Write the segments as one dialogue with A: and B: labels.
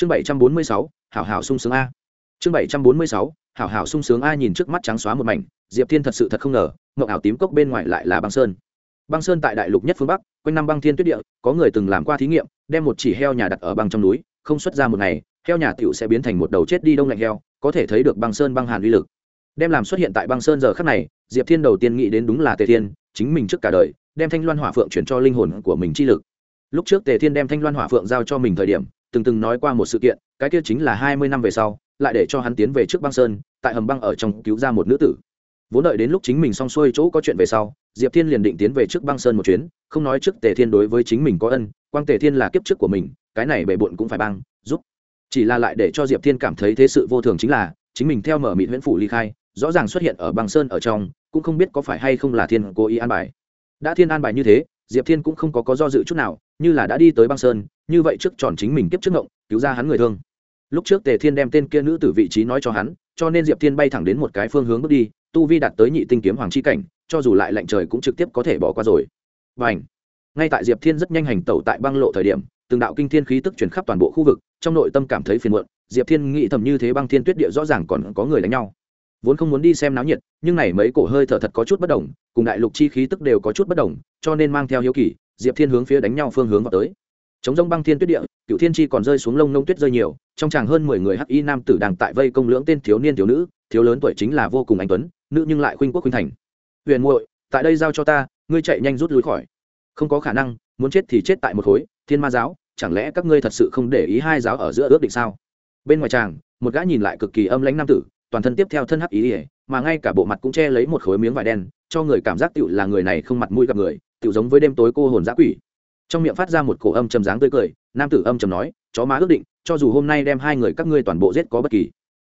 A: chương bảy trăm bốn mươi sáu, hảo hảo sung sướng a. Chương bảy trăm bốn mươi sáu, hảo hảo sung sướng a nhìn trước mắt trắng xóa một mảnh, diệp thiên thật sự thật không ngờ mậu ảo tím cốc bên ngoài lại là băng sơn. Băng sơn tại đại lục nhất phương bắc, quanh năm băng thiên tuyết địa, có người từng làm qua thí nghiệm, đem một chỉ heo nhà đặt ở băng trong núi, không xuất ra một ngày, heo nhà tiểu sẽ biến thành một đầu chết đi đông lạnh heo, có thể thấy được băng sơn băng hàn uy lực. Đem làm xuất hiện tại băng sơn giờ khắc này, diệp thiên đầu tiên nghĩ đến đúng là tề thiên, chính mình trước cả đời, đem thanh loan hỏa phượng chuyển cho linh hồn của mình chi lực. Lúc trước tề thiên đem thanh loan hỏa phượng giao cho mình thời điểm từng từng nói qua một sự kiện, cái kia chính là hai mươi năm về sau, lại để cho hắn tiến về trước băng sơn, tại hầm băng ở trong cứu ra một nữ tử. Vốn đợi đến lúc chính mình xong xuôi chỗ có chuyện về sau, diệp thiên liền định tiến về trước băng sơn một chuyến, không nói trước tề thiên đối với chính mình có ân, quang tề thiên là kiếp trước của mình, cái này bề bộn cũng phải băng, giúp. Chỉ là lại để cho diệp thiên cảm thấy thế sự vô thường chính là, chính mình theo mở mị huyễn phủ ly khai, rõ ràng xuất hiện ở băng sơn ở trong, cũng không biết có phải hay không là thiên cố ý an bài. Đã thiên an bài như thế diệp thiên cũng không có có do dự chút nào, như là đã đi tới băng sơn, như vậy trước tròn chính mình kiếp trước ngộng, cứu ra hắn người thương. Lúc trước tề thiên đem tên kia nữ từ vị trí nói cho hắn, cho nên diệp thiên bay thẳng đến một cái phương hướng bước đi, tu vi đạt tới nhị tinh kiếm hoàng chi cảnh, cho dù lại lạnh trời cũng trực tiếp có thể bỏ qua rồi. Và ảnh ngay tại diệp thiên rất nhanh hành tẩu tại băng lộ thời điểm, từng đạo kinh thiên khí tức chuyển khắp toàn bộ khu vực, trong nội tâm cảm thấy phiền muộn, diệp thiên nghĩ thầm như thế băng thiên tuyết địa rõ ràng còn có người đánh nhau vốn không muốn đi xem náo nhiệt, nhưng này mấy cổ hơi thở thật có chút bất đồng, cùng đại lục chi khí tức đều có chút bất đồng, cho nên mang theo hiếu kỳ, diệp thiên hướng phía đánh nhau phương hướng vào tới. Chống rông băng thiên tuyết địa, cựu thiên chi còn rơi xuống lông nông tuyết rơi nhiều, trong chàng hơn mười người hắc y nam tử đang tại vây công lưỡng tên thiếu niên thiếu nữ, thiếu lớn tuổi chính là vô cùng anh tuấn, nữ nhưng lại khuynh quốc khuynh thành. Huyền muội, tại đây giao cho ta, ngươi chạy nhanh rút lui khỏi. Không có khả năng, muốn chết thì chết tại một khối, thiên ma giáo, chẳng lẽ các ngươi thật sự không để ý hai giáo ở giữa ước định sao? Bên ngoài tràng một gã nhìn lại cực kỳ âm lãnh nam tử toàn thân tiếp theo thân hắc ý ỉa, mà ngay cả bộ mặt cũng che lấy một khối miếng vải đen, cho người cảm giác tựu là người này không mặt mũi gặp người, tựu giống với đêm tối cô hồn giã quỷ. Trong miệng phát ra một cổ âm trầm dáng tươi cười, nam tử âm trầm nói, chó má ước định, cho dù hôm nay đem hai người các ngươi toàn bộ giết có bất kỳ,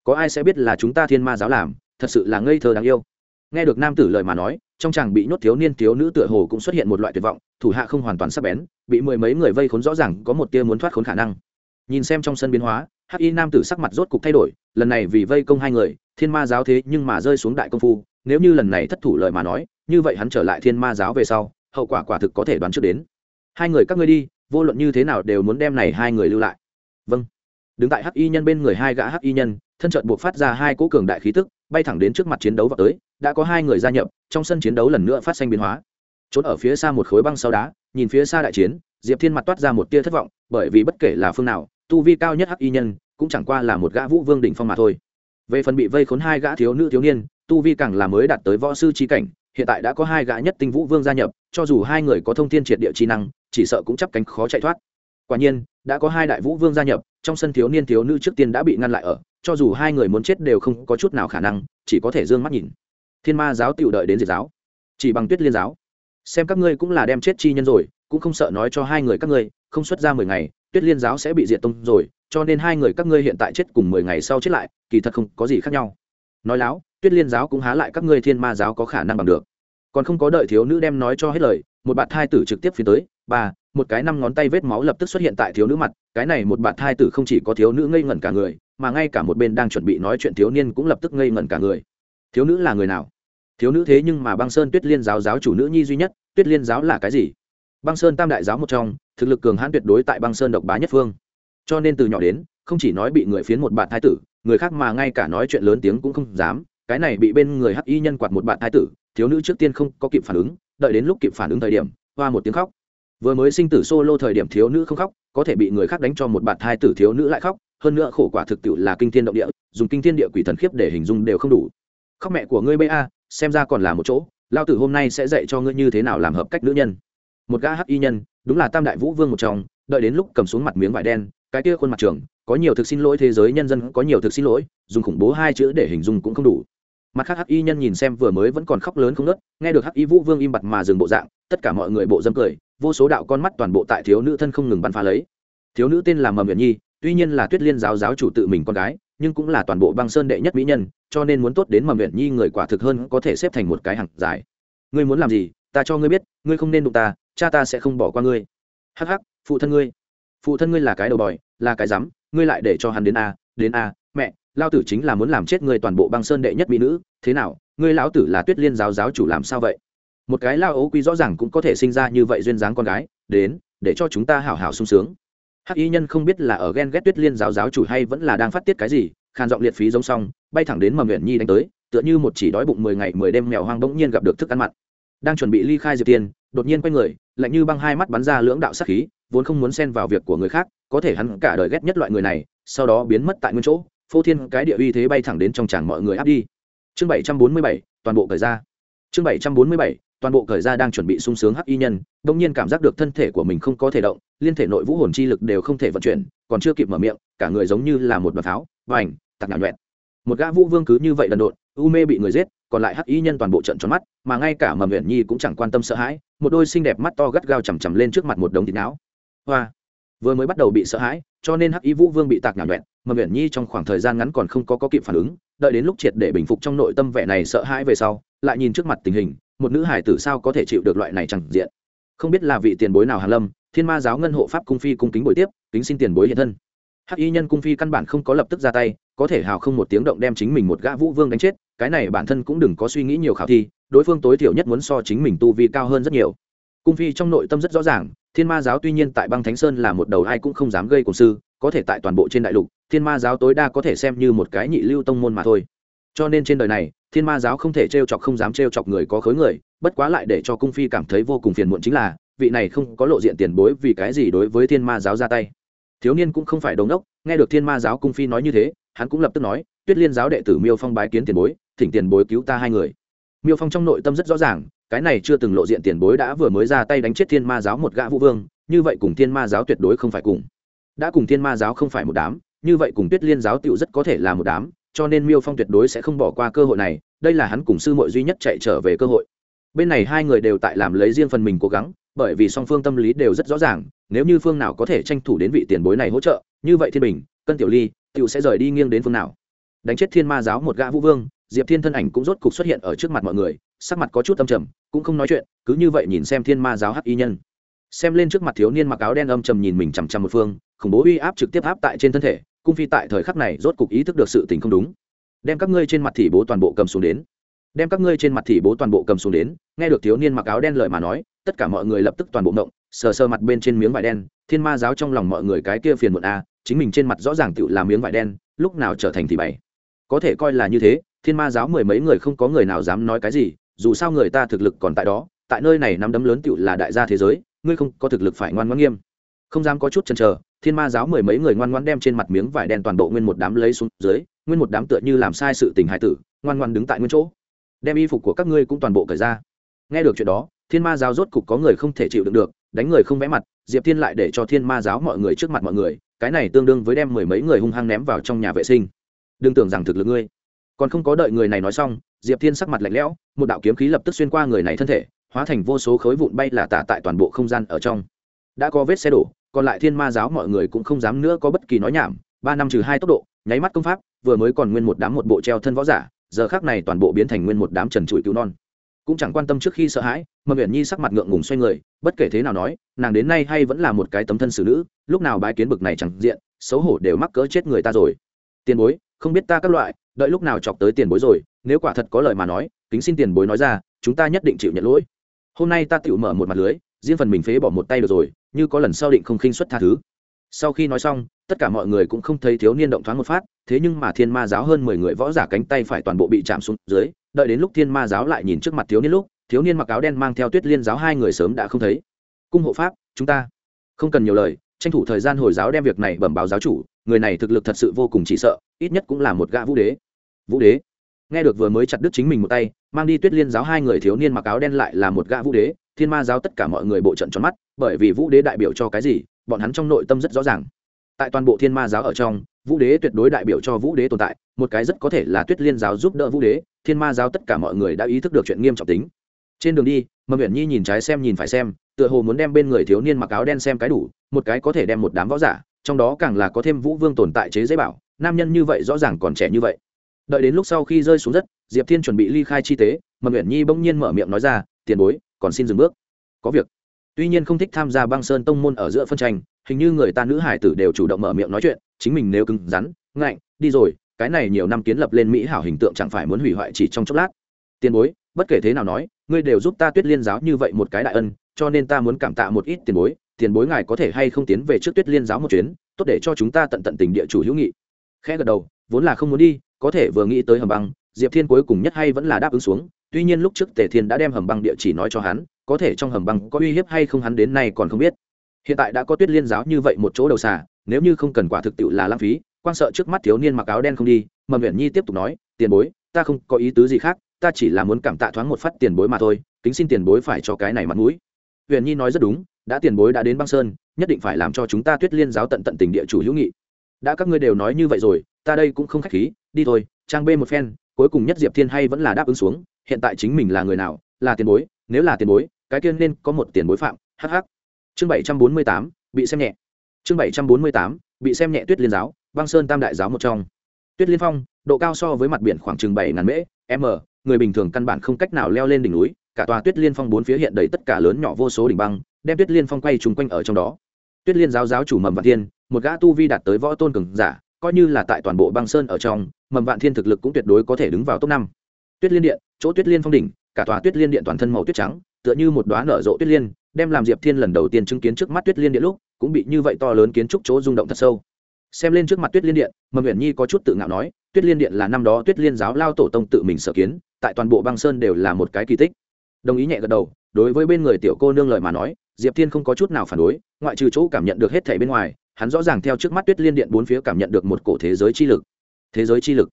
A: có ai sẽ biết là chúng ta thiên ma giáo làm, thật sự là ngây thơ đáng yêu. Nghe được nam tử lời mà nói, trong chàng bị nhốt thiếu niên thiếu nữ tựa hồ cũng xuất hiện một loại tuyệt vọng, thủ hạ không hoàn toàn sắp bén, bị mười mấy người vây khốn rõ ràng có một tia muốn thoát khốn khả năng. Nhìn xem trong sân biến hóa hắc y nam tử sắc mặt rốt cục thay đổi, lần này vì vây công hai người, thiên ma giáo thế nhưng mà rơi xuống đại công phu, nếu như lần này thất thủ lời mà nói, như vậy hắn trở lại thiên ma giáo về sau, hậu quả quả thực có thể đoán trước đến. Hai người các ngươi đi, vô luận như thế nào đều muốn đem này hai người lưu lại. Vâng. Đứng tại hắc y nhân bên người hai gã hắc y nhân, thân trợn buộc phát ra hai cỗ cường đại khí tức, bay thẳng đến trước mặt chiến đấu vào tới, đã có hai người gia nhập, trong sân chiến đấu lần nữa phát sinh biến hóa. Trốn ở phía xa một khối băng sau đá, nhìn phía xa đại chiến, diệp thiên mặt toát ra một tia thất vọng, bởi vì bất kể là phương nào tu vi cao nhất hắc y nhân, cũng chẳng qua là một gã vũ vương đỉnh phong mà thôi. Về phần bị vây khốn hai gã thiếu nữ thiếu niên, tu vi càng là mới đạt tới võ sư trí cảnh, hiện tại đã có hai gã nhất tinh vũ vương gia nhập, cho dù hai người có thông tin triệt địa trí năng, chỉ sợ cũng chắp cánh khó chạy thoát. Quả nhiên, đã có hai đại vũ vương gia nhập, trong sân thiếu niên thiếu nữ trước tiên đã bị ngăn lại ở, cho dù hai người muốn chết đều không có chút nào khả năng, chỉ có thể d ư ơ n g mắt nhìn. Thiên ma giáo tự đợi đến diệt giáo. Chỉ bằng tuyết liên giáo. Xem các ngươi cũng là đem chết chi nhân rồi, cũng không sợ nói cho hai người các ngươi, không xuất ra mười ngày tuyết liên giáo sẽ bị diệt tông rồi, cho nên hai người các ngươi hiện tại chết cùng mười ngày sau chết lại, kỳ thật không có gì khác nhau. Nói láo, tuyết liên giáo cũng há lại các ngươi thiên ma giáo có khả năng bằng được. Còn không có đợi thiếu nữ đem nói cho hết lời, một bạn thai tử trực tiếp phía tới, ba, một cái năm ngón tay vết máu lập tức xuất hiện tại thiếu nữ mặt, cái này một bạn thai tử không chỉ có thiếu nữ ngây ngẩn cả người, mà ngay cả một bên đang chuẩn bị nói chuyện thiếu niên cũng lập tức ngây ngẩn cả người. Thiếu nữ là người nào? Thiếu nữ thế nhưng mà băng sơn tuyết liên giáo giáo chủ nữ nhi duy nhất, tuyết liên giáo là cái gì? Băng sơn tam đại giáo một trong thực lực cường hãn tuyệt đối tại băng sơn độc bá nhất phương. Cho nên từ nhỏ đến, không chỉ nói bị người phiến một bạn thái tử, người khác mà ngay cả nói chuyện lớn tiếng cũng không dám. Cái này bị bên người hắc y nhân quạt một bạn thái tử, thiếu nữ trước tiên không có kịp phản ứng, đợi đến lúc kịp phản ứng thời điểm, hoa một tiếng khóc. Vừa mới sinh tử solo thời điểm thiếu nữ không khóc, có thể bị người khác đánh cho một bạn thái tử thiếu nữ lại khóc, hơn nữa khổ quả thực tiệu là kinh thiên động địa, dùng kinh thiên địa quỷ thần khiếp để hình dung đều không đủ. Khóc mẹ của ngươi ba xem ra còn là một chỗ lao tử hôm nay sẽ dạy cho ngươi như thế nào làm hợp cách nữ nhân. Một gã hắc y nhân đúng là tam đại vũ vương một trong, đợi đến lúc cầm xuống mặt miếng vải đen, cái kia khuôn mặt trường có nhiều thực xin lỗi thế giới nhân dân, có nhiều thực xin lỗi, dùng khủng bố hai chữ để hình dung cũng không đủ. Mặt khác hắc y nhân nhìn xem vừa mới vẫn còn khóc lớn không nớt nghe được hắc y vũ vương im bặt mà dừng bộ dạng, tất cả mọi người bộ dâm cười, vô số đạo con mắt toàn bộ tại thiếu nữ thân không ngừng bắn phá lấy. Thiếu nữ tên là mầm nguyện nhi, tuy nhiên là tuyết liên giáo giáo chủ tự mình con gái, nhưng cũng là toàn bộ băng sơn đệ nhất mỹ nhân, cho nên muốn tốt đến mầm nguyện nhi người quả thực hơn có thể xếp thành một cái hàng dài. Ngươi muốn làm gì, ta cho ngươi biết, ngươi không nên đụng ta cha ta sẽ không bỏ qua ngươi. Hắc hắc, phụ thân ngươi. Phụ thân ngươi là cái đầu bòi, là cái rắm, ngươi lại để cho hắn đến a đến a. Mẹ, lao tử chính là muốn làm chết ngươi toàn bộ băng sơn đệ nhất mỹ nữ. Thế nào, ngươi lão tử là tuyết liên giáo giáo chủ làm sao vậy? Một cái lao ấu quy rõ ràng cũng có thể sinh ra như vậy duyên dáng con gái, đến, để cho chúng ta hảo hảo sung sướng. Hắc y nhân không biết là ở ghen ghét tuyết liên giáo giáo chủ hay vẫn là đang phát tiết cái gì, khàn giọng liệt phí giống xong, bay thẳng đến mầm nguyện nhi đánh tới, tựa như một chỉ đói bụng mười ngày mười đêm mèo hoang bỗng nhiên gặp được thức ăn mặn đang chuẩn bị ly khai diệp tiên, đột nhiên quay người, lạnh như băng hai mắt bắn ra lưỡng đạo sát khí, vốn không muốn xen vào việc của người khác, có thể hắn cả đời ghét nhất loại người này, sau đó biến mất tại nguyên chỗ, phô thiên cái địa uy thế bay thẳng đến trong tràng mọi người áp đi. Chương bảy trăm bốn mươi bảy, toàn bộ cởi ra. Chương bảy trăm bốn mươi bảy, toàn bộ cởi ra đang chuẩn bị sung sướng hắc y nhân, đông nhiên cảm giác được thân thể của mình không có thể động, liên thể nội vũ hồn chi lực đều không thể vận chuyển, còn chưa kịp mở miệng, cả người giống như là một bật pháo và tặc nhạo nhuẹn. Một gã vũ vương cứ như vậy đần độn, u mê bị người giết còn lại hắc y nhân toàn bộ trận tròn mắt mà ngay cả mầm nguyện nhi cũng chẳng quan tâm sợ hãi một đôi xinh đẹp mắt to gắt gao chằm chằm lên trước mặt một đống thịt não. Hoa vừa mới bắt đầu bị sợ hãi cho nên hắc y vũ vương bị tạc nhạo nhuẹn mầm nguyện nhi trong khoảng thời gian ngắn còn không có, có kịp phản ứng đợi đến lúc triệt để bình phục trong nội tâm vẻ này sợ hãi về sau lại nhìn trước mặt tình hình một nữ hải tử sao có thể chịu được loại này chẳng diện. Không biết là vị tiền bối nào hàn lâm thiên ma giáo ngân hộ pháp cung phi cung kính bồi tiếp kính xin tiền bối hiện thân. Hắc y nhân cung phi căn bản không có lập tức ra tay có thể hào không một tiếng động đem chính mình một gã vũ vương đánh chết cái này bản thân cũng đừng có suy nghĩ nhiều khảo thi, đối phương tối thiểu nhất muốn so chính mình tu vi cao hơn rất nhiều. Cung phi trong nội tâm rất rõ ràng, thiên ma giáo tuy nhiên tại băng thánh sơn là một đầu ai cũng không dám gây cổng sư, có thể tại toàn bộ trên đại lục, thiên ma giáo tối đa có thể xem như một cái nhị lưu tông môn mà thôi. Cho nên trên đời này, thiên ma giáo không thể t r e o chọc không dám t r e o chọc người có khối người, bất quá lại để cho cung phi cảm thấy vô cùng phiền muộn chính là, vị này không có lộ diện tiền bối vì cái gì đối với thiên ma giáo ra tay. Thiếu niên cũng không phải đống đốc, nghe được thiên ma giáo cung phi nói như thế, hắn cũng lập tức nói tuyết liên giáo đệ tử miêu phong bái kiến tiền bối, thỉnh tiền bối cứu ta hai người. Miêu phong trong nội tâm rất rõ ràng, cái này chưa từng lộ diện tiền bối đã vừa mới ra tay đánh chết thiên ma giáo một gã vũ vương, như vậy cùng thiên ma giáo tuyệt đối không phải cùng. Đã cùng thiên ma giáo không phải một đám, như vậy cùng tuyết liên giáo tựu rất có thể là một đám, cho nên miêu phong tuyệt đối sẽ không bỏ qua cơ hội này, đây là hắn cùng sư mội duy nhất chạy trở về cơ hội. Bên này hai người đều tại làm lấy riêng phần mình cố gắng, bởi vì song phương tâm lý đều rất rõ ràng, nếu như phương nào có thể tranh thủ đến vị tiền bối này hỗ trợ, như vậy thiên bình, cân tiểu ly tựu sẽ rời đi nghiêng đến phương nào đánh chết thiên ma giáo một gã vũ vương, diệp thiên thân ảnh cũng rốt cục xuất hiện ở trước mặt mọi người, sắc mặt có chút tâm trầm, cũng không nói chuyện, cứ như vậy nhìn xem thiên ma giáo hắc y nhân. Xem lên trước mặt thiếu niên mặc áo đen âm trầm nhìn mình chằm chằm một phương, khủng bố uy áp trực tiếp áp tại trên thân thể, cung phi tại thời khắc này rốt cục ý thức được sự tình không đúng. Đem các ngươi trên mặt thị bố toàn bộ cầm xuống đến. Đem các ngươi trên mặt thị bố toàn bộ cầm xuống đến, nghe được thiếu niên mặc áo đen lợi mà nói, tất cả mọi người lập tức toàn bộ động, sờ sờ mặt bên trên miếng vải đen, thiên ma giáo trong lòng mọi người cái kia phiền muộn a, chính mình trên mặt rõ ràng tự làm miếng vải đen, lúc nào trở thành thì bảy có thể coi là như thế, thiên ma giáo mười mấy người không có người nào dám nói cái gì, dù sao người ta thực lực còn tại đó, tại nơi này nắm đấm lớn tựu là đại gia thế giới, ngươi không có thực lực phải ngoan ngoãn nghiêm. Không dám có chút chần chờ, thiên ma giáo mười mấy người ngoan ngoãn đem trên mặt miếng vải đen toàn bộ nguyên một đám lấy xuống dưới, nguyên một đám tựa như làm sai sự tình hài tử, ngoan ngoãn đứng tại nguyên chỗ. Đem y phục của các ngươi cũng toàn bộ cởi ra. Nghe được chuyện đó, thiên ma giáo rốt cục có người không thể chịu đựng được, đánh người không vẽ mặt, diệp thiên lại để cho thiên ma giáo mọi người trước mặt mọi người, cái này tương đương với đem mười mấy người hung hăng ném vào trong nhà vệ sinh đừng tưởng rằng thực lực ngươi. Còn không có đợi người này nói xong, diệp thiên sắc mặt lạnh lẽo, một đạo kiếm khí lập tức xuyên qua người này thân thể, hóa thành vô số khối vụn bay là tả tại toàn bộ không gian ở trong. Đã có vết xe đổ, còn lại thiên ma giáo mọi người cũng không dám nữa có bất kỳ nói nhảm, ba năm trừ hai tốc độ, nháy mắt công pháp, vừa mới còn nguyên một đám một bộ treo thân võ giả, giờ khác này toàn bộ biến thành nguyên một đám trần trụi cứu non. Cũng chẳng quan tâm trước khi sợ hãi, mầm huyện nhi sắc mặt ngượng ngùng xoay người, bất kể thế nào nói, nàng đến nay hay vẫn là một cái tấm thân xử nữ, lúc nào bái kiến bực này chẳng diện, xấu hổ đều mắc cỡ chết người ta rồi. Tiền bối không biết ta các loại, đợi lúc nào chọc tới tiền bối rồi, nếu quả thật có lời mà nói, kính xin tiền bối nói ra, chúng ta nhất định chịu nhận lỗi. Hôm nay ta tự mở một mặt lưới, riêng phần mình phế bỏ một tay được rồi, như có lần sau định không khinh xuất tha thứ. Sau khi nói xong, tất cả mọi người cũng không thấy thiếu niên động thoáng một phát, thế nhưng mà thiên ma giáo hơn mười người võ giả cánh tay phải toàn bộ bị chạm xuống dưới, đợi đến lúc thiên ma giáo lại nhìn trước mặt thiếu niên lúc, thiếu niên mặc áo đen mang theo tuyết liên giáo hai người sớm đã không thấy. Cung hộ pháp, chúng ta. Không cần nhiều lời, tranh thủ thời gian hồi giáo đem việc này bẩm báo giáo chủ, người này thực lực thật sự vô cùng chỉ sợ ít nhất cũng là một gã vũ đế. Vũ đế? Nghe được vừa mới chặt đứt chính mình một tay, mang đi tuyết liên giáo hai người thiếu niên mặc áo đen lại là một gã vũ đế, thiên ma giáo tất cả mọi người bộ trận tròn mắt, bởi vì vũ đế đại biểu cho cái gì, bọn hắn trong nội tâm rất rõ ràng. Tại toàn bộ thiên ma giáo ở trong, vũ đế tuyệt đối đại biểu cho vũ đế tồn tại, một cái rất có thể là tuyết liên giáo giúp đỡ vũ đế, thiên ma giáo tất cả mọi người đã ý thức được chuyện nghiêm trọng tính. Trên đường đi, mầm nguyện nhi nhìn trái xem nhìn phải xem, tựa hồ muốn đem bên người thiếu niên mặc áo đen xem cái đủ, một cái có thể đem một đám võ giả trong đó càng là có thêm vũ vương tồn tại chế giấy bảo, nam nhân như vậy rõ ràng còn trẻ như vậy. Đợi đến lúc sau khi rơi xuống đất, diệp thiên chuẩn bị ly khai chi tế, mầm huyện nhi bỗng nhiên mở miệng nói ra, tiền bối, còn xin dừng bước. Có việc. Tuy nhiên không thích tham gia băng sơn tông môn ở giữa phân tranh, hình như người ta nữ hải tử đều chủ động mở miệng nói chuyện, chính mình nếu cứng rắn, ngạnh, đi rồi, cái này nhiều năm kiến lập lên mỹ hảo hình tượng chẳng phải muốn hủy hoại chỉ trong chốc lát. Tiền bối, bất kể thế nào nói, ngươi đều giúp ta tuyết liên giáo như vậy một cái đại ân, cho nên ta muốn cảm tạ một ít tiền bối tiền bối ngài có thể hay không tiến về trước tuyết liên giáo một chuyến, tốt để cho chúng ta tận tận tình địa chủ hữu nghị. Khẽ gật đầu, vốn là không muốn đi, có thể vừa nghĩ tới hầm băng, diệp thiên cuối cùng nhất hay vẫn là đáp ứng xuống, tuy nhiên lúc trước tề thiên đã đem hầm băng địa chỉ nói cho hắn, có thể trong hầm băng có uy hiếp hay không hắn đến nay còn không biết. Hiện tại đã có tuyết liên giáo như vậy một chỗ đầu xà, nếu như không cần quả thực tiệu là lãng phí quan sợ trước mắt thiếu niên mặc áo đen không đi, mầm huyện nhi tiếp tục nói, tiền bối, ta không có ý tứ gì khác, ta chỉ là muốn cảm tạ thoáng một phát tiền bối mà thôi, kính xin tiền bối phải cho cái này mặt mũi. Huyền nhi nói rất đúng đã tiền bối đã đến băng sơn, nhất định phải làm cho chúng ta tuyết liên giáo tận tận tình địa chủ hữu nghị. Đã các ngươi đều nói như vậy rồi, ta đây cũng không khách khí, đi thôi, trang bê một phen, cuối cùng nhất diệp thiên hay vẫn là đáp ứng xuống, hiện tại chính mình là người nào, là tiền bối, nếu là tiền bối, cái kia nên có một tiền bối phạm hh chương bảy trăm bốn mươi tám, bị xem nhẹ. Chương bảy trăm bốn mươi tám, bị xem nhẹ tuyết liên giáo, băng sơn tam đại giáo một trong. Tuyết liên phong, độ cao so với mặt biển khoảng chừng bảy ngàn mễ, m, người bình thường căn bản không cách nào leo lên đỉnh núi, cả tòa tuyết liên phong bốn phía hiện đầy tất cả lớn nhỏ vô số đỉnh băng đem tuyết liên phong quay trùng quanh ở trong đó. Tuyết liên giáo giáo chủ mầm vạn thiên, một gã tu vi đạt tới võ tôn cường giả, coi như là tại toàn bộ băng sơn ở trong, mầm vạn thiên thực lực cũng tuyệt đối có thể đứng vào top năm. Tuyết liên điện, chỗ tuyết liên phong đỉnh, cả tòa tuyết liên điện toàn thân màu tuyết trắng, tựa như một đoá nở rộ tuyết liên, đem làm diệp thiên lần đầu tiên chứng kiến trước mắt tuyết liên điện lúc, cũng bị như vậy to lớn kiến trúc chỗ rung động thật sâu. Xem lên trước mặt tuyết liên điện, mầm uyển nhi có chút tự ngạo nói, tuyết liên điện là năm đó tuyết liên giáo lao tổ tông tự mình sở kiến, tại toàn bộ băng sơn đều là một cái kỳ tích. Đồng ý nhẹ gật đầu, đối với bên người tiểu cô nương lời mà nói diệp thiên không có chút nào phản đối, ngoại trừ chỗ cảm nhận được hết thảy bên ngoài, hắn rõ ràng theo trước mắt tuyết liên điện bốn phía cảm nhận được một cổ thế giới chi lực. Thế giới chi lực.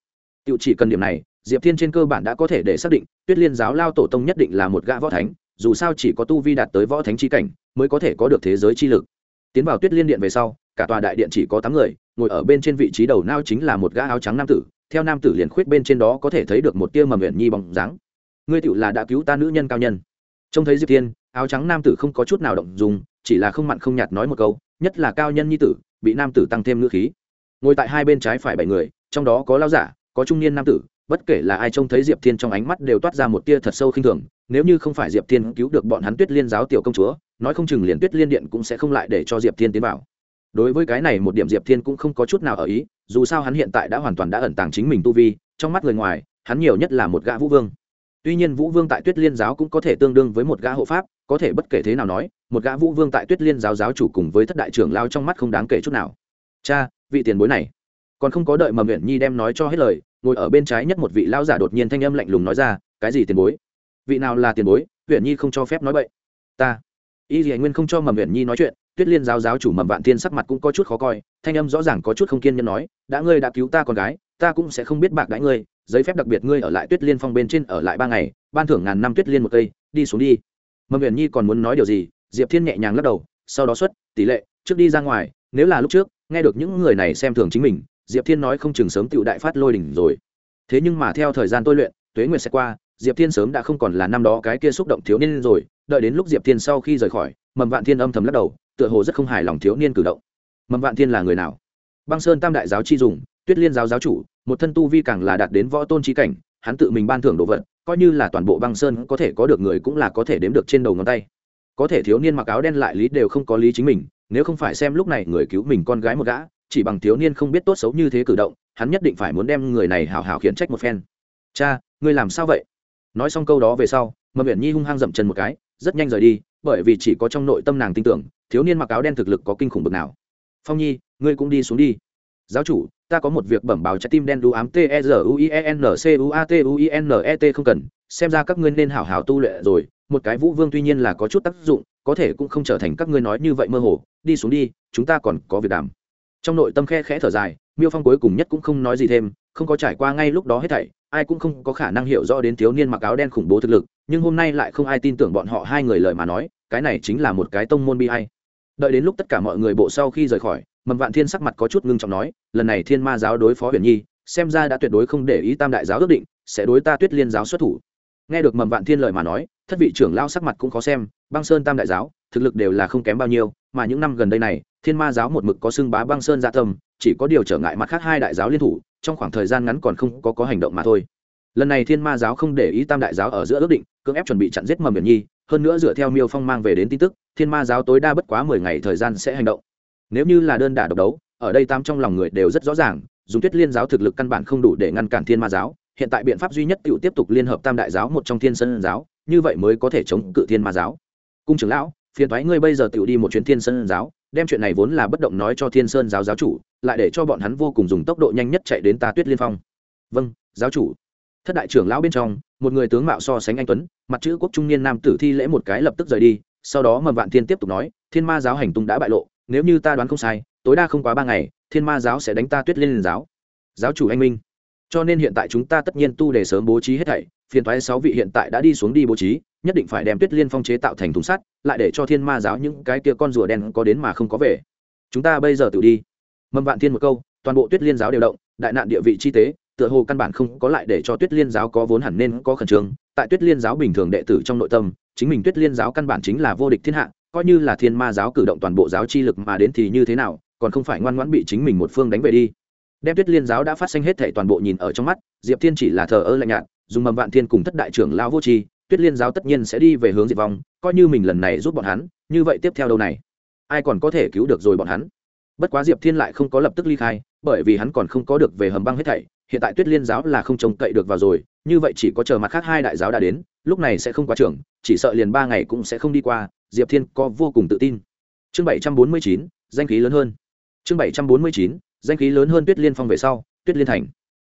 A: Tự chỉ cần điểm này, diệp thiên trên cơ bản đã có thể để xác định, tuyết liên giáo lao tổ tông nhất định là một gã võ thánh, dù sao chỉ có tu vi đạt tới võ thánh chi cảnh, mới có thể có được thế giới chi lực. Tiến vào tuyết liên điện về sau, cả tòa đại điện chỉ có tám người, ngồi ở bên trên vị trí đầu nao chính là một gã áo trắng nam tử, theo nam tử liền khuyết bên trên đó có thể thấy được một tia mầm huyện nhi bóng dáng. Ngươi tựu là đã cứu ta nữ nhân cao nhân trông thấy diệp thiên, áo trắng nam tử không có chút nào động dùng chỉ là không mặn không nhạt nói một câu, nhất là cao nhân nhi tử, bị nam tử tăng thêm ngữ khí. Ngồi tại hai bên trái phải bảy người, trong đó có lao giả, có trung niên nam tử, bất kể là ai trông thấy diệp thiên trong ánh mắt đều toát ra một tia thật sâu khinh thường, nếu như không phải diệp thiên cứu được bọn hắn tuyết liên giáo tiểu công chúa, nói không chừng liền tuyết liên điện cũng sẽ không lại để cho diệp thiên tiến vào. Đối với cái này một điểm diệp thiên cũng không có chút nào ở ý, dù sao hắn hiện tại đã hoàn toàn đã ẩn tàng chính mình tu vi, trong mắt người ngoài, hắn nhiều nhất là một gã vũ vương tuy nhiên vũ vương tại tuyết liên giáo cũng có thể tương đương với một gã hộ pháp, có thể bất kể thế nào nói, một gã vũ vương tại tuyết liên giáo giáo chủ cùng với thất đại trưởng lao trong mắt không đáng kể chút nào. Cha, vị tiền bối này. Còn không có đợi mà nguyện nhi đem nói cho hết lời, ngồi ở bên trái nhất một vị lao giả đột nhiên thanh âm lạnh lùng nói ra, cái gì tiền bối? Vị nào là tiền bối? Huyện nhi không cho phép nói vậy ta. Y dì nguyên không cho mầm huyện nhi nói chuyện, tuyết liên giáo giáo chủ mầm vạn thiên sắc mặt cũng có chút khó coi, thanh âm rõ ràng có chút không kiên nhẫn nói, đã ngươi đã cứu ta con gái, ta cũng sẽ không biết bạc đãi ngươi giấy phép đặc biệt ngươi ở lại tuyết liên phong bên trên ở lại ba ngày, ban thưởng ngàn năm tuyết liên một cây, đi xuống đi. Mầm huyền nhi còn muốn nói điều gì? Diệp thiên nhẹ nhàng lắc đầu, sau đó xuất, tỷ lệ, trước đi ra ngoài, nếu là lúc trước, nghe được những người này xem thường chính mình, diệp thiên nói không chừng sớm tựu đại phát lôi đỉnh rồi. Thế nhưng mà theo thời gian tôi luyện, tuế nguyệt sẽ qua, diệp thiên sớm đã không còn là năm đó cái kia xúc động thiếu niên rồi. Đợi đến lúc diệp thiên sau khi rời khỏi, mầm vạn thiên âm thầm lắc đầu, tựa hồ rất không hài lòng thiếu niên cử động. Mầm vạn thiên là người nào? Băng sơn tam đại giáo chi dùng, tuyết liên giáo giáo chủ một thân tu vi càng là đạt đến võ tôn trí cảnh, hắn tự mình ban thưởng đồ vật, coi như là toàn bộ băng sơn có thể có được người cũng là có thể đếm được trên đầu ngón tay. Có thể thiếu niên mặc áo đen lại lý đều không có lý chính mình, nếu không phải xem lúc này người cứu mình con gái một gã, chỉ bằng thiếu niên không biết tốt xấu như thế cử động, hắn nhất định phải muốn đem người này hào hào khiển trách một phen. Cha, ngươi làm sao vậy? Nói xong câu đó về sau mầm biển nhi hung hăng dậm chân một cái, rất nhanh rời đi, bởi vì chỉ có trong nội tâm nàng tin tưởng, thiếu niên mặc áo đen thực lực có kinh khủng bực nào. Phong nhi, ngươi cũng đi xuống đi. Giáo chủ ta có một việc bẩm báo trái tim đen đu ám t e r u i e n c u a t u i n e t không cần, xem ra các ngươi nên hảo hảo tu luyện rồi, một cái vũ vương tuy nhiên là có chút tác dụng, có thể cũng không trở thành các ngươi nói như vậy mơ hồ, đi xuống đi, chúng ta còn có việc đàm trong nội tâm khe khẽ thở dài, miêu phong cuối cùng nhất cũng không nói gì thêm, không có trải qua ngay lúc đó hết thảy, ai cũng không có khả năng hiểu rõ đến thiếu niên mặc áo đen khủng bố thực lực, nhưng hôm nay lại không ai tin tưởng bọn họ hai người lời mà nói, cái này chính là một cái tông môn bi hay đợi đến lúc tất cả mọi người bộ sau khi rời khỏi mầm vạn thiên sắc mặt có chút ngưng trọng nói, lần này thiên ma giáo đối phó huyền nhi, xem ra đã tuyệt đối không để ý tam đại giáo ước định, sẽ đối ta tuyết liên giáo xuất thủ. Nghe được mầm vạn thiên lời mà nói, thất vị trưởng lao sắc mặt cũng khó xem, băng sơn tam đại giáo, thực lực đều là không kém bao nhiêu, mà những năm gần đây này, thiên ma giáo một mực có xưng bá băng sơn gia tâm, chỉ có điều trở ngại mặt khác hai đại giáo liên thủ, trong khoảng thời gian ngắn còn không có có hành động mà thôi. Lần này thiên ma giáo không để ý tam đại giáo ở giữa ước định, cưỡng ép chuẩn bị chặn giết mầm biển nhi, hơn nữa dựa theo miêu phong mang về đến tin tức, thiên ma giáo tối đa bất quá mười ngày thời gian sẽ hành động nếu như là đơn đả độc đấu, ở đây tam trong lòng người đều rất rõ ràng, dùng tuyết liên giáo thực lực căn bản không đủ để ngăn cản thiên ma giáo, hiện tại biện pháp duy nhất tự tiếp tục liên hợp tam đại giáo một trong thiên sơn giáo, như vậy mới có thể chống cự thiên ma giáo. Cung trưởng lão, phiền thoái ngươi bây giờ tự đi một chuyến thiên sơn giáo, đem chuyện này vốn là bất động nói cho thiên sơn giáo giáo chủ, lại để cho bọn hắn vô cùng dùng tốc độ nhanh nhất chạy đến ta tuyết liên phong. Vâng giáo chủ. Thất đại trưởng lão bên trong, một người tướng mạo so sánh anh tuấn, mặt chữ quốc trung niên nam tử thi lễ một cái lập tức rời đi, sau đó mầm vạn thiên tiếp tục nói, thiên ma giáo hành tung đã bại lộ nếu như ta đoán không sai, tối đa không quá ba ngày, thiên ma giáo sẽ đánh ta tuyết liên giáo. Giáo chủ anh minh. Cho nên hiện tại chúng ta tất nhiên tu để sớm bố trí hết thảy, phiền thoái sáu vị hiện tại đã đi xuống đi bố trí, nhất định phải đem tuyết liên phong chế tạo thành thùng sắt, lại để cho thiên ma giáo những cái kia con rùa đen có đến mà không có về. Chúng ta bây giờ tự đi. Mâm vạn thiên một câu, toàn bộ tuyết liên giáo đều động, đại nạn địa vị chi tế, tựa hồ căn bản không có lại để cho tuyết liên giáo có vốn hẳn nên có khẩn trương. Tại tuyết liên giáo bình thường đệ tử trong nội tâm, chính mình tuyết liên giáo căn bản chính là vô địch thiên hạ coi như là thiên ma giáo cử động toàn bộ giáo chi lực mà đến thì như thế nào, còn không phải ngoan ngoãn bị chính mình một phương đánh về đi. Đem tuyết liên giáo đã phát sinh hết thể toàn bộ nhìn ở trong mắt, diệp thiên chỉ là thờ ơ lạnh nhạt, dùng mầm vạn thiên cùng thất đại trưởng lao vô tri, tuyết liên giáo tất nhiên sẽ đi về hướng diệt vong, coi như mình lần này giúp bọn hắn, như vậy tiếp theo đâu này? Ai còn có thể cứu được rồi bọn hắn? Bất quá diệp thiên lại không có lập tức ly khai, bởi vì hắn còn không có được về hầm băng hết thảy, hiện tại tuyết liên giáo là không trông cậy được vào rồi, như vậy chỉ có chờ mặt khác hai đại giáo đã đến lúc này sẽ không quá trưởng chỉ sợ liền ba ngày cũng sẽ không đi qua, diệp thiên có vô cùng tự tin. Chương bảy trăm bốn mươi chín, danh khí lớn hơn. Chương bảy trăm bốn mươi chín, danh khí lớn hơn tuyết liên phong về sau, tuyết liên thành.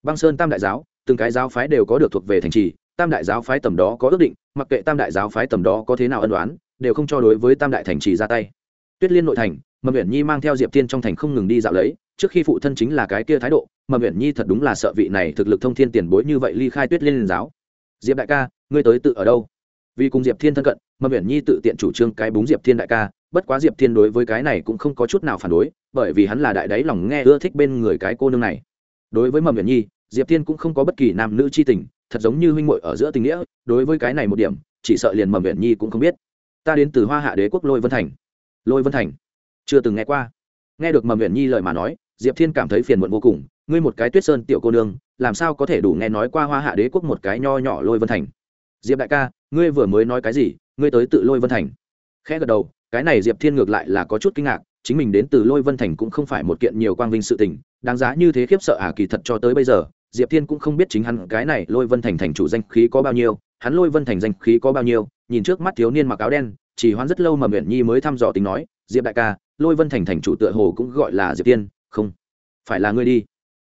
A: Băng sơn tam đại giáo, từng cái giáo phái đều có được thuộc về thành trì, tam đại giáo phái tầm đó có ước định, mặc kệ tam đại giáo phái tầm đó có thế nào ân đoán đều không cho đối với tam đại thành trì ra tay. Tuyết liên nội thành, mầm huyện nhi mang theo diệp tiên trong thành không ngừng đi dạo lấy, trước khi phụ thân chính là cái kia thái độ, mầm huyện nhi thật đúng là sợ vị này thực lực thông thiên tiền bối như vậy ly khai tuyết liên giáo. Diệp đại ca ngươi tới tự ở đâu? Vì cùng diệp thiên thân cận mầm Viễn nhi tự tiện chủ trương cái búng diệp thiên đại ca, bất quá diệp thiên đối với cái này cũng không có chút nào phản đối, bởi vì hắn là đại đáy lòng nghe ưa thích bên người cái cô nương này. Đối với mầm Viễn nhi, diệp thiên cũng không có bất kỳ nam nữ c h i tình, thật giống như huynh muội ở giữa tình nghĩa, đối với cái này một điểm, chỉ sợ liền mầm Viễn nhi cũng không biết. Ta đến từ hoa hạ đế quốc lôi vân thành. Lôi vân thành? Chưa từng nghe qua. Nghe được mầm Viễn nhi lời mà nói, diệp thiên cảm thấy phiền muộn vô cùng. Ngươi một cái tuyết sơn tiểu cô nương, làm sao có thể đủ nghe nói qua hoa hạ đế quốc một cái nho nhỏ lôi vân thành? Diệp đại ca, ngươi vừa mới nói cái gì? Ngươi tới tự lôi vân thành. Khẽ gật đầu, cái này diệp thiên ngược lại là có chút kinh ngạc, chính mình đến từ lôi vân thành cũng không phải một kiện nhiều quang vinh sự tình, đáng giá như thế khiếp sợ à kỳ thật cho tới bây giờ, diệp thiên cũng không biết chính hắn cái này lôi vân thành thành chủ danh khí có bao nhiêu, hắn lôi vân thành danh khí có bao nhiêu, nhìn trước mắt thiếu niên mặc áo đen, chỉ hoán rất lâu mà nguyện nhi mới thăm dò tính nói, diệp đại ca, lôi vân thành thành chủ tựa hồ cũng gọi là diệp tiên không, phải là ngươi đi.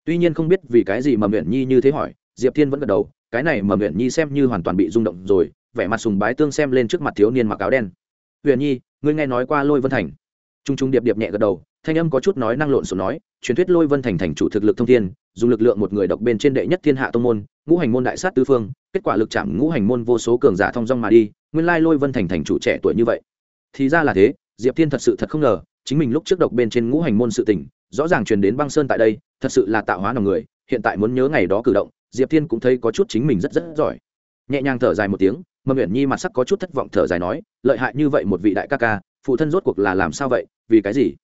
A: Tuy nhiên không biết vì cái gì mà nguyện nhi như thế hỏi, diệp thiên vẫn gật đầu cái này mà nguyện nhi xem như hoàn toàn bị rung động rồi, vẻ mặt sùng bái tương xem lên trước mặt thiếu niên mặc áo đen. Huyền nhi, ngươi nghe nói qua lôi vân thành? T r u n g t r u n g điệp điệp nhẹ gật đầu, thanh âm có chút nói năng lộn xộn nói, truyền thuyết lôi vân thành thành chủ thực lực thông thiên, dùng lực lượng một người độc bên trên đệ nhất thiên hạ tông môn, ngũ hành môn đại sát tư phương, kết quả lực chạm ngũ hành môn vô số cường giả thông dong mà đi, nguyên lai lôi vân thành thành chủ trẻ tuổi như vậy. Thì ra là thế, diệp thiên thật sự thật không ngờ, chính mình lúc trước độc bên trên ngũ hành môn sự tình, rõ ràng truyền đến băng sơn tại đây, thật sự là tạo hóa lòng người, hiện tại muốn nhớ ngày đó cử động diệp thiên cũng thấy có chút chính mình rất rất giỏi. Nhẹ nhàng thở dài một tiếng, mầm nguyện nhi mặt sắc có chút thất vọng thở dài nói, lợi hại như vậy một vị đại ca ca, phụ thân rốt cuộc là làm sao vậy, vì cái gì?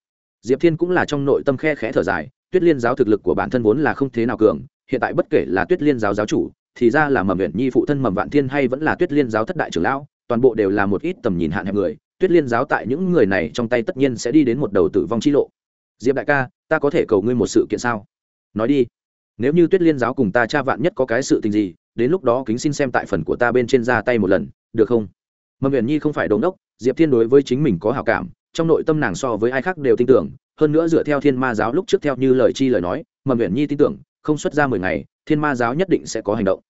A: Diệp thiên cũng là trong nội tâm khe khẽ thở dài, tuyết liên giáo thực lực của bản thân vốn là không thế nào cường, hiện tại bất kể là tuyết liên giáo giáo chủ, thì ra là mầm nguyện nhi phụ thân mầm vạn thiên hay vẫn là tuyết liên giáo thất đại trưởng lão, toàn bộ đều là một ít tầm nhìn hạn hẹp người, tuyết liên giáo tại những người này trong tay tất nhiên sẽ đi đến một đầu tử vong chi lộ. Diệp đại ca, ta có thể cầu ngươi một sự kiện sao? Nói đi nếu như tuyết liên giáo cùng ta cha vạn nhất có cái sự tình gì, đến lúc đó kính xin xem tại phần của ta bên trên ra tay một lần, được không? Mầm huyền nhi không phải đồn đốc, diệp thiên đối với chính mình có hào cảm, trong nội tâm nàng so với ai khác đều tin tưởng, hơn nữa dựa theo thiên ma giáo lúc trước theo như lời chi lời nói, mầm huyền nhi tin tưởng, không xuất ra mười ngày, thiên ma giáo nhất định sẽ có hành động.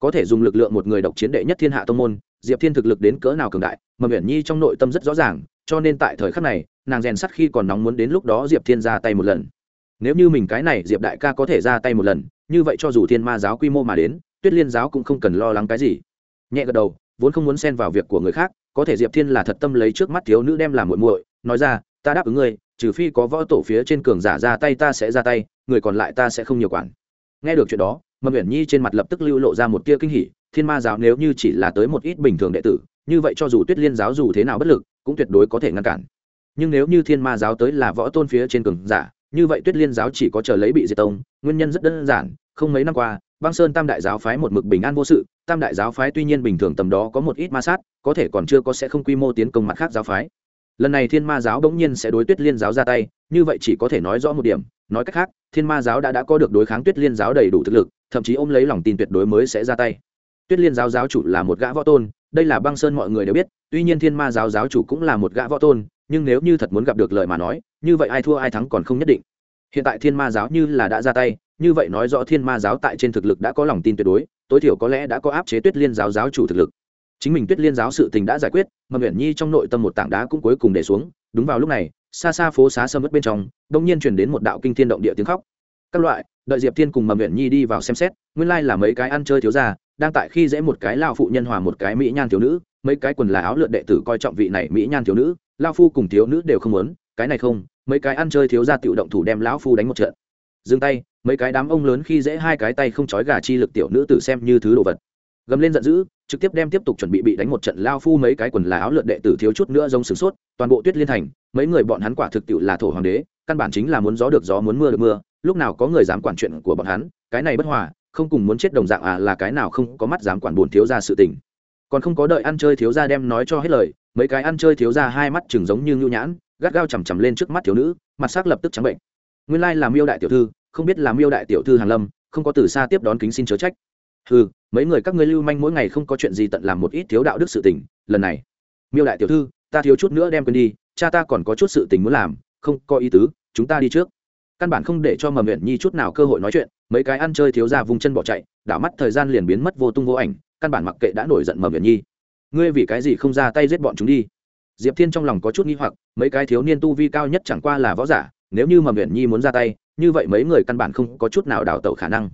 A: Có thể dùng lực lượng một người độc chiến đệ nhất thiên hạ tông môn, diệp thiên thực lực đến cỡ nào cường đại, mầm huyền nhi trong nội tâm rất rõ ràng, cho nên tại thời khắc này, nàng rèn sắt khi còn nóng muốn đến lúc đó diệp thiên ra tay một lần nếu như mình cái này diệp đại ca có thể ra tay một lần, như vậy cho dù thiên ma giáo quy mô mà đến, tuyết liên giáo cũng không cần lo lắng cái gì. Nhẹ gật đầu, vốn không muốn xen vào việc của người khác, có thể diệp thiên là thật tâm lấy trước mắt thiếu nữ đem làm muội muội, nói ra, ta đáp ứng ngươi, trừ phi có võ tổ phía trên cường giả ra tay ta sẽ ra tay, người còn lại ta sẽ không nhiều quản. Nghe được chuyện đó, mầm uyển nhi trên mặt lập tức lưu lộ ra một tia kinh hỉ, thiên ma giáo nếu như chỉ là tới một ít bình thường đệ tử, như vậy cho dù tuyết liên giáo dù thế nào bất lực, cũng tuyệt đối có thể ngăn cản. Nhưng nếu như thiên ma giáo tới là võ tôn phía trên cường giả như vậy tuyết liên giáo chỉ có chờ lấy bị diệt tông, nguyên nhân rất đơn giản, không mấy năm qua, băng sơn tam đại giáo phái một mực bình an vô sự, tam đại giáo phái tuy nhiên bình thường tầm đó có một ít ma sát, có thể còn chưa có sẽ không quy mô tiến công mặt khác giáo phái. Lần này thiên ma giáo bỗng nhiên sẽ đối tuyết liên giáo ra tay, như vậy chỉ có thể nói rõ một điểm, nói cách khác, thiên ma giáo đã đã có được đối kháng tuyết liên giáo đầy đủ thực lực, thậm chí ôm lấy lòng tin tuyệt đối mới sẽ ra tay. Tuyết liên giáo giáo chủ là một gã võ tôn, đây là băng sơn mọi người đều biết, tuy nhiên thiên ma giáo giáo chủ cũng là một gã võ tôn nhưng nếu như thật muốn gặp được lời mà nói, như vậy ai thua ai thắng còn không nhất định. Hiện tại thiên ma giáo như là đã ra tay, như vậy nói rõ thiên ma giáo tại trên thực lực đã có lòng tin tuyệt đối, tối thiểu có lẽ đã có áp chế tuyết liên giáo giáo chủ thực lực. Chính mình tuyết liên giáo sự tình đã giải quyết, mà nguyện nhi trong nội tâm một tảng đá cũng cuối cùng để xuống, đúng vào lúc này, xa xa phố xá sâm mất bên trong đông nhiên chuyển đến một đạo kinh thiên động địa tiếng khóc. Các loại, đợi diệp thiên cùng mầm nguyện nhi đi vào xem xét, nguyên lai là mấy cái ăn chơi thiếu gia đang tại khi dễ một cái lao phụ nhân hòa một cái mỹ nhan thiếu nữ, mấy cái quần là áo lượn đệ tử coi trọng vị này mỹ nhan thiếu nữ, lao phu cùng thiếu nữ đều không muốn, cái này không, mấy cái ăn chơi thiếu gia tự động thủ đem lão phu đánh một trận. Dừng tay, mấy cái đám ông lớn khi dễ hai cái tay không trói gà chi lực tiểu nữ tử xem như thứ đồ vật. Gầm lên giận dữ, trực tiếp đem tiếp tục chuẩn bị bị đánh một trận lao phu mấy cái quần là áo lượn đệ tử thiếu chút nữa rông sửng sốt, toàn bộ tuyết liên thành, mấy người bọn hắn quả thực tiệu là thổ hoàng đế, căn bản chính là muốn gió được gió muốn mưa được mưa, lúc nào có người dám quản chuyện của bọn hắn, cái này bất hòa không cùng muốn chết đồng dạng à là cái nào không có mắt dám quản buồn thiếu ra sự tình. Còn không có đợi ăn chơi thiếu gia đem nói cho hết lời, mấy cái ăn chơi thiếu gia hai mắt chừng giống như ngưu nhãn, gắt gao chằm chằm lên trước mắt thiếu nữ, mặt sắc lập tức trắng bệnh. Nguyên lai là miêu đại tiểu thư, không biết là miêu đại tiểu thư hàn lâm, không có từ xa tiếp đón kính xin chớ trách. Ừ mấy người các ngươi lưu manh mỗi ngày không có chuyện gì tận làm một ít thiếu đạo đức sự tình, lần này. Miêu đại tiểu thư, ta thiếu chút nữa đem quên đi, cha ta còn có chút sự tình muốn làm, không có ý tứ, chúng ta đi trước. Căn bản không để cho mầm nguyện nhi chút nào cơ hội nói chuyện mấy cái ăn chơi thiếu ra vùng chân bỏ chạy, đảo mắt thời gian liền biến mất vô tung vô ảnh, căn bản mặc kệ đã nổi giận mầm nguyện nhi. Ngươi vì cái gì không ra tay giết bọn chúng đi? Diệp thiên trong lòng có chút nghi hoặc, mấy cái thiếu niên tu vi cao nhất chẳng qua là võ giả, nếu như mầm nguyện nhi muốn ra tay, như vậy mấy người căn bản không có chút nào đào tẩu khả năng.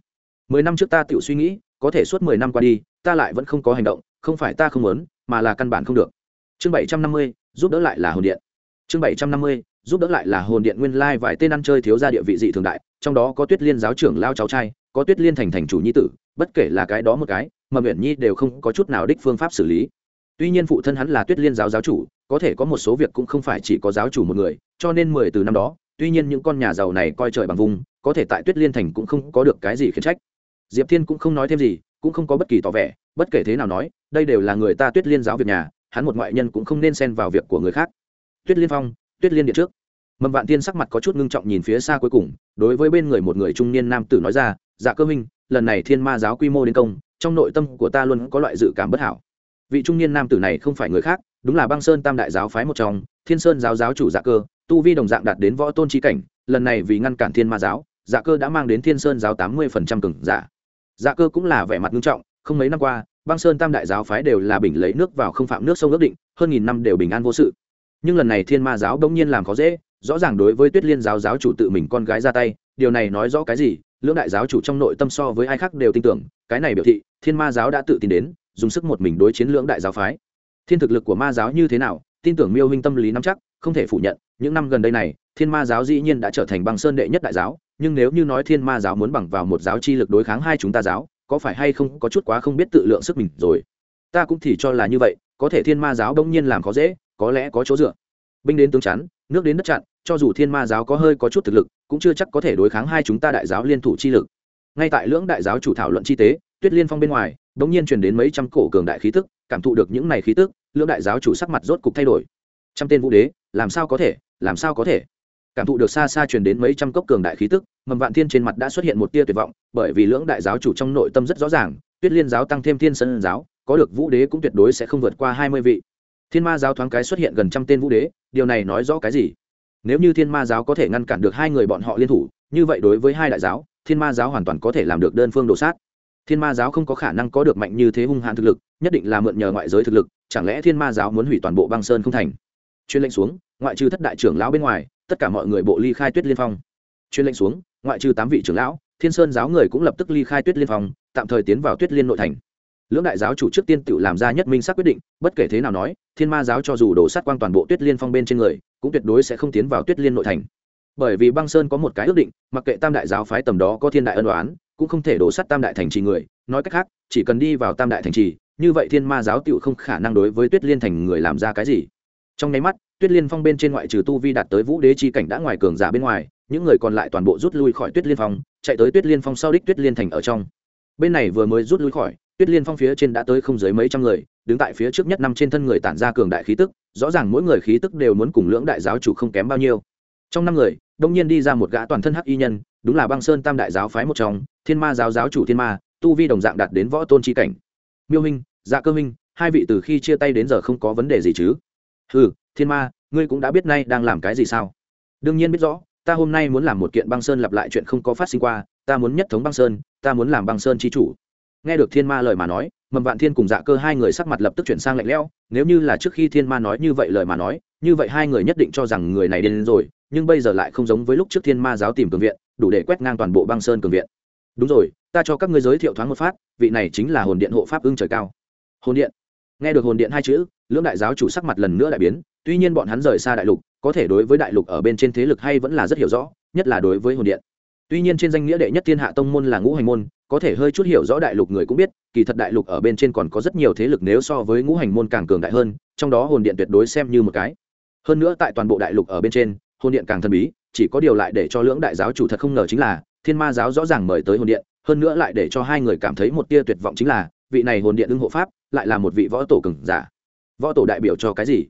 A: Mười năm trước ta tự suy nghĩ, có thể suốt mười năm qua đi, ta lại vẫn không có hành động, không phải ta không muốn, mà là căn bản không được. Chương bảy trăm năm mươi, giúp đỡ lại là hồn điện. Chương bảy trăm năm mươi giúp đỡ lại là hồn điện nguyên lai vài tên ăn chơi thiếu gia địa vị dị thường đại, trong đó có tuyết liên giáo trưởng lao cháu trai, có tuyết liên thành thành chủ nhi tử, bất kể là cái đó một cái, mà nguyện nhi đều không có chút nào đích phương pháp xử lý. Tuy nhiên phụ thân hắn là tuyết liên giáo giáo chủ, có thể có một số việc cũng không phải chỉ có giáo chủ một người, cho nên mười từ năm đó, tuy nhiên những con nhà giàu này coi trời bằng vùng, có thể tại tuyết liên thành cũng không có được cái gì khiến trách. Diệp thiên cũng không nói thêm gì, cũng không có bất kỳ tỏ vẻ, bất kể thế nào nói, đây đều là người ta tuyết liên giáo việc nhà, hắn một ngoại nhân cũng không nên xen vào việc của người khác. Tuyết liên phong tuyết liên điện trước. Mầm vạn tiên sắc mặt có chút ngưng trọng nhìn phía xa cuối cùng, đối với bên người một người trung niên nam tử nói ra dạ cơ minh lần này thiên ma giáo quy mô đến công, trong nội tâm của ta luôn có loại dự cảm bất hảo. Vị trung niên nam tử này không phải người khác, đúng là băng sơn tam đại giáo phái một trong, thiên sơn giáo giáo chủ dạ cơ, tu vi đồng dạng đạt đến võ tôn trí cảnh, lần này vì ngăn cản thiên ma giáo dạ cơ đã mang đến thiên sơn giáo tám mươi phần trăm cừng giả. Dạ cơ cũng là vẻ mặt nghiêm trọng, không mấy năm qua, băng sơn tam đại giáo phái đều là bình lấy nước vào không phạm nước sông ước định, hơn nghìn năm đều bình an vô sự nhưng lần này thiên ma giáo đông nhiên làm khó dễ, rõ ràng đối với tuyết liên giáo giáo chủ tự mình con gái ra tay, điều này nói rõ cái gì? Lưỡng đại giáo chủ trong nội tâm so với ai khác đều tin tưởng, cái này biểu thị, thiên ma giáo đã tự tin đến, dùng sức một mình đối chiến lưỡng đại giáo phái. Thiên thực lực của ma giáo như thế nào, tin tưởng miêu huynh tâm lý nắm chắc, không thể phủ nhận, những năm gần đây này, thiên ma giáo dĩ nhiên đã trở thành băng sơn đệ nhất đại giáo, nhưng nếu như nói thiên ma giáo muốn bằng vào một giáo chi lực đối kháng hai chúng ta giáo, có phải hay không có chút quá không biết tự lượng sức mình rồi? Ta cũng thì cho là như vậy, có thể thiên ma giáo đông nhiên làm khó dễ có lẽ có chỗ dựa. Binh đến tướng chắn, nước đến đất chặn, cho dù thiên ma giáo có hơi có chút thực lực, cũng chưa chắc có thể đối kháng hai chúng ta đại giáo liên thủ chi lực. Ngay tại lưỡng đại giáo chủ thảo luận chi tế, tuyết liên phong bên ngoài đ ỗ n g nhiên truyền đến mấy trăm cổ cường đại khí tức, cảm thụ được những này khí tức, lưỡng đại giáo chủ sắc mặt rốt cục thay đổi. Trăm tên vũ đế, làm sao có thể, làm sao có thể? Cảm thụ được xa xa truyền đến mấy trăm cốc cường đại khí tức, mầm vạn thiên trên mặt đã xuất hiện một tia tuyệt vọng, bởi vì lưỡng đại giáo chủ trong nội tâm rất rõ ràng, tuyết liên giáo tăng thêm thiên sơn giáo, có được vũ đế cũng tuyệt đối sẽ không vượt qua hai mươi vị thiên ma giáo thoáng cái xuất hiện gần trăm tên vũ đế, điều này nói rõ cái gì? Nếu như thiên ma giáo có thể ngăn cản được hai người bọn họ liên thủ, như vậy đối với hai đại giáo, thiên ma giáo hoàn toàn có thể làm được đơn phương đổ sát. Thiên ma giáo không có khả năng có được mạnh như thế hung hãn thực lực, nhất định là mượn nhờ ngoại giới thực lực, chẳng lẽ thiên ma giáo muốn hủy toàn bộ băng sơn không thành? Chuyên lệnh xuống, ngoại trừ thất đại trưởng lão bên ngoài, tất cả mọi người bộ ly khai tuyết liên phong. Chuyên lệnh xuống, ngoại trừ tám vị trưởng lão, thiên sơn giáo người cũng lập tức ly khai tuyết liên phong, tạm thời tiến vào tuyết liên nội thành lưỡng đại giáo chủ trước tiên tự làm ra nhất minh xác quyết định, bất kể thế nào nói, thiên ma giáo cho dù đổ sát quang toàn bộ tuyết liên phong bên trên người, cũng tuyệt đối sẽ không tiến vào tuyết liên nội thành. Bởi vì băng sơn có một cái ước định, mặc kệ tam đại giáo phái tầm đó có thiên đại ân đoán cũng không thể đổ sát tam đại thành trì người. Nói cách khác, chỉ cần đi vào tam đại thành trì, như vậy thiên ma giáo tựu không khả năng đối với tuyết liên thành người làm ra cái gì. Trong nháy mắt, tuyết liên phong bên trên ngoại trừ tu vi đạt tới vũ đế chi cảnh đã ngoài cường giả bên ngoài, những người còn lại toàn bộ rút lui khỏi tuyết liên phong, chạy tới tuyết liên phong sau đích tuyết liên thành ở trong. Bên này vừa mới rút lui khỏi tuyết liên phong phía trên đã tới không dưới mấy trăm người, đứng tại phía trước nhất năm trên thân người tản ra cường đại khí tức, rõ ràng mỗi người khí tức đều muốn cùng lưỡng đại giáo chủ không kém bao nhiêu. Trong năm người, đông nhiên đi ra một gã toàn thân hắc y nhân, đúng là băng sơn tam đại giáo phái một trong, thiên ma giáo giáo chủ thiên ma, tu vi đồng dạng đạt đến võ tôn chi cảnh. Miêu minh dạ cơ minh, hai vị từ khi chia tay đến giờ không có vấn đề gì chứ? Ừ thiên ma, ngươi cũng đã biết nay đang làm cái gì sao? Đương nhiên biết rõ, ta hôm nay muốn làm một kiện băng sơn lặp lại chuyện không có phát sinh qua, ta muốn nhất thống băng sơn, ta muốn làm băng sơn chi chủ nghe được thiên ma lời mà nói, mầm vạn thiên cùng dạ cơ hai người sắc mặt lập tức chuyển sang lạnh lẽo, nếu như là trước khi thiên ma nói như vậy lời mà nói, như vậy hai người nhất định cho rằng người này điên rồi, nhưng bây giờ lại không giống với lúc trước thiên ma giáo tìm cường viện, đủ để quét ngang toàn bộ băng sơn cường viện. Đúng rồi, ta cho các ngươi giới thiệu thoáng một phát, vị này chính là hồn điện hộ pháp ưng trời cao. Hồn điện. Nghe được hồn điện hai chữ, lưỡng đại giáo chủ sắc mặt lần nữa đại biến, tuy nhiên bọn hắn rời xa đại lục, có thể đối với đại lục ở bên trên thế lực hay vẫn là rất hiểu rõ, nhất là đối với hồn điện. Tuy nhiên trên danh nghĩa đệ nhất thiên hạ tông môn là ngũ hành môn có thể hơi chút hiểu rõ đại lục người cũng biết, kỳ thật đại lục ở bên trên còn có rất nhiều thế lực nếu so với ngũ hành môn càng cường đại hơn, trong đó hồn điện tuyệt đối xem như một cái. Hơn nữa tại toàn bộ đại lục ở bên trên, hồn điện càng thần bí, chỉ có điều lại để cho lưỡng đại giáo chủ thật không ngờ chính là, thiên ma giáo rõ ràng mời tới hồn điện, hơn nữa lại để cho hai người cảm thấy một tia tuyệt vọng chính là, vị này hồn điện ưng hộ pháp, lại là một vị võ tổ cường giả. Võ tổ đại biểu cho cái gì?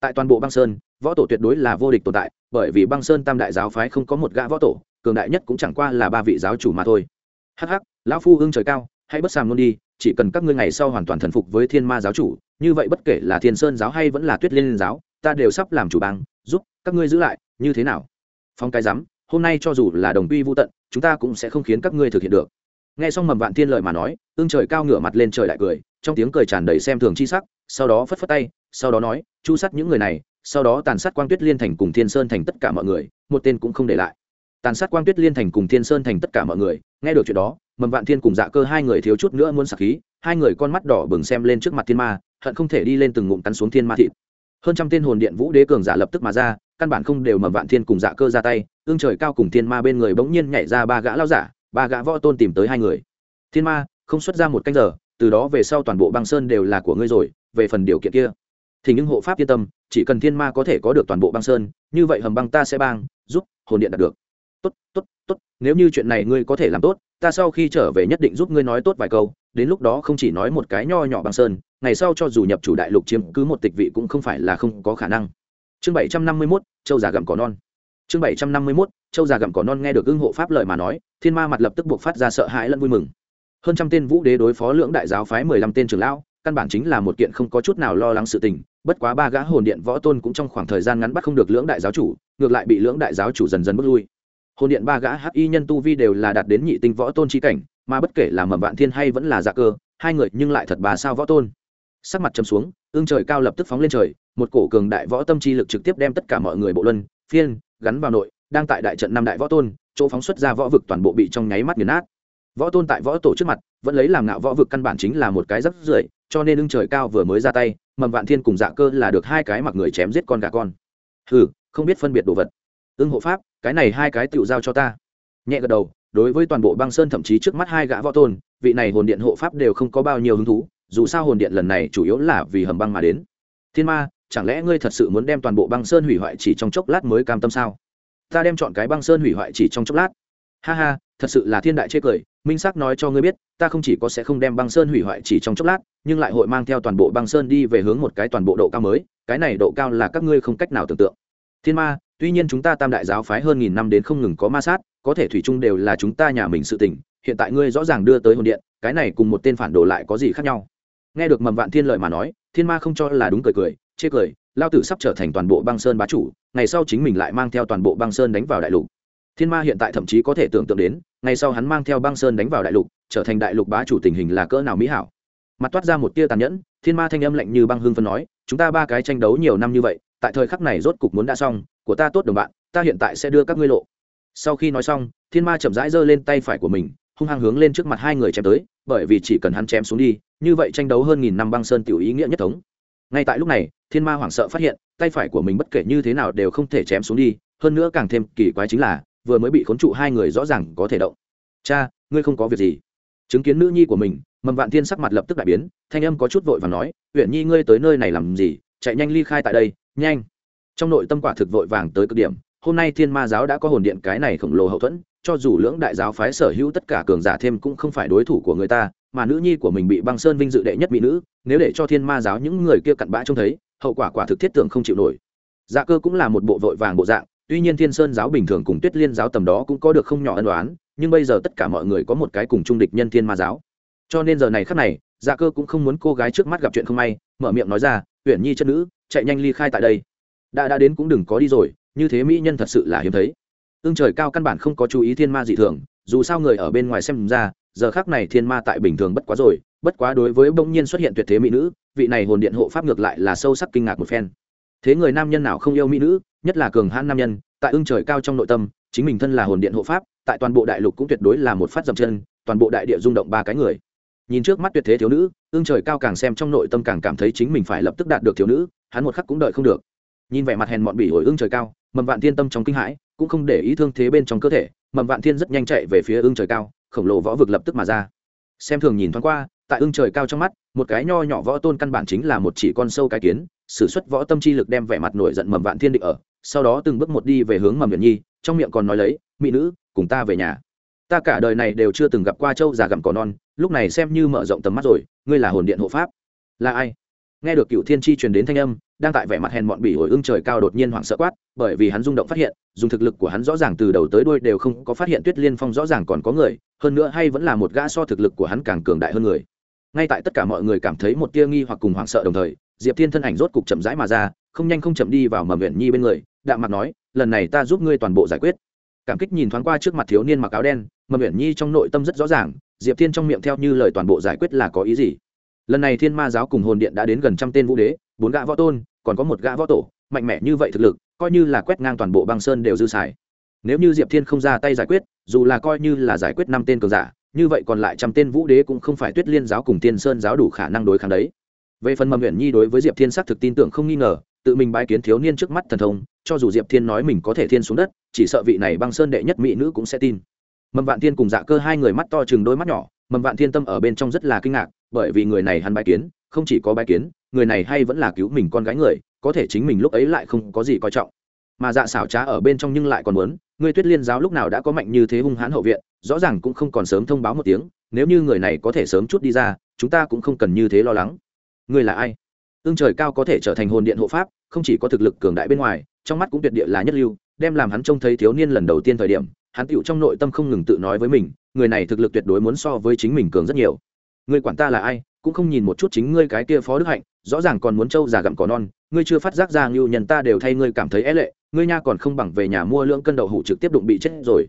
A: Tại toàn bộ băng sơn, võ tổ tuyệt đối là vô địch tồn tại, bởi vì băng sơn tam đại giáo phái không có một gã võ tổ, cường đại nhất cũng chẳng qua là ba vị giáo chủ mà thôi hắc hắc, lão phu ưng trời cao, hãy bất sàm luôn đi, chỉ cần các ngươi ngày sau hoàn toàn thần phục với thiên ma giáo chủ, như vậy bất kể là thiên sơn giáo hay vẫn là tuyết liên giáo, ta đều sắp làm chủ bang, giúp các ngươi giữ lại, như thế nào? Phong cái rắm hôm nay cho dù là đồng quy vô tận, chúng ta cũng sẽ không khiến các ngươi thực hiện được. Nghe xong mầm vạn thiên lợi mà nói ương trời cao ngửa mặt lên trời đại cười, trong tiếng cười tràn đầy xem thường chi sắc, sau đó phất phất tay, sau đó nói, chu sắt những người này, sau đó tàn sát quang tuyết liên thành cùng thiên sơn thành tất cả mọi người, một tên cũng không để lại. Tàn sát quang tuyết liên thành cùng thiên sơn thành tất cả mọi người nghe được chuyện đó, mầm vạn thiên cùng dạ cơ hai người thiếu chút nữa muốn sạc khí, hai người con mắt đỏ bừng xem lên trước mặt thiên ma, hận không thể đi lên từng ngụm cắn xuống thiên ma thịt. Hơn trăm tên hồn điện vũ đế cường giả lập tức mà ra, căn bản không đều mầm vạn thiên cùng dạ cơ ra tay, ương trời cao cùng thiên ma bên người bỗng nhiên nhảy ra ba gã lao giả, ba gã võ tôn tìm tới hai người. Thiên ma, không xuất ra một canh giờ, từ đó về sau toàn bộ băng sơn đều là của ngươi rồi, về phần điều kiện kia. Thì những hộ pháp yên tâm, chỉ cần thiên ma có thể có được toàn bộ băng sơn, như vậy hầm băng ta sẽ bang, giúp hồn điện đạt được tốt tốt tốt, nếu như chuyện này ngươi có thể làm tốt, ta sau khi trở về nhất định giúp ngươi nói tốt vài câu, đến lúc đó không chỉ nói một cái nho nhỏ bằng sơn, ngày sau cho dù nhập chủ đại lục chiếm cứ một tịch vị cũng không phải là không có khả năng. Chương bảy trăm năm mươi mốt, châu già gặm cỏ non. Chương bảy trăm năm mươi mốt, châu già gặm cỏ non nghe được ưng hộ pháp lợi mà nói, thiên ma mặt lập tức buộc phát ra sợ hãi lẫn vui mừng. Hơn trăm tên vũ đế đối phó lưỡng đại giáo phái mười lăm tên trưởng lão, căn bản chính là một kiện không có chút nào lo lắng sự tình, bất quá ba gã hồn điện võ tôn cũng trong khoảng thời gian ngắn bắt không được lưỡng đại giáo chủ, ngược lại bị lưỡng đại giáo chủ dần dần bước lui hồn điện ba gã hắc y nhân tu vi đều là đạt đến nhị tinh võ tôn chi cảnh, mà bất kể là mầm vạn thiên hay vẫn là dạ cơ, hai người nhưng lại thật bà sao võ tôn. Sắc mặt chấm xuống, ương trời cao lập tức phóng lên trời, một cổ cường đại võ tâm chi lực trực tiếp đem tất cả mọi người bộ luân, phiên, gắn vào nội, đang tại đại trận năm đại võ tôn, chỗ phóng xuất ra võ vực toàn bộ bị trong nháy mắt nghiền nát. Võ tôn tại võ tổ trước mặt, vẫn lấy làm ngạo võ vực căn bản chính là một cái rất rưởi, cho nên ưng trời cao vừa mới ra tay mầm vạn thiên cùng dạ cơ là được hai cái mặc người chém giết con gà con. Hừ, không biết phân biệt đồ vật. Ưng hộ pháp cái này hai cái tựu giao cho ta. Nhẹ gật đầu, đối với toàn bộ băng sơn thậm chí trước mắt hai gã võ tôn, vị này hồn điện hộ pháp đều không có bao nhiêu hứng thú, dù sao hồn điện lần này chủ yếu là vì hầm băng mà đến. Thiên ma, chẳng lẽ ngươi thật sự muốn đem toàn bộ băng sơn hủy hoại chỉ trong chốc lát mới cam tâm sao? Ta đem chọn cái băng sơn hủy hoại chỉ trong chốc lát. Ha ha, thật sự là thiên đại chê cười, minh sắc nói cho ngươi biết, ta không chỉ có sẽ không đem băng sơn hủy hoại chỉ trong chốc lát, nhưng lại hội mang theo toàn bộ băng sơn đi về hướng một cái toàn bộ độ cao mới, cái này độ cao là các ngươi không cách nào tưởng tượng. Thiên ma tuy nhiên chúng ta tam đại giáo phái hơn nghìn năm đến không ngừng có ma sát, có thể thủy chung đều là chúng ta nhà mình sự tình, hiện tại ngươi rõ ràng đưa tới hồn điện, cái này cùng một tên phản đồ lại có gì khác nhau? Nghe được mầm vạn thiên lợi mà nói, thiên ma không cho là đúng cười cười, chê cười, lao tử sắp trở thành toàn bộ băng sơn bá chủ, ngày sau chính mình lại mang theo toàn bộ băng sơn đánh vào đại lục. Thiên ma hiện tại thậm chí có thể tưởng tượng đến, ngày sau hắn mang theo băng sơn đánh vào đại lục, trở thành đại lục bá chủ tình hình là cỡ nào mỹ hảo. Mặt toát ra một tia tàn nhẫn, thiên ma thanh âm lạnh như băng hương phân nói, chúng ta ba cái tranh đấu nhiều năm như vậy tại thời khắc này rốt cục muốn đã xong, của ta tốt đồng bạn, ta hiện tại sẽ đưa các ngươi lộ. Sau khi nói xong, thiên ma chậm rãi giơ lên tay phải của mình, hung hăng hướng lên trước mặt hai người chém tới, bởi vì chỉ cần hắn chém xuống đi, như vậy tranh đấu hơn nghìn năm băng sơn tiểu ý nghĩa nhất thống. Ngay tại lúc này, thiên ma hoảng sợ phát hiện, tay phải của mình bất kể như thế nào đều không thể chém xuống đi, hơn nữa càng thêm kỳ quái chính là, vừa mới bị khốn trụ hai người rõ ràng có thể động. Cha, ngươi không có việc gì. Chứng kiến nữ nhi của mình, mầm vạn thiên sắc mặt lập tức đại biến, thanh âm có chút vội và nói huyện nhi, ngươi tới nơi này làm gì? Chạy nhanh ly khai tại đây nhanh. Trong nội tâm quả thực vội vàng tới cực điểm, hôm nay thiên ma giáo đã có hồn điện cái này khổng lồ hậu thuẫn, cho dù lưỡng đại giáo phái sở hữu tất cả cường giả thêm cũng không phải đối thủ của người ta, mà nữ nhi của mình bị băng sơn vinh dự đệ nhất mỹ nữ, nếu để cho thiên ma giáo những người kia cặn bã trông thấy, hậu quả quả thực thiết tưởng không chịu nổi. Dạ cơ cũng là một bộ vội vàng bộ dạng, tuy nhiên thiên sơn giáo bình thường cùng tuyết liên giáo tầm đó cũng có được không nhỏ ân đoán nhưng bây giờ tất cả mọi người có một cái cùng trung địch nhân thiên ma giáo. Cho nên giờ này khắc này dạ cơ cũng không muốn cô gái trước mắt gặp chuyện không may, mở miệng nói ra, uyển nhi chất nữ chạy nhanh ly khai tại đây. Đã đã đến cũng đừng có đi rồi, như thế mỹ nhân thật sự là hiếm thấy. Ương trời cao căn bản không có chú ý thiên ma dị thường, dù sao người ở bên ngoài xem ra, giờ khác này thiên ma tại bình thường bất quá rồi, bất quá đối với bỗng nhiên xuất hiện tuyệt thế mỹ nữ, vị này hồn điện hộ pháp ngược lại là sâu sắc kinh ngạc một phen. Thế người nam nhân nào không yêu mỹ nữ, nhất là cường hãn nam nhân, tại ương trời cao trong nội tâm, chính mình thân là hồn điện hộ pháp, tại toàn bộ đại lục cũng tuyệt đối là một phát dầm chân, toàn bộ đại địa rung động ba cái người nhìn trước mắt tuyệt thế thiếu nữ, ương trời cao càng xem trong nội tâm càng cảm thấy chính mình phải lập tức đạt được thiếu nữ, hắn một khắc cũng đợi không được. Nhìn vẻ mặt hèn mọn bỉ ổi ương trời cao, mầm vạn thiên tâm trong kinh hãi, cũng không để ý thương thế bên trong cơ thể, mầm vạn thiên rất nhanh chạy về phía ương trời cao, khổng lồ võ vực lập tức mà ra. Xem thường nhìn thoáng qua, tại ương trời cao trong mắt, một cái nho nhỏ võ tôn căn bản chính là một chỉ con sâu cái kiến s ử suất võ tâm chi lực đem vẻ mặt nổi giận mầm vạn thiên định ở, sau đó từng bước một đi về hướng mầm viện nhi, trong miệng còn nói lấy, mỹ nữ, cùng ta về nhà ta cả đời này đều chưa từng gặp qua châu già gặm cỏ non, lúc này xem như mở rộng tầm mắt rồi, ngươi là hồn điện hộ pháp. Là ai? Nghe được cựu thiên tri truyền đến thanh âm, đang tại vẻ mặt hèn mọn bỉ ổi ưng trời cao đột nhiên hoảng sợ quát, bởi vì hắn rung động phát hiện, dùng thực lực của hắn rõ ràng từ đầu tới đuôi đều không có phát hiện tuyết liên phong rõ ràng còn có người, hơn nữa hay vẫn là một gã so thực lực của hắn càng cường đại hơn người. Ngay tại tất cả mọi người cảm thấy một tia nghi hoặc cùng hoảng sợ đồng thời, diệp thiên thân ảnh rốt cục chậm rãi mà ra, không nhanh không chậm đi vào mầm huyện nhi bên người, đạm mặt nói, lần này ta giúp ngươi toàn bộ giải quyết cảm kích nhìn thoáng qua trước mặt thiếu niên mặc áo đen mầm uyển nhi trong nội tâm rất rõ ràng, diệp thiên trong miệng theo như lời toàn bộ giải quyết là có ý gì. Lần này thiên ma giáo cùng hồn điện đã đến gần trăm tên vũ đế, bốn gã võ tôn, còn có một gã võ tổ, mạnh mẽ như vậy thực lực, coi như là quét ngang toàn bộ băng sơn đều dư xài. Nếu như diệp thiên không ra tay giải quyết, dù là coi như là giải quyết năm tên cường giả, như vậy còn lại trăm tên vũ đế cũng không phải tuyết liên giáo cùng tiên sơn giáo đủ khả năng đối kháng đấy. Về phần mầm huyện nhi đối với diệp thiên xác thực tin tưởng không nghi ngờ tự mình bái kiến thiếu niên trước mắt thần thông, cho dù diệp thiên nói mình có thể thiên xuống đất, chỉ sợ vị này băng sơn đệ nhất mỹ nữ cũng sẽ tin. Mầm vạn thiên cùng dạ cơ hai người mắt to chừng đôi mắt nhỏ, mầm vạn thiên tâm ở bên trong rất là kinh ngạc, bởi vì người này hắn bái kiến, không chỉ có bái kiến, người này hay vẫn là cứu mình con gái người, có thể chính mình lúc ấy lại không có gì coi trọng. Mà dạ xảo trá ở bên trong nhưng lại còn muốn, người tuyết liên giáo lúc nào đã có mạnh như thế hung hãn hậu viện, rõ ràng cũng không còn sớm thông báo một tiếng, nếu như người này có thể sớm chút đi ra, chúng ta cũng không cần như thế lo lắng. Người là ai? Ương trời cao có thể trở thành hồn điện hộ pháp, không chỉ có thực lực cường đại bên ngoài, trong mắt cũng tuyệt địa là nhất lưu, đem làm hắn trông thấy thiếu niên lần đầu tiên thời điểm, hắn tựu trong nội tâm không ngừng tự nói với mình, người này thực lực tuyệt đối muốn so với chính mình cường rất nhiều. Người quản ta là ai, cũng không nhìn một chút chính ngươi cái kia phó đức hạnh, rõ ràng còn muốn trâu già gặm cỏ non, ngươi chưa phát giác ra ngưu nhân ta đều thay ngươi cảm thấy é lệ, ngươi nha còn không bằng về nhà mua lưỡng cân đậu hủ trực tiếp đụng bị chết rồi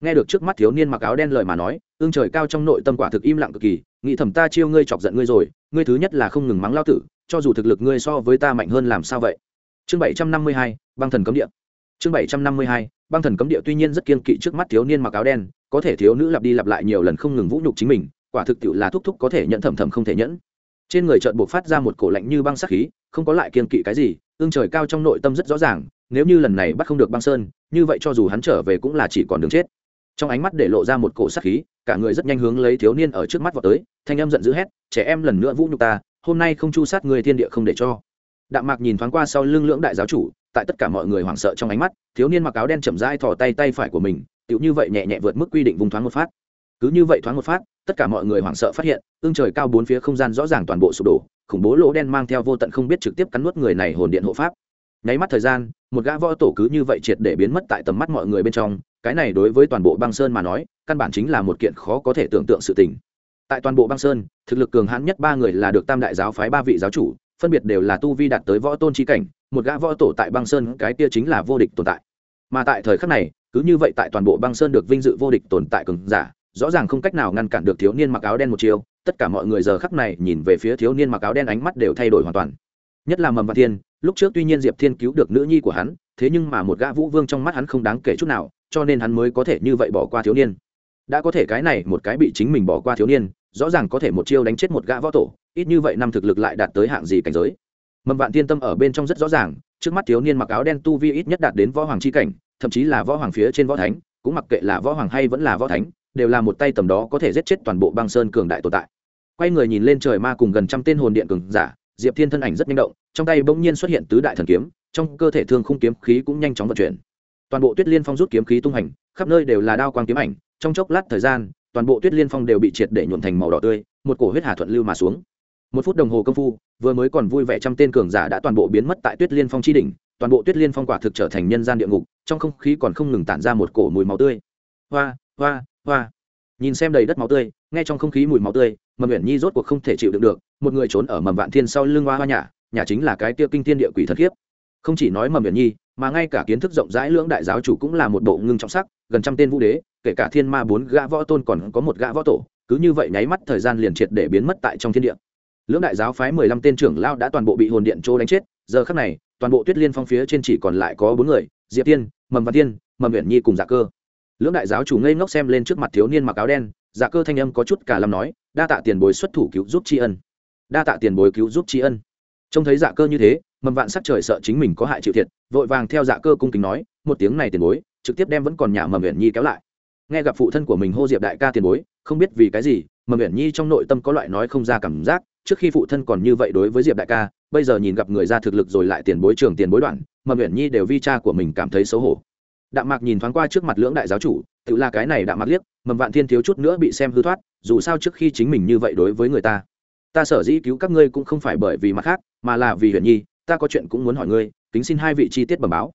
A: nghe được trước mắt thiếu niên mặc áo đen lời mà nói, ương trời cao trong nội tâm quả thực im lặng cực kỳ, nghĩ thầm ta chiêu ngươi chọc giận ngươi rồi, ngươi thứ nhất là không ngừng mắng lao tử, cho dù thực lực ngươi so với ta mạnh hơn làm sao vậy? Chương bảy trăm năm mươi hai, băng thần cấm địa. Chương bảy trăm năm mươi hai, băng thần cấm địa tuy nhiên rất kiên kỵ trước mắt thiếu niên mặc áo đen, có thể thiếu nữ lặp đi lặp lại nhiều lần không ngừng vũ nhục chính mình, quả thực tiệu là thúc thúc có thể nhận thầm thầm không thể nhẫn. Trên người trợn buộc phát ra một cổ lạnh như băng sắc khí, không có lại kiên kỵ cái gì, ương trời cao trong nội tâm rất rõ ràng, nếu như lần này bắt không được băng sơn, như vậy cho dù hắn trở về cũng là chỉ còn đường chết trong ánh mắt để lộ ra một cổ sắc khí, cả người rất nhanh hướng lấy thiếu niên ở trước mắt vào tới, thanh em giận dữ hét, trẻ em lần nữa vũ nhục ta, hôm nay không chu sát người thiên địa không để cho. Đạm mạc nhìn thoáng qua sau lưng lưỡng đại giáo chủ, tại tất cả mọi người hoảng sợ trong ánh mắt, thiếu niên mặc áo đen chậm rãi thò tay tay phải của mình, tựu như vậy nhẹ nhẹ vượt mức quy định vùng thoáng một phát. Cứ như vậy thoáng một phát, tất cả mọi người hoảng sợ phát hiện, ương trời cao bốn phía không gian rõ ràng toàn bộ sụp đổ, khủng bố lỗ đen mang theo vô tận không biết trực tiếp cắn nuốt người này hồn điện hộ pháp. Nháy mắt thời gian một gã võ tổ cứ như vậy triệt để biến mất tại tầm mắt mọi người bên trong, cái này đối với toàn bộ băng sơn mà nói, căn bản chính là một kiện khó có thể tưởng tượng sự tình. Tại toàn bộ băng sơn, thực lực cường hãn nhất ba người là được tam đại giáo phái ba vị giáo chủ, phân biệt đều là tu vi đạt tới võ tôn trí cảnh, một gã võ tổ tại băng sơn, cái kia chính là vô địch tồn tại. Mà tại thời khắc này, cứ như vậy tại toàn bộ băng sơn được vinh dự vô địch tồn tại cường giả, rõ ràng không cách nào ngăn cản được thiếu niên mặc áo đen một chiều tất cả mọi người giờ khắc này nhìn về phía thiếu niên mặc áo đen ánh mắt đều thay đổi hoàn toàn. Nhất là mầm văn thiên lúc trước tuy nhiên diệp thiên cứu được nữ nhi của hắn, thế nhưng mà một gã vũ vương trong mắt hắn không đáng kể chút nào, cho nên hắn mới có thể như vậy bỏ qua thiếu niên. Đã có thể cái này một cái bị chính mình bỏ qua thiếu niên, rõ ràng có thể một chiêu đánh chết một gã võ tổ, ít như vậy năm thực lực lại đạt tới hạng gì cảnh giới. Mầm vạn thiên tâm ở bên trong rất rõ ràng, trước mắt thiếu niên mặc áo đen tu vi ít nhất đạt đến võ hoàng c h i cảnh, thậm chí là võ hoàng phía trên võ thánh, cũng mặc kệ là võ hoàng hay vẫn là võ thánh, đều là một tay tầm đó có thể giết chết toàn bộ băng sơn cường đại tồn tại. Quay người nhìn lên trời ma cùng gần trăm tên hồn điện cường giả diệp thiên thân ảnh rất nhanh động, trong tay bỗng nhiên xuất hiện tứ đại thần kiếm, trong cơ thể thương khung kiếm khí cũng nhanh chóng vận chuyển. Toàn bộ tuyết liên phong rút kiếm khí tung hành, khắp nơi đều là đao quang kiếm ảnh, trong chốc lát thời gian, toàn bộ tuyết liên phong đều bị triệt để nhuộn thành màu đỏ tươi, một cổ huyết hà thuận lưu mà xuống. Một phút đồng hồ công phu, vừa mới còn vui vẻ trăm tên cường giả đã toàn bộ biến mất tại tuyết liên phong chi đỉnh, toàn bộ tuyết liên phong quả thực trở thành nhân gian địa ngục, trong không khí còn không ngừng tản ra một cổ mùi máu tươi. Hoa hoa hoa nhìn xem đầy đất máu tươi, nghe trong không khí mùi máu tươi, mầm nguyện nhi rốt cuộc không thể chịu đựng được, một người trốn ở mầm vạn thiên sau lưng hoa hoa nhà nhà chính là cái tiêu kinh thiên địa quỷ thật khiếp. Không chỉ nói mầm nguyện nhi, mà ngay cả kiến thức rộng rãi lưỡng đại giáo chủ cũng là một bộ ngưng trọng sắc, gần trăm tên vũ đế, kể cả thiên ma bốn gã võ tôn còn có một gã võ tổ, cứ như vậy nháy mắt thời gian liền triệt để biến mất tại trong thiên địa. Lưỡng đại giáo phái mười lăm tên trưởng lao đã toàn bộ bị hồn điện trô đánh chết, giờ khắc này, toàn bộ tuyết liên phong phía trên chỉ còn lại có bốn người, diệp tiên, mầm văn tiên mầm uyển nhi cùng dạ cơ lưỡng đại giáo chủ ngây ngốc xem lên trước mặt thiếu niên mặc áo đen dạ cơ thanh âm có chút cả lâm nói, đa tạ tiền bối xuất thủ cứu giúp tri ân. Đa tạ tiền bối cứu giúp tri ân. Trông thấy dạ cơ như thế, mầm vạn sắc trời sợ chính mình có hại chịu thiệt, vội vàng theo dạ cơ cung kính nói, một tiếng này tiền bối, trực tiếp đem vẫn còn nhà mầm huyện nhi kéo lại. Nghe gặp phụ thân của mình hô diệp đại ca tiền bối, không biết vì cái gì, mầm huyện nhi trong nội tâm có loại nói không ra cảm giác, trước khi phụ thân còn như vậy đối với diệp đại ca, bây giờ nhìn gặp người ra thực lực rồi lại tiền bối trường tiền bối đoạn, mầm huyện nhi đều vi cha của mình cảm thấy xấu hổ đạm mạc nhìn thoáng qua trước mặt lưỡng đại giáo chủ, tự là cái này đạm mạc liếc, mầm vạn thiên thiếu chút nữa bị xem hư thoát, dù sao trước khi chính mình như vậy đối với người ta. Ta sở dĩ cứu các ngươi cũng không phải bởi vì mặt khác, mà là vì huyền nhi, ta có chuyện cũng muốn hỏi ngươi, kính xin hai vị chi tiết bẩm báo.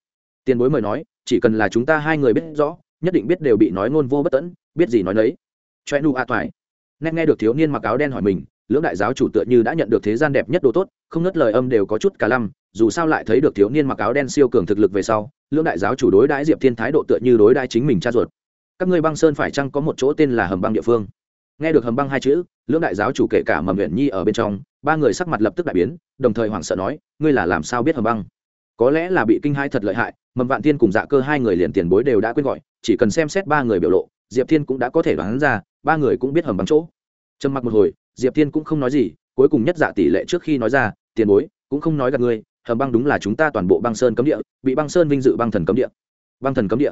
A: Tiền bối mời nói, chỉ cần là chúng ta hai người biết rõ, nhất định biết đều bị nói ngôn vô bất tẫn biết gì nói nấy. Choe nu a toại nghe nghe được thiếu niên mặc áo đen hỏi mình lưỡng đại giáo chủ tựa như đã nhận được thế gian đẹp nhất đồ tốt, không ngất lời âm đều có chút cả lăm, dù sao lại thấy được thiếu niên mặc áo đen siêu cường thực lực về sau, lưỡng đại giáo chủ đối đãi diệp thiên thái độ tựa như đối đãi chính mình cha ruột. Các ngươi băng sơn phải chăng có một chỗ tên là hầm băng địa phương? Nghe được hầm băng hai chữ, lưỡng đại giáo chủ kể cả mầm huyện nhi ở bên trong, ba người sắc mặt lập tức đại biến, đồng thời hoảng sợ nói, ngươi là làm sao biết hầm băng? Có lẽ là bị kinh hai thật lợi hại, mầm vạn thiên cùng dạ cơ hai người liền tiền bối đều đã quên gọi, chỉ cần xem xét ba người biểu lộ, diệp thiên cũng đã có thể đoán ra, ba người cũng biết hầm băng chỗ. Trầm mặc một hồi diệp thiên cũng không nói gì, cuối cùng nhất dạ tỷ lệ trước khi nói ra, tiền bối, cũng không nói gặp ngươi, hầm băng đúng là chúng ta toàn bộ băng sơn cấm địa, bị băng sơn vinh dự băng thần cấm địa. Băng thần cấm địa.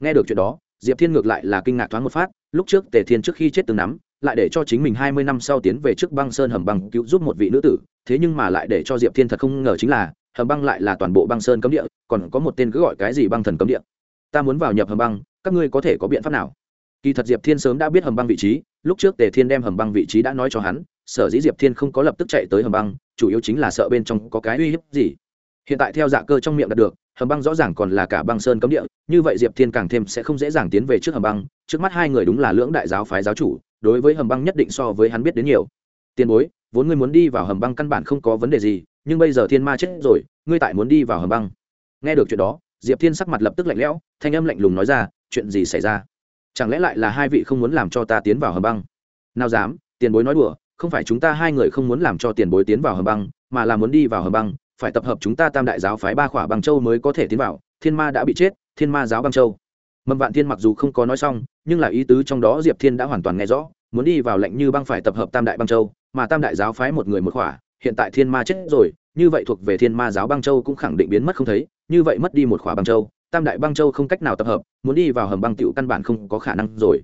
A: Nghe được chuyện đó, diệp thiên ngược lại là kinh ngạc thoáng một phát, lúc trước tề thiên trước khi chết từng nắm, lại để cho chính mình hai mươi năm sau tiến về trước băng sơn hầm băng cứu giúp một vị nữ tử, thế nhưng mà lại để cho diệp thiên thật không ngờ chính là, hầm băng lại là toàn bộ băng sơn cấm địa, còn có một tên cứ gọi cái gì băng thần cấm địa. Ta muốn vào nhập hầm băng, các ngươi có thể có biện pháp nào? Kỳ thật diệp thiên sớm đã biết hầm băng vị trí lúc trước tề thiên đem hầm băng vị trí đã nói cho hắn, sở dĩ diệp thiên không có lập tức chạy tới hầm băng, chủ yếu chính là sợ bên trong có cái uy hiếp gì. Hiện tại theo dạ cơ trong miệng đạt được, hầm băng rõ ràng còn là cả băng sơn cấm địa, như vậy diệp thiên càng thêm sẽ không dễ dàng tiến về trước hầm băng, trước mắt hai người đúng là lưỡng đại giáo phái giáo chủ, đối với hầm băng nhất định so với hắn biết đến nhiều. Tiền bối, vốn ngươi muốn đi vào hầm băng căn bản không có vấn đề gì, nhưng bây giờ thiên ma chết rồi, ngươi tại muốn đi vào hầm băng. Nghe được chuyện đó, diệp thiên sắc mặt lập tức lạnh lẽo, thanh âm lạnh lùng nói ra, chuyện gì xảy ra? Chẳng lẽ lại là hai vị không muốn làm cho ta tiến vào hầm băng? Nào dám, tiền bối nói đùa, không phải chúng ta hai người không muốn làm cho tiền bối tiến vào hầm băng, mà là muốn đi vào hầm băng, phải tập hợp chúng ta tam đại giáo phái ba khỏa băng châu mới có thể tiến vào, thiên ma đã bị chết, thiên ma giáo băng châu. Mầm vạn thiên mặc dù không có nói xong, nhưng là ý tứ trong đó diệp thiên đã hoàn toàn nghe rõ, muốn đi vào lệnh như băng phải tập hợp tam đại băng châu, mà tam đại giáo phái một người một khỏa, hiện tại thiên ma chết rồi, như vậy thuộc về thiên ma giáo băng châu cũng khẳng định biến mất không thấy, như vậy mất đi một khỏa băng châu tam đại băng châu không cách nào tập hợp, muốn đi vào hầm băng tựu căn bản không có khả năng rồi.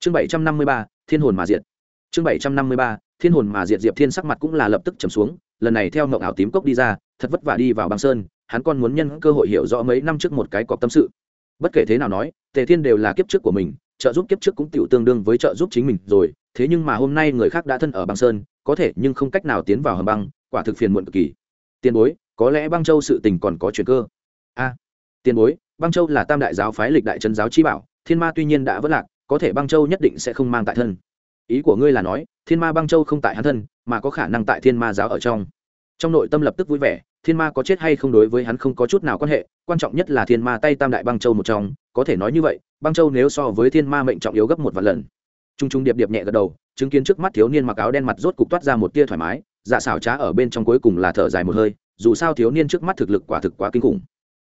A: Chương bảy trăm năm mươi ba, thiên hồn mà diệt. Chương bảy trăm năm mươi ba, thiên hồn mà diệt diệp thiên sắc mặt cũng là lập tức trầm xuống, lần này theo mộng ảo tím cốc đi ra, thật vất vả đi vào băng sơn, hắn còn muốn nhân cơ hội hiểu rõ mấy năm trước một cái cọc tâm sự. Bất kể thế nào nói, tề thiên đều là kiếp trước của mình, trợ giúp kiếp trước cũng tựu tương đương với trợ giúp chính mình rồi, thế nhưng mà hôm nay người khác đã thân ở băng sơn, có thể nhưng không cách nào tiến vào hầm băng, quả thực phiền muộn cực kỳ. Tiền bối, có lẽ băng châu sự tình còn có chuyện cơ. A, tiền bối băng châu là tam đại giáo phái lịch đại trấn giáo chi bảo, thiên ma tuy nhiên đã vất lạc, có thể băng châu nhất định sẽ không mang tại thân. Ý của ngươi là nói, thiên ma băng châu không tại hắn thân, mà có khả năng tại thiên ma giáo ở trong. Trong nội tâm lập tức vui vẻ, thiên ma có chết hay không đối với hắn không có chút nào quan hệ, quan trọng nhất là thiên ma tay tam đại băng châu một trong, có thể nói như vậy, băng châu nếu so với thiên ma mệnh trọng yếu gấp một vạn lần. T r u n g t r u n g điệp điệp nhẹ gật đầu, chứng kiến trước mắt thiếu niên mặc áo đen mặt rốt cục toát ra một tia thoải mái dạ xảo trá ở bên trong cuối cùng là thở dài một hơi, dù sao thiếu niên trước mắt thực lực quả thực quá kinh khủng.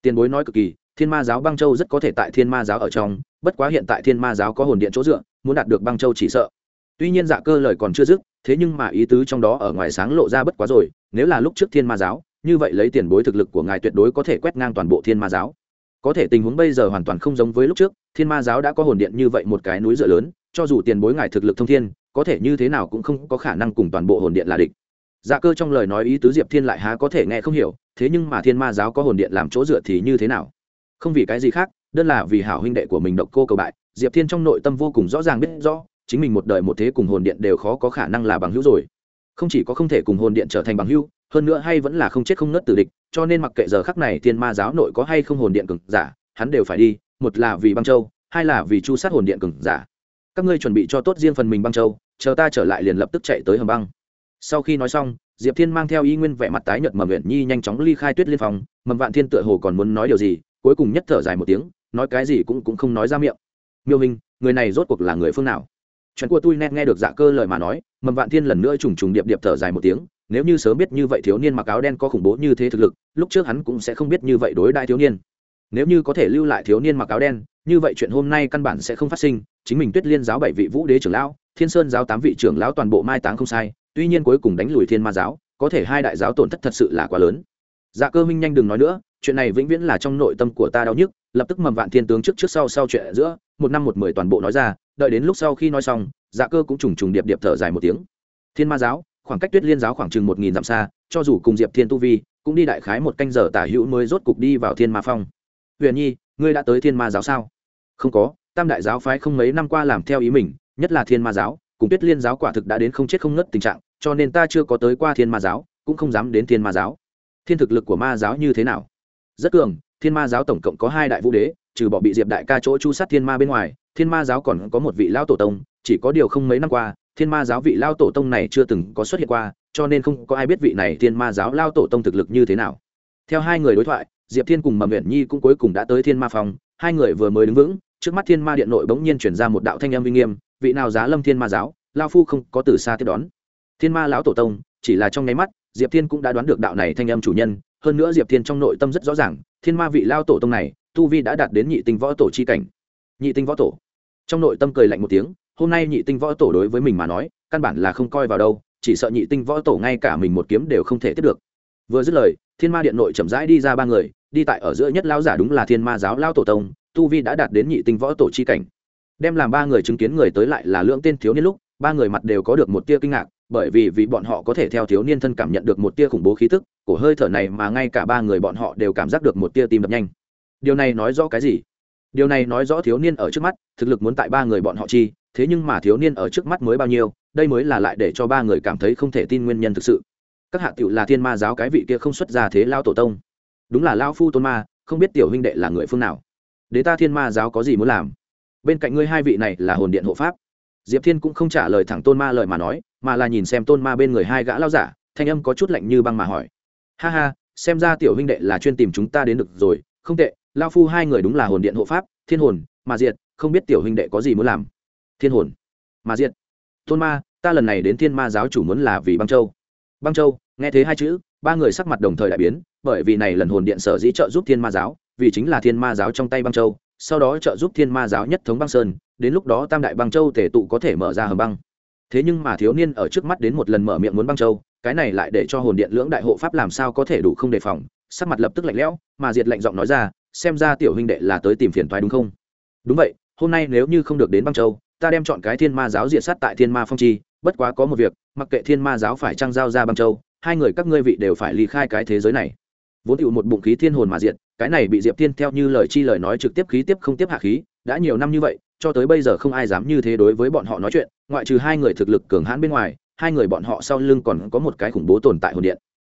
A: Tiền bối nói cực kỳ thiên ma giáo băng châu rất có thể tại thiên ma giáo ở trong, bất quá hiện tại thiên ma giáo có hồn điện chỗ dựa, muốn đạt được băng châu chỉ sợ. Tuy nhiên dạ cơ lời còn chưa dứt, thế nhưng mà ý tứ trong đó ở ngoài sáng lộ ra bất quá rồi, nếu là lúc trước thiên ma giáo, như vậy lấy tiền bối thực lực của ngài tuyệt đối có thể quét ngang toàn bộ thiên ma giáo. Có thể tình huống bây giờ hoàn toàn không giống với lúc trước, thiên ma giáo đã có hồn điện như vậy một cái núi dựa lớn, cho dù tiền bối ngài thực lực thông thiên, có thể như thế nào cũng không có khả năng cùng toàn bộ hồn điện là địch. Dạ cơ trong lời nói ý tứ diệp thiên lại há có thể nghe không hiểu, thế nhưng mà thiên ma giáo có hồn điện làm chỗ dựa thì như thế nào? Không vì cái gì khác, đơn là vì hảo huynh đệ của mình độc cô cầu bại, diệp thiên trong nội tâm vô cùng rõ ràng biết rõ, chính mình một đời một thế cùng hồn điện đều khó có khả năng là bằng hữu rồi. Không chỉ có không thể cùng hồn điện trở thành bằng hữu, hơn nữa hay vẫn là không chết không nớt tử địch, cho nên mặc kệ giờ khắc này thiên ma giáo nội có hay không hồn điện cường giả, hắn đều phải đi, một là vì băng châu, hai là vì chu sát hồn điện cường giả. Các ngươi chuẩn bị cho tốt riêng phần mình băng châu, chờ ta trở lại liền lập tức chạy tới hầm băng. Sau khi nói xong, diệp thiên mang theo y nguyên vẻ mặt tái nhợt mầm nguyện nhi nhanh chóng ly khai tuyết liên phòng mầm vạn thiên tựa hồ còn muốn nói điều gì cuối cùng nhất thở dài một tiếng, nói cái gì cũng cũng không nói ra miệng. Miêu hình người này rốt cuộc là người phương nào? Chuyện của tôi nét nghe được dạ cơ lời mà nói, mầm vạn thiên lần nữa trùng trùng điệp điệp thở dài một tiếng, nếu như sớm biết như vậy thiếu niên mặc áo đen có khủng bố như thế thực lực, lúc trước hắn cũng sẽ không biết như vậy đối đại thiếu niên. Nếu như có thể lưu lại thiếu niên mặc áo đen, như vậy chuyện hôm nay căn bản sẽ không phát sinh, chính mình tuyết liên giáo bảy vị vũ đế trưởng lão, thiên sơn giáo tám vị trưởng lão toàn bộ mai táng không sai, tuy nhiên cuối cùng đánh lùi thiên ma giáo, có thể hai đại giáo tổn thất thật sự là quá lớn dạ cơ minh nhanh đừng nói nữa, chuyện này vĩnh viễn là trong nội tâm của ta đau nhức, lập tức mầm vạn thiên tướng trước trước sau sau chuyện giữa, một năm một mười toàn bộ nói ra, đợi đến lúc sau khi nói xong dạ cơ cũng trùng trùng điệp điệp thở dài một tiếng. Thiên ma giáo, khoảng cách tuyết liên giáo khoảng chừng một nghìn dặm xa, cho dù cùng diệp thiên tu vi, cũng đi đại khái một canh giờ tả hữu mới rốt cục đi vào thiên ma phong. Huyền nhi, ngươi đã tới thiên ma giáo sao? Không có, tam đại giáo phái không mấy năm qua làm theo ý mình, nhất là thiên ma giáo, cùng tuyết liên giáo quả thực đã đến không chết không ngất tình trạng, cho nên ta chưa có tới qua thiên ma giáo, cũng không dám đến thiên ma giáo thiên thực lực của ma giáo như thế nào? Rất cường, thiên ma giáo tổng cộng có hai đại vũ đế, trừ bỏ bị diệp đại ca chỗ chu sát thiên ma bên ngoài, thiên ma giáo còn có một vị lao tổ tông, chỉ có điều không mấy năm qua, thiên ma giáo vị lao tổ tông này chưa từng có xuất hiện qua, cho nên không có ai biết vị này thiên ma giáo lao tổ tông thực lực như thế nào. Theo hai người đối thoại, diệp thiên cùng mầm huyện nhi cũng cuối cùng đã tới thiên ma phòng, hai người vừa mới đứng vững, trước mắt thiên ma điện nội bỗng nhiên chuyển ra một đạo thanh âm uy nghiêm, vị nào giá lâm thiên ma giáo lao phu không có từ xa tiếp đón. Thiên ma lão tổ tông, chỉ là trong nháy mắt diệp thiên cũng đã đoán được đạo này thanh âm chủ nhân, hơn nữa diệp thiên trong nội tâm rất rõ ràng, thiên ma vị lao tổ tông này, tu vi đã đạt đến nhị tinh võ tổ chi cảnh. Nhị tinh võ tổ. Trong nội tâm cười lạnh một tiếng, hôm nay nhị tinh võ tổ đối với mình mà nói, căn bản là không coi vào đâu, chỉ sợ nhị tinh võ tổ ngay cả mình một kiếm đều không thể tiếp được. Vừa dứt lời, thiên ma điện nội chậm rãi đi ra ba người, đi tại ở giữa nhất lao giả đúng là thiên ma giáo lao tổ tông, tu vi đã đạt đến nhị tinh võ tổ chi cảnh. Đem làm ba người chứng kiến người tới lại là lượng tên thiếu niên lúc, ba người mặt đều có được một tia kinh ngạc bởi vì vì bọn họ có thể theo thiếu niên thân cảm nhận được một tia khủng bố khí tức, cổ hơi thở này mà ngay cả ba người bọn họ đều cảm giác được một tia tim đập nhanh. Điều này nói rõ cái gì? Điều này nói rõ thiếu niên ở trước mắt, thực lực muốn tại ba người bọn họ chi, thế nhưng mà thiếu niên ở trước mắt mới bao nhiêu, đây mới là lại để cho ba người cảm thấy không thể tin nguyên nhân thực sự. Các hạ tiểu là thiên ma giáo cái vị kia không xuất ra thế lao tổ tông. Đúng là lao phu tôn ma, không biết tiểu huynh đệ là người phương nào. Đế ta thiên ma giáo có gì muốn làm? Bên cạnh ngươi hai vị này là hồn điện hộ pháp. Diệp thiên cũng không trả lời thẳng tôn ma lời mà nói mà là nhìn xem tôn ma bên người hai gã lao giả, thanh âm có chút lạnh như băng mà hỏi. Ha ha, xem ra tiểu huynh đệ là chuyên tìm chúng ta đến được rồi, không tệ, lao phu hai người đúng là hồn điện hộ pháp, thiên hồn, mà diệt, không biết tiểu huynh đệ có gì muốn làm. Thiên hồn, mà diệt. Tôn ma, ta lần này đến thiên ma giáo chủ muốn là vì băng châu. Băng châu, nghe thế hai chữ, ba người sắc mặt đồng thời đại biến, bởi vì này lần hồn điện sở dĩ trợ giúp thiên ma giáo, vì chính là thiên ma giáo trong tay băng châu, sau đó trợ giúp thiên ma giáo nhất thống băng sơn, đến lúc đó tam đại băng châu tể tụ có thể mở ra hầm băng thế nhưng mà thiếu niên ở trước mắt đến một lần mở miệng muốn băng châu, cái này lại để cho hồn điện lưỡng đại hộ pháp làm sao có thể đủ không đề phòng, sắc mặt lập tức lạnh lẽo, mà diệt lạnh giọng nói ra, xem ra tiểu huynh đệ là tới tìm phiền toái đúng không? Đúng vậy, hôm nay nếu như không được đến băng châu, ta đem chọn cái thiên ma giáo diệt sát tại thiên ma phong chi, bất quá có một việc, mặc kệ thiên ma giáo phải trăng giao ra băng châu, hai người các ngươi vị đều phải ly khai cái thế giới này. Vốn tựu một bụng khí thiên hồn mà diệt, cái này bị diệp thiên theo như lời chi lời nói trực tiếp khí tiếp không tiếp hạ khí, đã nhiều năm như vậy cho tới bây giờ không ai dám như thế đối với bọn họ nói chuyện ngoại trừ hai người thực lực cường hãn bên ngoài hai người bọn họ sau lưng còn có một cái khủng bố tồn tại hồn điện.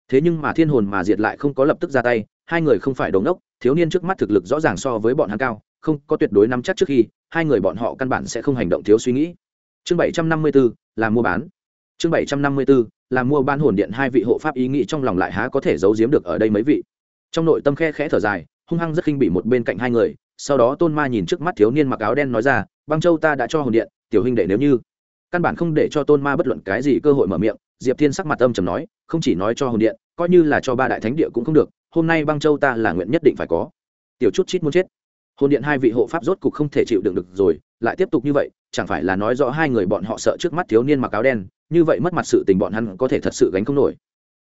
A: Thế nhưng mà thiên hồn mà diệt lại không có lập tức ra tay hai người không phải đống đốc thiếu niên trước mắt thực lực rõ ràng so với bọn hắn cao không có tuyệt đối nắm chắc trước khi hai người bọn họ căn bản sẽ không hành động thiếu suy nghĩ. Chương bảy trăm năm mươi 754, là mua bán. Chương bảy trăm năm mươi 754, là mua bán hồn điện hai vị hộ pháp ý nghĩ trong lòng lại há có thể giấu giếm được ở đây mấy vị. Trong nội tâm khe khẽ thở dài hung hăng rất khinh bị một bên cạnh hai người sau đó tôn ma nhìn trước mắt thiếu niên mặc áo đen nói ra, băng châu ta đã cho hồn điện, tiểu huynh đệ nếu như. Căn bản không để cho tôn ma bất luận cái gì cơ hội mở miệng, diệp thiên sắc mặt âm trầm nói, không chỉ nói cho hồn điện, coi như là cho ba đại thánh địa cũng không được, hôm nay băng châu ta là nguyện nhất định phải có. Tiểu chút chít muốn chết. Hồn điện hai vị hộ pháp rốt cục không thể chịu đựng được rồi, lại tiếp tục như vậy, chẳng phải là nói rõ hai người bọn họ sợ trước mắt thiếu niên mặc áo đen, như vậy mất mặt sự tình bọn hắn có thể thật sự gánh không nổi.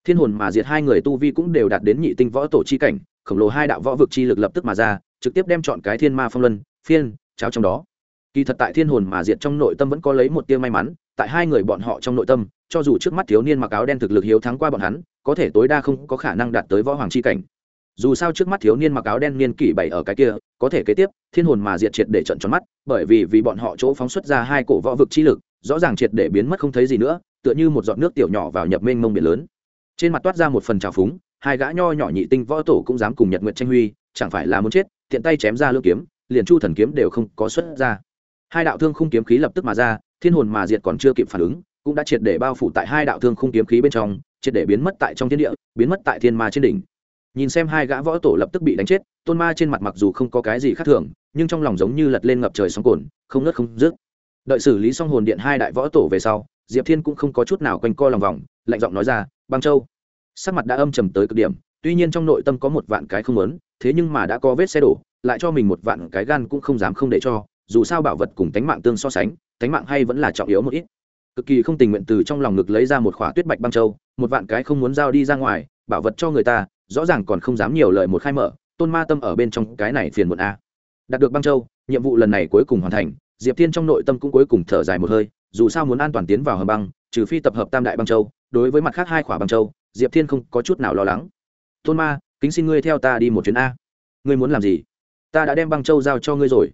A: Thiên hồn mà diệt hai người tu vi cũng đều đạt đến nhị tinh võ tổ chi cảnh, khổng lồ hai đạo võ vực chi lực lập tức mà ra trực tiếp đem chọn cái thiên ma phong luân, phiên, cháo trong đó. Kỳ thật tại thiên hồn mà diệt trong nội tâm vẫn có lấy một tia may mắn, tại hai người bọn họ trong nội tâm, cho dù trước mắt thiếu niên mặc áo đen thực lực hiếu thắng qua bọn hắn, có thể tối đa không có khả năng đạt tới võ hoàng chi cảnh. Dù sao trước mắt thiếu niên mặc áo đen niên kỷ bảy ở cái kia, có thể kế tiếp, thiên hồn mà diệt triệt để trận tròn mắt, bởi vì vì bọn họ chỗ phóng xuất ra hai cổ võ vực chi lực, rõ ràng triệt để biến mất không thấy gì nữa, tựa như một giọt nước tiểu nhỏ vào nhập mênh mông biển lớn. Trên mặt toát ra một phần trào phúng, hai gã nho nhỏ nhị tinh võ tổ cũng dám cùng nhật nguyện tranh huy, chẳng phải là muốn chết tiện tay chém ra lưỡi kiếm, liền chu thần kiếm đều không có xuất ra. Hai đạo thương khung kiếm khí lập tức mà ra, thiên hồn mà diệt còn chưa kịp phản ứng, cũng đã triệt để bao phủ tại hai đạo thương khung kiếm khí bên trong, triệt để biến mất tại trong thiên địa, biến mất tại thiên ma trên đỉnh. Nhìn xem hai gã võ tổ lập tức bị đánh chết, tôn ma trên mặt mặc dù không có cái gì khác thường, nhưng trong lòng giống như lật lên ngập trời sóng cồn không nứt không dứt. Đợi xử lý xong hồn điện hai đại võ tổ về sau, diệp thiên cũng không có chút nào quanh co lòng vòng, lạnh giọng nói ra, băng châu. Sắc mặt đã âm trầm tới cực điểm tuy nhiên trong nội tâm có một vạn cái không lớn thế nhưng mà đã có vết xe đổ, lại cho mình một vạn cái gan cũng không dám không để cho, dù sao bảo vật cùng tánh mạng tương so sánh, tánh mạng hay vẫn là trọng yếu một ít. Cực kỳ không tình nguyện từ trong lòng ngực lấy ra một khỏa tuyết bạch băng châu, một vạn cái không muốn giao đi ra ngoài, bảo vật cho người ta, rõ ràng còn không dám nhiều lời một khai mở, tôn ma tâm ở bên trong cái này phiền muộn a. Đạt được băng châu, nhiệm vụ lần này cuối cùng hoàn thành, diệp thiên trong nội tâm cũng cuối cùng thở dài một hơi, dù sao muốn an toàn tiến vào hầm băng, trừ phi tập hợp tam đại băng châu, đối với mặt khác hai khỏa băng châu, diệp thiên không có chút nào lo lắng tôn ma, kính xin ngươi theo ta đi một chuyến a. Ngươi muốn làm gì? Ta đã đem băng châu giao cho ngươi rồi.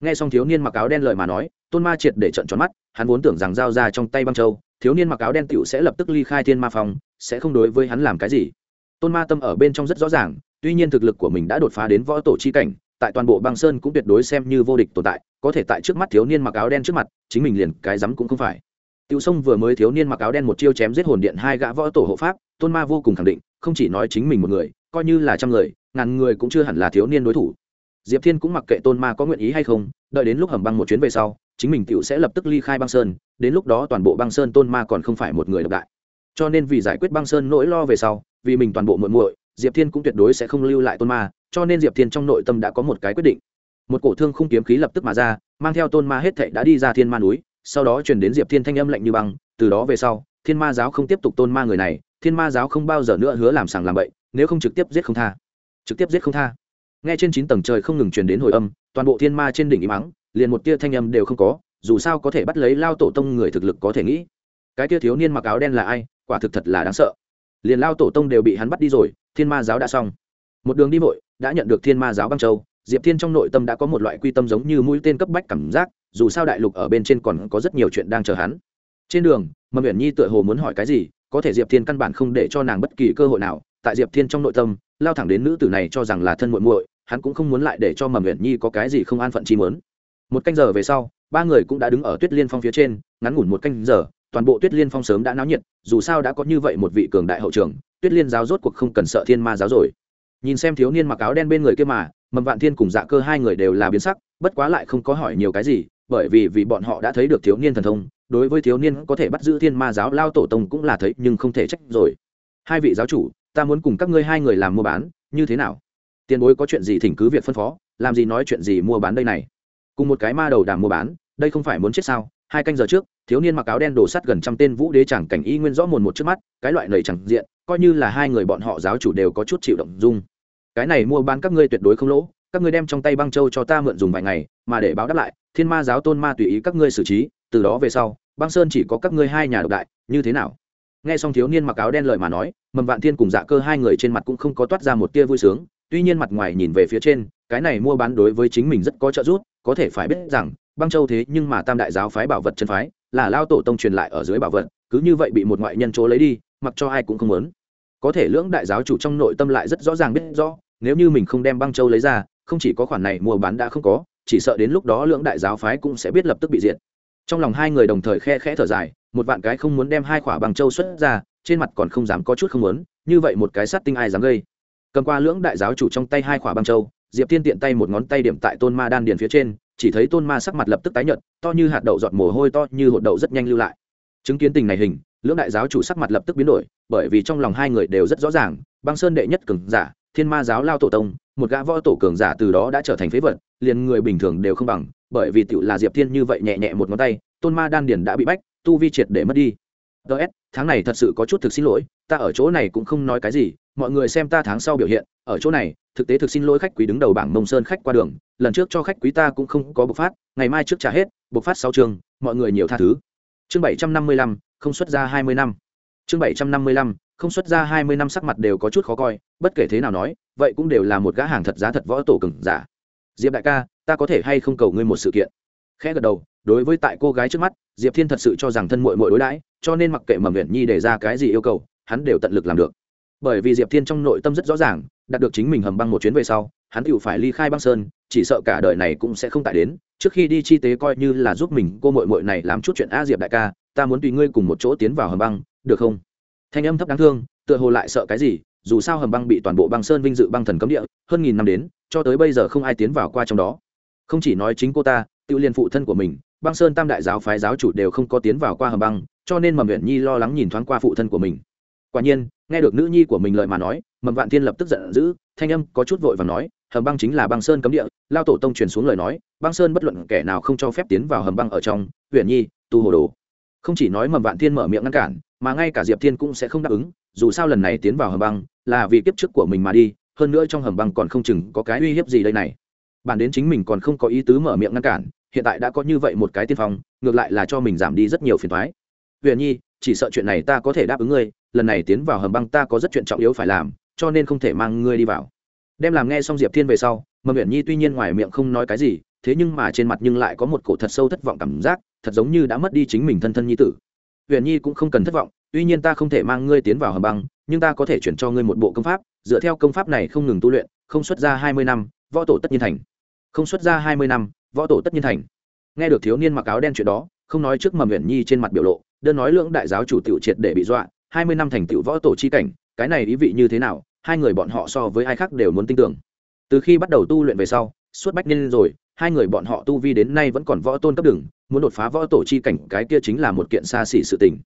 A: Nghe xong thiếu niên mặc áo đen lời mà nói, tôn ma triệt để trận tròn mắt, hắn vốn tưởng rằng giao ra trong tay băng châu, thiếu niên mặc áo đen tựu sẽ lập tức ly khai thiên ma phòng sẽ không đối với hắn làm cái gì. Tôn ma tâm ở bên trong rất rõ ràng, tuy nhiên thực lực của mình đã đột phá đến võ tổ chi cảnh, tại toàn bộ băng sơn cũng tuyệt đối xem như vô địch tồn tại, có thể tại trước mắt thiếu niên mặc áo đen trước mặt, chính mình liền cái rắm cũng không phải. Tiểu Sông vừa mới thiếu niên mặc áo đen một chiêu chém giết hồn điện hai gã võ tổ hộ pháp, Tôn Ma vô cùng khẳng định, không chỉ nói chính mình một người, coi như là trăm người, ngàn người cũng chưa hẳn là thiếu niên đối thủ. Diệp Thiên cũng mặc kệ Tôn Ma có nguyện ý hay không, đợi đến lúc hầm băng một chuyến về sau, chính mình tiểu sẽ lập tức ly khai băng sơn, đến lúc đó toàn bộ băng sơn Tôn Ma còn không phải một người độc đại. Cho nên vì giải quyết băng sơn nỗi lo về sau, vì mình toàn bộ muội muội, Diệp Thiên cũng tuyệt đối sẽ không lưu lại Tôn Ma, cho nên Diệp Thiên trong nội tâm đã có một cái quyết định. Một cổ thương khung kiếm khí lập tức mà ra, mang theo Tôn Ma hết thảy đã đi ra Thiên Ma núi, sau đó truyền đến diệp thiên thanh âm lạnh như băng, từ đó về sau, thiên ma giáo không tiếp tục tôn ma người này, thiên ma giáo không bao giờ nữa hứa làm sàng làm bậy, nếu không trực tiếp giết không tha. Trực tiếp giết không tha. Nghe trên chín tầng trời không ngừng truyền đến hồi âm, toàn bộ thiên ma trên đỉnh im mắng liền một tia thanh âm đều không có, dù sao có thể bắt lấy lao tổ tông người thực lực có thể nghĩ. Cái tia thiếu niên mặc áo đen là ai? Quả thực thật là đáng sợ. Liền lao tổ tông đều bị hắn bắt đi rồi, thiên ma giáo đã xong. Một đường đi vội, đã nhận được thiên ma giáo băng châu, diệp thiên trong nội tâm đã có một loại quy tâm giống như mũi tên cấp bách cảm giác dù sao đại lục ở bên trên còn có rất nhiều chuyện đang chờ hắn. Trên đường mầm uyển nhi tựa hồ muốn hỏi cái gì có thể diệp thiên căn bản không để cho nàng bất kỳ cơ hội nào. Tại diệp thiên trong nội tâm lao thẳng đến nữ tử này cho rằng là thân muội muội hắn cũng không muốn lại để cho mầm uyển nhi có cái gì không an phận chi mớn một canh giờ về sau ba người cũng đã đứng ở tuyết liên phong phía trên ngắn ngủn một canh giờ toàn bộ tuyết liên phong sớm đã náo nhiệt dù sao đã có như vậy một vị cường đại hậu trưởng, tuyết liên giáo rốt cuộc không cần sợ thiên ma giáo rồi. Nhìn xem thiếu niên mặc áo đen bên người kia mà mầm vạn thiên cùng dạ cơ hai người đều là biến sắc bất quá lại không có hỏi nhiều cái gì bởi vì vì bọn họ đã thấy được thiếu niên thần thông, đối với thiếu niên có thể bắt giữ thiên ma giáo lao tổ tông cũng là thấy, nhưng không thể trách rồi. Hai vị giáo chủ, ta muốn cùng các ngươi hai người làm mua bán, như thế nào? Tiền bối có chuyện gì thỉnh cứ việc phân phó, làm gì nói chuyện gì mua bán đây này? Cùng một cái ma đầu đàm mua bán, đây không phải muốn chết sao? Hai canh giờ trước, thiếu niên mặc áo đen đổ sắt gần trăm tên vũ đế chẳng cảnh y nguyên rõ mồn một trước mắt, cái loại lầy chẳng diện, coi như là hai người bọn họ giáo chủ đều có chút chịu động dung. Cái này mua bán các ngươi tuyệt đối không lỗ, các ngươi đem trong tay băng châu cho ta mượn dùng vài ngày, mà để báo đáp lại thiên ma giáo tôn ma tùy ý các ngươi xử trí, từ đó về sau, băng sơn chỉ có các ngươi hai nhà độc đại, như thế nào? Nghe xong thiếu niên mặc áo đen lời mà nói, mầm vạn thiên cùng dạ cơ hai người trên mặt cũng không có toát ra một tia vui sướng, tuy nhiên mặt ngoài nhìn về phía trên, cái này mua bán đối với chính mình rất có trợ giúp, có thể phải biết rằng, băng châu thế nhưng mà tam đại giáo phái bảo vật chân phái, là lao tổ tông truyền lại ở dưới bảo vật, cứ như vậy bị một ngoại nhân chỗ lấy đi, mặc cho ai cũng không muốn. Có thể lưỡng đại giáo chủ trong nội tâm lại rất rõ ràng biết rõ, nếu như mình không đem băng châu lấy ra, không chỉ có khoản này mua bán đã không có chỉ sợ đến lúc đó lưỡng đại giáo phái cũng sẽ biết lập tức bị diệt. Trong lòng hai người đồng thời khe khẽ thở dài, một vạn cái không muốn đem hai khỏa băng châu xuất ra, trên mặt còn không dám có chút không muốn, như vậy một cái sát tinh ai dám gây. Cầm qua lưỡng đại giáo chủ trong tay hai khỏa băng châu, diệp tiên tiện tay một ngón tay điểm tại tôn ma đan điền phía trên, chỉ thấy tôn ma sắc mặt lập tức tái nhợt, to như hạt đậu giọt mồ hôi to như hột đậu rất nhanh lưu lại. Chứng kiến tình này hình, lưỡng đại giáo chủ sắc mặt lập tức biến đổi, bởi vì trong lòng hai người đều rất rõ ràng, băng sơn đệ nhất cường giả thiên ma giáo lao tổ tông, một gã võ tổ cường giả từ đó đã trở thành phế vật, liền người bình thường đều không bằng, bởi vì tựu là diệp thiên như vậy nhẹ nhẹ một ngón tay, tôn ma đan điền đã bị bách, tu vi triệt để mất đi. Ts tháng này thật sự có chút thực xin lỗi, ta ở chỗ này cũng không nói cái gì, mọi người xem ta tháng sau biểu hiện, ở chỗ này, thực tế thực xin lỗi khách quý đứng đầu bảng mông sơn khách qua đường, lần trước cho khách quý ta cũng không có bộc phát, ngày mai trước trả hết, bộc phát sau trường, mọi người nhiều tha thứ. Chương bảy trăm năm mươi lăm, không xuất ra hai mươi năm. Chương bảy trăm năm mươi lăm không xuất ra hai mươi năm sắc mặt đều có chút khó coi, bất kể thế nào nói, vậy cũng đều là một gã hàng thật giá thật võ tổ cừng giả. Diệp đại ca, ta có thể hay không cầu ngươi một sự kiện? Khẽ gật đầu, đối với tại cô gái trước mắt, diệp thiên thật sự cho rằng thân mội mội đối đãi, cho nên mặc kệ mầm nguyện nhi đề ra cái gì yêu cầu, hắn đều tận lực làm được. Bởi vì diệp thiên trong nội tâm rất rõ ràng, đạt được chính mình hầm băng một chuyến về sau, hắn tự phải ly khai băng sơn, chỉ sợ cả đời này cũng sẽ không tại đến. Trước khi đi chi tế coi như là giúp mình, cô mội mội này làm chút chuyện a diệp đại ca, ta muốn tùy ngươi cùng một chỗ tiến vào hầm băng, được không? Thanh âm thấp đáng thương, tựa hồ lại sợ cái gì, dù sao hầm băng bị toàn bộ băng sơn vinh dự băng thần cấm địa, hơn nghìn năm đến, cho tới bây giờ không ai tiến vào qua trong đó. Không chỉ nói chính cô ta tự liên phụ thân của mình, băng sơn tam đại giáo phái giáo chủ đều không có tiến vào qua hầm băng, cho nên mầm nguyện nhi lo lắng nhìn thoáng qua phụ thân của mình. Quả nhiên, nghe được nữ nhi của mình lời mà nói, mầm vạn thiên lập tức giận dữ, thanh âm có chút vội và nói, hầm băng chính là băng sơn cấm địa. Lao tổ tông truyền xuống lời nói, băng sơn bất luận kẻ nào không cho phép tiến vào hầm băng ở trong huyện nhi, tu hồ đồ. Không chỉ nói mầm vạn thiên mở miệng ngăn cản mà ngay cả diệp thiên cũng sẽ không đáp ứng, dù sao lần này tiến vào hầm băng là vì kiếp trước của mình mà đi, hơn nữa trong hầm băng còn không chừng có cái uy hiếp gì đây này. Bản đến chính mình còn không có ý tứ mở miệng ngăn cản, hiện tại đã có như vậy một cái tiên phong, ngược lại là cho mình giảm đi rất nhiều phiền thoái huyền nhi, chỉ sợ chuyện này ta có thể đáp ứng ngươi, lần này tiến vào hầm băng ta có rất chuyện trọng yếu phải làm, cho nên không thể mang ngươi đi vào. Đem làm nghe xong diệp thiên về sau mầm huyền nhi tuy nhiên ngoài miệng không nói cái gì, thế nhưng mà trên mặt nhưng lại có một cổ thật sâu thất vọng cảm giác, thật giống như đã mất đi chính mình thân thân nhi tử huyền nhi cũng không cần thất vọng, tuy nhiên ta không thể mang ngươi tiến vào hầm băng, nhưng ta có thể chuyển cho ngươi một bộ công pháp, dựa theo công pháp này không ngừng tu luyện, không xuất ra hai mươi năm, võ tổ tất nhiên thành. Không xuất ra hai mươi năm, võ tổ tất nhiên thành. Nghe được thiếu niên mặc áo đen chuyện đó, không nói trước mầm huyền nhi trên mặt biểu lộ, đơn nói lưỡng đại giáo chủ tiểu triệt để bị dọa, hai mươi năm thành tựu võ tổ chi cảnh, cái này ý vị như thế nào, hai người bọn họ so với ai khác đều muốn tin tưởng. Từ khi bắt đầu tu luyện về sau, suốt bách niên rồi hai người bọn họ tu vi đến nay vẫn còn võ tôn cấp đường, muốn đột phá võ tổ chi cảnh, cái kia chính là một kiện xa xỉ sự tình.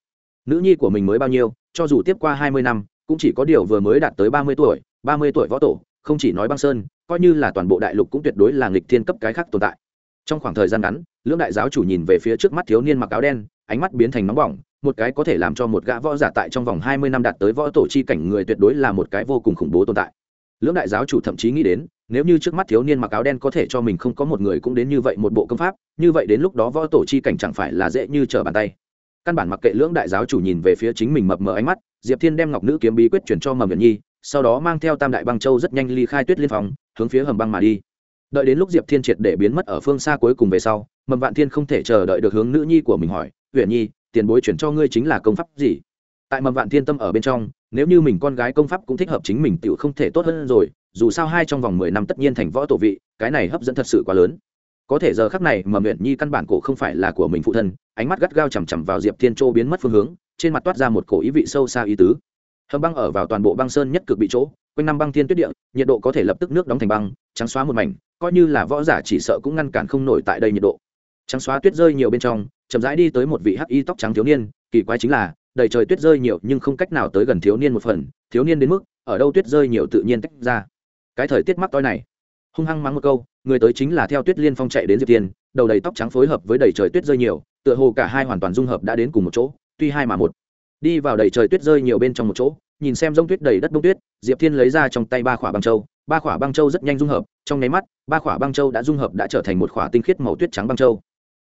A: Nữ nhi của mình mới bao nhiêu, cho dù tiếp qua hai mươi năm, cũng chỉ có điều vừa mới đạt tới ba mươi tuổi, ba mươi tuổi võ tổ, không chỉ nói băng sơn, coi như là toàn bộ đại lục cũng tuyệt đối là nghịch thiên cấp cái khác tồn tại. Trong khoảng thời gian ngắn, lưỡng đại giáo chủ nhìn về phía trước mắt thiếu niên mặc áo đen, ánh mắt biến thành nóng bỏng, một cái có thể làm cho một gã võ giả tại trong vòng hai mươi năm đạt tới võ tổ chi cảnh người tuyệt đối là một cái vô cùng khủng bố tồn tại lưỡng đại giáo chủ thậm chí nghĩ đến, nếu như trước mắt thiếu niên mặc áo đen có thể cho mình không có một người cũng đến như vậy một bộ công pháp, như vậy đến lúc đó võ tổ chi cảnh chẳng phải là dễ như trở bàn tay. Căn bản mặc kệ lưỡng đại giáo chủ nhìn về phía chính mình mập mờ ánh mắt, diệp thiên đem ngọc nữ kiếm bí quyết chuyển cho mầm viện nhi, sau đó mang theo tam đại băng châu rất nhanh ly khai tuyết liên phòng, hướng phía hầm băng mà đi. Đợi đến lúc diệp thiên triệt để biến mất ở phương xa cuối cùng về sau, mầm vạn thiên không thể chờ đợi được hướng nữ nhi của mình hỏi huyện nhi, tiền bối chuyển cho ngươi chính là công pháp gì? Tại mầm vạn thiên tâm ở bên trong, nếu như mình con gái công pháp cũng thích hợp chính mình tựu không thể tốt hơn rồi, dù sao hai trong vòng mười năm tất nhiên thành võ tổ vị, cái này hấp dẫn thật sự quá lớn. Có thể giờ khắc này, mầm nguyện nhi căn bản cổ không phải là của mình phụ thân, ánh mắt gắt gao chằm chằm vào diệp thiên châu biến mất phương hướng, trên mặt toát ra một cổ ý vị sâu xa ý tứ. Hầm băng ở vào toàn bộ băng sơn nhất cực bị chỗ, quanh năm băng thiên tuyết địa, nhiệt độ có thể lập tức nước đóng thành băng, trắng xóa một mảnh, coi như là võ giả chỉ sợ cũng ngăn cản không nổi tại đây nhiệt độ. Trắng xóa tuyết rơi nhiều bên trong, chậm rãi đi tới một vị hắc y tóc trắng thiếu niên, kỳ quái chính là đầy trời tuyết rơi nhiều nhưng không cách nào tới gần thiếu niên một phần, thiếu niên đến mức, ở đâu tuyết rơi nhiều tự nhiên tách ra. Cái thời tiết mắc toi này, hung hăng mắng một câu, người tới chính là theo tuyết liên phong chạy đến diệp tiên, đầu đầy tóc trắng phối hợp với đầy trời tuyết rơi nhiều, tựa hồ cả hai hoàn toàn dung hợp đã đến cùng một chỗ, tuy hai mà một. Đi vào đầy trời tuyết rơi nhiều bên trong một chỗ, nhìn xem rông tuyết đầy đất đông tuyết, diệp thiên lấy ra trong tay ba khỏa băng châu, ba khỏa băng châu rất nhanh dung hợp, trong nháy mắt, ba khỏa băng châu đã dung hợp đã trở thành một khỏa tinh khiết màu tuyết trắng băng châu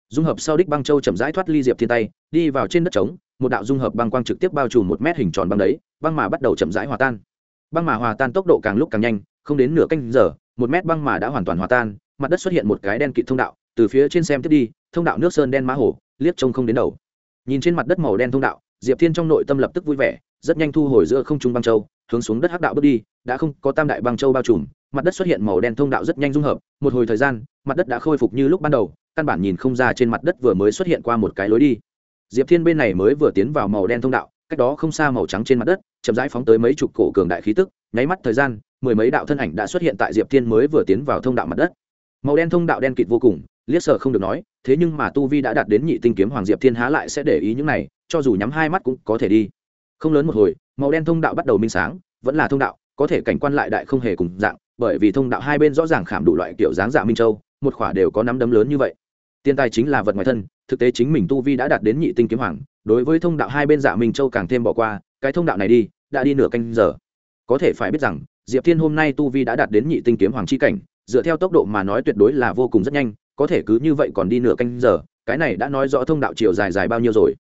A: dung hợp sau đích băng châu chậm rãi thoát ly diệp thiên tay, đi vào trên đất trống, một đạo dung hợp băng quang trực tiếp bao trùm một mét hình tròn băng đấy, băng mà bắt đầu chậm rãi hòa tan. Băng mà hòa tan tốc độ càng lúc càng nhanh, không đến nửa canh giờ, một mét băng mà đã hoàn toàn hòa tan, mặt đất xuất hiện một cái đen kịt thông đạo, từ phía trên xem tiếp đi, thông đạo nước sơn đen má hổ liếc trông không đến đầu. Nhìn trên mặt đất màu đen thông đạo, diệp thiên trong nội tâm lập tức vui vẻ, rất nhanh thu hồi giữa không trung băng châu, hướng xuống đất hắc đạo bước đi, đã không có tam đại băng châu bao trùm mặt đất xuất hiện màu đen thông đạo rất nhanh dung hợp, một hồi thời gian, mặt đất đã khôi phục như lúc ban đầu, căn bản nhìn không ra trên mặt đất vừa mới xuất hiện qua một cái lối đi. Diệp thiên bên này mới vừa tiến vào màu đen thông đạo, cách đó không xa màu trắng trên mặt đất, chậm rãi phóng tới mấy chục cổ cường đại khí tức, nháy mắt thời gian, mười mấy đạo thân ảnh đã xuất hiện tại diệp thiên mới vừa tiến vào thông đạo mặt đất. Màu đen thông đạo đen kịt vô cùng, liếc sợ không được nói, thế nhưng mà tu vi đã đạt đến nhị tinh kiếm hoàng diệp thiên há lại sẽ để ý những này, cho dù nhắm hai mắt cũng có thể đi. Không lớn một hồi, màu đen thông đạo bắt đầu minh sáng, vẫn là thông đạo, có thể cảnh quan lại đại không hề cùng dạng bởi vì thông đạo hai bên rõ ràng khảm đủ loại kiểu dáng dạ minh châu, một khỏa đều có nắm đấm lớn như vậy. Tiền tài chính là vật ngoài thân, thực tế chính mình tu vi đã đạt đến nhị tinh kiếm hoàng, đối với thông đạo hai bên dạ minh châu càng thêm bỏ qua, cái thông đạo này đi, đã đi nửa canh giờ. Có thể phải biết rằng, diệp thiên hôm nay tu vi đã đạt đến nhị tinh kiếm hoàng c h i cảnh, dựa theo tốc độ mà nói tuyệt đối là vô cùng rất nhanh, có thể cứ như vậy còn đi nửa canh giờ, cái này đã nói rõ thông đạo chiều dài dài bao nhiêu rồi.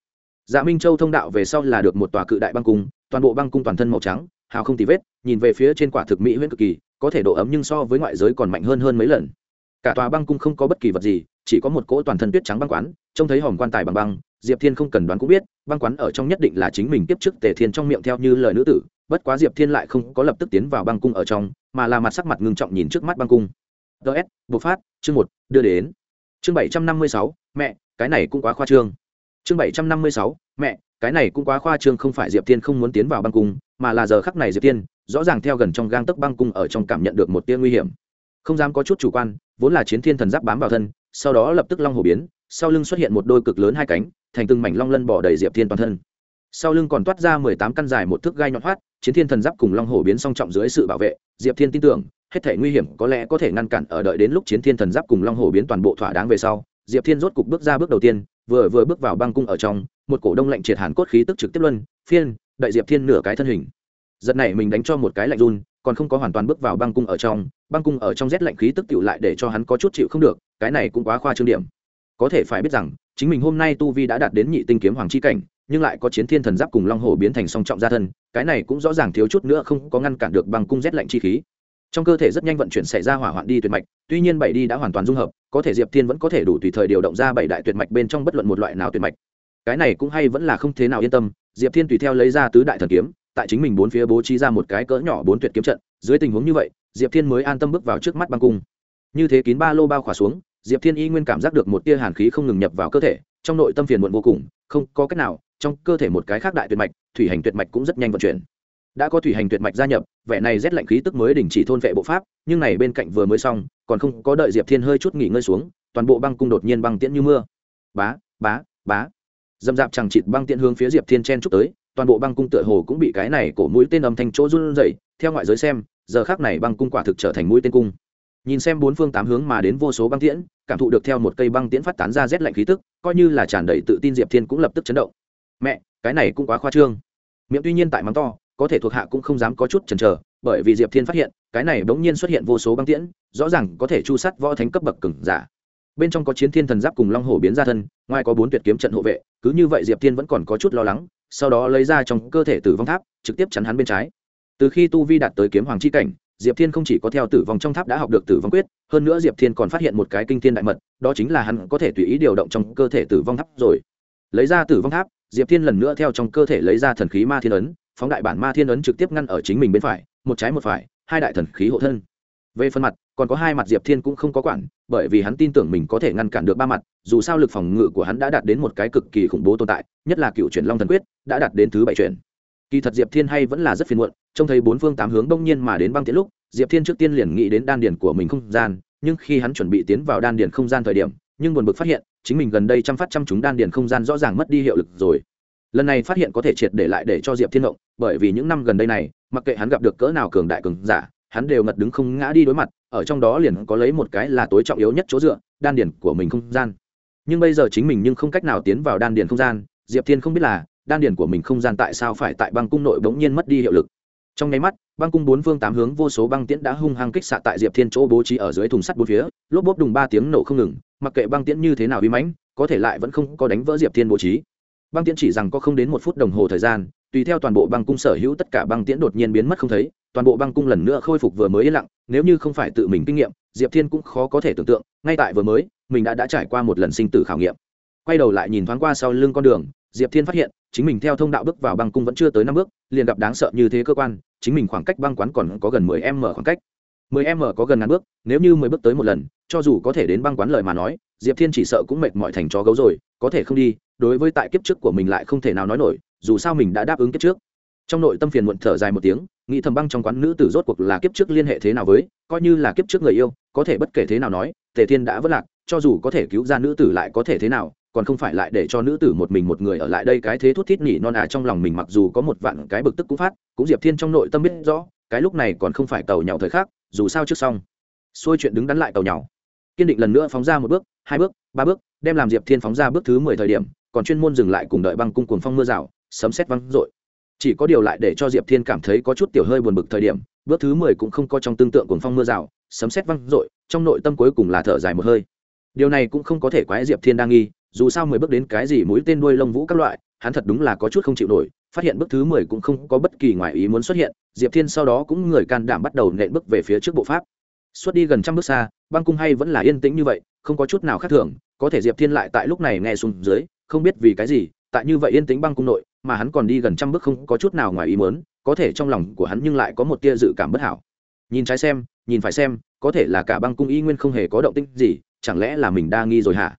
A: Dạ minh châu thông đạo về sau là được một tòa cự đại băng cung, toàn bộ băng cung toàn thân màu trắng, hào không tì vết, nhìn về phía trên quả thực mỹ huyễn cực kỳ có thể độ ấm nhưng so với ngoại giới còn mạnh hơn hơn mấy lần. Cả tòa băng cung không có bất kỳ vật gì, chỉ có một cỗ toàn thân tuyết trắng băng quán, trông thấy hòm quan tài bằng băng, diệp thiên không cần đoán cũng biết, băng quán ở trong nhất định là chính mình tiếp trước tề thiên trong miệng theo như lời nữ tử, bất quá diệp thiên lại không có lập tức tiến vào băng cung ở trong, mà là mặt sắc mặt ngưng trọng nhìn trước mắt băng cung. Ts bộc phát, chương một, đưa đến. Chương bảy trăm năm mươi sáu, mẹ, cái này cũng quá khoa trương. Chương bảy trăm năm mươi sáu, mẹ, cái này cũng quá khoa trương không phải diệp thiên không muốn tiến vào băng cung, mà là giờ khắc này diệp thiên rõ ràng theo gần trong gang tấc băng cung ở trong cảm nhận được một tia nguy hiểm. Không dám có chút chủ quan, vốn là chiến thiên thần giáp bám vào thân, sau đó lập tức long hổ biến, sau lưng xuất hiện một đôi cực lớn hai cánh, thành từng mảnh long lân bỏ đầy diệp thiên toàn thân. Sau lưng còn toát ra mười tám căn dài một thước gai nhọn hoắt, chiến thiên thần giáp cùng long hổ biến song trọng dưới sự bảo vệ, diệp thiên tin tưởng, hết thể nguy hiểm có lẽ có thể ngăn cản ở đợi đến lúc chiến thiên thần giáp cùng long hổ biến toàn bộ thỏa đáng về sau, diệp thiên rốt cục bước ra bước đầu tiên, vừa vừa bước vào băng cung ở trong, một cổ đông lạnh triệt hàn cốt khí tức trực tiếp luân, phiên đại diệp thiên nửa cái thân hình giật này mình đánh cho một cái lạnh run, còn không có hoàn toàn bước vào băng cung ở trong, băng cung ở trong rét lạnh khí tức tựu lại để cho hắn có chút chịu không được, cái này cũng quá khoa trương điểm. Có thể phải biết rằng, chính mình hôm nay tu vi đã đạt đến nhị tinh kiếm hoàng chi cảnh, nhưng lại có chiến thiên thần giáp cùng long hổ biến thành song trọng gia thân, cái này cũng rõ ràng thiếu chút nữa không có ngăn cản được băng cung rét lạnh chi khí. Trong cơ thể rất nhanh vận chuyển xảy ra hỏa hoạn đi tuyệt mạch, tuy nhiên bảy đi đã hoàn toàn dung hợp, có thể diệp thiên vẫn có thể đủ tùy thời điều động ra bảy đại tuyệt mạch bên trong bất luận một loại nào tuyệt mạch. Cái này cũng hay vẫn là không thế nào yên tâm, diệp thiên tùy theo lấy ra tứ đại thần kiếm tại chính mình bốn phía bố trí ra một cái cỡ nhỏ bốn tuyệt kiếm trận, dưới tình huống như vậy, diệp thiên mới an tâm bước vào trước mắt băng cung. Như thế kín ba lô bao khỏa xuống, diệp thiên y nguyên cảm giác được một tia hàn khí không ngừng nhập vào cơ thể, trong nội tâm phiền muộn vô cùng, không có cách nào, trong cơ thể một cái khác đại tuyệt mạch, thủy hành tuyệt mạch cũng rất nhanh vận chuyển. Đã có thủy hành tuyệt mạch gia nhập, vẻ này rét lạnh khí tức mới đình chỉ thôn vệ bộ pháp, nhưng này bên cạnh vừa mới xong, còn không có đợi diệp thiên hơi chút nghỉ ngơi xuống, toàn bộ băng cung đột nhiên băng tiễn như mưa. Bá bá bá. Dầm dạp chẳng chịt băng tiễn hướng phía diệp thiên chen chúc tới toàn bộ băng cung tựa hồ cũng bị cái này cổ mũi tên âm thanh chỗ run rẩy. Theo ngoại giới xem, giờ khác này băng cung quả thực trở thành mũi tên cung. Nhìn xem bốn phương tám hướng mà đến vô số băng tiễn, cảm thụ được theo một cây băng tiễn phát tán ra rét lạnh khí tức, coi như là tràn đầy tự tin diệp thiên cũng lập tức chấn động. Mẹ, cái này cũng quá khoa trương. Miệng tuy nhiên tại mắng to, có thể thuộc hạ cũng không dám có chút chần chờ, bởi vì diệp thiên phát hiện, cái này bỗng nhiên xuất hiện vô số băng tiễn, rõ ràng có thể chu sắt võ thánh cấp bậc cừng giả bên trong có chiến thiên thần giáp cùng long hổ biến ra thân, ngoài có bốn tuyệt kiếm trận hộ vệ, cứ như vậy diệp thiên vẫn còn có chút lo lắng, sau đó lấy ra trong cơ thể tử vong tháp, trực tiếp chắn hắn bên trái. Từ khi tu vi đạt tới kiếm hoàng c h i cảnh, diệp thiên không chỉ có theo tử vong trong tháp đã học được tử vong quyết, hơn nữa diệp thiên còn phát hiện một cái kinh thiên đại mật, đó chính là hắn có thể tùy ý điều động trong cơ thể tử vong tháp rồi. Lấy ra tử vong tháp, diệp thiên lần nữa theo trong cơ thể lấy ra thần khí ma thiên ấn, phóng đại bản ma thiên ấn trực tiếp ngăn ở chính mình bên phải, một trái một phải, hai đại thần khí hộ thân. Về phần mặt còn có hai mặt diệp thiên cũng không có quản, bởi vì hắn tin tưởng mình có thể ngăn cản được ba mặt, dù sao lực phòng ngự của hắn đã đạt đến một cái cực kỳ khủng bố tồn tại, nhất là cựu chuyển long thần quyết, đã đạt đến thứ bảy chuyển. Kỳ thật diệp thiên hay vẫn là rất phiền muộn, trông thấy bốn phương tám hướng đông nhiên mà đến băng tiễn lúc, diệp thiên trước tiên liền nghĩ đến đan điền của mình không gian, nhưng khi hắn chuẩn bị tiến vào đan điền không gian thời điểm, nhưng buồn bực phát hiện, chính mình gần đây chăm phát chăm chúng đan điền không gian rõ ràng mất đi hiệu lực rồi. Lần này phát hiện có thể triệt để lại để cho diệp thiên động, bởi vì những năm gần đây này, mặc kệ hắn gặp được cỡ nào cường đại cường giả, hắn đều ngật đứng không ngã đi đối mặt ở trong đó liền có lấy một cái là tối trọng yếu nhất chỗ dựa, đan điền của mình không gian. Nhưng bây giờ chính mình nhưng không cách nào tiến vào đan điền không gian, diệp thiên không biết là, đan điền của mình không gian tại sao phải tại băng cung nội bỗng nhiên mất đi hiệu lực. Trong nháy mắt, băng cung bốn phương tám hướng vô số băng tiễn đã hung hăng kích xạ tại diệp thiên chỗ bố trí ở dưới thùng sắt bốn phía, lốp bốp đùng ba tiếng nổ không ngừng, mặc kệ băng tiễn như thế nào uy mãnh, có thể lại vẫn không có đánh vỡ diệp thiên bố trí. Băng tiễn chỉ rằng có không đến một phút đồng hồ thời gian, tùy theo toàn bộ băng cung sở hữu tất cả băng tiễn đột nhiên biến mất không thấy toàn bộ băng cung lần nữa khôi phục vừa mới yên lặng, nếu như không phải tự mình kinh nghiệm, diệp thiên cũng khó có thể tưởng tượng, ngay tại vừa mới, mình đã đã trải qua một lần sinh tử khảo nghiệm. Quay đầu lại nhìn thoáng qua sau lưng con đường, diệp thiên phát hiện, chính mình theo thông đạo bước vào băng cung vẫn chưa tới năm bước, liền gặp đáng sợ như thế cơ quan, chính mình khoảng cách băng quán còn có gần mười m khoảng cách. mười m có gần ngàn bước, nếu như mười bước tới một lần, cho dù có thể đến băng quán lời mà nói, diệp thiên chỉ sợ cũng mệt mỏi thành chó gấu rồi, có thể không đi, đối với tại kiếp trước của mình lại không thể nào nói nổi, dù sao mình đã đáp ứng kiếp trước. Trong nội tâm phiền muộn thở dài một tiếng nghĩ thầm băng trong quán nữ tử rốt cuộc là kiếp trước liên hệ thế nào với, coi như là kiếp trước người yêu, có thể bất kể thế nào nói, tề thiên đã vất lạc, cho dù có thể cứu ra nữ tử lại có thể thế nào, còn không phải lại để cho nữ tử một mình một người ở lại đây cái thế thút thít nhỉ non à trong lòng mình mặc dù có một vạn cái bực tức cũng phát, cũng diệp thiên trong nội tâm biết rõ, cái lúc này còn không phải tàu nhau thời khắc, dù sao trước xong. Xôi chuyện đứng đắn lại tàu nhau kiên định lần nữa phóng ra một bước, hai bước, ba bước, đem làm diệp thiên phóng ra bước thứ mười thời điểm, còn chuyên môn dừng lại cùng đợi băng cung cuồng phong mưa rào, sấm xét văng rội chỉ có điều lại để cho diệp thiên cảm thấy có chút tiểu hơi buồn bực thời điểm, bước thứ mười cũng không có trong tương tượng cuồng phong mưa rào, sấm xét văng rội trong nội tâm cuối cùng là thở dài một hơi. Điều này cũng không có thể quái diệp thiên đang nghi, dù sao mười bước đến cái gì mũi tên đuôi lông vũ các loại, hắn thật đúng là có chút không chịu nổi, phát hiện bước thứ mười cũng không có bất kỳ ngoại ý muốn xuất hiện, diệp thiên sau đó cũng người can đảm bắt đầu nện bước về phía trước bộ pháp. Xuất đi gần trăm bước xa, băng cung hay vẫn là yên tĩnh như vậy, không có chút nào khác thường, có thể diệp thiên lại tại lúc này nghe xuống dưới, không biết vì cái gì, tại như vậy yên tĩnh băng cung nội mà hắn còn đi gần trăm bước không có chút nào ngoài ý muốn, có thể trong lòng của hắn nhưng lại có một tia dự cảm bất hảo. Nhìn trái xem, nhìn phải xem, có thể là cả băng cung y nguyên không hề có động tĩnh gì, chẳng lẽ là mình đa nghi rồi hả?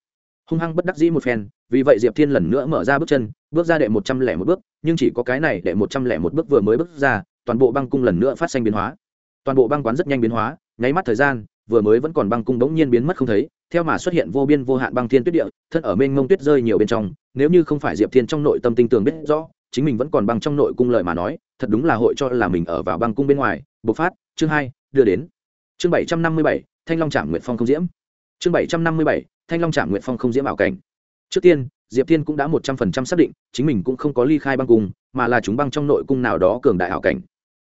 A: Hung hăng bất đắc dĩ một phen, vì vậy diệp thiên lần nữa mở ra bước chân, bước ra đệ một trăm lẻ một bước, nhưng chỉ có cái này đệ một trăm lẻ một bước vừa mới bước ra, toàn bộ băng cung lần nữa phát sinh biến hóa. Toàn bộ băng quán rất nhanh biến hóa, nháy mắt thời gian, vừa mới vẫn còn băng cung bỗng nhiên biến mất không thấy theo mà xuất hiện vô biên vô hạn băng thiên tuyết địa, thân ở mênh mông tuyết rơi nhiều bên trong, nếu như không phải diệp thiên trong nội tâm tinh tường biết rõ, chính mình vẫn còn băng trong nội cung lợi mà nói, thật đúng là hội cho là mình ở vào băng cung bên ngoài. Bộc phát, chương hai, đưa đến. Chương bảy trăm năm mươi bảy, thanh long trạm nguyệt phong không diễm. Chương bảy trăm năm mươi bảy, thanh long trạm nguyệt phong không diễm ảo cảnh. Trước tiên, diệp thiên cũng đã một trăm phần trăm xác định, chính mình cũng không có ly khai băng cung, mà là chúng băng trong nội cung nào đó cường đại ảo cảnh.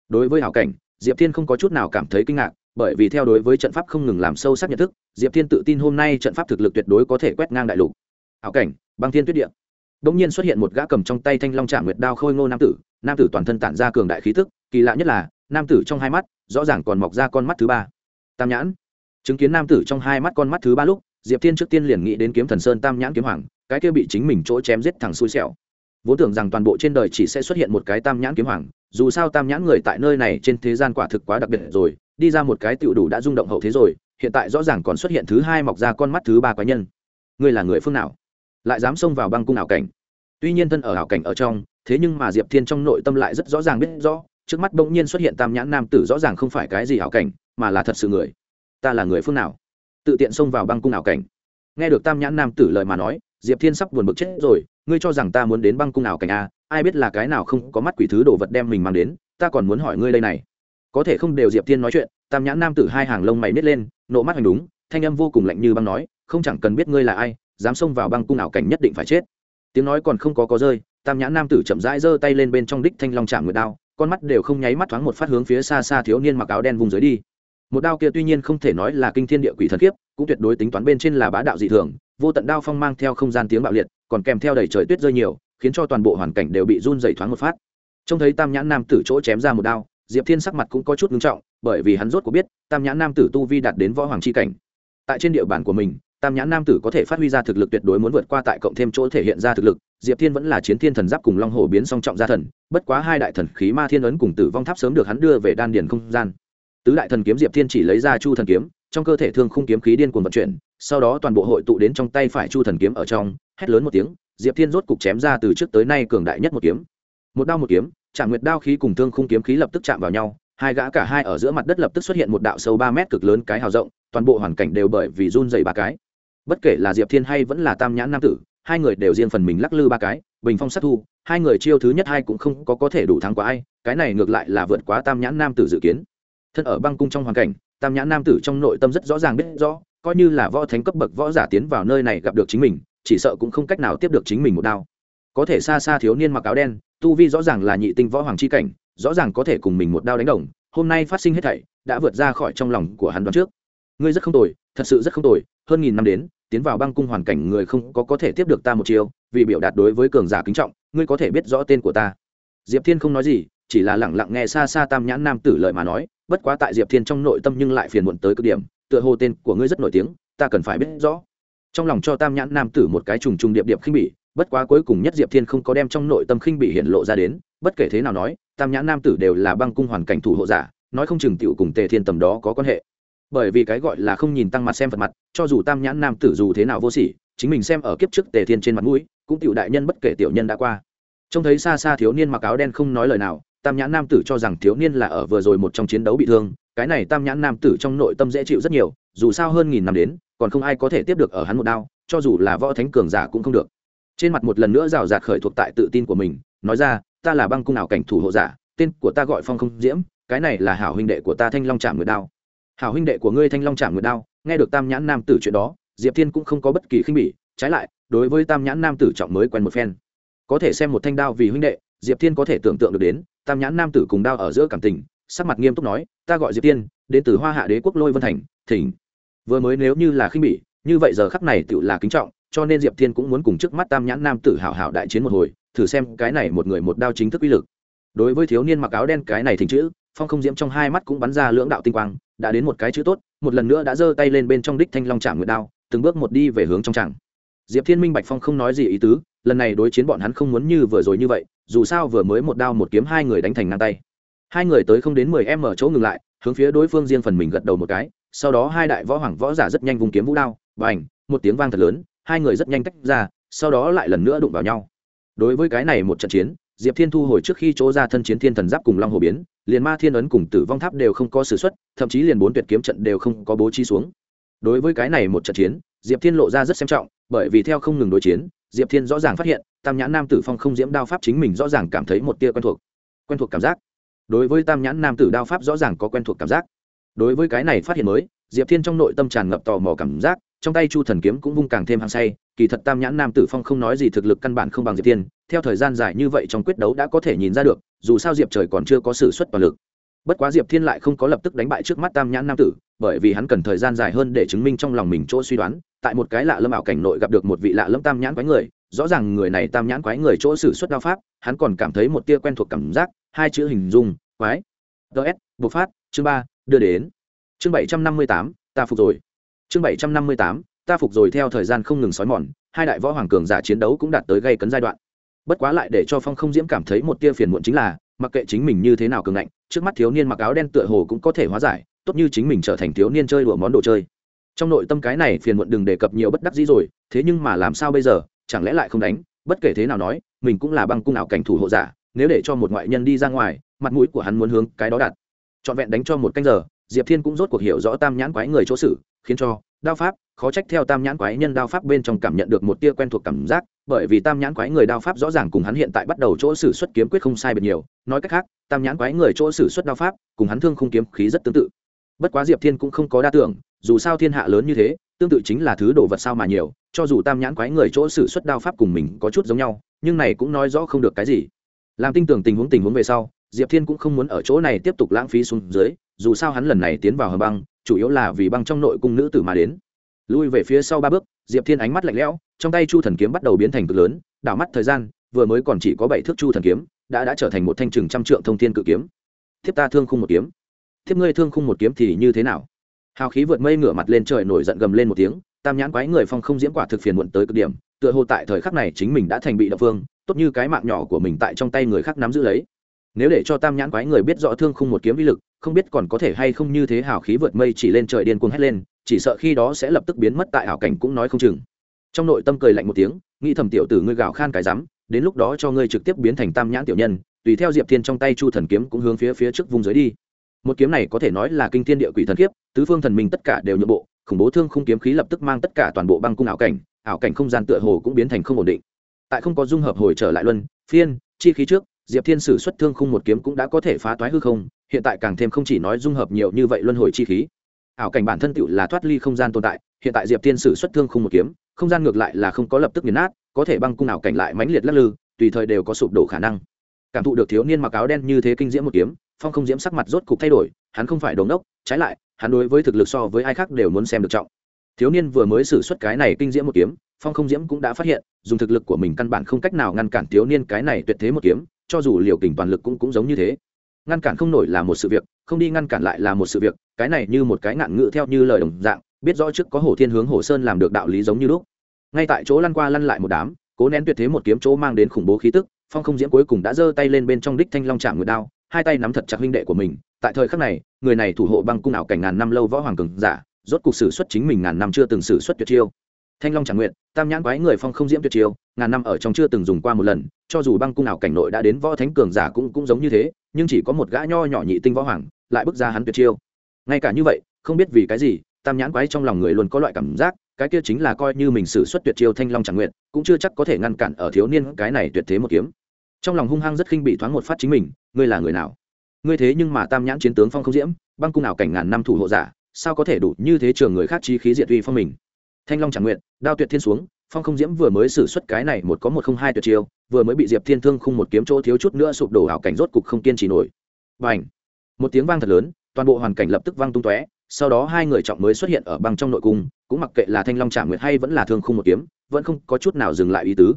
A: Đối với ảo cảnh, diệp thiên không có chút nào cảm thấy kinh ngạc bởi vì theo đối với trận pháp không ngừng làm sâu sắc nhận thức, diệp thiên tự tin hôm nay trận pháp thực lực tuyệt đối có thể quét ngang đại lục. Ảo cảnh, băng thiên tuyết địa. Bỗng nhiên xuất hiện một gã cầm trong tay thanh long trạm nguyệt đao khôi ngô nam tử nam tử toàn thân tản ra cường đại khí thức kỳ lạ nhất là, nam tử trong hai mắt, rõ ràng còn mọc ra con mắt thứ ba. Tam nhãn. Chứng kiến nam tử trong hai mắt con mắt thứ ba lúc, diệp thiên trước tiên liền nghĩ đến kiếm thần sơn tam nhãn kiếm hoàng, cái kia bị chính mình chỗ chém giết thẳng xui xẻo. Vốn tưởng rằng toàn bộ trên đời chỉ sẽ xuất hiện một cái tam nhãn kiếm hoàng, dù sao tam nhãn người tại nơi này trên thế gian quả thực quá đặc biệt rồi đi ra một cái tựu đủ đã rung động hậu thế rồi, hiện tại rõ ràng còn xuất hiện thứ hai mọc ra con mắt thứ ba quái nhân. Ngươi là người phương nào? Lại dám xông vào băng cung ảo cảnh. Tuy nhiên thân ở ảo cảnh ở trong, thế nhưng mà diệp thiên trong nội tâm lại rất rõ ràng biết rõ, trước mắt bỗng nhiên xuất hiện tam nhãn nam tử rõ ràng không phải cái gì ảo cảnh, mà là thật sự người. Ta là người phương nào? Tự tiện xông vào băng cung ảo cảnh. Nghe được tam nhãn nam tử lời mà nói, diệp thiên sắp buồn bực chết rồi, ngươi cho rằng ta muốn đến băng cung ảo cảnh a ai biết là cái nào không có mắt quỷ thứ đồ vật đem mình mang đến, ta còn muốn hỏi ngươi đây này có thể không đều diệp thiên nói chuyện, tam nhãn nam tử hai hàng lông mày nít lên, nộ mắt hành đúng, thanh âm vô cùng lạnh như băng nói, không chẳng cần biết ngươi là ai, dám xông vào băng cung ảo cảnh nhất định phải chết. Tiếng nói còn không có có rơi, tam nhãn nam tử chậm rãi giơ tay lên bên trong đích thanh long chạm nguyệt đao, con mắt đều không nháy mắt thoáng một phát hướng phía xa xa thiếu niên mặc áo đen vùng dưới đi. Một đao kia tuy nhiên không thể nói là kinh thiên địa quỷ thần kiếp, cũng tuyệt đối tính toán bên trên là bá đạo dị thường, vô tận đao phong mang theo không gian tiếng bạo liệt, còn kèm theo đầy trời tuyết rơi nhiều, khiến cho toàn bộ hoàn cảnh đều bị run dày thoáng một phát. Trông thấy tam nhãn nam tử chỗ chém ra một đao diệp thiên sắc mặt cũng có chút ngưng trọng, bởi vì hắn rốt có biết, tam nhãn nam tử tu vi đạt đến võ hoàng c h i cảnh. Tại trên địa bàn của mình, tam nhãn nam tử có thể phát huy ra thực lực tuyệt đối muốn vượt qua tại cộng thêm chỗ thể hiện ra thực lực, diệp thiên vẫn là chiến thiên thần giáp cùng long hồ biến song trọng gia thần, bất quá hai đại thần khí ma thiên ấn cùng tử vong tháp sớm được hắn đưa về đan điền không gian. Tứ đại thần kiếm diệp thiên chỉ lấy ra chu thần kiếm, trong cơ thể thương khung kiếm khí điên cuồng vận chuyển, sau đó toàn bộ hội tụ đến trong tay phải chu thần kiếm ở trong, hét lớn một tiếng, diệp thiên rốt cục chém ra từ trước tới nay cường đại nhất một kiếm. Một đao một kiếm chạm nguyệt đao khí cùng thương khung kiếm khí lập tức chạm vào nhau, hai gã cả hai ở giữa mặt đất lập tức xuất hiện một đạo sâu ba mét cực lớn cái hào rộng, toàn bộ hoàn cảnh đều bởi vì run dày ba cái. Bất kể là diệp thiên hay vẫn là tam nhãn nam tử, hai người đều riêng phần mình lắc lư ba cái, bình phong sát thu, hai người chiêu thứ nhất hai cũng không có có thể đủ thắng qua ai, cái này ngược lại là vượt quá tam nhãn nam tử dự kiến. Thân ở băng cung trong hoàn cảnh, tam nhãn nam tử trong nội tâm rất rõ ràng biết rõ, coi như là võ thánh cấp bậc võ giả tiến vào nơi này gặp được chính mình, chỉ sợ cũng không cách nào tiếp được chính mình một đao. Có thể xa xa thiếu niên mặc áo đen tu vi rõ ràng là nhị tinh võ hoàng c h i cảnh, rõ ràng có thể cùng mình một đao đánh đồng, hôm nay phát sinh hết thảy, đã vượt ra khỏi trong lòng của hắn đoán trước. Ngươi rất không tồi, thật sự rất không tồi, hơn nghìn năm đến, tiến vào băng cung hoàn cảnh người không có có thể tiếp được ta một chiều vì biểu đạt đối với cường giả kính trọng, ngươi có thể biết rõ tên của ta. Diệp thiên không nói gì, chỉ là lẳng lặng nghe xa xa tam nhãn nam tử lợi mà nói, bất quá tại diệp thiên trong nội tâm nhưng lại phiền muộn tới cực điểm, tựa hồ tên của ngươi rất nổi tiếng, ta cần phải biết rõ. Trong lòng cho tam nhãn nam tử một cái trùng trùng điệp điệp khinh bỉ bất quá cuối cùng nhất diệp thiên không có đem trong nội tâm khinh bị hiện lộ ra đến, bất kể thế nào nói, tam nhãn nam tử đều là băng cung hoàn cảnh thủ hộ giả, nói không chừng tựu cùng tề thiên tầm đó có quan hệ. Bởi vì cái gọi là không nhìn tăng mặt xem phật mặt, cho dù tam nhãn nam tử dù thế nào vô sỉ, chính mình xem ở kiếp trước tề thiên trên mặt mũi, cũng tựu đại nhân bất kể tiểu nhân đã qua. Trông thấy xa xa thiếu niên mặc áo đen không nói lời nào, tam nhãn nam tử cho rằng thiếu niên là ở vừa rồi một trong chiến đấu bị thương, cái này tam nhãn nam tử trong nội tâm dễ chịu rất nhiều, dù sao hơn nghìn năm đến, còn không ai có thể tiếp được ở hắn một đao, cho dù là võ thánh cường giả cũng không được trên mặt một lần nữa rào rạt khởi thuộc tại tự tin của mình, nói ra, ta là băng cung ảo cảnh thủ hộ giả, tên của ta gọi phong không diễm, cái này là hảo huynh đệ của ta thanh long trạm nguyệt đao. Hảo huynh đệ của ngươi thanh long trạm nguyệt đao, nghe được tam nhãn nam tử chuyện đó, diệp thiên cũng không có bất kỳ khinh bỉ, trái lại, đối với tam nhãn nam tử trọng mới quen một phen. Có thể xem một thanh đao vì huynh đệ, diệp thiên có thể tưởng tượng được đến, tam nhãn nam tử cùng đao ở giữa cảm tình, sắc mặt nghiêm túc nói, ta gọi diệp tiên đến từ hoa hạ đế quốc lôi vân thành, thỉnh. Vừa mới nếu như là khinh bỉ, như vậy giờ khắc này tự là kính trọng cho nên diệp thiên cũng muốn cùng trước mắt tam nhãn nam tử hảo hảo đại chiến một hồi, thử xem cái này một người một đao chính thức uy lực. Đối với thiếu niên mặc áo đen, cái này thỉnh chữ, phong không diễm trong hai mắt cũng bắn ra lưỡng đạo tinh quang, đã đến một cái chữ tốt, một lần nữa đã giơ tay lên bên trong đích thanh long trạm nguyệt đao, từng bước một đi về hướng trong tràng. Diệp thiên minh bạch phong không nói gì ý tứ, lần này đối chiến bọn hắn không muốn như vừa rồi như vậy, dù sao vừa mới một đao một kiếm hai người đánh thành ngang tay. Hai người tới không đến mười em ở chỗ ngừng lại, hướng phía đối phương riêng phần mình gật đầu một cái, sau đó hai đại võ hoàng võ giả rất nhanh vùng kiếm vũ đao và ảnh một tiếng vang thật lớn hai người rất nhanh tách ra, sau đó lại lần nữa đụng vào nhau. Đối với cái này một trận chiến, diệp thiên thu hồi trước khi chỗ ra thân chiến thiên thần giáp cùng long hồ biến, liền ma thiên ấn cùng tử vong tháp đều không có s ử x u ấ t thậm chí liền bốn tuyệt kiếm trận đều không có bố trí xuống. Đối với cái này một trận chiến, diệp thiên lộ ra rất xem trọng, bởi vì theo không ngừng đối chiến, diệp thiên rõ ràng phát hiện, tam nhãn nam tử phong không diễm đao pháp chính mình rõ ràng cảm thấy một tia quen thuộc quen thuộc cảm giác. Đối với tam nhãn nam tử đao pháp rõ ràng có quen thuộc cảm giác. Đối với cái này phát hiện mới, diệp thiên trong nội tâm tràn ngập tò mò cảm giác trong tay chu thần kiếm cũng vung càng thêm hăng say, kỳ thật tam nhãn nam tử phong không nói gì thực lực căn bản không bằng diệp tiên, theo thời gian dài như vậy trong quyết đấu đã có thể nhìn ra được, dù sao diệp trời còn chưa có s ử suất toàn lực. Bất quá diệp thiên lại không có lập tức đánh bại trước mắt tam nhãn nam tử, bởi vì hắn cần thời gian dài hơn để chứng minh trong lòng mình chỗ suy đoán, tại một cái lạ lâm ảo cảnh nội gặp được một vị lạ lâm tam nhãn quái người, rõ ràng người này tam nhãn quái người chỗ xử suất đao pháp, hắn còn cảm thấy một tia quen thuộc cảm giác, hai chữ hình dung, quái. Ts bộc phát, chương ba, đưa đến. Chương bảy trăm năm mươi tám, ta phục rồi chương bảy trăm năm mươi tám, ta phục rồi theo thời gian không ngừng sói mòn, hai đại võ hoàng cường giả chiến đấu cũng đạt tới gây cấn giai đoạn. Bất quá lại để cho phong không diễm cảm thấy một tia phiền muộn chính là, mặc kệ chính mình như thế nào cường ngạnh, trước mắt thiếu niên mặc áo đen tựa hồ cũng có thể hóa giải, tốt như chính mình trở thành thiếu niên chơi đùa món đồ chơi. Trong nội tâm cái này phiền muộn đừng đề cập nhiều bất đắc dĩ rồi, thế nhưng mà làm sao bây giờ, chẳng lẽ lại không đánh? Bất kể thế nào nói, mình cũng là băng cung ảo cảnh thủ hộ giả, nếu để cho một ngoại nhân đi ra ngoài, mặt mũi của hắn muốn hướng cái đó đặt. Trọn vẹn đánh cho một canh giờ diệp thiên cũng rốt cuộc hiểu rõ tam nhãn quái người chỗ xử, khiến cho đao pháp khó trách theo tam nhãn quái nhân đao pháp bên trong cảm nhận được một tia quen thuộc cảm giác, bởi vì tam nhãn quái người đao pháp rõ ràng cùng hắn hiện tại bắt đầu chỗ xử xuất kiếm quyết không sai biệt nhiều. Nói cách khác, tam nhãn quái người chỗ xử xuất đao pháp cùng hắn thương không kiếm khí rất tương tự. Bất quá diệp thiên cũng không có đa tưởng, dù sao thiên hạ lớn như thế, tương tự chính là thứ đồ vật sao mà nhiều, cho dù tam nhãn quái người chỗ xử xuất đao pháp cùng mình có chút giống nhau, nhưng này cũng nói rõ không được cái gì. Làm tin tưởng tình huống tình huống về sau, diệp thiên cũng không muốn ở chỗ này tiếp tục lãng phí xuống dưới dù sao hắn lần này tiến vào hầm băng, chủ yếu là vì băng trong nội cung nữ tử mà đến. Lui về phía sau ba bước, diệp thiên ánh mắt lạnh lẽo, trong tay chu thần kiếm bắt đầu biến thành cực lớn, đảo mắt thời gian, vừa mới còn chỉ có bảy thước chu thần kiếm, đã đã trở thành một thanh trừng trăm trượng thông thiên cự kiếm. Thiếp ta thương khung một kiếm. Thiếp ngươi thương khung một kiếm thì như thế nào? Hào khí vượt mây ngửa mặt lên trời nổi giận gầm lên một tiếng, tam nhãn quái người phong không diễn quả thực phiền muộn tới cực điểm, tựa hồ tại thời khắc này chính mình đã thành bị đậu phương tốt như cái mạng nhỏ của mình tại trong tay người khác nắm giữ lấy. Nếu để cho tam nhãn quái người biết rõ thương khung một kiếm vi lực không biết còn có thể hay không như thế hào khí vượt mây chỉ lên trời điên cuồng hét lên, chỉ sợ khi đó sẽ lập tức biến mất tại hảo cảnh cũng nói không chừng. Trong nội tâm cười lạnh một tiếng, nghĩ thầm tiểu tử ngươi gào khan cái rắm, đến lúc đó cho ngươi trực tiếp biến thành tam nhãn tiểu nhân, tùy theo diệp thiên trong tay chu thần kiếm cũng hướng phía phía trước vùng dưới đi. Một kiếm này có thể nói là kinh thiên địa quỷ thần kiếp, tứ phương thần minh tất cả đều nhượng bộ, khủng bố thương khung kiếm khí lập tức mang tất cả toàn bộ băng cung ảo cảnh ảo cảnh không gian tựa hồ cũng biến thành không ổn định. Tại không có dung hợp hồi trở lại luân, phiên, chi khí trước, diệp thiên sử xuất thương khung một kiếm cũng đã có thể phá toái hư không hiện tại càng thêm không chỉ nói dung hợp nhiều như vậy luân hồi chi khí. Ảo cảnh bản thân tựu là thoát ly không gian tồn tại, hiện tại diệp thiên sử xuất thương khung một kiếm, không gian ngược lại là không có lập tức nghiền nát, có thể băng cung ảo cảnh lại mãnh liệt lắc lư, tùy thời đều có sụp đổ khả năng. Cảm thụ được thiếu niên mặc áo đen như thế kinh diễm một kiếm, phong không diễm sắc mặt rốt cục thay đổi, hắn không phải đống đốc, trái lại, hắn đối với thực lực so với ai khác đều muốn xem được trọng. Thiếu niên vừa mới xử xuất cái này kinh diễm một kiếm, phong không diễm cũng đã phát hiện, dùng thực lực của mình căn bản không cách nào ngăn cản thiếu niên cái này tuyệt thế một kiếm, cho dù liều kình toàn lực cũng cũng giống như thế ngăn cản không nổi là một sự việc, không đi ngăn cản lại là một sự việc, cái này như một cái ngạn ngữ theo như lời đồng dạng, biết rõ trước có hổ thiên hướng hổ sơn làm được đạo lý giống như lúc. Ngay tại chỗ lăn qua lăn lại một đám, cố nén tuyệt thế một kiếm chỗ mang đến khủng bố khí tức, phong không diễm cuối cùng đã giơ tay lên bên trong đích thanh long chạm nguyệt đao, hai tay nắm thật chặt huynh đệ của mình, tại thời khắc này, người này thủ hộ băng cung ảo cảnh ngàn năm lâu võ hoàng cường giả, rốt cuộc sử xuất chính mình ngàn năm chưa từng sử xuất tuyệt chiêu. Thanh long chẳng nguyện tam nhãn quái người phong không diễm tuyệt chiêu, ngàn năm ở trong chưa từng dùng qua một lần, cho dù băng cung ảo cảnh nội đã đến võ thánh cường giả cũng cũng giống như thế nhưng chỉ có một gã nho nhỏ nhị tinh võ hoàng lại bước ra hắn tuyệt chiêu. Ngay cả như vậy, không biết vì cái gì, tam nhãn quái trong lòng người luôn có loại cảm giác, cái kia chính là coi như mình sử xuất tuyệt chiêu thanh long chẳng nguyện, cũng chưa chắc có thể ngăn cản ở thiếu niên cái này tuyệt thế một kiếm. Trong lòng hung hăng rất khinh bị thoáng một phát chính mình, ngươi là người nào? Ngươi thế nhưng mà tam nhãn chiến tướng phong không diễm, băng cung nào cảnh ngàn năm thủ hộ giả, sao có thể đủ như thế trường người khác chi khí diệt uy phong mình? Thanh long chẳng nguyện, đao tuyệt thiên xuống phong không diễm vừa mới xử suất cái này một có một không hai tuyệt chiêu, vừa mới bị diệp thiên thương khung một kiếm chỗ thiếu chút nữa sụp đổ ảo cảnh rốt cục không kiên trì nổi. Và ảnh một tiếng vang thật lớn, toàn bộ hoàn cảnh lập tức vang tung tóe, sau đó hai người trọng mới xuất hiện ở băng trong nội cung, cũng mặc kệ là thanh long trả nguyệt hay vẫn là thương khung một kiếm, vẫn không có chút nào dừng lại ý tứ.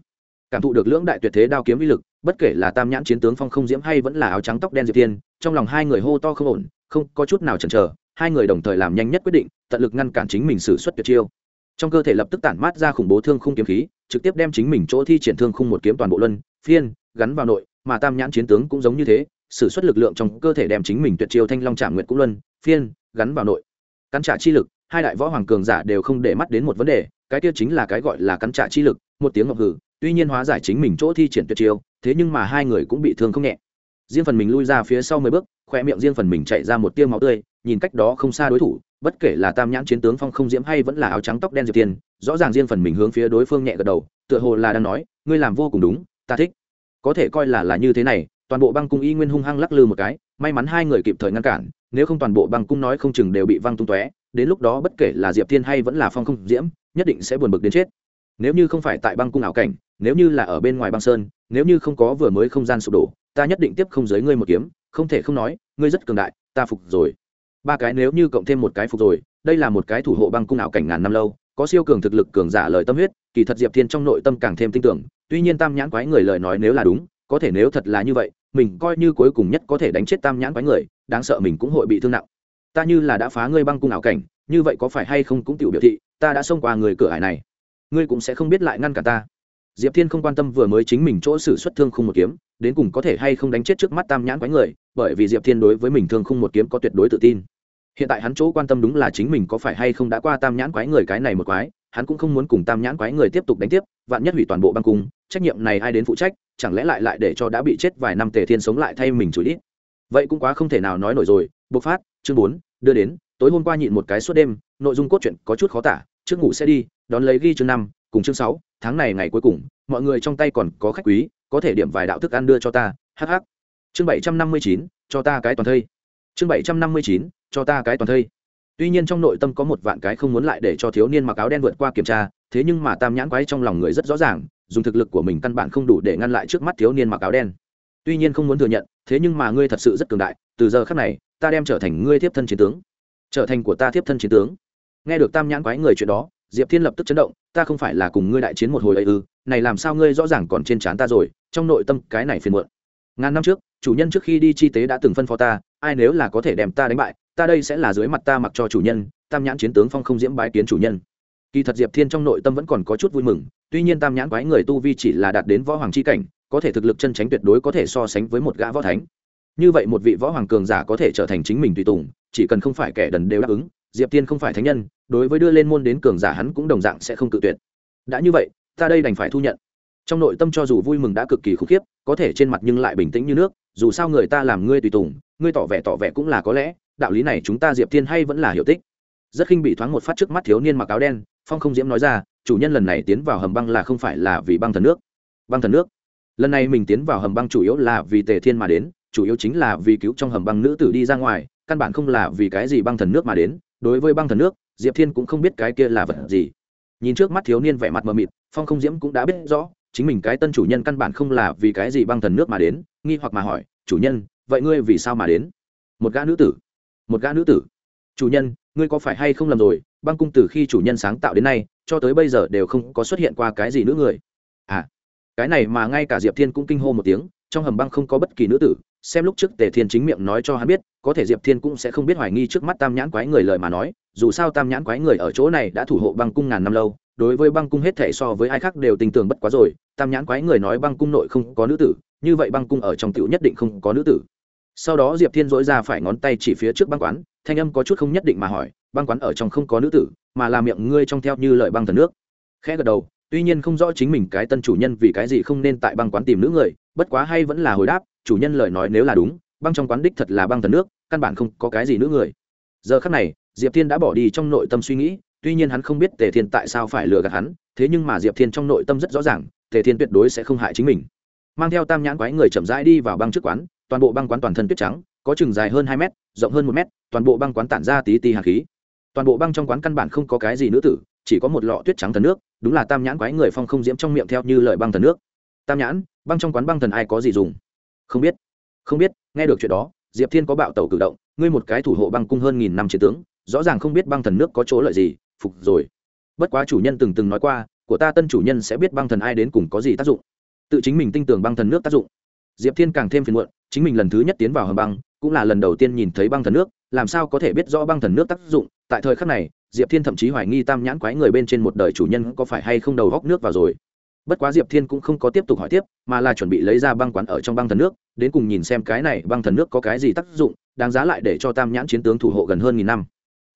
A: Cảm thụ được lưỡng đại tuyệt thế đao kiếm uy lực, bất kể là tam nhãn chiến tướng phong không diễm hay vẫn là áo trắng tóc đen diệp tiên trong lòng hai người hô to không ổn, không có chút nào chần chờ, hai người đồng thời làm nhanh nhất quyết định, tận lực ngăn cản chính mình xử suất tuyệt chiêu trong cơ thể lập tức tản mát ra khủng bố thương khung kiếm khí, trực tiếp đem chính mình chỗ thi triển thương khung một kiếm toàn bộ luân, phiên, gắn vào nội, mà tam nhãn chiến tướng cũng giống như thế, sử xuất lực lượng trong cơ thể đem chính mình tuyệt chiêu thanh long trả nguyện cũng luân, phiên, gắn vào nội. Cắn trả chi lực, hai đại võ hoàng cường giả đều không để mắt đến một vấn đề, cái kia chính là cái gọi là cắn trả chi lực, một tiếng ngọc hử, tuy nhiên hóa giải chính mình chỗ thi triển tuyệt chiêu, thế nhưng mà hai người cũng bị thương không nhẹ. Riêng phần mình lui ra phía sau mười bước, khoe miệng riêng phần mình chạy ra một tiêu máu tươi, nhìn cách đó không xa đối thủ bất kể là tam nhãn chiến tướng phong không diễm hay vẫn là áo trắng tóc đen diệp tiên, rõ ràng riêng phần mình hướng phía đối phương nhẹ gật đầu, tựa hồ là đang nói, ngươi làm vô cùng đúng, ta thích. Có thể coi là là như thế này, toàn bộ băng cung y nguyên hung hăng lắc lư một cái, may mắn hai người kịp thời ngăn cản, nếu không toàn bộ băng cung nói không chừng đều bị văng tung tóe, đến lúc đó bất kể là diệp thiên hay vẫn là phong không diễm, nhất định sẽ buồn bực đến chết. Nếu như không phải tại băng cung ảo cảnh, nếu như là ở bên ngoài băng sơn, nếu như không có vừa mới không gian sụp đổ, ta nhất định tiếp không giới ngươi một kiếm, không thể không nói, ngươi rất cường đại, ta phục rồi ba cái nếu như cộng thêm một cái phục rồi, đây là một cái thủ hộ băng cung ảo cảnh ngàn năm lâu, có siêu cường thực lực cường giả lời tâm huyết, kỳ thật diệp thiên trong nội tâm càng thêm tin tưởng, tuy nhiên tam nhãn quái người lời nói nếu là đúng, có thể nếu thật là như vậy, mình coi như cuối cùng nhất có thể đánh chết tam nhãn quái người, đáng sợ mình cũng hội bị thương nặng. Ta như là đã phá ngươi băng cung ảo cảnh, như vậy có phải hay không cũng tiểu biểu thị, ta đã xông qua người cửa ải này. Ngươi cũng sẽ không biết lại ngăn cả ta. Diệp thiên không quan tâm vừa mới chính mình chỗ xử xuất thương khung một kiếm, đến cùng có thể hay không đánh chết trước mắt tam nhãn quái người, bởi vì diệp thiên đối với mình thương khung một kiếm có tuyệt đối tự tin hiện tại hắn chỗ quan tâm đúng là chính mình có phải hay không đã qua tam nhãn quái người cái này một quái, hắn cũng không muốn cùng tam nhãn quái người tiếp tục đánh tiếp, vạn nhất hủy toàn bộ băng cung, trách nhiệm này ai đến phụ trách, chẳng lẽ lại lại để cho đã bị chết vài năm tề thiên sống lại thay mình chủ ít vậy cũng quá không thể nào nói nổi rồi, bộc phát, chương bốn, đưa đến, tối hôm qua nhịn một cái suốt đêm, nội dung cốt truyện có chút khó tả, trước ngủ sẽ đi, đón lấy ghi chương năm, cùng chương sáu, tháng này ngày cuối cùng, mọi người trong tay còn có khách quý, có thể điểm vài đạo thức ăn đưa cho ta hh chương bảy trăm năm mươi chín, cho ta cái toàn thây. Chương bảy trăm năm mươi chín cho ta cái toàn thây. Tuy nhiên trong nội tâm có một vạn cái không muốn lại để cho thiếu niên mặc áo đen vượt qua kiểm tra, thế nhưng mà tam nhãn quái trong lòng người rất rõ ràng, dùng thực lực của mình căn bản không đủ để ngăn lại trước mắt thiếu niên mặc áo đen. Tuy nhiên không muốn thừa nhận, thế nhưng mà ngươi thật sự rất cường đại, từ giờ khắc này, ta đem trở thành ngươi tiếp thân chiến tướng. Trở thành của ta tiếp thân chiến tướng. Nghe được tam nhãn quái người chuyện đó, diệp thiên lập tức chấn động, ta không phải là cùng ngươi đại chiến một hồi ấy ư, này làm sao ngươi rõ ràng còn trên trán ta rồi, trong nội tâm cái này phiền muộn. Ngàn năm trước, chủ nhân trước khi đi chi tế đã từng phân phó ta, ai nếu là có thể đem ta đánh bại ta đây sẽ là dưới mặt ta mặc cho chủ nhân, tam nhãn chiến tướng phong không diễm bái kiến chủ nhân. Kỳ thật diệp thiên trong nội tâm vẫn còn có chút vui mừng, tuy nhiên tam nhãn quái người tu vi chỉ là đạt đến võ hoàng c h i cảnh, có thể thực lực chân tránh tuyệt đối có thể so sánh với một gã võ thánh. Như vậy một vị võ hoàng cường giả có thể trở thành chính mình tùy tùng, chỉ cần không phải kẻ đần đều đáp ứng, diệp thiên không phải thánh nhân, đối với đưa lên môn đến cường giả hắn cũng đồng dạng sẽ không cự tuyệt. Đã như vậy, ta đây đành phải thu nhận. Trong nội tâm cho dù vui mừng đã cực kỳ khủng khiếp, có thể trên mặt nhưng lại bình tĩnh như nước, dù sao người ta làm ngươi tùy tùng, ngươi tỏ vẻ tỏ vẻ cũng là có lẽ đạo lý này chúng ta diệp thiên hay vẫn là hiểu tích. Rất khinh bị thoáng một phát trước mắt thiếu niên mặc áo đen, phong không diễm nói ra, chủ nhân lần này tiến vào hầm băng là không phải là vì băng thần nước. Băng thần nước? Lần này mình tiến vào hầm băng chủ yếu là vì tề thiên mà đến, chủ yếu chính là vì cứu trong hầm băng nữ tử đi ra ngoài, căn bản không là vì cái gì băng thần nước mà đến. Đối với băng thần nước, diệp thiên cũng không biết cái kia là vật gì. Nhìn trước mắt thiếu niên vẻ mặt mờ mịt, phong không diễm cũng đã biết rõ, chính mình cái tân chủ nhân căn bản không là vì cái gì băng thần nước mà đến, nghi hoặc mà hỏi, chủ nhân, vậy ngươi vì sao mà đến? Một gã nữ tử một gã nữ tử. Chủ nhân, ngươi có phải hay không lầm rồi? Băng cung từ khi chủ nhân sáng tạo đến nay, cho tới bây giờ đều không có xuất hiện qua cái gì nữ người. À cái này mà ngay cả diệp thiên cũng kinh hô một tiếng, trong hầm băng không có bất kỳ nữ tử. Xem lúc trước tề thiên chính miệng nói cho hắn biết, có thể diệp thiên cũng sẽ không biết hoài nghi trước mắt tam nhãn quái người lời mà nói. Dù sao tam nhãn quái người ở chỗ này đã thủ hộ băng cung ngàn năm lâu, đối với băng cung hết thể so với ai khác đều tình tưởng bất quá rồi. Tam nhãn quái người nói băng cung nội không có nữ tử, như vậy băng cung ở trong tiểu nhất định không có nữ tử sau đó diệp thiên dỗi ra phải ngón tay chỉ phía trước băng quán, thanh âm có chút không nhất định mà hỏi, băng quán ở trong không có nữ tử, mà là miệng ngươi trong theo như lời băng thần nước. Khẽ gật đầu, tuy nhiên không rõ chính mình cái tân chủ nhân vì cái gì không nên tại băng quán tìm nữ người, bất quá hay vẫn là hồi đáp, chủ nhân lời nói nếu là đúng, băng trong quán đích thật là băng thần nước, căn bản không có cái gì nữ người. Giờ khắc này, diệp thiên đã bỏ đi trong nội tâm suy nghĩ, tuy nhiên hắn không biết tề thiên tại sao phải lừa gạt hắn, thế nhưng mà diệp thiên trong nội tâm rất rõ ràng, tề thiên tuyệt đối sẽ không hại chính mình. Mang theo tam nhãn quái người chậm rãi đi vào băng trước quán toàn bộ băng quán toàn thân tuyết trắng, có chừng dài hơn hai mét, rộng hơn một mét, toàn bộ băng quán tản ra tí tí hạt khí. Toàn bộ băng trong quán căn bản không có cái gì nữ tử, chỉ có một lọ tuyết trắng thần nước, đúng là tam nhãn quái người phong không diễm trong miệng theo như lời băng thần nước. Tam nhãn, băng trong quán băng thần ai có gì dùng? Không biết. Không biết, nghe được chuyện đó, diệp thiên có bạo tàu cử động, ngươi một cái thủ hộ băng cung hơn nghìn năm chiến tướng, rõ ràng không biết băng thần nước có chỗ lợi gì, phục rồi. Bất quá chủ nhân từng từng nói qua, của ta tân chủ nhân sẽ biết băng thần ai đến cùng có gì tác dụng. Tự chính mình tin tưởng băng thần nước tác dụng diệp thiên càng thêm phiền muộn, chính mình lần thứ nhất tiến vào hầm băng, cũng là lần đầu tiên nhìn thấy băng thần nước, làm sao có thể biết rõ băng thần nước tác dụng. Tại thời khắc này, diệp thiên thậm chí hoài nghi tam nhãn quái người bên trên một đời chủ nhân có phải hay không đầu góc nước vào rồi. Bất quá diệp thiên cũng không có tiếp tục hỏi tiếp, mà là chuẩn bị lấy ra băng quán ở trong băng thần nước, đến cùng nhìn xem cái này băng thần nước có cái gì tác dụng, đáng giá lại để cho tam nhãn chiến tướng thủ hộ gần hơn nghìn năm.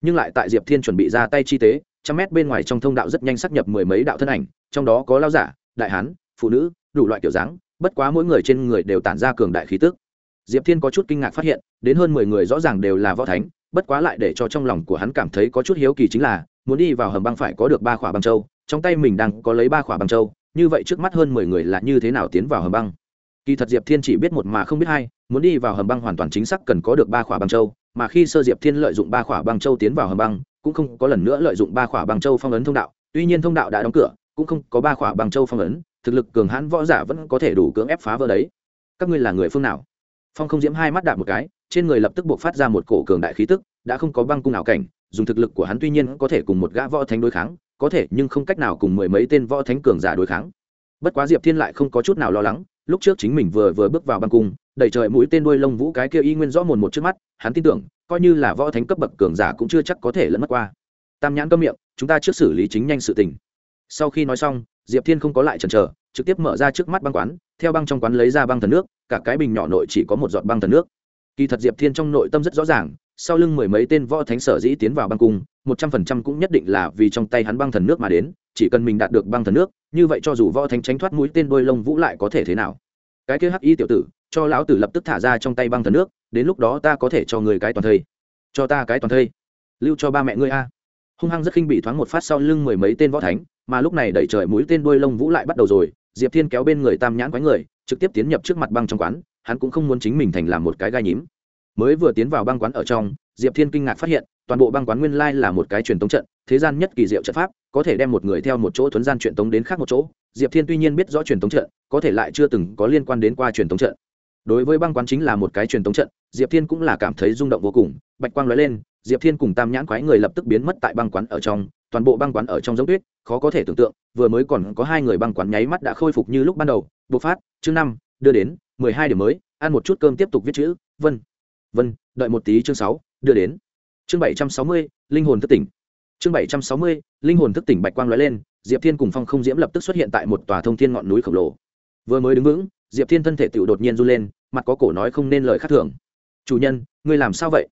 A: Nhưng lại tại diệp thiên chuẩn bị ra tay chi tế, trăm mét bên ngoài trong thông đạo rất nhanh xác nhập mười mấy đạo thân ảnh, trong đó có lao giả, đại hán, phụ nữ, đủ loại kiểu dáng bất quá mỗi người trên người đều tản ra cường đại khí tức. Diệp thiên có chút kinh ngạc phát hiện, đến hơn mười người rõ ràng đều là võ thánh, bất quá lại để cho trong lòng của hắn cảm thấy có chút hiếu kỳ chính là, muốn đi vào hầm băng phải có được ba khỏa băng châu, trong tay mình đang có lấy ba khỏa băng châu, như vậy trước mắt hơn mười người là như thế nào tiến vào hầm băng? Kỳ thật diệp thiên chỉ biết một mà không biết hai, muốn đi vào hầm băng hoàn toàn chính xác cần có được ba khỏa băng châu, mà khi sơ diệp thiên lợi dụng ba khỏa băng châu tiến vào hầm băng, cũng không có lần nữa lợi dụng ba khỏa băng châu phong ấn thông đạo, tuy nhiên thông đạo đã đóng cửa, cũng không có ba khỏa băng châu phong ấn thực lực cường hãn võ giả vẫn có thể đủ cưỡng ép phá vỡ đấy. Các ngươi là người phương nào? Phong không diễm hai mắt đạp một cái, trên người lập tức buộc phát ra một cổ cường đại khí tức, đã không có băng cung ảo cảnh, dùng thực lực của hắn tuy nhiên có thể cùng một gã võ thánh đối kháng, có thể nhưng không cách nào cùng mười mấy tên võ thánh cường giả đối kháng. Bất quá diệp thiên lại không có chút nào lo lắng, lúc trước chính mình vừa vừa bước vào băng cung đẩy trời mũi tên đuôi lông vũ cái kia y nguyên rõ mồn một trước mắt, hắn tin tưởng, coi như là võ thánh cấp bậc cường giả cũng chưa chắc có thể lẫn mất qua. Tam nhãn cơm miệng, chúng ta trước xử lý chính nhanh sự tình. Sau khi nói xong diệp thiên không có lại chần chờ, trực tiếp mở ra trước mắt băng quán, theo băng trong quán lấy ra băng thần nước, cả cái bình nhỏ nội chỉ có một giọt băng thần nước. Kỳ thật diệp thiên trong nội tâm rất rõ ràng, sau lưng mười mấy tên võ thánh sở dĩ tiến vào băng cung, một trăm phần trăm cũng nhất định là vì trong tay hắn băng thần nước mà đến, chỉ cần mình đạt được băng thần nước, như vậy cho dù võ thánh tránh thoát mũi tên đôi lông vũ lại có thể thế nào. Cái kia hắc y tiểu tử, cho lão tử lập tức thả ra trong tay băng thần nước, đến lúc đó ta có thể cho người cái toàn thây. Cho ta cái toàn thây. Lưu cho ba mẹ ngươi a. Hung hăng rất khinh bị thoáng một phát sau lưng mười mấy tên võ thánh mà lúc này đẩy trời mũi tên đuôi lông vũ lại bắt đầu rồi, diệp thiên kéo bên người tam nhãn quái người, trực tiếp tiến nhập trước mặt băng trong quán, hắn cũng không muốn chính mình thành làm một cái gai nhím. Mới vừa tiến vào băng quán ở trong, diệp thiên kinh ngạc phát hiện, toàn bộ băng quán nguyên lai là một cái truyền tống trận, thế gian nhất kỳ diệu trận pháp, có thể đem một người theo một chỗ thuấn gian truyền tống đến khác một chỗ. Diệp thiên tuy nhiên biết rõ truyền tống trận, có thể lại chưa từng có liên quan đến qua truyền tống trận. Đối với băng quán chính là một cái truyền tống trận, diệp thiên cũng là cảm thấy rung động vô cùng, bạch quang nói lên diệp thiên cùng tam nhãn quái người lập tức biến mất tại băng quán ở trong, toàn bộ băng quán ở trong giống tuyết, khó có thể tưởng tượng, vừa mới còn có hai người băng quán nháy mắt đã khôi phục như lúc ban đầu, bộc phát, chương năm, đưa đến, mười hai điểm mới, ăn một chút cơm tiếp tục viết chữ, vân vân, đợi một tí chương sáu, đưa đến. Chương bảy trăm sáu mươi, linh hồn thức tỉnh. Chương bảy trăm sáu mươi, linh hồn thức tỉnh bạch quang lóe lên, diệp thiên cùng phong không diễm lập tức xuất hiện tại một tòa thông thiên ngọn núi khổng lồ. Vừa mới đứng vững, diệp thiên thân thể tựu đột nhiên run lên, mặt có cổ nói không nên lời khác thường. Chủ nhân, ngươi làm sao vậy?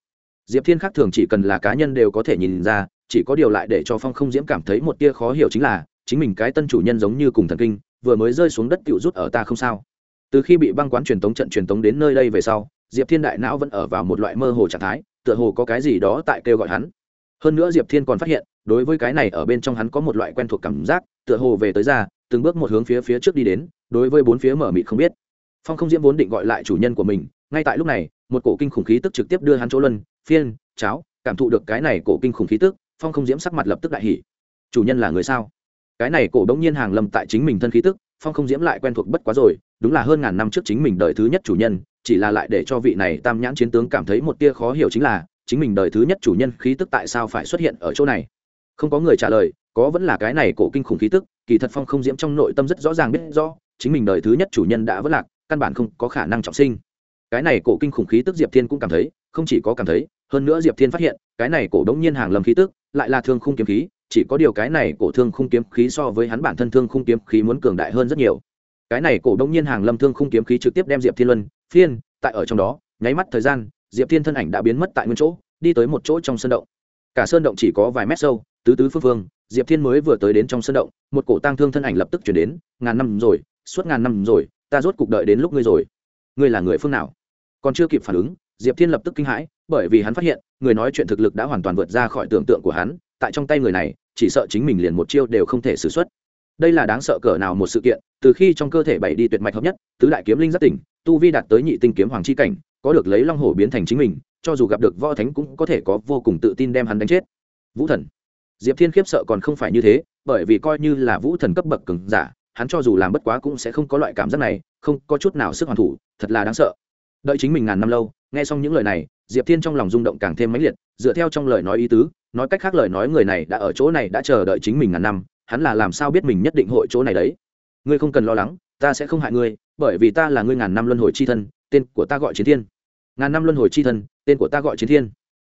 A: Diệp thiên khác thường chỉ cần là cá nhân đều có thể nhìn ra, chỉ có điều lại để cho phong không diễm cảm thấy một tia khó hiểu chính là, chính mình cái tân chủ nhân giống như cùng thần kinh, vừa mới rơi xuống đất tựu rút ở ta không sao. Từ khi bị băng quán truyền tống trận truyền tống đến nơi đây về sau, diệp thiên đại não vẫn ở vào một loại mơ hồ trạng thái, tựa hồ có cái gì đó tại kêu gọi hắn. Hơn nữa diệp thiên còn phát hiện, đối với cái này ở bên trong hắn có một loại quen thuộc cảm giác, tựa hồ về tới ra, từng bước một hướng phía phía trước đi đến, đối với bốn phía mở mịt không biết phong không diễm vốn định gọi lại chủ nhân của mình, ngay tại lúc này, một cổ kinh khủng khí tức trực tiếp đưa hắn chỗ luân, phiên, cháo, cảm thụ được cái này cổ kinh khủng khí tức, phong không diễm sắc mặt lập tức đại hỉ. Chủ nhân là người sao? Cái này cổ đống nhiên hàng lâm tại chính mình thân khí tức, phong không diễm lại quen thuộc bất quá rồi, đúng là hơn ngàn năm trước chính mình đời thứ nhất chủ nhân, chỉ là lại để cho vị này tam nhãn chiến tướng cảm thấy một tia khó hiểu chính là, chính mình đời thứ nhất chủ nhân khí tức tại sao phải xuất hiện ở chỗ này? Không có người trả lời, có vẫn là cái này cổ kinh khủng khí tức, kỳ thật phong không diễm trong nội tâm rất rõ ràng biết rõ, chính mình đời thứ nhất chủ nhân đã vất lạc căn bản không có khả năng trọng sinh. Cái này cổ kinh khủng khí tức diệp thiên cũng cảm thấy, không chỉ có cảm thấy, hơn nữa diệp thiên phát hiện, cái này cổ đống nhiên hàng lầm khí tức, lại là thương khung kiếm khí, chỉ có điều cái này cổ thương khung kiếm khí so với hắn bản thân thương khung kiếm khí muốn cường đại hơn rất nhiều. Cái này cổ đống nhiên hàng lâm thương khung kiếm khí trực tiếp đem diệp thiên luân, phiên, tại ở trong đó, nháy mắt thời gian, diệp thiên thân ảnh đã biến mất tại nguyên chỗ, đi tới một chỗ trong sân động. Cả sơn động chỉ có vài mét sâu, tứ tứ phương phương, diệp thiên mới vừa tới đến trong sân động, một cổ tang thương thân ảnh lập tức chuyển đến, ngàn năm rồi, suốt ngàn năm rồi ta rốt cuộc đợi đến lúc ngươi rồi. Ngươi là người phương nào? Còn chưa kịp phản ứng, diệp thiên lập tức kinh hãi, bởi vì hắn phát hiện, người nói chuyện thực lực đã hoàn toàn vượt ra khỏi tưởng tượng của hắn, tại trong tay người này, chỉ sợ chính mình liền một chiêu đều không thể xử x u ấ t đây là đáng sợ cỡ nào một sự kiện, từ khi trong cơ thể bảy đi tuyệt mạch hợp nhất, tứ đại kiếm linh rất tỉnh, tu vi đạt tới nhị tinh kiếm hoàng c h i cảnh, có được lấy long hổ biến thành chính mình, cho dù gặp được võ thánh cũng có thể có vô cùng tự tin đem hắn đánh chết. Vũ thần. Diệp thiên khiếp sợ còn không phải như thế, bởi vì coi như là vũ thần cấp bậc cứng giả hắn cho dù làm bất quá cũng sẽ không có loại cảm giác này, không có chút nào sức hoàn thủ, thật là đáng sợ. Đợi chính mình ngàn năm lâu, nghe xong những lời này, diệp thiên trong lòng rung động càng thêm mãnh liệt, dựa theo trong lời nói ý tứ, nói cách khác lời nói người này đã ở chỗ này đã chờ đợi chính mình ngàn năm, hắn là làm sao biết mình nhất định hội chỗ này đấy? Ngươi không cần lo lắng, ta sẽ không hại ngươi, bởi vì ta là ngươi ngàn năm luân hồi c h i thân, tên của ta gọi chiến thiên. Ngàn năm luân hồi c h i thân, tên của ta gọi chiến thiên.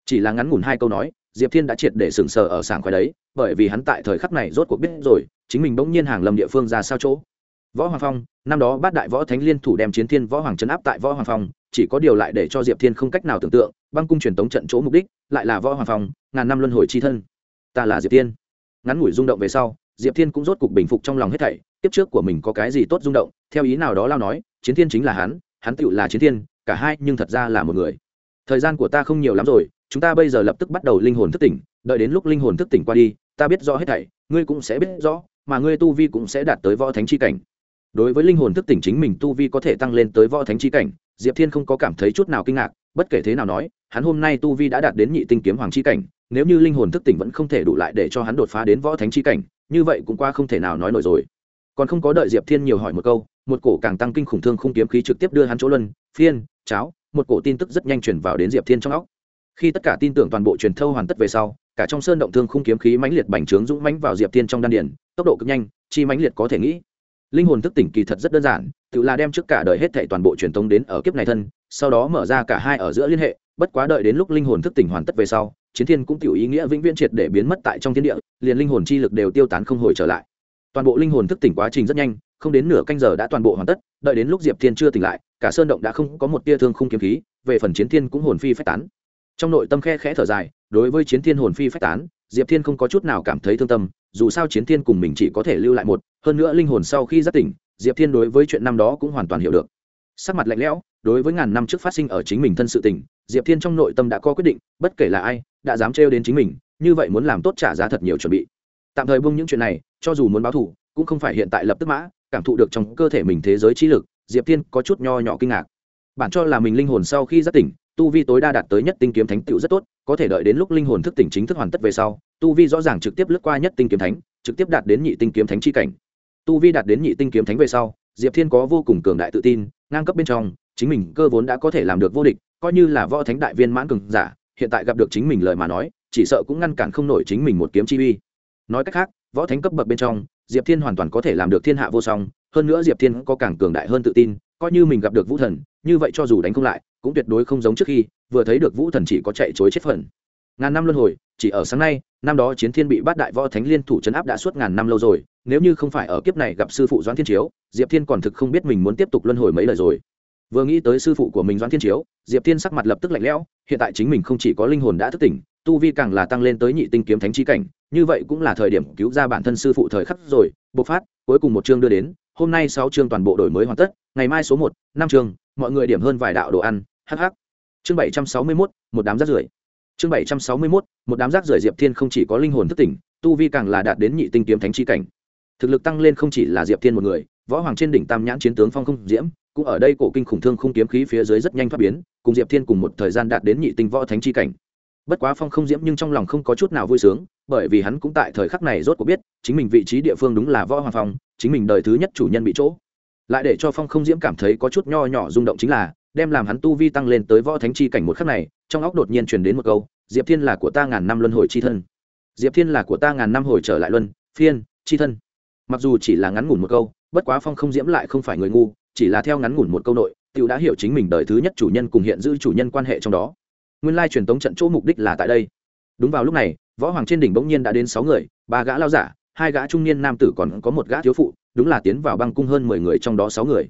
A: Chỉ là ngắn ngủn hai câu nói, diệp thiên đã triệt để sừng sờ ở sảng khoái đấy, bởi vì hắn tại thời khắc này rốt cuộc biết rồi chính mình bỗng nhiên hàng lầm địa phương ra sao chỗ. Võ hoàng phong, năm đó bát đại võ thánh liên thủ đem chiến thiên võ hoàng chấn áp tại võ hoàng phong, chỉ có điều lại để cho diệp thiên không cách nào tưởng tượng, băng cung truyền tống trận chỗ mục đích, lại là võ hoàng phong, ngàn năm luân hồi chi thân. Ta là diệp thiên. Ngắn ngủi rung động về sau, diệp thiên cũng rốt cục bình phục trong lòng hết thảy tiếp trước của mình có cái gì tốt rung động, theo ý nào đó lao nói, chiến thiên chính là hắn hắn tựu là chiến thiên, cả hai nhưng thật ra là một người. Thời gian của ta không nhiều lắm rồi, chúng ta bây giờ lập tức bắt đầu linh hồn thức tỉnh, đợi đến lúc linh hồn thức tỉnh qua đi, ta biết rõ hết thảy, ngươi cũng sẽ biết rõ mà ngươi tu vi cũng sẽ đạt tới võ thánh chi cảnh. Đối với linh hồn thức tỉnh chính mình tu vi có thể tăng lên tới võ thánh chi cảnh, diệp thiên không có cảm thấy chút nào kinh ngạc, bất kể thế nào nói, hắn hôm nay tu vi đã đạt đến nhị tinh kiếm hoàng chi cảnh, nếu như linh hồn thức tỉnh vẫn không thể đủ lại để cho hắn đột phá đến võ thánh chi cảnh, như vậy cũng qua không thể nào nói nổi rồi. Còn không có đợi diệp thiên nhiều hỏi một câu, một cổ càng tăng kinh khủng thương không kiếm khí trực tiếp đưa hắn chỗ luân, phiên, cháo, một cổ tin tức rất nhanh chuyển vào đến diệp thiên trong óc khi tất cả tin tưởng toàn bộ truyền thâu hoàn tất về sau, cả trong sơn động thương khung kiếm khí mãnh liệt bành trướng dũng mãnh vào diệp thiên trong đan điển tốc độ cực nhanh, chi mãnh liệt có thể nghĩ. Linh hồn thức tỉnh kỳ thật rất đơn giản, tự là đem trước cả đời hết thảy toàn bộ truyền tống đến ở kiếp này thân, sau đó mở ra cả hai ở giữa liên hệ, bất quá đợi đến lúc linh hồn thức tỉnh hoàn tất về sau, chiến thiên cũng tiểu ý nghĩa vĩnh viễn triệt để biến mất tại trong thiên địa, liền linh hồn chi lực đều tiêu tán không hồi trở lại. Toàn bộ linh hồn thức tỉnh quá trình rất nhanh, không đến nửa canh giờ đã toàn bộ hoàn tất, đợi đến lúc diệp thiên chưa tỉnh lại, cả sơn động đã không có một tia thương khung kiếm khí, về phần chiến thiên cũng hồn phi phách tán trong nội tâm khe khẽ thở dài, đối với chiến thiên hồn phi phách tán, diệp thiên không có chút nào cảm thấy thương tâm, dù sao chiến thiên cùng mình chỉ có thể lưu lại một, hơn nữa linh hồn sau khi giác tỉnh, diệp thiên đối với chuyện năm đó cũng hoàn toàn hiểu được. Sắc mặt lạnh lẽo, đối với ngàn năm trước phát sinh ở chính mình thân sự tỉnh diệp thiên trong nội tâm đã có quyết định, bất kể là ai, đã dám trêu đến chính mình, như vậy muốn làm tốt trả giá thật nhiều chuẩn bị. Tạm thời buông những chuyện này, cho dù muốn báo thù, cũng không phải hiện tại lập tức mã, cảm thụ được trong cơ thể mình thế giới trí lực, diệp thiên có chút nho nhỏ kinh ngạc. Bản cho là mình linh hồn sau khi giác tỉnh tu vi tối đa đạt tới nhất tinh kiếm thánh tựu rất tốt, có thể đợi đến lúc linh hồn thức tỉnh chính thức hoàn tất về sau, tu vi rõ ràng trực tiếp lướt qua nhất tinh kiếm thánh, trực tiếp đạt đến nhị tinh kiếm thánh chi cảnh. Tu vi đạt đến nhị tinh kiếm thánh về sau, diệp thiên có vô cùng cường đại tự tin, ngang cấp bên trong, chính mình cơ vốn đã có thể làm được vô địch, coi như là võ thánh đại viên mãn cường giả, hiện tại gặp được chính mình lời mà nói, chỉ sợ cũng ngăn cản không nổi chính mình một kiếm chi uy. Nói cách khác, võ thánh cấp bậc bên trong, diệp thiên hoàn toàn có thể làm được thiên hạ vô song, hơn nữa diệp thiên có càng cường đại hơn tự tin, coi như mình gặp được vũ thần như vậy cho dù đánh không lại, cũng tuyệt đối không giống trước khi, vừa thấy được vũ thần chỉ có chạy chối chết phần. Ngàn năm luân hồi, chỉ ở sáng nay, năm đó chiến thiên bị bát đại võ thánh liên thủ chấn áp đã suốt ngàn năm lâu rồi, nếu như không phải ở kiếp này gặp sư phụ doãn thiên chiếu, diệp thiên còn thực không biết mình muốn tiếp tục luân hồi mấy lời rồi. Vừa nghĩ tới sư phụ của mình doãn thiên chiếu, diệp thiên sắc mặt lập tức lạnh lẽo, hiện tại chính mình không chỉ có linh hồn đã thức tỉnh, tu vi càng là tăng lên tới nhị tinh kiếm thánh trí cảnh, như vậy cũng là thời điểm cứu ra bản thân sư phụ thời khắc rồi, bộc phát, cuối cùng một chương đưa đến, hôm nay sáu chương toàn bộ đổi mới hoàn tất, ngày mai số một, năm chương mọi người điểm hơn vài đạo đồ ăn hh chương bảy trăm sáu mươi mốt, một đám rác rưởi. Chương bảy trăm sáu mươi mốt, một đám rác rưởi diệp thiên không chỉ có linh hồn thức tỉnh, tu vi càng là đạt đến nhị tinh kiếm thánh chi cảnh. Thực lực tăng lên không chỉ là diệp thiên một người, võ hoàng trên đỉnh tam nhãn chiến tướng phong không diễm, cũng ở đây cổ kinh khủng thương không kiếm khí phía dưới rất nhanh thoát biến, cùng diệp thiên cùng một thời gian đạt đến nhị tinh võ thánh chi cảnh. Bất quá phong không diễm nhưng trong lòng không có chút nào vui sướng, bởi vì hắn cũng tại thời khắc này rốt cuộc biết, chính mình vị trí địa phương đúng là võ hoàng phong, chính mình đời thứ nhất chủ nhân bị chỗ lại để cho phong không diễm cảm thấy có chút nho nhỏ rung động chính là, đem làm hắn tu vi tăng lên tới võ thánh chi cảnh một khắc này, trong óc đột nhiên truyền đến một câu, diệp thiên là của ta ngàn năm luân hồi chi thân. Diệp thiên là của ta ngàn năm hồi trở lại luân, phiên, chi thân. Mặc dù chỉ là ngắn ngủn một câu, bất quá phong không diễm lại không phải người ngu, chỉ là theo ngắn ngủn một câu nội t đã hiểu chính mình đời thứ nhất chủ nhân cùng hiện giữ chủ nhân quan hệ trong đó. Nguyên lai truyền tống trận chỗ mục đích là tại đây. Đúng vào lúc này, võ hoàng trên đỉnh bỗng nhiên đã đến sáu người, ba gã lao giả, hai gã trung niên nam tử còn có một gã thiếu phụ đúng là tiến vào băng cung hơn mười người trong đó sáu người.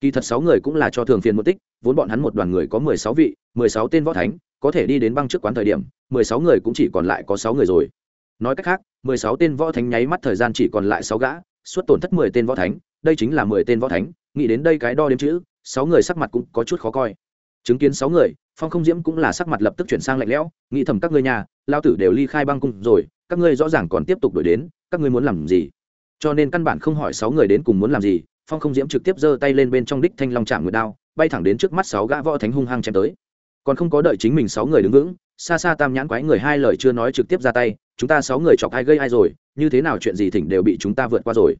A: Kỳ thật sáu người cũng là cho thường phiền một tích, vốn bọn hắn một đoàn người có mười sáu vị, mười sáu tên võ thánh, có thể đi đến băng trước quán thời điểm, mười sáu người cũng chỉ còn lại có sáu người rồi. Nói cách khác, mười sáu tên võ thánh nháy mắt thời gian chỉ còn lại sáu gã, suốt tổn thất mười tên võ thánh, đây chính là mười tên võ thánh, nghĩ đến đây cái đo đếm chữ, sáu người sắc mặt cũng có chút khó coi. Chứng kiến sáu người, phong không diễm cũng là sắc mặt lập tức chuyển sang lạnh lẽo, nghĩ thầm các ngươi nhà lao tử đều ly khai băng cung rồi, các ngươi rõ ràng còn tiếp tục đổi đến, các ngươi muốn làm gì? Cho nên căn bản không hỏi sáu người đến cùng muốn làm gì, phong không diễm trực tiếp giơ tay lên bên trong đích thanh long chạm nguyệt đao, bay thẳng đến trước mắt sáu gã võ thánh hung hăng chém tới. Còn không có đợi chính mình sáu người đứng vững, xa xa tam nhãn quái người hai lời chưa nói trực tiếp ra tay, chúng ta sáu người chọc ai gây ai rồi, như thế nào chuyện gì thỉnh đều bị chúng ta vượt qua rồi.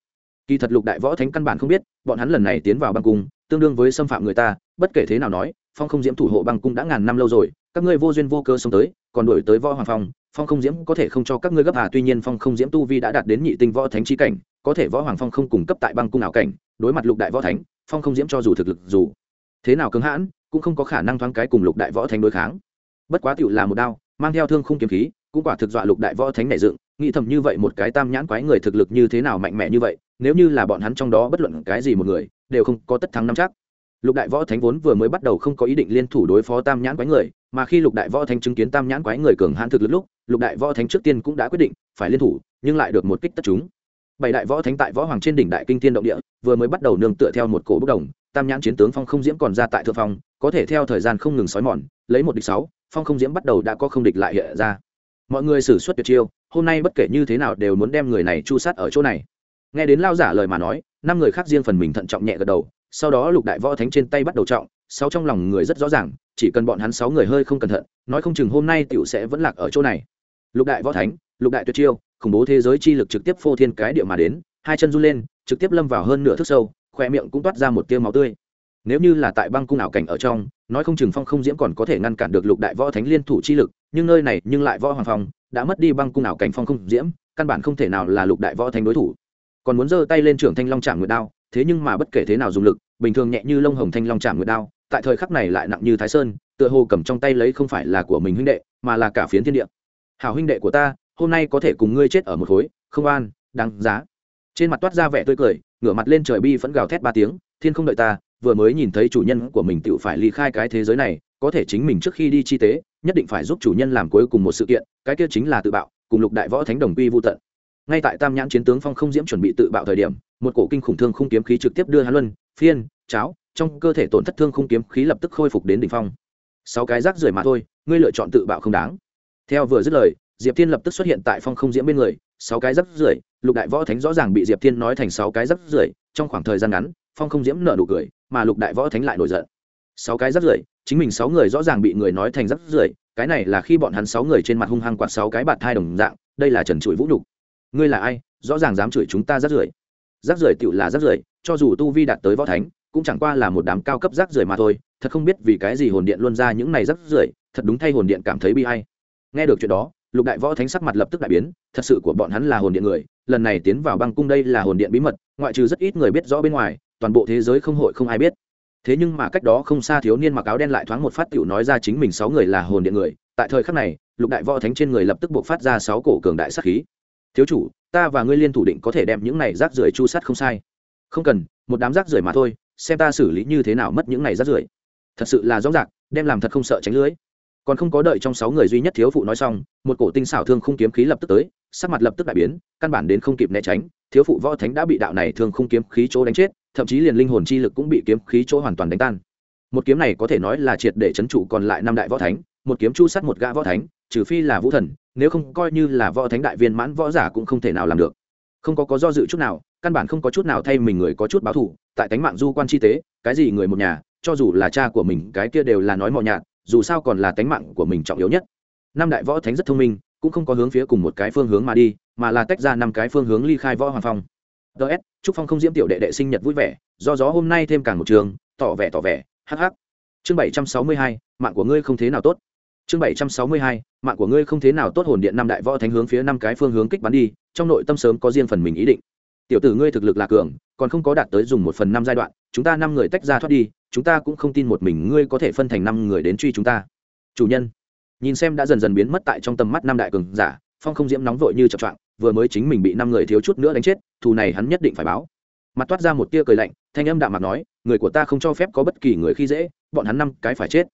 A: Kỳ thật lục đại võ thánh căn bản không biết, bọn hắn lần này tiến vào băng cung, tương đương với xâm phạm người ta, bất kể thế nào nói, phong không diễm thủ hộ băng cung đã ngàn năm lâu rồi, các ngươi vô duyên vô cơ xông tới còn đổi tới võ hoàng phong phong không diễm có thể không cho các ngươi gấp à tuy nhiên phong không diễm tu vi đã đạt đến nhị tinh võ thánh trí cảnh, có thể võ hoàng phong không cung cấp tại băng cung nào cảnh, đối mặt lục đại võ thánh, phong không diễm cho dù thực lực dù thế nào cứng hãn, cũng không có khả năng thoáng cái cùng lục đại võ thánh đối kháng. Bất quá tựu là một đao, mang theo thương không kiếm khí, cũng quả thực dọa lục đại võ thánh nảy dựng, nghĩ thầm như vậy một cái tam nhãn quái người thực lực như thế nào mạnh mẽ như vậy, nếu như là bọn hắn trong đó bất luận cái gì một người, đều không có tất thắng năm chắc. Lục đại võ thánh vốn vừa mới bắt đầu không có ý định liên thủ đối phó tam nhãn quái người mà khi lục đại võ thánh chứng kiến tam nhãn quái người cường hãn thực lực lúc, lục đại võ thánh trước tiên cũng đã quyết định phải liên thủ, nhưng lại được một kích tất chúng. Bảy đại võ thánh tại võ hoàng trên đỉnh đại kinh tiên động địa, vừa mới bắt đầu nương tựa theo một cổ bốc đồng, tam nhãn chiến tướng phong không diễm còn ra tại thượng phong, có thể theo thời gian không ngừng xói mòn, lấy một địch sáu, phong không diễm bắt đầu đã có không địch lại hiện ra. Mọi người xử suất tuyệt chiêu, hôm nay bất kể như thế nào đều muốn đem người này chu sát ở chỗ này. Nghe đến lao giả lời mà nói, năm người khác riêng phần mình thận trọng nhẹ gật đầu, sau đó lục đại võ thánh trên tay bắt đầu trọng sáu trong lòng người rất rõ ràng, chỉ cần bọn hắn sáu người hơi không cẩn thận, nói không chừng hôm nay tiểu sẽ vẫn lạc ở chỗ này. Lục đại võ thánh, lục đại tuyệt chiêu, khủng bố thế giới chi lực trực tiếp phô thiên cái địa mà đến, hai chân run lên, trực tiếp lâm vào hơn nửa thước sâu khoe miệng cũng toát ra một tiêu máu tươi. Nếu như là tại băng cung ảo cảnh ở trong, nói không chừng phong không diễm còn có thể ngăn cản được lục đại võ thánh liên thủ chi lực, nhưng nơi này, nhưng lại võ hoàng phong, đã mất đi băng cung ảo cảnh phong không diễm, căn bản không thể nào là lục đại võ thánh đối thủ. Còn muốn giơ tay lên trưởng thanh long trạm nguyệt đao, thế nhưng mà bất kể thế nào dùng lực, bình thường nhẹ như lông hồng thanh long trạm nguyệt đao tại thời khắc này lại nặng như thái sơn, tựa hồ cầm trong tay lấy không phải là của mình huynh đệ, mà là cả phiến thiên địa. Hảo huynh đệ của ta, hôm nay có thể cùng ngươi chết ở một khối, không an đáng giá. Trên mặt toát ra vẻ tươi cười, ngửa mặt lên trời bi vẫn gào thét ba tiếng, thiên không đợi ta, vừa mới nhìn thấy chủ nhân của mình tự phải ly khai cái thế giới này, có thể chính mình trước khi đi chi tế, nhất định phải giúp chủ nhân làm cuối cùng một sự kiện, cái kia chính là tự bạo, cùng lục đại võ thánh đồng quy vô tận. Ngay tại tam nhãn chiến tướng phong không diễm chuẩn bị tự bạo thời điểm, một cổ kinh khủng thương không kiếm khí trực tiếp đưa hắn luân, phiên, cháo trong cơ thể tổn thất thương không kiếm khí lập tức khôi phục đến đỉnh phong. Sáu cái rác rưởi mà thôi, ngươi lựa chọn tự bạo không đáng. Theo vừa dứt lời, diệp thiên lập tức xuất hiện tại phong không diễm bên người, sáu cái rác rưởi, lục đại võ thánh rõ ràng bị diệp thiên nói thành sáu cái rác rưởi, trong khoảng thời gian ngắn, phong không diễm nở nụ cười, mà lục đại võ thánh lại nổi giận. Sáu cái rác rưởi, chính mình sáu người rõ ràng bị người nói thành rác rưởi, cái này là khi bọn hắn sáu người trên mặt hung hăng quạt sáu cái bạt thai đồng dạng, đây là trần trụi vũ nhục. Ngươi là ai? Rõ ràng dám chửi chúng ta rác rưởi. Rác rưởi tựu là rác rưởi cho dù tu vi đạt tới võ thánh, cũng chẳng qua là một đám cao cấp rác rưởi mà thôi, thật không biết vì cái gì hồn điện luôn ra những này rác rưởi, thật đúng thay hồn điện cảm thấy bi hay nghe được chuyện đó, lục đại võ thánh sắc mặt lập tức đại biến, thật sự của bọn hắn là hồn điện người, lần này tiến vào băng cung đây là hồn điện bí mật, ngoại trừ rất ít người biết rõ bên ngoài, toàn bộ thế giới không hội không ai biết. Thế nhưng mà cách đó không xa thiếu niên mặc áo đen lại thoáng một phát tiểu nói ra chính mình sáu người là hồn điện người, tại thời khắc này, lục đại võ thánh trên người lập tức buộc phát ra sáu cổ cường đại sát khí. Thiếu chủ, ta và ngươi liên thủ định có thể đem những này rác rưởi chu sát không sai không cần, một đám rác rưởi mà thôi, xem ta xử lý như thế nào mất những ngày rác rưởi. Thật sự là rõ ràng đem làm thật không sợ tránh lưới. Còn không có đợi trong sáu người duy nhất thiếu phụ nói xong, một cổ tinh xảo thương không kiếm khí lập tức tới, sắc mặt lập tức đại biến, căn bản đến không kịp né tránh, thiếu phụ võ thánh đã bị đạo này thương không kiếm khí chỗ đánh chết, thậm chí liền linh hồn chi lực cũng bị kiếm khí chỗ hoàn toàn đánh tan. Một kiếm này có thể nói là triệt để chấn trụ còn lại năm đại võ thánh, một kiếm chu sát một gã võ thánh, trừ phi là vũ thần, nếu không coi như là võ thánh đại viên mãn võ giả cũng không thể nào làm được không có có do dự chút nào, căn bản không có chút nào thay mình người có chút báo thù, tại tánh mạng du quan chi tế, cái gì người một nhà, cho dù là cha của mình, cái kia đều là nói mò nhạt, dù sao còn là tánh mạng của mình trọng yếu nhất. Năm đại võ thánh rất thông minh, cũng không có hướng phía cùng một cái phương hướng mà đi, mà là tách ra năm cái phương hướng ly khai võ hoàng phong. Ts chúc phong không diễm tiểu đệ đệ sinh nhật vui vẻ, do gió hôm nay thêm càng một trường, tỏ vẻ tỏ vẻ hh chương bảy trăm sáu mươi hai, mạng của ngươi không thế nào tốt chương bảy trăm sáu mươi hai, mạng của ngươi không thế nào tốt hồn điện năm đại võ thánh hướng phía năm cái phương hướng kích bắn đi, trong nội tâm sớm có riêng phần mình ý định. Tiểu tử ngươi thực lực là cường, còn không có đạt tới dùng một phần năm giai đoạn, chúng ta năm người tách ra thoát đi, chúng ta cũng không tin một mình ngươi có thể phân thành năm người đến truy chúng ta. Chủ nhân, nhìn xem đã dần dần biến mất tại trong tầm mắt năm đại cường giả, phong không diễm nóng vội như chập choạng, vừa mới chính mình bị năm người thiếu chút nữa đánh chết, thù này hắn nhất định phải báo. Mặt toát ra một tia cười lạnh, thanh âm đạm mặt nói, người của ta không cho phép có bất kỳ người khi dễ, bọn hắn năm cái phải chết.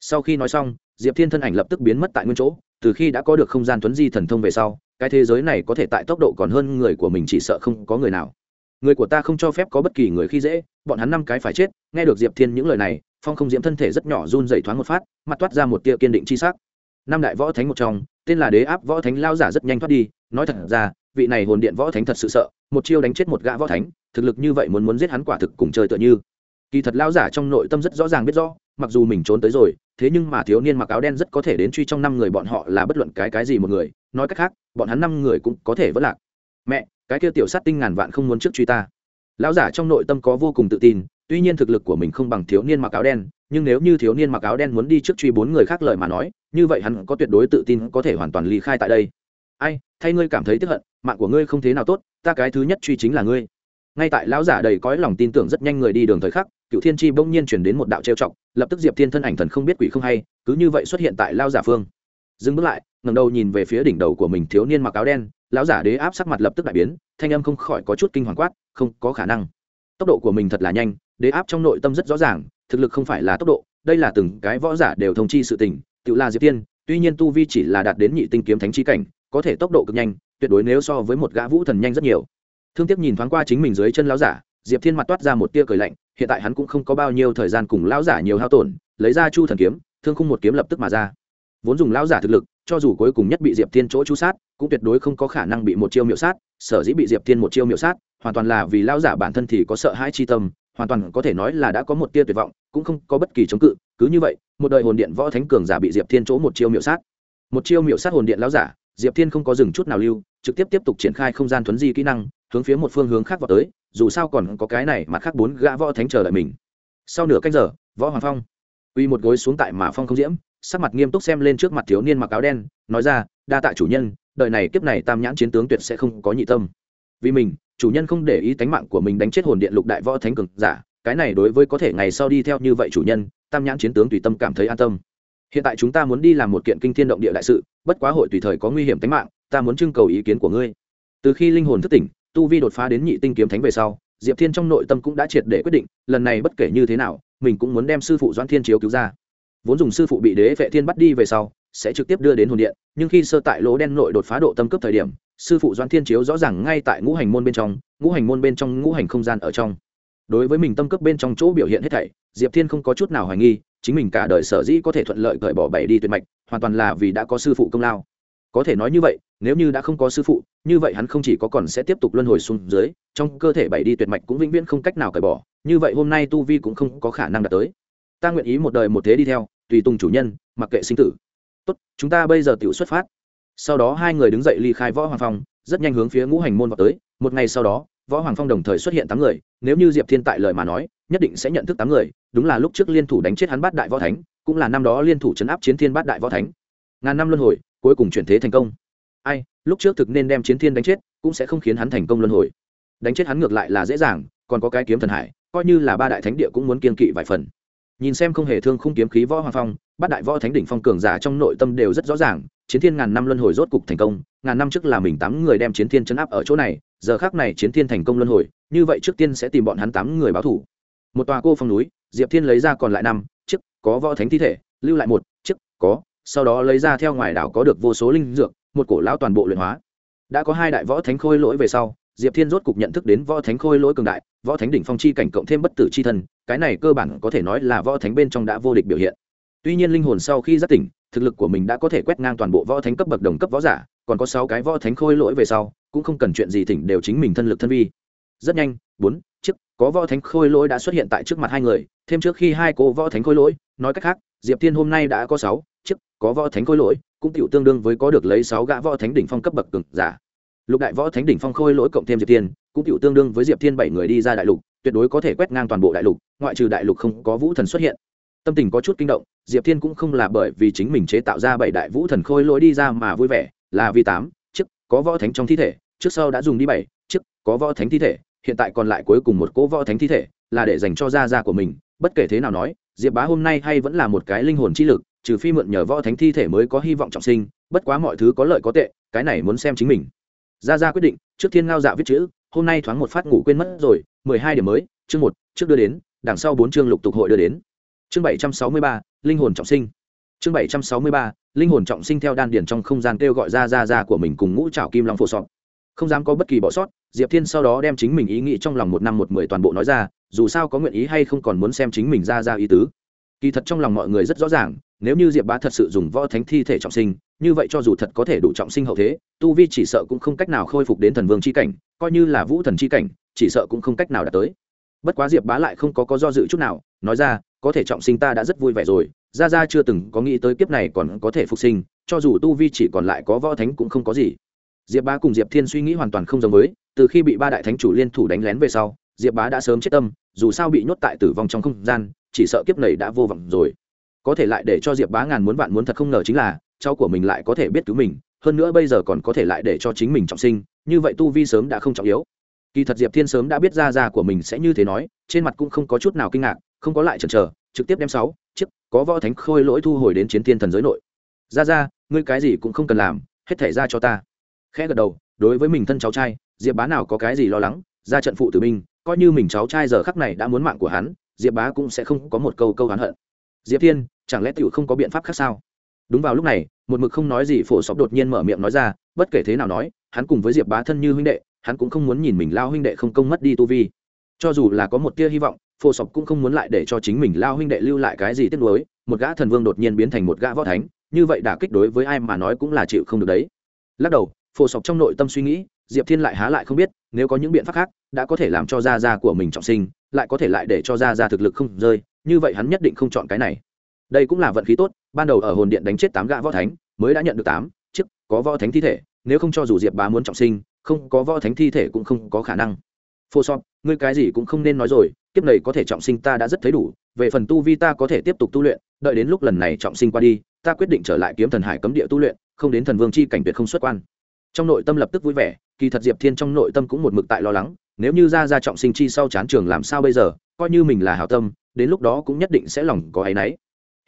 A: Sau khi nói xong diệp thiên thân ảnh lập tức biến mất tại nguyên chỗ, từ khi đã có được không gian tuấn di thần thông về sau, cái thế giới này có thể tại tốc độ còn hơn người của mình chỉ sợ không có người nào. Người của ta không cho phép có bất kỳ người khi dễ, bọn hắn năm cái phải chết, nghe được diệp thiên những lời này, phong không diễm thân thể rất nhỏ run dày thoáng một phát, mặt toát ra một tia kiên định c h i s ắ c năm đại võ thánh một trong, tên là đế áp võ thánh lao giả rất nhanh thoát đi, nói thật ra, vị này hồn điện võ thánh thật sự sợ, một chiêu đánh chết một gã võ thánh, thực lực như vậy muốn muốn giết hắn quả thực cùng chơi tựa như. Kỳ thật lao giả trong nội tâm rất rõ ràng biết rõ mặc dù mình trốn tới rồi, thế nhưng mà thiếu niên mặc áo đen rất có thể đến truy trong năm người bọn họ là bất luận cái cái gì một người. Nói cách khác, bọn hắn năm người cũng có thể vất lạc. Mẹ, cái kia tiểu sát tinh ngàn vạn không muốn trước truy ta. Lão giả trong nội tâm có vô cùng tự tin, tuy nhiên thực lực của mình không bằng thiếu niên mặc áo đen, nhưng nếu như thiếu niên mặc áo đen muốn đi trước truy bốn người khác lời mà nói, như vậy hắn có tuyệt đối tự tin có thể hoàn toàn ly khai tại đây. Ai, thay ngươi cảm thấy tức hận, mạng của ngươi không thế nào tốt, ta cái thứ nhất truy chính là ngươi. Ngay tại lão giả đầy cõi lòng tin tưởng rất nhanh người đi đường thời khắc cựu thiên tri bỗng nhiên chuyển đến một đạo trêu trọng lập tức diệp thiên thân ảnh thần không biết quỷ không hay, cứ như vậy xuất hiện tại lao giả phương. Dừng bước lại ngầm đầu nhìn về phía đỉnh đầu của mình thiếu niên mặc áo đen, lão giả đế áp sắc mặt lập tức đại biến, thanh âm không khỏi có chút kinh hoàng quát, không có khả năng. Tốc độ của mình thật là nhanh, đế áp trong nội tâm rất rõ ràng, thực lực không phải là tốc độ, đây là từng cái võ giả đều thông chi sự tình, tự là diệp tiên tuy nhiên tu vi chỉ là đạt đến nhị tinh kiếm thánh chi cảnh, có thể tốc độ cực nhanh, tuyệt đối nếu so với một gã vũ thần nhanh rất nhiều. Thương tiếc nhìn thoáng qua chính mình dưới chân lão giả, diệp thiên mặt toát ra một tia cười lạnh hiện tại hắn cũng không có bao nhiêu thời gian cùng lão giả nhiều hao tổn, lấy ra chu thần kiếm, thương khung một kiếm lập tức mà ra. Vốn dùng lão giả thực lực, cho dù cuối cùng nhất bị diệp thiên chỗ chú sát, cũng tuyệt đối không có khả năng bị một chiêu miệu sát, sở dĩ bị diệp thiên một chiêu miệu sát, hoàn toàn là vì lão giả bản thân thì có sợ hãi chi tâm, hoàn toàn có thể nói là đã có một tia tuyệt vọng, cũng không có bất kỳ chống cự, cứ như vậy, một đời hồn điện võ thánh cường giả bị diệp thiên chỗ một chiêu miệu sát. Một chiêu miệu sát hồn điện lão giả diệp thiên không có dừng chút nào lưu, trực tiếp tiếp tục triển khai không gian thuấn di kỹ năng, hướng phía một phương hướng khác vào tới, dù sao còn có cái này mặt khác bốn gã võ thánh chờ đợi mình. Sau nửa canh giờ, võ hoàng phong. Uy một gối xuống tại mà phong không diễm, sắc mặt nghiêm túc xem lên trước mặt thiếu niên mặc áo đen, nói ra, đa tạ chủ nhân, đời này kiếp này tam nhãn chiến tướng tuyệt sẽ không có nhị tâm. Vì mình, chủ nhân không để ý tánh mạng của mình đánh chết hồn điện lục đại võ thánh cường giả, cái này đối với có thể ngày sau đi theo như vậy chủ nhân, tam nhãn chiến tướng tùy tâm cảm thấy an tâm hiện tại chúng ta muốn đi làm một kiện kinh thiên động địa đại sự, bất quá hội tùy thời có nguy hiểm tính mạng, ta muốn trưng cầu ý kiến của ngươi. Từ khi linh hồn thức tỉnh, tu vi đột phá đến nhị tinh kiếm thánh về sau, diệp thiên trong nội tâm cũng đã triệt để quyết định, lần này bất kể như thế nào, mình cũng muốn đem sư phụ doãn thiên chiếu cứu ra. Vốn dùng sư phụ bị đế vệ thiên bắt đi về sau, sẽ trực tiếp đưa đến hồn điện, nhưng khi sơ tại lỗ đen nội đột phá độ tâm cấp thời điểm, sư phụ doãn thiên chiếu rõ ràng ngay tại ngũ hành môn bên trong, ngũ hành môn bên trong ngũ hành không gian ở trong. Đối với mình tâm cấp bên trong chỗ biểu hiện hết thảy, diệp thiên không có chút nào hoài nghi chính mình cả đời sở dĩ có thể thuận lợi cởi bỏ bảy đi tuyệt mạch, hoàn toàn là vì đã có sư phụ công lao. Có thể nói như vậy, nếu như đã không có sư phụ, như vậy hắn không chỉ có còn sẽ tiếp tục luân hồi xuống dưới, trong cơ thể bảy đi tuyệt mạch cũng vĩnh viễn không cách nào cởi bỏ, như vậy hôm nay tu vi cũng không có khả năng đạt tới. Ta nguyện ý một đời một thế đi theo, tùy tùng chủ nhân, mặc kệ sinh tử. Tốt, chúng ta bây giờ tự xuất phát. Sau đó hai người đứng dậy ly khai võ hoàng phong rất nhanh hướng phía ngũ hành môn vào tới. Một ngày sau đó võ hoàng phong đồng thời xuất hiện tám người, nếu như diệp thiên tại lời mà nói, nhất định sẽ nhận thức tám người, đúng là lúc trước liên thủ đánh chết hắn bát đại võ thánh, cũng là năm đó liên thủ chấn áp chiến thiên bát đại võ thánh. Ngàn năm luân hồi, cuối cùng chuyển thế thành công. Ai, lúc trước thực nên đem chiến thiên đánh chết, cũng sẽ không khiến hắn thành công luân hồi. Đánh chết hắn ngược lại là dễ dàng, còn có cái kiếm thần hải, coi như là ba đại thánh địa cũng muốn kiên kỵ vài phần. Nhìn xem không hề thương khung kiếm khí võ hoàng phong, bát đại võ thánh đỉnh phong cường giả trong nội tâm đều rất rõ ràng, chiến thiên ngàn năm luân hồi rốt cục thành công, ngàn năm trước là mình tám người đem chiến thiên chấn áp ở chỗ này giờ khác này chiến thiên thành công luân hồi, như vậy trước tiên sẽ tìm bọn hắn tám người báo thủ. Một tòa cô phong núi, diệp thiên lấy ra còn lại năm, chiếc, có võ thánh thi thể, lưu lại một, chiếc, có, sau đó lấy ra theo ngoài đảo có được vô số linh dược, một cổ lão toàn bộ luyện hóa. Đã có hai đại võ thánh khôi lỗi về sau, diệp thiên rốt cục nhận thức đến võ thánh khôi lỗi cường đại, võ thánh đỉnh phong chi cảnh cộng thêm bất tử chi thân, cái này cơ bản có thể nói là võ thánh bên trong đã vô địch biểu hiện. Tuy nhiên linh hồn sau khi giác tỉnh, thực lực của mình đã có thể quét ngang toàn bộ võ thánh cấp bậc đồng cấp võ giả, còn có sáu cái võ thánh khôi lỗi về sau cũng không cần chuyện gì thỉnh đều chính mình thân lực thân vi. Rất nhanh, bốn, chiếc có võ thánh khôi lỗi đã xuất hiện tại trước mặt hai người, thêm trước khi hai cô võ thánh khôi lỗi, nói cách khác, diệp thiên hôm nay đã có sáu, chiếc có võ thánh khôi lỗi, cũng tiểu tương đương với có được lấy sáu gã võ thánh đỉnh phong cấp bậc cường giả. Lục đại võ thánh đỉnh phong khôi lỗi cộng thêm diệp thiên, cũng tiểu tương đương với diệp thiên bảy người đi ra đại lục, tuyệt đối có thể quét ngang toàn bộ đại lục, ngoại trừ đại lục không có vũ thần xuất hiện. Tâm tình có chút kinh động, diệp thiên cũng không là bởi vì chính mình chế tạo ra bảy đại vũ thần khôi lỗi đi ra mà vui vẻ, là vì tám, chiếc có võ thánh trong thi thể trước sau đã dùng đi bảy chiếc có võ thánh thi thể, hiện tại còn lại cuối cùng một cỗ võ thánh thi thể, là để dành cho gia gia của mình. Bất kể thế nào nói, diệp bá hôm nay hay vẫn là một cái linh hồn chi lực, trừ phi mượn nhờ võ thánh thi thể mới có hy vọng trọng sinh, bất quá mọi thứ có lợi có tệ, cái này muốn xem chính mình. Gia gia quyết định, trước thiên ngao dạ viết chữ, hôm nay thoáng một phát ngủ quên mất rồi, mười hai điểm mới, chương một, trước đưa đến, đằng sau bốn chương lục tục hội đưa đến. Chương bảy trăm sáu mươi ba, linh hồn trọng sinh. Chương bảy trăm sáu mươi ba, linh hồn trọng sinh theo đan điển trong không gian kêu gọi ra ra ra của mình cùng ngũ trảo kim long phổ sọt không dám có bất kỳ bỏ sót, diệp thiên sau đó đem chính mình ý nghĩ trong lòng một năm một mười toàn bộ nói ra, dù sao có nguyện ý hay không còn muốn xem chính mình ra ra ý tứ. Kỳ thật trong lòng mọi người rất rõ ràng, nếu như diệp bá thật sự dùng võ thánh thi thể trọng sinh, như vậy cho dù thật có thể đủ trọng sinh hậu thế, tu vi chỉ sợ cũng không cách nào khôi phục đến thần vương c h i cảnh, coi như là vũ thần c h i cảnh, chỉ sợ cũng không cách nào đạt tới. Bất quá diệp bá lại không có có do dự chút nào, nói ra, có thể trọng sinh ta đã rất vui vẻ rồi, ra ra chưa từng có nghĩ tới kiếp này còn có thể phục sinh, cho dù tu vi chỉ còn lại có võ thánh cũng không có gì diệp bá cùng diệp thiên suy nghĩ hoàn toàn không giống với, từ khi bị ba đại thánh chủ liên thủ đánh lén về sau, diệp bá đã sớm chết tâm, dù sao bị nhốt tại tử vong trong không gian, chỉ sợ kiếp này đã vô vọng rồi. Có thể lại để cho diệp bá ngàn muốn vạn muốn thật không ngờ chính là, cháu của mình lại có thể biết cứu mình, hơn nữa bây giờ còn có thể lại để cho chính mình trọng sinh, như vậy tu vi sớm đã không trọng yếu. Kỳ thật diệp thiên sớm đã biết ra ra của mình sẽ như thế nói, trên mặt cũng không có chút nào kinh ngạc, không có lại chần chờ, trực tiếp đem sáu, chiếc, có võ thánh khôi lỗi thu hồi đến chiến thiên thần giới nội. Ra ra, ngươi cái gì cũng không cần làm, hết thể ra cho ta khẽ gật đầu, đối với mình thân cháu trai, diệp bá nào có cái gì lo lắng, ra trận phụ tử binh, coi như mình cháu trai giờ khắc này đã muốn mạng của hắn, diệp bá cũng sẽ không có một câu câu hắn hận. Diệp thiên, chẳng lẽ tiểu không có biện pháp khác sao? Đúng vào lúc này, một mực không nói gì phổ sóc đột nhiên mở miệng nói ra, bất kể thế nào nói, hắn cùng với diệp bá thân như huynh đệ, hắn cũng không muốn nhìn mình lao huynh đệ không công mất đi tu vi. Cho dù là có một tia hy vọng, phổ sọc cũng không muốn lại để cho chính mình lao huynh đệ lưu lại cái gì tiếc nuối, một gã thần vương đột nhiên biến thành một gã võ thánh, như vậy đả kích đối với ai mà nói cũng là chịu không được đấy. Lắc đầu phổ sọc trong nội tâm suy nghĩ, diệp thiên lại há lại không biết, nếu có những biện pháp khác, đã có thể làm cho gia gia của mình trọng sinh, lại có thể lại để cho gia gia thực lực không rơi, như vậy hắn nhất định không chọn cái này. Đây cũng là vận khí tốt, ban đầu ở hồn điện đánh chết tám gã võ thánh, mới đã nhận được tám, chiếc, có võ thánh thi thể, nếu không cho dù diệp bá muốn trọng sinh, không có võ thánh thi thể cũng không có khả năng. Phô sop ngươi cái gì cũng không nên nói rồi, kiếp này có thể trọng sinh ta đã rất thấy đủ, về phần tu vi ta có thể tiếp tục tu luyện, đợi đến lúc lần này trọng sinh qua đi, ta quyết định trở lại kiếm thần hải cấm địa tu luyện, không đến thần vương chi cảnh tuyệt không xuất quan trong nội tâm lập tức vui vẻ, kỳ thật diệp thiên trong nội tâm cũng một mực tại lo lắng, nếu như ra ra trọng sinh chi sau chán trường làm sao bây giờ, coi như mình là hảo tâm, đến lúc đó cũng nhất định sẽ lòng có áy náy.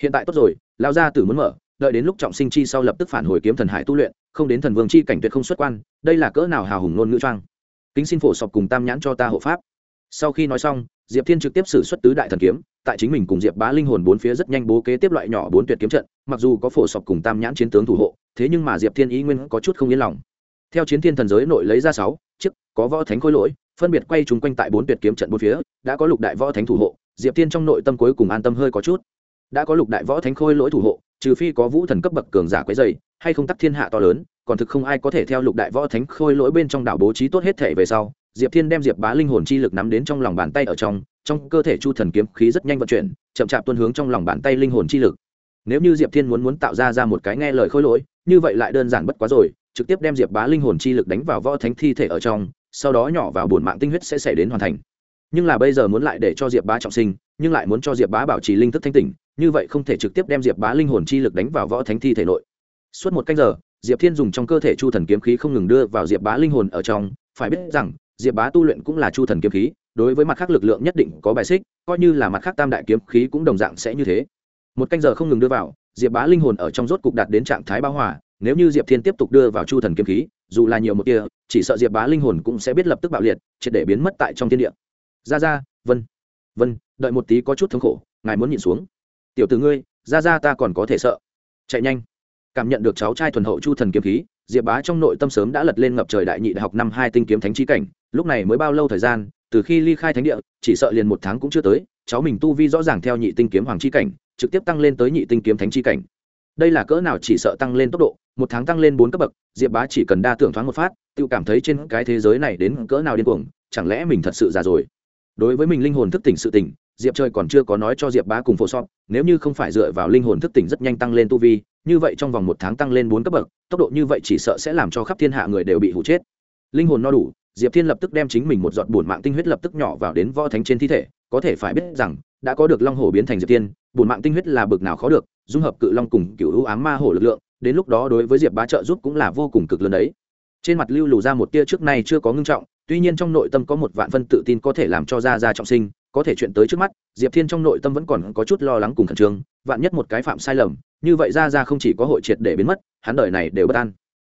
A: Hiện tại tốt rồi lao gia tử muốn mở, đợi đến lúc trọng sinh chi sau lập tức phản hồi kiếm thần hải tu luyện, không đến thần vương chi cảnh tuyệt không xuất quan, đây là cỡ nào hào hùng ngôn ngữ trang. Kính xin phổ sọc cùng tam nhãn cho ta hộ pháp. Sau khi nói xong, diệp thiên trực tiếp xử xuất tứ đại thần kiếm, tại chính mình cùng diệp bá linh hồn bốn phía rất nhanh bố kế tiếp loại nhỏ bốn tuyệt kiếm trận, mặc dù có phổ sọc cùng tam nhãn chiến tướng thủ hộ, thế nhưng mà diệp thiên ý nguyên có chút không yên lòng theo chiến thiên thần giới nội lấy ra sáu, chiếc, có võ thánh khối lỗi, phân biệt quay chúng quanh tại bốn tuyệt kiếm trận bốn phía, đã có lục đại võ thánh thủ hộ, diệp thiên trong nội tâm cuối cùng an tâm hơi có chút. Đã có lục đại võ thánh khôi lỗi thủ hộ, trừ phi có vũ thần cấp bậc cường giả quấy dày hay không tắc thiên hạ to lớn, còn thực không ai có thể theo lục đại võ thánh khôi lỗi bên trong đảo bố trí tốt hết thể về sau, diệp thiên đem diệp bá linh hồn chi lực nắm đến trong lòng bàn tay ở trong trong cơ thể chu thần kiếm khí rất nhanh vận chuyển, chậm chạp tuân hướng trong lòng bàn tay linh hồn chi lực. Nếu như diệp thiên muốn muốn tạo ra ra một cái nghe lời khôi lỗi, như vậy lại đơn giản bất quá rồi trực tiếp đem diệp bá linh hồn chi lực đánh vào võ thánh thi thể ở trong, sau đó nhỏ vào bổn mạng tinh huyết sẽ xảy đến hoàn thành. Nhưng là bây giờ muốn lại để cho diệp bá trọng sinh, nhưng lại muốn cho diệp bá bảo trì linh thức thanh tỉnh, như vậy không thể trực tiếp đem diệp bá linh hồn chi lực đánh vào võ thánh thi thể nội. Suốt một canh giờ, diệp thiên dùng trong cơ thể chu thần kiếm khí không ngừng đưa vào diệp bá linh hồn ở trong. Phải biết rằng, diệp bá tu luyện cũng là chu thần kiếm khí, đối với mặt khác lực lượng nhất định có bài xích, coi như là mặt khác tam đại kiếm khí cũng đồng dạng sẽ như thế. Một canh giờ không ngừng đưa vào, diệp bá linh hồn ở trong rốt cục đạt đến trạng thái bao hòa nếu như diệp thiên tiếp tục đưa vào chu thần kiếm khí, dù là nhiều một kia chỉ sợ diệp bá linh hồn cũng sẽ biết lập tức bạo liệt, triệt để biến mất tại trong thiên địa. Ra ra vân vân, đợi một tí có chút thống khổ, ngài muốn nhìn xuống. Tiểu từ ngươi ra ra ta còn có thể sợ. Chạy nhanh. Cảm nhận được cháu trai thuần hậu chu thần kiếm khí, diệp bá trong nội tâm sớm đã lật lên ngập trời đại nhị đại học năm hai tinh kiếm thánh trí cảnh, lúc này mới bao lâu thời gian, từ khi ly khai thánh địa, chỉ sợ liền một tháng cũng chưa tới, cháu mình tu vi rõ ràng theo nhị tinh kiếm hoàng chi cảnh, trực tiếp tăng lên tới nhị tinh kiếm thánh chi cảnh. Đây là cỡ nào chỉ sợ tăng lên tốc độ? Một tháng tăng lên bốn cấp bậc, diệp bá chỉ cần đa tưởng thoáng một phát, tự cảm thấy trên cái thế giới này đến cỡ nào điên cuồng, chẳng lẽ mình thật sự già rồi? Đối với mình linh hồn thức tỉnh sự tỉnh, diệp trời còn chưa có nói cho diệp bá cùng phổ sọt, nếu như không phải dựa vào linh hồn thức tỉnh rất nhanh tăng lên tu vi, như vậy trong vòng một tháng tăng lên bốn cấp bậc, tốc độ như vậy chỉ sợ sẽ làm cho khắp thiên hạ người đều bị hụ chết. Linh hồn no đủ, diệp thiên lập tức đem chính mình một giọt bùn mạng tinh huyết lập tức nhỏ vào đến võ thánh trên thi thể, có thể phải biết rằng, đã có được long hổ biến thành diệp thiên, bùn mạng tinh huyết là bực nào khó được, dung hợp cự long cùng cựu ưu ám ma hổ lực lượng đến lúc đó đối với diệp bá trợ giúp cũng là vô cùng cực lớn đấy. Trên mặt lưu lù ra một tia trước nay chưa có ngưng trọng, tuy nhiên trong nội tâm có một vạn phân tự tin có thể làm cho ra ra trọng sinh, có thể chuyện tới trước mắt, diệp thiên trong nội tâm vẫn còn có chút lo lắng cùng khẩn trương, vạn nhất một cái phạm sai lầm, như vậy ra ra không chỉ có hội triệt để biến mất, hắn đời này đều bất an.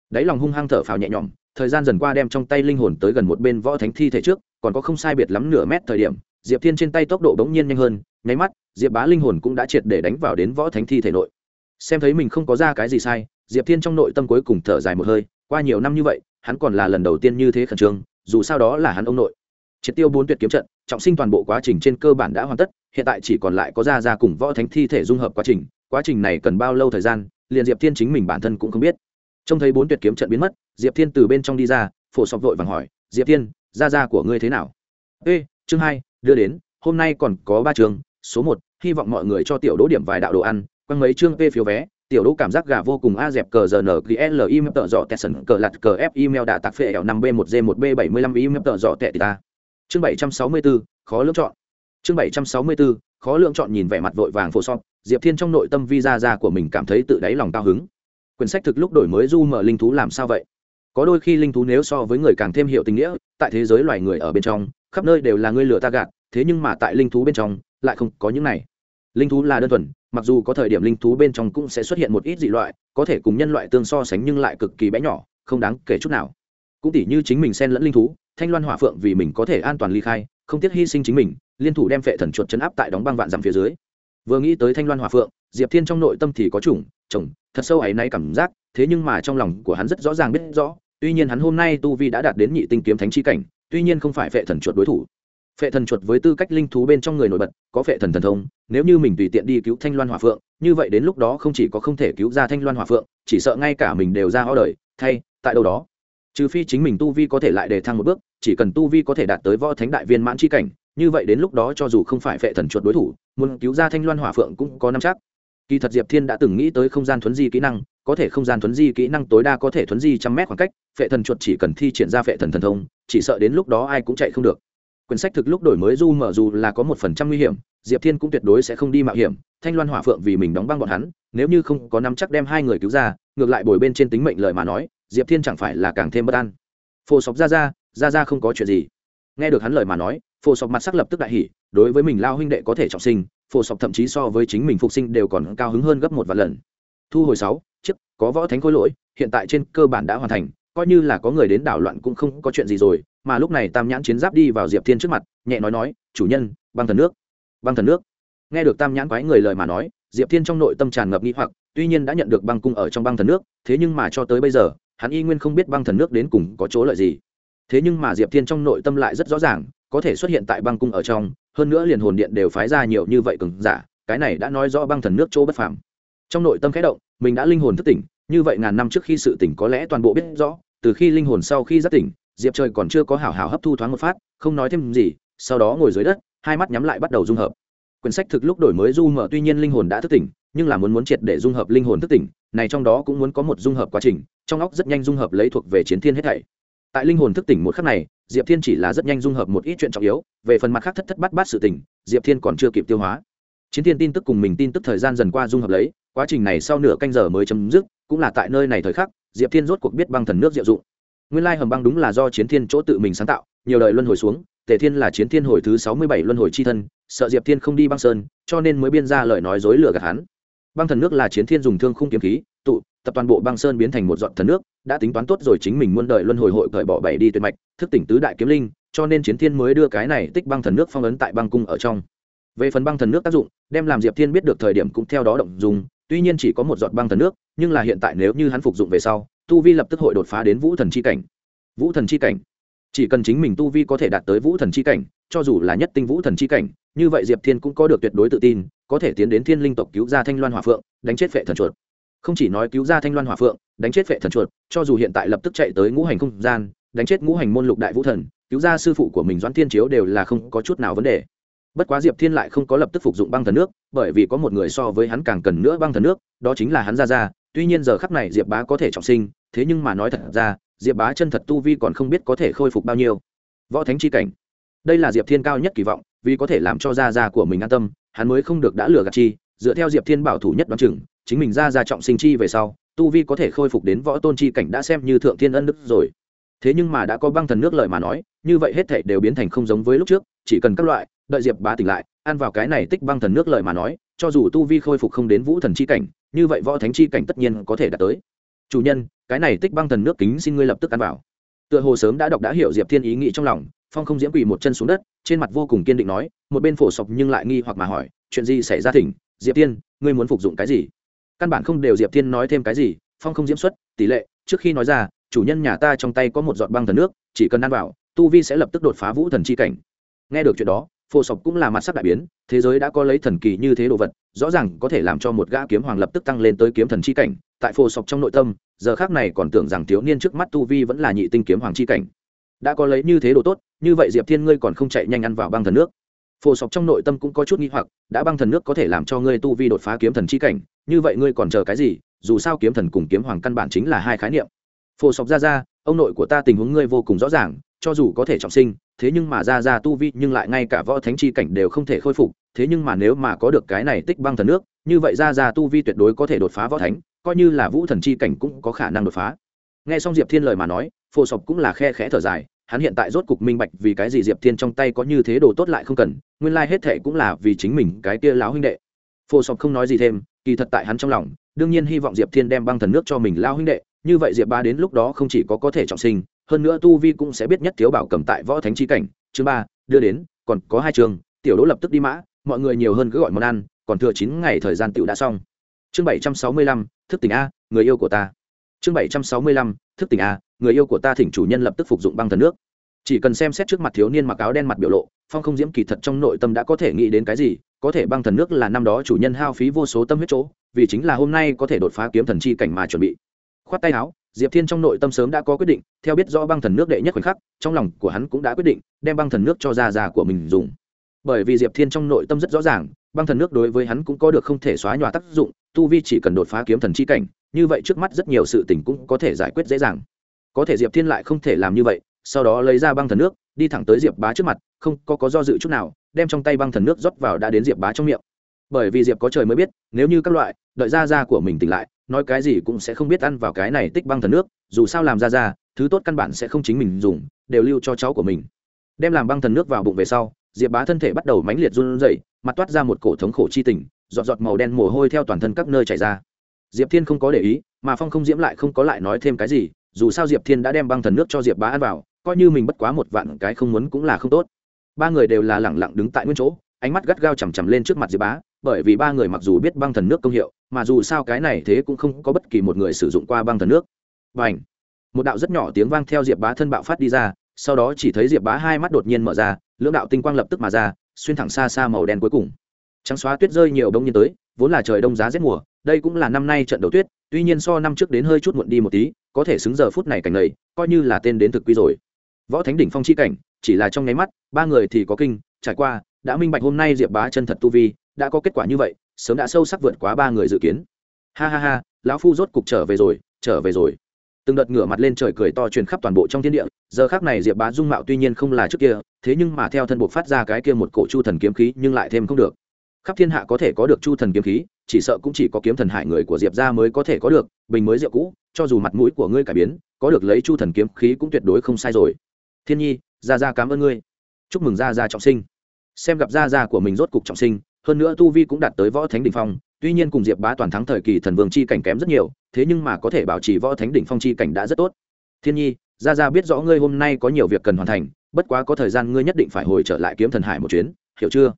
A: Đáy lòng hung hăng thở phào nhẹ nhõm, thời gian dần qua đem trong tay linh hồn tới gần một bên võ thánh thi thể trước, còn có không sai biệt lắm nửa mét thời điểm, diệp thiên trên tay tốc độ bỗng nhiên nhanh hơn, nháy mắt, diệp bá linh hồn cũng đã triệt để đánh vào đến võ thánh thi thể nội xem thấy mình không có ra cái gì sai, diệp thiên trong nội tâm cuối cùng thở dài một hơi, qua nhiều năm như vậy, hắn còn là lần đầu tiên như thế khẩn trương, dù sao đó là hắn ông nội. Triệt tiêu bốn tuyệt kiếm trận, trọng sinh toàn bộ quá trình trên cơ bản đã hoàn tất, hiện tại chỉ còn lại có ra ra cùng võ thánh thi thể dung hợp quá trình quá trình này cần bao lâu thời gian, liền diệp thiên chính mình bản thân cũng không biết. Trông thấy bốn tuyệt kiếm trận biến mất, diệp thiên từ bên trong đi ra, phổ sọc vội vàng hỏi, diệp thiên, ra ra của ngươi thế nào? Ê, chương hai, đưa đến, hôm nay còn có ba trường, số một, hy vọng mọi người cho tiểu đỗ điểm vài đạo đồ ăn quăng mấy chương p phiếu vé, tiểu đỗ cảm giác gà vô cùng a dẹp cờ giờ n g l im tợ dọ tẹt sần cờ lặt cờ f email đã tạc phê ẻo năm b một g một b bảy mươi lăm im tợ dọ tẹt ta. Chương bảy trăm sáu mươi bốn khó lựa chọn. Chương bảy trăm sáu mươi bốn khó lựa chọn nhìn vẻ mặt vội vàng phô sọp diệp thiên trong nội tâm vi ra ra của mình cảm thấy tự đáy lòng cao hứng. Quyển sách thực lúc đổi mới du mở linh thú làm sao vậy? Có đôi khi linh thú nếu so với người càng thêm hiểu tình nghĩa, tại thế giới loài người ở bên trong, khắp nơi đều là ngươi lừa ta gạt, thế nhưng mà tại linh thú bên trong, lại không có những này. Linh thú là đơn thuần mặc dù có thời điểm linh thú bên trong cũng sẽ xuất hiện một ít dị loại, có thể cùng nhân loại tương so sánh nhưng lại cực kỳ bé nhỏ, không đáng kể chút nào. Cũng tỉ như chính mình xen lẫn linh thú, thanh loan hỏa phượng vì mình có thể an toàn ly khai, không tiếc hy sinh chính mình, liên thủ đem phệ thần chuột chấn áp tại đóng băng vạn dặm phía dưới. Vừa nghĩ tới thanh loan hỏa phượng, diệp thiên trong nội tâm thì có chủng, chồng, thật sâu ấy nay cảm giác, thế nhưng mà trong lòng của hắn rất rõ ràng biết rõ, tuy nhiên hắn hôm nay tu vi đã đạt đến nhị tinh kiếm thánh chi cảnh, tuy nhiên không phải phệ thần chuột đối thủ phệ thần chuột với tư cách linh thú bên trong người nổi bật, có phệ thần thần thông, nếu như mình tùy tiện đi cứu thanh loan Hòa phượng, như vậy đến lúc đó không chỉ có không thể cứu ra thanh loan Hòa phượng, chỉ sợ ngay cả mình đều ra ho đời, thay, tại đâu đó. Trừ phi chính mình tu vi có thể lại đề thăng một bước, chỉ cần tu vi có thể đạt tới võ thánh đại viên mãn chi cảnh, như vậy đến lúc đó cho dù không phải phệ thần chuột đối thủ, muốn cứu ra thanh loan hỏa phượng cũng có năm chắc. Kỳ thật diệp thiên đã từng nghĩ tới không gian thuấn di kỹ năng, có thể không gian thuấn di kỹ năng tối đa có thể thuấn di trăm mét khoảng cách, phệ thần chuột chỉ cần thi triển ra phệ thần thần thông, chỉ sợ đến lúc đó ai cũng chạy không được quyển sách thực lúc đổi mới du mở dù là có một phần trăm nguy hiểm, diệp thiên cũng tuyệt đối sẽ không đi mạo hiểm, thanh loan hỏa phượng vì mình đóng băng bọn hắn, nếu như không có nắm chắc đem hai người cứu ra, ngược lại bồi bên trên tính mệnh lời mà nói, diệp thiên chẳng phải là càng thêm bất an. Phô sọc ra ra ra ra không có chuyện gì. Nghe được hắn lời mà nói, phô sọc mặt sắc lập tức đại hỉ, đối với mình lao huynh đệ có thể trọng sinh, phô sọc thậm chí so với chính mình phục sinh đều còn cao hứng hơn gấp một vài lần. Thu hồi sáu chức có võ thánh khối lỗi, hiện tại trên cơ bản đã hoàn thành, coi như là có người đến đảo loạn cũng không có chuyện gì rồi mà lúc này tam nhãn chiến giáp đi vào diệp thiên trước mặt nhẹ nói nói chủ nhân băng thần nước băng thần nước nghe được tam nhãn quái người lời mà nói diệp thiên trong nội tâm tràn ngập nghi hoặc tuy nhiên đã nhận được băng cung ở trong băng thần nước thế nhưng mà cho tới bây giờ hắn y nguyên không biết băng thần nước đến cùng có chỗ lợi gì thế nhưng mà diệp thiên trong nội tâm lại rất rõ ràng có thể xuất hiện tại băng cung ở trong hơn nữa liền hồn điện đều phái ra nhiều như vậy cường giả cái này đã nói rõ băng thần nước chỗ bất phàm trong nội tâm khẽ động mình đã linh hồn thức tỉnh như vậy ngàn năm trước khi sự tỉnh có lẽ toàn bộ biết rõ từ khi linh hồn sau khi giác tỉnh diệp trời còn chưa có hảo hảo hấp thu thoáng một phát, không nói thêm gì, sau đó ngồi dưới đất, hai mắt nhắm lại bắt đầu dung hợp. Quyển sách thực lúc đổi mới du mở tuy nhiên linh hồn đã thức tỉnh, nhưng là muốn muốn triệt để dung hợp linh hồn thức tỉnh, này trong đó cũng muốn có một dung hợp quá trình, trong óc rất nhanh dung hợp lấy thuộc về chiến thiên hết thảy. Tại linh hồn thức tỉnh một khắc này, diệp thiên chỉ là rất nhanh dung hợp một ít chuyện trọng yếu, về phần mặt khác thất thất bát bát sự tỉnh diệp thiên còn chưa kịp tiêu hóa. Chiến thiên tin tức cùng mình tin tức thời gian dần qua dung hợp lấy, quá trình này sau nửa canh giờ mới chấm dứt, cũng là tại nơi này thời khắc, diệp thiên rốt cuộc biết băng thần nước diệu dụng nguyên lai hầm băng đúng là do chiến thiên chỗ tự mình sáng tạo, nhiều đời luân hồi xuống, tề thiên là chiến thiên hồi thứ sáu mươi bảy luân hồi c h i thân, sợ diệp thiên không đi băng sơn, cho nên mới biên ra lời nói dối lừa gạt hắn. Băng thần nước là chiến thiên dùng thương khung kiếm khí, tụ, tập toàn bộ băng sơn biến thành một dọn thần nước, đã tính toán tốt rồi chính mình muôn đời luân hồi hội cởi bỏ bảy đi tuyệt mạch, thức tỉnh tứ đại kiếm linh, cho nên chiến thiên mới đưa cái này tích băng thần nước phong ấn tại băng cung ở trong. Về phần băng thần nước tác dụng, đem làm diệp thiên biết được thời điểm cũng theo đó động dùng tuy nhiên chỉ có một giọt băng thần nước, nhưng là hiện tại nếu như hắn phục dụng về sau, tu vi lập tức hội đột phá đến vũ thần c h i cảnh. Vũ thần c h i cảnh? Chỉ cần chính mình tu vi có thể đạt tới vũ thần c h i cảnh, cho dù là nhất tinh vũ thần c h i cảnh, như vậy diệp thiên cũng có được tuyệt đối tự tin, có thể tiến đến thiên linh tộc cứu ra thanh loan hòa phượng, đánh chết vệ thần chuột. Không chỉ nói cứu ra thanh loan hòa phượng, đánh chết vệ thần chuột, cho dù hiện tại lập tức chạy tới ngũ hành không gian, đánh chết ngũ hành môn lục đại vũ thần, cứu ra sư phụ của mình doãn thiên chiếu đều là không có chút nào vấn đề bất quá diệp thiên lại không có lập tức phục dụng băng thần nước, bởi vì có một người so với hắn càng cần nữa băng thần nước, đó chính là hắn ra ra tuy nhiên giờ khắc này diệp bá có thể trọng sinh, thế nhưng mà nói thật ra, diệp bá chân thật tu vi còn không biết có thể khôi phục bao nhiêu. Võ thánh chi cảnh. Đây là diệp thiên cao nhất kỳ vọng, vì có thể làm cho Ra Ra của mình an tâm, hắn mới không được đã lừa gạt chi. Dựa theo diệp thiên bảo thủ nhất đoán chừng, chính mình ra ra trọng sinh chi về sau, tu vi có thể khôi phục đến võ tôn chi cảnh đã xem như thượng thiên ân đức rồi. Thế nhưng mà đã có băng thần nước lợi mà nói, như vậy hết thảy đều biến thành không giống với lúc trước chỉ cần các loại, đợi diệp bá tỉnh lại, ăn vào cái này tích băng thần nước lợi mà nói, cho dù tu vi khôi phục không đến vũ thần chi cảnh, như vậy võ thánh chi cảnh tất nhiên có thể đạt tới. Chủ nhân, cái này tích băng thần nước kính xin ngươi lập tức ăn vào. Tựa hồ sớm đã đọc đã hiểu diệp thiên ý nghĩ trong lòng, phong không diễm quỳ một chân xuống đất, trên mặt vô cùng kiên định nói, một bên phổ sọc nhưng lại nghi hoặc mà hỏi, chuyện gì xảy ra thỉnh, diệp thiên, ngươi muốn phục dụng cái gì? Căn bản không đều diệp thiên nói thêm cái gì, phong không diễm xuất, tỷ lệ, trước khi nói ra, chủ nhân nhà ta trong tay có một giọt băng thần nước, chỉ cần ăn vào, tu vi sẽ lập tức đột phá vũ thần chi cảnh nghe được chuyện đó, phổ sọc cũng là mặt sắc đại biến, thế giới đã có lấy thần kỳ như thế đồ vật, rõ ràng có thể làm cho một gã kiếm hoàng lập tức tăng lên tới kiếm thần chi cảnh. Tại phổ sọc trong nội tâm, giờ khác này còn tưởng rằng thiếu niên trước mắt tu vi vẫn là nhị tinh kiếm hoàng chi cảnh. Đã có lấy như thế đồ tốt, như vậy diệp thiên ngươi còn không chạy nhanh ăn vào băng thần nước. Phổ sọc trong nội tâm cũng có chút nghi hoặc, đã băng thần nước có thể làm cho ngươi tu vi đột phá kiếm thần chi cảnh, như vậy ngươi còn chờ cái gì? Dù sao kiếm thần cùng kiếm hoàng căn bản chính là hai khái niệm. Phổ sọc ra ra, ông nội của ta tình huống ngươi vô cùng rõ ràng cho dù có thể trọng sinh, thế nhưng mà ra ra tu vi nhưng lại ngay cả võ thánh chi cảnh đều không thể khôi phục, thế nhưng mà nếu mà có được cái này tích băng thần nước, như vậy ra ra tu vi tuyệt đối có thể đột phá võ thánh, coi như là vũ thần chi cảnh cũng có khả năng đột phá. Nghe xong diệp thiên lời mà nói phô sọc cũng là khe khẽ thở dài, hắn hiện tại rốt cục minh bạch vì cái gì diệp thiên trong tay có như thế đồ tốt lại không cần, nguyên lai hết thệ cũng là vì chính mình cái kia láo huynh đệ. Phô sọc không nói gì thêm, kỳ thật tại hắn trong lòng, đương nhiên hy vọng diệp thiên đem băng thần nước cho mình lao huynh đệ, như vậy diệp ba đến lúc đó không chỉ có có thể trọng sinh hơn nữa tu vi cũng sẽ biết nhất thiếu bảo cầm tại võ thánh chi cảnh. Chương ba, đưa đến, còn có hai trường, tiểu đỗ lập tức đi mã, mọi người nhiều hơn cứ gọi món ăn, còn thừa chín ngày thời gian tựu đã xong. Chương bảy trăm sáu mươi lăm, thức tỉnh a, người yêu của ta. Chương bảy trăm sáu mươi lăm, thức tỉnh a, người yêu của ta thỉnh chủ nhân lập tức phục dụng băng thần nước. Chỉ cần xem xét trước mặt thiếu niên mặc áo đen mặt biểu lộ, phong không diễm kỳ thật trong nội tâm đã có thể nghĩ đến cái gì, có thể băng thần nước là năm đó chủ nhân hao phí vô số tâm huyết chỗ, vì chính là hôm nay có thể đột phá kiếm thần chi cảnh mà chuẩn bị. Khoát tay áo diệp thiên trong nội tâm sớm đã có quyết định, theo biết rõ băng thần nước đệ nhất khoảnh khắc, trong lòng của hắn cũng đã quyết định đem băng thần nước cho gia già của mình dùng. Bởi vì diệp thiên trong nội tâm rất rõ ràng, băng thần nước đối với hắn cũng có được không thể xóa nhòa tác dụng, tu vi chỉ cần đột phá kiếm thần chi cảnh, như vậy trước mắt rất nhiều sự tình cũng có thể giải quyết dễ dàng. Có thể diệp thiên lại không thể làm như vậy, sau đó lấy ra băng thần nước, đi thẳng tới diệp bá trước mặt, không có có do dự chút nào, đem trong tay băng thần nước rót vào đã đến diệp bá trong miệng. Bởi vì diệp có trời mới biết, nếu như các loại đợi ra gia của mình tỉnh lại nói cái gì cũng sẽ không biết ăn vào cái này tích băng thần nước, dù sao làm ra ra, thứ tốt căn bản sẽ không chính mình dùng, đều lưu cho cháu của mình. Đem làm băng thần nước vào bụng về sau, diệp bá thân thể bắt đầu mãnh liệt run rẩy, mặt toát ra một cổ thống khổ chi tình, giọt giọt màu đen mồ hôi theo toàn thân các nơi chảy ra. Diệp thiên không có để ý, mà phong không diễm lại không có lại nói thêm cái gì, dù sao diệp thiên đã đem băng thần nước cho diệp bá ăn vào, coi như mình bất quá một vạn cái không muốn cũng là không tốt. Ba người đều là lẳng lặng đứng tại nguyên chỗ, ánh mắt gắt gao chằm chằm lên trước mặt diệp bá bởi vì ba người mặc dù biết băng thần nước công hiệu, mà dù sao cái này thế cũng không có bất kỳ một người sử dụng qua băng thần nước. Và ảnh một đạo rất nhỏ tiếng vang theo diệp bá thân bạo phát đi ra, sau đó chỉ thấy diệp bá hai mắt đột nhiên mở ra, lưỡng đạo tinh quang lập tức mà ra, xuyên thẳng xa xa màu đen cuối cùng. Trắng xóa tuyết rơi nhiều đông nhiên tới, vốn là trời đông giá rét mùa, đây cũng là năm nay trận đầu tuyết, tuy nhiên so năm trước đến hơi chút muộn đi một tí, có thể xứng giờ phút này cảnh này, coi như là tên đến thực quy rồi. Võ thánh đỉnh phong chi cảnh, chỉ là trong nháy mắt, ba người thì có kinh, trải qua, đã minh bạch hôm nay diệp bá chân thật tu vi đã có kết quả như vậy, sớm đã sâu sắc vượt quá ba người dự kiến. Ha ha ha, lão phu rốt cục trở về rồi, trở về rồi. Từng đợt ngửa mặt lên trời cười to truyền khắp toàn bộ trong thiên địa, giờ khác này diệp bá dung mạo tuy nhiên không là trước kia, thế nhưng mà theo thân buộc phát ra cái kia một cổ chu thần kiếm khí nhưng lại thêm không được. Khắp thiên hạ có thể có được chu thần kiếm khí, chỉ sợ cũng chỉ có kiếm thần hải người của diệp ra mới có thể có được, bình mới rượu cũ, cho dù mặt mũi của ngươi cải biến, có được lấy chu thần kiếm khí cũng tuyệt đối không sai rồi. Thiên nhi ra ra cảm ơn ngươi. Chúc mừng ra ra trọng sinh. Xem gặp ra ra của mình rốt cục trọng sinh hơn nữa tu vi cũng đạt tới võ thánh đỉnh phong, tuy nhiên cùng diệp bá toàn thắng thời kỳ thần vương chi cảnh kém rất nhiều, thế nhưng mà có thể bảo trì võ thánh đỉnh phong chi cảnh đã rất tốt. Thiên nhi, gia gia biết rõ ngươi hôm nay có nhiều việc cần hoàn thành, bất quá có thời gian ngươi nhất định phải hồi trở lại kiếm thần hải một chuyến, hiểu chưa?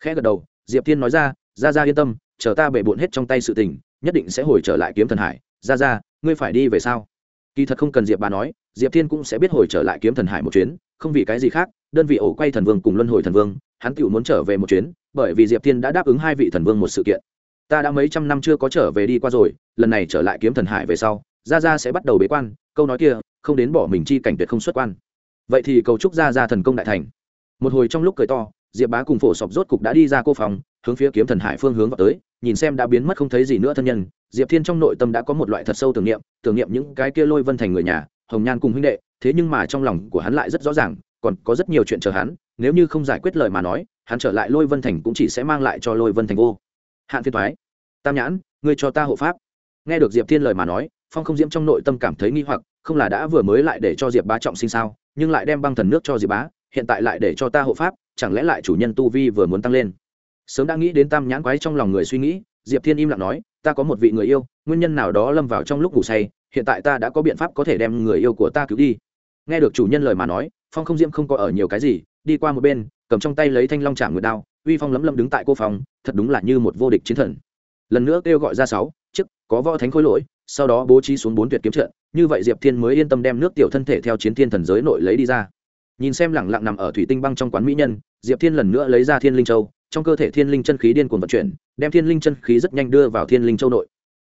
A: Khẽ gật đầu, diệp thiên nói ra, gia gia yên tâm, chờ ta bể bộn hết trong tay sự tình, nhất định sẽ hồi trở lại kiếm thần hải. Gia gia, ngươi phải đi về sao? Kỳ thật không cần diệp bà nói, diệp thiên cũng sẽ biết hồi trở lại kiếm thần hải một chuyến, không vì cái gì khác, đơn vị ổ quay thần vương cùng luân hồi thần vương, hắn tự muốn trở về một chuyến bởi vì diệp thiên đã đáp ứng hai vị thần vương một sự kiện. Ta đã mấy trăm năm chưa có trở về đi qua rồi, lần này trở lại kiếm thần hải về sau Ra Ra sẽ bắt đầu bế quan, câu nói kia, không đến bỏ mình chi cảnh tuyệt không xuất quan. Vậy thì cầu chúc Ra Ra thần công đại thành. Một hồi trong lúc cười to, diệp bá cùng phổ sọc rốt cục đã đi ra cô phòng, hướng phía kiếm thần hải phương hướng vào tới, nhìn xem đã biến mất không thấy gì nữa thân nhân. Diệp thiên trong nội tâm đã có một loại thật sâu tưởng niệm tưởng niệm những cái kia lôi vân thành người nhà, hồng nhan cùng huynh đệ, thế nhưng mà trong lòng của hắn lại rất rõ ràng, còn có rất nhiều chuyện chờ hắn, nếu như không giải quyết lời mà nói hắn trở lại lôi vân thành cũng chỉ sẽ mang lại cho lôi vân thành vô. Hạn phiên thoái tam nhãn, ngươi cho ta hộ pháp. Nghe được diệp thiên lời mà nói, phong không diễm trong nội tâm cảm thấy nghi hoặc, không là đã vừa mới lại để cho diệp bá trọng sinh sao, nhưng lại đem băng thần nước cho diệp bá, hiện tại lại để cho ta hộ pháp, chẳng lẽ lại chủ nhân tu vi vừa muốn tăng lên? Sớm đã nghĩ đến tam nhãn quái trong lòng người suy nghĩ, diệp thiên im lặng nói, ta có một vị người yêu, nguyên nhân nào đó lâm vào trong lúc ngủ say, hiện tại ta đã có biện pháp có thể đem người yêu của ta cứu đi. Nghe được chủ nhân lời mà nói, phong không diễm không có ở nhiều cái gì, đi qua một bên cầm trong tay lấy thanh long chạm nguyệt đao, uy phong lấm lấm đứng tại cô phòng, thật đúng là như một vô địch chiến thần. Lần nữa kêu gọi ra sáu chức có võ thánh khối lỗi, sau đó bố trí xuống bốn tuyệt kiếm trận, như vậy diệp thiên mới yên tâm đem nước tiểu thân thể theo chiến thiên thần giới nội lấy đi ra. Nhìn xem lẳng lặng nằm ở thủy tinh băng trong quán mỹ nhân, diệp thiên lần nữa lấy ra thiên linh châu, trong cơ thể thiên linh chân khí điên cuồng vận chuyển, đem thiên linh chân khí rất nhanh đưa vào thiên linh châu nội.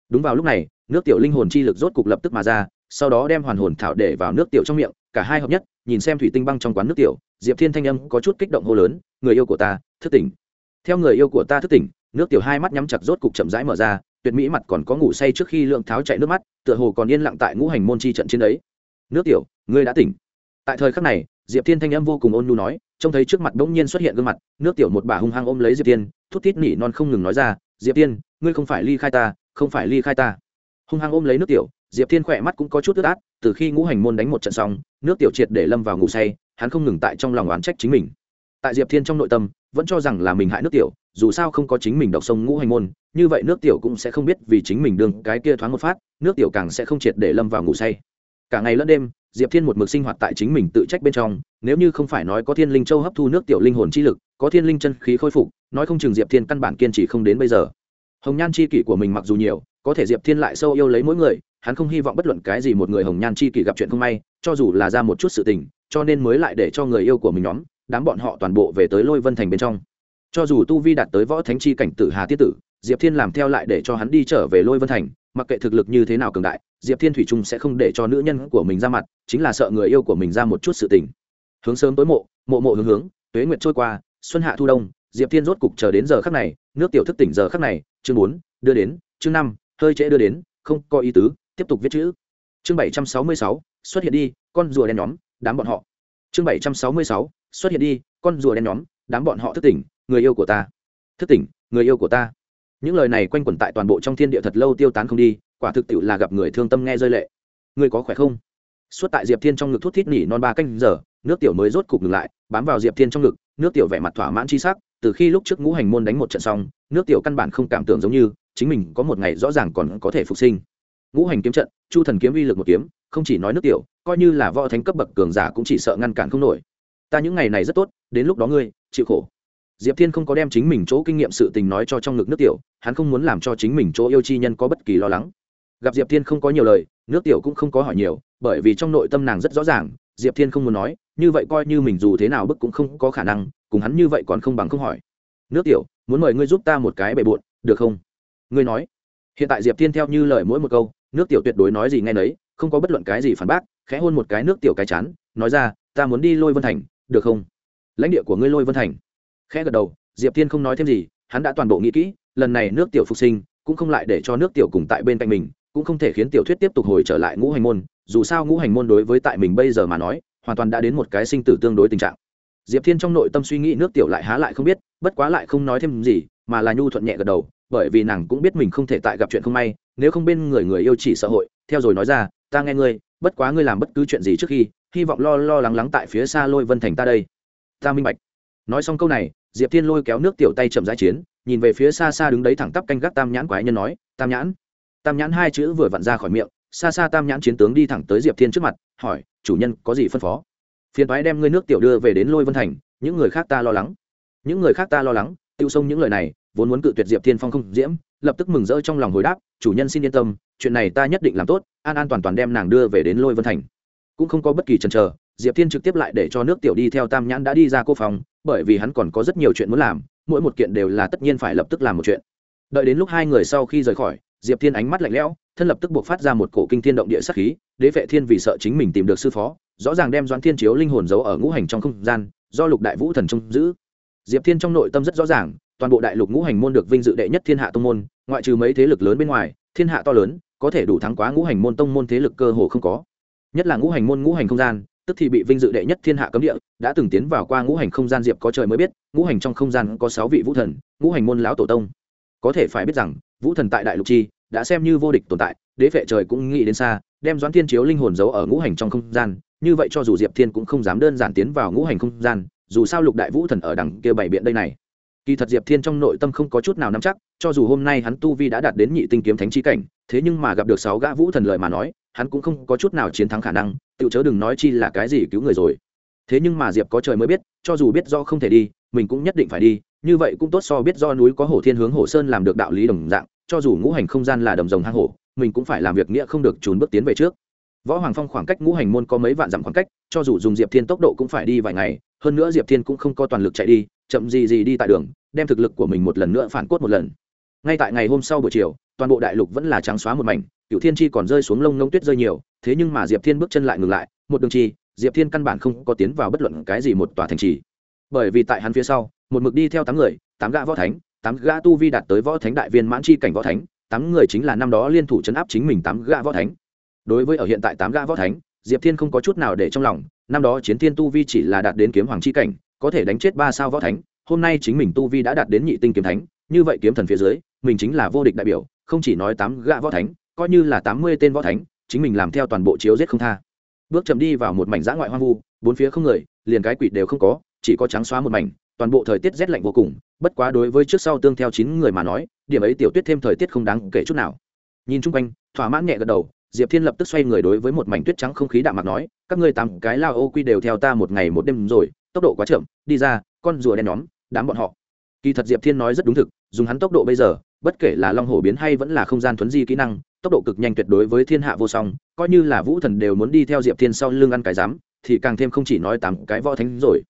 A: Đúng vào lúc này, nước tiểu linh hồn chi lực rốt cục lập tức mà ra, sau đó đem hoàn hồn thảo để vào nước tiểu trong miệng cả hai hợp nhất, nhìn xem thủy tinh băng trong quán nước tiểu, diệp thiên thanh âm có chút kích động hô lớn, người yêu của ta, thức tỉnh. Theo người yêu của ta thức tỉnh. Nước tiểu hai mắt nhắm chặt rốt cục chậm rãi mở ra, tuyệt mỹ mặt còn có ngủ say trước khi lượng tháo chạy nước mắt, tựa hồ còn yên lặng tại ngũ hành môn chi trận trên đấy nước tiểu, ngươi đã tỉnh. Tại thời khắc này, diệp thiên thanh âm vô cùng ôn nhu nói, trông thấy trước mặt bỗng nhiên xuất hiện gương mặt, nước tiểu một bà hung hăng ôm lấy diệp thiên, thút thít nỉ non không ngừng nói ra, diệp thiên, ngươi không phải ly khai ta, không phải ly khai ta. Hung hăng ôm lấy nước tiểu, diệp thiên khỏe mắt cũng có chút ướt át, từ khi ngũ hành môn đánh một trận xong nước tiểu triệt để lâm vào ngủ say, hắn không ngừng tại trong lòng oán trách chính mình. Tại diệp thiên trong nội tâm, vẫn cho rằng là mình hại nước tiểu, dù sao không có chính mình đọc sông ngũ hành môn, như vậy nước tiểu cũng sẽ không biết vì chính mình đương cái kia thoáng một phát, nước tiểu càng sẽ không triệt để lâm vào ngủ say. Cả ngày lẫn đêm, diệp thiên một mực sinh hoạt tại chính mình tự trách bên trong, nếu như không phải nói có thiên linh châu hấp thu nước tiểu linh hồn chi lực, có thiên linh chân khí khôi phục, nói không chừng diệp thiên căn bản kiên trì không đến bây giờ. Hồng nhan chi kỷ của mình mặc dù nhiều, có thể diệp thiên lại sâu yêu lấy mỗi người hắn không hy vọng bất luận cái gì một người hồng nhan chi kỷ gặp chuyện không may, cho dù là ra một chút sự tình, cho nên mới lại để cho người yêu của mình nhóm, đám bọn họ toàn bộ về tới lôi vân thành bên trong. Cho dù tu vi đạt tới võ thánh chi cảnh tử hà tiết tử, diệp thiên làm theo lại để cho hắn đi trở về lôi vân thành, mặc kệ thực lực như thế nào cường đại, diệp thiên thủy trung sẽ không để cho nữ nhân của mình ra mặt, chính là sợ người yêu của mình ra một chút sự tình. Hướng sớm tối mộ mộ mộ hướng hướng, tuế nguyệt trôi qua, xuân hạ thu đông, diệp thiên rốt cục chờ đến giờ khắc này, nước tiểu thức tỉnh giờ khắc này, chương bốn, đưa đến, chương năm, hơi trễ đưa đến, không có ý tứ tiếp tục viết chữ. Chương bảy trăm sáu mươi sáu, xuất hiện đi, con rùa đen nhóm, đám bọn họ. Chương bảy trăm sáu mươi sáu, xuất hiện đi, con rùa đen nhóm, đám bọn họ thức tỉnh, người yêu của ta. Thức tỉnh, người yêu của ta. Những lời này quanh quẩn tại toàn bộ trong thiên địa thật lâu tiêu tán không đi, quả thực tiệu là gặp người thương tâm nghe rơi lệ. Người có khỏe không? Suốt tại diệp thiên trong ngực thút thít nỉ non ba canh giờ, nước tiểu mới rốt cục ngừng lại, bám vào diệp thiên trong ngực, nước tiểu vẻ mặt thỏa mãn chi sắc, từ khi lúc trước ngũ hành môn đánh một trận xong, nước tiểu căn bản không cảm tưởng giống như, chính mình có một ngày rõ ràng còn có thể phục sinh ngũ hành kiếm trận, chu thần kiếm uy lực một kiếm, không chỉ nói nước tiểu, coi như là võ thánh cấp bậc cường giả cũng chỉ sợ ngăn cản không nổi. Ta những ngày này rất tốt, đến lúc đó ngươi, chịu khổ. Diệp thiên không có đem chính mình chỗ kinh nghiệm sự tình nói cho trong ngực nước tiểu, hắn không muốn làm cho chính mình chỗ yêu chi nhân có bất kỳ lo lắng. Gặp diệp thiên không có nhiều lời, nước tiểu cũng không có hỏi nhiều, bởi vì trong nội tâm nàng rất rõ ràng, diệp thiên không muốn nói, như vậy coi như mình dù thế nào bức cũng không có khả năng, cùng hắn như vậy còn không bằng không hỏi. Nước tiểu, muốn mời ngươi giúp ta một cái bề bộn, được không? Ngươi nói. Hiện tại diệp thiên theo như lời mỗi một câu nước tiểu tuyệt đối nói gì nghe nấy, không có bất luận cái gì phản bác, khẽ hôn một cái nước tiểu cái chán, nói ra, ta muốn đi lôi vân thành, được không? Lãnh địa của ngươi lôi vân thành. Khẽ gật đầu, diệp thiên không nói thêm gì, hắn đã toàn bộ nghĩ kỹ, lần này nước tiểu phục sinh, cũng không lại để cho nước tiểu cùng tại bên cạnh mình, cũng không thể khiến tiểu thuyết tiếp tục hồi trở lại ngũ hành môn, dù sao ngũ hành môn đối với tại mình bây giờ mà nói, hoàn toàn đã đến một cái sinh tử tương đối tình trạng. Diệp thiên trong nội tâm suy nghĩ nước tiểu lại há lại không biết, bất quá lại không nói thêm gì, mà là nhu thuận nhẹ gật đầu bởi vì nàng cũng biết mình không thể tại gặp chuyện không may, nếu không bên người người yêu chỉ xã hội. Theo rồi nói ra, ta nghe ngươi, bất quá ngươi làm bất cứ chuyện gì trước khi, hy vọng lo lo lắng lắng tại phía xa lôi vân thành ta đây. Ta minh bạch. Nói xong câu này, diệp thiên lôi kéo nước tiểu tay chậm rãi chiến, nhìn về phía xa xa đứng đấy thẳng tắp canh gác tam nhãn quái nhân nói, tam nhãn. Tam nhãn hai chữ vừa vặn ra khỏi miệng, xa xa tam nhãn chiến tướng đi thẳng tới diệp thiên trước mặt, hỏi, chủ nhân có gì phân phó? Phiền thoái đem ngươi nước tiểu đưa về đến lôi vân thành, những người khác ta lo lắng. Những người khác ta lo lắng, tiêu sông những lời này vốn muốn cự tuyệt diệp thiên phong không diễm, lập tức mừng rỡ trong lòng hồi đáp, chủ nhân xin yên tâm, chuyện này ta nhất định làm tốt, an an toàn toàn đem nàng đưa về đến lôi vân thành. Cũng không có bất kỳ chần chờ, diệp thiên trực tiếp lại để cho nước tiểu đi theo tam nhãn đã đi ra cô phòng, bởi vì hắn còn có rất nhiều chuyện muốn làm, mỗi một kiện đều là tất nhiên phải lập tức làm một chuyện. Đợi đến lúc hai người sau khi rời khỏi, diệp thiên ánh mắt lạnh lẽo, thân lập tức buộc phát ra một cổ kinh thiên động địa sắc khí, đế vệ thiên vì sợ chính mình tìm được sư phó, rõ ràng đem doãn thiên chiếu linh hồn giấu ở ngũ hành trong không gian, do lục đại vũ thần trông giữ. Diệp thiên trong nội tâm rất rõ ràng toàn bộ đại lục ngũ hành môn được vinh dự đệ nhất thiên hạ tông môn, ngoại trừ mấy thế lực lớn bên ngoài, thiên hạ to lớn, có thể đủ thắng quá ngũ hành môn tông môn thế lực cơ hồ không có. Nhất là ngũ hành môn ngũ hành không gian, tức thì bị vinh dự đệ nhất thiên hạ cấm địa, đã từng tiến vào qua ngũ hành không gian diệp có trời mới biết, ngũ hành trong không gian có sáu vị vũ thần, ngũ hành môn lão tổ tông. Có thể phải biết rằng, vũ thần tại đại lục chi, đã xem như vô địch tồn tại, đế vệ trời cũng nghĩ đến xa, đem doãn thiên chiếu linh hồn giấu ở ngũ hành trong không gian, như vậy cho dù diệp thiên cũng không dám đơn giản tiến vào ngũ hành không gian, dù sao lục đại vũ thần ở đằng kia bảy biện đây này kỳ thật diệp thiên trong nội tâm không có chút nào nắm chắc, cho dù hôm nay hắn tu vi đã đạt đến nhị tinh kiếm thánh trí cảnh, thế nhưng mà gặp được sáu gã vũ thần lợi mà nói, hắn cũng không có chút nào chiến thắng khả năng, tự chớ đừng nói chi là cái gì cứu người rồi. Thế nhưng mà diệp có trời mới biết, cho dù biết do không thể đi, mình cũng nhất định phải đi, như vậy cũng tốt so biết do núi có hổ thiên hướng hổ sơn làm được đạo lý đồng dạng, cho dù ngũ hành không gian là đồng rồng hang hổ, mình cũng phải làm việc nghĩa không được trốn bước tiến về trước. Võ hoàng phong khoảng cách ngũ hành môn có mấy vạn dặm khoảng cách, cho dù dùng diệp thiên tốc độ cũng phải đi vài ngày, hơn nữa diệp thiên cũng không có toàn lực chạy đi chậm gì gì đi tại đường, đem thực lực của mình một lần nữa phản cốt một lần. Ngay tại ngày hôm sau buổi chiều, toàn bộ đại lục vẫn là trắng xóa một mảnh cựu thiên chi còn rơi xuống lông nông tuyết rơi nhiều, thế nhưng mà diệp thiên bước chân lại ngừng lại, một đường chi, diệp thiên căn bản không có tiến vào bất luận cái gì một tòa thành trì. Bởi vì tại hắn phía sau, một mực đi theo tám người, tám gã võ thánh, tám gã tu vi đạt tới võ thánh đại viên mãn chi cảnh võ thánh, tám người chính là năm đó liên thủ chấn áp chính mình tám gã võ thánh. Đối với ở hiện tại tám gã võ thánh, diệp thiên không có chút nào để trong lòng, năm đó chiến thiên tu vi chỉ là đạt đến kiếm hoàng chi cảnh có thể đánh chết ba sao võ thánh, hôm nay chính mình tu vi đã đạt đến nhị tinh kiếm thánh, như vậy kiếm thần phía dưới, mình chính là vô địch đại biểu, không chỉ nói tám gã võ thánh, coi như là tám mươi tên võ thánh, chính mình làm theo toàn bộ chiếu giết không tha. Bước chậm đi vào một mảnh dã ngoại hoang vu, bốn phía không người, liền cái quỷ đều không có, chỉ có trắng xóa một mảnh, toàn bộ thời tiết rét lạnh vô cùng, bất quá đối với trước sau tương theo chín người mà nói, điểm ấy tiểu tuyết thêm thời tiết không đáng kể chút nào. Nhìn chung quanh, thỏa mãn nhẹ gật đầu, diệp thiên lập tức xoay người đối với một mảnh tuyết trắng không khí đạm mặt nói, các ngươi tám cái lao ô quy đều theo ta một ngày một đêm rồi tốc độ quá chậm, đi ra, con rùa đen nhóm, đám bọn họ. Kỳ thật diệp thiên nói rất đúng thực, dùng hắn tốc độ bây giờ, bất kể là long hổ biến hay vẫn là không gian thuấn di kỹ năng, tốc độ cực nhanh tuyệt đối với thiên hạ vô song, coi như là vũ thần đều muốn đi theo diệp thiên sau lưng ăn cái giám, thì càng thêm không chỉ nói tám cái võ thánh rồi.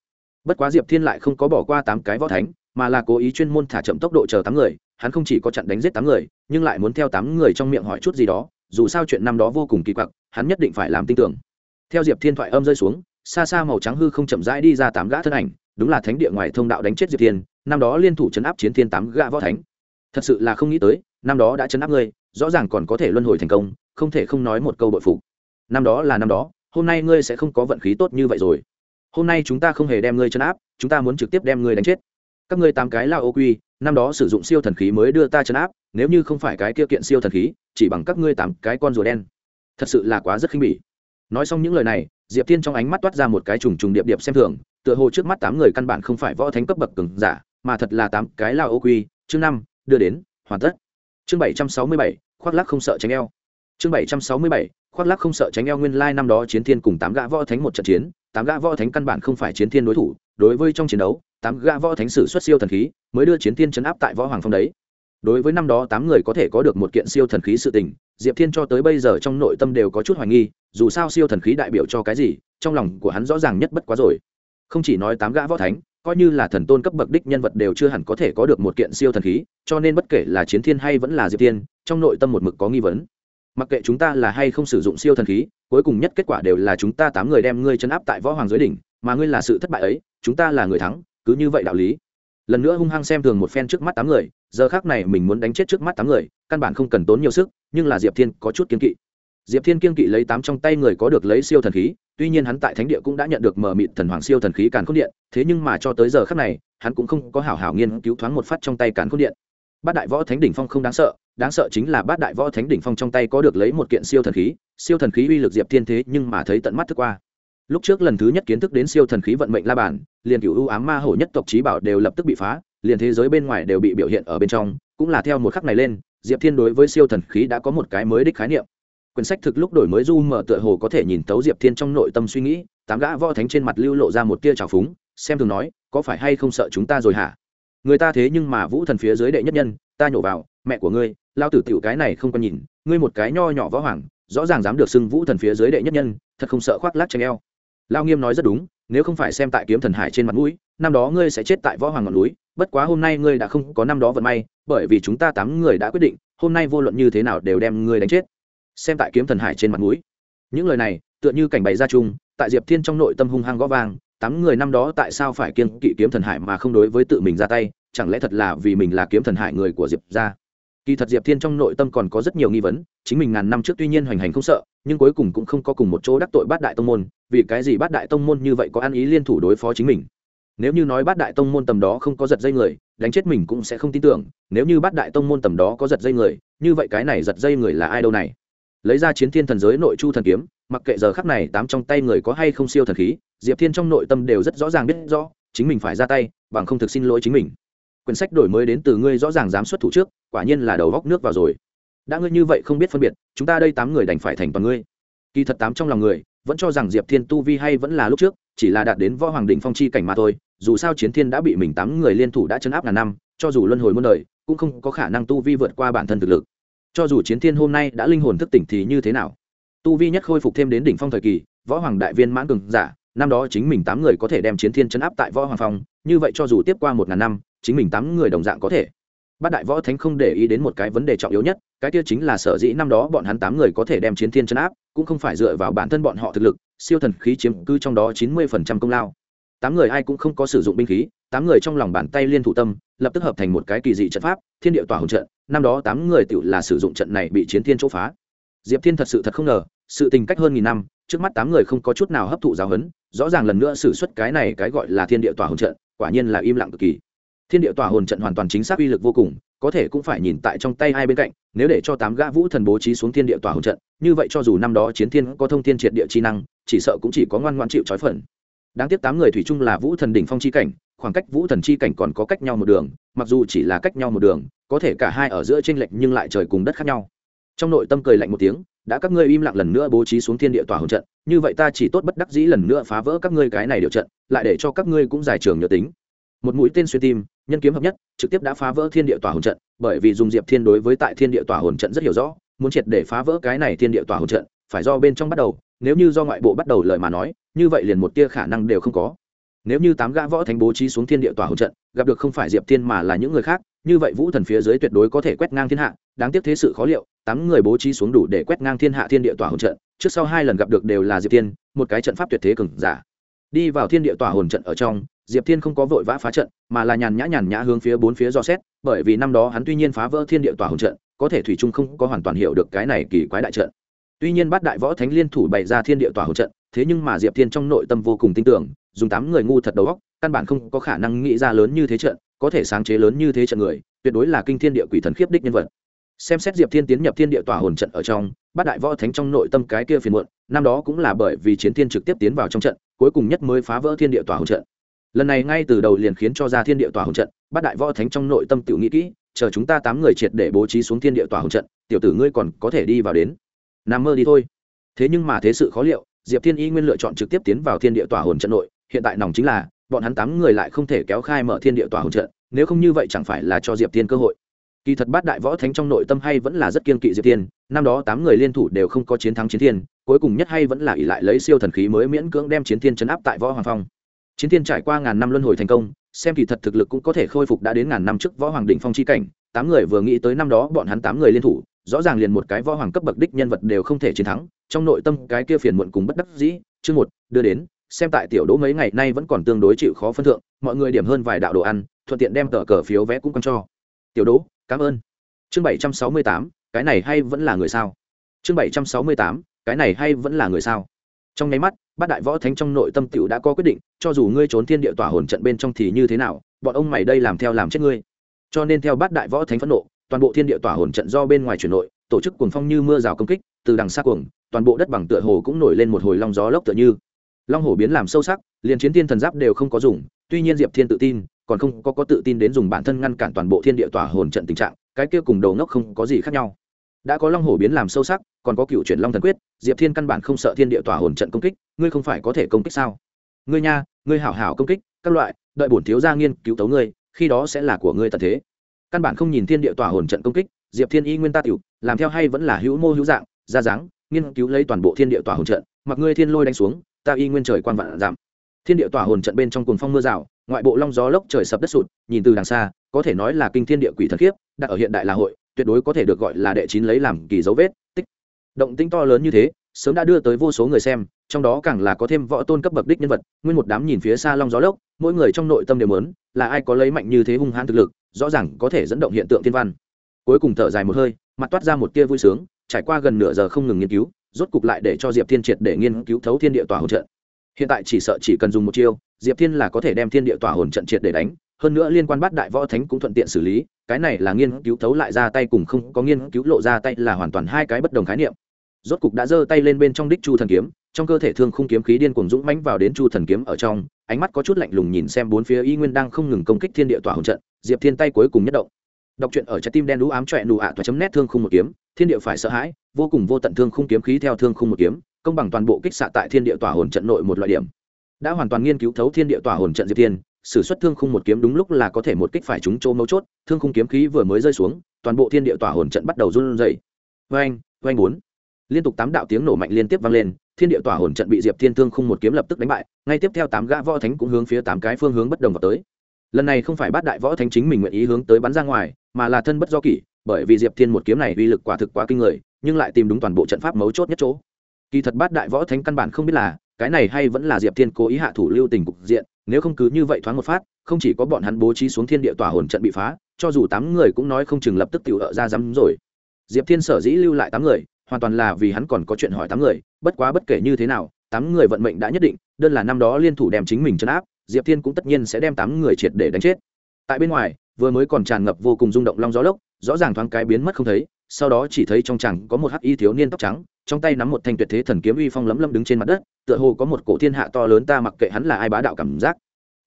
A: Bất quá diệp thiên lại không có bỏ qua tám cái võ thánh, mà là cố ý chuyên môn thả chậm tốc độ chờ tám người, hắn không chỉ có chặn đánh giết tám người, nhưng lại muốn theo tám người trong miệng hỏi chút gì đó, dù sao chuyện năm đó vô cùng kỳ quặc, hắn nhất định phải làm tin tưởng. Theo diệp thiên thoại âm rơi xuống xa xa màu trắng hư không chậm rãi đi ra tám gã thân ảnh, đúng là thánh địa ngoài thông đạo đánh chết diệp thiên, năm đó liên thủ chấn áp chiến thiên tám gã võ thánh. Thật sự là không nghĩ tới, năm đó đã chấn áp ngươi, rõ ràng còn có thể luân hồi thành công, không thể không nói một câu bội phục. Năm đó là năm đó, hôm nay ngươi sẽ không có vận khí tốt như vậy rồi. Hôm nay chúng ta không hề đem ngươi chấn áp, chúng ta muốn trực tiếp đem ngươi đánh chết. Các ngươi tám cái là ô quy, năm đó sử dụng siêu thần khí mới đưa ta chấn áp, nếu như không phải cái kia kiện siêu thần khí, chỉ bằng các ngươi tám cái con rùa đen. Thật sự là quá rất khinh bỉ nói xong những lời này, diệp thiên trong ánh mắt toát ra một cái trùng trùng điệp điệp xem thường, tựa hồ trước mắt tám người căn bản không phải võ thánh cấp bậc cường giả, mà thật là tám cái lao ô quy. Chương năm, đưa đến, hoàn tất. Chương bảy trăm sáu mươi bảy, khoác lắc không sợ tránh eo. Chương bảy trăm sáu mươi bảy, khoác lắc không sợ tránh eo nguyên lai năm đó chiến thiên cùng tám gã võ thánh một trận chiến, tám gã võ thánh căn bản không phải chiến thiên đối thủ, đối với trong chiến đấu, tám gã võ thánh sử xuất siêu thần khí, mới đưa chiến thiên chấn áp tại võ hoàng phong đấy. Đối với năm đó tám người có thể có được một kiện siêu thần khí sự tình diệp thiên cho tới bây giờ trong nội tâm đều có chút hoài nghi, dù sao siêu thần khí đại biểu cho cái gì, trong lòng của hắn rõ ràng nhất bất quá rồi. Không chỉ nói tám gã võ thánh, coi như là thần tôn cấp bậc đích nhân vật đều chưa hẳn có thể có được một kiện siêu thần khí, cho nên bất kể là chiến thiên hay vẫn là diệp thiên, trong nội tâm một mực có nghi vấn. Mặc kệ chúng ta là hay không sử dụng siêu thần khí, cuối cùng nhất kết quả đều là chúng ta tám người đem ngươi chấn áp tại võ hoàng dưới đỉnh, mà ngươi là sự thất bại ấy, chúng ta là người thắng, cứ như vậy đạo lý. Lần nữa hung hăng xem thường một phen trước mắt tám người, giờ khác này mình muốn đánh chết trước mắt tám người, căn bản không cần tốn nhiều sức nhưng là diệp thiên có chút kiên kỵ. Diệp thiên kiên kỵ lấy tám trong tay người có được lấy siêu thần khí, tuy nhiên hắn tại thánh địa cũng đã nhận được mờ mịt thần hoàng siêu thần khí càn khôn điện, thế nhưng mà cho tới giờ khác này, hắn cũng không có hảo hảo nghiên cứu thoáng một phát trong tay càn khôn điện. Bát đại võ thánh đỉnh phong không đáng sợ đáng sợ chính là bát đại võ thánh đỉnh phong trong tay có được lấy một kiện siêu thần khí, siêu thần khí uy lực diệp thiên thế nhưng mà thấy tận mắt thức qua. Lúc trước lần thứ nhất kiến thức đến siêu thần khí vận mệnh la bản liền cựu ưu ám ma hổ nhất tộc trí bảo đều lập tức bị phá, liền thế giới bên ngoài đều bị biểu hiện ở bên trong, cũng là theo một khắc này lên diệp thiên đối với siêu thần khí đã có một cái mới đích khái niệm. Quyển sách thực lúc đổi mới du mở tựa hồ có thể nhìn tấu diệp thiên trong nội tâm suy nghĩ, tám gã võ thánh trên mặt lưu lộ ra một tia trào phúng, xem thường nói, có phải hay không sợ chúng ta rồi hả? Người ta thế nhưng mà vũ thần phía dưới đệ nhất nhân, ta nhổ vào, mẹ của ngươi lao tử tiểu cái này không còn nhìn, ngươi một cái nho nhỏ võ hoàng, rõ ràng dám được xưng vũ thần phía dưới đệ nhất nhân, thật không sợ khoác lát tranh eo. Lao nghiêm nói rất đúng nếu không phải xem tại kiếm thần hải trên mặt mũi, năm đó ngươi sẽ chết tại võ hoàng ngọn núi, bất quá hôm nay ngươi đã không có năm đó vận may, bởi vì chúng ta tám người đã quyết định, hôm nay vô luận như thế nào đều đem ngươi đánh chết. Xem tại kiếm thần hải trên mặt mũi. Những lời này, tựa như cảnh bày ra chung, tại diệp thiên trong nội tâm hung hăng gõ vang, tám người năm đó tại sao phải kiên kỵ kiếm thần hải mà không đối với tự mình ra tay, chẳng lẽ thật là vì mình là kiếm thần hải người của diệp ra kỳ thật diệp thiên trong nội tâm còn có rất nhiều nghi vấn, chính mình ngàn năm trước tuy nhiên hoành hành không sợ nhưng cuối cùng cũng không có cùng một chỗ đắc tội bát đại tông môn, vì cái gì bát đại tông môn như vậy có ăn ý liên thủ đối phó chính mình? Nếu như nói bát đại tông môn tầm đó không có giật dây người, đánh chết mình cũng sẽ không tin tưởng, nếu như bát đại tông môn tầm đó có giật dây người, như vậy cái này giật dây người là ai đâu này? Lấy ra chiến thiên thần giới nội chu thần kiếm, mặc kệ giờ khắc này tám trong tay người có hay không siêu thần khí, diệp thiên trong nội tâm đều rất rõ ràng biết rõ, chính mình phải ra tay, bằng không thực xin lỗi chính mình. Quyển sách đổi mới đến từ ngươi rõ ràng dám xuất thủ trước, quả nhiên là đầu góc nước vào rồi đã ngươi như vậy không biết phân biệt, chúng ta đây tám người đành phải thành toàn ngươi. Kỳ thật tám trong lòng người, vẫn cho rằng diệp thiên tu vi hay vẫn là lúc trước, chỉ là đạt đến võ hoàng đình phong chi cảnh mà thôi, dù sao chiến thiên đã bị mình tám người liên thủ đã chấn áp ngàn năm, cho dù luân hồi muôn đời, cũng không có khả năng tu vi vượt qua bản thân thực lực. Cho dù chiến thiên hôm nay đã linh hồn thức tỉnh thì như thế nào? Tu vi nhất khôi phục thêm đến đỉnh phong thời kỳ, võ hoàng đại viên mãn cường giả, năm đó chính mình tám người có thể đem chiến thiên chấn áp tại võ hoàng phong, như vậy cho dù tiếp qua một ngàn năm, chính mình tám người đồng dạng có thể bát đại võ thánh không để ý đến một cái vấn đề trọng yếu nhất, cái kia chính là sở dĩ năm đó bọn hắn tám người có thể đem chiến thiên chấn áp, cũng không phải dựa vào bản thân bọn họ thực lực, siêu thần khí chiếm cư trong đó chín mươi phần trăm công lao. Tám người ai cũng không có sử dụng binh khí, tám người trong lòng bàn tay liên thủ tâm, lập tức hợp thành một cái kỳ dị trận pháp, thiên địa tỏa hồng trận. Năm đó tám người tự là sử dụng trận này bị chiến thiên chỗ phá. Diệp thiên thật sự thật không ngờ, sự tình cách hơn nghìn năm, trước mắt tám người không có chút nào hấp thụ giáo huấn, rõ ràng lần nữa xử suất cái này cái gọi là thiên địa tỏa hồng trận, quả nhiên là im lặng cực kỳ thiên địa tỏa hồn trận hoàn toàn chính xác uy lực vô cùng, có thể cũng phải nhìn tại trong tay hai bên cạnh, nếu để cho tám gã vũ thần bố trí xuống thiên địa tỏa hồn trận, như vậy cho dù năm đó chiến thiên có thông thiên triệt địa chi năng, chỉ sợ cũng chỉ có ngoan ngoan chịu trói phần. Đáng tiếc tám người thủy chung là vũ thần đỉnh phong chi cảnh, khoảng cách vũ thần chi cảnh còn có cách nhau một đường, mặc dù chỉ là cách nhau một đường, có thể cả hai ở giữa tranh lệch nhưng lại trời cùng đất khác nhau. Trong nội tâm cười lạnh một tiếng, đã các ngươi im lặng lần nữa bố trí xuống thiên địa tòa hồn trận, như vậy ta chỉ tốt bất đắc dĩ lần nữa phá vỡ các ngươi cái này điều trận, lại để cho các ngươi cũng giải trường nhớ tính một mũi tên xuyên tim, nhân kiếm hợp nhất, trực tiếp đã phá vỡ thiên địa tòa hồn trận, bởi vì dùng diệp thiên đối với tại thiên địa tòa hồn trận rất hiểu rõ, muốn triệt để phá vỡ cái này thiên địa tòa hồn trận, phải do bên trong bắt đầu, nếu như do ngoại bộ bắt đầu lời mà nói, như vậy liền một tia khả năng đều không có. Nếu như tám gã võ thánh bố trí xuống thiên địa tòa hồn trận, gặp được không phải diệp thiên mà là những người khác, như vậy vũ thần phía dưới tuyệt đối có thể quét ngang thiên hạ, đáng tiếc thế sự khó liệu, tám người bố trí xuống đủ để quét ngang thiên hạ thiên địa tòa hồn trận, trước sau hai lần gặp được đều là diệp thiên, một cái trận pháp tuyệt thế cường giả đi vào thiên địa tòa hồn trận ở trong, diệp thiên không có vội vã phá trận, mà là nhàn nhã nhàn nhã hướng phía bốn phía do xét, bởi vì năm đó hắn tuy nhiên phá vỡ thiên địa tòa hồn trận, có thể thủy trung không có hoàn toàn hiểu được cái này kỳ quái đại trận. Tuy nhiên bát đại võ thánh liên thủ bày ra thiên địa tòa hồn trận, thế nhưng mà diệp thiên trong nội tâm vô cùng tin tưởng, dùng tám người ngu thật đầu óc, căn bản không có khả năng nghĩ ra lớn như thế trận, có thể sáng chế lớn như thế trận người, tuyệt đối là kinh thiên địa quỷ thần khiếp đích nhân vật xem xét diệp thiên tiến nhập thiên địa tòa hồn trận ở trong, bát đại võ thánh trong nội tâm cái kia phiền muộn, năm đó cũng là bởi vì chiến thiên trực tiếp tiến vào trong trận, cuối cùng nhất mới phá vỡ thiên địa tòa hồn trận. Lần này ngay từ đầu liền khiến cho ra thiên địa tòa hồn trận, bát đại võ thánh trong nội tâm tự nghĩ kỹ, chờ chúng ta tám người triệt để bố trí xuống thiên địa tòa hồn trận, tiểu tử ngươi còn có thể đi vào đến. Nằm mơ đi thôi. Thế nhưng mà thế sự khó liệu, diệp thiên y nguyên lựa chọn trực tiếp tiến vào thiên địa tòa hồn trận nội, hiện tại nòng chính là, bọn hắn tám người lại không thể kéo khai mở thiên địa tòa hồn trận, nếu không như vậy chẳng phải là cho diệp thiên cơ hội kỳ thật bát đại võ thánh trong nội tâm hay vẫn là rất kiên kỵ diệp thiên, năm đó tám người liên thủ đều không có chiến thắng chiến thiên, cuối cùng nhất hay vẫn là ỷ lại lấy siêu thần khí mới miễn cưỡng đem chiến thiên chấn áp tại võ hoàng phong. Chiến thiên trải qua ngàn năm luân hồi thành công, xem kỳ thật thực lực cũng có thể khôi phục đã đến ngàn năm trước võ hoàng đỉnh phong chi cảnh, tám người vừa nghĩ tới năm đó bọn hắn tám người liên thủ, rõ ràng liền một cái võ hoàng cấp bậc đích nhân vật đều không thể chiến thắng, trong nội tâm cái kia phiền muộn cùng bất đắc dĩ, chương một, đưa đến, xem tại tiểu đỗ mấy ngày nay vẫn còn tương đối chịu khó phân thượng, mọi người điểm hơn vài đạo đồ ăn, thuận tiện đem tờ cờ phiếu vé cũng còn cho. Tiểu đỗ cảm ơn. Chương bảy trăm sáu mươi tám, cái này hay vẫn là người sao? Chương bảy trăm sáu mươi tám, cái này hay vẫn là người sao? Trong nháy mắt, bát đại võ thánh trong nội tâm tiểu đã có quyết định, cho dù ngươi trốn thiên địa tỏa hồn trận bên trong thì như thế nào, bọn ông mày đây làm theo làm chết ngươi. Cho nên theo bát đại võ thánh phẫn nộ, toàn bộ thiên địa tỏa hồn trận do bên ngoài chuyển nội, tổ chức cuồng phong như mưa rào công kích, từ đằng xa cuồng, toàn bộ đất bằng tựa hồ cũng nổi lên một hồi long gió lốc tựa như. Long hổ biến làm sâu sắc, liền chiến thiên thần giáp đều không có dùng, tuy nhiên diệp thiên tự tin còn không có có tự tin đến dùng bản thân ngăn cản toàn bộ thiên địa tỏa hồn trận tình trạng, cái kia cùng đầu ngốc không có gì khác nhau. Đã có long hổ biến làm sâu sắc, còn có cựu chuyển long thần quyết, diệp thiên căn bản không sợ thiên địa tỏa hồn trận công kích, ngươi không phải có thể công kích sao? Ngươi nha, ngươi hảo hảo công kích, các loại, đợi bổn thiếu gia nghiên cứu tấu ngươi, khi đó sẽ là của ngươi tận thế. Căn bản không nhìn thiên địa tỏa hồn trận công kích, diệp thiên y nguyên ta tiểu, làm theo hay vẫn là hữu mô hữu dạng, ra dáng, nghiên cứu lấy toàn bộ thiên địa tỏa hồn trận, mặc ngươi thiên lôi đánh xuống, ta y nguyên trời quan vạn giảm. Thiên địa tỏa hồn trận bên trong cuồng phong mưa rào ngoại bộ long gió lốc trời sập đất sụt, nhìn từ đằng xa, có thể nói là kinh thiên địa quỷ thần khiếp, đặt ở hiện đại là hội, tuyệt đối có thể được gọi là đệ chín lấy làm kỳ dấu vết, tích. Động tĩnh to lớn như thế, sớm đã đưa tới vô số người xem, trong đó càng là có thêm võ tôn cấp bậc đích nhân vật, nguyên một đám nhìn phía xa long gió lốc, mỗi người trong nội tâm đều muốn, là ai có lấy mạnh như thế hung hãn thực lực, rõ ràng có thể dẫn động hiện tượng thiên văn. Cuối cùng thở dài một hơi, mặt toát ra một tia vui sướng, trải qua gần nửa giờ không ngừng nghiên cứu, rốt cục lại để cho diệp thiên triệt để nghiên cứu thấu thiên địa tòa hỗ trận hiện tại chỉ sợ chỉ cần dùng một chiêu, diệp thiên là có thể đem thiên địa tỏa hồn trận triệt để đánh, hơn nữa liên quan bát đại võ thánh cũng thuận tiện xử lý, cái này là nghiên cứu thấu lại ra tay cùng không có nghiên cứu lộ ra tay là hoàn toàn hai cái bất đồng khái niệm. Rốt cục đã giơ tay lên bên trong đích chu thần kiếm, trong cơ thể thương khung kiếm khí điên cuồng dũng mãnh vào đến chu thần kiếm ở trong, ánh mắt có chút lạnh lùng nhìn xem bốn phía y nguyên đang không ngừng công kích thiên địa tỏa hồn trận, diệp thiên tay cuối cùng nhất động. Đọc truyện ở trái tim đen đũ ám trọe nụ ạ toa chấm nét thương khung một kiếm, thiên địa phải sợ hãi, vô cùng vô tận thương khung kiếm khí theo thương khung một kiếm công bằng toàn bộ kích xạ tại thiên địa tòa hồn trận nội một loại điểm. Đã hoàn toàn nghiên cứu thấu thiên địa tòa hồn trận diệp thiên, sử xuất thương khung một kiếm đúng lúc là có thể một kích phải trúng chỗ mấu chốt, thương khung kiếm khí vừa mới rơi xuống, toàn bộ thiên địa tòa hồn trận bắt đầu run rẩy. Vang vang bốn. Liên tục tám đạo tiếng nổ mạnh liên tiếp vang lên, thiên địa tòa hồn trận bị diệp thiên thương khung một kiếm lập tức đánh bại, ngay tiếp theo tám gã võ thánh cũng hướng phía tám cái phương hướng bất đồng vào tới. Lần này không phải bắt đại võ thánh chính mình nguyện ý hướng tới bắn ra ngoài, mà là thân bất do kỷ, bởi vì diệp thiên một kiếm này uy lực quả thực quá kinh người, nhưng lại tìm đúng toàn bộ trận pháp mấu chốt nhất chỗ kỳ thật bát đại võ thánh căn bản không biết là, cái này hay vẫn là diệp thiên cố ý hạ thủ lưu tình cục diện, nếu không cứ như vậy thoáng một phát, không chỉ có bọn hắn bố trí xuống thiên địa tỏa hồn trận bị phá, cho dù tám người cũng nói không chừng lập tức tiểu ở ra dám rồi. Diệp thiên sở dĩ lưu lại tám người, hoàn toàn là vì hắn còn có chuyện hỏi tám người, bất quá bất kể như thế nào, tám người vận mệnh đã nhất định, đơn là năm đó liên thủ đem chính mình chấn áp, diệp thiên cũng tất nhiên sẽ đem tám người triệt để đánh chết. Tại bên ngoài, vừa mới còn tràn ngập vô cùng rung động long gió lốc, rõ ràng thoáng cái biến mất không thấy, sau đó chỉ thấy trong chẳng có một hắc y thiếu niên tóc trắng trong tay nắm một thanh tuyệt thế thần kiếm uy phong lấm lấm đứng trên mặt đất, tựa hồ có một cổ thiên hạ to lớn ta mặc kệ hắn là ai bá đạo cảm giác.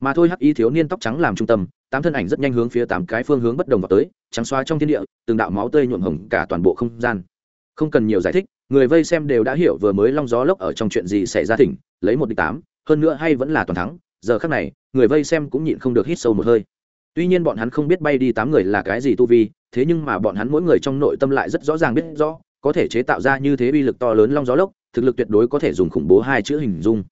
A: Mà thôi hắc y thiếu niên tóc trắng làm trung tâm, tám thân ảnh rất nhanh hướng phía tám cái phương hướng bất đồng vào tới, trắng xóa trong thiên địa, từng đạo máu tươi nhuộm hồng cả toàn bộ không gian. Không cần nhiều giải thích, người vây xem đều đã hiểu vừa mới long gió lốc ở trong chuyện gì xảy ra thỉnh, lấy một địch tám, hơn nữa hay vẫn là toàn thắng, giờ khác này, người vây xem cũng nhịn không được hít sâu một hơi. Tuy nhiên bọn hắn không biết bay đi tám người là cái gì tu vi, thế nhưng mà bọn hắn mỗi người trong nội tâm lại rất rõ ràng biết rõ có thể chế tạo ra như thế uy lực to lớn long gió lốc, thực lực tuyệt đối có thể dùng khủng bố hai chữ hình dung.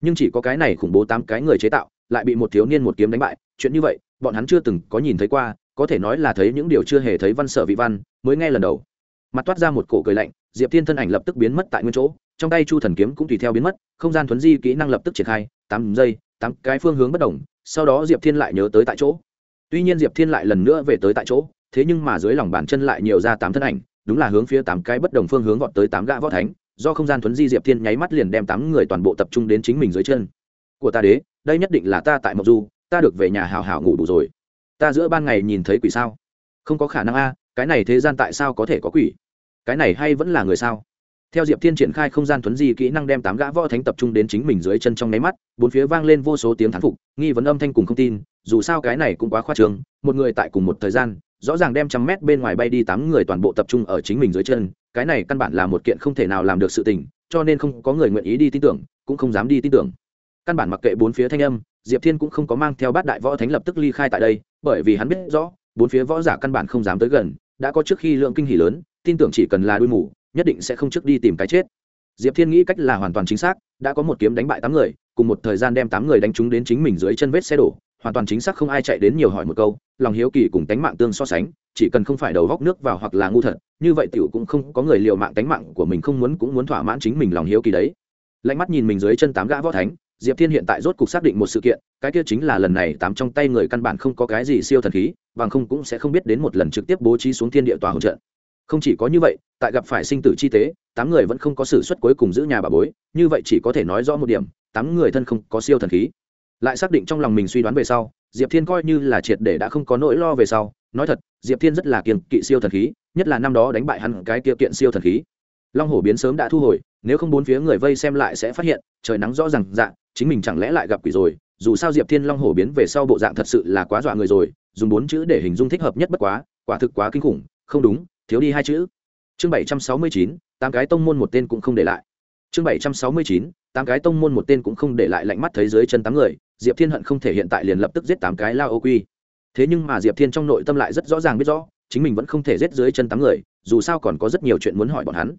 A: Nhưng chỉ có cái này khủng bố tám cái người chế tạo, lại bị một thiếu niên một kiếm đánh bại, chuyện như vậy, bọn hắn chưa từng có nhìn thấy qua, có thể nói là thấy những điều chưa hề thấy văn sở vị văn, mới nghe lần đầu. Mặt toát ra một cổ cười lạnh, diệp thiên thân ảnh lập tức biến mất tại nguyên chỗ, trong tay chu thần kiếm cũng tùy theo biến mất, không gian thuấn di kỹ năng lập tức triển khai, tám giây, tám cái phương hướng bất đồng sau đó diệp thiên lại nhớ tới tại chỗ. Tuy nhiên diệp thiên lại lần nữa về tới tại chỗ, thế nhưng mà dưới lòng bàn chân lại nhiều ra tám thân ảnh đúng là hướng phía tám cái bất đồng phương hướng vọt tới tám gã võ thánh, do không gian thuấn di diệp thiên nháy mắt liền đem tám người toàn bộ tập trung đến chính mình dưới chân. Của ta đế, đây nhất định là ta tại mộc du, ta được về nhà hào hào ngủ đủ rồi. Ta giữa ban ngày nhìn thấy quỷ sao? Không có khả năng a, cái này thế gian tại sao có thể có quỷ? Cái này hay vẫn là người sao? Theo diệp thiên triển khai không gian thuấn di kỹ năng đem tám gã võ thánh tập trung đến chính mình dưới chân trong nháy mắt, bốn phía vang lên vô số tiếng thán phục, nghi vấn âm thanh cùng không tin, dù sao cái này cũng quá khoa trương, một người tại cùng một thời gian rõ ràng đem trăm mét bên ngoài bay đi tám người toàn bộ tập trung ở chính mình dưới chân, cái này căn bản là một kiện không thể nào làm được sự tình, cho nên không có người nguyện ý đi tin tưởng, cũng không dám đi tin tưởng. Căn bản mặc kệ bốn phía thanh âm, diệp thiên cũng không có mang theo bát đại võ thánh lập tức ly khai tại đây, bởi vì hắn biết rõ, bốn phía võ giả căn bản không dám tới gần, đã có trước khi lượng kinh hỉ lớn, tin tưởng chỉ cần là đuôi mù, nhất định sẽ không trước đi tìm cái chết. Diệp thiên nghĩ cách là hoàn toàn chính xác, đã có một kiếm đánh bại tám người, cùng một thời gian đem tám người đánh trúng đến chính mình dưới chân vết xe đổ hoàn toàn chính xác không ai chạy đến nhiều hỏi một câu, lòng hiếu kỳ cùng tánh mạng tương so sánh, chỉ cần không phải đầu góc nước vào hoặc là ngu thật, như vậy tiểu cũng không có người liều mạng tánh mạng của mình không muốn cũng muốn thỏa mãn chính mình lòng hiếu kỳ đấy. Lạnh mắt nhìn mình dưới chân tám gã võ thánh, diệp thiên hiện tại rốt cục xác định một sự kiện, cái kia chính là lần này tám trong tay người căn bản không có cái gì siêu thần khí, bằng không cũng sẽ không biết đến một lần trực tiếp bố trí xuống thiên địa tòa hỗ trợ không chỉ có như vậy, tại gặp phải sinh tử chi tế, tám người vẫn không có sự suất cuối cùng giữ nhà bà bối, như vậy chỉ có thể nói rõ một điểm, tám người thân không có siêu thần khí lại xác định trong lòng mình suy đoán về sau diệp thiên coi như là triệt để đã không có nỗi lo về sau nói thật diệp thiên rất là kiên kỵ siêu thần khí nhất là năm đó đánh bại hắn cái tiêu kiện siêu thần khí. Long hổ biến sớm đã thu hồi nếu không bốn phía người vây xem lại sẽ phát hiện trời nắng rõ ràng, dạng chính mình chẳng lẽ lại gặp quỷ rồi dù sao diệp thiên long hổ biến về sau bộ dạng thật sự là quá dọa người rồi dùng bốn chữ để hình dung thích hợp nhất bất quá quả thực quá kinh khủng không đúng thiếu đi hai chữ. Chương bảy trăm sáu mươi chín tám cái tông môn một tên cũng không để lại. Chương bảy trăm sáu mươi chín tám cái tông môn một tên cũng không để lại lạnh mắt thấy dưới chân tám người diệp thiên hận không thể hiện tại liền lập tức giết tám cái lao ô quy. Thế nhưng mà diệp thiên trong nội tâm lại rất rõ ràng biết rõ, chính mình vẫn không thể giết dưới chân tám người, dù sao còn có rất nhiều chuyện muốn hỏi bọn hắn.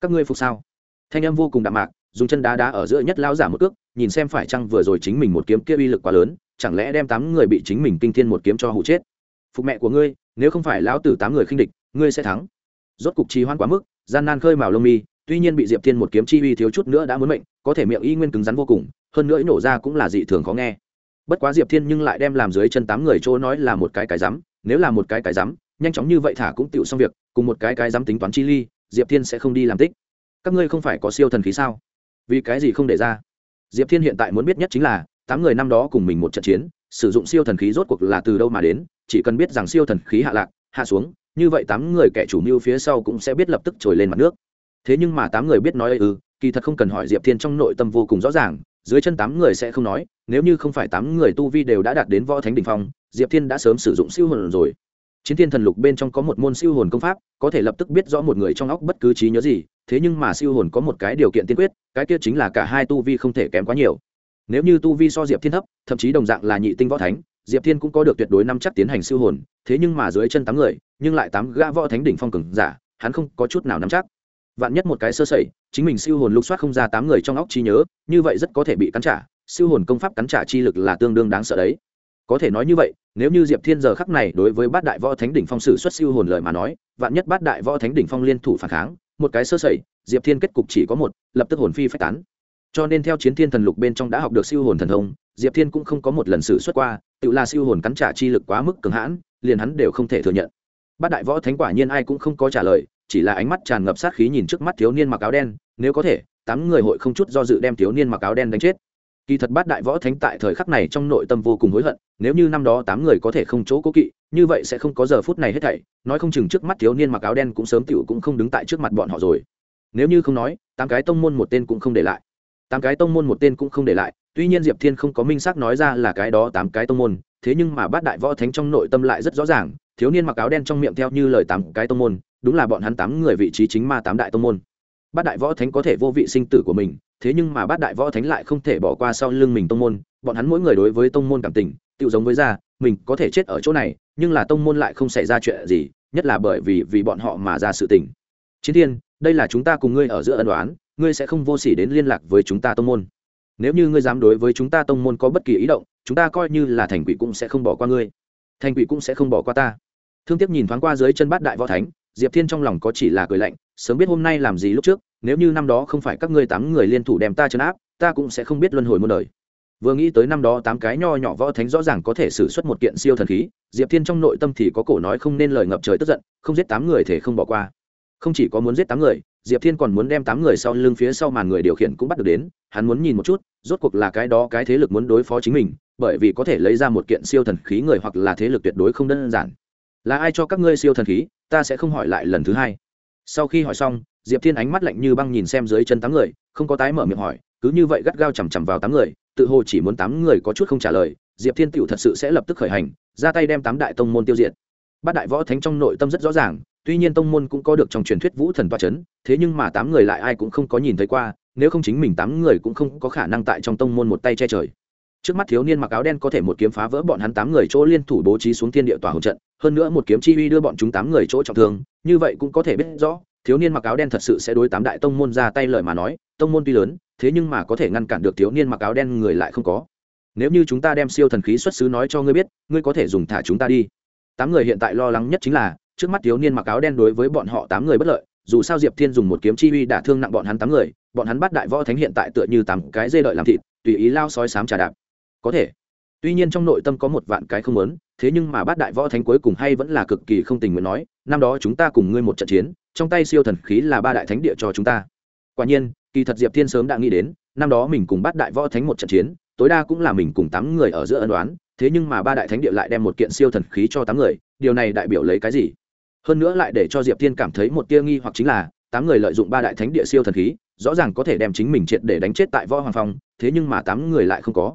A: Các ngươi phục sao? Thanh em vô cùng đạm mạc, dùng chân đá đá ở giữa nhất lao giả một cước, nhìn xem phải chăng vừa rồi chính mình một kiếm kia uy lực quá lớn, chẳng lẽ đem tám người bị chính mình kinh thiên một kiếm cho hụ chết? Phục mẹ của ngươi, nếu không phải lão tử tám người khinh địch, ngươi sẽ thắng. Rốt cục trì hoãn quá mức, gian nan khơi mào lông mi, tuy nhiên bị diệp thiên một kiếm chi uy thiếu chút nữa đã muốn mệnh có thể miệng y nguyên cứng rắn vô cùng, hơn nữa nổ ra cũng là dị thường khó nghe. Bất quá diệp thiên nhưng lại đem làm dưới chân tám người chỗ nói là một cái cái rắm nếu là một cái cái rắm nhanh chóng như vậy thả cũng tựu xong việc, cùng một cái cái rắm tính toán chi ly, diệp thiên sẽ không đi làm tích. Các ngươi không phải có siêu thần khí sao? Vì cái gì không để ra? Diệp thiên hiện tại muốn biết nhất chính là, tám người năm đó cùng mình một trận chiến, sử dụng siêu thần khí rốt cuộc là từ đâu mà đến, chỉ cần biết rằng siêu thần khí hạ lạc, hạ xuống, như vậy tám người kẻ chủ mưu phía sau cũng sẽ biết lập tức trồi lên mặt nước. Thế nhưng mà tám người biết nói ư kỳ thật không cần hỏi diệp thiên trong nội tâm vô cùng rõ ràng, dưới chân tám người sẽ không nói, nếu như không phải tám người tu vi đều đã đạt đến võ thánh đình phong, diệp thiên đã sớm sử dụng siêu hồn rồi. Chiến thiên thần lục bên trong có một môn siêu hồn công pháp, có thể lập tức biết rõ một người trong óc bất cứ trí nhớ gì, thế nhưng mà siêu hồn có một cái điều kiện tiên quyết, cái kia chính là cả hai tu vi không thể kém quá nhiều. Nếu như tu vi so diệp thiên thấp, thậm chí đồng dạng là nhị tinh võ thánh, diệp thiên cũng có được tuyệt đối năm chắc tiến hành siêu hồn, thế nhưng mà dưới chân tám người, nhưng lại tám gã võ thánh đỉnh phong cường giả, hắn không có chút nào nắm chắc vạn nhất một cái sơ sẩy, chính mình siêu hồn lục soát không ra tám người trong óc trí nhớ, như vậy rất có thể bị cắn trả, siêu hồn công pháp cắn trả chi lực là tương đương đáng sợ đấy. Có thể nói như vậy, nếu như diệp thiên giờ khắc này đối với bát đại võ thánh đỉnh phong sử xuất siêu hồn lời mà nói, vạn nhất bát đại võ thánh đỉnh phong liên thủ phản kháng, một cái sơ sẩy, diệp thiên kết cục chỉ có một, lập tức hồn phi phách tán. Cho nên theo chiến thiên thần lục bên trong đã học được siêu hồn thần thông, diệp thiên cũng không có một lần sử xuất qua, tự là siêu hồn cắn trả chi lực quá mức cường hãn, liền hắn đều không thể thừa nhận. Bát đại võ thánh quả nhiên ai cũng không có trả lời chỉ là ánh mắt tràn ngập sát khí nhìn trước mắt thiếu niên mặc áo đen, nếu có thể, tám người hội không chút do dự đem thiếu niên mặc áo đen đánh chết. Kỳ thật bát đại võ thánh tại thời khắc này trong nội tâm vô cùng hối hận, nếu như năm đó tám người có thể không chỗ cố kỵ, như vậy sẽ không có giờ phút này hết thảy, nói không chừng trước mắt thiếu niên mặc áo đen cũng sớm tựu cũng không đứng tại trước mặt bọn họ rồi. Nếu như không nói, tám cái tông môn một tên cũng không để lại. Tám cái tông môn một tên cũng không để lại, tuy nhiên diệp thiên không có minh xác nói ra là cái đó tám cái tông môn, thế nhưng mà bát đại võ thánh trong nội tâm lại rất rõ ràng, thiếu niên mặc áo đen trong miệng theo như lời tám cái tông môn đúng là bọn hắn tám người vị trí chính ma tám đại tông môn. Bát đại võ thánh có thể vô vị sinh tử của mình, thế nhưng mà bát đại võ thánh lại không thể bỏ qua sau lưng mình tông môn. Bọn hắn mỗi người đối với tông môn cảm tình tự giống với ra mình có thể chết ở chỗ này, nhưng là tông môn lại không xảy ra chuyện gì, nhất là bởi vì vì bọn họ mà ra sự tình. Chiến thiên, đây là chúng ta cùng ngươi ở giữa ân đoán ngươi sẽ không vô s ỉ đến liên lạc với chúng ta tông môn. Nếu như ngươi dám đối với chúng ta tông môn có bất kỳ ý động, chúng ta coi như là thành quỷ cũng sẽ không bỏ qua ngươi. Thành quỷ cũng sẽ không bỏ qua ta. Thương tiếc nhìn thoáng qua dưới chân bát đại võ thánh diệp thiên trong lòng có chỉ là cười lạnh, sớm biết hôm nay làm gì lúc trước, nếu như năm đó không phải các ngươi tám người liên thủ đem ta chấn áp, ta cũng sẽ không biết luân hồi muôn đời. Vừa nghĩ tới năm đó tám cái nho nhỏ võ thánh rõ ràng có thể xử suất một kiện siêu thần khí, diệp thiên trong nội tâm thì có cổ nói không nên lời ngập trời tức giận, không giết tám người thể không bỏ qua. Không chỉ có muốn giết tám người, diệp thiên còn muốn đem tám người sau lưng phía sau màn người điều khiển cũng bắt được đến, hắn muốn nhìn một chút, rốt cuộc là cái đó cái thế lực muốn đối phó chính mình, bởi vì có thể lấy ra một kiện siêu thần khí người hoặc là thế lực tuyệt đối không đơn giản là ai cho các ngươi siêu thần khí? Ta sẽ không hỏi lại lần thứ hai. Sau khi hỏi xong, diệp thiên ánh mắt lạnh như băng nhìn xem dưới chân tám người, không có tái mở miệng hỏi, cứ như vậy gắt gao chằm chằm vào tám người, tự hồ chỉ muốn tám người có chút không trả lời, diệp thiên tựu thật sự sẽ lập tức khởi hành, ra tay đem tám đại tông môn tiêu diệt. Bát đại võ thánh trong nội tâm rất rõ ràng, tuy nhiên tông môn cũng có được trong truyền thuyết vũ thần toa c h ấ n thế nhưng mà tám người lại ai cũng không có nhìn thấy qua, nếu không chính mình tám người cũng không có khả năng tại trong tông môn một tay che trời trước mắt thiếu niên mặc áo đen có thể một kiếm phá vỡ bọn hắn tám người chỗ liên thủ bố trí xuống thiên địa tòa hồng trận, hơn nữa một kiếm chi uy đưa bọn chúng tám người chỗ trọng thương, như vậy cũng có thể biết rõ, thiếu niên mặc áo đen thật sự sẽ đối tám đại tông môn ra tay lời mà nói, tông môn tuy lớn, thế nhưng mà có thể ngăn cản được thiếu niên mặc áo đen người lại không có. Nếu như chúng ta đem siêu thần khí xuất xứ nói cho ngươi biết, ngươi có thể dùng thả chúng ta đi. Tám người hiện tại lo lắng nhất chính là, trước mắt thiếu niên mặc áo đen đối với bọn họ tám người bất lợi, dù sao diệp thiên dùng một kiếm chi uy đả thương nặng bọn hắn tám người, bọn hắn bắt đại võ thánh hiện tại tựa như tám cái dê đợi làm thịt, tùy ý lao sói sám trà đạp có thể. Tuy nhiên trong nội tâm có một vạn cái không lớn thế nhưng mà bát đại võ thánh cuối cùng hay vẫn là cực kỳ không tình nguyện nói, năm đó chúng ta cùng ngươi một trận chiến, trong tay siêu thần khí là ba đại thánh địa cho chúng ta. Quả nhiên, kỳ thật diệp thiên sớm đã nghĩ đến, năm đó mình cùng bát đại võ thánh một trận chiến, tối đa cũng là mình cùng tám người ở giữa ân đoán thế nhưng mà ba đại thánh địa lại đem một kiện siêu thần khí cho tám người, điều này đại biểu lấy cái gì? Hơn nữa lại để cho diệp thiên cảm thấy một tia nghi hoặc chính là, tám người lợi dụng ba đại thánh địa siêu thần khí, rõ ràng có thể đem chính mình triệt để đánh chết tại võ hoàng phong, thế nhưng mà tám người lại không có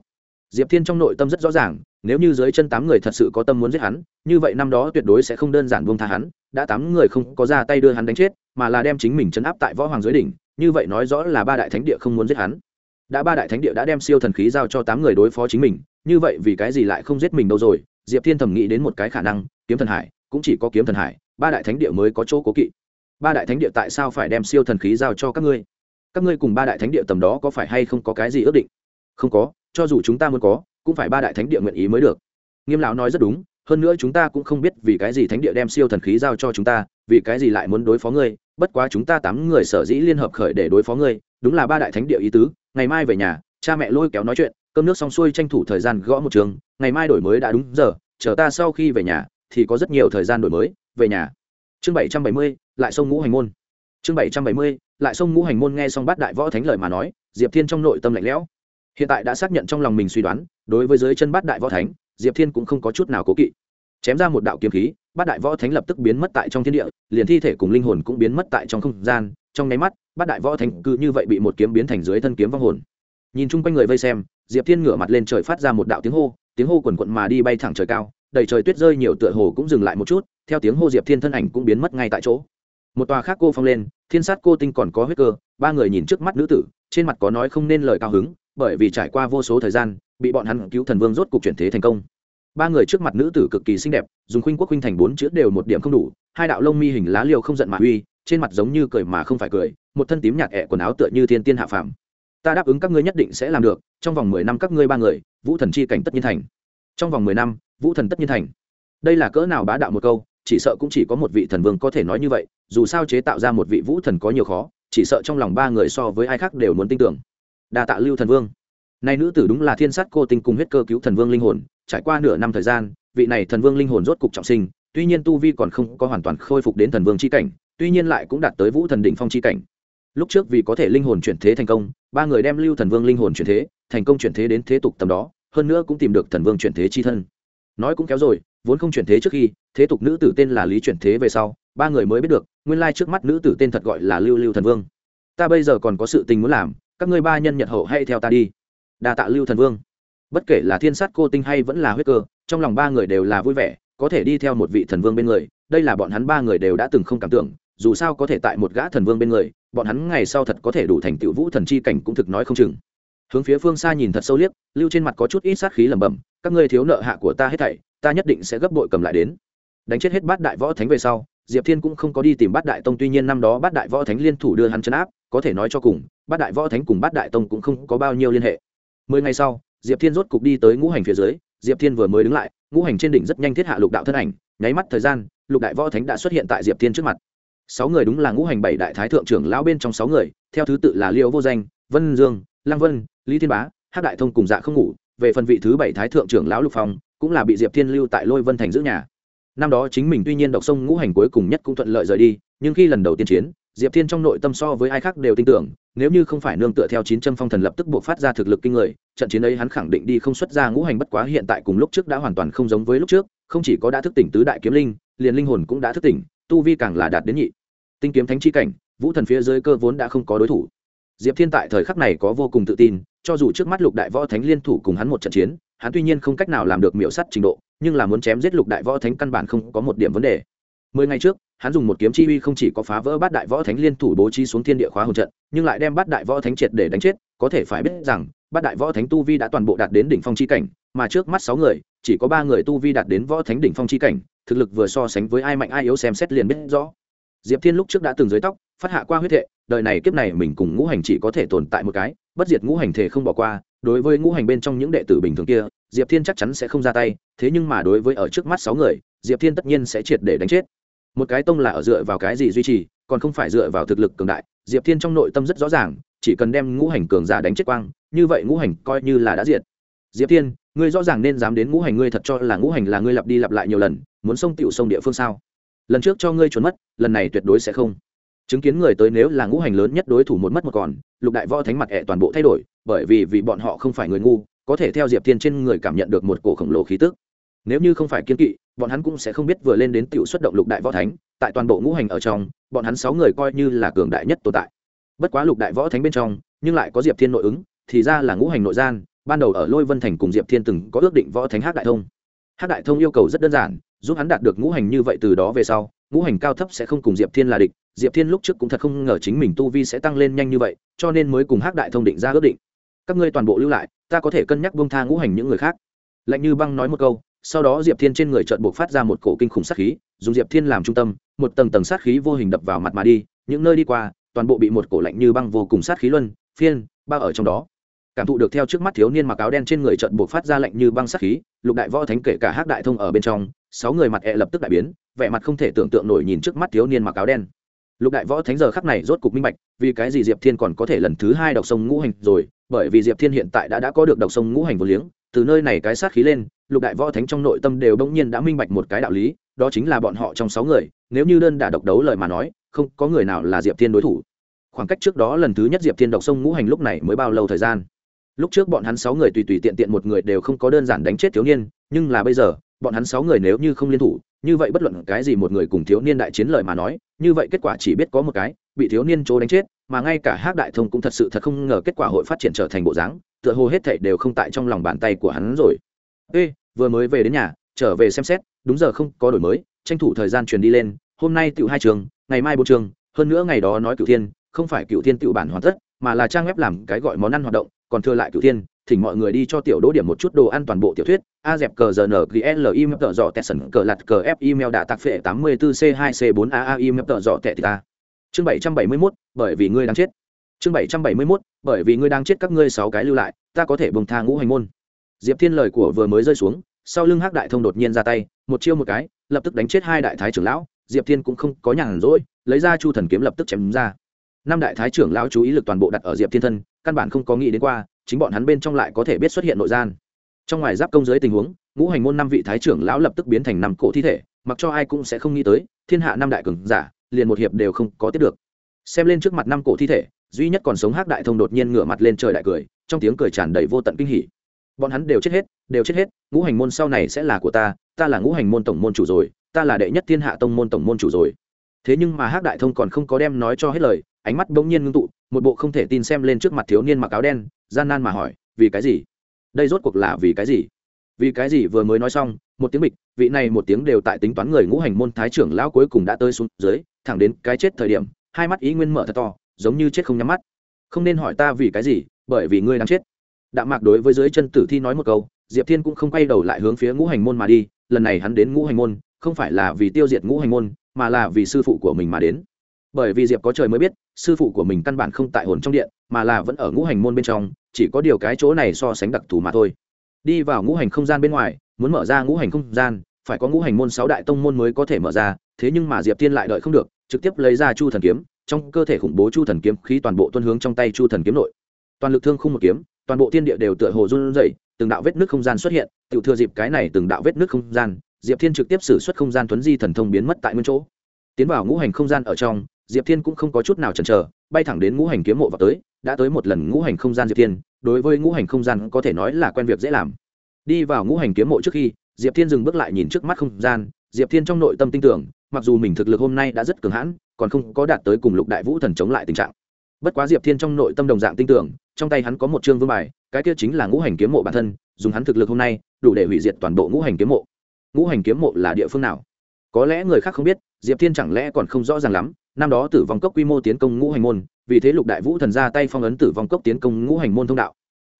A: diệp thiên trong nội tâm rất rõ ràng, nếu như dưới chân tám người thật sự có tâm muốn giết hắn, như vậy năm đó tuyệt đối sẽ không đơn giản buông tha hắn, đã tám người không có ra tay đưa hắn đánh chết, mà là đem chính mình chấn áp tại võ hoàng dưới đỉnh, như vậy nói rõ là ba đại thánh địa không muốn giết hắn. Đã ba đại thánh địa đã đem siêu thần khí giao cho tám người đối phó chính mình, như vậy vì cái gì lại không giết mình đâu rồi? Diệp thiên thầm nghĩ đến một cái khả năng, kiếm thần hải, cũng chỉ có kiếm thần hải, ba đại thánh địa mới có chỗ cố kỵ. Ba đại thánh địa tại sao phải đem siêu thần khí giao cho các ngươi? Các ngươi cùng ba đại thánh địa tầm đó có phải hay không có cái gì ước định? Không có cho dù chúng ta muốn có, cũng phải ba đại thánh địa nguyện ý mới được. Nghiêm lão nói rất đúng, hơn nữa chúng ta cũng không biết vì cái gì thánh địa đem siêu thần khí giao cho chúng ta, vì cái gì lại muốn đối phó ngươi, bất quá chúng ta tám người sở dĩ liên hợp khởi để đối phó ngươi, đúng là ba đại thánh địa ý tứ, ngày mai về nhà, cha mẹ lôi kéo nói chuyện, cơm nước xong xuôi tranh thủ thời gian gõ một trường, ngày mai đổi mới đã đúng giờ, chờ ta sau khi về nhà, thì có rất nhiều thời gian đổi mới, về nhà. Chương bảy trăm bảy mươi, lại sông ngũ hành môn. Chương bảy trăm bảy mươi, lại sông ngũ hành môn nghe xong bát đại võ thánh lời mà nói, diệp thiên trong nội tâm lạnh lẽo hiện tại đã xác nhận trong lòng mình suy đoán, đối với dưới chân bát đại võ thánh, diệp thiên cũng không có chút nào cố kỵ. Chém ra một đạo kiếm khí, bát đại võ thánh lập tức biến mất tại trong thiên địa, liền thi thể cùng linh hồn cũng biến mất tại trong không gian. Trong nháy mắt, bát đại võ thánh cứ như vậy bị một kiếm biến thành dưới thân kiếm vong hồn. Nhìn chung quanh người vây xem, diệp thiên ngửa mặt lên trời phát ra một đạo tiếng hô tiếng hô quần quận mà đi bay thẳng trời cao, đầy trời tuyết rơi nhiều tựa hồ cũng dừng lại một chút, theo tiếng hô diệp thiên thân ảnh cũng biến mất ngay tại chỗ. Một tòa khác cô phong lên, thiên sát cô tinh còn có huyết cơ, ba người nhìn trước mắt nữ tử, trên mặt có nói không nên lời cao hứng bởi vì trải qua vô số thời gian, bị bọn hắn cứu thần vương rốt cục chuyển thế thành công. Ba người trước mặt nữ tử cực kỳ xinh đẹp, dùng khuynh quốc khuynh thành bốn chữ đều một điểm không đủ, hai đạo lông mi hình lá liều không giận mà uy, trên mặt giống như cười mà không phải cười, một thân tím nhạt ẹ quần áo tựa như thiên tiên hạ phàm. Ta đáp ứng các ngươi nhất định sẽ làm được, trong vòng mười năm các ngươi ba người, vũ thần chi cảnh tất nhiên thành. Trong vòng mười năm, vũ thần tất nhiên thành. Đây là cỡ nào bá đạo một câu, chỉ sợ cũng chỉ có một vị thần vương có thể nói như vậy, dù sao chế tạo ra một vị vũ thần có nhiều khó, chỉ sợ trong lòng ba người so với ai khác đều muốn tin tưởng đa tạ lưu thần vương. Nay nữ tử đúng là thiên sát cô tinh cùng huyết cơ cứu thần vương linh hồn, trải qua nửa năm thời gian, vị này thần vương linh hồn rốt cục trọng sinh, tuy nhiên tu vi còn không có hoàn toàn khôi phục đến thần vương c h i cảnh, tuy nhiên lại cũng đạt tới vũ thần đỉnh phong c h i cảnh. Lúc trước vì có thể linh hồn chuyển thế thành công, ba người đem lưu thần vương linh hồn chuyển thế, thành công chuyển thế đến thế tục tầm đó, hơn nữa cũng tìm được thần vương chuyển thế chi thân. Nói cũng kéo rồi, vốn không chuyển thế trước khi, thế tục nữ tử tên là lý chuyển thế về sau, ba người mới biết được, nguyên lai trước mắt nữ tử tên thật gọi là lưu lưu thần vương. Ta bây giờ còn có sự tình muốn làm các ngươi ba nhân nhật hậu hay theo ta đi. Đa tạ lưu thần vương. Bất kể là thiên sát cô tinh hay vẫn là huyết cơ, trong lòng ba người đều là vui vẻ, có thể đi theo một vị thần vương bên người, đây là bọn hắn ba người đều đã từng không cảm tưởng, dù sao có thể tại một gã thần vương bên người, bọn hắn ngày sau thật có thể đủ thành tựu vũ thần chi cảnh cũng thực nói không chừng. Hướng phía phương xa nhìn thật sâu liếc, lưu trên mặt có chút ít sát khí lẩm bẩm, các ngươi thiếu nợ hạ của ta hết thảy, ta nhất định sẽ gấp bội cầm lại đến. Đánh chết hết bát đại võ thánh về sau, diệp thiên cũng không có đi tìm bát đại tông, tuy nhiên năm đó bát đại võ thánh liên thủ đưa hắn chấn áp có thể nói cho cùng, bát đại võ thánh cùng bát đại tông cũng không có bao nhiêu liên hệ. Mười ngày sau, diệp thiên rốt cục đi tới ngũ hành phía dưới, diệp thiên vừa mới đứng lại, ngũ hành trên đỉnh rất nhanh thiết hạ lục đạo thân ảnh, nháy mắt thời gian, lục đại võ thánh đã xuất hiện tại diệp thiên trước mặt. Sáu người đúng là ngũ hành bảy đại thái thượng trưởng lão bên trong sáu người, theo thứ tự là liêu vô danh, vân dương lang vân, lý thiên bá hát đại thông cùng dạ không ngủ. Về phần vị thứ bảy thái thượng trưởng lão lục phong, cũng là bị diệp thiên lưu tại lôi vân thành giữ nhà. Năm đó chính mình tuy nhiên đọc sông ngũ hành cuối cùng nhất cũng thuận lợi rời đi, nhưng khi lần đầu tiên chiến diệp thiên trong nội tâm so với ai khác đều tin tưởng, nếu như không phải nương tựa theo chín trăm phong thần lập tức buộc phát ra thực lực kinh người, trận chiến ấy hắn khẳng định đi không xuất ra ngũ hành bất quá hiện tại cùng lúc trước đã hoàn toàn không giống với lúc trước, không chỉ có đã thức tỉnh tứ đại kiếm linh, liền linh hồn cũng đã thức tỉnh, tu vi càng là đạt đến nhị. Tinh kiếm thánh chi cảnh, vũ thần phía dưới cơ vốn đã không có đối thủ. Diệp thiên tại thời khắc này có vô cùng tự tin, cho dù trước mắt lục đại võ thánh liên thủ cùng hắn một trận chiến, hắn tuy nhiên không cách nào làm được miễu sắt trình độ, nhưng là muốn chém giết lục đại võ thánh căn bản không có một điểm vấn đề. Mười ngày trước hắn dùng một kiếm chi uy không chỉ có phá vỡ bát đại võ thánh liên thủ bố trí xuống thiên địa khóa hồn trận, nhưng lại đem bát đại võ thánh triệt để đánh chết. Có thể phải biết rằng, bát đại võ thánh tu vi đã toàn bộ đạt đến đỉnh phong chi cảnh, mà trước mắt sáu người, chỉ có ba người tu vi đạt đến võ thánh đỉnh phong chi cảnh, thực lực vừa so sánh với ai mạnh ai yếu xem xét liền biết rõ. Diệp thiên lúc trước đã từng dưới tóc, phát hạ qua huyết hệ đời này kiếp này mình cùng ngũ hành chỉ có thể tồn tại một cái, bất diệt ngũ hành thể không bỏ qua, đối với ngũ hành bên trong những đệ tử bình thường kia, diệp thiên chắc chắn sẽ không ra tay, thế nhưng mà đối với ở trước mắt sáu người, diệp thiên tất nhiên sẽ triệt để đánh chết một cái tông là ở dựa vào cái gì duy trì, còn không phải dựa vào thực lực cường đại. Diệp thiên trong nội tâm rất rõ ràng, chỉ cần đem ngũ hành cường giả đánh chết quang, như vậy ngũ hành coi như là đã diệt. Diệp thiên, ngươi rõ ràng nên dám đến ngũ hành ngươi thật cho là ngũ hành là ngươi lặp đi lặp lại nhiều lần, muốn sông tựu sông địa phương sao? Lần trước cho ngươi trốn mất, lần này tuyệt đối sẽ không. Chứng kiến người tới nếu là ngũ hành lớn nhất đối thủ một mất một còn, lục đại võ thánh mặt ẹ toàn bộ thay đổi, bởi vì vì bọn họ không phải người ngu, có thể theo diệp thiên trên người cảm nhận được một cổ khổng lồ khí tức nếu như không phải kiên kỵ, bọn hắn cũng sẽ không biết vừa lên đến tiểu xuất động lục đại võ thánh, tại toàn bộ ngũ hành ở trong, bọn hắn sáu người coi như là cường đại nhất tồn tại. Bất quá lục đại võ thánh bên trong, nhưng lại có diệp thiên nội ứng, thì ra là ngũ hành nội gian, ban đầu ở lôi vân thành cùng diệp thiên từng có ước định võ thánh hát đại thông. Hát đại thông yêu cầu rất đơn giản, giúp hắn đạt được ngũ hành như vậy từ đó về sau, ngũ hành cao thấp sẽ không cùng diệp thiên là địch, diệp thiên lúc trước cũng thật không ngờ chính mình tu vi sẽ tăng lên nhanh như vậy, cho nên mới cùng hắc đại thông định ra ước định. Các ngươi toàn bộ lưu lại, ta có thể cân nhắc bông tha ngũ hành những người khác. Lạnh như băng nói một câu sau đó diệp thiên trên người trợn buộc phát ra một cổ kinh khủng sát khí, dùng diệp thiên làm trung tâm, một tầng tầng sát khí vô hình đập vào mặt mà đi, những nơi đi qua, toàn bộ bị một cổ lạnh như băng vô cùng sát khí luân, phiên, bao ở trong đó. Cảm thụ được theo trước mắt thiếu niên mặc áo đen trên người trận buộc phát ra lạnh như băng sát khí, lục đại võ thánh kể cả hắc đại thông ở bên trong, sáu người mặt ẹ、e、lập lập tức đại biến, vẻ mặt không thể tưởng tượng nổi nhìn trước mắt thiếu niên mặc áo đen. Lục đại võ thánh giờ khắc này rốt cục minh bạch, vì cái gì diệp thiên còn có thể lần thứ hai đọc sông ngũ hành rồi, bởi vì diệp thiên hiện tại đã đã có được đọc sông ngũ hành vô liếng từ nơi này cái sát khí lên, lục đại võ thánh trong nội tâm đều bỗng nhiên đã minh bạch một cái đạo lý, đó chính là bọn họ trong sáu người, nếu như đơn đả độc đấu lời mà nói, không có người nào là diệp thiên đối thủ. Khoảng cách trước đó lần thứ nhất diệp thiên độc sông ngũ hành lúc này mới bao lâu thời gian? Lúc trước bọn hắn sáu người tùy tùy tiện tiện một người đều không có đơn giản đánh chết thiếu niên, nhưng là bây giờ, bọn hắn sáu người nếu như không liên thủ, như vậy bất luận cái gì một người cùng thiếu niên đại chiến lời mà nói, như vậy kết quả chỉ biết có một cái bị thiếu niên chỗ đánh chết, mà ngay cả hắc đại thông cũng thật sự thật không ngờ kết quả hội phát triển trở thành bộ dáng, tựa hồ hết thảy đều không tại trong lòng bàn tay của hắn rồi. Ê, vừa mới về đến nhà, trở về xem xét, đúng giờ không có đổi mới, tranh thủ thời gian truyền đi lên, hôm nay tựu hai trường, ngày mai bốn trường, hơn nữa ngày đó nói cựu thiên, không phải cựu thiên tựu bản hoàn tất, mà là trang web làm cái gọi món ăn hoạt động, còn thừa lại cựu thiên, thỉnh mọi người đi cho tiểu đỗ điểm một chút đồ ăn toàn bộ tiểu thuyết, a dẹp cờ giờ n g l im tợ dọ tẹt sần cờ lặt cờ f email đã tạc phệ tám mươi bốn c hai c bốn a a im tợ dọ tẹt ta chương bảy trăm bảy mươi mốt, bởi vì ngươi đang chết. Chương bảy trăm bảy mươi mốt, bởi vì ngươi đang chết các ngươi sáu cái lưu lại, ta có thể bông tha ngũ hành môn. Diệp thiên lời của vừa mới rơi xuống, sau lưng hắc đại thông đột nhiên ra tay, một chiêu một cái, lập tức đánh chết hai đại thái trưởng lão, diệp thiên cũng không có nhàn rỗi, lấy ra chu thần kiếm lập tức chém ra. Năm đại thái trưởng lão chú ý lực toàn bộ đặt ở diệp thiên thân, căn bản không có nghĩ đến qua, chính bọn hắn bên trong lại có thể biết xuất hiện nội gian. Trong ngoài giáp công giới tình huống, ngũ hành môn năm vị thái trưởng lão lập tức biến thành năm cổ thi thể, mặc cho ai cũng sẽ không nghĩ tới, thiên hạ năm đại cường giả liền một hiệp đều không có tiếp được. Xem lên trước mặt năm cổ thi thể, duy nhất còn sống hắc đại thông đột nhiên ngửa mặt lên trời đại cười, trong tiếng cười tràn đầy vô tận kinh hỉ. Bọn hắn đều chết hết, đều chết hết, ngũ hành môn sau này sẽ là của ta ta là ngũ hành môn tổng môn chủ rồi, ta là đệ nhất thiên hạ tông môn tổng môn chủ rồi. Thế nhưng mà hắc đại thông còn không có đem nói cho hết lời, ánh mắt bỗng nhiên ngưng tụ, một bộ không thể tin xem lên trước mặt thiếu niên mặc áo đen, gian nan mà hỏi, vì cái gì? Đây rốt cuộc là vì cái gì? Vì cái gì vừa mới nói xong một tiếng bịch, vị này một tiếng đều tại tính toán người ngũ hành môn thái trưởng lão cuối cùng đã tới xuống dưới, thẳng đến cái chết thời điểm, hai mắt ý nguyên mở thật to, giống như chết không nhắm mắt. Không nên hỏi ta vì cái gì, bởi vì ngươi đang chết. Đạm mạc đối với dưới chân tử thi nói một câu, diệp thiên cũng không quay đầu lại hướng phía ngũ hành môn mà đi, lần này hắn đến ngũ hành môn, không phải là vì tiêu diệt ngũ hành môn, mà là vì sư phụ của mình mà đến. Bởi vì diệp có trời mới biết, sư phụ của mình căn bản không tại hồn trong điện, mà là vẫn ở ngũ hành môn bên trong, chỉ có điều cái chỗ này so sánh đặc thù mà thôi. Đi vào ngũ hành không gian bên ngoài muốn mở ra ngũ hành không gian, phải có ngũ hành môn sáu đại tông môn mới có thể mở ra, thế nhưng mà diệp thiên lại đợi không được, trực tiếp lấy ra chu thần kiếm, trong cơ thể khủng bố chu thần kiếm khí toàn bộ tuân hướng trong tay chu thần kiếm nội. Toàn lực thương không một kiếm, toàn bộ thiên địa đều tựa hồ run rẩy, từng đạo vết nước không gian xuất hiện tự thừa dịp cái này từng đạo vết nước không gian, diệp thiên trực tiếp xử suất không gian tuấn di thần thông biến mất tại nguyên chỗ. Tiến vào ngũ hành không gian ở trong, diệp thiên cũng không có chút nào chần chờ, bay thẳng đến ngũ hành kiếm mộ vào tới, đã tới một lần ngũ hành không gian diệp thiên, đối với ngũ hành không gian có thể nói là quen việc dễ làm đi vào ngũ hành kiếm mộ trước khi, diệp thiên dừng bước lại nhìn trước mắt không gian. Diệp thiên trong nội tâm tin tưởng, mặc dù mình thực lực hôm nay đã rất cường hãn, còn không có đạt tới cùng lục đại vũ thần chống lại tình trạng. Bất quá diệp thiên trong nội tâm đồng dạng tin tưởng, trong tay hắn có một chương vương bài, cái kia chính là ngũ hành kiếm mộ bản thân, dùng hắn thực lực hôm nay, đủ để hủy diệt toàn bộ ngũ hành kiếm mộ. Ngũ hành kiếm mộ là địa phương nào? Có lẽ người khác không biết, diệp thiên chẳng lẽ còn không rõ ràng lắm, năm đó tử vong cốc quy mô tiến công ngũ hành môn, vì thế lục đại vũ thần ra tay phong ấn tử vong cốc tiến công ngũ hành môn thông đạo.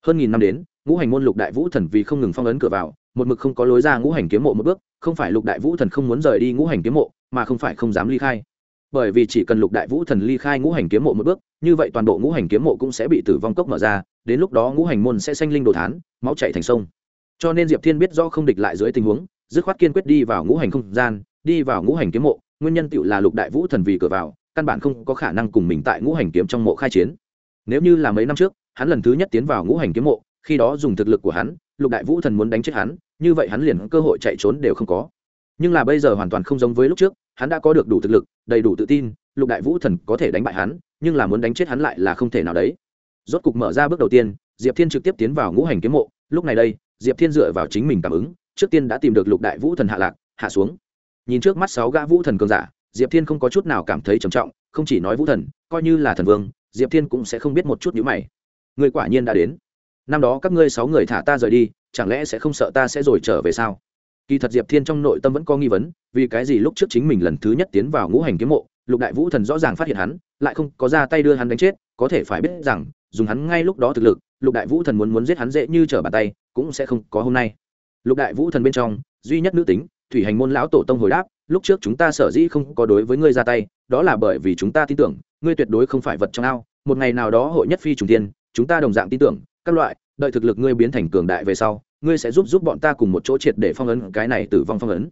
A: Hơn nghìn năm đến ngũ hành môn lục đại vũ thần vì không ngừng phong ấn cửa vào một mực không có lối ra ngũ hành kiếm mộ một bước không phải lục đại vũ thần không muốn rời đi ngũ hành kiếm mộ mà không phải không dám ly khai bởi vì chỉ cần lục đại vũ thần ly khai ngũ hành kiếm mộ một bước như vậy toàn bộ ngũ hành kiếm mộ cũng sẽ bị tử vong cốc mở ra đến lúc đó ngũ hành môn sẽ sanh linh đồ thán máu chạy thành sông cho nên diệp thiên biết do không địch lại dưới tình huống dứt khoát kiên quyết đi vào ngũ hành không gian đi vào ngũ hành kiếm mộ nguyên nhân tựu là lục đại vũ thần vì cửa vào căn bản không có khả năng cùng mình tại ngũ hành kiếm trong mộ khai chiến nếu như là mấy năm trước hắn lần thứ nhất tiến vào ngũ hành kiếm mộ khi đó dùng thực lực của hắn, lục đại vũ thần muốn đánh chết hắn, như vậy hắn liền cơ hội chạy trốn đều không có. Nhưng là bây giờ hoàn toàn không giống với lúc trước, hắn đã có được đủ thực lực, đầy đủ tự tin, lục đại vũ thần có thể đánh bại hắn, nhưng là muốn đánh chết hắn lại là không thể nào đấy. Rốt cục mở ra bước đầu tiên, diệp thiên trực tiếp tiến vào ngũ hành kiếm mộ. Lúc này đây, diệp thiên dựa vào chính mình cảm ứng, trước tiên đã tìm được lục đại vũ thần hạ lạc, hạ xuống. Nhìn trước mắt sáu gã vũ thần cường giả, diệp thiên không có chút nào cảm thấy trầm trọng, không chỉ nói vũ thần, coi như là thần vương, diệp thiên cũng sẽ không biết một chút nhữ mày. Người quả nhiên đã đến năm đó các ngươi sáu người thả ta rời đi, chẳng lẽ sẽ không sợ ta sẽ rồi trở về sao? Kỳ thật diệp thiên trong nội tâm vẫn có nghi vấn, vì cái gì lúc trước chính mình lần thứ nhất tiến vào ngũ hành kiếm mộ, lục đại vũ thần rõ ràng phát hiện hắn, lại không có ra tay đưa hắn đánh chết, có thể phải biết rằng, dùng hắn ngay lúc đó thực lực, lục đại vũ thần muốn muốn giết hắn dễ như trở bàn tay, cũng sẽ không có hôm nay. Lục đại vũ thần bên trong, duy nhất nữ tính, thủy hành môn lão tổ tông hồi đáp, lúc trước chúng ta sở dĩ không có đối với ngươi ra tay, đó là bởi vì chúng ta tin tưởng, ngươi tuyệt đối không phải vật trong ao, một ngày nào đó hội nhất phi trùng tiên chúng ta đồng dạng tin tưởng các loại, đợi thực lực ngươi biến thành cường đại về sau, ngươi sẽ giúp giúp bọn ta cùng một chỗ triệt để phong ấn cái này tử vong phong ấn.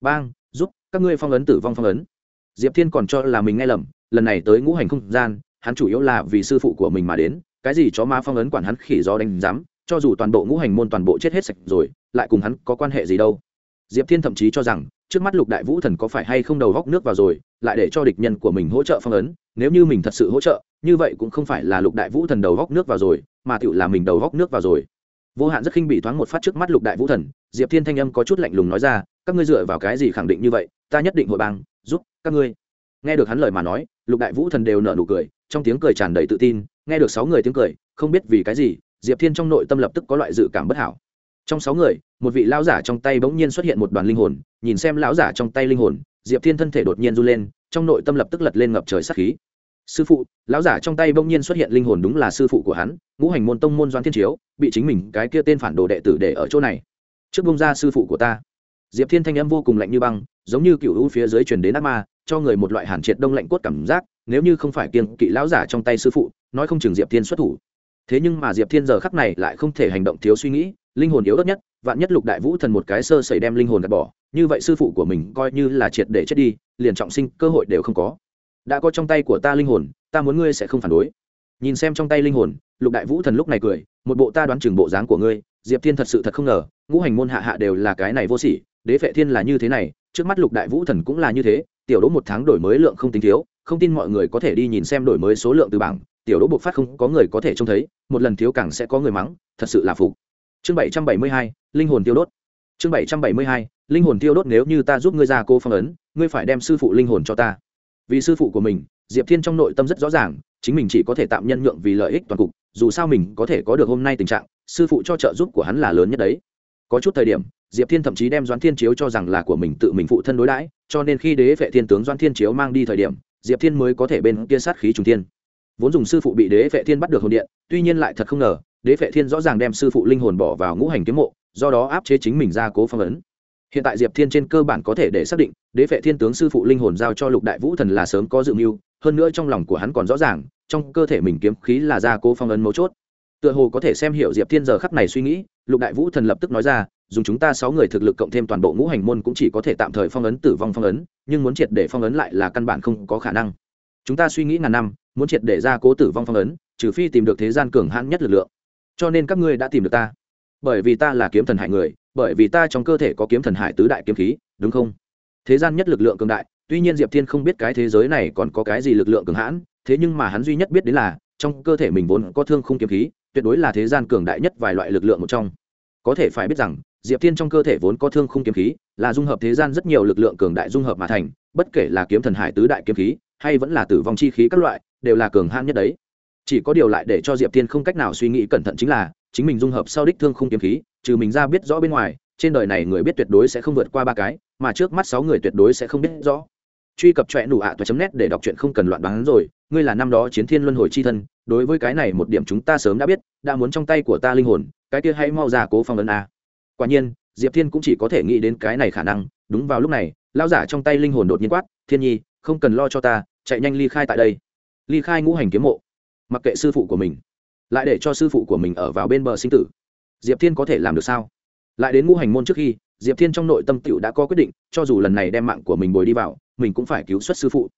A: Bang, giúp, các ngươi phong ấn tử vong phong ấn. Diệp thiên còn cho là mình nghe lầm, lần này tới ngũ hành không gian, hắn chủ yếu là vì sư phụ của mình mà đến, cái gì chó ma phong ấn quản hắn khỉ gió đánh giám, cho dù toàn bộ ngũ hành môn toàn bộ chết hết sạch rồi, lại cùng hắn có quan hệ gì đâu. Diệp thiên thậm chí cho rằng, trước mắt lục đại vũ thần có phải hay không đầu góc nước vào rồi, lại để cho địch nhân của mình hỗ trợ phong ấn, nếu như mình thật sự hỗ trợ, như vậy cũng không phải là lục đại vũ thần đầu góc nước vào rồi mà tựu là mình đầu góc nước vào rồi. Vô hạn rất khinh bị thoáng một phát trước mắt lục đại vũ thần, diệp thiên thanh âm có chút lạnh lùng nói ra, các ngươi dựa vào cái gì khẳng định như vậy, ta nhất định hội bang, giúp các ngươi. Nghe được hắn lời mà nói, lục đại vũ thần đều nở nụ cười, trong tiếng cười tràn đầy tự tin, nghe được sáu người tiếng cười, không biết vì cái gì, diệp thiên trong nội tâm lập tức có loại dự cảm bất hảo. Trong sáu người, một vị lão giả trong tay bỗng nhiên xuất hiện một đoàn linh hồn, nhìn xem lão giả trong tay linh hồn, diệp thiên thân thể đột nhiên run lên, trong nội tâm lập tức lật lên ngập trời sắc khí sư phụ, lão giả trong tay bỗng nhiên xuất hiện linh hồn đúng là sư phụ của hắn, ngũ hành môn tông môn doan thiên chiếu, bị chính mình cái kia tên phản đồ đệ tử để ở chỗ này. Trước bông ra sư phụ của ta. Diệp thiên thanh âm vô cùng lạnh như băng, giống như cựu u phía dưới truyền đến ác ma, cho người một loại hàn triệt đông lạnh cốt cảm giác, nếu như không phải kiên kỵ lão giả trong tay sư phụ, nói không chừng diệp thiên xuất thủ. Thế nhưng mà diệp thiên giờ khắc này lại không thể hành động thiếu suy nghĩ, linh hồn yếu ớt nhất, vạn nhất lục đại vũ thần một cái sơ sẩy đem linh hồn gạt bỏ, như vậy sư phụ của mình coi như là triệt để chết đi, liền trọng sinh, cơ hội đều không có đã có trong tay của ta linh hồn, ta muốn ngươi sẽ không phản đối. Nhìn xem trong tay linh hồn, lục đại vũ thần lúc này cười, một bộ ta đoán chừng bộ dáng của ngươi, diệp thiên thật sự thật không ngờ, ngũ hành môn hạ hạ đều là cái này vô sỉ, đế phệ thiên là như thế này, trước mắt lục đại vũ thần cũng là như thế, tiểu đỗ một tháng đổi mới lượng không tính thiếu, không tin mọi người có thể đi nhìn xem đổi mới số lượng từ bảng, tiểu đỗ buộc phát không có người có thể trông thấy, một lần thiếu càng sẽ có người mắng, thật sự là phục. Chương bảy trăm bảy mươi hai, linh hồn tiêu đốt. Chương bảy trăm bảy mươi hai, linh hồn tiêu đốt nếu như ta giúp ngươi ra cô phong ấn, ngươi phải đem sư phụ linh hồn cho ta vì sư phụ của mình, diệp thiên trong nội tâm rất rõ ràng, chính mình chỉ có thể tạm nhân nhượng vì lợi ích toàn cục, dù sao mình có thể có được hôm nay tình trạng, sư phụ cho trợ giúp của hắn là lớn nhất đấy. Có chút thời điểm, diệp thiên thậm chí đem doãn thiên chiếu cho rằng là của mình tự mình phụ thân đối đãi, cho nên khi đế vệ thiên tướng doãn thiên chiếu mang đi thời điểm, diệp thiên mới có thể bên kia sát khí trùng thiên. Vốn dùng sư phụ bị đế vệ thiên bắt được hồn điện, tuy nhiên lại thật không ngờ, đế vệ thiên rõ ràng đem sư phụ linh hồn bỏ vào ngũ hành kiếm mộ, do đó áp chế chính mình ra cố phong ấn hiện tại diệp thiên trên cơ bản có thể để xác định, đế vệ thiên tướng sư phụ linh hồn giao cho lục đại vũ thần là sớm có dự mưu, hơn nữa trong lòng của hắn còn rõ ràng, trong cơ thể mình kiếm khí là gia cố phong ấn mấu chốt. Tựa hồ có thể xem hiểu diệp thiên giờ khắc này suy nghĩ, lục đại vũ thần lập tức nói ra, dùng chúng ta sáu người thực lực cộng thêm toàn bộ ngũ hành môn cũng chỉ có thể tạm thời phong ấn tử vong phong ấn, nhưng muốn triệt để phong ấn lại là căn bản không có khả năng. Chúng ta suy nghĩ ngàn năm, muốn triệt để ra cố tử vong phong ấn, trừ phi tìm được thế gian cường hãn nhất lực lượng. Cho nên các ngươi đã tìm được ta. Bởi vì ta là kiếm thần hại người bởi vì ta trong cơ thể có kiếm thần hải tứ đại kiếm khí, đúng không? Thế gian nhất lực lượng cường đại, tuy nhiên diệp thiên không biết cái thế giới này còn có cái gì lực lượng cường hãn, thế nhưng mà hắn duy nhất biết đến là, trong cơ thể mình vốn có thương khung kiếm khí, tuyệt đối là thế gian cường đại nhất vài loại lực lượng một trong. Có thể phải biết rằng, diệp thiên trong cơ thể vốn có thương khung kiếm khí, là dung hợp thế gian rất nhiều lực lượng cường đại dung hợp mà thành, bất kể là kiếm thần hải tứ đại kiếm khí, hay vẫn là tử vong chi khí các loại, đều là cường hãn nhất đấy. Chỉ có điều lại để cho diệp thiên không cách nào suy nghĩ cẩn thận chính là chính mình dung hợp sau đích thương không kiếm khí, trừ mình ra biết rõ bên ngoài, trên đời này người biết tuyệt đối sẽ không vượt qua ba cái, mà trước mắt sáu người tuyệt đối sẽ không biết rõ. Truy cập trọe nụ ạ toa chấm nét để đọc truyện không cần loạn bán rồi, ngươi là năm đó chiến thiên luân hồi chi thân, đối với cái này một điểm chúng ta sớm đã biết, đã muốn trong tay của ta linh hồn, cái kia hãy mau ra cố phong ấn a. Quả nhiên, diệp thiên cũng chỉ có thể nghĩ đến cái này khả năng, đúng vào lúc này lao giả trong tay linh hồn đột nhiên quát, thiên nhi, không cần lo cho ta, chạy nhanh ly khai tại đây. Ly khai ngũ hành kiếm mộ, mặc kệ sư phụ của mình lại để cho sư phụ của mình ở vào bên bờ sinh tử. Diệp thiên có thể làm được sao? Lại đến ngũ hành môn trước khi, diệp thiên trong nội tâm t đã có quyết định, cho dù lần này đem mạng của mình bồi đi vào, mình cũng phải cứu xuất sư phụ.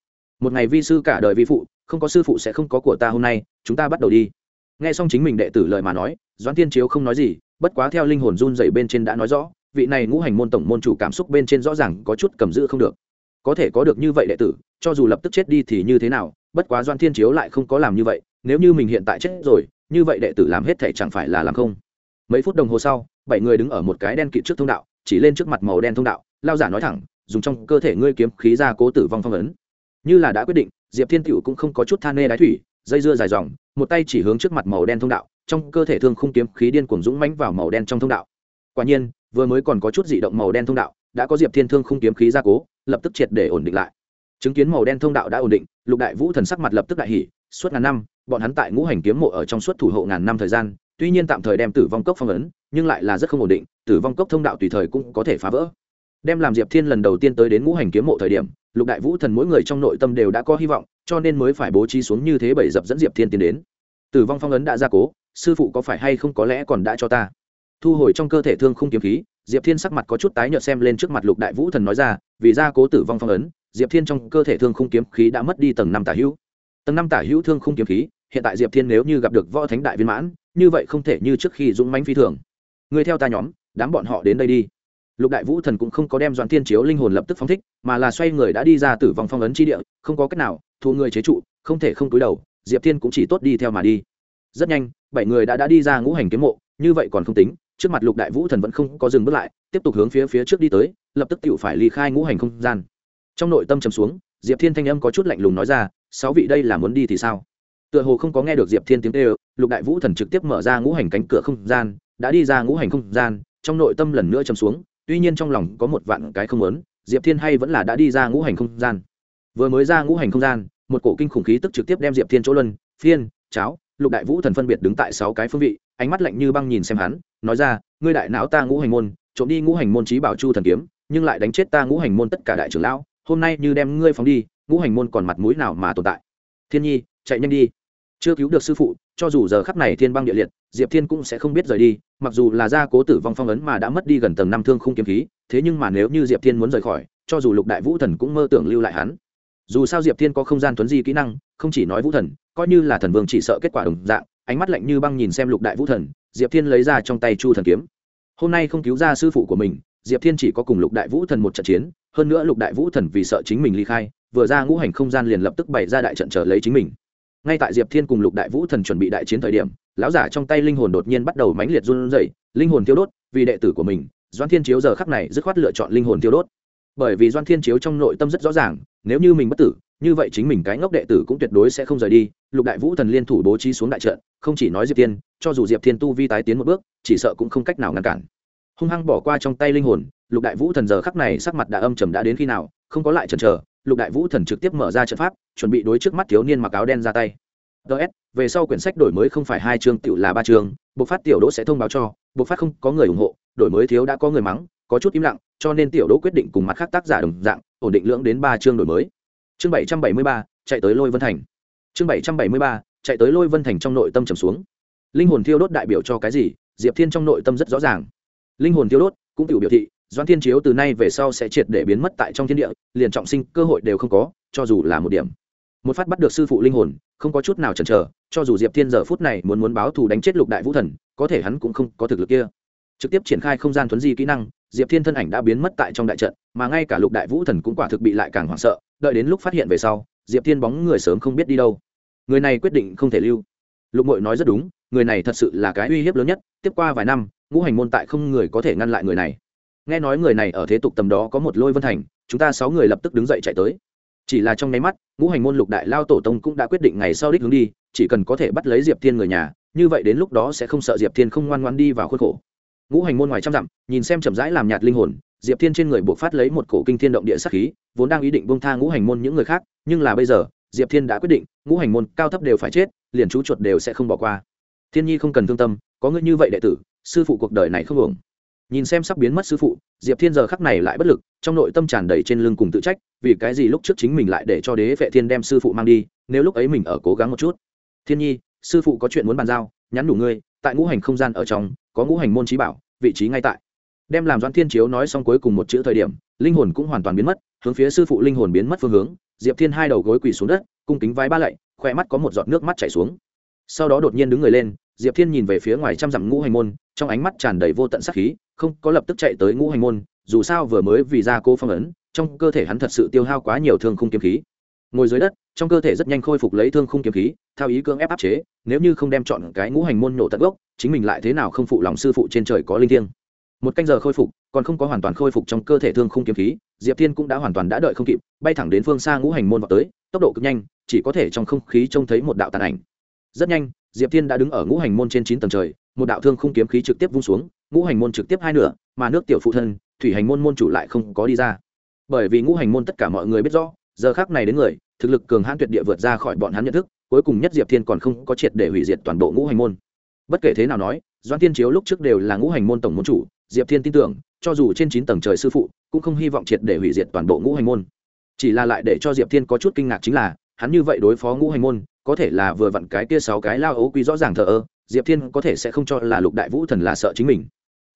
A: Một ngày vi sư cả đời vi phụ, không có sư phụ sẽ không có của ta hôm nay, chúng ta bắt đầu đi. Nghe xong chính mình đệ tử lời mà nói, doãn tiên chiếu không nói gì, bất quá theo linh hồn run dày bên trên đã nói rõ, vị này ngũ hành môn tổng môn chủ cảm xúc bên trên rõ ràng có chút cầm giữ không được. Có thể có được như vậy đệ tử, cho dù lập tức chết đi thì như thế nào, bất quá doan thiên chiếu lại không có làm như vậy, nếu như mình hiện tại chết rồi như vậy đệ tử làm hết thể chẳng phải là làm không? Mấy phút đồng hồ sau, bảy người đứng ở một cái đen kịt trước thông đạo, chỉ lên trước mặt màu đen thông đạo, lao giả nói thẳng, dùng trong cơ thể ngươi kiếm khí ra cố tử vong phong ấn. Như là đã quyết định, diệp thiên cựu cũng không có chút than nê đái thủy, dây dưa dài dòng, một tay chỉ hướng trước mặt màu đen thông đạo, trong cơ thể thương không kiếm khí điên cuồng dũng mãnh vào màu đen trong thông đạo. Quả nhiên, vừa mới còn có chút dị động màu đen thông đạo, đã có diệp thiên thương không kiếm khí ra cố, lập tức triệt để ổn định lại. Chứng kiến màu đen thông đạo đã ổn định, lục đại vũ thần sắc mặt lập tức đại hỉ, suốt ngàn năm bọn hắn tại ngũ hành kiếm mộ ở trong suốt thủ hộ ngàn năm thời gian, tuy nhiên tạm thời đem tử vong cốc phong ấn, nhưng lại là rất không ổn định, tử vong cốc thông đạo tùy thời cũng có thể phá vỡ. Đem làm diệp thiên lần đầu tiên tới đến ngũ hành kiếm mộ thời điểm, lục đại vũ thần mỗi người trong nội tâm đều đã có hy vọng, cho nên mới phải bố trí xuống như thế bảy dập dẫn diệp thiên tiến đến. Tử vong phong ấn đã ra cố, sư phụ có phải hay không có lẽ còn đã cho ta? Thu hồi trong cơ thể thương không kiếm khí, diệp thiên sắc mặt có chút tái nhợt xem lên trước mặt lục đại vũ thần nói ra, vì ra cố tử vong phong ấn, diệp thiên trong cơ thể thương không kiếm khí đã mất đi tầng năm tả hữu tầng năm tả hữu thương không kiếm khí, hiện tại diệp thiên nếu như gặp được võ thánh đại viên mãn, như vậy không thể như trước khi dũng mánh phi thường. Người theo ta nhóm, đám bọn họ đến đây đi. Lục đại vũ thần cũng không có đem doãn thiên chiếu linh hồn lập tức phóng thích, mà là xoay người đã đi ra tử vong phong ấn chi địa, không có cách nào, thu người chế trụ, không thể không túi đầu, diệp thiên cũng chỉ tốt đi theo mà đi. Rất nhanh, bảy người đã đã đi ra ngũ hành kiếm mộ, như vậy còn không tính, trước mặt lục đại vũ thần vẫn không có dừng bước lại, tiếp tục hướng phía phía trước đi tới, lập tức tự phải ly khai ngũ hành không gian. Trong nội tâm trầm xuống, diệp thiên thanh âm có chút lạnh lùng nói ra sáu vị đây là muốn đi thì sao? Tựa hồ không có nghe được diệp thiên tiếng kêu, lục đại vũ thần trực tiếp mở ra ngũ hành cánh cửa không gian, đã đi ra ngũ hành không gian, trong nội tâm lần nữa trầm xuống, tuy nhiên trong lòng có một vạn cái không lớn diệp thiên hay vẫn là đã đi ra ngũ hành không gian. Vừa mới ra ngũ hành không gian, một cổ kinh khủng khí tức trực tiếp đem diệp thiên chỗ luân, phiên, cháo, lục đại vũ thần phân biệt đứng tại sáu cái phương vị, ánh mắt lạnh như băng nhìn xem hắn, nói ra, ngươi đại não ta ngũ hành môn, trộm đi ngũ hành môn trí bảo chu thần kiếm, nhưng lại đánh chết ta ngũ hành môn tất cả đại trưởng lão, hôm nay như đem ngươi phóng đi ngũ hành môn còn mặt mũi nào mà tồn tại? Thiên nhi, chạy nhanh đi. Chưa cứu được sư phụ, cho dù giờ khắp này thiên băng địa liệt, diệp thiên cũng sẽ không biết rời đi, mặc dù là gia cố tử vong phong ấn mà đã mất đi gần tầng năm thương không kiếm khí, thế nhưng mà nếu như diệp thiên muốn rời khỏi, cho dù lục đại vũ thần cũng mơ tưởng lưu lại hắn. Dù sao diệp thiên có không gian tuấn di kỹ năng, không chỉ nói vũ thần, coi như là thần vương chỉ sợ kết quả đồng dạng, ánh mắt lạnh như băng nhìn xem lục đại vũ thần, diệp thiên lấy ra trong tay chu thần kiếm. Hôm nay không cứu ra sư phụ của mình diệp thiên chỉ có cùng lục đại vũ thần một trận chiến, hơn nữa lục đại vũ thần vì sợ chính mình ly khai, vừa ra ngũ hành không gian liền lập tức bày ra đại trận trở lấy chính mình. Ngay tại diệp thiên cùng lục đại vũ thần chuẩn bị đại chiến thời điểm, lão giả trong tay linh hồn đột nhiên bắt đầu mãnh liệt run rẩy, linh hồn tiêu đốt, vì đệ tử của mình doan thiên chiếu giờ khắc này dứt khoát lựa chọn linh hồn tiêu đốt. Bởi vì doan thiên chiếu trong nội tâm rất rõ ràng, nếu như mình bất tử, như vậy chính mình cái ngốc đệ tử cũng tuyệt đối sẽ không rời đi. Lục đại vũ thần liên thủ bố trí xuống đại trận, không chỉ nói diệp thiên, cho dù diệp thiên tu vi tái tiến một bước, chỉ sợ cũng không cách nào ngăn cản hung hăng bỏ qua trong tay linh hồn, lục đại vũ thần giờ khắc này sắc mặt đã âm trầm đã đến khi nào, không có lại chần chờ, lục đại vũ thần trực tiếp mở ra trận pháp, chuẩn bị đối trước mắt thiếu niên mặc áo đen ra tay. Ts về sau quyển sách đổi mới không phải hai chương tựu là ba chương bộ phát tiểu đỗ sẽ thông báo cho bộ phát không có người ủng hộ, đổi mới thiếu đã có người mắng, có chút im lặng, cho nên tiểu đỗ quyết định cùng mặt khác tác giả đồng dạng, ổn định lưỡng đến ba chương đổi mới. Chương bảy trăm bảy mươi ba, chạy tới lôi vân thành. Chương bảy trăm bảy mươi ba, chạy tới lôi vân thành trong nội tâm trầm xuống. Linh hồn thiêu đốt đại biểu cho cái gì? Diệp thiên trong nội tâm rất rõ ràng linh hồn tiêu đốt, cũng tự biểu thị doan thiên chiếu từ nay về sau sẽ triệt để biến mất tại trong thiên địa, liền trọng sinh, cơ hội đều không có, cho dù là một điểm. Một phát bắt được sư phụ linh hồn, không có chút nào chần chờ, cho dù diệp thiên giờ phút này muốn muốn báo thù đánh chết lục đại vũ thần, có thể hắn cũng không có thực lực kia. Trực tiếp triển khai không gian thuấn di kỹ năng, diệp thiên thân ảnh đã biến mất tại trong đại trận, mà ngay cả lục đại vũ thần cũng quả thực bị lại càng hoảng sợ, đợi đến lúc phát hiện về sau, diệp thiên bóng người sớm không biết đi đâu. Người này quyết định không thể lưu. Lục mội nói rất đúng, người này thật sự là cái uy hiếp lớn nhất, tiếp qua vài năm ngũ hành môn tại không người có thể ngăn lại người này. Nghe nói người này ở thế tục tầm đó có một lôi vân thành, chúng ta sáu người lập tức đứng dậy chạy tới. Chỉ là trong nháy mắt, ngũ hành môn lục đại lao tổ tông cũng đã quyết định ngày sau đích hướng đi, chỉ cần có thể bắt lấy diệp thiên người nhà, như vậy đến lúc đó sẽ không sợ diệp thiên không ngoan ngoan đi vào khuôn khổ. Ngũ hành môn ngoài trăm dặm, nhìn xem chậm rãi làm nhạt linh hồn, diệp thiên trên người buộc phát lấy một cổ kinh thiên động địa sắc khí, vốn đang ý định bông tha ngũ hành môn những người khác, nhưng là bây giờ, diệp thiên đã quyết định, ngũ hành môn cao thấp đều phải chết, liền chú chuột đều sẽ không bỏ qua. Thiên nhi không cần thương tâm, có ngươi như vậy đệ tử sư phụ cuộc đời này không ổn, nhìn xem sắp biến mất sư phụ diệp thiên giờ khắc này lại bất lực trong nội tâm tràn đầy trên lưng cùng tự trách vì cái gì lúc trước chính mình lại để cho đế vệ thiên đem sư phụ mang đi nếu lúc ấy mình ở cố gắng một chút. Thiên nhi sư phụ có chuyện muốn bàn giao nhắn đủ ngươi tại ngũ hành không gian ở trong có ngũ hành môn trí bảo vị trí ngay tại. Đem làm doãn thiên chiếu nói xong cuối cùng một chữ thời điểm linh hồn cũng hoàn toàn biến mất hướng phía sư phụ linh hồn biến mất phương hướng diệp thiên hai đầu gối quỳ xuống đất cung kính vái ba lạy khoe mắt có một giọt nước mắt chảy xuống. Sau đó đột nhiên đứng người lên diệp thiên nhìn về phía ngoài trăm dặm ngũ hành môn, trong ánh mắt tràn đầy vô tận sắc khí, không có lập tức chạy tới ngũ hành môn, dù sao vừa mới vì ra cô phong ấn, trong cơ thể hắn thật sự tiêu hao quá nhiều thương khung kiếm khí. Ngồi dưới đất, trong cơ thể rất nhanh khôi phục lấy thương khung kiếm khí, theo ý cưỡng ép áp chế, nếu như không đem chọn cái ngũ hành môn nổ tận gốc, chính mình lại thế nào không phụ lòng sư phụ trên trời có linh thiêng. Một canh giờ khôi phục, còn không có hoàn toàn khôi phục trong cơ thể thương khung kiếm khí, diệp thiên cũng đã hoàn toàn đã đợi không kịp, bay thẳng đến phương xa ngũ hành môn vào tới, tốc độ cực nhanh, chỉ có thể trong không khí trông thấy một đạo tàn ảnh. Rất nhanh diệp thiên đã đứng ở ngũ hành môn trên chín tầng trời, một đạo thương khung kiếm khí trực tiếp vung xuống, ngũ hành môn trực tiếp hai nửa, mà nước tiểu phụ thân, thủy hành môn môn chủ lại không có đi ra. Bởi vì ngũ hành môn tất cả mọi người biết rõ, giờ khác này đến người, thực lực cường hãn tuyệt địa vượt ra khỏi bọn hắn nhận thức, cuối cùng nhất diệp thiên còn không có triệt để hủy diệt toàn bộ ngũ hành môn. Bất kể thế nào nói doan tiên chiếu lúc trước đều là ngũ hành môn tổng môn chủ, diệp thiên tin tưởng, cho dù trên chín tầng trời sư phụ, cũng không hy vọng triệt để hủy diệt toàn bộ ngũ hành môn. Chỉ là lại để cho diệp thiên có chút kinh ngạc chính là, hắn như vậy đối phó ngũ hành môn có thể là vừa vặn cái kia sáu cái lao ấu quy rõ ràng thờ ơ, diệp thiên có thể sẽ không cho là lục đại vũ thần là sợ chính mình.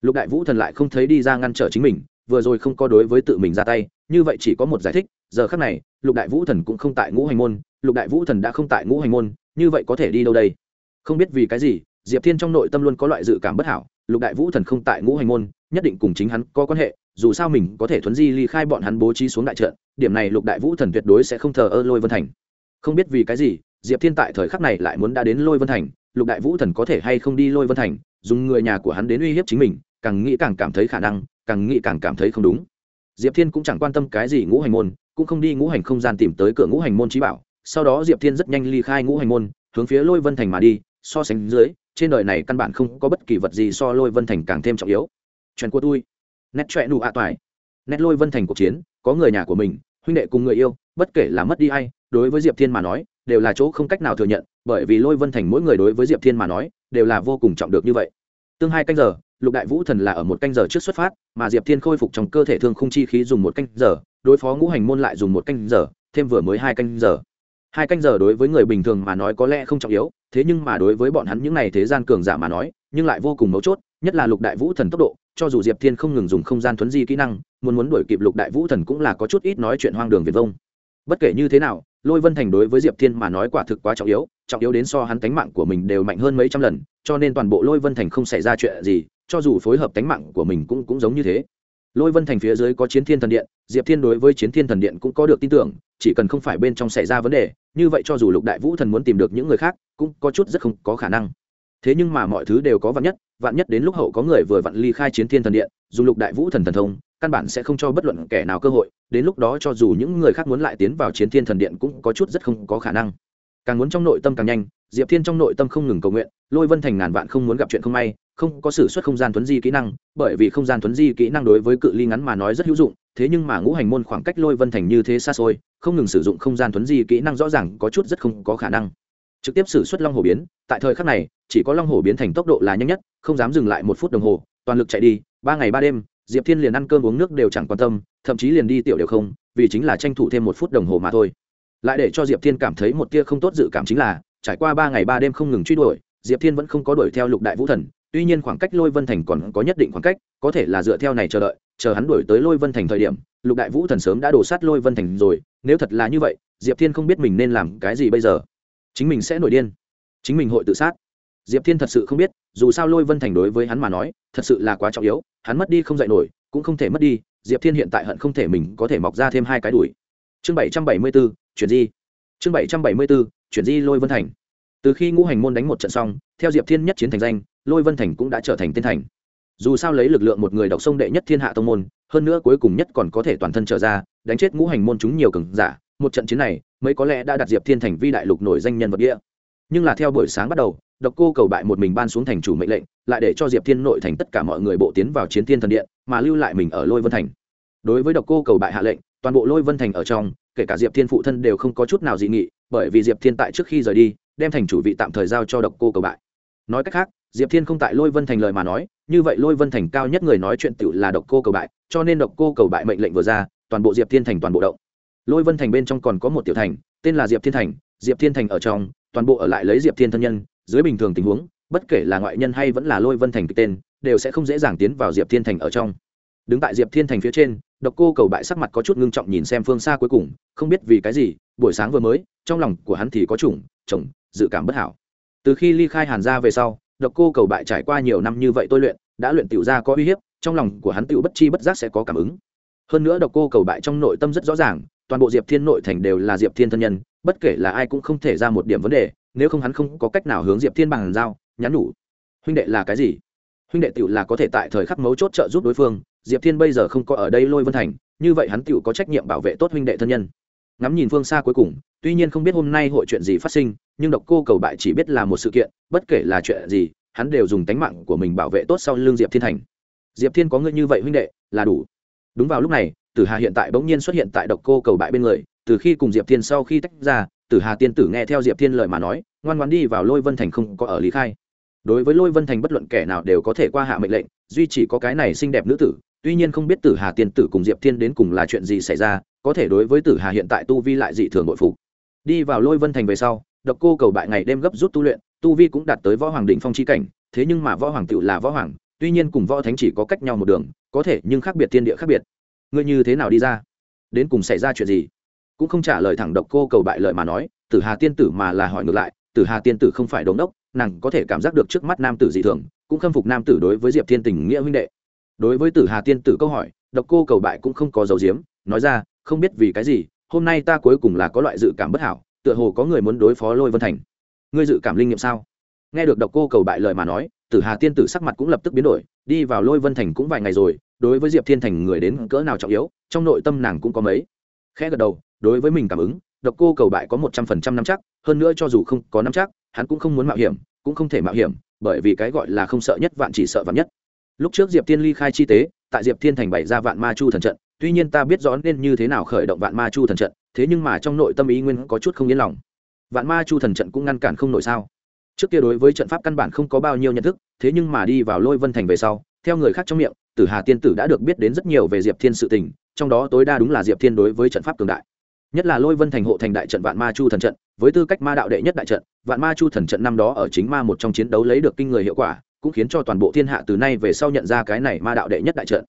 A: Lục đại vũ thần lại không thấy đi ra ngăn trở chính mình, vừa rồi không có đối với tự mình ra tay, như vậy chỉ có một giải thích, giờ khác này, lục đại vũ thần cũng không tại ngũ hành môn, lục đại vũ thần đã không tại ngũ hành môn, như vậy có thể đi đâu đây? Không biết vì cái gì, diệp thiên trong nội tâm luôn có loại dự cảm bất hảo, lục đại vũ thần không tại ngũ hành môn, nhất định cùng chính hắn có quan hệ, dù sao mình có thể thuấn di ly khai bọn hắn bố trí xuống đại trận, điểm này lục đại vũ thần tuyệt đối sẽ không thờ ơ lôi vân thành. Không biết vì cái gì diệp thiên tại thời khắc này lại muốn đã đến lôi vân thành, lục đại vũ thần có thể hay không đi lôi vân thành, dùng người nhà của hắn đến uy hiếp chính mình, càng nghĩ càng cảm thấy khả năng, càng nghĩ càng cảm thấy không đúng. Diệp thiên cũng chẳng quan tâm cái gì ngũ hành môn, cũng không đi ngũ hành không gian tìm tới cửa ngũ hành môn trí bảo. Sau đó diệp thiên rất nhanh ly khai ngũ hành môn, hướng phía lôi vân thành mà đi, so sánh dưới, trên đời này căn bản không có bất kỳ vật gì so lôi vân thành càng thêm trọng yếu. Chuyện của tôi. Nét choẹ nụ ạ toài nét lôi vân thành cuộc chiến, có người nhà của mình, huynh đệ cùng người yêu, bất kể là mất đi hay đối với diệp thiên mà nói đều là chỗ không cách nào thừa nhận, bởi vì lôi vân thành mỗi người đối với diệp thiên mà nói, đều là vô cùng trọng được như vậy. Tương hai canh giờ, lục đại vũ thần là ở một canh giờ trước xuất phát, mà diệp thiên khôi phục trong cơ thể thương không chi khí dùng một canh giờ, đối phó ngũ hành môn lại dùng một canh giờ, thêm vừa mới hai canh giờ. Hai canh giờ đối với người bình thường mà nói có lẽ không trọng yếu, thế nhưng mà đối với bọn hắn những n à y thế gian cường giả mà nói, nhưng lại vô cùng mấu chốt, nhất là lục đại vũ thần tốc độ, cho dù diệp thiên không ngừng dùng không gian thuấn di kỹ năng, muốn muốn đuổi kịp lục đại vũ thần cũng là có chút ít nói chuyện hoang đường việt vông. Bất kể như thế nào lôi vân thành đối với diệp thiên mà nói quả thực quá trọng yếu trọng yếu đến so hắn tánh mạng của mình đều mạnh hơn mấy trăm lần, cho nên toàn bộ lôi vân thành không xảy ra chuyện gì, cho dù phối hợp tánh mạng của mình cũng cũng giống như thế. Lôi vân thành phía dưới có chiến thiên thần điện, diệp thiên đối với chiến thiên thần điện cũng có được tin tưởng, chỉ cần không phải bên trong xảy ra vấn đề, như vậy cho dù lục đại vũ thần muốn tìm được những người khác, cũng có chút rất không có khả năng. Thế nhưng mà mọi thứ đều có vạn nhất vạn nhất đến lúc hậu có người vừa vặn ly khai chiến thiên thần điện dùng lục đại vũ thần thần thông, căn bản sẽ không cho bất luận kẻ nào cơ hội đến lúc đó cho dù những người khác muốn lại tiến vào chiến thiên thần điện cũng có chút rất không có khả năng. Càng muốn trong nội tâm càng nhanh, diệp thiên trong nội tâm không ngừng cầu nguyện, lôi vân thành ngàn vạn không muốn gặp chuyện không may, không có sự xuất không gian thuấn di kỹ năng, bởi vì không gian thuấn di kỹ năng đối với cự ly ngắn mà nói rất hữu dụng, thế nhưng mà ngũ hành môn khoảng cách lôi vân thành như thế xa xôi, không ngừng sử dụng không gian thuấn di kỹ năng rõ ràng có chút rất không có khả năng. Trực tiếp xử suất long hồ biến, tại thời khắc này, chỉ có long hồ biến thành tốc độ là nhanh nhất, không dám dừng lại một phút đồng hồ, toàn lực chạy đi, ba ngày ba đêm diệp thiên liền ăn cơm uống nước đều chẳng quan tâm, thậm chí liền đi tiểu đều không, vì chính là tranh thủ thêm một phút đồng hồ mà thôi. Lại để cho diệp thiên cảm thấy một tia không tốt dự cảm chính là, trải qua ba ngày ba đêm không ngừng truy đuổi, diệp thiên vẫn không có đuổi theo lục đại vũ thần, tuy nhiên khoảng cách lôi vân thành còn có nhất định khoảng cách, có thể là dựa theo này chờ đợi, chờ hắn đuổi tới lôi vân thành thời điểm, lục đại vũ thần sớm đã đổ sát lôi vân thành rồi, nếu thật là như vậy, diệp thiên không biết mình nên làm cái gì bây giờ. Chính mình sẽ nổi điên. Chính mình hội tự sát. Diệp thiên thật sự không biết dù sao lôi vân thành đối với hắn mà nói, thật sự là quá trọng yếu, hắn mất đi không dạy nổi, cũng không thể mất đi, diệp thiên hiện tại hận không thể mình có thể mọc ra thêm hai cái đùi. Chương bảy trăm bảy mươi b ố chuyển di. Chương bảy trăm bảy mươi b ố chuyển di lôi vân thành. Từ khi ngũ hành môn đánh một trận xong, theo diệp thiên nhất chiến thành danh, lôi vân thành cũng đã trở thành tên thành. Dù sao lấy lực lượng một người đọc sông đệ nhất thiên hạ tông môn, hơn nữa cuối cùng nhất còn có thể toàn thân trở ra, đánh chết ngũ hành môn chúng nhiều cường giả, một trận chiến này mới có lẽ đã đặt diệp thiên thành vi đại lục nổi danh nhân vật địa. Nhưng là theo buổi sáng bắt đầu độc cô cầu bại một mình ban xuống thành chủ mệnh lệnh, lại để cho diệp thiên nội thành tất cả mọi người bộ tiến vào chiến thiên thần điện, mà lưu lại mình ở lôi vân thành. Đối với độc cô cầu bại hạ lệnh, toàn bộ lôi vân thành ở trong, kể cả diệp thiên phụ thân đều không có chút nào dị nghị, bởi vì diệp thiên tại trước khi rời đi, đem thành chủ vị tạm thời giao cho độc cô cầu bại. Nói cách khác, diệp thiên không tại lôi vân thành lời mà nói, như vậy lôi vân thành cao nhất người nói chuyện tự là độc cô cầu bại, cho nên độc cô cầu bại mệnh lệnh vừa ra, toàn bộ diệp thiên thành toàn bộ động. Lôi vân thành bên trong còn có một tiểu thành, tên là diệp thiên thành. Diệp thiên thành ở trong, toàn bộ ở lại lấy diệp thiên thân nhân dưới bình thường tình huống, bất kể là ngoại nhân hay vẫn là lôi vân thành cái tên, đều sẽ không dễ dàng tiến vào diệp thiên thành ở trong. Đứng tại diệp thiên thành phía trên, độc cô cầu bại sắc mặt có chút ngưng trọng nhìn xem phương xa cuối cùng, không biết vì cái gì, buổi sáng vừa mới, trong lòng của hắn thì có chủng, chồng, dự cảm bất hảo. Từ khi ly khai hàn ra về sau, độc cô cầu bại trải qua nhiều năm như vậy tôi luyện, đã luyện tiểu ra có uy hiếp, trong lòng của hắn tiểu bất chi bất giác sẽ có cảm ứng. Hơn nữa độc cô cầu bại trong nội tâm rất rõ ràng, toàn bộ diệp thiên nội thành đều là diệp thiên thân nhân, bất kể là ai cũng không thể ra một điểm vấn đề nếu không hắn không có cách nào hướng diệp thiên bằng giao, nhắn nhủ. Huynh đệ là cái gì? Huynh đệ tựu là có thể tại thời khắc mấu chốt trợ giúp đối phương, diệp thiên bây giờ không có ở đây lôi vân thành, như vậy hắn tựu có trách nhiệm bảo vệ tốt huynh đệ thân nhân. Ngắm nhìn phương xa cuối cùng, tuy nhiên không biết hôm nay hội chuyện gì phát sinh, nhưng độc cô cầu bại chỉ biết là một sự kiện, bất kể là chuyện gì, hắn đều dùng tánh mạng của mình bảo vệ tốt sau l ư n g diệp thiên thành. Diệp thiên có ngươi như vậy huynh đệ, là đủ. Đúng vào lúc này, tử hà hiện tại bỗng nhiên xuất hiện tại độc cô cầu bại bên người, từ khi cùng diệp thiên sau khi tách ra tử hà tiên tử nghe theo diệp thiên lời mà nói, ngoan ngoan đi vào lôi vân thành không có ở lý khai. Đối với lôi vân thành bất luận kẻ nào đều có thể qua hạ mệnh lệnh, duy chỉ có cái này xinh đẹp nữ tử, tuy nhiên không biết tử hà tiên tử cùng diệp thiên đến cùng là chuyện gì xảy ra, có thể đối với tử hà hiện tại tu vi lại dị thường nội phục. Đi vào lôi vân thành về sau, độc cô cầu bại ngày đêm gấp rút tu luyện, tu vi cũng đạt tới võ hoàng định phong chi cảnh, thế nhưng mà võ hoàng tự là võ hoàng, tuy nhiên cùng võ thánh chỉ có cách nhau một đường, có thể nhưng khác biệt thiên địa khác biệt. Ngươi như thế nào đi ra? Đến cùng xảy ra chuyện gì? Cũng không trả lời thẳng độc cô cầu bại lợi mà nói, tử hà tiên tử mà là hỏi ngược lại, tử hà tiên tử không phải đống đốc, nàng có thể cảm giác được trước mắt nam tử dị thường, cũng khâm phục nam tử đối với diệp thiên tình nghĩa huynh đệ. Đối với tử hà tiên tử câu hỏi, độc cô cầu bại cũng không có dấu diếm, nói ra, không biết vì cái gì, hôm nay ta cuối cùng là có loại dự cảm bất hảo, tựa hồ có người muốn đối phó lôi vân thành. Ngươi dự cảm linh nghiệm sao? Nghe được độc cô cầu bại lời mà nói, tử hà tiên tử sắc mặt cũng lập tức biến đổi, đi vào lôi vân thành cũng vài ngày rồi, đối với diệp thiên thành người đến cỡ nào trọng yếu, trong nội tâm nàng cũng có mấy. Khẽ gật đầu đối với mình cảm ứng, độc cô cầu bại có một trăm phần trăm năm chắc, hơn nữa cho dù không có năm chắc, hắn cũng không muốn mạo hiểm, cũng không thể mạo hiểm, bởi vì cái gọi là không sợ nhất vạn chỉ sợ vạn nhất. Lúc trước diệp tiên ly khai chi tế, tại diệp thiên thành bày ra vạn ma chu thần trận, tuy nhiên ta biết rõ nên như thế nào khởi động vạn ma chu thần trận, thế nhưng mà trong nội tâm ý nguyên có chút không yên lòng. Vạn ma chu thần trận cũng ngăn cản không nổi sao? Trước kia đối với trận pháp căn bản không có bao nhiêu nhận thức, thế nhưng mà đi vào lôi vân thành về sau, theo người khác trong miệng, tử hà tiên tử đã được biết đến rất nhiều về diệp thiên sự tình, trong đó tối đa đúng là diệp thiên đối với trận pháp cường đại nhất là lôi vân thành hộ thành đại trận vạn ma chu thần trận, với tư cách ma đạo đệ nhất đại trận, vạn ma chu thần trận năm đó ở chính ma một trong chiến đấu lấy được kinh người hiệu quả, cũng khiến cho toàn bộ thiên hạ từ nay về sau nhận ra cái này ma đạo đệ nhất đại trận.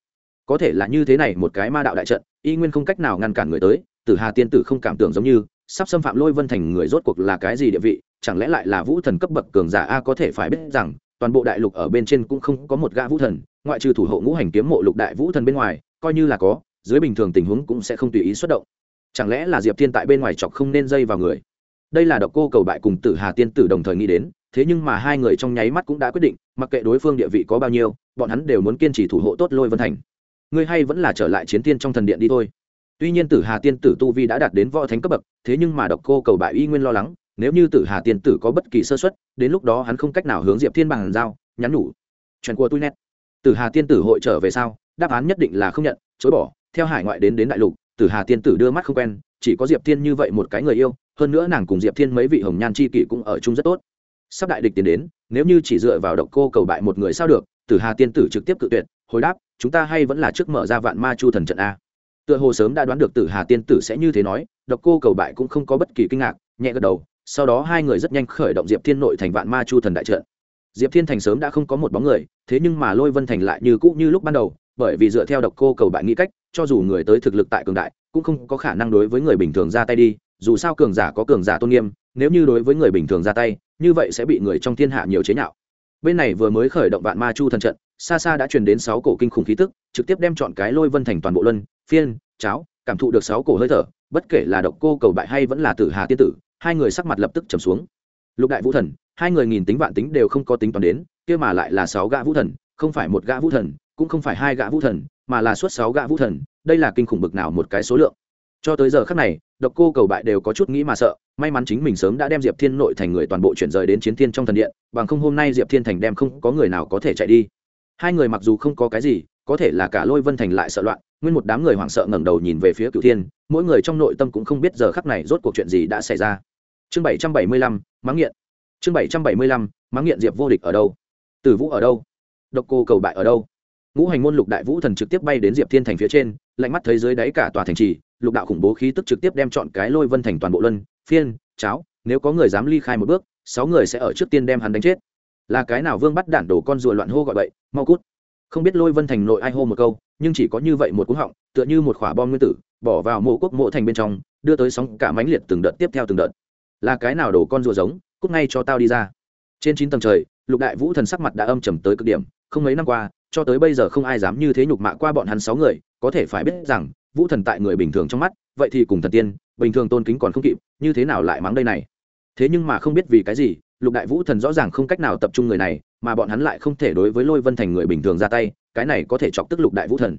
A: Có thể là như thế này một cái ma đạo đại trận, y nguyên không cách nào ngăn cản người tới, tử hà tiên tử không cảm tưởng giống như, sắp xâm phạm lôi vân thành người rốt cuộc là cái gì địa vị, chẳng lẽ lại là vũ thần cấp bậc cường giả a có thể phải biết rằng, toàn bộ đại lục ở bên trên cũng không có một gã vũ thần, ngoại trừ thủ hộ ngũ hành kiếm mộ lục đại vũ thần bên ngoài, coi như là có, dưới bình thường tình huống cũng sẽ không tùy ý xuất động chẳng lẽ là diệp thiên tại bên ngoài chọc không nên dây vào người? Đây là độc cô cầu bại cùng tử hà tiên tử đồng thời nghĩ đến, thế nhưng mà hai người trong nháy mắt cũng đã quyết định, mặc kệ đối phương địa vị có bao nhiêu, bọn hắn đều muốn kiên trì thủ hộ tốt lôi vân thành. Ngươi hay vẫn là trở lại chiến tiên trong thần điện đi thôi. Tuy nhiên tử hà tiên tử tu vi đã đạt đến võ thánh cấp bậc, thế nhưng mà độc cô cầu bại y nguyên lo lắng, nếu như tử hà tiên tử có bất kỳ sơ xuất đến lúc đó hắn không cách nào hướng diệp thiên bằng giao, nhắn nhủ. Chuyện của tôi nét tử hà tiên tử hội trở về sau đáp án nhất định là không nhận, chối bỏ, theo hải ngoại đến đến đại lục tử hà tiên tử đưa mắt không quen, chỉ có diệp thiên như vậy một cái người yêu, hơn nữa nàng cùng diệp thiên mấy vị hồng nhan c h i kỷ cũng ở chung rất tốt. Sắp đại địch tiến đến, nếu như chỉ dựa vào độc cô cầu bại một người sao được, tử hà tiên tử trực tiếp cự tuyệt, hồi đáp, chúng ta hay vẫn là trước mở ra vạn ma chu thần trận a. Tựa hồ sớm đã đoán được tử hà tiên tử sẽ như thế nói, độc cô cầu bại cũng không có bất kỳ kinh ngạc, nhẹ gật đầu, sau đó hai người rất nhanh khởi động diệp thiên nội thành vạn ma chu thần đại trận. Diệp thiên thành sớm đã không có một bóng người, thế nhưng mà lôi vân thành lại như cũ như lúc ban đầu bởi vì dựa theo độc cô cầu bại nghĩ cách, cho dù người tới thực lực tại cường đại, cũng không có khả năng đối với người bình thường ra tay đi, dù sao cường giả có cường giả tôn nghiêm, nếu như đối với người bình thường ra tay, như vậy sẽ bị người trong thiên hạ nhiều chế nhạo. Bên này vừa mới khởi động vạn ma chu thần trận, xa xa đã truyền đến sáu cổ kinh khủng khí tức, trực tiếp đem chọn cái lôi vân thành toàn bộ luân, phiên, cháo, cảm thụ được sáu cổ hơi thở, bất kể là độc cô cầu bại hay vẫn là tử hà tiên tử, hai người sắc mặt lập tức trầm xuống. Lục đại vũ thần, hai người nghìn tính vạn tính đều không có tính toán đến, kia mà lại là sáu gã vũ thần, không phải một gã vũ thần cũng không phải hai gã vũ thần, mà là suốt sáu gã vũ thần, đây là kinh khủng bực nào một cái số lượng. Cho tới giờ khác này, độc cô cầu bại đều có chút nghĩ mà sợ, may mắn chính mình sớm đã đem diệp thiên nội thành người toàn bộ chuyển rời đến chiến thiên trong thần điện, bằng không hôm nay diệp thiên thành đem không có người nào có thể chạy đi. Hai người mặc dù không có cái gì, có thể là cả lôi vân thành lại sợ loạn, nguyên một đám người hoảng sợ ngẩng đầu nhìn về phía cựu thiên, mỗi người trong nội tâm cũng không biết giờ khắc này rốt cuộc chuyện gì đã xảy ra. Chương bảy trăm bảy mươi lăm mắng nghiện. Chương bảy trăm bảy mươi lăm mắng nghiện diệp vô địch ở đâu? Tử vũ ở đâu? Độc cô cầu bại ở đâu? Ngũ hành môn lục đại vũ thần trực tiếp bay đến diệp thiên thành phía trên lạnh mắt thấy dưới đáy cả tòa thành trì lục đạo khủng bố khí tức trực tiếp đem chọn cái lôi vân thành toàn bộ luân phiên cháo nếu có người dám ly khai một bước sáu người sẽ ở trước tiên đem hắn đánh chết là cái nào vương bắt đản đổ con rùa loạn hô gọi bậy mau cút không biết lôi vân thành nội ai hô một câu nhưng chỉ có như vậy một cú họng tựa như một quả bom nguyên tử bỏ vào mộ quốc mộ thành bên trong đưa tới sóng cả mãnh liệt từng đợt tiếp theo từng đợt là cái nào đổ con rùa giống cút ngay cho tao đi ra trên chín tầng trời lục đại vũ thần sắc mặt đã âm trầm tới cực điểm không mấy năm qua cho tới bây giờ không ai dám như thế nhục mạ qua bọn hắn sáu người, có thể phải biết rằng, vũ thần tại người bình thường trong mắt, vậy thì cùng thần tiên, bình thường tôn kính còn không kịp, như thế nào lại mắng đây này? Thế nhưng mà không biết vì cái gì, lục đại vũ thần rõ ràng không cách nào tập trung người này, mà bọn hắn lại không thể đối với lôi vân thành người bình thường ra tay, cái này có thể chọc tức lục đại vũ thần.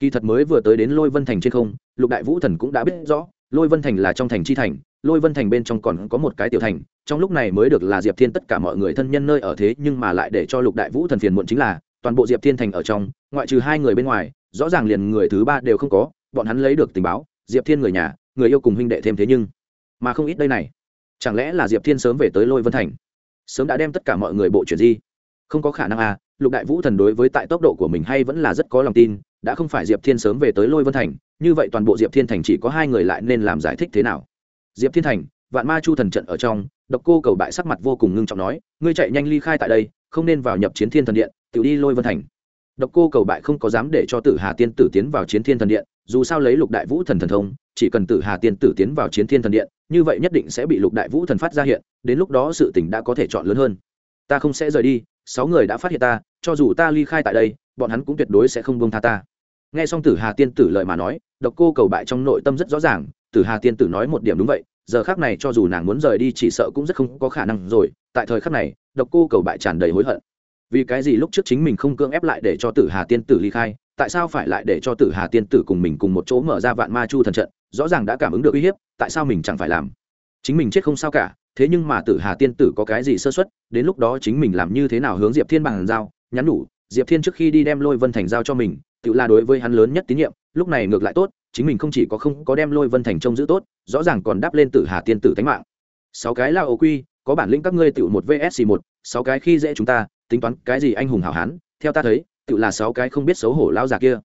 A: Kỳ thật mới vừa tới đến lôi vân thành trên không, lục đại vũ thần cũng đã biết rõ, lôi vân thành là trong thành chi thành, lôi vân thành bên trong còn có một cái tiểu thành, trong lúc này mới được là diệp thiên tất cả mọi người thân nhân nơi ở thế nhưng mà lại để cho lục đại vũ thần phiền muộn chính là toàn bộ diệp thiên thành ở trong, ngoại trừ hai người bên ngoài, rõ ràng liền người thứ ba đều không có, bọn hắn lấy được tình báo, diệp thiên người nhà, người yêu cùng huynh đệ thêm thế nhưng. Mà không ít đây này. Chẳng lẽ là diệp thiên sớm về tới lôi vân thành? Sớm đã đem tất cả mọi người bộ chuyển di. Không có khả năng à lục đại vũ thần đối với tại tốc độ của mình hay vẫn là rất có lòng tin, đã không phải diệp thiên sớm về tới lôi vân thành, như vậy toàn bộ diệp thiên thành chỉ có hai người lại nên làm giải thích thế nào? Diệp thiên thành, vạn ma chu thần trận ở trong, độc cô cầu bại sắc mặt vô cùng ngưng trọng nói, ngươi chạy nhanh ly khai tại đây, không nên vào nhập chiến thiên thần điện tự đi lôi vân thành. Độc cô cầu bại không có dám để cho tử hà tiên tử tiến vào chiến thiên thần điện, dù sao lấy lục đại vũ thần thần thông, chỉ cần tử hà tiên tử tiến vào chiến thiên thần điện, như vậy nhất định sẽ bị lục đại vũ thần phát ra hiện, đến lúc đó sự tỉnh đã có thể chọn lớn hơn. Ta không sẽ rời đi, sáu người đã phát hiện ta, cho dù ta ly khai tại đây, bọn hắn cũng tuyệt đối sẽ không buông tha ta. Nghe xong tử hà tiên tử lời mà nói, độc cô cầu bại trong nội tâm rất rõ ràng, tử hà tiên tử nói một điểm đúng vậy, giờ khác này cho dù nàng muốn rời đi chỉ sợ cũng rất không có khả năng rồi, tại thời khắc này, độc cô cầu bại tràn đầy hối hận vì cái gì lúc trước chính mình không cưỡng ép lại để cho tử hà tiên tử ly khai, tại sao phải lại để cho tử hà tiên tử cùng mình cùng một chỗ mở ra vạn ma chu thần trận, rõ ràng đã cảm ứng được uy hiếp, tại sao mình chẳng phải làm? Chính mình chết không sao cả, thế nhưng mà tử hà tiên tử có cái gì sơ xuất đến lúc đó chính mình làm như thế nào hướng diệp thiên bằng giao, nhắn nhủ, diệp thiên trước khi đi đem lôi vân thành giao cho mình, tự là đối với hắn lớn nhất tín nhiệm, lúc này ngược lại tốt, chính mình không chỉ có không có đem lôi vân thành trông giữ tốt, rõ ràng còn đáp lên tử hà tiên tử tánh mạng. Sáu cái là ấu quy, có bản lĩnh các ngươi tự một vsc một, sáu cái khi dễ chúng ta tính toán cái gì anh hùng hảo hán, theo ta thấy tự là sáu cái không biết xấu hổ lao già kia.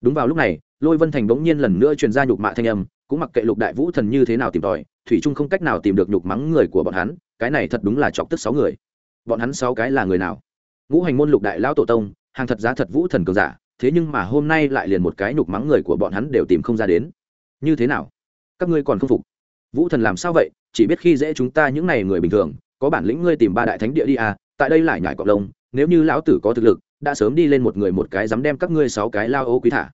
A: Đúng vào lúc này, lôi vân thành bỗng nhiên lần nữa truyền ra nhục mạ thanh âm, cũng mặc kệ lục đại vũ thần như thế nào tìm tòi, thủy trung không cách nào tìm được nhục mắng người của bọn hắn, cái này thật đúng là chọc tức sáu người. Bọn hắn sáu cái là người nào? Ngũ hành môn lục đại lão tổ tông, hàng thật giá thật vũ thần cường giả, thế nhưng mà hôm nay lại liền một cái nhục mắng người của bọn hắn đều tìm không ra đến. Như thế nào? Các ngươi còn không phục? Vũ thần làm sao vậy? Chỉ biết khi dễ chúng ta những này người bình thường, có bản lĩnh ngươi tìm ba đại thánh địa đi à tại đây lại nhải cọp lông, nếu như lão tử có thực lực, đã sớm đi lên một người một cái dám đem các ngươi sáu cái lao ô quý thả.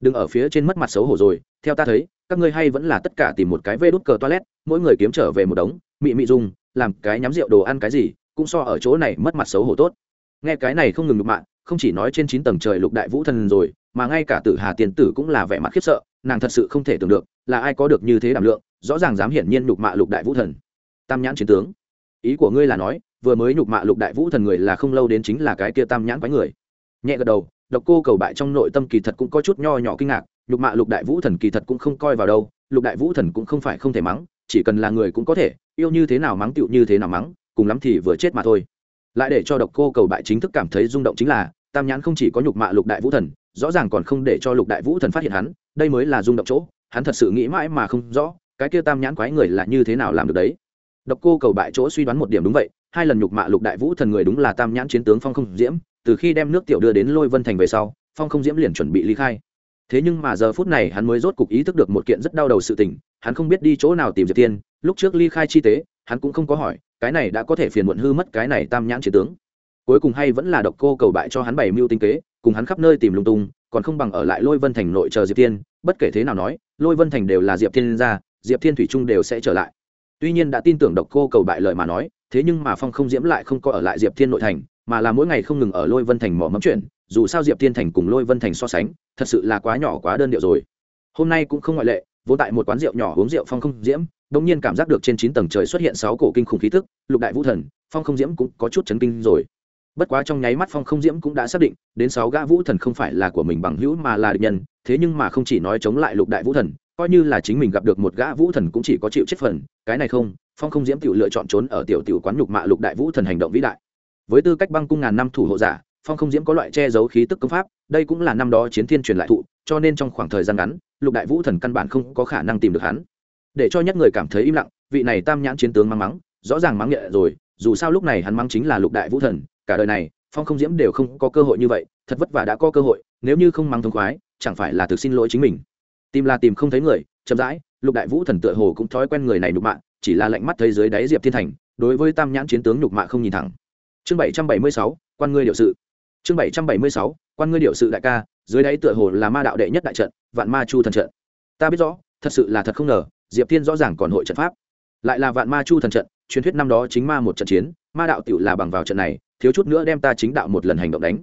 A: Đừng ở phía trên mất mặt xấu hổ rồi, theo ta thấy, các ngươi hay vẫn là tất cả tìm một cái vê đút cờ toilet, mỗi người kiếm trở về một đống, mị mị dùng, làm cái nhắm rượu đồ ăn cái gì, cũng so ở chỗ này mất mặt xấu hổ tốt. Nghe cái này không ngừng được mạng không chỉ nói trên chín tầng trời lục đại vũ thần rồi, mà ngay cả tử hà tiền tử cũng là vẻ mặt khiếp sợ, nàng thật sự không thể tưởng được, là ai có được như thế đảm lượng, rõ ràng dám hiển nhiên nhục mạ lục đại vũ thần. Tam nhãn chiến tướng ý của ngươi là nói, vừa mới nhục mạ lục đại vũ thần người là không lâu đến chính là cái kia tam nhãn quái người. Nhẹ gật đầu, độc cô cầu bại trong nội tâm kỳ thật cũng có chút nho nhỏ kinh ngạc, nhục mạ lục đại vũ thần kỳ thật cũng không coi vào đâu, lục đại vũ thần cũng không phải không thể mắng, chỉ cần là người cũng có thể, yêu như thế nào mắng tựu như thế nào mắng, cùng lắm thì vừa chết mà thôi. Lại để cho độc cô cầu bại chính thức cảm thấy rung động chính là, tam nhãn không chỉ có nhục mạ lục đại vũ thần, rõ ràng còn không để cho lục đại vũ thần phát hiện hắn, đây mới là rung động chỗ, hắn thật sự nghĩ mãi mà không rõ, cái kia tam nhãn quái người là như thế nào làm được đấy độc cô cầu bại chỗ suy đoán một điểm đúng vậy, hai lần nhục mạ lục đại vũ thần người đúng là tam nhãn chiến tướng phong không diễm, từ khi đem nước tiểu đưa đến lôi vân thành về sau, phong không diễm liền chuẩn bị ly khai. Thế nhưng mà giờ phút này hắn mới rốt cục ý thức được một kiện rất đau đầu sự tình, hắn không biết đi chỗ nào tìm diệp tiên, lúc trước ly khai chi tế, hắn cũng không có hỏi, cái này đã có thể phiền muộn hư mất cái này tam nhãn chiến tướng. Cuối cùng hay vẫn là độc cô cầu bại cho hắn bày mưu tinh kế, cùng hắn khắp nơi tìm lung tung, còn không bằng ở lại lôi vân thành nội chờ diệp tiên, bất kể thế nào nói, lôi vân thành đều là diệp tiên ra, diệp thiên thủy trung đều sẽ trở lại tuy nhiên đã tin tưởng độc cô cầu bại lời mà nói, thế nhưng mà phong không diễm lại không có ở lại diệp thiên nội thành, mà là mỗi ngày không ngừng ở lôi vân thành mỏ mẫm chuyện, dù sao diệp thiên thành cùng lôi vân thành so sánh, thật sự là quá nhỏ quá đơn điệu rồi. Hôm nay cũng không ngoại lệ vô tại một quán rượu nhỏ uống rượu phong không diễm đ ỗ n g nhiên cảm giác được trên chín tầng trời xuất hiện sáu cổ kinh khủng khí tức, lục đại vũ thần, phong không diễm cũng có chút chấn kinh rồi. Bất quá trong nháy mắt phong không diễm cũng đã xác định, đến sáu gã vũ thần không phải là của mình bằng hữu mà là địch nhân, thế nhưng mà không chỉ nói chống lại lục đại vũ thần coi như là chính mình gặp được một gã vũ thần cũng chỉ có chịu chết phần, cái này không, phong không diễm tự lựa chọn trốn ở tiểu tiểu quán nhục mạ lục đại vũ thần hành động vĩ đại. Với tư cách băng cung ngàn năm thủ hộ giả, phong không diễm có loại che giấu khí tức công pháp, đây cũng là năm đó chiến thiên truyền lại thụ, cho nên trong khoảng thời gian ngắn, lục đại vũ thần căn bản không có khả năng tìm được hắn. Để cho nhất người cảm thấy im lặng, vị này tam nhãn chiến tướng mắng mắng, rõ ràng mắng nhẹ rồi, dù sao lúc này hắn mắng chính là lục đại vũ thần, cả đời này, phong không diễm đều không có cơ hội như vậy, thật vất vả đã có cơ hội, nếu như không mắng thông khoái, chẳng phải là thực xin lỗi chính mình tìm là tìm không thấy người, chậm rãi, lục đại vũ thần tựa hồ cũng thói quen người này nhục mạ, chỉ là lạnh mắt thấy dưới đáy diệp thiên thành, đối với tam nhãn chiến tướng nhục mạ không nhìn thẳng. Chương bảy trăm bảy mươi sáu, quan ngươi điệu sự. Chương bảy trăm bảy mươi sáu, quan ngươi điệu sự đại ca, dưới đáy tựa hồ là ma đạo đệ nhất đại trận, vạn ma chu thần trận. Ta biết rõ, thật sự là thật không ngờ, diệp thiên rõ ràng còn hội trận pháp. Lại là vạn ma chu thần trận, truyền thuyết năm đó chính ma một trận chiến, ma đạo tựu là bằng vào trận này, thiếu chút nữa đem ta chính đạo một lần hành động đánh.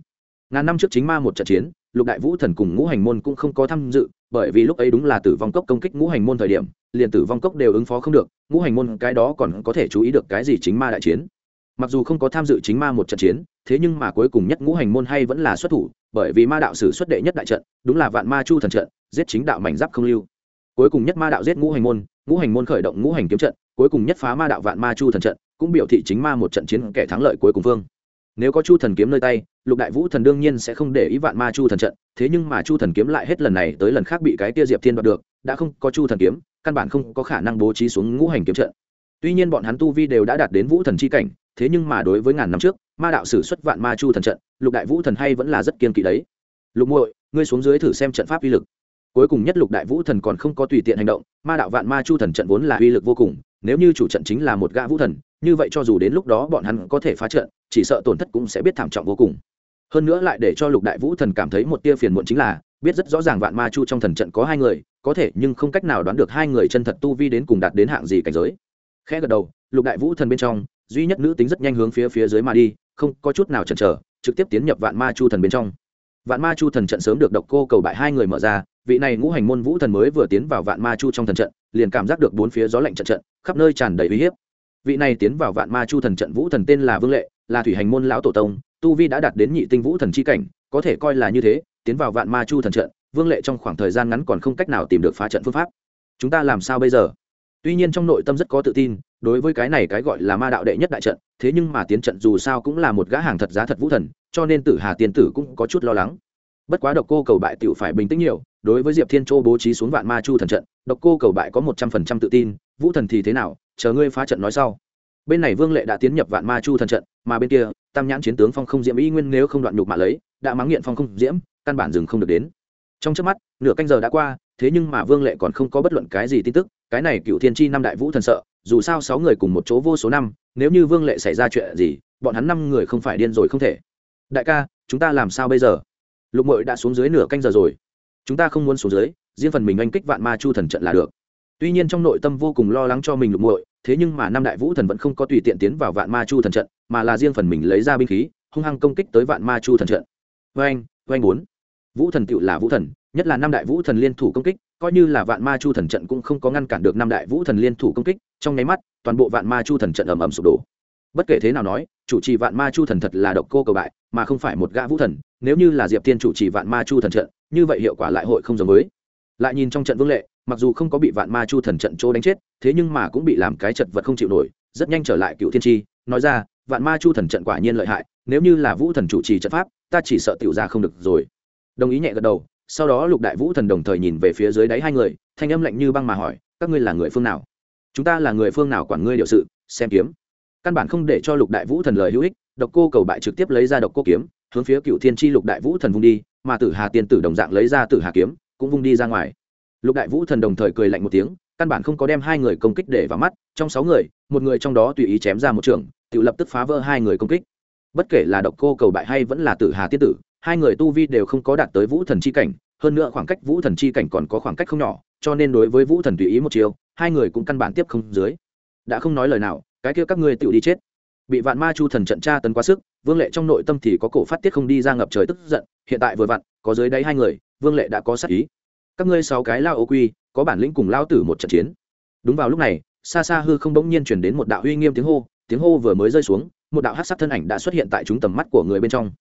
A: Ngàn năm trước chính ma một trận chiến lục đại vũ thần cùng ngũ hành môn cũng không có tham dự, bởi vì lúc ấy đúng là tử vong cốc công kích ngũ hành môn thời điểm, liền tử vong cốc đều ứng phó không được, ngũ hành môn cái đó còn có thể chú ý được cái gì chính ma đại chiến. Mặc dù không có tham dự chính ma một trận chiến, thế nhưng mà cuối cùng nhất ngũ hành môn hay vẫn là xuất thủ, bởi vì ma đạo sử xuất đệ nhất đại trận, đúng là vạn ma chu thần trận, giết chính đạo mảnh giáp không lưu. Cuối cùng nhất ma đạo giết ngũ hành môn, ngũ hành môn khởi động ngũ hành kiếm trận, cuối cùng nhất phá ma đạo vạn ma chu thần trận, cũng biểu thị chính ma một trận chiến kẻ thắng lợi cuối cùng vương. Nếu có chu thần kiếm nơi tay lục đại vũ thần đương nhiên sẽ không để ý vạn ma chu thần trận, thế nhưng mà chu thần kiếm lại hết lần này tới lần khác bị cái tia diệp thiên đoạt được, đã không có chu thần kiếm, căn bản không có khả năng bố trí xuống ngũ hành kiếm trận. Tuy nhiên bọn hắn tu vi đều đã đạt đến vũ thần c h i cảnh, thế nhưng mà đối với ngàn năm trước, ma đạo sử xuất vạn ma chu thần trận, lục đại vũ thần hay vẫn là rất kiên kỵ đấy. Lục muội, ngươi xuống dưới thử xem trận pháp uy lực. Cuối cùng nhất lục đại vũ thần còn không có tùy tiện hành động, ma đạo vạn ma chu thần trận vốn là uy lực vô cùng, nếu như chủ trận chính là một gã vũ thần, như vậy cho dù đến lúc đó bọn hắn có thể phá trận, chỉ sợ tổn thất cũng sẽ biết thảm trọng vô cùng hơn nữa lại để cho lục đại vũ thần cảm thấy một tia phiền muộn chính là, biết rất rõ ràng vạn ma chu trong thần trận có hai người, có thể nhưng không cách nào đoán được hai người chân thật tu vi đến cùng đạt đến hạng gì cảnh giới. Khẽ gật đầu, lục đại vũ thần bên trong, duy nhất nữ tính rất nhanh hướng phía phía dưới mà đi, không có chút nào chần chờ, trực tiếp tiến nhập vạn ma chu thần bên trong. Vạn ma chu thần trận sớm được độc cô cầu bại hai người mở ra, vị này ngũ hành môn vũ thần mới vừa tiến vào vạn ma chu trong thần trận, liền cảm giác được bốn phía gió lạnh trận trận, khắp nơi tràn đầy uy hiếp. Vị này tiến vào vạn ma chu thần trận vũ thần tên là vương lệ, là thủy hành môn lão tổ tông tu vi đã đạt đến nhị tinh vũ thần c h i cảnh, có thể coi là như thế, tiến vào vạn ma chu thần trận, vương lệ trong khoảng thời gian ngắn còn không cách nào tìm được phá trận phương pháp. Chúng ta làm sao bây giờ? Tuy nhiên trong nội tâm rất có tự tin, đối với cái này cái gọi là ma đạo đệ nhất đại trận, thế nhưng mà tiến trận dù sao cũng là một gã hàng thật giá thật vũ thần, cho nên tử hà tiên tử cũng có chút lo lắng. Bất quá độc cô cầu bại tựu phải bình tĩnh nhiều, đối với diệp thiên châu bố trí xuống vạn ma chu thần trận, độc cô cầu bại có một trăm phần trăm tự tin, vũ thần thì thế nào, chờ ngươi phá trận nói sau bên này vương lệ đã tiến nhập vạn ma chu thần trận, mà bên kia, tam nhãn chiến tướng phong không diễm y nguyên nếu không đoạn nhục mạ lấy, đã mắng nghiện phong không diễm, căn bản dừng không được đến. Trong trước mắt, nửa canh giờ đã qua, thế nhưng mà vương lệ còn không có bất luận cái gì tin tức, cái này cựu thiên tri năm đại vũ thần sợ, dù sao sáu người cùng một chỗ vô số năm, nếu như vương lệ xảy ra chuyện gì, bọn hắn năm người không phải điên rồi không thể. Đại ca, chúng ta làm sao bây giờ? Lục mội đã xuống dưới nửa canh giờ rồi. Chúng ta không muốn xuống dưới, riêng phần mình anh kích vạn ma chu thần trận là được. Tuy nhiên trong nội tâm vô cùng lo lắng cho mình lục muội thế nhưng mà năm đại vũ thần vẫn không có tùy tiện tiến vào vạn ma chu thần trận, mà là riêng phần mình lấy ra binh khí, hung hăng công kích tới vạn ma chu thần trận. Vê anh bốn. Vũ thần tựu là vũ thần, nhất là năm đại vũ thần liên thủ công kích, coi như là vạn ma chu thần trận cũng không có ngăn cản được năm đại vũ thần liên thủ công kích, trong nháy mắt, toàn bộ vạn ma chu thần trận ầm ầm sụp đổ. Bất kể thế nào nói, chủ trì vạn ma chu thần thật là độc cô cầu bại, mà không phải một gã vũ thần, nếu như là diệp tiên chủ trì vạn ma chu thần trận, như vậy hiệu quả lại hội không giống với. Lại nhìn trong trận vương lệ mặc dù không có bị vạn ma chu thần trận chỗ đánh chết, thế nhưng mà cũng bị làm cái chật vật không chịu nổi, rất nhanh trở lại cựu thiên tri nói ra, vạn ma chu thần trận quả nhiên lợi hại, nếu như là vũ thần chủ trì trận pháp, ta chỉ sợ tiểu ra không được rồi. Đồng ý nhẹ gật đầu, sau đó lục đại vũ thần đồng thời nhìn về phía dưới đáy hai người, thanh âm lạnh như băng mà hỏi, các ngươi là người phương nào? Chúng ta là người phương nào quản ngươi điều sự, xem kiếm. Căn bản không để cho lục đại vũ thần lời hữu ích, độc cô cầu bại trực tiếp lấy ra độc cô kiếm, hướng phía cựu thiên tri lục đại vũ thần vung đi, mà tử hà tiên tử đồng dạng lấy ra tử hà kiếm, cũng vung đi ra ngoài lục đại vũ thần đồng thời cười lạnh một tiếng, căn bản không có đem hai người công kích để vào mắt, trong sáu người, một người trong đó tùy ý chém ra một trường, tự lập tức phá vỡ hai người công kích. Bất kể là độc cô cầu bại hay vẫn là tử hà Tiết tử, hai người tu vi đều không có đạt tới vũ thần chi cảnh, hơn nữa khoảng cách vũ thần chi cảnh còn có khoảng cách không nhỏ, cho nên đối với vũ thần tùy ý một chiều hai người cũng căn bản tiếp không dưới. Đã không nói lời nào, cái kia các ngươi tự đi chết. Bị vạn ma chu thần trận tra tấn quá sức, vương lệ trong nội tâm thì có cổ phát tiết không đi ra ngập trời tức giận, hiện tại vừa vặn, có dưới đáy hai người, vương lệ đã có sát ý các ngươi sáu cái lao ô quy, có bản lĩnh cùng lao tử một trận chiến. Đúng vào lúc này, xa xa hư không bỗng nhiên chuyển đến một đạo uy nghiêm tiếng hô tiếng hô vừa mới rơi xuống, một đạo hát sắc thân ảnh đã xuất hiện tại chúng tầm mắt của người bên trong.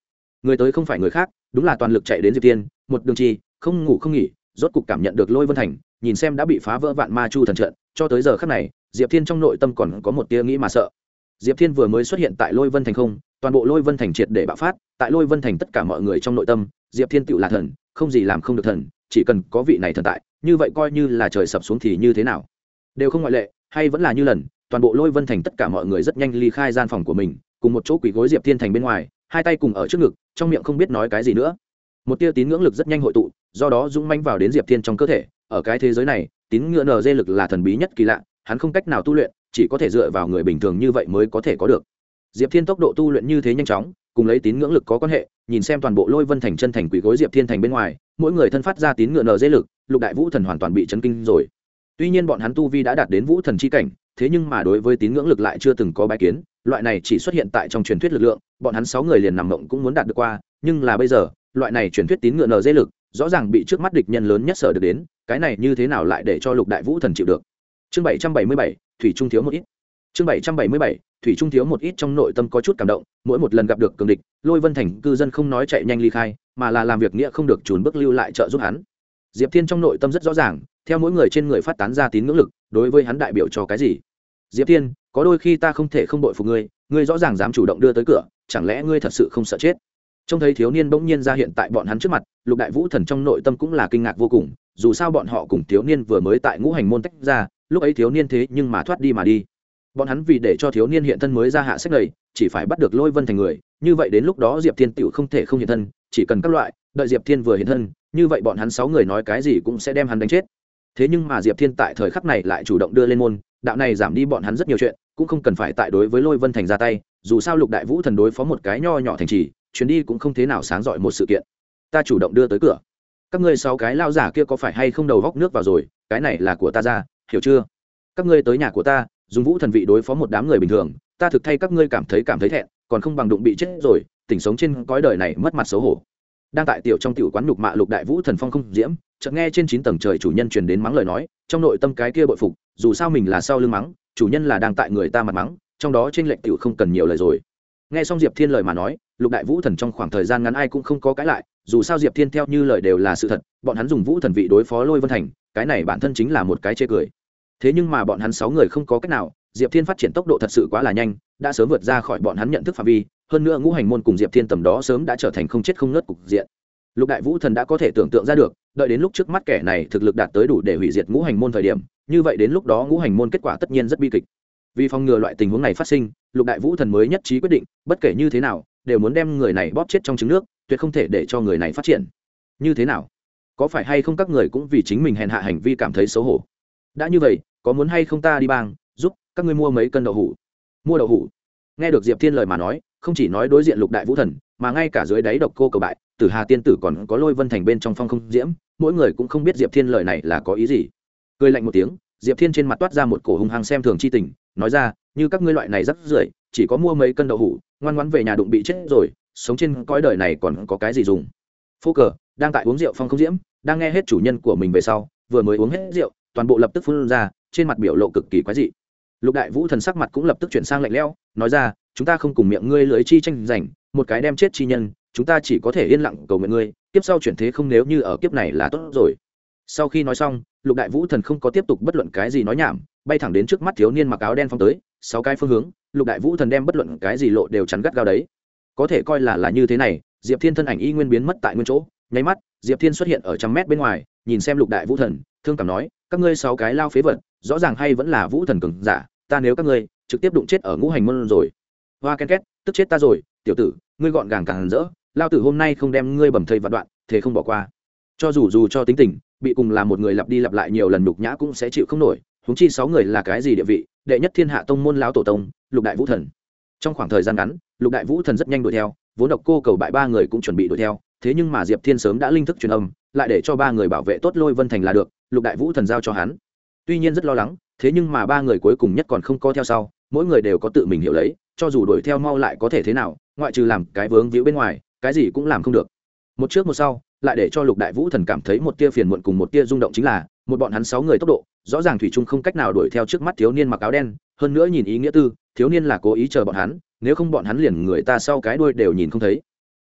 A: Người tới không phải người khác, đúng là toàn lực chạy đến diệp tiên, một đường chi không ngủ không nghỉ, rốt cục cảm nhận được lôi vân thành, nhìn xem đã bị phá vỡ vạn ma chu thần trận, cho tới giờ khắc này, diệp thiên trong nội tâm còn có một tia nghĩ mà sợ. Diệp thiên vừa mới xuất hiện tại lôi vân thành không, toàn bộ lôi vân thành triệt để bạo phát, tại lôi vân thành tất cả mọi người trong nội tâm, diệp thiên tựu là thần, không gì làm không được thần chỉ cần có vị này thần tại, như vậy coi như là trời sập xuống thì như thế nào? Đều không ngoại lệ, hay vẫn là như lần, toàn bộ lôi vân thành tất cả mọi người rất nhanh ly khai gian phòng của mình, cùng một chỗ quỷ gối diệp thiên thành bên ngoài, hai tay cùng ở trước ngực, trong miệng không biết nói cái gì nữa. Một tia tín ngưỡng lực rất nhanh hội tụ, do đó dũng manh vào đến diệp thiên trong cơ thể, ở cái thế giới này, tín ngưỡng nd lực là thần bí nhất kỳ lạ, hắn không cách nào tu luyện, chỉ có thể dựa vào người bình thường như vậy mới có thể có được diệp thiên tốc độ tu luyện như thế nhanh chóng, cùng lấy tín ngưỡng lực có quan hệ, nhìn xem toàn bộ lôi vân thành chân thành quỷ gối diệp thiên thành bên ngoài, mỗi người thân phát ra tín ngựa nở dây lực, lục đại vũ thần hoàn toàn bị chấn kinh rồi. Tuy nhiên bọn hắn tu vi đã đạt đến vũ thần c h i cảnh, thế nhưng mà đối với tín ngưỡng lực lại chưa từng có bài kiến, loại này chỉ xuất hiện tại trong truyền thuyết lực lượng, bọn hắn sáu người liền nằm mộng cũng muốn đạt được qua, nhưng là bây giờ, loại này truyền thuyết tín ngựa nở dây lực, rõ ràng bị trước mắt địch nhân lớn nhất sở được đến, cái này như thế nào lại để cho lục đại vũ thần chịu được? Chương bảy trăm bảy mươi bảy, thủy trung thiếu một ít chương bảy trăm bảy mươi bảy, thủy trung thiếu một ít trong nội tâm có chút cảm động, mỗi một lần gặp được cường địch, lôi vân thành cư dân không nói chạy nhanh ly khai, mà là làm việc nghĩa không được trốn bước lưu lại trợ giúp hắn. Diệp thiên trong nội tâm rất rõ ràng, theo mỗi người trên người phát tán ra tín ngưỡng lực, đối với hắn đại biểu cho cái gì? Diệp thiên, có đôi khi ta không thể không đội phục ngươi ngươi rõ ràng dám chủ động đưa tới cửa, chẳng lẽ ngươi thật sự không sợ chết? Trông thấy thiếu niên bỗng nhiên ra hiện tại bọn hắn trước mặt, lục đại vũ thần trong nội tâm cũng là kinh ngạc vô cùng, dù sao bọn họ cùng thiếu niên vừa mới tại ngũ hành môn tách ra, lúc ấy thiếu niên thế nhưng mà thoát đi mà đi bọn hắn vì để cho thiếu niên hiện thân mới ra hạ sách này, chỉ phải bắt được lôi vân thành người. Như vậy đến lúc đó diệp thiên tựu không thể không hiện thân, chỉ cần các loại, đợi diệp thiên vừa hiện thân, như vậy bọn hắn sáu người nói cái gì cũng sẽ đem hắn đánh chết. Thế nhưng mà diệp thiên tại thời khắc này lại chủ động đưa lên môn, đạo này giảm đi bọn hắn rất nhiều chuyện, cũng không cần phải tại đối với lôi vân thành ra tay, dù sao lục đại vũ thần đối phó một cái nho nhỏ thành trì, chuyến đi cũng không thế nào sáng rọi một sự kiện. Ta chủ động đưa tới cửa. Các ngươi sáu cái lao giả kia có phải hay không đầu góc nước vào rồi, cái này là của ta ra, hiểu chưa? Các ngươi tới nhà của ta dùng vũ thần vị đối phó một đám người bình thường, ta thực thay các ngươi cảm thấy cảm thấy thẹn, còn không bằng đụng bị chết rồi, tỉnh sống trên cõi đời này mất mặt xấu hổ. Đang tại tiểu trong tiểu quán nhục mạ lục đại vũ thần phong không diễm, chợt nghe trên chín tầng trời chủ nhân truyền đến mắng lời nói, trong nội tâm cái kia bội phục, dù sao mình là sau lưng mắng, chủ nhân là đang tại người ta mặt mắng, trong đó trên lệnh tiểu không cần nhiều lời rồi. Nghe xong diệp thiên lời mà nói, lục đại vũ thần trong khoảng thời gian ngắn ai cũng không có cãi lại, dù sao diệp thiên theo như lời đều là sự thật, bọn hắn dùng vũ thần vị đối phó lôi vân thành, cái này bản thân chính là một cái chê cười thế nhưng mà bọn hắn sáu người không có cách nào, diệp thiên phát triển tốc độ thật sự quá là nhanh, đã sớm vượt ra khỏi bọn hắn nhận thức phạm vi, hơn nữa ngũ hành môn cùng diệp thiên tầm đó sớm đã trở thành không chết không ngớt cục diện. Lục đại vũ thần đã có thể tưởng tượng ra được, đợi đến lúc trước mắt kẻ này thực lực đạt tới đủ để hủy diệt ngũ hành môn thời điểm, như vậy đến lúc đó ngũ hành môn kết quả tất nhiên rất bi kịch. Vì phòng ngừa loại tình huống này phát sinh, lục đại vũ thần mới nhất trí quyết định, bất kể như thế nào, đều muốn đem người này bóp chết trong trứng nước, tuyệt không thể để cho người này phát triển. Như thế nào? Có phải hay không các người cũng vì chính mình hèn hạ hành vi cảm thấy xấu hổ? Đã như vậy có muốn hay không ta đi bang, giúp các ngươi mua mấy cân đậu hủ. Mua đậu hủ. Nghe được diệp thiên lời mà nói, không chỉ nói đối diện lục đại vũ thần, mà ngay cả dưới đáy độc cô cầu bại, tử hà tiên tử còn có lôi vân thành bên trong phong không diễm, mỗi người cũng không biết diệp thiên lời này là có ý gì. Cười lạnh một tiếng, diệp thiên trên mặt toát ra một cổ hung hăng xem thường c h i tình, nói ra, như các ngươi loại này rất rưởi, chỉ có mua mấy cân đậu hủ, ngoan ngoãn về nhà đụng bị chết rồi, sống trên cõi đời này còn có cái gì dùng? Phô cờ, đang tại uống rượu phong không diễm, đang nghe hết chủ nhân của mình về sau, vừa mới uống hết rượu, toàn bộ lập tức phun ra trên mặt biểu lộ cực kỳ quái dị. Lục đại vũ thần sắc mặt cũng lập tức chuyển sang lạnh lẽo, nói ra, chúng ta không cùng miệng ngươi lưới chi tranh giành, một cái đem chết chi nhân, chúng ta chỉ có thể yên lặng cầu nguyện ngươi, kiếp sau chuyển thế không nếu như ở kiếp này là tốt rồi. Sau khi nói xong, lục đại vũ thần không có tiếp tục bất luận cái gì nói nhảm, bay thẳng đến trước mắt thiếu niên mặc áo đen phong tới, sáu cái phương hướng, lục đại vũ thần đem bất luận cái gì lộ đều chắn gắt gao đấy. Có thể coi là là như thế này, diệp thiên thân ảnh y nguyên biến mất tại nguyên chỗ nháy mắt, diệp thiên xuất hiện ở trăm mét bên ngoài, nhìn xem lục đại vũ thần, thương cảm nói, các ngươi sáu cái lao phế vật, rõ ràng hay vẫn là vũ thần cường giả, ta nếu các ngươi trực tiếp đụng chết ở ngũ hành môn rồi. Hoa ken két, tức chết ta rồi, tiểu tử, ngươi gọn gàng càng rỡ, lao tử hôm nay không đem ngươi bầm thây vạn đoạn, thế không bỏ qua. Cho dù dù cho tính tình, bị cùng là một người lặp đi lặp lại nhiều lần nhục nhã cũng sẽ chịu không nổi, huống chi sáu người là cái gì địa vị, đệ nhất thiên hạ tông môn lão tổ tông, lục đại vũ thần. Trong khoảng thời gian ngắn, lục đại vũ thần rất nhanh đuổi theo, vốn độc cô cầu bại ba người cũng chuẩn bị đuổi theo thế nhưng mà diệp thiên sớm đã linh thức truyền âm, lại để cho ba người bảo vệ tốt lôi vân thành là được, lục đại vũ thần giao cho hắn. Tuy nhiên rất lo lắng, thế nhưng mà ba người cuối cùng nhất còn không có theo sau, mỗi người đều có tự mình hiểu lấy, cho dù đuổi theo mau lại có thể thế nào, ngoại trừ làm cái vướng víu bên ngoài, cái gì cũng làm không được. Một trước một sau, lại để cho lục đại vũ thần cảm thấy một tia phiền muộn cùng một tia rung động chính là, một bọn hắn sáu người tốc độ, rõ ràng thủy trung không cách nào đuổi theo trước mắt thiếu niên mặc áo đen, hơn nữa nhìn ý nghĩa tư, thiếu niên là cố ý chờ bọn hắn, nếu không bọn hắn liền người ta sau cái đuôi đều nhìn không thấy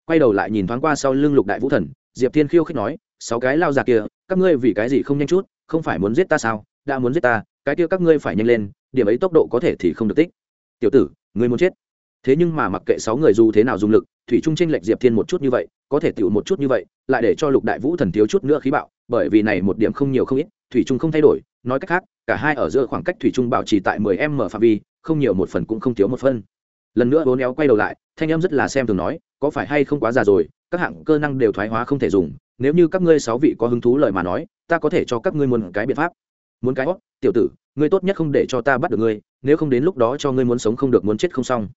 A: quay đầu lại nhìn thoáng qua sau lưng lục đại vũ thần, diệp thiên khiêu khích nói, sáu cái lao già kia, các ngươi vì cái gì không nhanh chút, không phải muốn giết ta sao? Đã muốn giết ta, cái kia các ngươi phải nhanh lên, điểm ấy tốc độ có thể thì không được tích. Tiểu tử, ngươi muốn chết? Thế nhưng mà mặc kệ sáu người dù thế nào dùng lực, thủy trung tranh lệch diệp thiên một chút như vậy, có thể tiểu một chút như vậy, lại để cho lục đại vũ thần thiếu chút nữa khí bạo, bởi vì này một điểm không nhiều không ít, thủy trung không thay đổi, nói cách khác, cả hai ở giữa khoảng cách thủy trung bảo trì tại mười m phạm vi, không nhiều một phần cũng không thiếu một phân. Lần nữa bốn éo quay đầu lại, thanh em rất là xem thường nói có phải hay không quá già rồi, các hạng cơ năng đều thoái hóa không thể dùng, nếu như các ngươi sáu vị có hứng thú lời mà nói, ta có thể cho các ngươi muốn cái biện pháp. Muốn cái hót tiểu tử, ngươi tốt nhất không để cho ta bắt được ngươi, nếu không đến lúc đó cho ngươi muốn sống không được muốn chết không xong.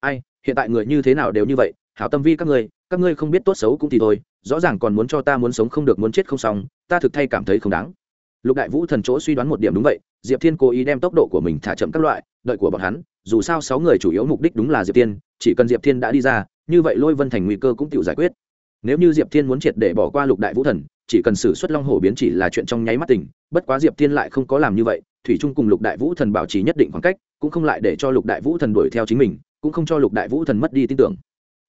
A: Ai, hiện tại người như thế nào đều như vậy, hảo tâm vi các ngươi các ngươi không biết tốt xấu cũng thì thôi, rõ ràng còn muốn cho ta muốn sống không được muốn chết không xong, ta thực thay cảm thấy không đáng lục đại vũ thần chỗ suy đoán một điểm đúng vậy, diệp thiên cố ý đem tốc độ của mình thả chậm các loại, đợi của bọn hắn, dù sao sáu người chủ yếu mục đích đúng là diệp thiên, chỉ cần diệp thiên đã đi ra, như vậy lôi vân thành nguy cơ cũng tự giải quyết. Nếu như diệp thiên muốn triệt để bỏ qua lục đại vũ thần, chỉ cần xử suất long hổ biến chỉ là chuyện trong nháy mắt tình, bất quá diệp thiên lại không có làm như vậy, thủy trung cùng lục đại vũ thần bảo trì nhất định khoảng cách, cũng không lại để cho lục đại vũ thần đuổi theo chính mình, cũng không cho lục đại vũ thần mất đi tin tưởng.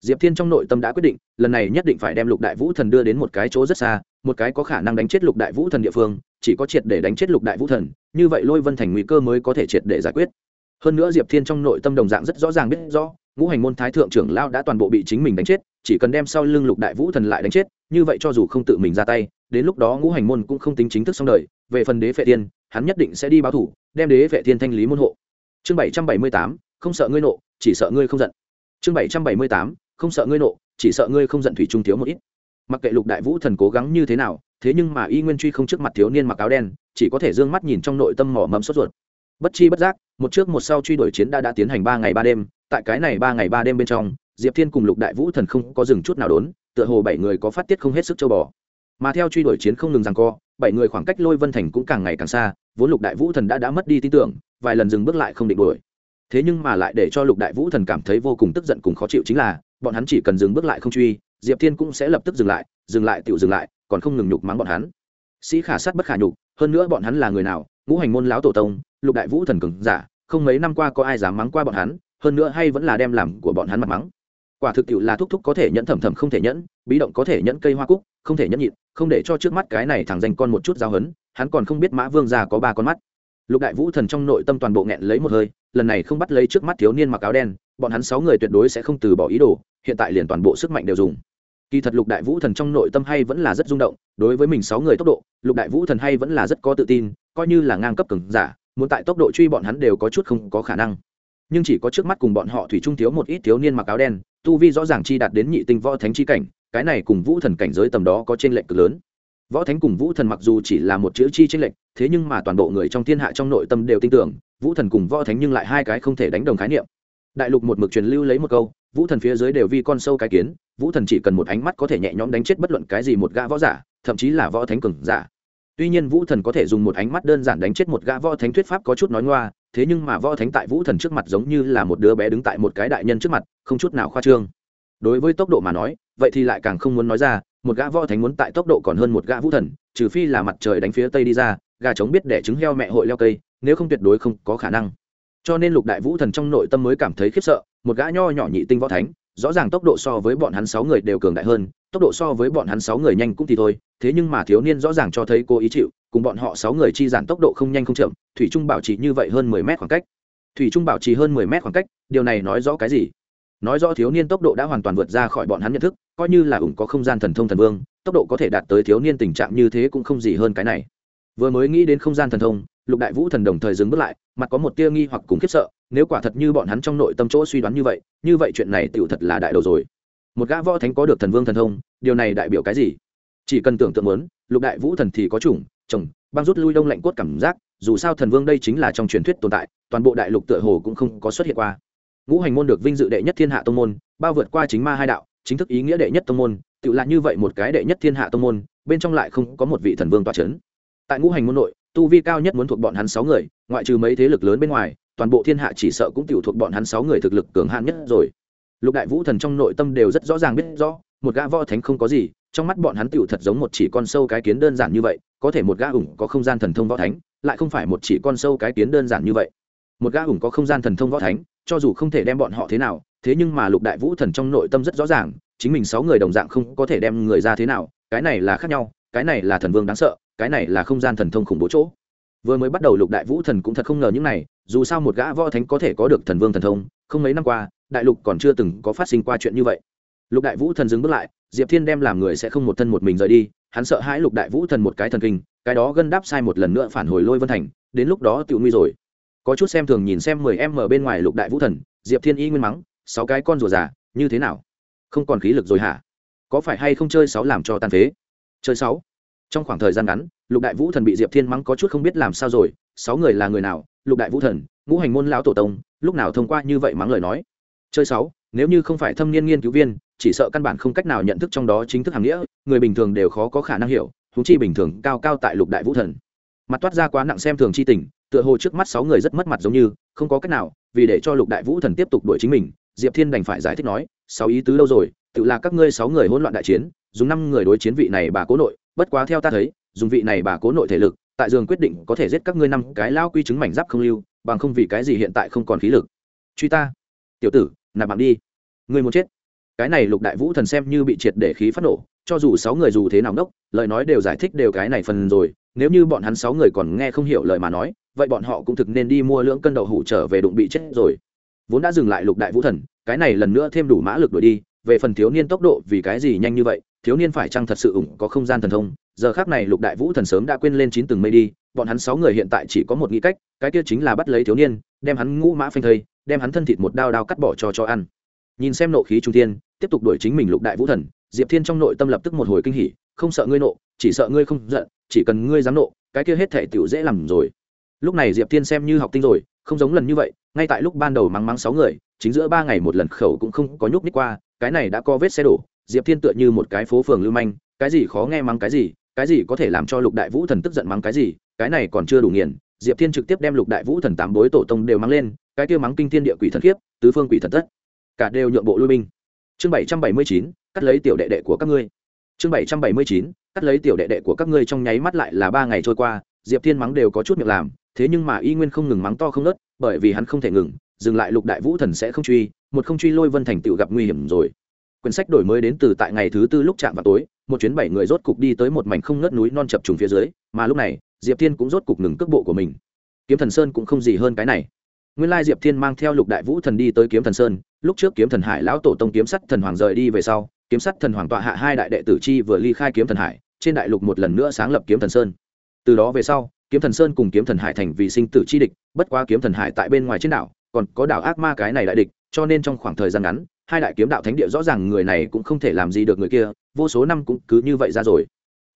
A: Diệp thiên trong nội tâm đã quyết định, lần này nhất định phải đem lục đại vũ thần đưa đến một cái chỗ rất xa một cái có khả năng đánh chết lục đại vũ thần địa phương, chỉ có triệt để đánh chết lục đại vũ thần, như vậy lôi vân thành nguy cơ mới có thể triệt để giải quyết. Hơn nữa diệp thiên trong nội tâm đồng dạng rất rõ ràng biết rõ, ngũ hành môn thái thượng trưởng lao đã toàn bộ bị chính mình đánh chết, chỉ cần đem sau lưng lục đại vũ thần lại đánh chết, như vậy cho dù không tự mình ra tay, đến lúc đó ngũ hành môn cũng không tính chính thức xong đời, về phần đế vệ tiên hắn nhất định sẽ đi báo thủ, đem đế vệ thiên thanh lý môn hộ. Chương bảy trăm bảy mươi tám, không sợ ngươi nộ, chỉ sợ ngươi không giận. Chương bảy trăm bảy mươi tám, không sợ ngươi nộ, chỉ sợ ngươi không giận thủy trung thiếu một ít mặc kệ lục đại vũ thần cố gắng như thế nào, thế nhưng mà y nguyên truy không trước mặt thiếu niên mặc áo đen, chỉ có thể d ư ơ n g mắt nhìn trong nội tâm mỏ mẫm sốt ruột. Bất chi bất giác, một trước một sau truy đuổi chiến đã đã tiến hành ba ngày ba đêm, tại cái này ba ngày ba đêm bên trong, diệp thiên cùng lục đại vũ thần không có dừng chút nào đốn, tựa hồ bảy người có phát tiết không hết sức châu bò. Mà theo truy đuổi chiến không ngừng rằng co, bảy người khoảng cách lôi vân thành cũng càng ngày càng xa, vốn lục đại vũ thần đã đã mất đi tin tưởng, vài lần dừng bước lại không định đuổi. Thế nhưng mà lại để cho lục đại vũ thần cảm thấy vô cùng tức giận cùng khó chịu chính là, bọn hắn chỉ cần dừng bước lại không truy diệp thiên cũng sẽ lập tức dừng lại dừng lại tự dừng lại, còn không ngừng nhục mắng bọn hắn. Sĩ khả sát bất khả nhục, hơn nữa bọn hắn là người nào, ngũ hành môn lão tổ tông, lục đại vũ thần cường giả, không mấy năm qua có ai dám mắng qua bọn hắn, hơn nữa hay vẫn là đem làm của bọn hắn mặt mắng. Quả thực tiệu là thúc thúc có thể nhẫn thầm thầm không thể nhẫn, bí động có thể nhẫn cây hoa cúc, không thể nhẫn nhịn, không để cho trước mắt cái này thằng danh con một chút giao hấn, hắn còn không biết mã vương già có ba con mắt. Lục đại vũ thần trong nội tâm toàn bộ nghẹn lấy một hơi, lần này không bắt lấy trước mắt thiếu niên mặc áo đen bọn hắn sáu người tuyệt đối sẽ không từ bỏ ý đồ, hiện tại liền toàn bộ sức mạnh đều dùng. Kỳ thật lục đại vũ thần trong nội tâm hay vẫn là rất rung động, đối với mình sáu người tốc độ, lục đại vũ thần hay vẫn là rất có tự tin, coi như là ngang cấp cường giả, muốn tại tốc độ truy bọn hắn đều có chút không có khả năng. Nhưng chỉ có trước mắt cùng bọn họ thủy trung thiếu một ít thiếu niên mặc áo đen, tu vi rõ ràng chi đạt đến nhị tinh võ thánh chi cảnh, cái này cùng vũ thần cảnh giới tầm đó có trên lệnh cực lớn. Võ thánh cùng vũ thần mặc dù chỉ là một chữ chi trên lệch, thế nhưng mà toàn bộ người trong thiên hạ trong nội tâm đều tin tưởng, vũ thần cùng võ thánh nhưng lại hai cái không thể đánh đồng khái niệm đại lục một mực truyền lưu lấy một câu, vũ thần phía dưới đều vi con sâu cái kiến, vũ thần chỉ cần một ánh mắt có thể nhẹ nhõm đánh chết bất luận cái gì một gã võ giả, thậm chí là võ thánh cường giả. Tuy nhiên vũ thần có thể dùng một ánh mắt đơn giản đánh chết một gã võ thánh thuyết pháp có chút nói ngoa, thế nhưng mà võ thánh tại vũ thần trước mặt giống như là một đứa bé đứng tại một cái đại nhân trước mặt, không chút nào khoa trương. Đối với tốc độ mà nói, vậy thì lại càng không muốn nói ra, một gã võ thánh muốn tại tốc độ còn hơn một gã vũ thần, trừ phi là mặt trời đánh phía tây đi ra, gà trống biết để trứng heo mẹ hội leo cây, nếu không tuyệt đối không có khả năng cho nên lục đại vũ thần trong nội tâm mới cảm thấy khiếp sợ, một gã nho nhỏ nhị tinh võ thánh, rõ ràng tốc độ so với bọn hắn sáu người đều cường đại hơn, tốc độ so với bọn hắn sáu người nhanh cũng thì thôi, thế nhưng mà thiếu niên rõ ràng cho thấy cô ý chịu, cùng bọn họ sáu người chi giản tốc độ không nhanh không chậm, thủy trung bảo trì như vậy hơn mười mét khoảng cách. Thủy trung bảo trì hơn mười mét khoảng cách, điều này nói rõ cái gì? Nói rõ thiếu niên tốc độ đã hoàn toàn vượt ra khỏi bọn hắn nhận thức, coi như là ủng có không gian thần thông thần vương, tốc độ có thể đạt tới thiếu niên tình trạng như thế cũng không gì hơn cái này. Vừa mới nghĩ đến không gian thần thông lục đại vũ thần đồng thời dừng bước lại, mặt có một tia nghi hoặc cùng khiếp sợ, nếu quả thật như bọn hắn trong nội tâm chỗ suy đoán như vậy như vậy chuyện này tựu thật là đại đầu rồi. Một gã võ thánh có được thần vương thần thông, điều này đại biểu cái gì? Chỉ cần tưởng tượng muốn, lục đại vũ thần thì có chủng, chồng, băng rút lui đông lạnh cốt cảm giác, dù sao thần vương đây chính là trong truyền thuyết tồn tại, toàn bộ đại lục tựa hồ cũng không có xuất hiện qua. Ngũ hành môn được vinh dự đệ nhất thiên hạ tông môn, bao vượt qua chính ma hai đạo, chính thức ý nghĩa đệ nhất tông môn tự là như vậy một cái đệ nhất thiên hạ tông môn, bên trong lại không có một vị thần vương tọa c h ấ n tại ngũ hành môn nội tu vi cao nhất muốn thuộc bọn hắn sáu người, ngoại trừ mấy thế lực lớn bên ngoài, toàn bộ thiên hạ chỉ sợ cũng tiểu thuộc bọn hắn sáu người thực lực cường hạn nhất rồi. Lục đại vũ thần trong nội tâm đều rất rõ ràng biết rõ, một gã võ thánh không có gì, trong mắt bọn hắn tiểu thật giống một chỉ con sâu cái kiến đơn giản như vậy, có thể một gã ủng có không gian thần thông võ thánh, lại không phải một chỉ con sâu cái kiến đơn giản như vậy. Một gã ủng có không gian thần thông võ thánh, cho dù không thể đem bọn họ thế nào, thế nhưng mà lục đại vũ thần trong nội tâm rất rõ ràng, chính mình sáu người đồng dạng không có thể đem người ra thế nào, cái này là khác nhau, cái này là thần vương đáng sợ cái này là không gian thần thông khủng bố chỗ. Vừa mới bắt đầu lục đại vũ thần cũng thật không ngờ những này, dù sao một gã võ thánh có thể có được thần vương thần thông, không mấy năm qua, đại lục còn chưa từng có phát sinh qua chuyện như vậy. Lục đại vũ thần dừng bước lại, diệp thiên đem làm người sẽ không một thân một mình rời đi, hắn sợ hãi lục đại vũ thần một cái thần kinh, cái đó gân đáp sai một lần nữa phản hồi lôi vân thành, đến lúc đó tự nguy rồi. Có chút xem thường nhìn xem mười em ở bên ngoài lục đại vũ thần, diệp thiên y nguyên mắng, sáu cái con rùa già, như thế nào? Không còn khí lực rồi hả? Có phải hay không chơi sáu làm cho tan phế? Chơi sáu trong khoảng thời gian ngắn, lục đại vũ thần bị diệp thiên mắng có chút không biết làm sao rồi, sáu người là người nào? Lục đại vũ thần, ngũ hành môn lão tổ tông, lúc nào thông qua như vậy mắng lời nói? Chơi sáu, nếu như không phải thâm niên nghiên cứu viên, chỉ sợ căn bản không cách nào nhận thức trong đó chính thức hàm nghĩa, người bình thường đều khó có khả năng hiểu thú chi bình thường cao cao tại lục đại vũ thần. Mặt toát ra quá nặng xem thường chi tình, tựa hồ trước mắt sáu người rất mất mặt giống như, không có cách nào, vì để cho lục đại vũ thần tiếp tục đuổi chính mình, diệp thiên đành phải giải thích nói, sáu ý tứ đâu rồi, tự là các ngươi sáu người hỗn loạn đại chiến, dùng năm người đối chiến vị này bà cố nội bất quá theo ta thấy, dùng vị này bà cố nội thể lực, tại giường quyết định có thể giết các ngươi năm cái lao quy chứng mảnh giáp không lưu, bằng không vì cái gì hiện tại không còn khí lực. Truy ta. Tiểu tử, nạp mạng đi. Ngươi muốn chết. Cái này lục đại vũ thần xem như bị triệt để khí phát nổ, cho dù sáu người dù thế nào đốc lời nói đều giải thích đều cái này phần rồi, nếu như bọn hắn sáu người còn nghe không hiểu lời mà nói, vậy bọn họ cũng thực nên đi mua lưỡng cân đậu hủ trở về đụng bị chết rồi. Vốn đã dừng lại lục đại vũ thần, cái này lần nữa thêm đủ mã lực đuổi đi, về phần thiếu niên tốc độ vì cái gì nhanh như vậy thiếu niên phải chăng thật sự ủng có không gian thần thông? Giờ khác này lục đại vũ thần sớm đã quên lên chín từng mây đi, bọn hắn sáu người hiện tại chỉ có một nghĩ cách, cái kia chính là bắt lấy thiếu niên, đem hắn ngũ mã phanh thây, đem hắn thân thịt một đao đao cắt bỏ cho cho ăn. Nhìn xem nộ khí trung thiên, tiếp tục đuổi chính mình lục đại vũ thần, diệp thiên trong nội tâm lập tức một hồi kinh hỉ, không sợ ngươi nộ, chỉ sợ ngươi không giận, chỉ cần ngươi dám nộ, cái kia hết thể tiểu dễ làm rồi. Lúc này diệp thiên xem như học tinh rồi, không giống lần như vậy, ngay tại lúc ban đầu mắng mắng sáu người, chính giữa ba ngày một lần khẩu cũng không có nhúc nhích qua, cái này đã có vết xe đổ diệp thiên tựa như một cái phố phường lưu manh, cái gì khó nghe mắng cái gì cái gì có thể làm cho lục đại vũ thần tức giận mắng cái gì, cái này còn chưa đủ nghiền, diệp thiên trực tiếp đem lục đại vũ thần tám bối tổ tông đều mắng lên, cái kia mắng kinh thiên địa quỷ thần khiếp, tứ phương quỷ thần tất. Cả đều nhượng bộ lui binh. Chương bảy trăm bảy mươi chín, cắt lấy tiểu đệ đệ của các ngươi. Chương bảy trăm bảy mươi chín, cắt lấy tiểu đệ đệ của các ngươi trong nháy mắt lại là ba ngày trôi qua, diệp thiên mắng đều có chút miệng làm, thế nhưng mà y nguyên không ngừng mắng to không nớt bởi vì hắn không thể ngừng, dừng lại lục đại vũ thần sẽ không truy, một không truy lôi vân thành tựu gặp nguy hiểm rồi quyển sách đổi mới đến từ tại ngày thứ tư lúc chạm vào tối, một chuyến bảy người rốt cục đi tới một mảnh không ngớt núi non chập trùng phía dưới, mà lúc này, diệp thiên cũng rốt cục ngừng cước bộ của mình. Kiếm thần sơn cũng không gì hơn cái này. Nguyên lai diệp thiên mang theo lục đại vũ thần đi tới kiếm thần sơn, lúc trước kiếm thần hải lão tổ tông kiếm sắt thần hoàng rời đi về sau, kiếm sắt thần hoàng tọa hạ hai đại đệ tử chi vừa ly khai kiếm thần hải, trên đại lục một lần nữa sáng lập kiếm thần sơn. Từ đó về sau, kiếm thần sơn cùng kiếm thần hải thành vì sinh tử chi địch, bất quá kiếm thần hải tại bên ngoài trên đảo, còn có đảo ác ma cái này đại địch, cho nên trong khoảng thời gian ngắn hai đại kiếm đạo thánh địa rõ ràng người này cũng không thể làm gì được người kia, vô số năm cũng cứ như vậy ra rồi.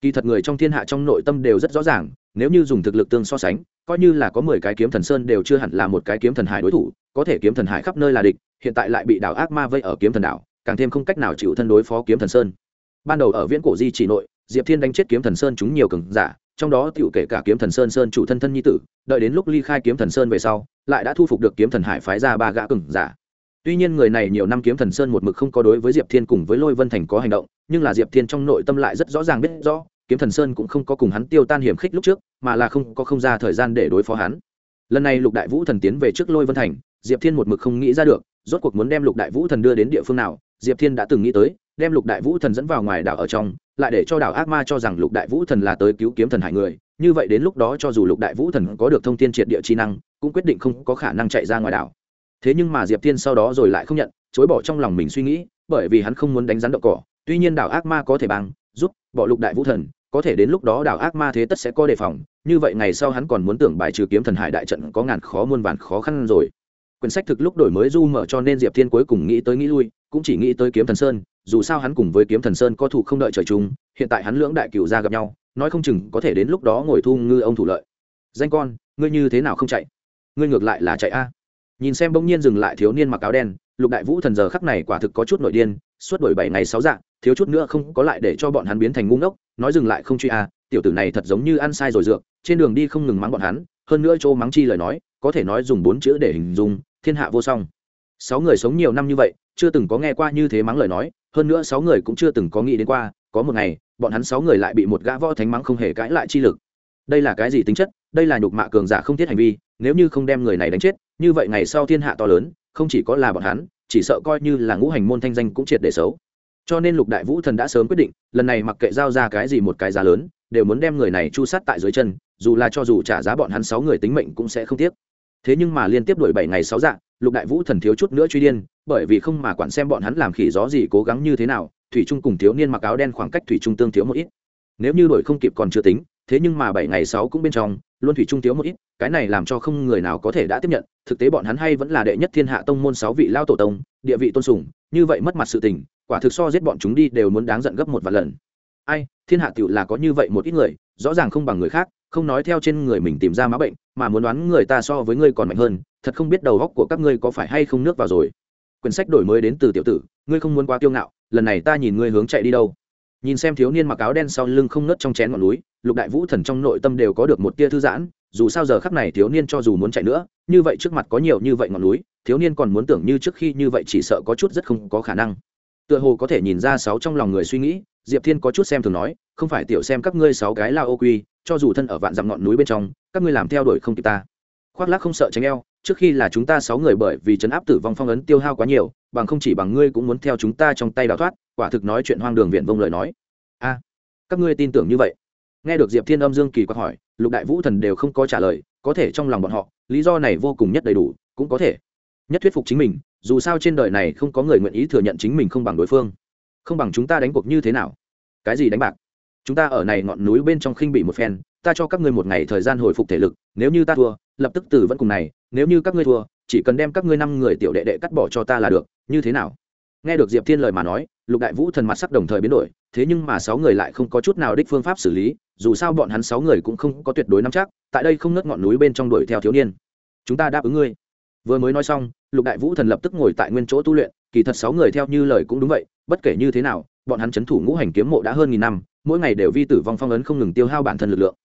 A: Kỳ thật người trong thiên hạ trong nội tâm đều rất rõ ràng, nếu như dùng thực lực tương so sánh, coi như là có mười cái kiếm thần sơn đều chưa hẳn là một cái kiếm thần hải đối thủ, có thể kiếm thần hải khắp nơi là địch, hiện tại lại bị đảo ác ma vây ở kiếm thần đảo, càng thêm không cách nào chịu thân đối phó kiếm thần sơn. Ban đầu ở viễn cổ di chỉ nội, diệp thiên đánh chết kiếm thần sơn chúng nhiều cường giả, trong đó tựu kể cả kiếm thần sơn sơn chủ thân thân nhi tử, đợi đến lúc ly khai kiếm thần sơn về sau, lại đã thu phục được kiếm thần hải phái ra ba gã cường giả tuy nhiên người này nhiều năm kiếm thần sơn một mực không có đối với diệp thiên cùng với lôi vân thành có hành động, nhưng là diệp thiên trong nội tâm lại rất rõ ràng biết rõ, kiếm thần sơn cũng không có cùng hắn tiêu tan hiểm khích lúc trước, mà là không có không ra thời gian để đối phó hắn. Lần này lục đại vũ thần tiến về trước lôi vân thành, diệp thiên một mực không nghĩ ra được, rốt cuộc muốn đem lục đại vũ thần đưa đến địa phương nào, diệp thiên đã từng nghĩ tới, đem lục đại vũ thần dẫn vào ngoài đảo ở trong, lại để cho đảo ác ma cho rằng lục đại vũ thần là tới cứu kiếm thần hải người, như vậy đến lúc đó cho dù lục đại vũ thần có được thông tin triệt địa chi năng, cũng quyết định không có khả năng chạy ra ngoài đảo thế nhưng mà diệp thiên sau đó rồi lại không nhận, chối bỏ trong lòng mình suy nghĩ, bởi vì hắn không muốn đánh rắn đậu cỏ. Tuy nhiên đảo ác ma có thể bằng, giúp, bỏ lục đại vũ thần, có thể đến lúc đó đảo ác ma thế tất sẽ có đề phòng. Như vậy ngày sau hắn còn muốn tưởng bài trừ kiếm thần hải đại trận có ngàn khó muôn vàn khó khăn rồi. Quyển sách thực lúc đổi mới du mở cho nên diệp thiên cuối cùng nghĩ tới nghĩ lui, cũng chỉ nghĩ tới kiếm thần sơn. Dù sao hắn cùng với kiếm thần sơn có thủ không đợi trời chúng hiện tại hắn lưỡng đại cựu ra gặp nhau, nói không chừng có thể đến lúc đó ngồi thu ngư ông thủ lợi. Danh con, ngươi như thế nào không chạy? Ngươi ngược lại là chạy a nhìn xem bỗng nhiên dừng lại thiếu niên mặc áo đen, lục đại vũ thần giờ khắc này quả thực có chút nội điên, suốt đổi bảy ngày sáu dạng thiếu chút nữa không có lại để cho bọn hắn biến thành ngu ngốc, nói dừng lại không truy a tiểu tử này thật giống như ăn sai rồi dược, trên đường đi không ngừng mắng bọn hắn, hơn nữa chỗ mắng chi lời nói, có thể nói dùng bốn chữ để hình dung, thiên hạ vô song. Sáu người sống nhiều năm như vậy, chưa từng có nghe qua như thế mắng lời nói, hơn nữa sáu người cũng chưa từng có nghĩ đến qua, có một ngày, bọn hắn sáu người lại bị một gã võ thánh mắng không hề cãi lại chi lực. Đây là cái gì tính chất? Đây là nhục mạ cường giả không thiết hành vi, nếu như không đem người này đánh chết như vậy ngày sau thiên hạ to lớn, không chỉ có là bọn hắn, chỉ sợ coi như là ngũ hành môn thanh danh cũng triệt để xấu. Cho nên lục đại vũ thần đã sớm quyết định, lần này mặc kệ giao ra cái gì một cái giá lớn, đều muốn đem người này chu sát tại dưới chân, dù là cho dù trả giá bọn hắn sáu người tính mệnh cũng sẽ không tiếc. Thế nhưng mà liên tiếp đổi bảy ngày sáu dạng, lục đại vũ thần thiếu chút nữa truy điên, bởi vì không mà quản xem bọn hắn làm khỉ gió gì cố gắng như thế nào, thủy trung cùng thiếu niên mặc áo đen khoảng cách thủy trung tương thiếu một ít. Nếu như đổi không kịp còn chưa tính thế nhưng mà bảy ngày sáu cũng bên trong luôn thủy trung thiếu một ít, cái này làm cho không người nào có thể đã tiếp nhận, thực tế bọn hắn hay vẫn là đệ nhất thiên hạ tông môn sáu vị lao tổ tông, địa vị tôn sùng, như vậy mất mặt sự tình, quả thực so giết bọn chúng đi đều muốn đáng giận gấp một vài lần. Ai, thiên hạ tựu là có như vậy một ít người, rõ ràng không bằng người khác, không nói theo trên người mình tìm ra má bệnh, mà muốn đoán người ta so với ngươi còn mạnh hơn, thật không biết đầu góc của các ngươi có phải hay không nước vào rồi. Quyển sách đổi mới đến từ tiểu tử, ngươi không muốn quá kiêu ngạo, lần này ta nhìn ngươi hướng chạy đi đâu nhìn xem thiếu niên mặc áo đen sau lưng không nớt trong chén ngọn núi, lục đại vũ thần trong nội tâm đều có được một tia thư giãn, dù sao giờ khắc này thiếu niên cho dù muốn chạy nữa, như vậy trước mặt có nhiều như vậy ngọn núi, thiếu niên còn muốn tưởng như trước khi như vậy chỉ sợ có chút rất không có khả năng. Tựa hồ có thể nhìn ra sáu trong lòng người suy nghĩ, diệp thiên có chút xem thường nói, không phải tiểu xem các ngươi sáu cái lao ô quy, cho dù thân ở vạn dặm ngọn núi bên trong, các ngươi làm theo đuổi không kịp ta. Khoác lác không sợ tránh eo trước khi là chúng ta sáu người bởi vì chấn áp tử vong phong ấn tiêu hao quá nhiều, bằng không chỉ bằng ngươi cũng muốn theo chúng ta trong tay đào thoát, quả thực nói chuyện hoang đường viện vông lời nói. A, các ngươi tin tưởng như vậy? Nghe được diệp thiên âm dương kỳ quát hỏi, lục đại vũ thần đều không có trả lời, có thể trong lòng bọn họ, lý do này vô cùng nhất đầy đủ, cũng có thể nhất thuyết phục chính mình, dù sao trên đời này không có người nguyện ý thừa nhận chính mình không bằng đối phương. Không bằng chúng ta đánh cuộc như thế nào? Cái gì đánh bạc? Chúng ta ở này ngọn núi bên trong khinh bị một phen, ta cho các ngươi một ngày thời gian hồi phục thể lực, nếu như ta thua lập tức từ vẫn cùng này, nếu như các ngươi thua, chỉ cần đem các ngươi năm người tiểu đệ đệ cắt bỏ cho ta là được, như thế nào? Nghe được diệp thiên lời mà nói, lục đại vũ thần mặt sắc đồng thời biến đổi, thế nhưng mà sáu người lại không có chút nào đích phương pháp xử lý, dù sao bọn hắn sáu người cũng không có tuyệt đối nắm chắc, tại đây không ngớt ngọn núi bên trong đuổi theo thiếu niên. Chúng ta đáp ứng ngươi. Vừa mới nói xong, lục đại vũ thần lập tức ngồi tại nguyên chỗ tu luyện, kỳ thật sáu người theo như lời cũng đúng vậy, bất kể như thế nào, bọn hắn c h ấ n thủ ngũ hành kiếm mộ đã hơn nghìn năm, mỗi ngày đều vi tử vong phong ấn không ngừng tiêu hao bản thân lực lượng.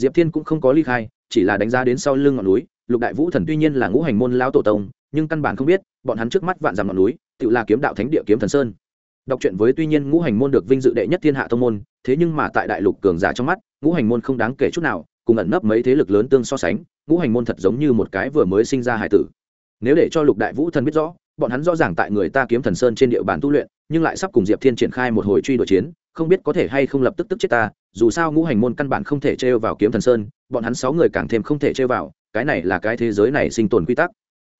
A: Diệp thiên cũng không có ly khai chỉ là đánh giá đến sau lưng ngọn núi, lục đại vũ thần tuy nhiên là ngũ hành môn lao tổ tông, nhưng căn bản không biết, bọn hắn trước mắt vạn dằm ngọn núi tự là kiếm đạo thánh địa kiếm thần sơn. Đọc truyện với tuy nhiên ngũ hành môn được vinh dự đệ nhất thiên hạ tông môn, thế nhưng mà tại đại lục cường giả trong mắt, ngũ hành môn không đáng kể chút nào, cùng ẩn nấp mấy thế lực lớn tương so sánh, ngũ hành môn thật giống như một cái vừa mới sinh ra hải tử. Nếu để cho lục đại vũ thần biết rõ, bọn hắn rõ ràng tại người ta kiếm thần sơn trên địa bàn tu luyện, nhưng lại sắp cùng diệp thiên triển khai một hồi truy đuổi chiến không biết có thể hay không lập tức tức chết ta, dù sao ngũ hành môn căn bản không thể trêu vào kiếm thần sơn, bọn hắn sáu người càng thêm không thể trêu vào, cái này là cái thế giới này sinh tồn quy tắc.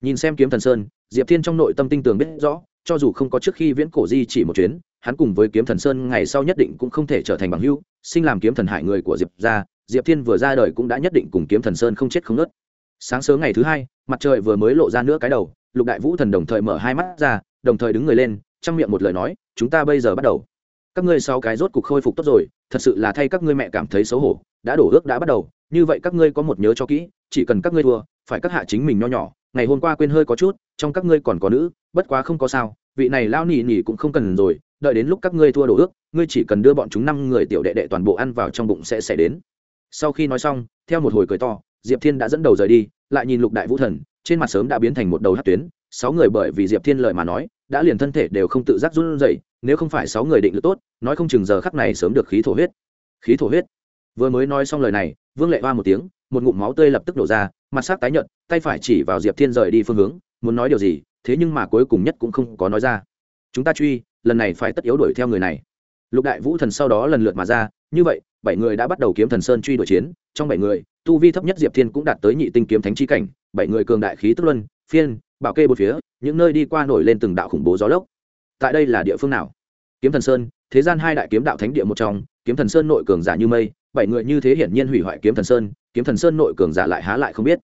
A: Nhìn xem kiếm thần sơn, diệp thiên trong nội tâm tinh tường biết rõ, cho dù không có trước khi viễn cổ di chỉ một chuyến, hắn cùng với kiếm thần sơn ngày sau nhất định cũng không thể trở thành bằng hữu, sinh làm kiếm thần hải người của diệp ra diệp thiên vừa ra đời cũng đã nhất định cùng kiếm thần sơn không chết không nớt. Sáng sớm ngày thứ hai, mặt trời vừa mới lộ ra nữa cái đầu, lục đại vũ thần đồng thời mở hai mắt ra, đồng thời đứng người lên, trong miệng một lời nói, chúng ta bây giờ bắt đầu các ngươi sau cái rốt cục khôi phục tốt rồi, thật sự là thay các ngươi mẹ cảm thấy xấu hổ, đã đổ ước đã bắt đầu, như vậy các ngươi có một nhớ cho kỹ, chỉ cần các ngươi thua, phải các hạ chính mình nho nhỏ, ngày hôm qua quên hơi có chút, trong các ngươi còn có nữ, bất quá không có sao, vị này lao nỉ nỉ cũng không cần rồi, đợi đến lúc các ngươi thua đổ ước, ngươi chỉ cần đưa bọn chúng năm người tiểu đệ đệ toàn bộ ăn vào trong bụng sẽ xảy đến. Sau khi nói xong, theo một hồi cười to, diệp thiên đã dẫn đầu rời đi, lại nhìn lục đại vũ thần, trên mặt sớm đã biến thành một đầu hát tuyến, sáu người bởi vì diệp thiên lời mà nói đã liền thân thể đều không tự giác run rẩy, nếu không phải sáu người định lực tốt nói không chừng giờ khắc này sớm được khí thổ huyết. Khí thổ huyết. Vừa mới nói xong lời này vương lệ hoa một tiếng một ngụm máu tươi lập tức đổ ra mặt sắc tái nhợt tay phải chỉ vào diệp thiên rời đi phương hướng muốn nói điều gì thế nhưng mà cuối cùng nhất cũng không có nói ra. Chúng ta truy lần này phải tất yếu đuổi theo người này. Lục đại vũ thần sau đó lần lượt mà ra như vậy bảy người đã bắt đầu kiếm thần sơn truy đuổi chiến trong bảy người tu vi thấp nhất diệp thiên cũng đạt tới nhị tinh kiếm thánh chi cảnh bảy người cường đại khí tức luân phiên bảo kê một phía, những nơi đi qua nổi lên từng đạo khủng bố gió lốc. Tại đây là địa phương nào? Kiếm thần sơn, thế gian hai đại kiếm đạo thánh địa một trong, kiếm thần sơn nội cường giả như mây, bảy người như thế hiển nhiên hủy hoại kiếm thần sơn, kiếm thần sơn nội cường giả lại há lại không biết.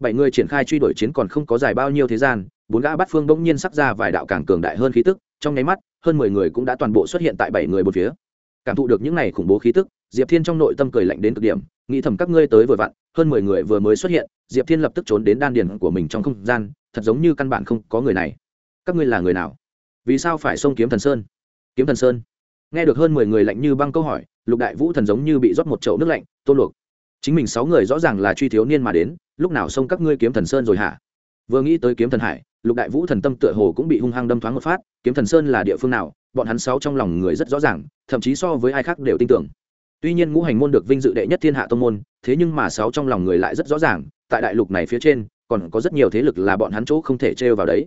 A: Bảy người triển khai truy đuổi chiến còn không có dài bao nhiêu thế gian, bốn gã bắt phương bỗng nhiên sắc ra vài đạo càng cường đại hơn khí tức, trong nháy mắt, hơn mười người cũng đã toàn bộ xuất hiện tại bảy người một phía. Cảm thụ được những này khủng bố khí tức, diệp thiên trong nội tâm cười lạnh đến cực điểm, nghĩ thầm các ngươi tới vừa vặn, hơn mười người vừa mới xuất hiện, diệp thiên lập tức trốn đến đan điền của mình trong không gian thật giống như căn bản không có người này. Các ngươi là người nào? Vì sao phải xông kiếm thần sơn? Kiếm thần sơn? Nghe được hơn mười người lạnh như băng câu hỏi, lục đại vũ thần giống như bị rót một chậu nước lạnh tôn luộc. Chính mình sáu người rõ ràng là truy thiếu niên mà đến, lúc nào xông các ngươi kiếm thần sơn rồi hả? Vừa nghĩ tới kiếm thần hải, lục đại vũ thần tâm tựa hồ cũng bị hung hăng đâm thoáng một phát, kiếm thần sơn là địa phương nào? Bọn hắn sáu trong lòng người rất rõ ràng, thậm chí so với ai khác đều tin tưởng. Tuy nhiên ngũ hành môn được vinh dự đệ nhất thiên hạ tông môn, thế nhưng mà sáu trong lòng người lại rất rõ ràng, tại đại lục này phía trên còn có rất nhiều thế lực là bọn hắn chỗ không thể trêu vào đấy.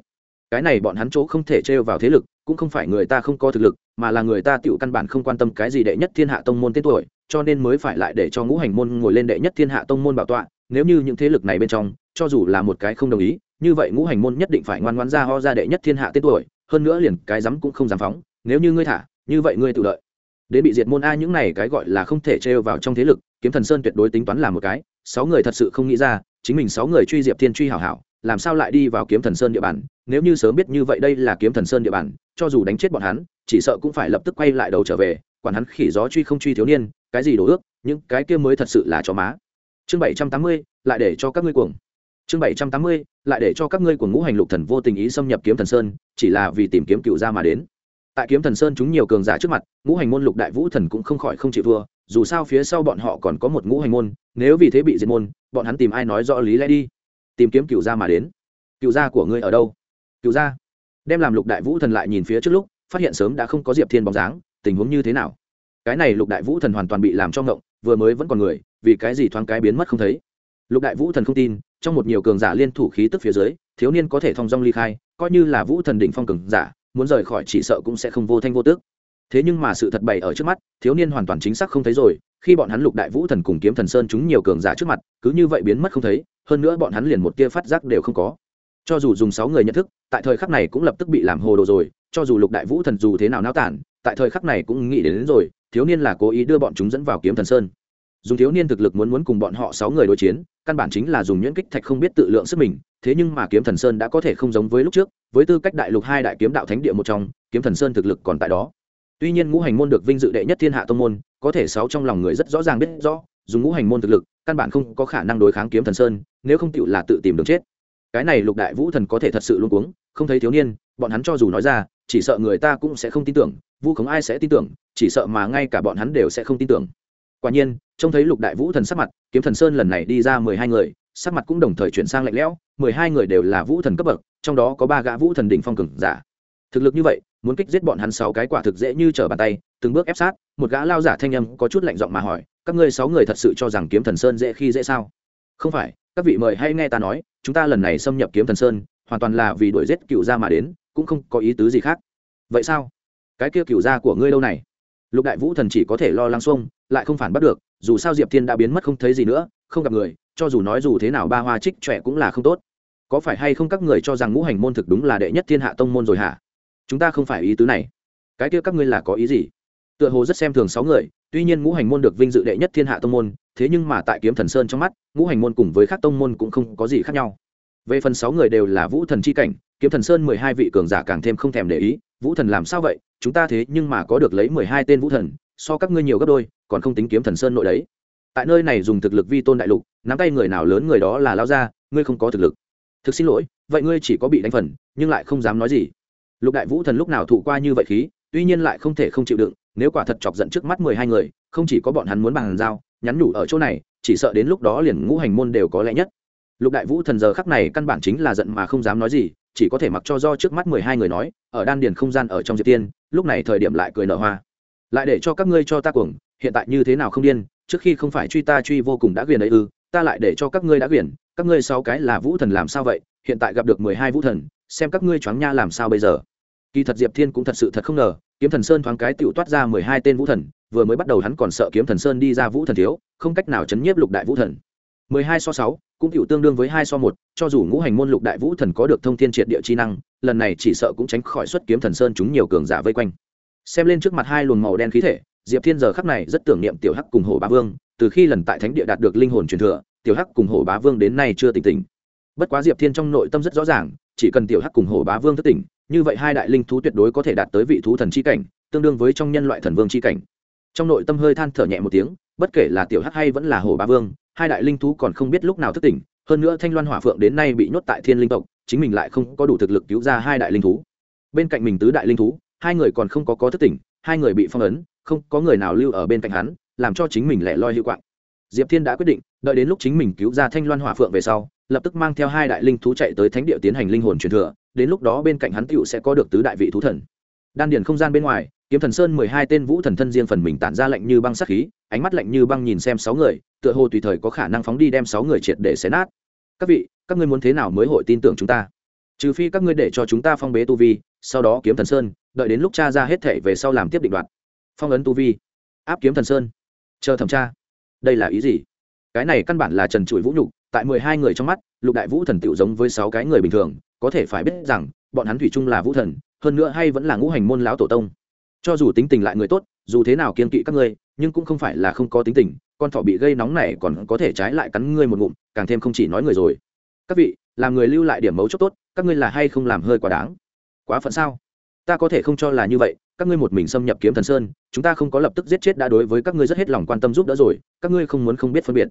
A: Cái này bọn hắn chỗ không thể trêu vào thế lực, cũng không phải người ta không có thực lực, mà là người ta tựu căn bản không quan tâm cái gì đệ nhất thiên hạ tông môn tên tuổi, cho nên mới phải lại để cho ngũ hành môn ngồi lên đệ nhất thiên hạ tông môn bảo tọa. Nếu như những thế lực này bên trong, cho dù là một cái không đồng ý, như vậy ngũ hành môn nhất định phải ngoan ngoãn ra ho ra đệ nhất thiên hạ tên tuổi, hơn nữa liền cái dám cũng không dám phóng. Nếu như ngươi thả, như vậy ngươi tự lợi đến bị diệt môn a những này cái gọi là không thể trêu vào trong thế lực, kiếm thần sơn tuyệt đối tính toán là một cái, sáu người thật sự không nghĩ ra chính mình sáu người truy diệp thiên truy hảo hảo, làm sao lại đi vào kiếm thần sơn địa bàn? Nếu như sớm biết như vậy đây là kiếm thần sơn địa bàn, cho dù đánh chết bọn hắn, chỉ sợ cũng phải lập tức quay lại đầu trở về, quản hắn khỉ gió truy không truy thiếu niên, cái gì đồ ước, những cái kia mới thật sự là cho má. Chương bảy trăm tám mươi, lại để cho các ngươi cuồng. Chương bảy trăm tám mươi, lại để cho các ngươi của ngũ hành lục thần vô tình ý xâm nhập kiếm thần sơn, chỉ là vì tìm kiếm cựu gia mà đến tại kiếm thần sơn chúng nhiều cường giả trước mặt, ngũ hành môn lục đại vũ thần cũng không khỏi không chịu thua, dù sao phía sau bọn họ còn có một ngũ hành môn, nếu vì thế bị diệt môn, bọn hắn tìm ai nói rõ lý lẽ đi. Tìm kiếm cựu gia mà đến. Cựu gia của ngươi ở đâu? Cựu gia. Đem làm lục đại vũ thần lại nhìn phía trước lúc, phát hiện sớm đã không có diệp thiên bóng dáng, tình huống như thế nào? Cái này lục đại vũ thần hoàn toàn bị làm cho ngộng, vừa mới vẫn còn người, vì cái gì thoáng cái biến mất không thấy? Lục đại vũ thần không tin, trong một nhiều cường giả liên thủ khí tức phía dưới, thiếu niên có thể thong dong ly khai, coi như là vũ thần đỉnh phong cường giả muốn rời khỏi chỉ sợ cũng sẽ không vô thanh vô tước. Thế nhưng mà sự thật bày ở trước mắt thiếu niên hoàn toàn chính xác không thấy rồi khi bọn hắn lục đại vũ thần cùng kiếm thần sơn chúng nhiều cường giả trước mặt cứ như vậy biến mất không thấy hơn nữa bọn hắn liền một tia phát giác đều không có. Cho dù dùng sáu người nhận thức tại thời khắc này cũng lập tức bị làm hồ đồ rồi cho dù lục đại vũ thần dù thế nào náo tản tại thời khắc này cũng nghĩ đến, đến rồi thiếu niên là cố ý đưa bọn chúng dẫn vào kiếm thần sơn dùng thiếu niên thực lực muốn muốn cùng bọn họ sáu người đối chiến, căn bản chính là dùng nhuyễn kích thạch không biết tự lượng sức mình, thế nhưng mà kiếm thần sơn đã có thể không giống với lúc trước, với tư cách đại lục hai đại kiếm đạo thánh địa một trong, kiếm thần sơn thực lực còn tại đó. Tuy nhiên ngũ hành môn được vinh dự đệ nhất thiên hạ tông môn, có thể sáu trong lòng người rất rõ ràng biết rõ, dùng ngũ hành môn thực lực, căn bản không có khả năng đối kháng kiếm thần sơn, nếu không tựu là tự tìm đường chết. Cái này lục đại vũ thần có thể thật sự luôn cuống, không thấy thiếu niên, bọn hắn cho dù nói ra, chỉ sợ người ta cũng sẽ không tin tưởng, vu khống ai sẽ tin tưởng, chỉ sợ mà ngay cả bọn hắn đều sẽ không tin tưởng quả nhiên, trông thấy lục đại vũ thần sắc mặt, kiếm thần sơn lần này đi ra mười hai người, sắc mặt cũng đồng thời chuyển sang lạnh lẽo, mười hai người đều là vũ thần cấp bậc, trong đó có ba gã vũ thần đỉnh phong cường giả. Thực lực như vậy, muốn kích giết bọn hắn sáu cái quả thực dễ như trở bàn tay, từng bước ép sát, một gã lao giả thanh âm có chút lạnh giọng mà hỏi, các ngươi sáu người thật sự cho rằng kiếm thần sơn dễ khi dễ sao? Không phải, các vị mời hay nghe ta nói, chúng ta lần này xâm nhập kiếm thần sơn, hoàn toàn là vì đuổi giết cựu gia mà đến, cũng không có ý tứ gì khác. Vậy sao? Cái kia cựu gia của ngươi lâu này? Lục đại vũ thần chỉ có thể lo lắng xuông lại không phản bắt được, dù sao diệp thiên đã biến mất không thấy gì nữa, không gặp người, cho dù nói dù thế nào ba hoa trích trẻ cũng là không tốt. Có phải hay không các người cho rằng ngũ hành môn thực đúng là đệ nhất thiên hạ tông môn rồi hả? Chúng ta không phải ý tứ này. Cái kia các ngươi là có ý gì? Tựa hồ rất xem thường sáu người, tuy nhiên ngũ hành môn được vinh dự đệ nhất thiên hạ tông môn, thế nhưng mà tại kiếm thần sơn trong mắt, ngũ hành môn cùng với các tông môn cũng không có gì khác nhau. Về phần sáu người đều là vũ thần c h i cảnh, kiếm thần sơn mười hai vị cường giả càng thêm không thèm để ý, vũ thần làm sao vậy? Chúng ta thế nhưng mà có được lấy mười hai tên vũ thần, so các ngươi nhiều gấp đôi còn không tính kiếm thần sơn nội đấy. Tại nơi này dùng thực lực vi tôn đại lục, nắm tay người nào lớn người đó là lao ra ngươi không có thực lực. Thực xin lỗi, vậy ngươi chỉ có bị đánh phần, nhưng lại không dám nói gì. Lục đại vũ thần lúc nào thụ qua như vậy khí, tuy nhiên lại không thể không chịu đựng, nếu quả thật chọc giận trước mắt mười hai người, không chỉ có bọn hắn muốn bàn giao, nhắn nhủ ở chỗ này, chỉ sợ đến lúc đó liền ngũ hành môn đều có lẽ nhất. Lục đại vũ thần giờ khắc này căn bản chính là giận mà không dám nói gì, chỉ có thể mặc cho do trước mắt mười hai người nói, ở đan điền không gian ở trong diệp tiên, lúc này thời điểm lại cười nở hoa. Lại để cho các ngươi cho ta cuồng hiện tại như thế nào không điên, trước khi không phải truy ta truy vô cùng đã quyền ấy ư, ta lại để cho các ngươi đã quyền, các ngươi sáu cái là vũ thần làm sao vậy, hiện tại gặp được mười hai vũ thần, xem các ngươi choáng nha làm sao bây giờ. Kỳ thật diệp thiên cũng thật sự thật không ngờ, kiếm thần sơn thoáng cái tựu toát ra mười hai tên vũ thần, vừa mới bắt đầu hắn còn sợ kiếm thần sơn đi ra vũ thần thiếu, không cách nào chấn nhiếp lục đại vũ thần. Mười hai so sáu, cũng tựu tương đương với hai so một, cho dù ngũ hành môn lục đại vũ thần có được thông thiên triệt địa chi năng, lần này chỉ sợ cũng tránh khỏi xuất kiếm thần sơn chúng nhiều cường giả vây quanh. Xem lên trước mặt hai luồng màu đen khí thể diệp thiên giờ khắc này rất tưởng niệm tiểu hắc cùng hồ bá vương, từ khi lần tại thánh địa đạt được linh hồn truyền thừa, tiểu hắc cùng hồ bá vương đến nay chưa tỉnh tỉnh. Bất quá diệp thiên trong nội tâm rất rõ ràng, chỉ cần tiểu hắc cùng hồ bá vương thức tỉnh, như vậy hai đại linh thú tuyệt đối có thể đạt tới vị thú thần chi cảnh, tương đương với trong nhân loại thần vương chi cảnh. Trong nội tâm hơi than thở nhẹ một tiếng, bất kể là tiểu hắc hay vẫn là hồ bá vương, hai đại linh thú còn không biết lúc nào thức tỉnh, hơn nữa thanh loan hỏa phượng đến nay bị nhốt tại thiên linh tộc, chính mình lại không có đủ thực lực cứu ra hai đại linh thú. Bên cạnh mình tứ đại linh thú, hai người còn không có có thức tỉnh, hai người bị phong ấn không có người nào lưu ở bên cạnh hắn, làm cho chính mình lẻ loi hữu quạng. Diệp thiên đã quyết định, đợi đến lúc chính mình cứu ra thanh loan hỏa phượng về sau, lập tức mang theo hai đại linh thú chạy tới thánh địa tiến hành linh hồn truyền thừa, đến lúc đó bên cạnh hắn tựu sẽ có được tứ đại vị thú thần. Đan điền không gian bên ngoài, kiếm thần sơn mười hai tên vũ thần thân riêng phần mình tản ra lạnh như băng sắc khí, ánh mắt lạnh như băng nhìn xem sáu người, tựa hồ tùy thời có khả năng phóng đi đem sáu người triệt để xé nát. Các vị, các ngươi muốn thế nào mới hội tin tưởng chúng ta? Trừ phi các ngươi để cho chúng ta phong bế tu vi, sau đó kiếm thần sơn, đợi đến lúc cha ra hết thể về sau làm tiếp định đoạt phong ấn tu vi. Áp kiếm thần sơn. Chờ thẩm tra. Đây là ý gì? Cái này căn bản là trần trụi vũ nhục, tại mười hai người trong mắt, lục đại vũ thần tựu giống với sáu cái người bình thường, có thể phải biết rằng, bọn hắn thủy chung là vũ thần, hơn nữa hay vẫn là ngũ hành môn lão tổ tông. Cho dù tính tình lại người tốt, dù thế nào kiên kỵ các ngươi, nhưng cũng không phải là không có tính tình, con thỏ bị gây nóng này còn có thể trái lại cắn ngươi một ngụm, càng thêm không chỉ nói người rồi. Các vị, làm người lưu lại điểm mấu chốt tốt, các ngươi là hay không làm hơi quá đáng? Quá phận sao? Ta có thể không cho là như vậy các ngươi một mình xâm nhập kiếm thần sơn, chúng ta không có lập tức giết chết đã đối với các ngươi rất hết lòng quan tâm giúp đỡ rồi, các ngươi không muốn không biết phân biệt.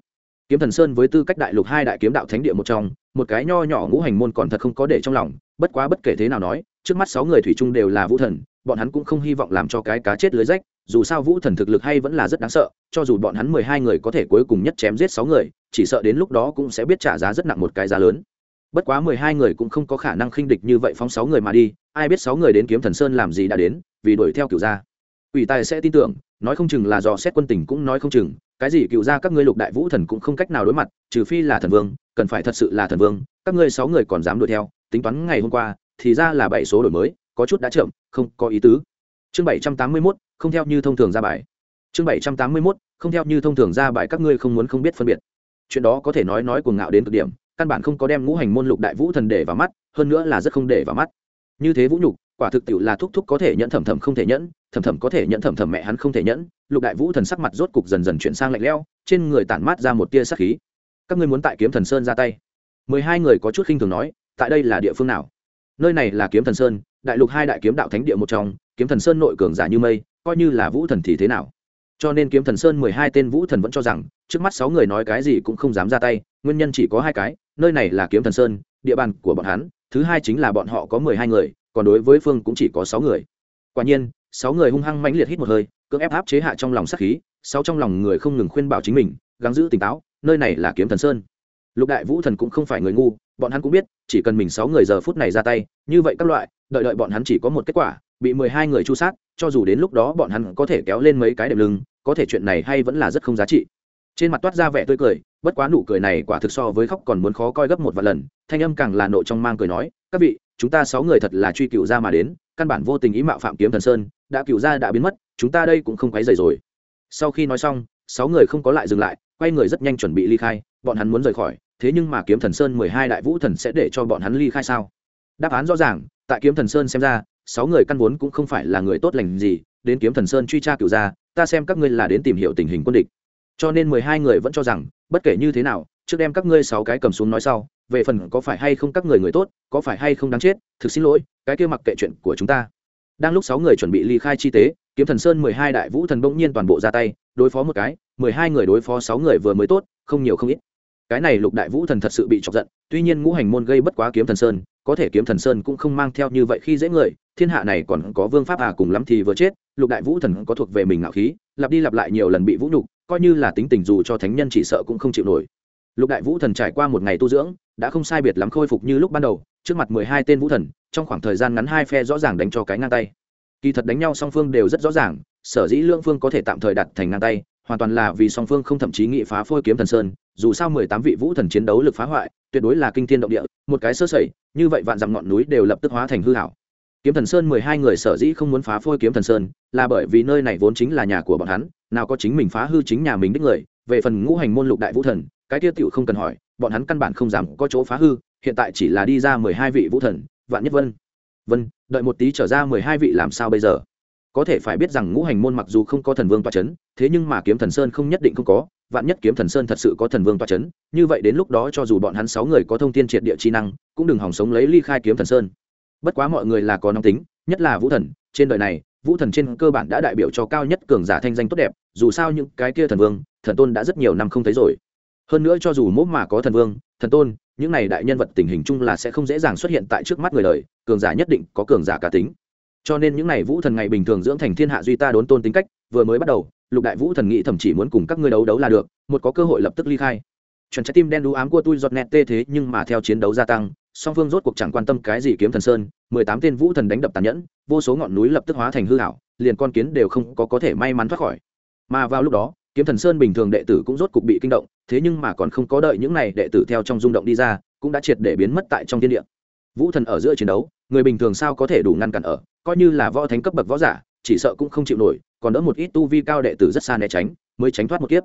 A: Kiếm thần sơn với tư cách đại lục hai đại kiếm đạo thánh địa một trong, một cái nho nhỏ ngũ hành môn còn thật không có để trong lòng, bất quá bất kể thế nào nói, trước mắt sáu người thủy chung đều là vũ thần, bọn hắn cũng không hy vọng làm cho cái cá chết lưới rách, dù sao vũ thần thực lực hay vẫn là rất đáng sợ, cho dù bọn hắn mười hai người có thể cuối cùng nhất chém giết sáu người, chỉ sợ đến lúc đó cũng sẽ biết trả giá rất nặng một cái giá lớn bất quá mười hai người cũng không có khả năng khinh địch như vậy phóng sáu người mà đi, ai biết sáu người đến kiếm thần sơn làm gì đã đến, vì đuổi theo cựu gia. Ủy tài sẽ tin tưởng, nói không chừng là do xét quân tình cũng nói không chừng, cái gì cựu gia các ngươi lục đại vũ thần cũng không cách nào đối mặt, trừ phi là thần vương, cần phải thật sự là thần vương, các ngươi sáu người còn dám đuổi theo, tính toán ngày hôm qua, thì ra là bảy số đổi mới, có chút đã chậm, không có ý tứ. Chương bảy trăm tám mươi mốt, không theo như thông thường ra bài. Chương bảy trăm tám mươi mốt, không theo như thông thường ra bài các ngươi không muốn không biết phân biệt. Chuyện đó có thể nói nói cuồng ngạo đến cực điểm căn bản không có đem ngũ hành môn lục đại vũ thần để vào mắt, hơn nữa là rất không để vào mắt. Như thế vũ nhục, quả thực tiệu là thúc thúc có thể nhẫn thầm thầm không thể nhẫn thầm thầm có thể nhẫn thầm thầm mẹ hắn không thể nhẫn, lục đại vũ thần sắc mặt rốt cục dần dần chuyển sang lạnh lẽo, trên người tản mát ra một tia sắc khí. Các ngươi muốn tại kiếm thần sơn ra tay. Mười hai người có chút khinh thường nói, tại đây là địa phương nào? Nơi này là kiếm thần sơn, đại lục hai đại kiếm đạo thánh địa một trong, kiếm thần sơn nội cường giả như mây, coi như là vũ thần thì thế nào? Cho nên kiếm thần sơn mười hai tên vũ thần vẫn cho rằng, trước mắt sáu người nói cái gì cũng không dám ra tay nguyên nhân chỉ có hai cái, nơi này là kiếm thần sơn, địa bàn của bọn hắn, thứ hai chính là bọn họ có mười hai người, còn đối với phương cũng chỉ có sáu người. Quả nhiên, sáu người hung hăng mãnh liệt hít một hơi, cưỡng ép áp chế hạ trong lòng sắc khí, sáu trong lòng người không ngừng khuyên bảo chính mình, gắng giữ tỉnh táo, nơi này là kiếm thần sơn. Lục đại vũ thần cũng không phải người ngu, bọn hắn cũng biết, chỉ cần mình sáu người giờ phút này ra tay, như vậy các loại, đợi đợi bọn hắn chỉ có một kết quả, bị mười hai người chu sát, cho dù đến lúc đó bọn hắn có thể kéo lên mấy cái đệm lưng, có thể chuyện này hay vẫn là rất không giá trị. Trên mặt toát ra vẻ tươi cười bất quá nụ cười này quả thực so với khóc còn muốn khó coi gấp một vài lần, thanh âm càng là nộ trong mang cười nói, các vị, chúng ta sáu người thật là truy cựu ra mà đến, căn bản vô tình ý mạo phạm kiếm thần sơn, đã cựu ra đã biến mất, chúng ta đây cũng không quấy dày rồi. Sau khi nói xong, sáu người không có lại dừng lại, quay người rất nhanh chuẩn bị ly khai, bọn hắn muốn rời khỏi, thế nhưng mà kiếm thần sơn mười hai đại vũ thần sẽ để cho bọn hắn ly khai sao? Đáp án rõ ràng, tại kiếm thần sơn xem ra, sáu người căn vốn cũng không phải là người tốt lành gì, đến kiếm thần sơn truy tra cựu ra ta xem các ngươi là đến tìm hiểu tình hình quân địch cho nên mười hai người vẫn cho rằng, bất kể như thế nào, trước đem các ngươi sáu cái cầm xuống nói sau, về phần có phải hay không các người người tốt, có phải hay không đáng chết, thực xin lỗi, cái kia mặc kệ chuyện của chúng ta. Đang lúc sáu người chuẩn bị ly khai chi tế, kiếm thần sơn mười hai đại vũ thần bỗng nhiên toàn bộ ra tay, đối phó một cái, mười hai người đối phó sáu người vừa mới tốt, không nhiều không ít. Cái này lục đại vũ thần thật sự bị chọc giận, tuy nhiên ngũ hành môn gây bất quá kiếm thần sơn, có thể kiếm thần sơn cũng không mang theo như vậy khi dễ người, thiên hạ này còn có vương pháp à cùng lắm thì vừa chết, lục đại vũ thần có thuộc về mình ngạo khí, lặp đi lặp lại nhiều lần bị vũ nhục coi như là tính tình dù cho thánh nhân chỉ sợ cũng không chịu nổi. Lục đại vũ thần trải qua một ngày tu dưỡng, đã không sai biệt lắm khôi phục như lúc ban đầu, trước mặt mười hai tên vũ thần, trong khoảng thời gian ngắn hai phe rõ ràng đánh cho cái ngang tay. Kỳ thật đánh nhau song phương đều rất rõ ràng, sở dĩ lương phương có thể tạm thời đặt thành ngang tay, hoàn toàn là vì song phương không thậm chí nghị phá phôi kiếm thần sơn, dù sao mười tám vị vũ thần chiến đấu lực phá hoại, tuyệt đối là kinh thiên động địa, một cái sơ sẩy, như vậy vạn dặm ngọn núi đều lập tức hóa thành hư hảo kiếm thần sơn mười hai người sở dĩ không muốn phá phôi kiếm thần sơn là bởi vì nơi này vốn chính là nhà của bọn hắn, nào có chính mình phá hư chính nhà mình đích người. Về phần ngũ hành môn lục đại vũ thần, cái tiêu tiểu không cần hỏi, bọn hắn căn bản không dám có chỗ phá hư, hiện tại chỉ là đi ra mười hai vị vũ thần, vạn nhất vân. Vân, đợi một tí trở ra mười hai vị làm sao bây giờ? Có thể phải biết rằng ngũ hành môn mặc dù không có thần vương toa c h ấ n thế nhưng mà kiếm thần sơn không nhất định không có, vạn nhất kiếm thần sơn thật sự có thần vương toa c h ấ n như vậy đến lúc đó cho dù bọn hắn sáu người có thông tin triệt địa chi năng, cũng đừng hỏng sống lấy ly khai kiếm thần sơn bất quá mọi người là có nóng tính, nhất là vũ thần. Trên đời này, vũ thần trên cơ bản đã đại biểu cho cao nhất cường giả thanh danh tốt đẹp, dù sao những cái kia thần vương, thần tôn đã rất nhiều năm không thấy rồi. Hơn nữa cho dù mốt mà có thần vương, thần tôn, những này đại nhân vật tình hình chung là sẽ không dễ dàng xuất hiện tại trước mắt người đời, cường giả nhất định có cường giả cá tính. Cho nên những này vũ thần ngày bình thường dưỡng thành thiên hạ duy ta đốn tôn tính cách, vừa mới bắt đầu, lục đại vũ thần nghĩ thậm chí muốn cùng các ngươi đấu đấu là được, một có cơ hội lập tức ly khai. Chuẩn trái tim đen đú ám của tôi giọt nẹt tê thế nhưng mà theo chiến đấu gia tăng song phương rốt cuộc chẳng quan tâm cái gì kiếm thần sơn, mười tám tên vũ thần đánh đập tàn nhẫn, vô số ngọn núi lập tức hóa thành hư hảo liền con kiến đều không có có thể may mắn thoát khỏi. Mà vào lúc đó, kiếm thần sơn bình thường đệ tử cũng rốt cuộc bị kinh động, thế nhưng mà còn không có đợi những này đệ tử theo trong rung động đi ra, cũng đã triệt để biến mất tại trong thiên địa. Vũ thần ở giữa chiến đấu, người bình thường sao có thể đủ ngăn cản ở, coi như là võ thánh cấp bậc võ giả, chỉ sợ cũng không chịu nổi, còn đỡ một ít tu vi cao đệ tử rất xa né tránh, mới tránh thoát một kiếp.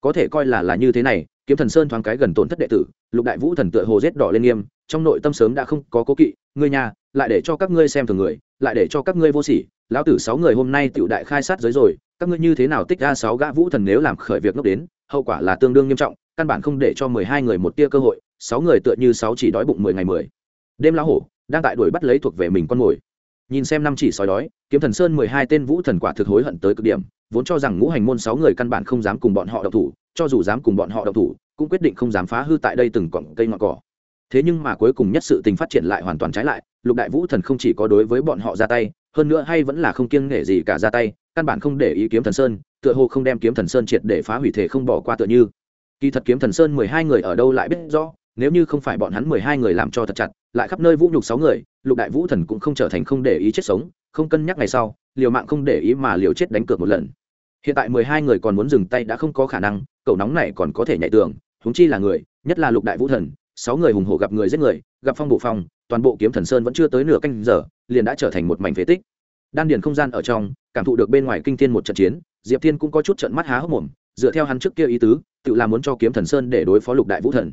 A: Có thể coi là là như thế này, kiếm thần sơn thoáng cái gần tổn thất đệ tử, lục đại vũ thần tựa hồ rết đỏ lên nghiêm trong nội tâm sớm đã không có cố kỵ, ngươi nhà, lại để cho các ngươi xem thường người, lại để cho các ngươi vô sỉ. Lão tử sáu người hôm nay tựu đại khai sát giới rồi, các ngươi như thế nào tích ra sáu gã vũ thần nếu làm khởi việc ngốc đến? Hậu quả là tương đương nghiêm trọng, căn bản không để cho mười hai người một tia cơ hội, sáu người tựa như sáu chỉ đói bụng mười ngày mười. Đêm lão hổ đang tại đuổi bắt lấy thuộc về mình con mồi. Nhìn xem năm chỉ sói đói, kiếm thần sơn mười hai tên vũ thần quả thực hối hận tới cực điểm, vốn cho rằng ngũ hành môn sáu người căn bản không dám cùng bọn họ đậu thủ, cho dù dám cùng bọn họ đậu thủ, cũng quyết định không dám phá hư tại đây từng cọng cây ngọn cỏ thế nhưng mà cuối cùng nhất sự tình phát triển lại hoàn toàn trái lại, lục đại vũ thần không chỉ có đối với bọn họ ra tay, hơn nữa hay vẫn là không kiêng nể gì cả ra tay, căn bản không để ý kiếm thần sơn, tựa hồ không đem kiếm thần sơn triệt để phá hủy thể không bỏ qua tựa như. Kỳ thật kiếm thần sơn mười hai người ở đâu lại biết rõ, nếu như không phải bọn hắn mười hai người làm cho thật chặt, lại khắp nơi vũ nhục sáu người, lục đại vũ thần cũng không trở thành không để ý chết sống, không cân nhắc ngày sau, liều mạng không để ý mà liều chết đánh cược một lần. Hiện tại mười hai người còn muốn dừng tay đã không có khả năng, cậu nóng này còn có thể nhảy tường húng chi là người, nhất là lục đại vũ thần sáu người hùng hổ gặp người giết người, gặp phong bộ phong, toàn bộ kiếm thần sơn vẫn chưa tới nửa canh giờ, liền đã trở thành một mảnh phế tích. Đan điền không gian ở trong, cảm thụ được bên ngoài kinh thiên một trận chiến, diệp thiên cũng có chút trận mắt há hốc mồm, dựa theo hắn trước kia ý tứ, tự làm muốn cho kiếm thần sơn để đối phó lục đại vũ thần.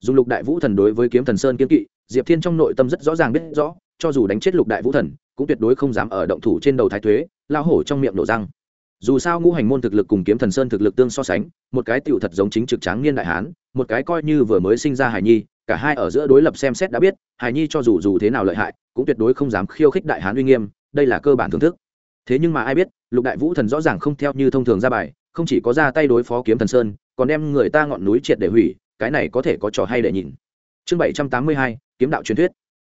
A: Dùng lục đại vũ thần đối với kiếm thần sơn kiếm kỵ, diệp thiên trong nội tâm rất rõ ràng biết rõ, cho dù đánh chết lục đại vũ thần, cũng tuyệt đối không dám ở động thủ trên đầu thái thuế lao hổ trong miệng nổ răng dù sao ngũ hành môn thực lực cùng kiếm thần sơn thực lực tương so sánh, một cái tựu thật giống chính trực tráng niên đại hán, một cái coi như vừa mới sinh ra hài nhi, cả hai ở giữa đối lập xem xét đã biết hài nhi cho dù dù thế nào lợi hại, cũng tuyệt đối không dám khiêu khích đại hán uy nghiêm, đây là cơ bản thưởng thức. Thế nhưng mà ai biết, lục đại vũ thần rõ ràng không theo như thông thường ra bài, không chỉ có ra tay đối phó kiếm thần sơn, còn đem người ta ngọn núi triệt để hủy, cái này có thể có trò hay để nhìn. Chương bảy trăm tám mươi hai, kiếm đạo truyền thuyết.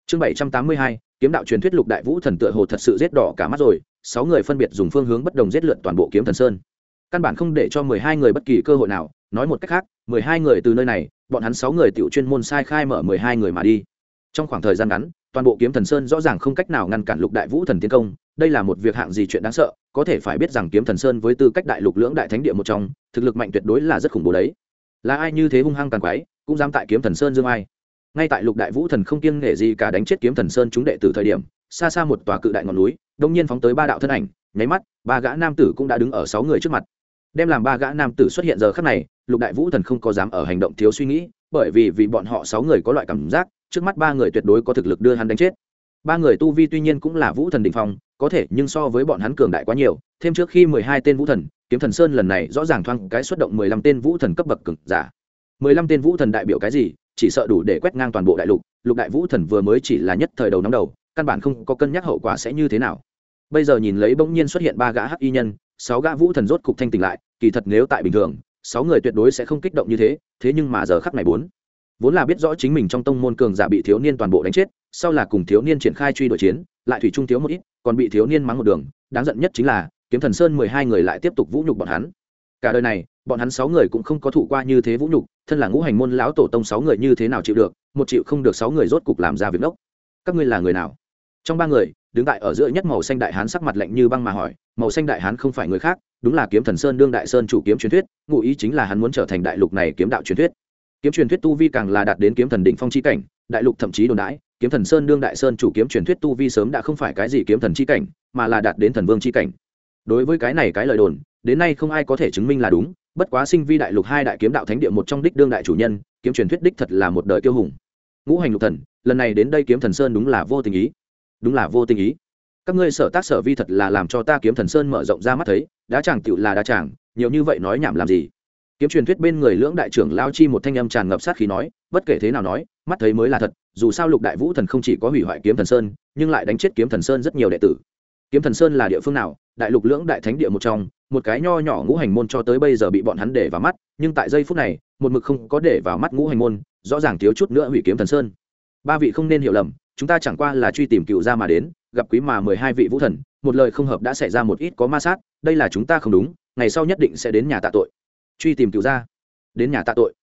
A: Chương bảy trăm tám mươi hai kiếm đạo truyền thuyết lục đại vũ thần tựa hồ thật sự giết đỏ cả mắt rồi, sáu người phân biệt dùng phương hướng bất đồng giết lượn toàn bộ kiếm thần sơn. Căn bản không để cho mười hai người bất kỳ cơ hội nào, nói một cách khác, mười hai người từ nơi này, bọn hắn sáu người tiểu chuyên môn sai khai mở mười hai người mà đi. Trong khoảng thời gian ngắn, toàn bộ kiếm thần sơn rõ ràng không cách nào ngăn cản lục đại vũ thần tiến công, đây là một việc hạng gì chuyện đáng sợ, có thể phải biết rằng kiếm thần sơn với tư cách đại lục lưỡng đại thánh địa một trong, thực lực mạnh tuyệt đối là rất khủng bố đấy. Là ai như thế hung hăng tàn quái, cũng dám tại kiếm thần sơn dương ai? Ngay tại lục đại vũ thần không kiêng nể gì cả đánh chết kiếm thần sơn chúng đệ từ thời điểm, xa xa một tòa cự đại ngọn núi, đông nhiên phóng tới ba đạo thân ảnh, nháy mắt, ba gã nam tử cũng đã đứng ở sáu người trước mặt. Đem làm ba gã nam tử xuất hiện giờ khắc này, lục đại vũ thần không có dám ở hành động thiếu suy nghĩ, bởi vì vì bọn họ sáu người có loại cảm giác, trước mắt ba người tuyệt đối có thực lực đưa hắn đánh chết. Ba người tu vi tuy nhiên cũng là vũ thần định phong, có thể nhưng so với bọn hắn cường đại quá nhiều, thêm trước khi mười hai tên vũ thần, kiếm thần sơn lần này rõ ràng thoang cái xuất động mười lăm tên vũ thần cấp bậc cực giả. mười lăm tên vũ thần đại biểu cái gì? Chỉ sợ đủ để quét ngang toàn bộ đại lục lục đại vũ thần vừa mới chỉ là nhất thời đầu nóng đầu, căn bản không có cân nhắc hậu quả sẽ như thế nào. Bây giờ nhìn lấy bỗng nhiên xuất hiện ba gã hắc y nhân, sáu gã vũ thần rốt cục thanh tỉnh lại, kỳ thật nếu tại bình thường, sáu người tuyệt đối sẽ không kích động như thế thế nhưng mà giờ khắc này bốn, vốn là biết rõ chính mình trong tông môn cường giả bị thiếu niên toàn bộ đánh chết, sau là cùng thiếu niên triển khai truy đuổi chiến, lại thủy trung thiếu một ít, còn bị thiếu niên mắng một đường, đáng giận nhất chính là, kiếm thần sơn mười hai người lại tiếp tục vũ nhục bọn hắn. Cả đời này bọn hắn sáu người cũng không có thụ qua như thế vũ nhục, thân là ngũ hành môn lão tổ tông sáu người như thế nào chịu được, một chịu không được sáu người rốt cục làm ra việc đốc các ngươi là người nào? Trong ba người, đứng tại ở giữa nhất màu xanh đại hán sắc mặt lạnh như băng mà hỏi, màu xanh đại hán không phải người khác, đúng là kiếm thần sơn đương đại sơn chủ kiếm truyền thuyết, ngụ ý chính là hắn muốn trở thành đại lục này kiếm đạo truyền thuyết. Kiếm truyền thuyết tu vi càng là đạt đến kiếm thần đỉnh phong chi cảnh, đại lục thậm chí đồn đãi, kiếm thần sơn đương đại sơn chủ kiếm truyền thuyết tu vi sớm đã không phải cái gì kiếm thần chi cảnh, mà là đạt đến thần vương chi cảnh. Đối với cái này cái lời đồn, đến nay không ai có thể chứng minh là đúng bất quá sinh vi đại lục hai đại kiếm đạo thánh địa một trong đích đương đại chủ nhân, kiếm truyền thuyết đích thật là một đời kiêu hùng. Ngũ hành lục thần, lần này đến đây kiếm thần sơn đúng là vô tình ý. Đúng là vô tình ý. Các ngươi sở tác sở vi thật là làm cho ta kiếm thần sơn mở rộng ra mắt thấy, đá chàng tựu là đá chàng, nhiều như vậy nói nhảm làm gì? Kiếm truyền thuyết bên người lưỡng đại trưởng lao chi một thanh âm tràn ngập sát khí nói, bất kể thế nào nói, mắt thấy mới là thật, dù sao lục đại vũ thần không chỉ có hủy hoại kiếm thần sơn, nhưng lại đánh chết kiếm thần sơn rất nhiều đệ tử. Kiếm thần sơn là địa phương nào? Đại lục lưỡng đại thánh địa một trong một cái nho nhỏ ngũ hành môn cho tới bây giờ bị bọn hắn để vào mắt, nhưng tại giây phút này, một mực không có để vào mắt ngũ hành môn, rõ ràng thiếu chút nữa hủy kiếm thần sơn. Ba vị không nên hiểu lầm, chúng ta chẳng qua là truy tìm cựu gia mà đến, gặp quý mà mười hai vị vũ thần, một lời không hợp đã xảy ra một ít có ma sát, đây là chúng ta không đúng, ngày sau nhất định sẽ đến nhà tạ tội. Truy tìm cựu gia. Đến nhà tạ tội.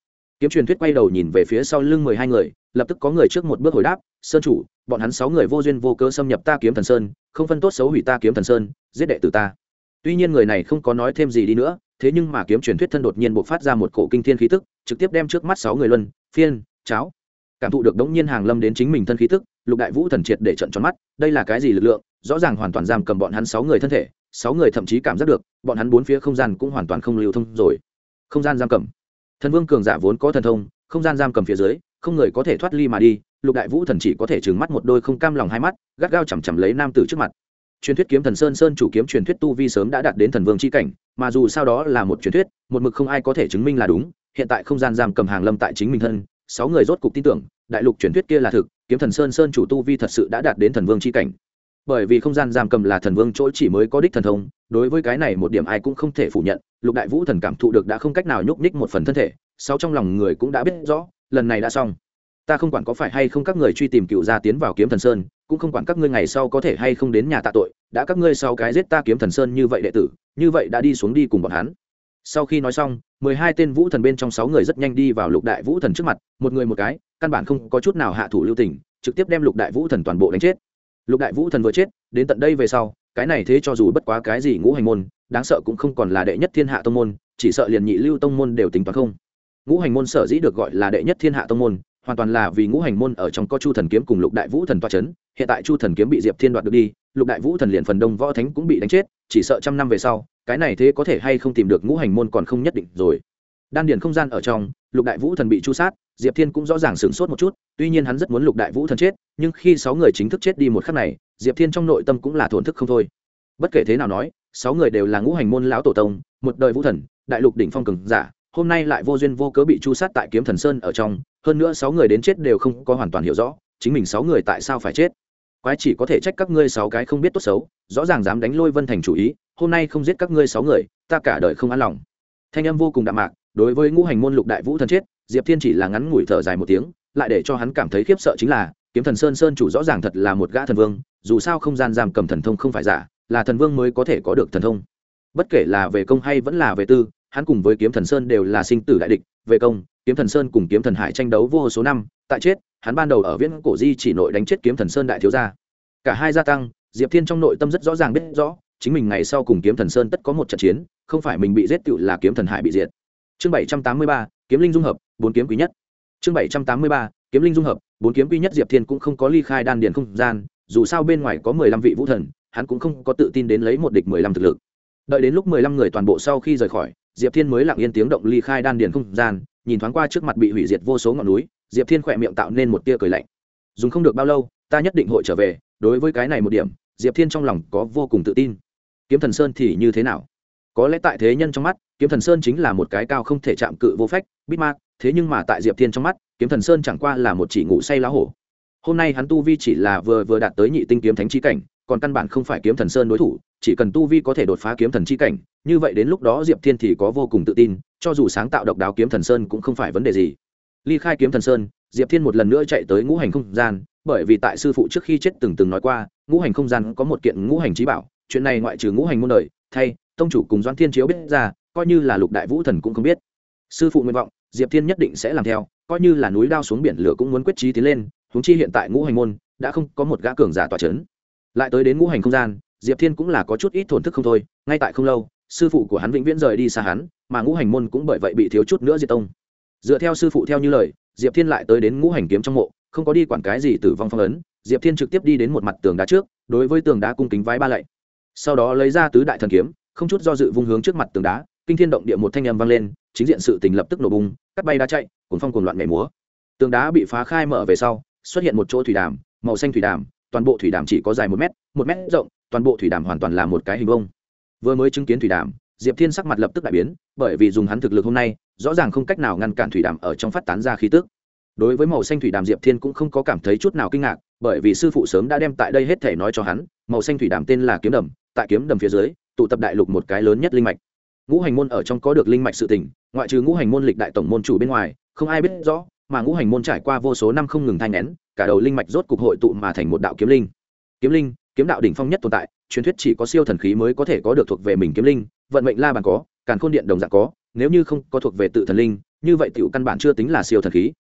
A: Kiếm truyền thuyết quay đầu nhìn về phía sau lưng mười hai người, lập tức có người trước một bước hồi đáp, sơn chủ, bọn hắn sáu người vô duyên vô cớ xâm nhập ta kiếm thần sơn, không phân tốt xấu hủy ta kiếm thần sơn, giết đệ tử ta tuy nhiên người này không có nói thêm gì đi nữa, thế nhưng mà kiếm truyền thuyết thân đột nhiên buộc phát ra một cổ kinh thiên khí tức, trực tiếp đem trước mắt sáu người luân, phiên, cháo, cảm thụ được đống nhiên hàng lâm đến chính mình thân khí tức, lục đại vũ thần triệt để trận tròn mắt, đây là cái gì lực lượng? Rõ ràng hoàn toàn giam cầm bọn hắn sáu người thân thể, sáu người thậm chí cảm giác được, bọn hắn bốn phía không gian cũng hoàn toàn không lưu thông rồi. Không gian giam cầm. Thần vương cường giả vốn có thần thông, không gian giam cầm phía dưới, không người có thể thoát ly mà đi, lục đại vũ thần chỉ có thể trừng mắt một đôi không cam lòng hai mắt, gắt gao chằm chằm lấy nam tử trước mặt truyền thuyết kiếm thần sơn sơn chủ kiếm truyền thuyết tu vi sớm đã đạt đến thần vương c h i cảnh, mà dù sao đó là một truyền thuyết, một mực không ai có thể chứng minh là đúng, hiện tại không gian giam cầm hàng lâm tại chính mình thân, sáu người rốt cục tin tưởng, đại lục truyền thuyết kia là thực, kiếm thần sơn sơn chủ tu vi thật sự đã đạt đến thần vương c h i cảnh. Bởi vì không gian giam cầm là thần vương chỗ chỉ mới có đích thần thông, đối với cái này một điểm ai cũng không thể phủ nhận, lục đại vũ thần cảm thụ được đã không cách nào nhúc ních một phần thân thể, sáu trong lòng người cũng đã biết rõ, lần này đã xong. Ta không quản có phải hay không các người truy tìm cựu gia tiến vào kiếm thần sơn cũng không quản các ngươi ngày sau có thể hay không đến nhà tạ tội, đã các ngươi sau cái giết ta kiếm thần sơn như vậy đệ tử, như vậy đã đi xuống đi cùng bọn hắn. Sau khi nói xong, mười hai tên vũ thần bên trong sáu người rất nhanh đi vào lục đại vũ thần trước mặt, một người một cái, căn bản không có chút nào hạ thủ lưu tình, trực tiếp đem lục đại vũ thần toàn bộ đánh chết. Lục đại vũ thần vừa chết, đến tận đây về sau, cái này thế cho dù bất quá cái gì ngũ hành môn, đáng sợ cũng không còn là đệ nhất thiên hạ tông môn, chỉ sợ liền nhị lưu tông môn đều tính toán không. Ngũ hành môn sở dĩ được gọi là đệ nhất thiên hạ tông môn hoàn toàn là vì ngũ hành môn ở trong có chu thần kiếm cùng lục đại vũ thần toa c h ấ n hiện tại chu thần kiếm bị diệp thiên đoạt được đi, lục đại vũ thần liền phần đông võ thánh cũng bị đánh chết, chỉ sợ trăm năm về sau, cái này thế có thể hay không tìm được ngũ hành môn còn không nhất định rồi. Đan điền không gian ở trong, lục đại vũ thần bị chu sát, diệp thiên cũng rõ ràng sửng sốt một chút, tuy nhiên hắn rất muốn lục đại vũ thần chết, nhưng khi sáu người chính thức chết đi một khắc này, diệp thiên trong nội tâm cũng là thổn thức không thôi. Bất kể thế nào nói, sáu người đều là ngũ hành môn lão tổ tông, một đời vũ thần, đại lục đỉnh phong cường giả hôm nay lại vô duyên vô cớ bị chu sát tại kiếm thần sơn ở trong, hơn nữa sáu người đến chết đều không có hoàn toàn hiểu rõ, chính mình sáu người tại sao phải chết. Quái chỉ có thể trách các ngươi sáu cái không biết tốt xấu, rõ ràng dám đánh lôi vân thành chủ ý, hôm nay không giết các ngươi sáu người, ta cả đời không an lòng. Thanh âm vô cùng đạm mạc, đối với ngũ hành môn lục đại vũ thần chết, diệp thiên chỉ là ngắn ngủi thở dài một tiếng, lại để cho hắn cảm thấy khiếp sợ chính là, kiếm thần sơn sơn chủ rõ ràng thật là một gã thần vương, dù sao không gian giam cầm thần thông không phải giả, là thần vương mới có thể có được thần thông. Bất kể là về công hay vẫn là về tư hắn cùng với kiếm thần sơn đều là sinh tử đại địch, về công, kiếm thần sơn cùng kiếm thần hải tranh đấu vô số năm, tại chết, hắn ban đầu ở viễn cổ di chỉ nội đánh chết kiếm thần sơn đại thiếu gia. Cả hai gia tăng, diệp thiên trong nội tâm rất rõ ràng biết rõ, chính mình ngày sau cùng kiếm thần sơn tất có một trận chiến, không phải mình bị giết tựu là kiếm thần hải bị diệt. Chương bảy trăm tám mươi ba, kiếm linh dung hợp, bốn kiếm quý nhất. Chương bảy trăm tám mươi ba, kiếm linh dung hợp, bốn kiếm quý nhất diệp thiên cũng không có ly khai đan điền không gian, dù sao bên ngoài có mười lăm vị vũ thần, hắn cũng không có tự tin đến lấy một địch mười lăm thực lực. Đợi đến lúc mười lăm người toàn bộ sau khi rời khỏi diệp thiên mới lặng yên tiếng động ly khai đan điền không gian, nhìn thoáng qua trước mặt bị hủy diệt vô số ngọn núi, diệp thiên khỏe miệng tạo nên một tia cười lạnh. Dùng không được bao lâu, ta nhất định hội trở về, đối với cái này một điểm, diệp thiên trong lòng có vô cùng tự tin. Kiếm thần sơn thì như thế nào? Có lẽ tại thế nhân trong mắt, kiếm thần sơn chính là một cái cao không thể chạm cự vô phách bít mạc, thế nhưng mà tại diệp thiên trong mắt, kiếm thần sơn chẳng qua là một chỉ ngủ say lá hổ. Hôm nay hắn tu vi chỉ là vừa vừa đạt tới nhị tinh kiếm thánh trí cảnh, còn căn bản không phải kiếm thần sơn đối thủ, chỉ cần tu vi có thể đột phá kiếm thần chi cảnh như vậy đến lúc đó diệp thiên thì có vô cùng tự tin, cho dù sáng tạo độc đáo kiếm thần sơn cũng không phải vấn đề gì. Ly khai kiếm thần sơn, diệp thiên một lần nữa chạy tới ngũ hành không gian, bởi vì tại sư phụ trước khi chết từng từng nói qua, ngũ hành không gian có một kiện ngũ hành trí bảo, chuyện này ngoại trừ ngũ hành muôn đời, thay, tông chủ cùng doan thiên chiếu biết ra, coi như là lục đại vũ thần cũng không biết. Sư phụ nguyện vọng, diệp thiên nhất định sẽ làm theo, coi như là núi đao xuống biển lửa cũng muốn quyết trí tiến lên húng chi hiện tại ngũ hành môn đã không có một gã cường giả tỏa c h ấ n lại tới đến ngũ hành không gian, diệp thiên cũng là có chút ít thổn thức không thôi, ngay tại không lâu sư phụ của hắn vĩnh viễn rời đi xa hắn, mà ngũ hành môn cũng bởi vậy bị thiếu chút nữa diệt tông. Dựa theo sư phụ theo như lời, diệp thiên lại tới đến ngũ hành kiếm trong mộ, không có đi quản cái gì tử vong phong ấn, diệp thiên trực tiếp đi đến một mặt tường đá trước, đối với tường đá cung kính vái ba lạy. Sau đó lấy ra tứ đại thần kiếm, không chút do dự vung hướng trước mặt tường đá, kinh thiên động địa một thanh âm vang lên, chính diện sự tình lập tức nổ bùng, cắt bay đá chạy, cuốn phong cuồng loạn nhảy múa. Tường đá bị phá khai mở về sau, xuất hiện một chỗ thủy đàm, màu xanh thủy đàm, toàn bộ thủy đàm chỉ có dài một mét một mét rộng, toàn bộ thủy đàm hoàn toàn là một cái hình vông vừa mới chứng kiến thủy đàm, diệp thiên sắc mặt lập tức đại biến, bởi vì dùng hắn thực lực hôm nay, rõ ràng không cách nào ngăn cản thủy đàm ở trong phát tán ra khí tức. Đối với màu xanh thủy đàm, diệp thiên cũng không có cảm thấy chút nào kinh ngạc, bởi vì sư phụ sớm đã đem tại đây hết thể nói cho hắn, màu xanh thủy đàm tên là kiếm đầm, tại kiếm đầm phía dưới, tụ tập đại lục một cái lớn nhất linh mạch. Ngũ hành môn ở trong có được linh mạch sự tỉnh ngoại trừ ngũ hành môn lịch đại tổng môn chủ bên ngoài, không ai biết rõ, mà ngũ hành môn trải qua vô số năm không ngừng thanh nén, cả đầu linh mạch rốt cục hội tụ mà thành một đạo kiếm linh. Kiếm linh kiếm đạo đỉnh phong nhất tồn tại, truyền thuyết chỉ có siêu thần khí mới có thể có được thuộc về mình kiếm linh, vận mệnh la bàn có, càn khôn điện đồng dạng có, nếu như không có thuộc về tự thần linh, như vậy tiểu căn bản chưa tính là siêu thần khí.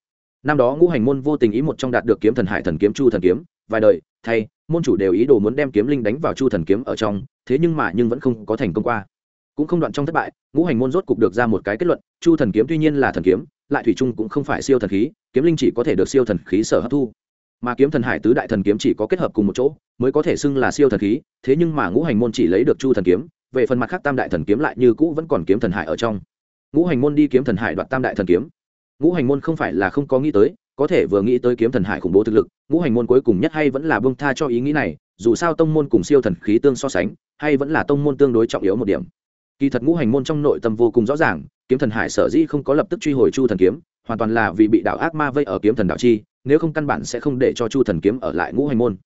A: Năm đó ngũ hành môn vô tình ý một trong đạt được kiếm thần hải thần kiếm chu thần kiếm, vài đời, thay, môn chủ đều ý đồ muốn đem kiếm linh đánh vào chu thần kiếm ở trong, thế nhưng mà nhưng vẫn không có thành công qua. Cũng không đoạn trong thất bại, ngũ hành môn rốt cục được ra một cái kết luận, chu thần kiếm tuy nhiên là thần kiếm, lại thủy chung cũng không phải siêu thần khí, kiếm linh chỉ có thể được siêu thần khí sở hấp thu mà kiếm thần hải tứ đại thần kiếm chỉ có kết hợp cùng một chỗ, mới có thể xưng là siêu thần khí, thế nhưng mà ngũ hành môn chỉ lấy được chu thần kiếm, về phần mặt khác tam đại thần kiếm lại như cũ vẫn còn kiếm thần hải ở trong. Ngũ hành môn đi kiếm thần hải đoạt tam đại thần kiếm. Ngũ hành môn không phải là không có nghĩ tới, có thể vừa nghĩ tới kiếm thần hải khủng bố thực lực, ngũ hành môn cuối cùng nhất hay vẫn là bông tha cho ý nghĩ này, dù sao tông môn cùng siêu thần khí tương so sánh, hay vẫn là tông môn tương đối trọng yếu một điểm. Kỳ thật ngũ hành môn trong nội tâm vô cùng rõ ràng, kiếm thần hải sở dĩ không có lập tức truy hồi chu thần kiếm, hoàn toàn là vì bị đạo ác ma vây ở kiếm thần đạo chi nếu không căn bản sẽ không để cho chu thần kiếm ở lại ngũ hành môn.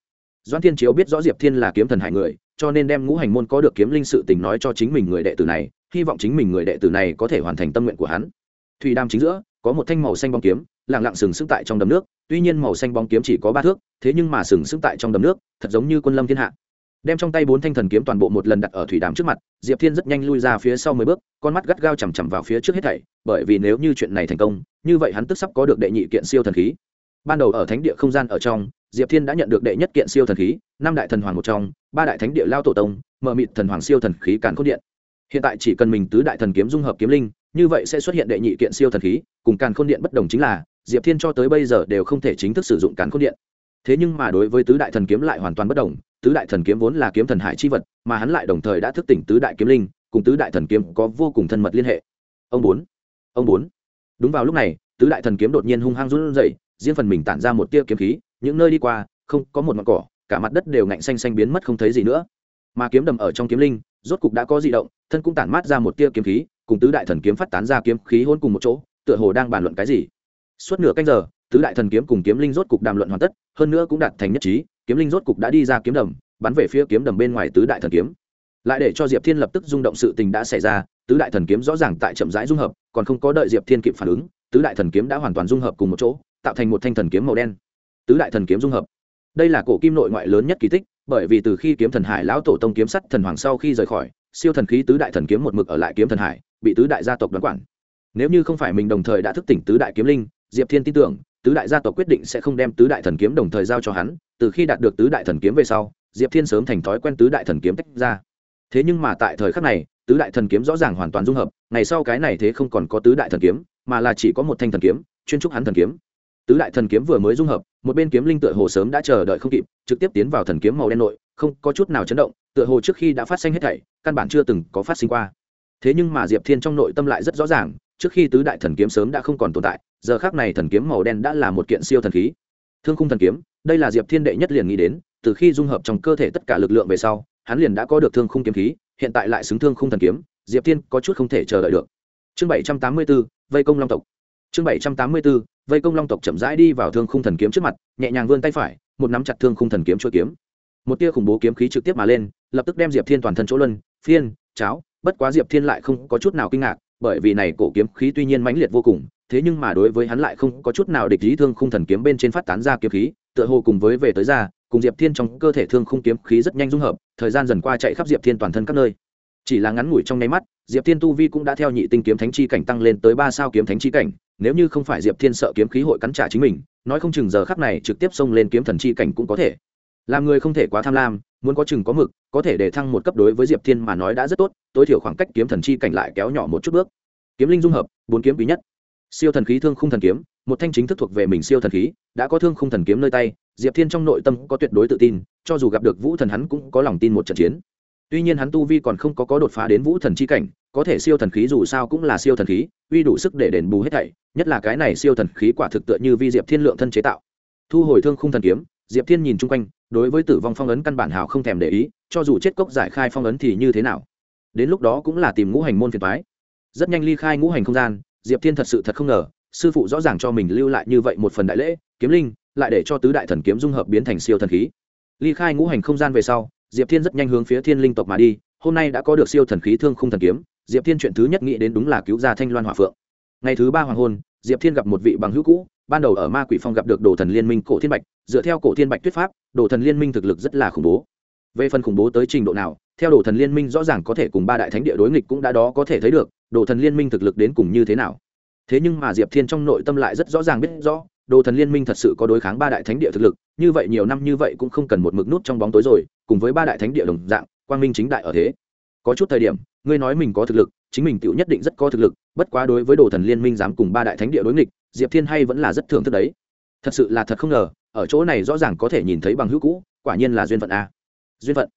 A: Doan thiên chiếu biết rõ diệp thiên là kiếm thần hải người, cho nên đem ngũ hành môn có được kiếm linh sự tình nói cho chính mình người đệ tử này, hy vọng chính mình người đệ tử này có thể hoàn thành tâm nguyện của hắn. Thủy đam chính giữa, có một thanh màu xanh bóng kiếm lẳng lặng sừng sững tại trong đầm nước, tuy nhiên màu xanh bóng kiếm chỉ có ba thước, thế nhưng mà sừng sững tại trong đầm nước, thật giống như quân lâm thiên hạ. Đem trong tay bốn thanh thần kiếm toàn bộ một lần đặt ở thủy đàm trước mặt, diệp thiên rất nhanh lui ra phía sau mười bước, con mắt gắt gao chằm chằm vào phía trước hết thảy, bởi vì nếu như chuyện này thành công, như vậy hắn tức sắp có được đệ nhị kiện siêu thần khí ban đầu ở thánh địa không gian ở trong, diệp thiên đã nhận được đệ nhất kiện siêu thần khí, năm đại thần hoàng một trong, ba đại thánh địa lao tổ tông, mờ mịt thần hoàng siêu thần khí càn khôn điện. Hiện tại chỉ cần mình tứ đại thần kiếm dung hợp kiếm linh, như vậy sẽ xuất hiện đệ nhị kiện siêu thần khí, cùng càn khôn điện bất đồng chính là, diệp thiên cho tới bây giờ đều không thể chính thức sử dụng càn khôn điện. Thế nhưng mà đối với tứ đại thần kiếm lại hoàn toàn bất đồng, tứ đại thần kiếm vốn là kiếm thần hải chi vật, mà hắn lại đồng thời đã thức tỉnh tứ đại kiếm linh, cùng tứ đại thần kiếm có vô cùng thân mật liên hệ. Ông bốn ông bốn. Đúng vào lúc này, tứ đại thần kiếm đột nhiên hung hăng run rẩy riêng phần mình tản ra một tia kiếm khí, những nơi đi qua, không có một mặt cỏ, cả mặt đất đều ngạnh xanh xanh biến mất không thấy gì nữa. Mà kiếm đầm ở trong kiếm linh, rốt cục đã có di động, thân cũng tản mát ra một tia kiếm khí, cùng tứ đại thần kiếm phát tán ra kiếm khí hôn cùng một chỗ, tựa hồ đang bàn luận cái gì. Suốt nửa canh giờ, tứ đại thần kiếm cùng kiếm linh rốt cục đàm luận hoàn tất, hơn nữa cũng đạt thành nhất trí, kiếm linh rốt cục đã đi ra kiếm đầm, bắn về phía kiếm đầm bên ngoài tứ đại thần kiếm. Lại để cho diệp thiên lập tức rung động sự tình đã xảy ra, tứ đại thần kiếm rõ ràng tại chậm rãi dung hợp, còn không có đợi diệp thiên kịp phản ứng, tứ đại thần kiếm đã hoàn toàn dung hợp cùng một chỗ tạo thành một thanh thần kiếm màu đen. Tứ đại thần kiếm dung hợp. Đây là cổ kim nội ngoại lớn nhất kỳ tích, bởi vì từ khi kiếm thần hải lão tổ tông kiếm sắt thần hoàng sau khi rời khỏi, siêu thần khí tứ đại thần kiếm một mực ở lại kiếm thần hải, bị tứ đại gia tộc đoán quản. Nếu như không phải mình đồng thời đã thức tỉnh tứ đại kiếm linh, diệp thiên tin tưởng, tứ đại gia tộc quyết định sẽ không đem tứ đại thần kiếm đồng thời giao cho hắn, từ khi đạt được tứ đại thần kiếm về sau, diệp thiên sớm thành thói quen tứ đại thần kiếm tách ra. Thế nhưng mà tại thời khắc này, tứ đại thần kiếm rõ ràng hoàn toàn dung hợp, ngày sau cái này thế không còn có tứ đại thần kiếm, mà là chỉ có một thanh thần kiếm, chuyên trúc hắn thần kiếm tứ đại thần kiếm vừa mới dung hợp, một bên kiếm linh tựa hồ sớm đã chờ đợi không kịp, trực tiếp tiến vào thần kiếm màu đen nội, không có chút nào chấn động, tựa hồ trước khi đã phát sinh hết thảy, căn bản chưa từng có phát sinh qua. Thế nhưng mà diệp thiên trong nội tâm lại rất rõ ràng, trước khi tứ đại thần kiếm sớm đã không còn tồn tại, giờ khác này thần kiếm màu đen đã là một kiện siêu thần khí. Thương khung thần kiếm, đây là diệp thiên đệ nhất liền nghĩ đến, từ khi dung hợp trong cơ thể tất cả lực lượng về sau, hắn liền đã có được thương khung kiếm khí, hiện tại lại xứng thương khung thần kiếm, diệp thiên có chút không thể chờ đợi được. Chương bảy trăm tám mươi b ố vây công long tộc. Chương bảy trăm tám mươi b ố vây công long tộc chậm rãi đi vào thương khung thần kiếm trước mặt, nhẹ nhàng vươn tay phải, một nắm chặt thương khung thần kiếm chuỗi kiếm. Một tia khủng bố kiếm khí trực tiếp mà lên, lập tức đem diệp thiên toàn thân chỗ luân, phiên, cháo, bất quá diệp thiên lại không có chút nào kinh ngạc, bởi vì này cổ kiếm khí tuy nhiên mãnh liệt vô cùng, thế nhưng mà đối với hắn lại không có chút nào địch ý thương khung thần kiếm bên trên phát tán ra kiếm khí, tựa hồ cùng với về tới ra, cùng diệp thiên trong cơ thể thương khung kiếm khí rất nhanh dung hợp, thời gian dần qua chạy khắp diệp thiên toàn thân các nơi chỉ là ngắn ngủi trong nháy mắt, diệp thiên tu vi cũng đã theo nhị tinh kiếm thánh chi cảnh tăng lên tới ba sao kiếm thánh chi cảnh, nếu như không phải diệp thiên sợ kiếm khí hội cắn trả chính mình, nói không chừng giờ khắc này trực tiếp xông lên kiếm thần chi cảnh cũng có thể. Làm người không thể quá tham lam, muốn có chừng có mực, có thể để thăng một cấp đối với diệp thiên mà nói đã rất tốt, tối thiểu khoảng cách kiếm thần chi cảnh lại kéo nhỏ một chút bước. Kiếm linh dung hợp, bốn kiếm quý nhất. Siêu thần khí thương khung thần kiếm, một thanh chính thức thuộc về mình siêu thần khí, đã có thương khung thần kiếm nơi tay, diệp thiên trong nội tâm có tuyệt đối tự tin, cho dù gặp được vũ thần hắn cũng có lòng tin một trận chiến tuy nhiên hắn tu vi còn không có có đột phá đến vũ thần chi cảnh, có thể siêu thần khí dù sao cũng là siêu thần khí, uy đủ sức để đền bù hết thảy, nhất là cái này siêu thần khí quả thực tựa như vi diệp thiên lượng thân chế tạo. Thu hồi thương khung thần kiếm, diệp thiên nhìn chung quanh, đối với tử vong phong ấn căn bản hào không thèm để ý, cho dù chết cốc giải khai phong ấn thì như thế nào? Đến lúc đó cũng là tìm ngũ hành môn phiền thoái rất nhanh ly khai ngũ hành không gian, diệp thiên thật sự thật không ngờ, sư phụ rõ ràng cho mình lưu lại như vậy một phần đại lễ, kiếm linh, lại để cho tứ đại thần kiếm dung hợp biến thành siêu thần khí. Ly khai ngũ hành không gian về sau diệp thiên rất nhanh hướng phía thiên linh tộc mà đi, hôm nay đã có được siêu thần khí thương khung thần kiếm, diệp thiên chuyện thứ nhất nghĩ đến đúng là cứu ra thanh loan hòa phượng. Ngày thứ ba hoàng hôn, diệp thiên gặp một vị bằng hữu cũ, ban đầu ở ma quỷ phong gặp được đồ thần liên minh cổ thiên bạch, dựa theo cổ thiên bạch thuyết pháp, đồ thần liên minh thực lực rất là khủng bố. Về phần khủng bố tới trình độ nào, theo đồ thần liên minh rõ ràng có thể cùng ba đại thánh địa đối nghịch cũng đã đó có thể thấy được, đồ thần liên minh thực lực đến cùng như thế nào. Thế nhưng mà diệp thiên trong nội tâm lại rất rõ ràng biết rõ đồ thần liên minh thật sự có đối kháng ba đại thánh địa thực lực, như vậy nhiều năm như vậy cũng không cần một mực nút trong bóng tối rồi, cùng với ba đại thánh địa đồng dạng, quang minh chính đại ở thế. Có chút thời điểm, ngươi nói mình có thực lực, chính mình tựu nhất định rất có thực lực, bất quá đối với đồ thần liên minh dám cùng ba đại thánh địa đối nghịch, diệp thiên hay vẫn là rất thưởng thức đấy. Thật sự là thật không ngờ, ở chỗ này rõ ràng có thể nhìn thấy bằng hữu cũ, quả nhiên là duyên phận a. Duyên phận.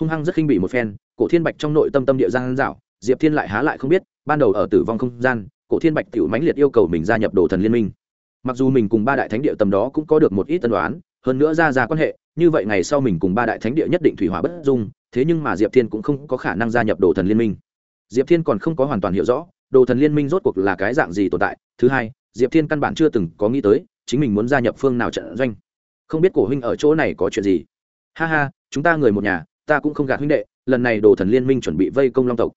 A: Hung hăng rất khinh bị một phen, cổ thiên bạch trong nội tâm tâm địa giang dạo, diệp thiên lại há lại không biết, ban đầu ở tử vong không gian, cổ thiên bạch tựu mãnh liệt yêu cầu mình gia nhập đồ thần liên minh mặc dù mình cùng ba đại thánh địa tầm đó cũng có được một ít tân đoán hơn nữa ra ra quan hệ, như vậy ngày sau mình cùng ba đại thánh địa nhất định thủy hỏa bất dung, thế nhưng mà diệp thiên cũng không có khả năng gia nhập đồ thần liên minh. Diệp thiên còn không có hoàn toàn hiểu rõ, đồ thần liên minh rốt cuộc là cái dạng gì tồn tại. Thứ hai, diệp thiên căn bản chưa từng có nghĩ tới, chính mình muốn gia nhập phương nào trận doanh. Không biết cổ huynh ở chỗ này có chuyện gì. Ha ha, chúng ta người một nhà, ta cũng không gạt huynh đệ, lần này đồ thần liên minh chuẩn bị vây công long tộc.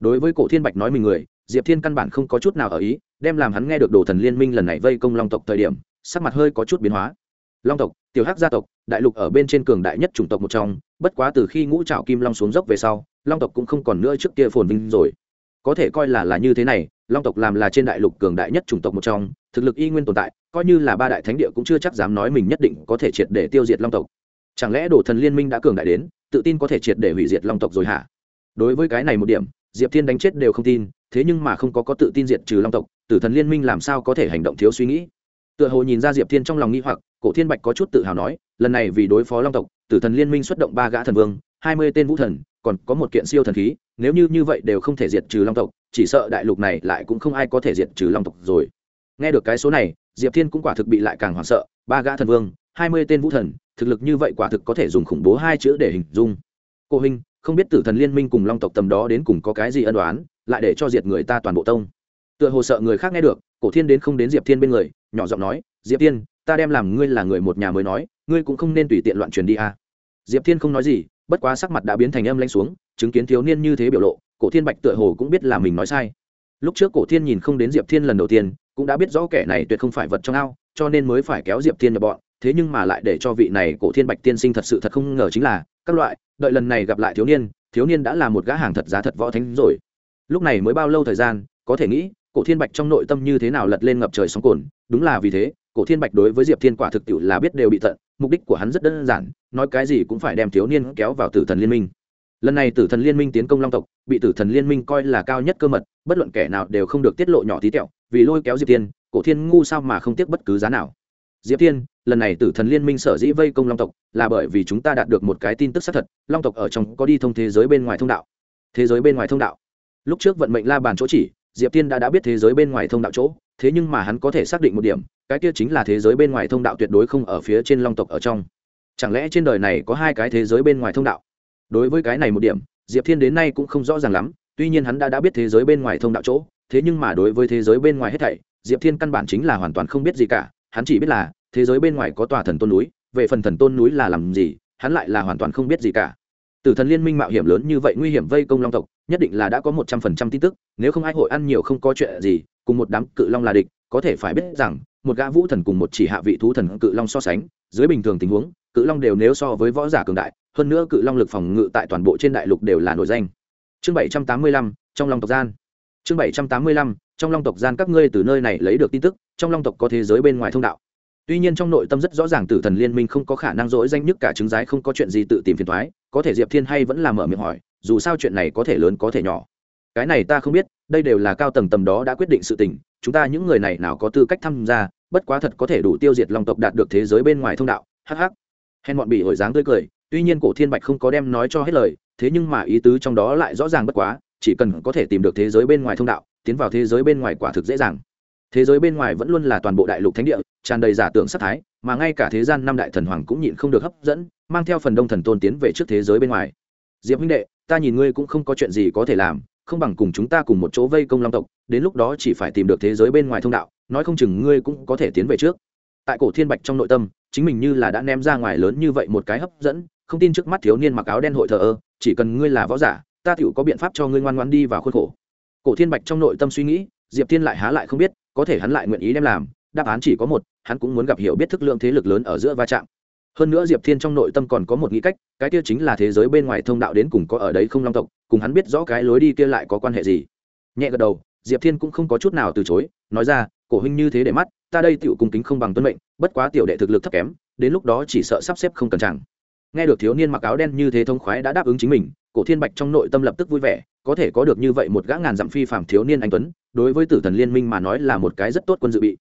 A: Đối với cổ thiên bạch nói mình người, diệp thiên căn bản không có chút nào ở ý đem làm hắn nghe được đồ thần liên minh lần này vây công long tộc thời điểm, sắc mặt hơi có chút biến hóa. Long tộc, tiểu hắc gia tộc, đại lục ở bên trên cường đại nhất chủng tộc một trong, bất quá từ khi ngũ trạo kim long xuống dốc về sau, long tộc cũng không còn nữa trước kia phồn vinh rồi. Có thể coi là là như thế này, long tộc làm là trên đại lục cường đại nhất chủng tộc một trong, thực lực y nguyên tồn tại, coi như là ba đại thánh địa cũng chưa chắc dám nói mình nhất định có thể triệt để tiêu diệt long tộc. Chẳng lẽ đồ thần liên minh đã cường đại đến, tự tin có thể triệt để hủy diệt long tộc rồi hả? Đối với cái này một điểm, diệp thiên đánh chết đều không tin thế nhưng mà không có có tự tin diệt trừ long tộc tử thần liên minh làm sao có thể hành động thiếu suy nghĩ? Tựa hồ nhìn ra diệp thiên trong lòng nghi hoặc cổ thiên bạch có chút tự hào nói lần này vì đối phó long tộc tử thần liên minh xuất động ba gã thần vương hai mươi tên vũ thần còn có một kiện siêu thần khí nếu như như vậy đều không thể diệt trừ long tộc chỉ sợ đại lục này lại cũng không ai có thể diệt trừ long tộc rồi. Nghe được cái số này diệp thiên cũng quả thực bị lại càng hoảng sợ ba gã thần vương hai mươi tên vũ thần thực lực như vậy quả thực có thể dùng khủng bố hai chữ để hình dung. Cô hình, không biết tử thần liên minh cùng long tộc tầm đó đến cùng có cái gì ân đoán lại để cho diệt người ta toàn bộ tông. Tựa hồ sợ người khác nghe được, cổ thiên đến không đến diệp thiên bên người, nhỏ giọng nói, diệp thiên, ta đem làm ngươi là người một nhà mới nói, ngươi cũng không nên tùy tiện loạn truyền đi à. diệp thiên không nói gì, bất quá sắc mặt đã biến thành âm lanh xuống, chứng kiến thiếu niên như thế biểu lộ, cổ thiên bạch tựa hồ cũng biết là mình nói sai. Lúc trước cổ thiên nhìn không đến diệp thiên lần đầu tiên, cũng đã biết rõ kẻ này tuyệt không phải vật trong ao, cho nên mới phải kéo diệp thiên nhập bọn. Thế nhưng mà lại để cho vị này cổ thiên bạch tiên sinh thật sự thật không ngờ chính là, các loại, đợi lần này gặp lại thiếu niên thiếu niên đã là một gã hàng thật giá thật võ thánh rồi lúc này mới bao lâu thời gian, có thể nghĩ, cổ thiên bạch trong nội tâm như thế nào lật lên ngập trời sóng cồn, đúng là vì thế, cổ thiên bạch đối với diệp thiên quả thực tiệu là biết đều bị tận, mục đích của hắn rất đơn giản, nói cái gì cũng phải đem thiếu niên kéo vào tử thần liên minh. Lần này tử thần liên minh tiến công long tộc, bị tử thần liên minh coi là cao nhất cơ mật, bất luận kẻ nào đều không được tiết lộ nhỏ tí tẹo, vì lôi kéo diệp thiên, cổ thiên ngu sao mà không tiếc bất cứ giá nào. Diệp thiên, lần này tử thần liên minh sở dĩ vây công long tộc, là bởi vì chúng ta đạt được một cái tin tức xác thật, long tộc ở trong có đi thông thế giới bên ngoài thông đạo. Thế giới bên ngoài thông đạo lúc trước vận mệnh la bàn chỗ chỉ, diệp thiên đã đã biết thế giới bên ngoài thông đạo chỗ, thế nhưng mà hắn có thể xác định một điểm, cái kia chính là thế giới bên ngoài thông đạo tuyệt đối không ở phía trên long tộc ở trong. Chẳng lẽ trên đời này có hai cái thế giới bên ngoài thông đạo? Đối với cái này một điểm, diệp thiên đến nay cũng không rõ ràng lắm, tuy nhiên hắn đã đã biết thế giới bên ngoài thông đạo chỗ, thế nhưng mà đối với thế giới bên ngoài hết thảy, diệp thiên căn bản chính là hoàn toàn không biết gì cả, hắn chỉ biết là, thế giới bên ngoài có tòa thần tôn núi, về phần thần tôn núi là làm gì, hắn lại là hoàn toàn không biết gì cả tử thần liên minh mạo hiểm lớn như vậy nguy hiểm vây công long tộc, nhất định là đã có một trăm phần trăm tin tức, nếu không ai hội ăn nhiều không có chuyện gì, cùng một đám cự long là địch, có thể phải biết rằng, một gã vũ thần cùng một chỉ hạ vị thú thần cự long so sánh, dưới bình thường tình huống, cự long đều nếu so với võ giả cường đại, hơn nữa cự long lực phòng ngự tại toàn bộ trên đại lục đều là nổi danh. Chương bảy trăm tám mươi lăm, trong long tộc gian. Chương bảy trăm tám mươi lăm, trong long tộc gian các ngươi từ nơi này lấy được tin tức, trong long tộc có thế giới bên ngoài thông đạo tuy nhiên trong nội tâm rất rõ ràng tử thần liên minh không có khả năng dỗi danh nhất cả chứng giái không có chuyện gì tự tìm phiền thoái, có thể diệp thiên hay vẫn làm mở miệng hỏi, dù sao chuyện này có thể lớn có thể nhỏ. Cái này ta không biết, đây đều là cao tầng tầm đó đã quyết định sự tình, chúng ta những người này nào có tư cách tham gia, bất quá thật có thể đủ tiêu diệt long tộc đạt được thế giới bên ngoài thông đạo hh hèn bọn bị hồi dáng tươi cười, tuy nhiên cổ thiên bạch không có đem nói cho hết lời, thế nhưng mà ý tứ trong đó lại rõ ràng bất quá, chỉ cần có thể tìm được thế giới bên ngoài thông đạo, tiến vào thế giới bên ngoài quả thực dễ dàng. Thế giới bên ngoài vẫn luôn là toàn bộ đại lục thánh địa tràn đầy giả tưởng sắc thái, mà ngay cả thế gian năm đại thần hoàng cũng nhịn không được hấp dẫn, mang theo phần đông thần tôn tiến về trước thế giới bên ngoài. Diệp huynh đệ, ta nhìn ngươi cũng không có chuyện gì có thể làm, không bằng cùng chúng ta cùng một chỗ vây công long tộc, đến lúc đó chỉ phải tìm được thế giới bên ngoài thông đạo, nói không chừng ngươi cũng có thể tiến về trước. Tại cổ thiên bạch trong nội tâm, chính mình như là đã ném ra ngoài lớn như vậy một cái hấp dẫn, không tin trước mắt thiếu niên mặc áo đen hội thờ ơ, chỉ cần ngươi là võ giả, ta tựu có biện pháp cho ngươi ngoan ngoan đi vào khuôn khổ. Cổ thiên bạch trong nội tâm suy nghĩ, diệp thiên lại há lại không biết, có thể hắn lại nguyện ý đem làm đáp án chỉ có một, hắn cũng muốn gặp hiểu biết thức lượng thế lực lớn ở giữa va chạm. Hơn nữa diệp thiên trong nội tâm còn có một nghĩ cách, cái kia chính là thế giới bên ngoài thông đạo đến cùng có ở đấy không long tộc, cùng hắn biết rõ cái lối đi kia lại có quan hệ gì. Nhẹ gật đầu, diệp thiên cũng không có chút nào từ chối, nói ra, cổ huynh như thế để mắt, ta đây tiểu cung kính không bằng tuân mệnh, bất quá tiểu đệ thực lực thấp kém, đến lúc đó chỉ sợ sắp xếp không cần chẳng. Nghe được thiếu niên mặc áo đen như thế thông khoái đã đáp ứng chính mình, cổ thiên bạch trong nội tâm lập tức vui vẻ, có thể có được như vậy một gã ngàn dặm phi phạm thiếu niên anh tuấn, đối với tử thần liên minh mà nói là một cái rất tốt quân dự bị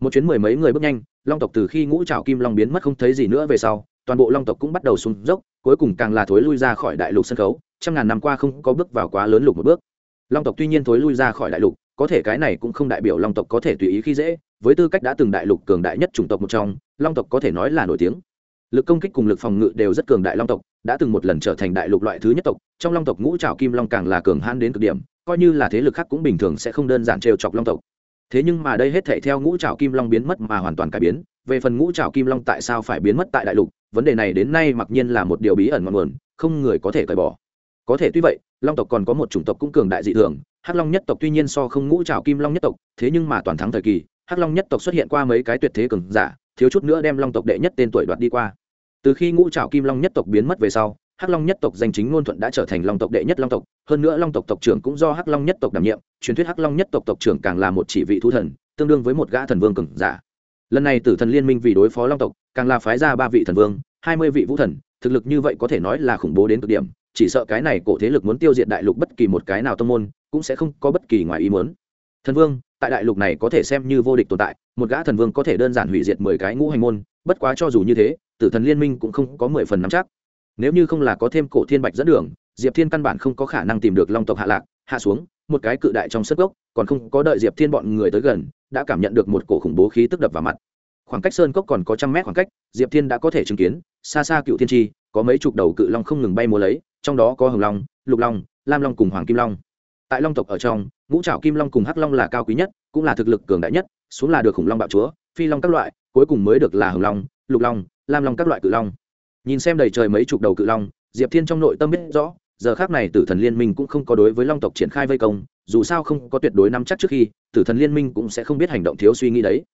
A: một chuyến mười mấy người bước nhanh, long tộc từ khi ngũ trào kim long biến mất không thấy gì nữa về sau, toàn bộ long tộc cũng bắt đầu sung dốc, cuối cùng càng là thối lui ra khỏi đại lục sân khấu, trăm ngàn năm qua không có bước vào quá lớn lục một bước. Long tộc tuy nhiên thối lui ra khỏi đại lục, có thể cái này cũng không đại biểu long tộc có thể tùy ý khi dễ, với tư cách đã từng đại lục cường đại nhất chủng tộc một trong, long tộc có thể nói là nổi tiếng. Lực công kích cùng lực phòng ngự đều rất cường đại long tộc, đã từng một lần trở thành đại lục loại thứ nhất tộc, trong long tộc ngũ trào kim long càng là cường hãn đến cực điểm, coi như là thế lực khác cũng bình thường sẽ không đơn giản trêu chọc long tộc thế nhưng mà đây hết thể theo ngũ trào kim long biến mất mà hoàn toàn cải biến. Về phần ngũ trào kim long tại sao phải biến mất tại đại lục, vấn đề này đến nay mặc nhiên là một điều bí ẩn ngọn nguồn, không người có thể cởi bỏ. Có thể tuy vậy, long tộc còn có một chủng tộc cũng cường đại dị thường, hắc long nhất tộc tuy nhiên so không ngũ trào kim long nhất tộc, thế nhưng mà toàn thắng thời kỳ, hắc long nhất tộc xuất hiện qua mấy cái tuyệt thế cường giả, thiếu chút nữa đem long tộc đệ nhất tên tuổi đoạt đi qua. Từ khi ngũ trào kim long nhất tộc biến mất về sau hắc long nhất tộc danh chính ngôn thuận đã trở thành long tộc đệ nhất long tộc, hơn nữa long tộc tộc trưởng cũng do hắc long nhất tộc đảm nhiệm, truyền thuyết hắc long nhất tộc tộc trưởng càng là một chỉ vị thú thần, tương đương với một gã thần vương cường giả. Lần này tử thần liên minh vì đối phó long tộc, càng là phái ra ba vị thần vương, hai mươi vị vũ thần, thực lực như vậy có thể nói là khủng bố đến cực điểm, chỉ sợ cái này cổ thế lực muốn tiêu diệt đại lục bất kỳ một cái nào tông môn, cũng sẽ không có bất kỳ ngoài ý muốn. Thần vương, tại đại lục này có thể xem như vô địch tồn tại, một gã thần vương có thể đơn giản hủy diệt mười cái ngũ hành môn, bất quá cho dù như thế, tử thần liên minh cũng không có mười phần nắm chắc nếu như không là có thêm cổ thiên bạch dẫn đường, diệp thiên căn bản không có khả năng tìm được long tộc hạ lạc, hạ xuống, một cái cự đại trong sất gốc còn không có đợi diệp thiên bọn người tới gần, đã cảm nhận được một cổ khủng bố khí tức đập vào mặt. Khoảng cách sơn cốc còn có trăm mét khoảng cách, diệp thiên đã có thể chứng kiến, xa xa cựu thiên tri, có mấy chục đầu cự long không ngừng bay múa lấy, trong đó có hồng long, lục long, lam long cùng hoàng kim long. Tại long tộc ở trong, ngũ trảo kim long cùng hắc long là cao quý nhất, cũng là thực lực cường đại nhất, xuống là được khủng long bạo chúa, phi long các loại, cuối cùng mới được là hồng long, lục long, lam long các loại cự long nhìn xem đầy trời mấy chục đầu cự long, diệp thiên trong nội tâm biết rõ, giờ khác này tử thần liên minh cũng không có đối với long tộc triển khai vây công, dù sao không có tuyệt đối nắm chắc trước khi, tử thần liên minh cũng sẽ không biết hành động thiếu suy nghĩ đấy.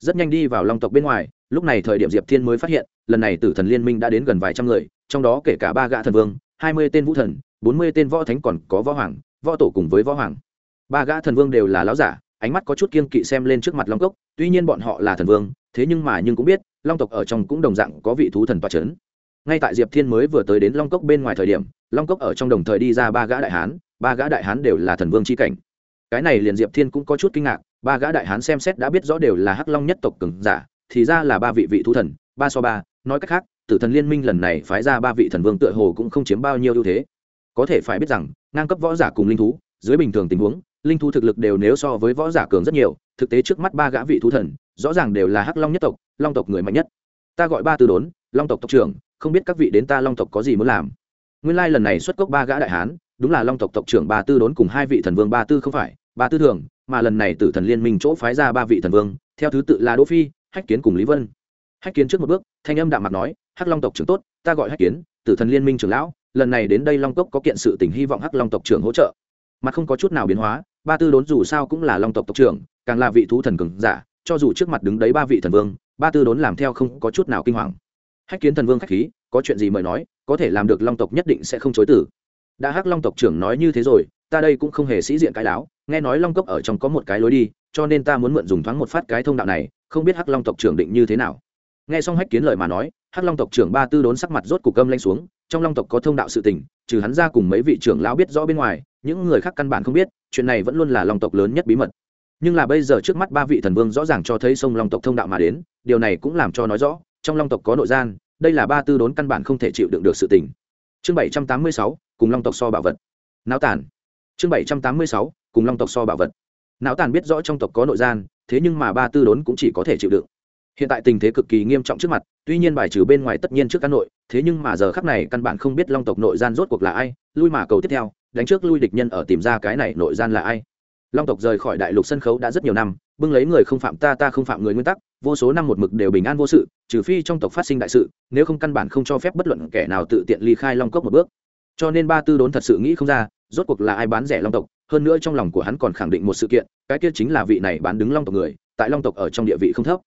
A: Rất nhanh đi vào long tộc bên ngoài, lúc này thời điểm diệp thiên mới phát hiện, lần này tử thần liên minh đã đến gần vài trăm người, trong đó kể cả ba gã thần vương, hai mươi tên vũ thần, bốn mươi tên võ thánh còn có võ hoàng, võ tổ cùng với võ hoàng. Ba gã thần vương đều là láo giả, ánh mắt có chút kiên kỵ xem lên trước mặt long cốc tuy nhiên bọn họ là thần vương, thế nhưng mà nhưng cũng biết, long tộc ở trong cũng đồng dạng có vị thú thần toa c h ấ n ngay tại diệp thiên mới vừa tới đến long cốc bên ngoài thời điểm, long cốc ở trong đồng thời đi ra ba gã đại hán, ba gã đại hán đều là thần vương c h i cảnh. Cái này liền diệp thiên cũng có chút kinh ngạc, ba gã đại hán xem xét đã biết rõ đều là hắc long nhất tộc cừng giả, thì ra là ba vị vị thú thần, ba so ba, nói cách khác, tử thần liên minh lần này phái ra ba vị thần vương tựa hồ cũng không chiếm bao nhiêu ưu thế. Có thể phải biết rằng, ngang cấp võ giả cùng linh thú, dưới bình thường tình huống, linh thú thực lực đều nếu so với võ giả cường rất nhiều, thực tế trước mắt ba gã vị thú thần, rõ ràng đều là hắc long nhất tộc, long tộc người mạnh nhất. Ta gọi ba tư đốn, long tộc tộc trưởng không biết các vị đến ta long tộc có gì muốn làm. Nguyên lai lần này xuất cốc ba gã đại hán, đúng là long tộc tộc trưởng ba tư đốn cùng hai vị thần vương ba tư không phải, ba tư thường, mà lần này tử thần liên minh chỗ phái ra ba vị thần vương, theo thứ tự là đỗ phi, hách kiến cùng lý vân. Hách kiến trước một bước, thanh âm đạm mặt nói, hắc long tộc trưởng tốt, ta gọi hách kiến, tử thần liên minh trưởng lão, lần này đến đây long cốc có kiện sự tình hy vọng hắc long tộc trưởng hỗ trợ. Mặt không có chút nào biến hóa, ba tư đốn dù sao cũng là long tộc tộc trưởng, càng là vị thú thần cường giả, cho dù trước mặt đứng đấy ba vị thần vương, ba tư đốn làm theo không có chút nào kinh hoàng hách kiến thần vương k h á c h khí, có chuyện gì mời nói, có thể làm được long tộc nhất định sẽ không chối tử đã hắc long tộc trưởng nói như thế rồi, ta đây cũng không hề sĩ diện cái láo, nghe nói long cốc ở trong có một cái lối đi, cho nên ta muốn mượn dùng thoáng một phát cái thông đạo này, không biết hắc long tộc trưởng định như thế nào. Nghe xong hách kiến lời mà nói, hắc long tộc trưởng ba tư đốn sắc mặt rốt cục cơm lanh xuống, trong long tộc có thông đạo sự tình, trừ hắn ra cùng mấy vị trưởng lão biết rõ bên ngoài, những người khác căn bản không biết, chuyện này vẫn luôn là long tộc lớn nhất bí mật. Nhưng là bây giờ trước mắt ba vị thần vương rõ ràng cho thấy sông long tộc thông đạo mà đến, điều này cũng làm cho nói rõ trong long tộc có nội gian, đây là ba tư đốn căn bản không thể chịu đựng được sự tình. Chương bảy trăm tám mươi sáu, cùng long tộc so bảo vật. Náo tản chương bảy trăm tám mươi sáu, cùng long tộc so bảo vật. Náo tản biết rõ trong tộc có nội gian, thế nhưng mà ba tư đốn cũng chỉ có thể chịu đựng. Hiện tại tình thế cực kỳ nghiêm trọng trước mặt, tuy nhiên bài trừ bên ngoài tất nhiên trước căn nội, thế nhưng mà giờ khắc này căn bản không biết long tộc nội gian rốt cuộc là ai, lui mà cầu tiếp theo, đánh trước lui địch nhân ở tìm ra cái này nội gian là ai long tộc rời khỏi đại lục sân khấu đã rất nhiều năm, bưng lấy người không phạm ta ta không phạm người nguyên tắc, vô số năm một mực đều bình an vô sự, trừ phi trong tộc phát sinh đại sự, nếu không căn bản không cho phép bất luận kẻ nào tự tiện ly khai long cốc một bước. Cho nên ba tư đốn thật sự nghĩ không ra, rốt cuộc là ai bán rẻ long tộc, hơn nữa trong lòng của hắn còn khẳng định một sự kiện, cái kia chính là vị này bán đứng long tộc người, tại long tộc ở trong địa vị không thấp.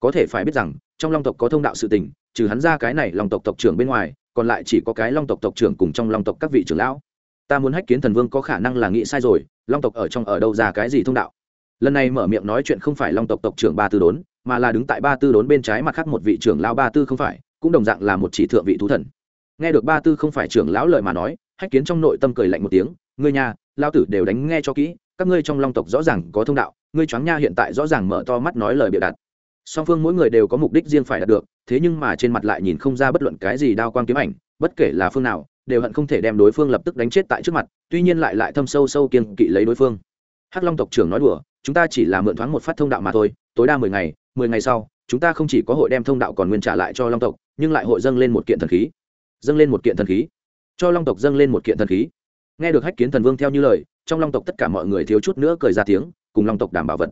A: Có thể phải biết rằng, trong long tộc có thông đạo sự tình, trừ hắn ra cái này long tộc tộc trưởng bên ngoài, còn lại chỉ có cái long tộc tộc trưởng cùng trong long tộc các vị trưởng lão ta muốn hách kiến thần vương có khả năng là nghĩ sai rồi, long tộc ở trong ở đâu ra cái gì thông đạo? Lần này mở miệng nói chuyện không phải long tộc tộc trưởng ba tư đốn, mà là đứng tại ba tư đốn bên trái mặt khác một vị trưởng lão ba tư không phải, cũng đồng dạng là một chỉ thượng vị thú thần. Nghe được ba tư không phải trưởng lão lời mà nói, hách kiến trong nội tâm cười lạnh một tiếng, ngươi nhà lao tử đều đánh nghe cho kỹ, các ngươi trong long tộc rõ ràng có thông đạo, ngươi choáng nha hiện tại rõ ràng mở to mắt nói lời bịa đặt. Song phương mỗi người đều có mục đích riêng phải đạt được, thế nhưng mà trên mặt lại nhìn không ra bất luận cái gì đao quang kiếm ảnh, bất kể là phương nào đều hận không thể đem đối phương lập tức đánh chết tại trước mặt, tuy nhiên lại lại thâm sâu sâu kiên kỵ lấy đối phương. Hắc long tộc trưởng nói đùa, chúng ta chỉ là mượn thoáng một phát thông đạo mà thôi, tối đa mười ngày mười ngày sau, chúng ta không chỉ có hội đem thông đạo còn nguyên trả lại cho long tộc, nhưng lại hội dâng lên một kiện thần khí. Dâng lên một kiện thần khí. Cho long tộc dâng lên một kiện thần khí. Nghe được hách kiến thần vương theo như lời, trong long tộc tất cả mọi người thiếu chút nữa cười ra tiếng, cùng long tộc đảm bảo vật.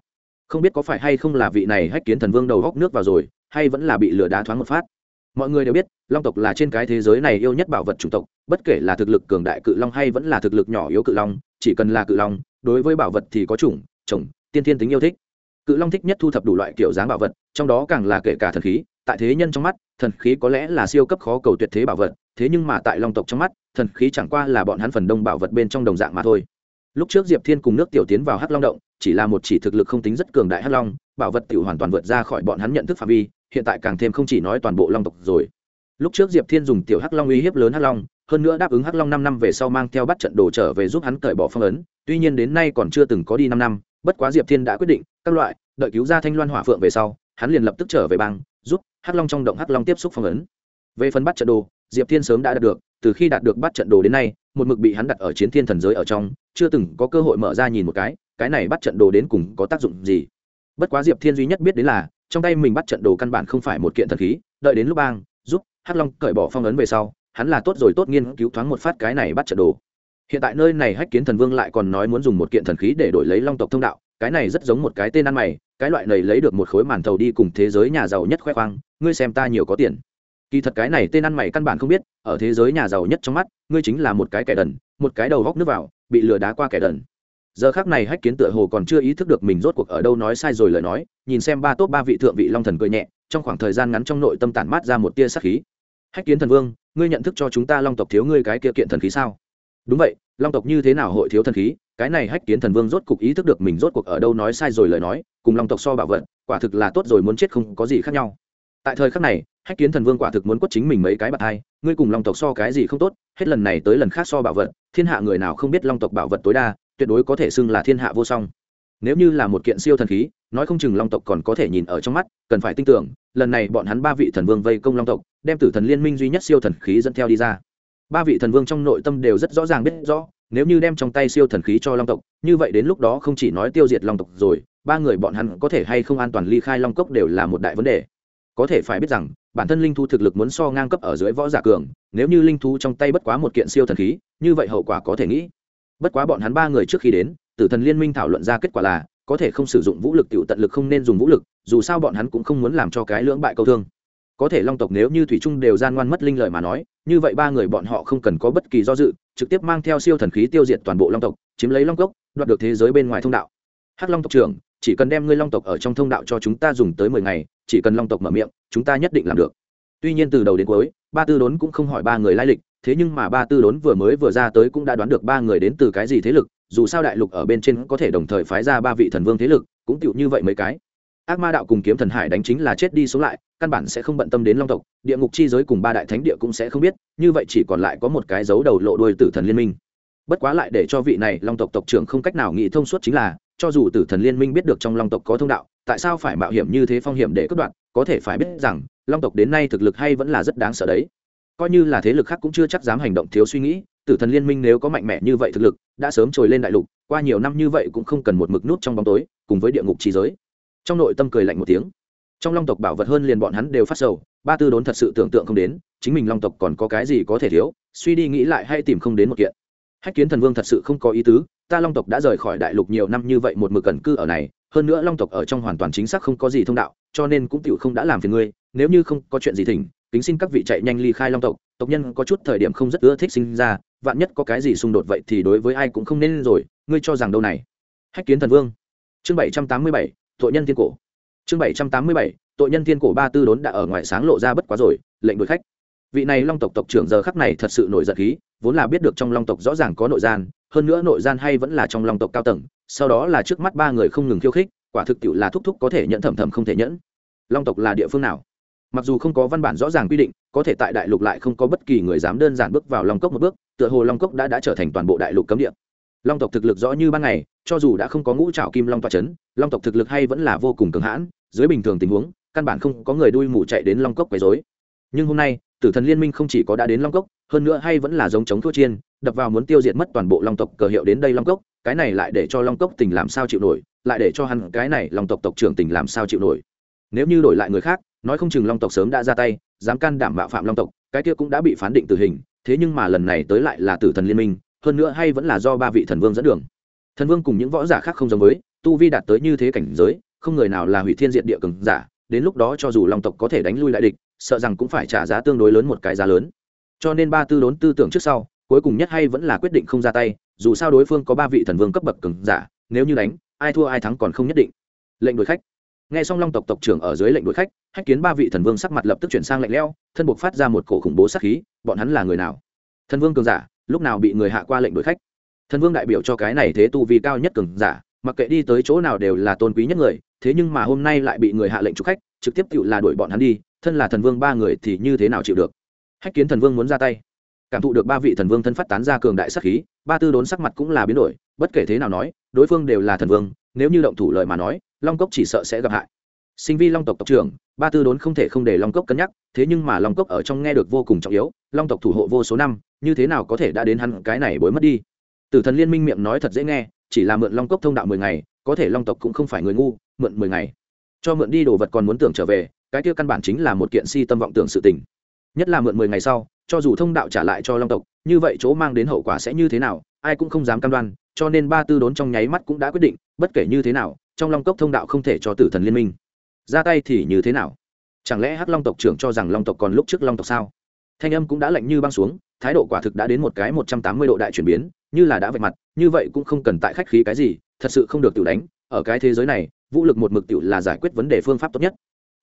A: Không biết có phải hay không là vị này hách kiến thần vương đầu góc nước vào rồi, hay vẫn là bị lửa đá thoáng một phát mọi người đều biết, long tộc là trên cái thế giới này yêu nhất bảo vật chủng tộc, bất kể là thực lực cường đại cự long hay vẫn là thực lực nhỏ yếu cự long, chỉ cần là cự long, đối với bảo vật thì có chủng chủng tiên thiên tính yêu thích. Cự long thích nhất thu thập đủ loại kiểu dáng bảo vật, trong đó càng là kể cả thần khí, tại thế nhân trong mắt, thần khí có lẽ là siêu cấp khó cầu tuyệt thế bảo vật, thế nhưng mà tại long tộc trong mắt, thần khí chẳng qua là bọn hắn phần đông bảo vật bên trong đồng dạng mà thôi. Lúc trước diệp thiên cùng nước tiểu tiến vào hắc long động, chỉ là một chỉ thực lực không tính rất cường đại hắc long, bảo vật tiểu hoàn toàn vượt ra khỏi bọn hắn nhận thức phạm vi hiện tại càng thêm không chỉ nói toàn bộ long tộc rồi. Lúc trước diệp thiên dùng tiểu hắc long uy hiếp lớn hắc long, hơn nữa đáp ứng hắc long năm năm về sau mang theo bắt trận đồ trở về giúp hắn cởi bỏ phong ấn, tuy nhiên đến nay còn chưa từng có đi năm năm, bất quá diệp thiên đã quyết định, các loại, đợi cứu ra thanh loan hỏa phượng về sau, hắn liền lập tức trở về bang, giúp hắc long trong động hắc long tiếp xúc phong ấn. Về phần bắt trận đồ, diệp thiên sớm đã đạt được, từ khi đạt được bắt trận đồ đến nay, một mực bị hắn đặt ở chiến thiên thần giới ở trong, chưa từng có cơ hội mở ra nhìn một cái cái này bắt trận đồ đến cùng có tác dụng gì? Bất quá diệp thiên duy nhất biết đến là trong tay mình bắt trận đồ căn bản không phải một kiện thần khí, đợi đến lúc bang, giúp hắc long cởi bỏ phong ấn về sau, hắn là tốt rồi tốt nghiên cứu thoáng một phát cái này bắt trận đồ. Hiện tại nơi này hách kiến thần vương lại còn nói muốn dùng một kiện thần khí để đổi lấy long tộc thông đạo, cái này rất giống một cái tên ăn mày, cái loại này lấy được một khối màn thầu đi cùng thế giới nhà giàu nhất khoe khoang, ngươi xem ta nhiều có tiền. Kỳ thật cái này tên ăn mày căn bản không biết, ở thế giới nhà giàu nhất trong mắt, ngươi chính là một cái kẻ đần, một cái đầu góc nước vào, bị lừa đá qua kẻ đần giờ khác này hách kiến tựa hồ còn chưa ý thức được mình rốt cuộc ở đâu nói sai rồi lời nói, nhìn xem ba tốt ba vị thượng vị long thần cười nhẹ, trong khoảng thời gian ngắn trong nội tâm tản mát ra một tia sắc khí. Hách kiến thần vương, ngươi nhận thức cho chúng ta long tộc thiếu ngươi cái kia kiện thần khí sao? Đúng vậy, long tộc như thế nào hội thiếu thần khí? Cái này hách kiến thần vương rốt cuộc ý thức được mình rốt cuộc ở đâu nói sai rồi lời nói, cùng long tộc so bảo vật, quả thực là tốt rồi muốn chết không có gì khác nhau. Tại thời khắc này, hách kiến thần vương quả thực muốn quất chính mình mấy cái bạc hai, ngươi cùng long tộc so cái gì không tốt, hết lần này tới lần khác so bảo vật, thiên hạ người nào không biết long tộc bảo vật tối đa tuyệt đối có thể xưng là thiên hạ vô song. Nếu như là một kiện siêu thần khí, nói không chừng long tộc còn có thể nhìn ở trong mắt, cần phải tin tưởng, lần này bọn hắn ba vị thần vương vây công long tộc, đem tử thần liên minh duy nhất siêu thần khí dẫn theo đi ra. Ba vị thần vương trong nội tâm đều rất rõ ràng biết rõ, nếu như đem trong tay siêu thần khí cho long tộc, như vậy đến lúc đó không chỉ nói tiêu diệt long tộc rồi, ba người bọn hắn có thể hay không an toàn ly khai long cốc đều là một đại vấn đề. Có thể phải biết rằng, bản thân linh thú thực lực muốn so ngang cấp ở dưới võ giả cường, nếu như linh thú trong tay bất quá một kiện siêu thần khí, như vậy hậu quả có thể nghĩ bất quá bọn hắn ba người trước khi đến, tử thần liên minh thảo luận ra kết quả là, có thể không sử dụng vũ lực tiểu tận lực không nên dùng vũ lực, dù sao bọn hắn cũng không muốn làm cho cái lưỡng bại câu thương. Có thể long tộc nếu như thủy trung đều gian ngoan mất linh lợi mà nói, như vậy ba người bọn họ không cần có bất kỳ do dự, trực tiếp mang theo siêu thần khí tiêu diệt toàn bộ long tộc, chiếm lấy long cốc, đoạt được thế giới bên ngoài thông đạo. Hắc long tộc trưởng, chỉ cần đem ngươi long tộc ở trong thông đạo cho chúng ta dùng tới mười ngày, chỉ cần long tộc mở miệng, chúng ta nhất định làm được. Tuy nhiên từ đầu đến cuối ba tư đốn cũng không hỏi ba người lai lịch, thế nhưng mà ba tư đốn vừa mới vừa ra tới cũng đã đoán được ba người đến từ cái gì thế lực, dù sao đại lục ở bên trên có thể đồng thời phái ra ba vị thần vương thế lực, cũng tựu như vậy mấy cái. Ác ma đạo cùng kiếm thần hải đánh chính là chết đi sống lại, căn bản sẽ không bận tâm đến long tộc, địa ngục chi giới cùng ba đại thánh địa cũng sẽ không biết, như vậy chỉ còn lại có một cái dấu đầu lộ đuôi tử thần liên minh. Bất quá lại để cho vị này long tộc tộc trưởng không cách nào nghĩ thông suốt chính là, cho dù tử thần liên minh biết được trong long tộc có thông đạo tại sao phải mạo hiểm như thế phong hiểm để cướp đoạt, có thể phải biết rằng, long tộc đến nay thực lực hay vẫn là rất đáng sợ đấy. Coi như là thế lực khác cũng chưa chắc dám hành động thiếu suy nghĩ, tử thần liên minh nếu có mạnh mẽ như vậy thực lực, đã sớm trồi lên đại lục, qua nhiều năm như vậy cũng không cần một mực nút trong bóng tối, cùng với địa ngục trí giới. Trong nội tâm cười lạnh một tiếng. Trong long tộc bảo vật hơn liền bọn hắn đều phát sầu, ba tư đốn thật sự tưởng tượng không đến, chính mình long tộc còn có cái gì có thể thiếu, suy đi nghĩ lại hay tìm không đến một kiện. Hách kiến thần vương thật sự không có ý tứ, ta long tộc đã rời khỏi đại lục nhiều năm như vậy một mực cần cư ở này hơn nữa long tộc ở trong hoàn toàn chính xác không có gì thông đạo, cho nên cũng tựu không đã làm phiền ngươi, nếu như không có chuyện gì thỉnh, kính xin các vị chạy nhanh ly khai long tộc tộc nhân có chút thời điểm không rất ưa thích sinh ra, vạn nhất có cái gì xung đột vậy thì đối với ai cũng không nên rồi, ngươi cho rằng đâu này? Hách kiến thần vương, chương bảy trăm tám mươi bảy, tội nhân thiên cổ. Chương bảy trăm tám mươi bảy, tội nhân thiên cổ ba tư đốn đã ở ngoài sáng lộ ra bất quá rồi, lệnh đuổi khách. Vị này long tộc tộc trưởng giờ khắc này thật sự nổi giận khí, vốn là biết được trong long tộc rõ ràng có nội gian, hơn nữa nội gian hay vẫn là trong long tộc cao tầng sau đó là trước mắt ba người không ngừng khiêu khích, quả thực tiệu là thúc thúc có thể nhận thầm thầm không thể nhẫn. Long tộc là địa phương nào? Mặc dù không có văn bản rõ ràng quy định, có thể tại đại lục lại không có bất kỳ người dám đơn giản bước vào long cốc một bước, tựa hồ long cốc đã đã trở thành toàn bộ đại lục cấm địa. Long tộc thực lực rõ như ban ngày, cho dù đã không có ngũ trào kim long toa c h ấ n long tộc thực lực hay vẫn là vô cùng cường hãn, dưới bình thường tình huống, căn bản không có người đuôi mù chạy đến long cốc quấy dối nhưng hôm nay, tử thần liên minh không chỉ có đã đến long cốc, hơn nữa hay vẫn là giống chống thua chiên, đập vào muốn tiêu diệt mất toàn bộ long tộc cờ hiệu đến đây long cốc cái này lại để cho long cốc tình làm sao chịu nổi, lại để cho hắn cái này long tộc tộc trưởng tình làm sao chịu nổi. Nếu như đổi lại người khác, nói không chừng long tộc sớm đã ra tay, dám can đảm bạo phạm long tộc, cái kia cũng đã bị phán định tử hình, thế nhưng mà lần này tới lại là tử thần liên minh, hơn nữa hay vẫn là do ba vị thần vương dẫn đường. Thần vương cùng những võ giả khác không giống với, tu vi đạt tới như thế cảnh giới, không người nào là hủy thiên diện địa cường giả, đến lúc đó cho dù long tộc có thể đánh lui lại địch, sợ rằng cũng phải trả giá tương đối lớn một cái giá lớn. Cho nên ba tư đốn tư tưởng trước sau, cuối cùng nhất hay vẫn là quyết định không ra tay dù sao đối phương có ba vị thần vương cấp bậc cường giả, nếu như đánh, ai thua ai thắng còn không nhất định. Lệnh đuổi khách. Nghe xong long tộc tộc trưởng ở dưới lệnh đuổi khách, hách kiến ba vị thần vương sắc mặt lập tức chuyển sang lạnh lẽo, thân buộc phát ra một cổ khủng bố sát khí, bọn hắn là người nào? Thần vương cường giả, lúc nào bị người hạ qua lệnh đuổi khách? Thần vương đại biểu cho cái này thế tu vi cao nhất cường giả, mặc kệ đi tới chỗ nào đều là tôn quý nhất người, thế nhưng mà hôm nay lại bị người hạ lệnh trục khách, trực tiếp cựu là đuổi bọn hắn đi, thân là thần vương ba người thì như thế nào chịu được? Hách kiến thần vương muốn ra tay cảm thụ được ba vị thần vương thân phát tán ra cường đại sắc khí, ba tư đốn sắc mặt cũng là biến đổi, bất kể thế nào nói, đối phương đều là thần vương, nếu như động thủ lợi mà nói, long cốc chỉ sợ sẽ gặp hại. Sinh vi long tộc tộc trưởng, ba tư đốn không thể không để long cốc cân nhắc, thế nhưng mà long cốc ở trong nghe được vô cùng trọng yếu, long tộc thủ hộ vô số năm, như thế nào có thể đã đến hắn cái này bối mất đi? Tử thần liên minh miệng nói thật dễ nghe, chỉ là mượn long cốc thông đạo mười ngày, có thể long tộc cũng không phải người ngu, mượn mười ngày. Cho mượn đi đồ vật còn muốn tưởng trở về, cái kia căn bản chính là một kiện si tâm vọng tưởng sự tình. Nhất là mượn mười ngày sau cho dù thông đạo trả lại cho long tộc, như vậy chỗ mang đến hậu quả sẽ như thế nào, ai cũng không dám cam đoan, cho nên ba tư đốn trong nháy mắt cũng đã quyết định, bất kể như thế nào, trong long cốc thông đạo không thể cho tử thần liên minh. Ra tay thì như thế nào? Chẳng lẽ hắc long tộc trưởng cho rằng long tộc còn lúc trước long tộc sao? Thanh âm cũng đã lạnh như băng xuống, thái độ quả thực đã đến một cái một trăm tám mươi độ đại chuyển biến, như là đã vạch mặt, như vậy cũng không cần tại khách khí cái gì, thật sự không được tự đánh, ở cái thế giới này, vũ lực một mực tự là giải quyết vấn đề phương pháp tốt nhất.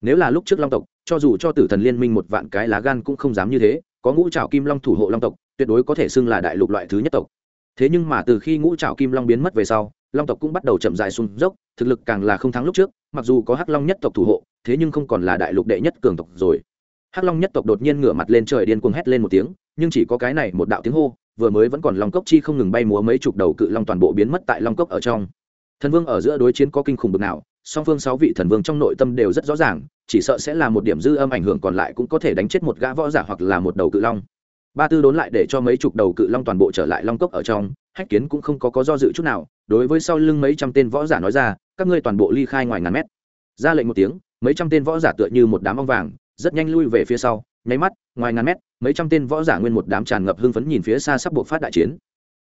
A: Nếu là lúc trước long tộc, cho dù cho tử thần liên minh một vạn cái lá gan cũng không dám như thế có ngũ trảo kim long thủ hộ long tộc, tuyệt đối có thể xưng là đại lục loại thứ nhất tộc. Thế nhưng mà từ khi ngũ trảo kim long biến mất về sau, long tộc cũng bắt đầu chậm dài xuống dốc, thực lực càng là không thắng lúc trước, mặc dù có hắc long nhất tộc thủ hộ, thế nhưng không còn là đại lục đệ nhất cường tộc rồi. Hắc long nhất tộc đột nhiên ngửa mặt lên trời điên cuồng hét lên một tiếng, nhưng chỉ có cái này một đạo tiếng hô, vừa mới vẫn còn long cốc chi không ngừng bay múa mấy chục đầu cự long toàn bộ biến mất tại long cốc ở trong. Thần vương ở giữa đối chiến có kinh khủng bực nào, song phương sáu vị thần vương trong nội tâm đều rất rõ ràng chỉ sợ sẽ là một điểm dư âm ảnh hưởng còn lại cũng có thể đánh chết một gã võ giả hoặc là một đầu cự long. Ba tư đốn lại để cho mấy chục đầu cự long toàn bộ trở lại long cốc ở trong, hách kiến cũng không có có do dự chút nào, đối với sau lưng mấy trăm tên võ giả nói ra, các ngươi toàn bộ ly khai ngoài ngàn mét. Ra lệnh một tiếng, mấy trăm tên võ giả tựa như một đám ong vàng, rất nhanh lui về phía sau, nháy mắt, ngoài ngàn mét, mấy trăm tên võ giả nguyên một đám tràn ngập hưng phấn nhìn phía xa sắp buộc phát đại chiến.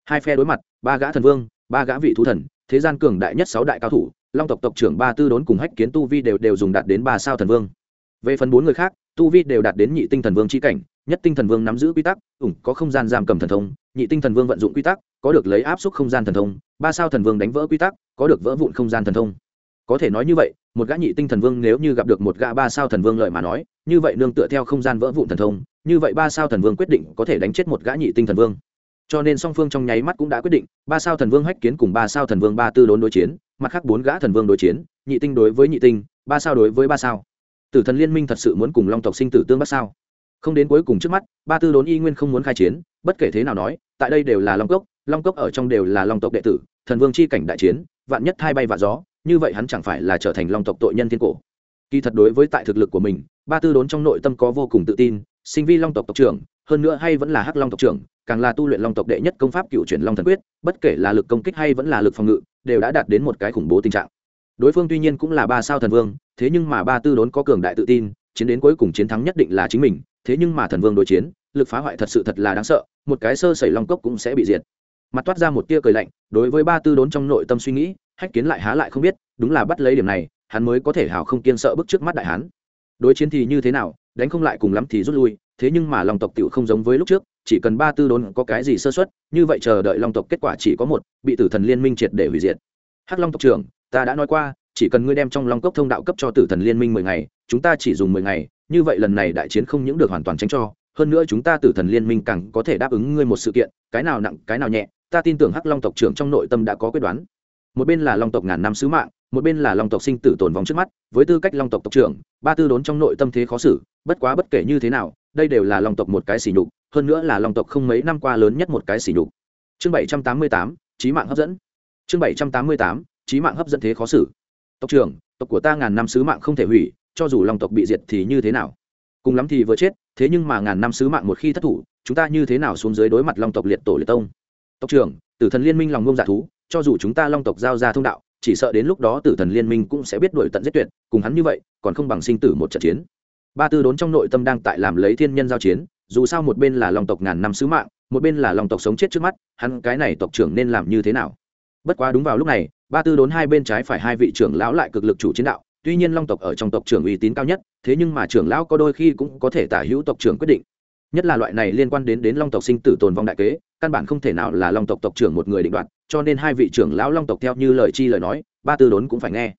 A: Hai phe đối mặt, ba gã thần vương, ba gã vị thú thần, thế gian cường đại nhất sáu đại cao thủ long tộc tộc trưởng ba tư đốn cùng hách kiến tu vi đều đều dùng đạt đến ba sao thần vương. Về phần bốn người khác, tu vi đều đạt đến nhị tinh thần vương chi cảnh, nhất tinh thần vương nắm giữ quy tắc, ủng có không gian giam cầm thần thông, nhị tinh thần vương vận dụng quy tắc, có được lấy áp suất không gian thần thông, ba sao thần vương đánh vỡ quy tắc, có được vỡ vụn không gian thần thông. Có thể nói như vậy, một gã nhị tinh thần vương nếu như gặp được một gã ba sao thần vương lợi mà nói, như vậy nương tựa theo không gian vỡ vụn thần thông, như vậy ba sao thần vương quyết định có thể đánh chết một gã nhị tinh thần vương. Cho nên song phương trong nháy mắt cũng đã quyết định, ba sao thần vương hách kiến cùng ba sao thần vương ba tư đốn đối chiến mặt khác bốn gã thần vương đối chiến, nhị tinh đối với nhị tinh, ba sao đối với ba sao. Tử thần liên minh thật sự muốn cùng long tộc sinh tử tương bắt sao? Không đến cuối cùng trước mắt, ba tư đốn y nguyên không muốn khai chiến, bất kể thế nào nói, tại đây đều là long cốc long cốc ở trong đều là long tộc đệ tử, thần vương c h i cảnh đại chiến, vạn nhất hai bay vạ gió, như vậy hắn chẳng phải là trở thành long tộc tội nhân thiên cổ. Kỳ thật đối với tại thực lực của mình, ba tư đốn trong nội tâm có vô cùng tự tin, sinh vi long tộc tộc trưởng, hơn nữa hay vẫn là hắc long tộc trưởng, càng là tu luyện long tộc đệ nhất công pháp cựu chuyển long thần quyết, bất kể là lực công kích hay vẫn là lực phòng ngự đều đã đạt đến một cái khủng bố tình trạng. Đối phương tuy nhiên cũng là ba sao thần vương, thế nhưng mà ba tư đốn có cường đại tự tin, chiến đến cuối cùng chiến thắng nhất định là chính mình, thế nhưng mà thần vương đối chiến, lực phá hoại thật sự thật là đáng sợ, một cái sơ sẩy long cốc cũng sẽ bị diệt. Mặt toát ra một tia cười lạnh, đối với ba tư đốn trong nội tâm suy nghĩ, hách kiến lại há lại không biết, đúng là bắt lấy điểm này, hắn mới có thể hào không kiên sợ bước trước mắt đại hán. Đối chiến thì như thế nào, đánh không lại cùng lắm thì rút lui, thế nhưng mà long tộc tiểu không giống với lúc trước chỉ cần ba tư đốn có cái gì sơ xuất như vậy chờ đợi long tộc kết quả chỉ có một, bị tử thần liên minh triệt để hủy diệt. Hắc long tộc trưởng, ta đã nói qua, chỉ cần ngươi đem trong long cốc thông đạo cấp cho tử thần liên minh mười ngày, chúng ta chỉ dùng mười ngày, như vậy lần này đại chiến không những được hoàn toàn tránh cho, hơn nữa chúng ta tử thần liên minh càng có thể đáp ứng ngươi một sự kiện, cái nào nặng, cái nào nhẹ, ta tin tưởng hắc long tộc trưởng trong nội tâm đã có quyết đoán. Một bên là long tộc ngàn năm sứ mạng, một bên là long tộc sinh tử tồn vong trước mắt, với tư cách long tộc tộc trưởng, ba tư đốn trong nội tâm thế khó xử, bất quá bất kể như thế nào, đây đều là long tộc một cái xỉ nhục hơn nữa là long tộc không mấy năm qua lớn nhất một cái xỉ nhục. Chương bảy trăm tám mươi tám trí mạng hấp dẫn. Chương bảy trăm tám mươi tám trí mạng hấp dẫn thế khó xử. Tộc trưởng, tộc của ta ngàn năm sứ mạng không thể hủy, cho dù long tộc bị diệt thì như thế nào? Cùng lắm thì vừa chết, thế nhưng mà ngàn năm sứ mạng một khi thất thủ, chúng ta như thế nào xuống dưới đối mặt long tộc liệt tổ liệt tông? Tộc trưởng, tử thần liên minh lòng ngông dạ thú, cho dù chúng ta long tộc giao ra thông đạo, chỉ sợ đến lúc đó tử thần liên minh cũng sẽ biết đuổi tận giết tuyệt, cùng hắn như vậy, còn không bằng sinh tử một trận chiến. Ba tư đốn trong nội tâm đang tại làm lấy thiên nhân giao chiến dù sao một bên là long tộc ngàn năm sứ mạng, một bên là long tộc sống chết trước mắt, hắn cái này tộc trưởng nên làm như thế nào? Bất quá đúng vào lúc này, ba tư đốn hai bên trái phải hai vị trưởng lão lại cực lực chủ chiến đạo, tuy nhiên long tộc ở trong tộc trưởng uy tín cao nhất, thế nhưng mà trưởng lão có đôi khi cũng có thể tả hữu tộc trưởng quyết định. Nhất là loại này liên quan đến đến long tộc sinh tử tồn vong đại kế, căn bản không thể nào là long tộc tộc trưởng một người định đoạt, cho nên hai vị trưởng lão long tộc theo như lời chi lời nói, ba tư đốn cũng phải nghe.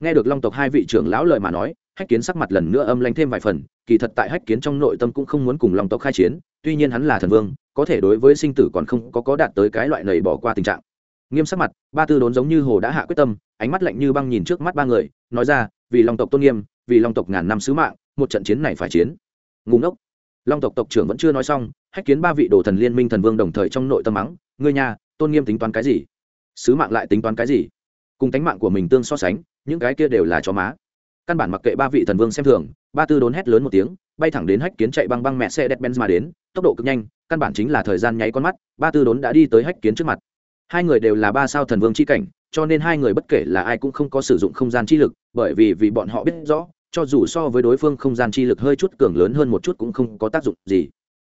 A: Nghe được long tộc hai vị trưởng lão lời mà nói hách kiến sắc mặt lần nữa âm lanh thêm vài phần, kỳ thật tại hách kiến trong nội tâm cũng không muốn cùng long tộc khai chiến, tuy nhiên hắn là thần vương, có thể đối với sinh tử còn không có có đạt tới cái loại nầy bỏ qua tình trạng. Nghiêm sắc mặt, ba tư đốn giống như hồ đã hạ quyết tâm, ánh mắt lạnh như băng nhìn trước mắt ba người, nói ra, vì long tộc tôn nghiêm, vì long tộc ngàn năm sứ mạng, một trận chiến này phải chiến. Ngủ ngốc. Long tộc tộc trưởng vẫn chưa nói xong, hách kiến ba vị đồ thần liên minh thần vương đồng thời trong nội tâm mắng, ngươi nhà, tôn nghiêm tính toán cái gì? Sứ mạng lại tính toán cái gì? Cùng tánh mạng của mình tương so sánh, những cái kia đều là chó má căn bản mặc kệ ba vị thần vương xem thường, ba tư đốn hét lớn một tiếng, bay thẳng đến hách kiến chạy băng băng mẹ xe đẹp benz mà đến, tốc độ cực nhanh, căn bản chính là thời gian nháy con mắt, ba tư đốn đã đi tới hách kiến trước mặt. Hai người đều là ba sao thần vương c h i cảnh, cho nên hai người bất kể là ai cũng không có sử dụng không gian chi lực, bởi vì vì bọn họ biết rõ, cho dù so với đối phương không gian chi lực hơi chút cường lớn hơn một chút cũng không có tác dụng gì.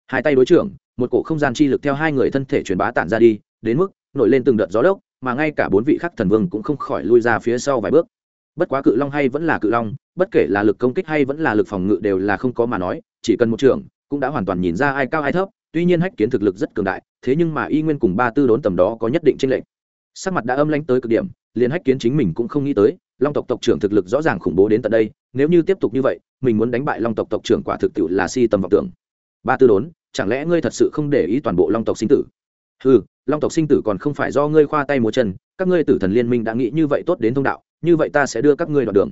A: Hai tay đối trưởng, một cổ không gian chi lực theo hai người thân thể truyền bá tản ra đi, đến mức nổi lên từng đợt gió lốc, mà ngay cả bốn vị khắc thần vương cũng không khỏi lui ra phía sau vài bước bất quá cự long hay vẫn là cự long, bất kể là lực công kích hay vẫn là lực phòng ngự đều là không có mà nói, chỉ cần một trưởng, cũng đã hoàn toàn nhìn ra ai cao ai thấp, tuy nhiên hách kiến thực lực rất cường đại, thế nhưng mà y nguyên cùng ba tư đốn tầm đó có nhất định tranh lệch. Sắc mặt đã âm lãnh tới cực điểm, liền hách kiến chính mình cũng không nghĩ tới, long tộc tộc trưởng thực lực rõ ràng khủng bố đến tận đây, nếu như tiếp tục như vậy, mình muốn đánh bại long tộc tộc trưởng quả thực tiệu là si tầm vọng tưởng. Ba tư đốn, chẳng lẽ ngươi thật sự không để ý toàn bộ long tộc sinh tử? Ừ long tộc sinh tử còn không phải do ngươi khoa tay múa chân, các ngươi tử thần liên minh đã nghĩ như vậy tốt đến thông đạo như vậy ta sẽ đưa các ngươi đoạn đường.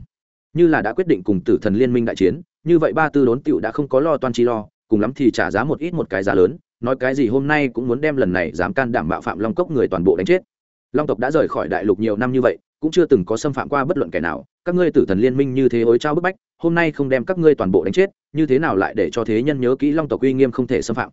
A: Như là đã quyết định cùng tử thần liên minh đại chiến, như vậy ba tư đốn tựu đã không có lo toan chi lo, cùng lắm thì trả giá một ít một cái giá lớn, nói cái gì hôm nay cũng muốn đem lần này dám can đảm bạo phạm long cốc người toàn bộ đánh chết. Long tộc đã rời khỏi đại lục nhiều năm như vậy, cũng chưa từng có xâm phạm qua bất luận kẻ nào, các ngươi tử thần liên minh như thế hối trao bức bách, hôm nay không đem các ngươi toàn bộ đánh chết, như thế nào lại để cho thế nhân nhớ kỹ long tộc uy nghiêm không thể xâm phạm?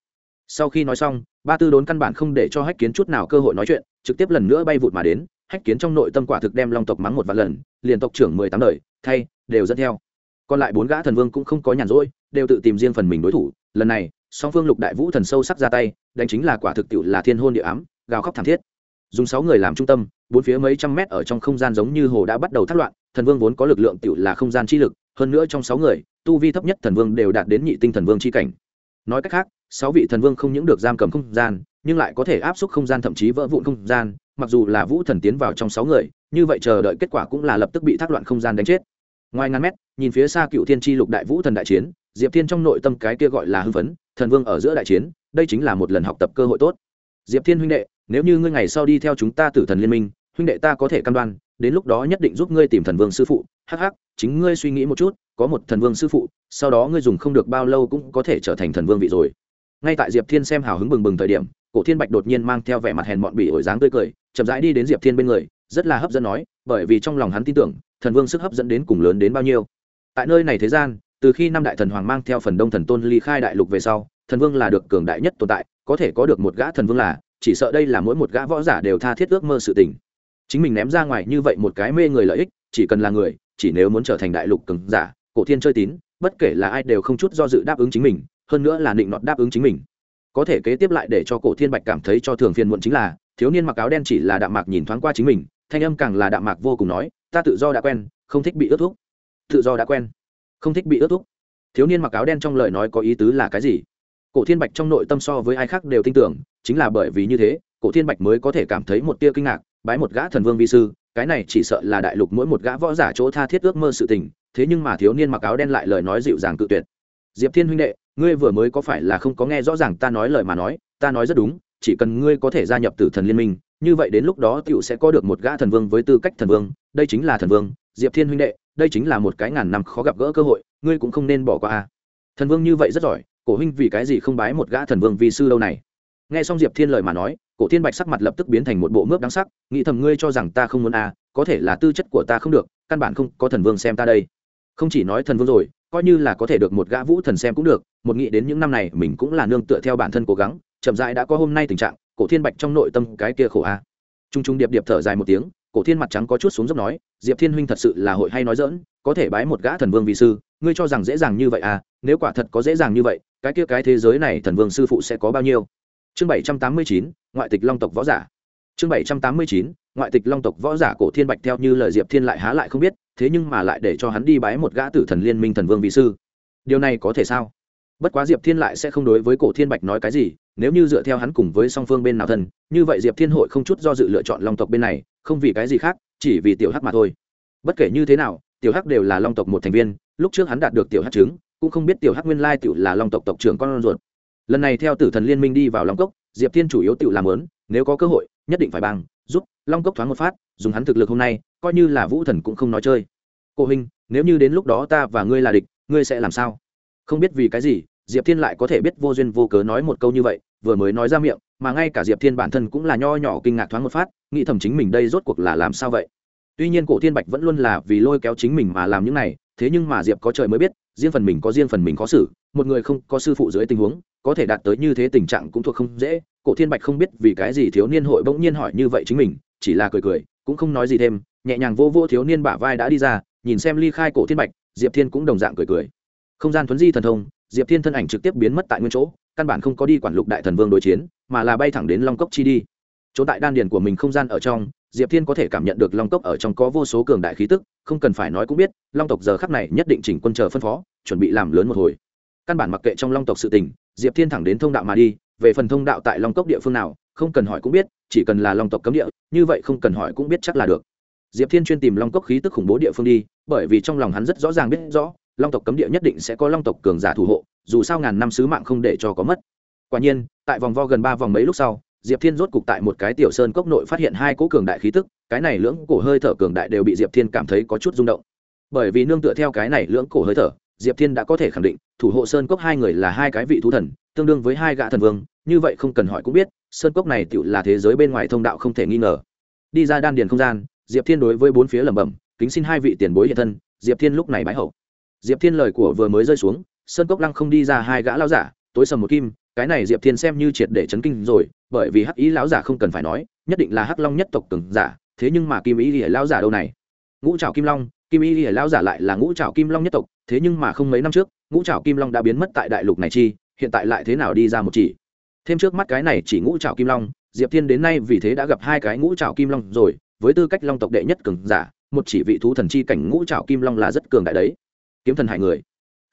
A: Sau khi nói xong, ba tư đốn căn bản không để cho hách kiến chút nào cơ hội nói chuyện, trực tiếp lần nữa bay vụt mà đến hách kiến trong nội tâm quả thực đem long tộc mắng một vài lần, liền tộc trưởng mười tám đời, thay, đều dẫn theo. Còn lại bốn gã thần vương cũng không có nhàn rỗi, đều tự tìm riêng phần mình đối thủ. Lần này, song phương lục đại vũ thần sâu sắc ra tay, đánh chính là quả thực tiệu là thiên hôn địa ám, gào khóc thảm thiết. Dùng sáu người làm trung tâm, bốn phía mấy trăm mét ở trong không gian giống như hồ đã bắt đầu thắt loạn, thần vương vốn có lực lượng tiệu là không gian chi lực, hơn nữa trong sáu người, tu vi thấp nhất thần vương đều đạt đến nhị tinh thần vương chi cảnh. Nói cách khác, sáu vị thần vương không những được giam cầm không gian, nhưng lại có thể áp suất không gian thậm chí vỡ vụn không gian mặc dù là vũ thần tiến vào trong sáu người, như vậy chờ đợi kết quả cũng là lập tức bị thác loạn không gian đánh chết. Ngoài ngàn mét, nhìn phía xa cựu thiên tri lục đại vũ thần đại chiến, diệp thiên trong nội tâm cái kia gọi là hưng phấn, thần vương ở giữa đại chiến, đây chính là một lần học tập cơ hội tốt. Diệp thiên huynh đệ, nếu như ngươi ngày sau đi theo chúng ta tử thần liên minh, huynh đệ ta có thể căn đoan, đến lúc đó nhất định giúp ngươi tìm thần vương sư phụ. Hắc hắc, chính ngươi suy nghĩ một chút, có một thần vương sư phụ, sau đó ngươi dùng không được bao lâu cũng có thể trở thành thần vương vị rồi. Ngay tại diệp thiên xem hào hứng bừng bừng thời điểm, cổ thiên bạch đột nhiên mang theo vẻ mặt hèn mọn bỉ ổi dáng tươi cười chậm rãi đi đến diệp thiên bên người, rất là hấp dẫn nói, bởi vì trong lòng hắn tin tưởng, thần vương sức hấp dẫn đến cùng lớn đến bao nhiêu. Tại nơi này thế gian, từ khi năm đại thần hoàng mang theo phần đông thần tôn ly khai đại lục về sau, thần vương là được cường đại nhất tồn tại, có thể có được một gã thần vương là, chỉ sợ đây là mỗi một gã võ giả đều tha thiết ước mơ sự tình. Chính mình ném ra ngoài như vậy một cái mê người lợi ích, chỉ cần là người, chỉ nếu muốn trở thành đại lục cường giả, cổ thiên chơi tín, bất kể là ai đều không chút do dự đáp ứng chính mình, hơn nữa là định nọt đáp ứng chính mình. Có thể kế tiếp lại để cho cổ thiên bạch cảm thấy cho thường phiền muộn chính là thiếu niên mặc áo đen chỉ là đạm mạc nhìn thoáng qua chính mình, thanh âm càng là đạm mạc vô cùng nói, ta tự do đã quen, không thích bị ướt thuốc tự do đã quen, không thích bị ướt thuốc thiếu niên mặc áo đen trong lời nói có ý tứ là cái gì? Cổ thiên bạch trong nội tâm so với ai khác đều tin tưởng, chính là bởi vì như thế, cổ thiên bạch mới có thể cảm thấy một tia kinh ngạc, bái một gã thần vương vi sư, cái này chỉ sợ là đại lục mỗi một gã võ giả chỗ tha thiết ước mơ sự tình, thế nhưng mà thiếu niên mặc áo đen lại lời nói dịu dàng cự tuyệt. Diệp thiên huynh đệ, ngươi vừa mới có phải là không có nghe rõ ràng ta nói lời mà nói, ta nói rất đúng chỉ cần ngươi có thể gia nhập tử thần liên minh, như vậy đến lúc đó t i ể u sẽ có được một gã thần vương với tư cách thần vương, đây chính là thần vương, diệp thiên huynh đệ, đây chính là một cái ngàn năm khó gặp gỡ cơ hội, ngươi cũng không nên bỏ qua a. Thần vương như vậy rất giỏi, cổ huynh vì cái gì không bái một gã thần vương vì sư lâu này? Nghe xong diệp thiên lời mà nói, cổ thiên bạch sắc mặt lập tức biến thành một bộ mướp đáng sắc, nghĩ thầm ngươi cho rằng ta không muốn a, có thể là tư chất của ta không được, căn bản không có thần vương xem ta đây. Không chỉ nói thần vương rồi, coi như là có thể được một gã vũ thần xem cũng được, một nghĩ đến những năm này mình cũng là nương tựa theo bản thân cố gắng chậm rãi đã có hôm nay tình trạng, cổ thiên bạch trong nội tâm cái kia khổ a. À. t r u n g t r u n g điệp điệp thở dài một tiếng, cổ thiên mặt trắng có chút xuống dốc nói, diệp thiên huynh thật sự là hội hay nói dỡn có thể bái một gã thần vương vị sư, ngươi cho rằng dễ dàng như vậy à nếu quả thật có dễ dàng như vậy, cái kia cái thế giới này thần vương sư phụ sẽ có bao nhiêu? Chương bảy trăm tám mươi chín, ngoại tịch long tộc võ giả. Chương bảy trăm tám mươi chín, ngoại tịch long tộc võ giả cổ thiên bạch theo như lời diệp thiên lại há lại không biết, thế nhưng mà lại để cho hắn đi bái một gã tử thần liên minh thần vương vị sư. Điều này có thể sao? Bất quá diệp thiên lại sẽ không đối với cổ thiên bạch nói cái gì nếu như dựa theo hắn cùng với song phương bên nào thân, như vậy diệp thiên hội không chút do dự lựa chọn long tộc bên này, không vì cái gì khác, chỉ vì tiểu hắc mà thôi. Bất kể như thế nào, tiểu hắc đều là long tộc một thành viên, lúc trước hắn đạt được tiểu hắc trứng cũng không biết tiểu hắc nguyên lai tiểu là long tộc tộc trưởng con ruột. Lần này theo tử thần liên minh đi vào long cốc, diệp thiên chủ yếu Tiểu làm lớn, nếu có cơ hội, nhất định phải bằng, giúp long cốc thoáng một phát, dùng hắn thực lực hôm nay, coi như là vũ thần cũng không nói chơi. Cô huynh nếu như đến lúc đó ta và ngươi là địch, ngươi sẽ làm sao? Không biết vì cái gì diệp thiên lại có thể biết vô duyên vô cớ nói một câu như vậy, vừa mới nói ra miệng, mà ngay cả diệp thiên bản thân cũng là nho nhỏ kinh ngạc thoáng một phát, nghĩ thầm chính mình đây rốt cuộc là làm sao vậy? Tuy nhiên cổ thiên bạch vẫn luôn là vì lôi kéo chính mình mà làm những này, thế nhưng mà diệp có trời mới biết, riêng phần mình có riêng phần mình khó xử, một người không có sư phụ dưới tình huống, có thể đạt tới như thế tình trạng cũng thuộc không dễ. Cổ thiên bạch không biết vì cái gì thiếu niên hội bỗng nhiên hỏi như vậy chính mình, chỉ là cười cười, cũng không nói gì thêm, nhẹ nhàng vô vô thiếu niên bả vai đã đi ra, nhìn xem ly khai cổ thiên bạch, diệp thiên cũng đồng dạng cười cười. Không gian thuấn di thần thông diệp thiên thân ảnh trực tiếp biến mất tại nguyên chỗ, căn bản không có đi quản lục đại thần vương đối chiến, mà là bay thẳng đến long cốc chi đi. Chỗ tại đan điền của mình không gian ở trong, diệp thiên có thể cảm nhận được long cốc ở trong có vô số cường đại khí tức, không cần phải nói cũng biết, long tộc giờ khắc này nhất định chỉnh quân chờ phân phó, chuẩn bị làm lớn một hồi. Căn bản mặc kệ trong long tộc sự tình, diệp thiên thẳng đến thông đạo mà đi, về phần thông đạo tại long cốc địa phương nào, không cần hỏi cũng biết, chỉ cần là long tộc cấm địa, như vậy không cần hỏi cũng biết chắc là được. Diệp thiên chuyên tìm long cốc khí tức khủng bố địa phương đi, bởi vì trong lòng hắn rất rõ ràng biết rõ long tộc cấm địa nhất định sẽ có long tộc cường giả thủ hộ, dù sao ngàn năm sứ mạng không để cho có mất. Quả nhiên, tại vòng vo gần ba vòng mấy lúc sau, diệp thiên rốt cục tại một cái tiểu sơn cốc nội phát hiện hai cỗ cường đại khí tức, cái này lưỡng cổ hơi thở cường đại đều bị diệp thiên cảm thấy có chút rung động. Bởi vì nương tựa theo cái này lưỡng cổ hơi thở, diệp thiên đã có thể khẳng định, thủ hộ sơn cốc hai người là hai cái vị thú thần, tương đương với hai gã thần vương, như vậy không cần hỏi cũng biết, sơn cốc này tựu là thế giới bên ngoài thông đạo không thể nghi ngờ. Đi ra đan điền không gian, diệp thiên đối với bốn phía lẩm bẩm, kính xin hai vị tiền bối hiện thân, diệp thiên lúc này bái hậu diệp thiên lời của vừa mới rơi xuống, sơn cốc lăng không đi ra hai gã lao giả, tối sầm một kim, cái này diệp thiên xem như triệt để chấn kinh rồi, bởi vì hắc ý lão giả không cần phải nói, nhất định là hắc long nhất tộc cường giả, thế nhưng mà kim ý lìa lão giả đâu này? Ngũ trảo kim long, kim ý lìa lão giả lại là ngũ trảo kim long nhất tộc, thế nhưng mà không mấy năm trước, ngũ trảo kim long đã biến mất tại đại lục này chi, hiện tại lại thế nào đi ra một chỉ? Thêm trước mắt cái này chỉ ngũ trảo kim long, diệp thiên đến nay vì thế đã gặp hai cái ngũ trảo kim long rồi, với tư cách long tộc đệ nhất cường giả, một chỉ vị thú thần chi cảnh ngũ trảo kim long là rất cường đại đấy kiếm thần hại người.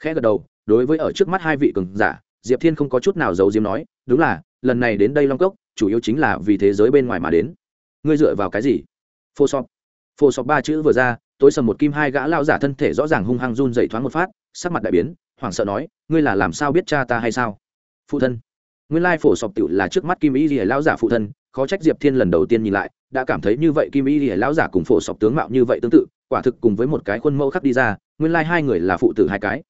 A: Khẽ gật đầu đối với ở trước mắt hai vị cường giả diệp thiên không có chút nào giấu diếm nói đúng là lần này đến đây long cốc chủ yếu chính là vì thế giới bên ngoài mà đến. Ngươi dựa vào cái gì? Phô sọc, phô sọc ba chữ vừa ra tối sầm một kim hai gã lao giả thân thể rõ ràng hung hăng run dậy thoáng một phát sắc mặt đại biến hoảng sợ nói ngươi là làm sao biết cha ta hay sao? Phụ thân. Nguyên lai phổ sọc tựu là trước mắt kim ý lìa lao giả phụ thân khó trách diệp thiên lần đầu tiên nhìn lại đã cảm thấy như vậy kim ý lìa lao giả cùng phổ sọc tướng mạo như vậy tương tự quả thực cùng với một cái khuôn mẫu khắc đi ra, nguyên lai hai người là phụ tử hai cái.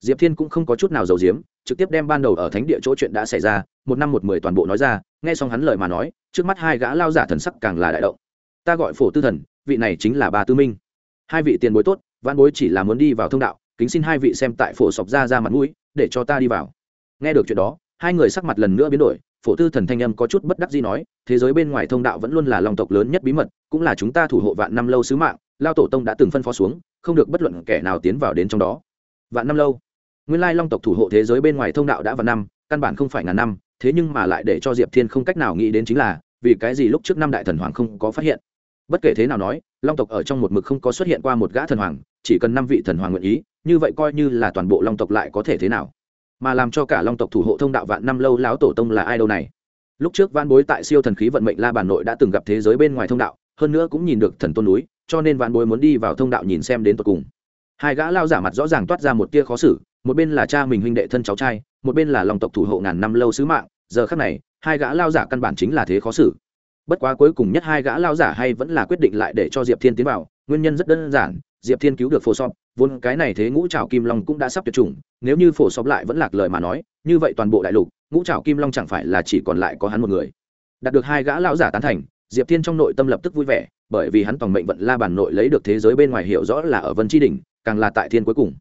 A: Diệp thiên cũng không có chút nào giàu diếm trực tiếp đem ban đầu ở thánh địa chỗ chuyện đã xảy ra, một năm một mười toàn bộ nói ra, nghe xong hắn lời mà nói, trước mắt hai gã lao giả thần sắc càng là đại động. Ta gọi phổ tư thần, vị này chính là ba tư minh. Hai vị tiền bối tốt, văn bối chỉ là muốn đi vào thông đạo, kính xin hai vị xem tại phổ sọc ra ra mặt mũi, để cho ta đi vào. Nghe được chuyện đó, hai người sắc mặt lần nữa biến đổi phổ tư thần thanh âm có chút bất đắc gì nói, thế giới bên ngoài thông đạo vẫn luôn là lòng tộc lớn nhất bí mật, cũng là chúng ta thủ hộ vạn năm lâu sứ mạng, lao tổ tông đã từng phân phó xuống, không được bất luận kẻ nào tiến vào đến trong đó. Vạn năm lâu? Nguyên lai long tộc thủ hộ thế giới bên ngoài thông đạo đã vạn năm, căn bản không phải ngàn năm, thế nhưng mà lại để cho diệp thiên không cách nào nghĩ đến chính là, vì cái gì lúc trước năm đại thần hoàng không có phát hiện? Bất kể thế nào nói, long tộc ở trong một mực không có xuất hiện qua một gã thần hoàng, chỉ cần năm vị thần hoàng nguyện ý, như vậy coi như là toàn bộ long tộc lại có thể thế nào? Mà làm cho cả long tộc thủ hộ thông đạo vạn năm lâu láo tổ tông là ai đâu này? Lúc trước van bối tại siêu thần khí vận mệnh la bản nội đã từng gặp thế giới bên ngoài thông đạo, hơn nữa cũng nhìn được thần tôn núi, cho nên van bối muốn đi vào thông đạo nhìn xem đến tột cùng. Hai gã lao giả mặt rõ ràng toát ra một tia khó xử, một bên là cha mình huynh đệ thân cháu trai, một bên là lòng tộc thủ hộ ngàn năm lâu sứ mạng, giờ khác này, hai gã lao giả căn bản chính là thế khó xử. Bất quá cuối cùng nhất hai gã lao giả hay vẫn là quyết định lại để cho diệp thiên tiến vào, nguyên nhân rất đơn giản diệp thiên cứu được phổ sọp, vốn cái này thế ngũ trào kim long cũng đã sắp tuyệt chủng, nếu như phổ sọp lại vẫn lạc lời mà nói, như vậy toàn bộ đại lục, ngũ trào kim long chẳng phải là chỉ còn lại có hắn một người. Đạt được hai gã lão giả tán thành, diệp thiên trong nội tâm lập tức vui vẻ, bởi vì hắn toàn mệnh vận la bản nội lấy được thế giới bên ngoài hiểu rõ là ở vân tri đỉnh, càng là tại thiên cuối cùng.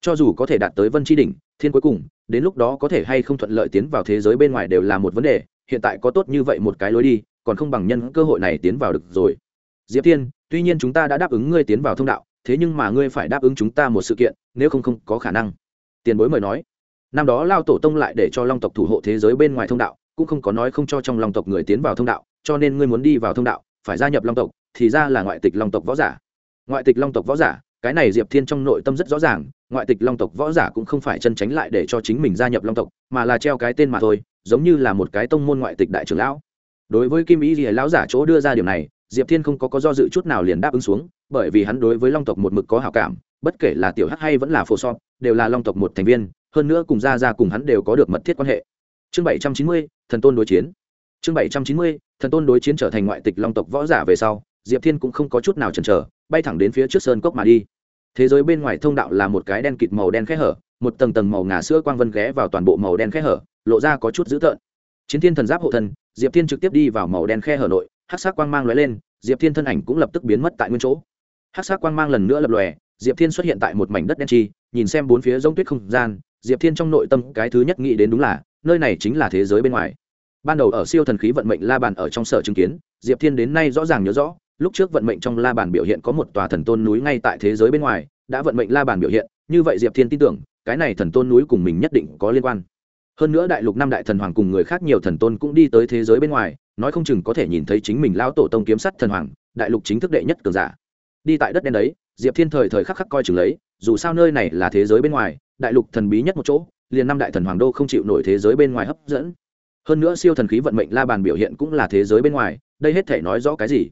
A: Cho dù có thể đạt tới vân tri đỉnh, thiên cuối cùng, đến lúc đó có thể hay không thuận lợi tiến vào thế giới bên ngoài đều là một vấn đề, hiện tại có tốt như vậy một cái lối đi, còn không bằng nhân cơ hội này tiến vào được rồi. Diệp thiên, tuy nhiên chúng ta đã đáp ứng ngươi tiến vào thông đạo thế nhưng mà ngươi phải đáp ứng chúng ta một sự kiện, nếu không không có khả năng. Tiền bối mời nói. Năm đó lao tổ tông lại để cho long tộc thủ hộ thế giới bên ngoài thông đạo, cũng không có nói không cho trong long tộc người tiến vào thông đạo, cho nên ngươi muốn đi vào thông đạo, phải gia nhập long tộc, thì ra là ngoại tịch long tộc võ giả. Ngoại tịch long tộc võ giả, cái này diệp thiên trong nội tâm rất rõ ràng, ngoại tịch long tộc võ giả cũng không phải chân tránh lại để cho chính mình gia nhập long tộc, mà là treo cái tên mà thôi, giống như là một cái tông môn ngoại tịch đại trưởng lão. Đối với kim ý gì lão giả chỗ đưa ra điều này diệp thiên không có có do dự chút nào liền đáp ứng xuống, bởi vì hắn đối với long tộc một mực có hảo cảm, bất kể là tiểu hắc hay vẫn là phổ sop đều là long tộc một thành viên, hơn nữa cùng ra ra cùng hắn đều có được mật thiết quan hệ. Chương bảy trăm chín mươi, thần tôn đối chiến. Chương bảy trăm chín mươi, thần tôn đối chiến trở thành ngoại tịch long tộc võ giả về sau, diệp thiên cũng không có chút nào chần chờ, bay thẳng đến phía trước sơn cốc mà đi. Thế giới bên ngoài thông đạo là một cái đen kịt màu đen khẽ hở, một tầng tầng màu ngà sữa quang vân ghé vào toàn bộ màu đen khẽ hở, lộ ra có chút dữ tợn. Chiến thiên thần giáp hộ thân diệp thiên trực tiếp đi vào màu đen khe hở nội hát sắc quang mang lóe lên, diệp thiên thân ảnh cũng lập tức biến mất tại nguyên chỗ. Hát sắc quang mang lần nữa lập lòe, diệp thiên xuất hiện tại một mảnh đất đen chi, nhìn xem bốn phía giống tuyết không gian, diệp thiên trong nội tâm cái thứ nhất nghĩ đến đúng là, nơi này chính là thế giới bên ngoài. Ban đầu ở siêu thần khí vận mệnh la bàn ở trong sở chứng kiến, diệp thiên đến nay rõ ràng nhớ rõ, lúc trước vận mệnh trong la bàn biểu hiện có một tòa thần tôn núi ngay tại thế giới bên ngoài, đã vận mệnh la bàn biểu hiện, như vậy diệp thiên tin tưởng, cái này thần tôn núi cùng mình nhất định có liên quan. Hơn nữa đại lục năm đại thần hoàng cùng người khác nhiều thần tôn cũng đi tới thế giới bên ngoài nói không chừng có thể nhìn thấy chính mình lão tổ tông kiếm sắt thần hoàng, đại lục chính thức đệ nhất cường giả. Đi tại đất đen đấy, diệp thiên thời thời khắc khắc coi chừng lấy, dù sao nơi này là thế giới bên ngoài, đại lục thần bí nhất một chỗ, liền năm đại thần hoàng đô không chịu nổi thế giới bên ngoài hấp dẫn. Hơn nữa siêu thần khí vận mệnh la bàn biểu hiện cũng là thế giới bên ngoài, đây hết thể nói rõ cái gì?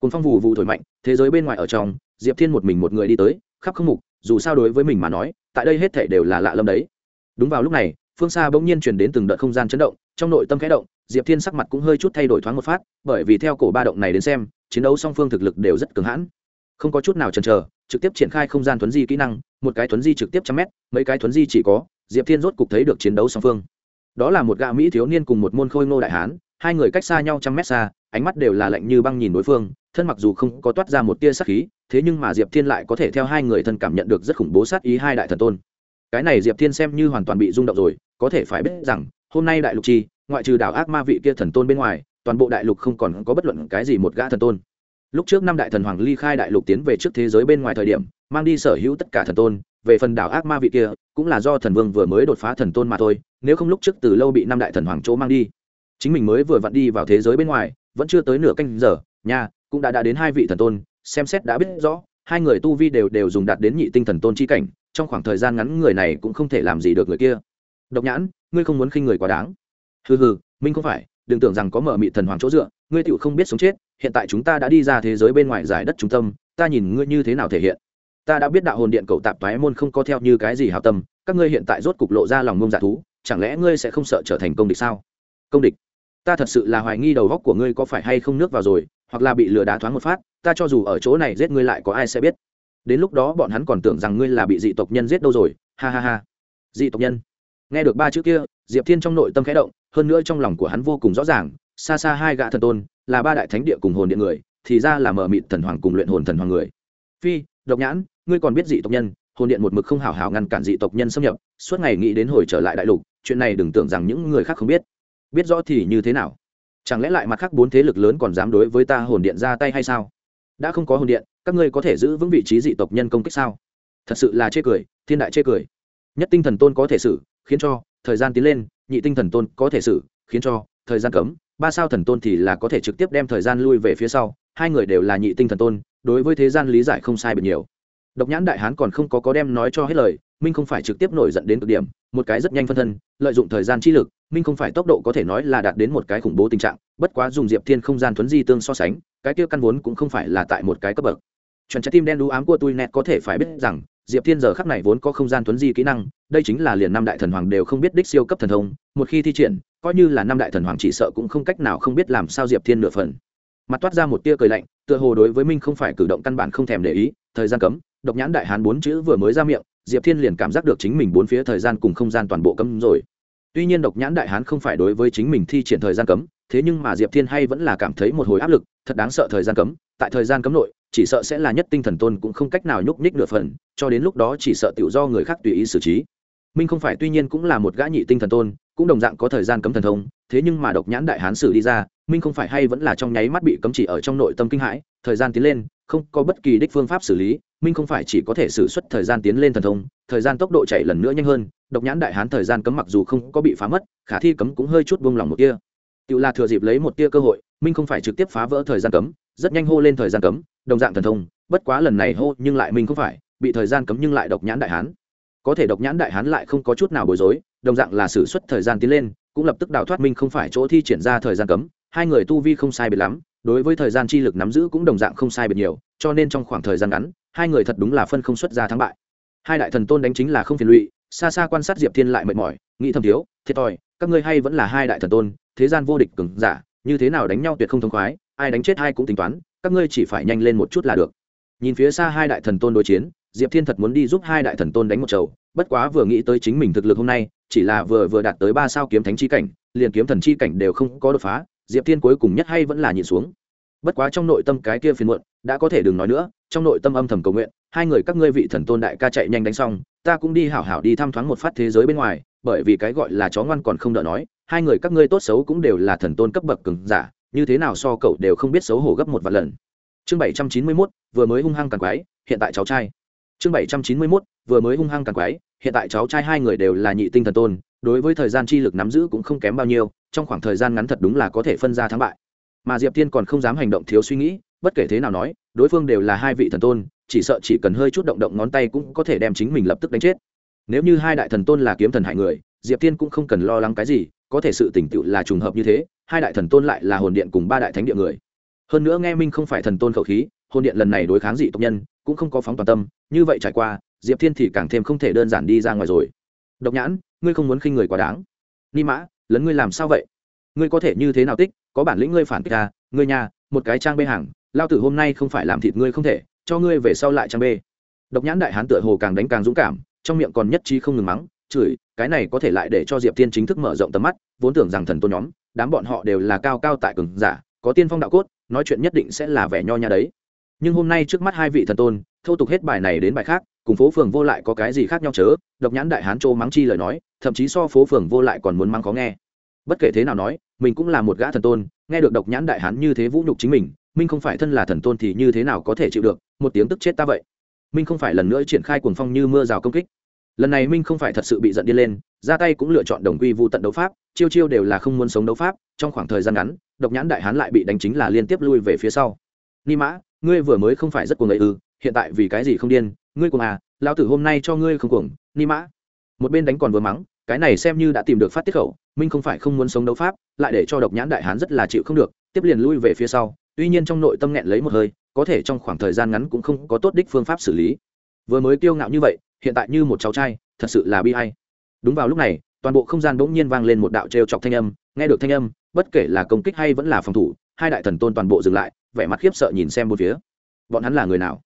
A: Côn phong vụ vụ thổi mạnh, thế giới bên ngoài ở trong, diệp thiên một mình một người đi tới, khắp không mục, dù sao đối với mình mà nói, tại đây hết thể đều là lạ lâm đấy. Đúng vào lúc này, phương xa bỗng nhiên chuyển đến từng đợt không gian chấn động trong nội tâm khẽ động, diệp thiên sắc mặt cũng hơi chút thay đổi thoáng một phát, bởi vì theo cổ ba động này đến xem, chiến đấu song phương thực lực đều rất cứng hãn. Không có chút nào chần chờ, trực tiếp triển khai không gian thuấn di kỹ năng, một cái thuấn di trực tiếp trăm mét, mấy cái thuấn di chỉ có, diệp thiên rốt cục thấy được chiến đấu song phương. Đó là một gã mỹ thiếu niên cùng một môn khôi ngô đại hán, hai người cách xa nhau trăm mét xa, ánh mắt đều là lạnh như băng nhìn đối phương, thân mặc dù không có toát ra một tia sắc khí, thế nhưng mà diệp thiên lại có thể theo hai người thân cảm nhận được rất khủng bố sát ý hai đại thần tôn. Cái này diệp thiên xem như hoàn toàn bị rung động rồi, có thể phải biết rằng hôm nay đại lục chi, ngoại trừ đảo ác ma vị kia thần tôn bên ngoài, toàn bộ đại lục không còn có bất luận cái gì một gã thần tôn. Lúc trước năm đại thần hoàng ly khai đại lục tiến về trước thế giới bên ngoài thời điểm, mang đi sở hữu tất cả thần tôn, về phần đảo ác ma vị kia, cũng là do thần vương vừa mới đột phá thần tôn mà thôi, nếu không lúc trước từ lâu bị năm đại thần hoàng chỗ mang đi. Chính mình mới vừa vặn đi vào thế giới bên ngoài, vẫn chưa tới nửa canh giờ nha cũng đã đã đến hai vị thần tôn, xem xét đã biết rõ, hai người tu vi đều đều dùng đạt đến nhị tinh thần tôn chi cảnh, trong khoảng thời gian ngắn người này cũng không thể làm gì được người kia độc nhãn, ngươi không muốn khinh người quá đáng. Hừ hừ, minh không phải, đừng tưởng rằng có mở mị thần hoàng chỗ dựa, ngươi tựu không biết sống chết, hiện tại chúng ta đã đi ra thế giới bên ngoài giải đất trung tâm, ta nhìn ngươi như thế nào thể hiện. Ta đã biết đạo hồn điện cầu tạp toái môn không có theo như cái gì hào tâm, các ngươi hiện tại rốt cục lộ ra lòng ngông dạ thú, chẳng lẽ ngươi sẽ không sợ trở thành công địch sao? Công địch? Ta thật sự là hoài nghi đầu góc của ngươi có phải hay không nước vào rồi, hoặc là bị lừa đá thoáng một phát, ta cho dù ở chỗ này giết ngươi lại có ai sẽ biết? Đến lúc đó bọn hắn còn tưởng rằng ngươi là bị dị tộc nhân giết đâu rồi, ha ha ha. Dị tộc nhân? Nghe được ba chữ kia, diệp thiên trong nội tâm khẽ động, hơn nữa trong lòng của hắn vô cùng rõ ràng, xa xa hai gã thần tôn, là ba đại thánh địa cùng hồn điện người, thì ra là mở mịt thần hoàng cùng luyện hồn thần hoàng người. Phi, độc nhãn, ngươi còn biết dị tộc nhân, hồn điện một mực không hào hào ngăn cản dị tộc nhân xâm nhập, suốt ngày nghĩ đến hồi trở lại đại lục, chuyện này đừng tưởng rằng những người khác không biết. Biết rõ thì như thế nào? Chẳng lẽ lại mặt khác bốn thế lực lớn còn dám đối với ta hồn điện ra tay hay sao? Đã không có hồn điện, các ngươi có thể giữ vững vị trí dị tộc nhân công kích sao? Thật sự là chê cười, thiên đại chê cười. Nhất tinh thần tôn có thể xử khiến cho thời gian tiến lên, nhị tinh thần tôn có thể xử, khiến cho thời gian cấm. Ba sao thần tôn thì là có thể trực tiếp đem thời gian lui về phía sau, hai người đều là nhị tinh thần tôn, đối với thế gian lý giải không sai biệt nhiều. Độc nhãn đại hán còn không có có đem nói cho hết lời, minh không phải trực tiếp nổi dẫn đến cực điểm, một cái rất nhanh phân thân, lợi dụng thời gian chi lực, minh không phải tốc độ có thể nói là đạt đến một cái khủng bố tình trạng, bất quá dùng diệp thiên không gian thuấn di tương so sánh, cái kia căn vốn cũng không phải là tại một cái cấp bậc. Chuẩn trái tim đen đũ ám của tôi nẹt có thể phải biết rằng diệp thiên giờ khắc này vốn có không gian thuấn di kỹ năng, đây chính là liền năm đại thần hoàng đều không biết đích siêu cấp thần thông, một khi thi triển, coi như là năm đại thần hoàng chỉ sợ cũng không cách nào không biết làm sao diệp thiên nửa phần. Mặt toát ra một tia cười lạnh, tựa hồ đối với minh không phải cử động căn bản không thèm để ý, thời gian cấm, độc nhãn đại hán bốn chữ vừa mới ra miệng, diệp thiên liền cảm giác được chính mình bốn phía thời gian cùng không gian toàn bộ cấm rồi. Tuy nhiên độc nhãn đại hán không phải đối với chính mình thi triển thời gian cấm, thế nhưng mà diệp thiên hay vẫn là cảm thấy một hồi áp lực, thật đáng sợ thời gian cấm, tại thời gian cấm nội chỉ sợ sẽ là nhất tinh thần tôn cũng không cách nào nhúc nhích nửa phần, cho đến lúc đó chỉ sợ tự do người khác tùy ý xử trí. Minh không phải tuy nhiên cũng là một gã nhị tinh thần tôn, cũng đồng dạng có thời gian cấm thần thông, thế nhưng mà độc nhãn đại hán xử đi ra, minh không phải hay vẫn là trong nháy mắt bị cấm chỉ ở trong nội tâm kinh hãi, thời gian tiến lên, không có bất kỳ đích phương pháp xử lý, minh không phải chỉ có thể xử suất thời gian tiến lên thần thông, thời gian tốc độ chạy lần nữa nhanh hơn, độc nhãn đại hán thời gian cấm mặc dù không có bị phá mất, khả thi cấm cũng hơi chút buông lỏng một tia. Tự là thừa dịp lấy một tia cơ hội, minh không phải trực tiếp phá vỡ thời gian cấm, rất nhanh hô lên thời gian cấm đồng dạng thần thông, bất quá lần này hô nhưng lại mình không phải, bị thời gian cấm nhưng lại độc nhãn đại hán. Có thể độc nhãn đại hán lại không có chút nào bối rối, đồng dạng là xử suất thời gian tiến lên, cũng lập tức đào thoát minh không phải chỗ thi triển ra thời gian cấm, hai người tu vi không sai biệt lắm, đối với thời gian chi lực nắm giữ cũng đồng dạng không sai biệt nhiều, cho nên trong khoảng thời gian ngắn, hai người thật đúng là phân không xuất ra thắng bại. Hai đại thần tôn đánh chính là không phiền lụy, xa xa quan sát diệp thiên lại mệt mỏi, nghĩ thầm thiếu, thiệt thòi, các ngươi hay vẫn là hai đại thần tôn, thế gian vô địch cứng giả, như thế nào đánh nhau tuyệt không thông khoái ai đánh chết ai cũng tính toán, các ngươi chỉ phải nhanh lên một chút là được. Nhìn phía xa hai đại thần tôn đối chiến, diệp thiên thật muốn đi giúp hai đại thần tôn đánh một chầu, bất quá vừa nghĩ tới chính mình thực lực hôm nay, chỉ là vừa vừa đạt tới ba sao kiếm thánh chi cảnh, liền kiếm thần chi cảnh đều không có đột phá, diệp thiên cuối cùng nhất hay vẫn là nhìn xuống. Bất quá trong nội tâm cái kia phiền muộn, đã có thể đừng nói nữa, trong nội tâm âm thầm cầu nguyện, hai người các ngươi vị thần tôn đại ca chạy nhanh đánh xong, ta cũng đi hảo hảo đi thăm thoáng một phát thế giới bên ngoài, bởi vì cái gọi là chó ngoan còn không đỡ nói, hai người các ngươi tốt xấu cũng đều là thần tôn cấp bậc cứng giả như thế nào so cậu đều không biết xấu hổ gấp một vạn lần. Chương bảy trăm chín mươi mốt, vừa mới hung hăng càng quái, hiện tại cháu trai. Chương bảy trăm chín mươi mốt, vừa mới hung hăng càng quái, hiện tại cháu trai hai người đều là nhị tinh thần tôn, đối với thời gian chi lực nắm giữ cũng không kém bao nhiêu, trong khoảng thời gian ngắn thật đúng là có thể phân ra thắng bại. Mà diệp tiên còn không dám hành động thiếu suy nghĩ, bất kể thế nào nói, đối phương đều là hai vị thần tôn, chỉ sợ chỉ cần hơi chút động động ngón tay cũng có thể đem chính mình lập tức đánh chết. Nếu như hai đại thần tôn là kiếm thần hại người, diệp tiên cũng không cần lo lắng cái gì có thể sự tỉnh tựu là trùng hợp như thế, hai đại thần tôn lại là hồn điện cùng ba đại thánh địa người. Hơn nữa nghe minh không phải thần tôn khẩu khí, hồn điện lần này đối kháng dị tộc nhân, cũng không có phóng toàn tâm, như vậy trải qua, diệp thiên thì càng thêm không thể đơn giản đi ra ngoài rồi. Độc nhãn, ngươi không muốn khinh người quá đáng. Ni mã, lấn ngươi làm sao vậy? Ngươi có thể như thế nào tích, có bản lĩnh ngươi phản kích ta, ngươi nhà, một cái trang bê hàng, lao tử hôm nay không phải làm thịt ngươi không thể, cho ngươi về sau lại trang bê. Độc nhãn đại hán tựa hồ càng đánh càng dũng cảm, trong miệng còn nhất trí không ngừng mắng, chửi cái này có thể lại để cho diệp tiên chính thức mở rộng tầm mắt, vốn tưởng rằng thần tôn nhóm, đám bọn họ đều là cao cao tại cường giả, có tiên phong đạo cốt, nói chuyện nhất định sẽ là vẻ nho nhã đấy. Nhưng hôm nay trước mắt hai vị thần tôn thâu tục hết bài này đến bài khác, cùng phố phường vô lại có cái gì khác nhau chớ? Độc nhãn đại hán châu mắng chi lời nói, thậm chí so phố phường vô lại còn muốn mắng khó nghe. Bất kể thế nào nói, mình cũng là một gã thần tôn, nghe được độc nhãn đại hán như thế vũ nhục chính mình minh không phải thân là thần tôn thì như thế nào có thể chịu được một tiếng tức chết ta vậy? Minh không phải lần nữa triển khai cuồng phong như mưa rào công kích lần này minh không phải thật sự bị giận điên lên, ra tay cũng lựa chọn đồng quy vụ tận đấu pháp, chiêu chiêu đều là không muốn sống đấu pháp, trong khoảng thời gian ngắn, độc nhãn đại hán lại bị đánh chính là liên tiếp lui về phía sau. Ni mã, ngươi vừa mới không phải rất cuồng ấy ư, hiện tại vì cái gì không điên, ngươi cuồng à lao tử hôm nay cho ngươi không cuồng, ni mã. Một bên đánh còn vừa mắng, cái này xem như đã tìm được phát tiết khẩu, minh không phải không muốn sống đấu pháp, lại để cho độc nhãn đại hán rất là chịu không được, tiếp liền lui về phía sau, tuy nhiên trong nội tâm nghẹn lấy một hơi, có thể trong khoảng thời gian ngắn cũng không có tốt đích phương pháp xử lý vừa mới kiêu ngạo như vậy, hiện tại như một cháu trai, thật sự là bi hay đúng vào lúc này, toàn bộ không gian bỗng nhiên vang lên một đạo trêu chọc thanh âm, nghe được thanh âm, bất kể là công kích hay vẫn là phòng thủ, hai đại thần tôn toàn bộ dừng lại, vẻ mặt khiếp sợ nhìn xem một phía. Bọn hắn là người nào?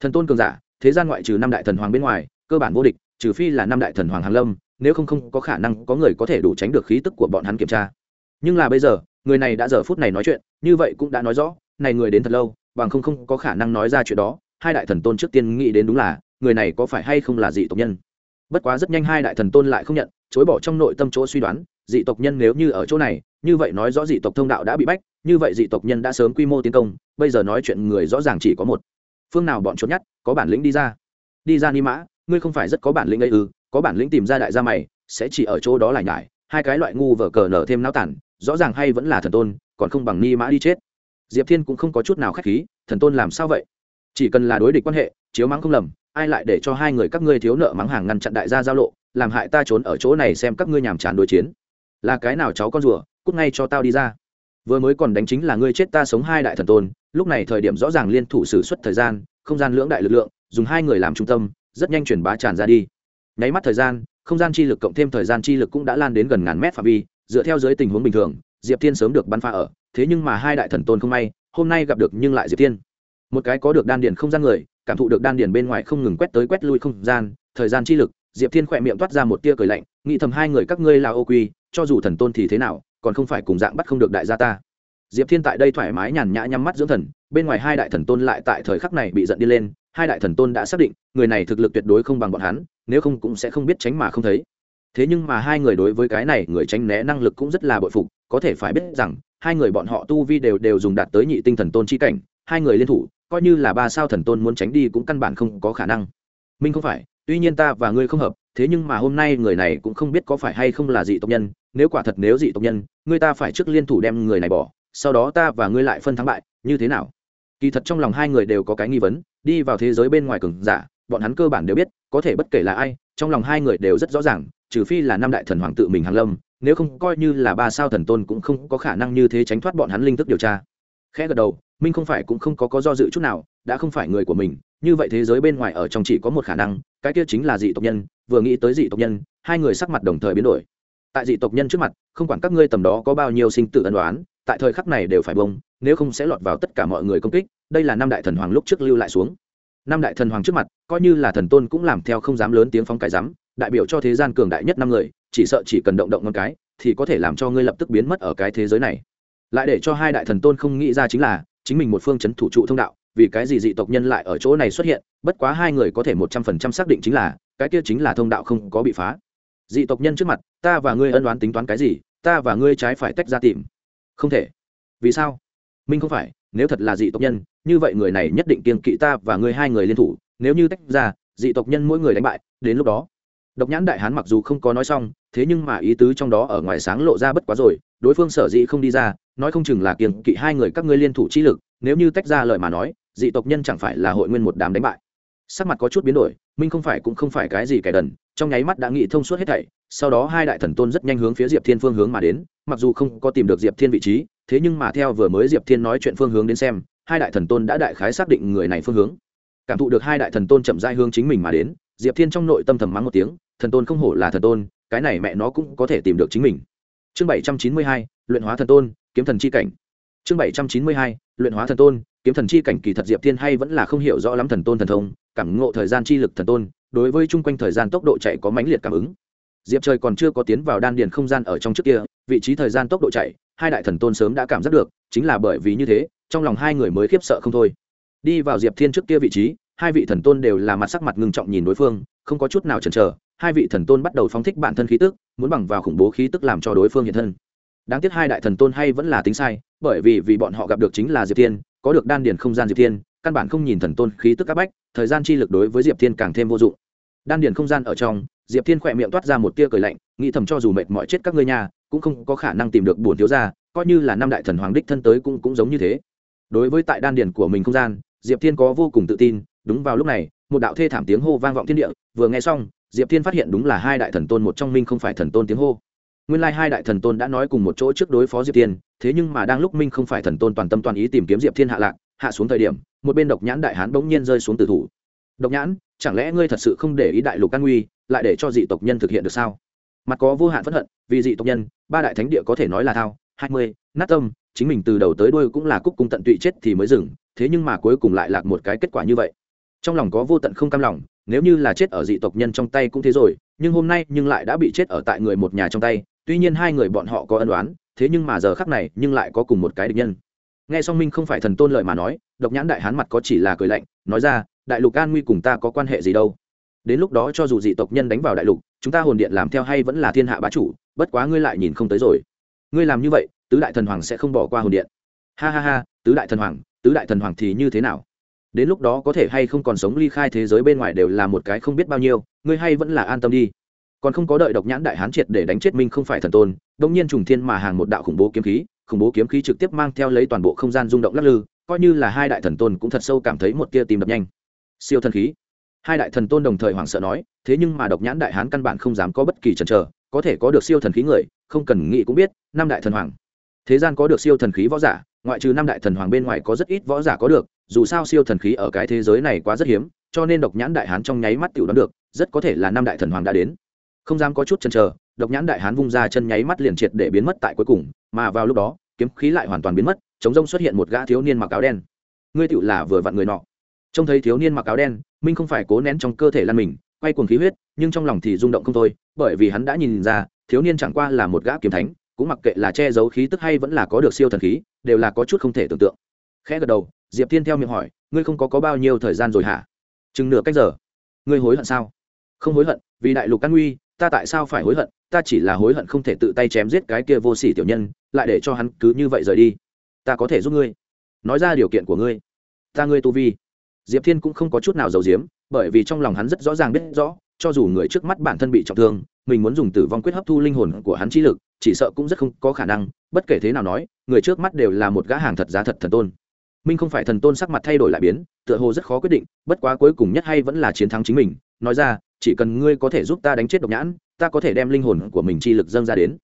A: Thần tôn cường giả, thế gian ngoại trừ năm đại thần hoàng bên ngoài, cơ bản vô địch, trừ phi là năm đại thần hoàng hàn lâm, nếu không không có khả năng có người có thể đủ tránh được khí tức của bọn hắn kiểm tra. Nhưng là bây giờ, người này đã giờ phút này nói chuyện, như vậy cũng đã nói rõ, này người đến thật lâu, bằng không không có khả năng nói ra chuyện đó hai đại thần tôn trước tiên nghĩ đến đúng là, người này có phải hay không là dị tộc nhân? Bất quá rất nhanh hai đại thần tôn lại không nhận, chối bỏ trong nội tâm chỗ suy đoán, dị tộc nhân nếu như ở chỗ này, như vậy nói rõ dị tộc thông đạo đã bị bách, như vậy dị tộc nhân đã sớm quy mô tiến công, bây giờ nói chuyện người rõ ràng chỉ có một. Phương nào bọn trốn nhất, có bản lĩnh đi ra. Đi ra ni mã, ngươi không phải rất có bản lĩnh ấy ư, có bản lĩnh tìm ra đại gia mày, sẽ chỉ ở chỗ đó lại nhải, hai cái loại ngu vở cờ nở thêm náo tản, rõ ràng hay vẫn là thần tôn, còn không bằng ni mã đi chết. Diệp thiên cũng không có chút nào k h á c h khí, thần tôn làm sao vậy? Chỉ cần là đối địch quan hệ, chiếu mắng không lầm, ai lại để cho hai người các ngươi thiếu nợ mắng hàng ngăn chặn đại gia giao lộ, làm hại ta trốn ở chỗ này xem các ngươi nhàm chán đối chiến. Là cái nào cháu con rùa, cút ngay cho tao đi ra. Vừa mới còn đánh chính là ngươi chết ta sống hai đại thần tôn, lúc này thời điểm rõ ràng liên thủ xử suất thời gian, không gian lưỡng đại lực lượng, dùng hai người làm trung tâm, rất nhanh chuyển bá tràn ra đi. Nháy mắt thời gian, không gian chi lực cộng thêm thời gian chi lực cũng đã lan đến gần ngàn mét phạm vi, dựa theo dưới tình huống bình thường, diệp thiên sớm được bắn pha ở, thế nhưng mà hai đại thần tôn không may, hôm nay gặp được nhưng lại diệp thiên một cái có được đan điền không gian người, cảm thụ được đan điền bên ngoài không ngừng quét tới quét lui không gian, thời gian chi lực, diệp thiên khỏe miệng toát ra một tia cười lạnh, nghĩ thầm hai người các ngươi là ô quy, cho dù thần tôn thì thế nào, còn không phải cùng dạng bắt không được đại gia ta. Diệp thiên tại đây thoải mái nhàn nhã nhắm mắt dưỡng thần, bên ngoài hai đại thần tôn lại tại thời khắc này bị giận đi lên, hai đại thần tôn đã xác định, người này thực lực tuyệt đối không bằng bọn hắn, nếu không cũng sẽ không biết tránh mà không thấy. Thế nhưng mà hai người đối với cái này, người tránh né năng lực cũng rất là bội phục, có thể phải biết rằng, hai người bọn họ tu vi đều đều dùng đạt tới nhị tinh thần tôn chi cảnh, hai người liên thủ coi như là ba sao thần tôn muốn tránh đi cũng căn bản không có khả năng. Minh không phải, tuy nhiên ta và ngươi không hợp, thế nhưng mà hôm nay người này cũng không biết có phải hay không là dị tộc nhân, nếu quả thật nếu dị tộc nhân, ngươi ta phải trước liên thủ đem người này bỏ, sau đó ta và ngươi lại phân thắng bại, như thế nào? Kỳ thật trong lòng hai người đều có cái nghi vấn, đi vào thế giới bên ngoài cường giả, bọn hắn cơ bản đều biết, có thể bất kể là ai, trong lòng hai người đều rất rõ ràng, trừ phi là năm đại thần hoàng tự mình hàng lâm, nếu không coi như là ba sao thần tôn cũng không có khả năng như thế tránh thoát bọn hắn linh thức điều tra khẽ gật đầu, minh không phải cũng không có có do dự chút nào, đã không phải người của mình, như vậy thế giới bên ngoài ở trong chỉ có một khả năng, cái kia chính là dị tộc nhân, vừa nghĩ tới dị tộc nhân, hai người sắc mặt đồng thời biến đổi. Tại dị tộc nhân trước mặt, không quản các ngươi tầm đó có bao nhiêu sinh tử ân đoán tại thời khắc này đều phải bông, nếu không sẽ lọt vào tất cả mọi người công kích, đây là năm đại thần hoàng lúc trước lưu lại xuống. Năm đại thần hoàng trước mặt, coi như là thần tôn cũng làm theo không dám lớn tiếng phóng cái dám, đại biểu cho thế gian cường đại nhất năm người, chỉ sợ chỉ cần động động ngón cái, thì có thể làm cho ngươi lập tức biến mất ở cái thế giới này lại để cho hai đại thần tôn không nghĩ ra chính là, chính mình một phương chấn thủ trụ thông đạo, vì cái gì dị tộc nhân lại ở chỗ này xuất hiện, bất quá hai người có thể một trăm phần trăm xác định chính là, cái kia chính là thông đạo không có bị phá. Dị tộc nhân trước mặt, ta và ngươi ân đoán tính toán cái gì, ta và ngươi trái phải tách ra tìm. Không thể. Vì sao? Minh không phải, nếu thật là dị tộc nhân, như vậy người này nhất định kiên kỵ ta và ngươi hai người liên thủ, nếu như tách ra, dị tộc nhân mỗi người đánh bại, đến lúc đó. Độc nhãn đại hán mặc dù không có nói xong, thế nhưng mà ý tứ trong đó ở ngoài sáng lộ ra bất quá rồi đối phương sở dĩ không đi ra, nói không chừng là kiềng kỵ hai người các ngươi liên thủ chi lực, nếu như tách ra lời mà nói, dị tộc nhân chẳng phải là hội nguyên một đám đánh bại. Sắc mặt có chút biến đổi, minh không phải cũng không phải cái gì kẻ đần, trong nháy mắt đã nghĩ thông suốt hết thảy, sau đó hai đại thần tôn rất nhanh hướng phía diệp thiên phương hướng mà đến, mặc dù không có tìm được diệp thiên vị trí, thế nhưng mà theo vừa mới diệp thiên nói chuyện phương hướng đến xem, hai đại thần tôn đã đại khái xác định người này phương hướng. Cảm thụ được hai đại thần tôn chậm dai hướng chính mình mà đến, diệp thiên trong nội tâm thầm mắng một tiếng, thần tôn không hổ là thần tôn, cái này mẹ nó cũng có thể tìm được chính mình chương bảy trăm chín mươi hai, luyện hóa thần tôn, kiếm thần c h i cảnh. Chương bảy trăm chín mươi hai, luyện hóa thần tôn, kiếm thần c h i cảnh kỳ thật diệp thiên hay vẫn là không hiểu rõ lắm thần tôn thần thông, cảm ngộ thời gian chi lực thần tôn, đối với chung quanh thời gian tốc độ chạy có mãnh liệt cảm ứng. Diệp trời còn chưa có tiến vào đan điền không gian ở trong trước kia, vị trí thời gian tốc độ chạy, hai đại thần tôn sớm đã cảm giác được, chính là bởi vì như thế, trong lòng hai người mới khiếp sợ không thôi. Đi vào diệp thiên trước kia vị trí, hai vị thần tôn đều là mặt sắc mặt ngưng trọng nhìn đối phương, không có chút nào chần chờ, hai vị thần tôn bắt đầu phóng thích bản thân khí tức muốn bằng vào khủng bố khí tức làm cho đối phương hiện thân. Đáng tiếc hai đại thần tôn hay vẫn là tính sai, bởi vì vì bọn họ gặp được chính là diệp thiên, có được đan điền không gian diệp thiên, căn bản không nhìn thần tôn khí tức áp bách, thời gian chi lực đối với diệp thiên càng thêm vô dụng. Đan điền không gian ở trong, diệp thiên khỏe miệng toát ra một tia cười lạnh, nghĩ thầm cho dù mệt mỏi chết các ngươi nhà, cũng không có khả năng tìm được bổn thiếu gia, coi như là năm đại thần hoàng đích thân tới cũng cũng giống như thế. Đối với tại đan điền của mình không gian, diệp thiên có vô cùng tự tin, đúng vào lúc này một đạo thê thảm tiếng hô vang vọng thiên địa, vừa nghe xong, diệp thiên phát hiện đúng là hai đại thần tôn một trong minh không phải thần tôn tiếng hô. Nguyên lai hai đại thần tôn đã nói cùng một chỗ trước đối phó diệp thiên, thế nhưng mà đang lúc minh không phải thần tôn toàn tâm toàn ý tìm kiếm diệp thiên hạ lạc, hạ xuống thời điểm, một bên độc nhãn đại hán bỗng nhiên rơi xuống tử thủ. Độc nhãn, chẳng lẽ ngươi thật sự không để ý đại lục an nguy, lại để cho dị tộc nhân thực hiện được sao? Mặt có vô hạn phẫn hận, vì dị tộc nhân, ba đại thánh địa có thể nói là thao, hai mươi, nát tâm, chính mình từ đầu tới đuôi cũng là cúc cung tận tụy chết thì mới dừng, thế nhưng mà cuối cùng lại lạc một cái kết quả như vậy trong lòng có vô tận không cam lòng, nếu như là chết ở dị tộc nhân trong tay cũng thế rồi, nhưng hôm nay nhưng lại đã bị chết ở tại người một nhà trong tay, tuy nhiên hai người bọn họ có ân đoán thế nhưng mà giờ khắc này nhưng lại có cùng một cái địch nhân. Nghe song minh không phải thần tôn lợi mà nói, độc nhãn đại hán mặt có chỉ là cười lạnh, nói ra, đại lục an nguy cùng ta có quan hệ gì đâu? Đến lúc đó cho dù dị tộc nhân đánh vào đại lục, chúng ta hồn điện làm theo hay vẫn là thiên hạ bá chủ, bất quá ngươi lại nhìn không tới rồi. Ngươi làm như vậy, tứ đại thần hoàng sẽ không bỏ qua hồn điện. Ha ha ha, tứ đại thần hoàng, tứ đại thần hoàng thì như thế nào? Đến lúc đó có thể hay không còn sống ly khai thế giới bên ngoài đều là một cái không biết bao nhiêu, ngươi hay vẫn là an tâm đi. Còn không có đợi độc nhãn đại hán triệt để đánh chết minh không phải thần tôn đông nhiên trùng thiên mà hàng một đạo khủng bố kiếm khí, khủng bố kiếm khí trực tiếp mang theo lấy toàn bộ không gian rung động lắc lư, coi như là hai đại thần tôn cũng thật sâu cảm thấy một tia tìm đập nhanh. Siêu thần khí. Hai đại thần tôn đồng thời hoảng sợ nói, thế nhưng mà độc nhãn đại hán căn bản không dám có bất kỳ chần chờ, có thể có được siêu thần khí người, không cần nghĩ cũng biết, năm đại thần hoàng. Thế gian có được siêu thần khí võ giả, ngoại trừ năm đại thần hoàng bên ngoài có rất ít võ giả có được dù sao siêu thần khí ở cái thế giới này quá rất hiếm, cho nên độc nhãn đại hán trong nháy mắt tiểu đoán được, rất có thể là năm đại thần hoàng đã đến. Không dám có chút chần chờ, độc nhãn đại hán vung ra chân nháy mắt liền triệt để biến mất tại cuối cùng, mà vào lúc đó, kiếm khí lại hoàn toàn biến mất, chống rông xuất hiện một gã thiếu niên mặc áo đen. Ngươi tựu là vừa vặn người nọ. Trông thấy thiếu niên mặc áo đen, minh không phải cố nén trong cơ thể lăn mình, quay cuồng khí huyết, nhưng trong lòng thì rung động không thôi, bởi vì hắn đã nhìn ra, thiếu niên chẳng qua là một gã kiếm thánh, cũng mặc kệ là che giấu khí tức hay vẫn là có được siêu thần khí, đều là có chút không thể tưởng tượng khẽ gật đầu diệp Thiên theo miệng hỏi ngươi không có, có bao nhiêu thời gian rồi hả? Chừng nửa cách giờ. Ngươi hối hận sao? Không hối hận vì đại lục căn nguy ta tại sao phải hối hận? Ta chỉ là hối hận không thể tự tay chém giết cái kia vô sỉ tiểu nhân lại để cho hắn cứ như vậy rời đi. Ta có thể giúp ngươi. Nói ra điều kiện của ngươi. Ta ngươi tu vi. Diệp thiên cũng không có chút nào giàu giếm bởi vì trong lòng hắn rất rõ ràng biết rõ cho dù người trước mắt bản thân bị trọng thương mình muốn dùng tử vong quyết hấp thu linh hồn của hắn trí lực chỉ sợ cũng rất không có khả năng bất kể thế nào nói người trước mắt đều là một gã hàng thật giá thật thần tôn minh không phải thần tôn sắc mặt thay đổi lại biến, tựa hồ rất khó quyết định, bất quá cuối cùng nhất hay vẫn là chiến thắng chính mình, nói ra, chỉ cần ngươi có thể giúp ta đánh chết độc nhãn, ta có thể đem linh hồn của mình chi lực dâng ra đến.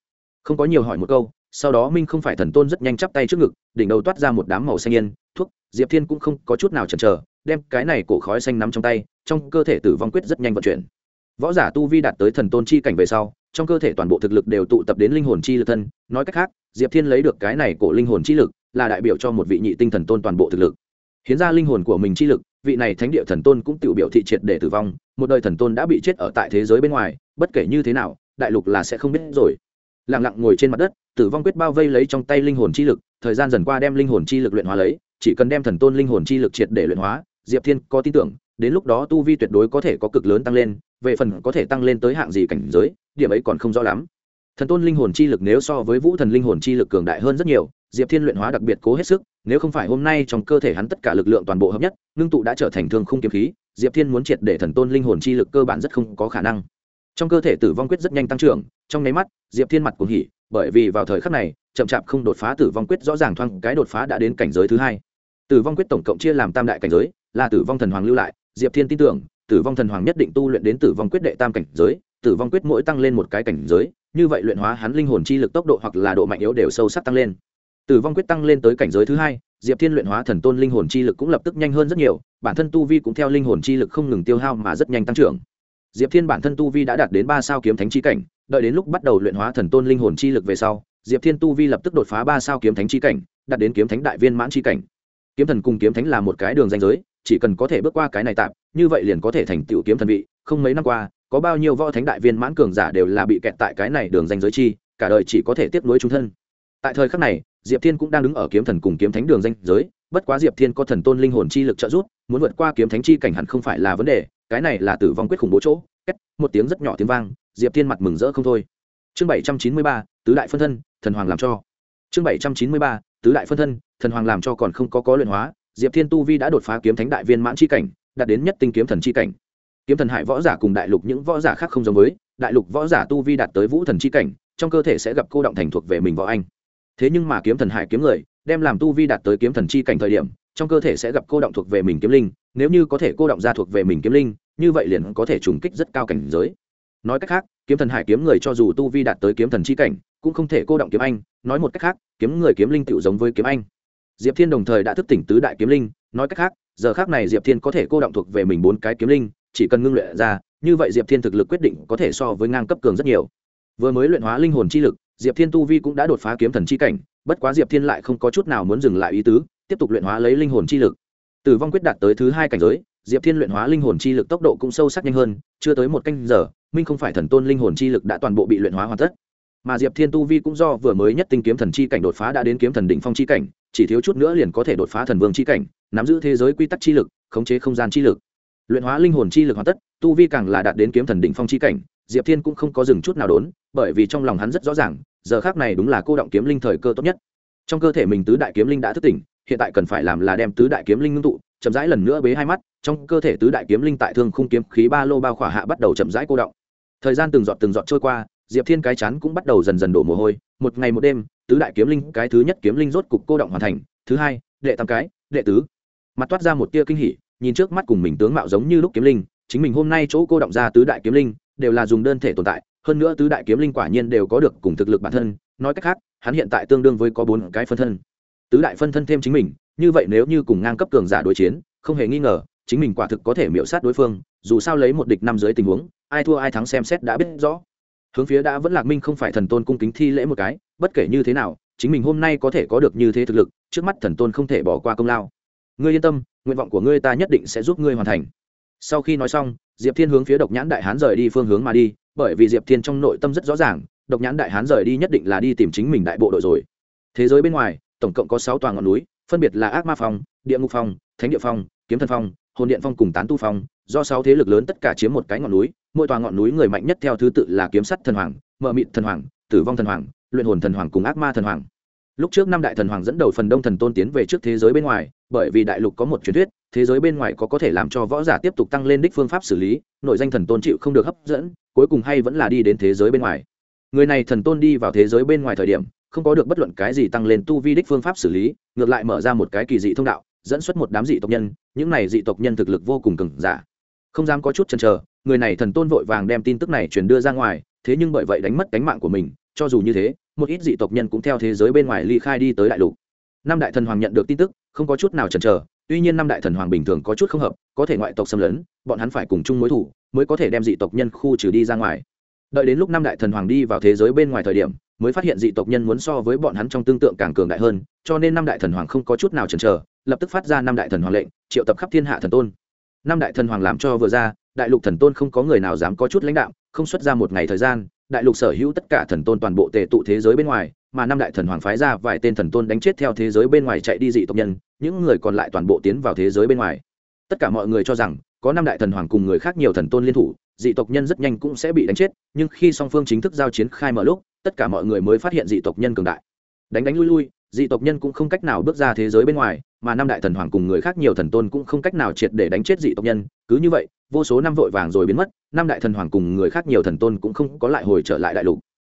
A: Không có nhiều hỏi một câu, sau đó minh không phải thần tôn rất nhanh chắp tay trước ngực, đỉnh đầu toát ra một đám màu xanh yên, thuốc, diệp thiên cũng không có chút nào chần chờ, đem cái này cổ khói xanh nắm trong tay, trong cơ thể tử vong quyết rất nhanh vận chuyển. Võ giả tu vi đạt tới thần tôn chi cảnh về sau, trong cơ thể toàn bộ thực lực đều tụ tập đến linh hồn chi lực thân, nói cách khác, diệp thiên lấy được cái này cổ linh hồn chi lực là đại biểu cho một vị nhị tinh thần tôn toàn bộ thực lực. Hiến ra linh hồn của mình chi lực, vị này thánh địa thần tôn cũng tự biểu thị triệt để tử vong, một đời thần tôn đã bị chết ở tại thế giới bên ngoài, bất kể như thế nào, đại lục là sẽ không biết rồi. Lặng lặng ngồi trên mặt đất, tử vong quyết bao vây lấy trong tay linh hồn chi lực, thời gian dần qua đem linh hồn chi lực luyện hóa lấy, chỉ cần đem thần tôn linh hồn chi lực triệt để luyện hóa, diệp thiên có tin tưởng, đến lúc đó tu vi tuyệt đối có thể có cực lớn tăng lên, về phần có thể tăng lên tới hạng gì cảnh giới, điểm ấy còn không rõ lắm thần tôn linh hồn chi lực nếu so với vũ thần linh hồn chi lực cường đại hơn rất nhiều, diệp thiên luyện hóa đặc biệt cố hết sức, nếu không phải hôm nay trong cơ thể hắn tất cả lực lượng toàn bộ hợp nhất, ngưng tụ đã trở thành thương không kiếm khí, diệp thiên muốn triệt để thần tôn linh hồn chi lực cơ bản rất không có khả năng. Trong cơ thể tử vong quyết rất nhanh tăng trưởng, trong nháy mắt, diệp thiên mặt cũng hỉ, bởi vì vào thời khắc này, chậm chạp không đột phá tử vong quyết rõ ràng thoang cái đột phá đã đến cảnh giới thứ hai. Tử vong quyết tổng cộng chia làm tam đại cảnh giới, là tử vong thần hoàng lưu lại, diệp thiên tin tưởng, tử vong thần hoàng nhất định tu luyện đến tử vong quyết đệ tam cảnh giới tử vong quyết mỗi tăng lên một cái cảnh giới, như vậy luyện hóa hắn linh hồn chi lực tốc độ hoặc là độ mạnh yếu đều sâu sắc tăng lên. Tử vong quyết tăng lên tới cảnh giới thứ hai, diệp thiên luyện hóa thần tôn linh hồn chi lực cũng lập tức nhanh hơn rất nhiều, bản thân tu vi cũng theo linh hồn chi lực không ngừng tiêu hao mà rất nhanh tăng trưởng. Diệp thiên bản thân tu vi đã đạt đến ba sao kiếm thánh chi cảnh, đợi đến lúc bắt đầu luyện hóa thần tôn linh hồn chi lực về sau, diệp thiên tu vi lập tức đột phá ba sao kiếm thánh chi cảnh, đạt đến kiếm thánh đại viên mãn chi cảnh. Kiếm thần cùng kiếm thánh là một cái đường danh giới, chỉ cần có thể bước qua cái này tạm, như vậy liền có thể thành tựu kiếm thần vị, không mấy năm qua có bao nhiêu võ thánh đại viên mãn cường giả đều là bị kẹt tại cái này đường danh giới chi, cả đời chỉ có thể tiếp nối trung thân. Tại thời khắc này, diệp thiên cũng đang đứng ở kiếm thần cùng kiếm thánh đường danh giới, bất quá diệp thiên có thần tôn linh hồn chi lực trợ giúp, muốn vượt qua kiếm thánh chi cảnh hẳn không phải là vấn đề, cái này là tử vong quyết khủng bố chỗ cách một tiếng rất nhỏ tiếng vang, diệp thiên mặt mừng rỡ không thôi. Chương bảy trăm chín mươi ba, tứ đại phân thân, thần hoàng làm cho. Chương bảy trăm chín mươi ba, tứ đại phân thân, thần hoàng làm cho còn không có có luyện hóa, diệp thiên tu vi đã đột phá kiếm thánh đại viên mãn chi cảnh, đạt đến nhất tinh kiếm thần chi cảnh kiếm thần hải võ giả cùng đại lục những võ giả khác không giống với, đại lục võ giả tu vi đạt tới vũ thần chi cảnh, trong cơ thể sẽ gặp cô động thành thuộc về mình võ anh. Thế nhưng mà kiếm thần hải kiếm người, đem làm tu vi đạt tới kiếm thần chi cảnh thời điểm, trong cơ thể sẽ gặp cô động thuộc về mình kiếm linh, nếu như có thể cô động ra thuộc về mình kiếm linh, như vậy liền có thể trùng kích rất cao cảnh giới. Nói cách khác, kiếm thần hải kiếm người cho dù tu vi đạt tới kiếm thần chi cảnh, cũng không thể cô động kiếm anh. Nói một cách khác, kiếm người kiếm linh tự giống với kiếm anh. Diệp thiên đồng thời đã thức tỉnh tứ đại kiếm linh. Nói cách khác, giờ khác này diệp thiên có thể cô động thuộc về mình bốn cái kiếm linh chỉ cần ngưng luyện ra, như vậy diệp thiên thực lực quyết định có thể so với ngang cấp cường rất nhiều. Vừa mới luyện hóa linh hồn chi lực, diệp thiên tu vi cũng đã đột phá kiếm thần chi cảnh, bất quá diệp thiên lại không có chút nào muốn dừng lại ý tứ, tiếp tục luyện hóa lấy linh hồn chi lực. Tử vong quyết đạt tới thứ hai cảnh giới, diệp thiên luyện hóa linh hồn chi lực tốc độ cũng sâu sắc nhanh hơn, chưa tới một canh giờ, minh không phải thần tôn linh hồn chi lực đã toàn bộ bị luyện hóa hoàn tất. Mà diệp thiên tu vi cũng do vừa mới nhất tinh kiếm thần chi cảnh đột phá đã đến kiếm thần đỉnh phong chi cảnh, chỉ thiếu chút nữa liền có thể đột phá thần vương chi cảnh, nắm giữ thế giới quy tắc chi lực, khống chế không gian chi lực luyện hóa linh hồn chi lực hoàn tất, tu vi càng là đạt đến kiếm thần đỉnh phong chi cảnh, diệp thiên cũng không có dừng chút nào đốn, bởi vì trong lòng hắn rất rõ ràng, giờ khác này đúng là cô động kiếm linh thời cơ tốt nhất. Trong cơ thể mình tứ đại kiếm linh đã thức tỉnh, hiện tại cần phải làm là đem tứ đại kiếm linh ngưng tụ, chậm rãi lần nữa bế hai mắt, trong cơ thể tứ đại kiếm linh tại thương khung kiếm khí ba lô bao khỏa hạ bắt đầu chậm rãi cô động. Thời gian từng giọt từng giọt trôi qua, diệp thiên cái chắn cũng bắt đầu dần dần đổ mồ hôi, một ngày một đêm, tứ đại kiếm linh, cái thứ nhất kiếm linh rốt cục cô động hoàn thành, thứ hai, đệ tam cái, đệ tứ. Mặt toát ra một tia kinh hỉ nhìn trước mắt cùng mình tướng mạo giống như lúc kiếm linh, chính mình hôm nay chỗ cô động ra tứ đại kiếm linh, đều là dùng đơn thể tồn tại, hơn nữa tứ đại kiếm linh quả nhiên đều có được cùng thực lực bản thân, nói cách khác, hắn hiện tại tương đương với có bốn cái phân thân. Tứ đại phân thân thêm chính mình, như vậy nếu như cùng ngang cấp cường giả đối chiến, không hề nghi ngờ, chính mình quả thực có thể miễu sát đối phương, dù sao lấy một địch năm dưới tình huống, ai thua ai thắng xem xét đã biết rõ. Hướng phía đã vẫn lạc minh không phải thần tôn cung kính thi lễ một cái, bất kể như thế nào, chính mình hôm nay có thể có được như thế thực lực, trước mắt thần tôn không thể bỏ qua công lao ngươi yên tâm, nguyện vọng của ngươi ta nhất định sẽ giúp ngươi hoàn thành. Sau khi nói xong, diệp thiên hướng phía độc nhãn đại hán rời đi phương hướng mà đi, bởi vì diệp thiên trong nội tâm rất rõ ràng, độc nhãn đại hán rời đi nhất định là đi tìm chính mình đại bộ đội rồi. Thế giới bên ngoài, tổng cộng có sáu toàn ngọn núi, phân biệt là ác ma phong, địa ngục phong, thánh địa phong, kiếm thần phong, hồn điện phong cùng tán tu phong. Do sáu thế lực lớn tất cả chiếm một cái ngọn núi, mỗi tòa ngọn núi người mạnh nhất theo thứ tự là kiếm sắt thần hoàng, mợ mịt thần hoàng, tử vong thần hoàng, luyện hồn thần hoàng cùng ác ma thần hoàng lúc trước năm đại thần hoàng dẫn đầu phần đông thần tôn tiến về trước thế giới bên ngoài, bởi vì đại lục có một truyền thuyết, thế giới bên ngoài có có thể làm cho võ giả tiếp tục tăng lên đích phương pháp xử lý, nội danh thần tôn chịu không được hấp dẫn, cuối cùng hay vẫn là đi đến thế giới bên ngoài. Người này thần tôn đi vào thế giới bên ngoài thời điểm, không có được bất luận cái gì tăng lên tu vi đích phương pháp xử lý, ngược lại mở ra một cái kỳ dị thông đạo, dẫn xuất một đám dị tộc nhân, những này dị tộc nhân thực lực vô cùng cừng giả. Không dám có chút chần chờ, người này thần tôn vội vàng đem tin tức này truyền đưa ra ngoài, thế nhưng bởi vậy đánh mất cánh mạng của mình, cho dù như thế một ít dị tộc nhân cũng theo thế giới bên ngoài ly khai đi tới đại lục. Năm đại thần hoàng nhận được tin tức, không có chút nào chần chờ, tuy nhiên năm đại thần hoàng bình thường có chút không hợp, có thể ngoại tộc xâm lấn, bọn hắn phải cùng chung mối thủ, mới có thể đem dị tộc nhân khu trừ đi ra ngoài. Đợi đến lúc năm đại thần hoàng đi vào thế giới bên ngoài thời điểm, mới phát hiện dị tộc nhân muốn so với bọn hắn trong tương tượng càng cường đại hơn, cho nên năm đại thần hoàng không có chút nào chần chờ, lập tức phát ra năm đại thần hoàng lệnh, triệu tập khắp thiên hạ thần tôn. Năm đại thần hoàng làm cho vừa ra, đại lục thần tôn không có người nào dám có chút lãnh đạo, không xuất ra một ngày thời gian đại lục sở hữu tất cả thần tôn toàn bộ tề tụ thế giới bên ngoài, mà năm đại thần hoàng phái ra vài tên thần tôn đánh chết theo thế giới bên ngoài chạy đi dị tộc nhân, những người còn lại toàn bộ tiến vào thế giới bên ngoài. Tất cả mọi người cho rằng, có năm đại thần hoàng cùng người khác nhiều thần tôn liên thủ, dị tộc nhân rất nhanh cũng sẽ bị đánh chết, nhưng khi song phương chính thức giao chiến khai mở lúc, tất cả mọi người mới phát hiện dị tộc nhân cường đại. Đánh đánh lui lui, dị tộc nhân cũng không cách nào bước ra thế giới bên ngoài mà năm đại thần hoàng cùng người khác nhiều thần tôn cũng không cách nào triệt để đánh chết dị tộc nhân, cứ như vậy, vô số năm vội vàng rồi biến mất, năm đại thần hoàng cùng người khác nhiều thần tôn cũng không có lại hồi trở lại đại lục.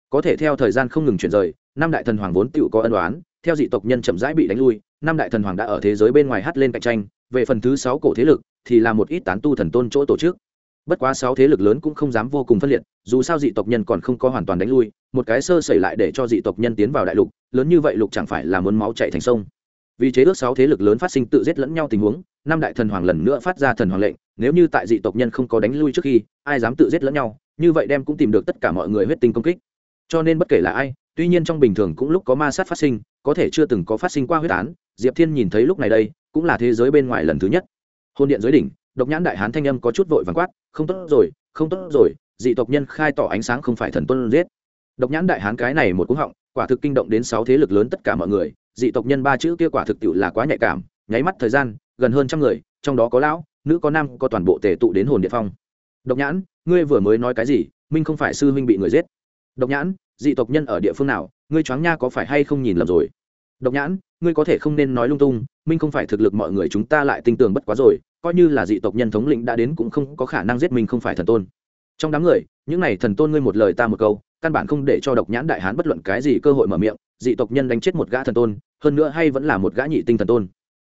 A: Có thể theo thời gian không ngừng chuyển rời, năm đại thần hoàng vốn tựu có ân đoán theo dị tộc nhân chậm rãi bị đánh lui, năm đại thần hoàng đã ở thế giới bên ngoài hát lên cạnh tranh, về phần thứ sáu cổ thế lực thì là một ít tán tu thần tôn chỗ tổ chức. Bất quá sáu thế lực lớn cũng không dám vô cùng phân liệt, dù sao dị tộc nhân còn không có hoàn toàn đánh lui, một cái sơ xảy lại để cho dị tộc nhân tiến vào đại lục, lớn như vậy lục chẳng phải là muốn máu chạy thành sông vì chế ước sáu thế lực lớn phát sinh tự giết lẫn nhau tình huống, năm đại thần hoàng lần nữa phát ra thần hoàng lệnh, nếu như tại dị tộc nhân không có đánh lui trước khi, ai dám tự giết lẫn nhau, như vậy đem cũng tìm được tất cả mọi người huyết tinh công kích. Cho nên bất kể là ai, tuy nhiên trong bình thường cũng lúc có ma sát phát sinh, có thể chưa từng có phát sinh qua huyết án, diệp thiên nhìn thấy lúc này đây, cũng là thế giới bên ngoài lần thứ nhất. Hôn điện giới đỉnh, độc nhãn đại hán thanh âm có chút vội vàng quát, không tốt rồi, không tốt rồi, dị tộc nhân khai tỏ ánh sáng không phải thần tuân giết. Độc nhãn đại hán cái này một cú họng, quả thực kinh động đến sáu thế lực lớn tất cả mọi người dị tộc nhân ba chữ kia quả thực tiệu là quá nhạy cảm, nháy mắt thời gian, gần hơn trăm người, trong đó có lão, nữ có nam, có toàn bộ tề tụ đến hồn địa phong. Độc nhãn, ngươi vừa mới nói cái gì? Minh không phải sư huynh bị người giết. Độc nhãn, dị tộc nhân ở địa phương nào? Ngươi choáng nha có phải hay không nhìn lầm rồi? Độc nhãn, ngươi có thể không nên nói lung tung, minh không phải thực lực mọi người chúng ta lại tin tưởng bất quá rồi, coi như là dị tộc nhân thống lĩnh đã đến cũng không có khả năng giết mình không phải thần tôn. Trong đám người, những này thần tôn ngươi một lời ta một câu, căn bản không để cho độc nhãn đại hán bất luận cái gì cơ hội mở miệng, dị tộc nhân đánh chết một gã thần tôn hơn nữa hay vẫn là một gã nhị tinh thần tôn.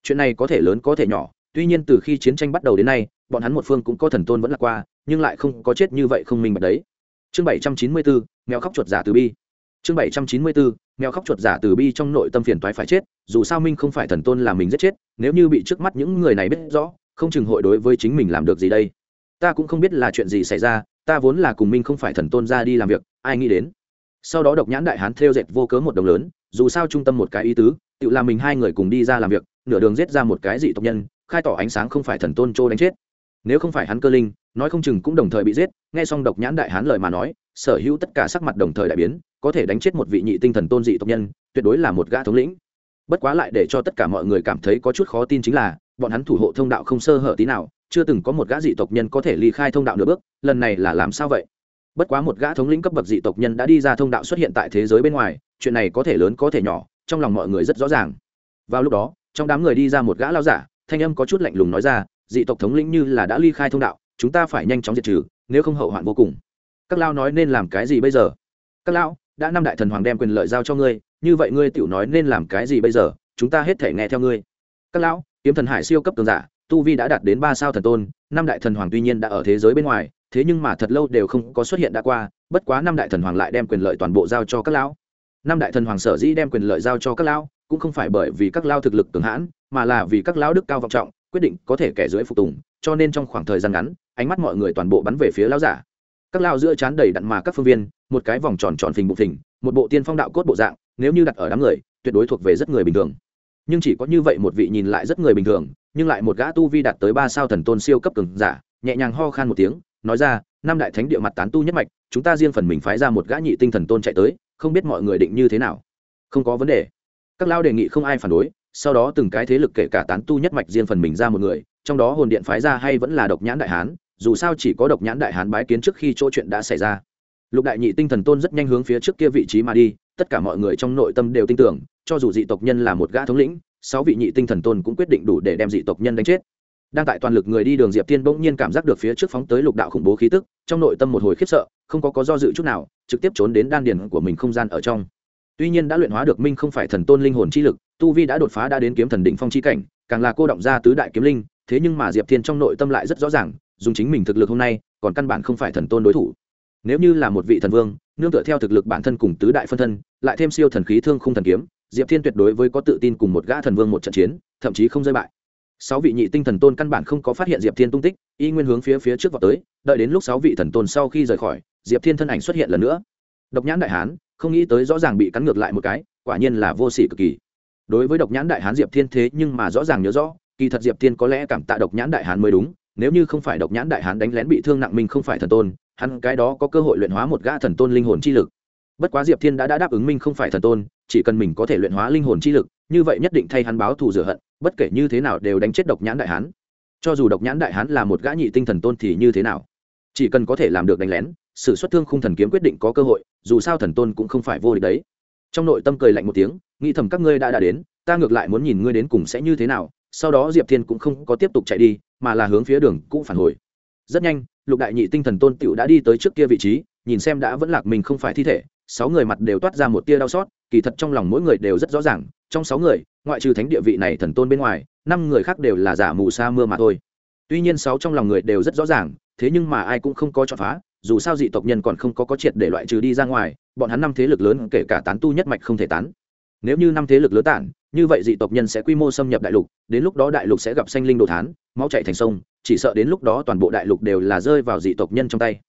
A: Chuyện này có thể lớn có thể nhỏ, tuy nhiên từ khi chiến tranh bắt đầu đến nay, bọn hắn một phương cũng có thần tôn vẫn là qua, nhưng lại không có chết như vậy không minh bạch đấy. Chương bảy trăm chín mươi bốn mèo khóc chuột giả từ bi. Chương bảy trăm chín mươi bốn mèo khóc chuột giả từ bi trong nội tâm phiền toái phải chết, dù sao minh không phải thần tôn làm mình giết chết, nếu như bị trước mắt những người này biết rõ, không chừng hội đối với chính mình làm được gì đây. Ta cũng không biết là chuyện gì xảy ra, ta vốn là cùng minh không phải thần tôn ra đi làm việc, ai nghĩ đến. Sau đó độc nhãn đại hán theo dệt vô cớ một đồng lớn dù sao trung tâm một cái ý tứ, tự làm mình hai người cùng đi ra làm việc, nửa đường giết ra một cái dị tộc nhân, khai tỏ ánh sáng không phải thần tôn châu đánh chết. Nếu không phải hắn cơ linh, nói không chừng cũng đồng thời bị giết, nghe xong độc nhãn đại hán lời mà nói, sở hữu tất cả sắc mặt đồng thời đại biến, có thể đánh chết một vị nhị tinh thần tôn dị tộc nhân, tuyệt đối là một gã thống lĩnh. Bất quá lại để cho tất cả mọi người cảm thấy có chút khó tin chính là, bọn hắn thủ hộ thông đạo không sơ hở tí nào, chưa từng có một gã dị tộc nhân có thể ly khai thông đạo nửa bước, lần này là làm sao vậy? Bất quá một gã thống lĩnh cấp bậc dị tộc nhân đã đi ra thông đạo xuất hiện tại thế giới bên ngoài, chuyện này có thể lớn có thể nhỏ, trong lòng mọi người rất rõ ràng. Vào lúc đó, trong đám người đi ra một gã lao giả, thanh âm có chút lạnh lùng nói ra, dị tộc thống lĩnh như là đã ly khai thông đạo, chúng ta phải nhanh chóng diệt trừ, nếu không hậu hoạn vô cùng. Các lao nói nên làm cái gì bây giờ? Các lão, đã năm đại thần hoàng đem quyền lợi giao cho ngươi, như vậy ngươi tiểu nói nên làm cái gì bây giờ, chúng ta hết thể nghe theo ngươi. Các lão, kiếm thần hải siêu cấp tường giả, tu vi đã đạt đến ba sao thần tôn, năm đại thần hoàng tuy nhiên đã ở thế giới bên ngoài thế nhưng mà thật lâu đều không có xuất hiện đã qua, bất quá năm đại thần hoàng lại đem quyền lợi toàn bộ giao cho các lão. Năm đại thần hoàng sở dĩ đem quyền lợi giao cho các lão, cũng không phải bởi vì các lao thực lực cường hãn, mà là vì các lão đức cao vọng trọng, quyết định có thể kẻ dưới phục tùng, cho nên trong khoảng thời gian ngắn, ánh mắt mọi người toàn bộ bắn về phía lão giả. Các lao giữa chán đầy đặn mà các phương viên, một cái vòng tròn tròn phình bụng phình, một bộ tiên phong đạo cốt bộ dạng, nếu như đặt ở đám người, tuyệt đối thuộc về rất người bình thường. Nhưng chỉ có như vậy một vị nhìn lại rất người bình thường, nhưng lại một gã tu vi đạt tới ba sao thần tôn siêu cấp cường giả, nhẹ nhàng ho khan một tiếng nói ra, năm đại thánh địa mặt tán tu nhất mạch, chúng ta riêng phần mình phái ra một gã nhị tinh thần tôn chạy tới, không biết mọi người định như thế nào? Không có vấn đề. Các lao đề nghị không ai phản đối, sau đó từng cái thế lực kể cả tán tu nhất mạch riêng phần mình ra một người, trong đó hồn điện phái ra hay vẫn là độc nhãn đại hán, dù sao chỉ có độc nhãn đại hán bái kiến trước khi chỗ chuyện đã xảy ra. Lục đại nhị tinh thần tôn rất nhanh hướng phía trước kia vị trí mà đi, tất cả mọi người trong nội tâm đều tin tưởng, cho dù dị tộc nhân là một gã thống lĩnh, sáu vị nhị tinh thần tôn cũng quyết định đủ để đem dị tộc nhân đánh chết đang tại toàn lực người đi đường diệp thiên bỗng nhiên cảm giác được phía trước phóng tới lục đạo khủng bố khí tức, trong nội tâm một hồi khiếp sợ, không có có do dự chút nào, trực tiếp trốn đến đan điền của mình không gian ở trong. Tuy nhiên đã luyện hóa được minh không phải thần tôn linh hồn chi lực, tu vi đã đột phá đã đến kiếm thần định phong chi cảnh, càng là cô động ra tứ đại kiếm linh, thế nhưng mà diệp thiên trong nội tâm lại rất rõ ràng, dùng chính mình thực lực hôm nay, còn căn bản không phải thần tôn đối thủ. Nếu như là một vị thần vương, nương tựa theo thực lực bản thân cùng tứ đại phân thân, lại thêm siêu thần khí thương không thần kiếm, diệp thiên tuyệt đối với có tự tin cùng một gã thần vương một trận chiến, thậm chí không rơi bại sáu vị nhị tinh thần tôn căn bản không có phát hiện diệp thiên tung tích y nguyên hướng phía phía trước vào tới đợi đến lúc sáu vị thần tôn sau khi rời khỏi diệp thiên thân ảnh xuất hiện lần nữa. Độc nhãn đại hán không nghĩ tới rõ ràng bị cắn ngược lại một cái quả nhiên là vô sỉ cực kỳ. Đối với độc nhãn đại hán diệp thiên thế nhưng mà rõ ràng nhớ rõ kỳ thật diệp thiên có lẽ cảm tạ độc nhãn đại hán mới đúng nếu như không phải độc nhãn đại hán đánh lén bị thương nặng mình không phải thần tôn hắn cái đó có cơ hội luyện hóa một gã thần tôn linh hồn chi lực. Bất quá diệp thiên đã, đã đáp ứng minh không phải thần tôn chỉ cần mình có thể luyện hóa linh hồn chi lực như vậy nhất định thay hắn báo thù rửa hận, bất kể như thế nào đều đánh chết độc nhãn đại hán. Cho dù độc nhãn đại hán là một gã nhị tinh thần tôn thì như thế nào? Chỉ cần có thể làm được đánh lén, sự xuất thương khung thần kiếm quyết định có cơ hội, dù sao thần tôn cũng không phải vô địch đấy. Trong nội tâm cười lạnh một tiếng, nghĩ thầm các ngươi đã đã đến, ta ngược lại muốn nhìn ngươi đến cùng sẽ như thế nào, sau đó diệp thiên cũng không có tiếp tục chạy đi, mà là hướng phía đường cũ phản hồi. Rất nhanh, lục đại nhị tinh thần tôn tựu đã đi tới trước kia vị trí, nhìn xem đã vẫn lạc mình không phải thi thể sáu người mặt đều toát ra một tia đau xót, kỳ thật trong lòng mỗi người đều rất rõ ràng, trong sáu người, ngoại trừ thánh địa vị này thần tôn bên ngoài, năm người khác đều là giả mù sa mưa mà thôi. Tuy nhiên sáu trong lòng người đều rất rõ ràng, thế nhưng mà ai cũng không có chọn phá, dù sao dị tộc nhân còn không có có triệt để loại trừ đi ra ngoài, bọn hắn năm thế lực lớn kể cả tán tu nhất mạch không thể tán. Nếu như năm thế lực lớn tản, như vậy dị tộc nhân sẽ quy mô xâm nhập đại lục, đến lúc đó đại lục sẽ gặp sanh linh đồ thán, máu chạy thành sông, chỉ sợ đến lúc đó toàn bộ đại lục đều là rơi vào dị tộc nhân trong tay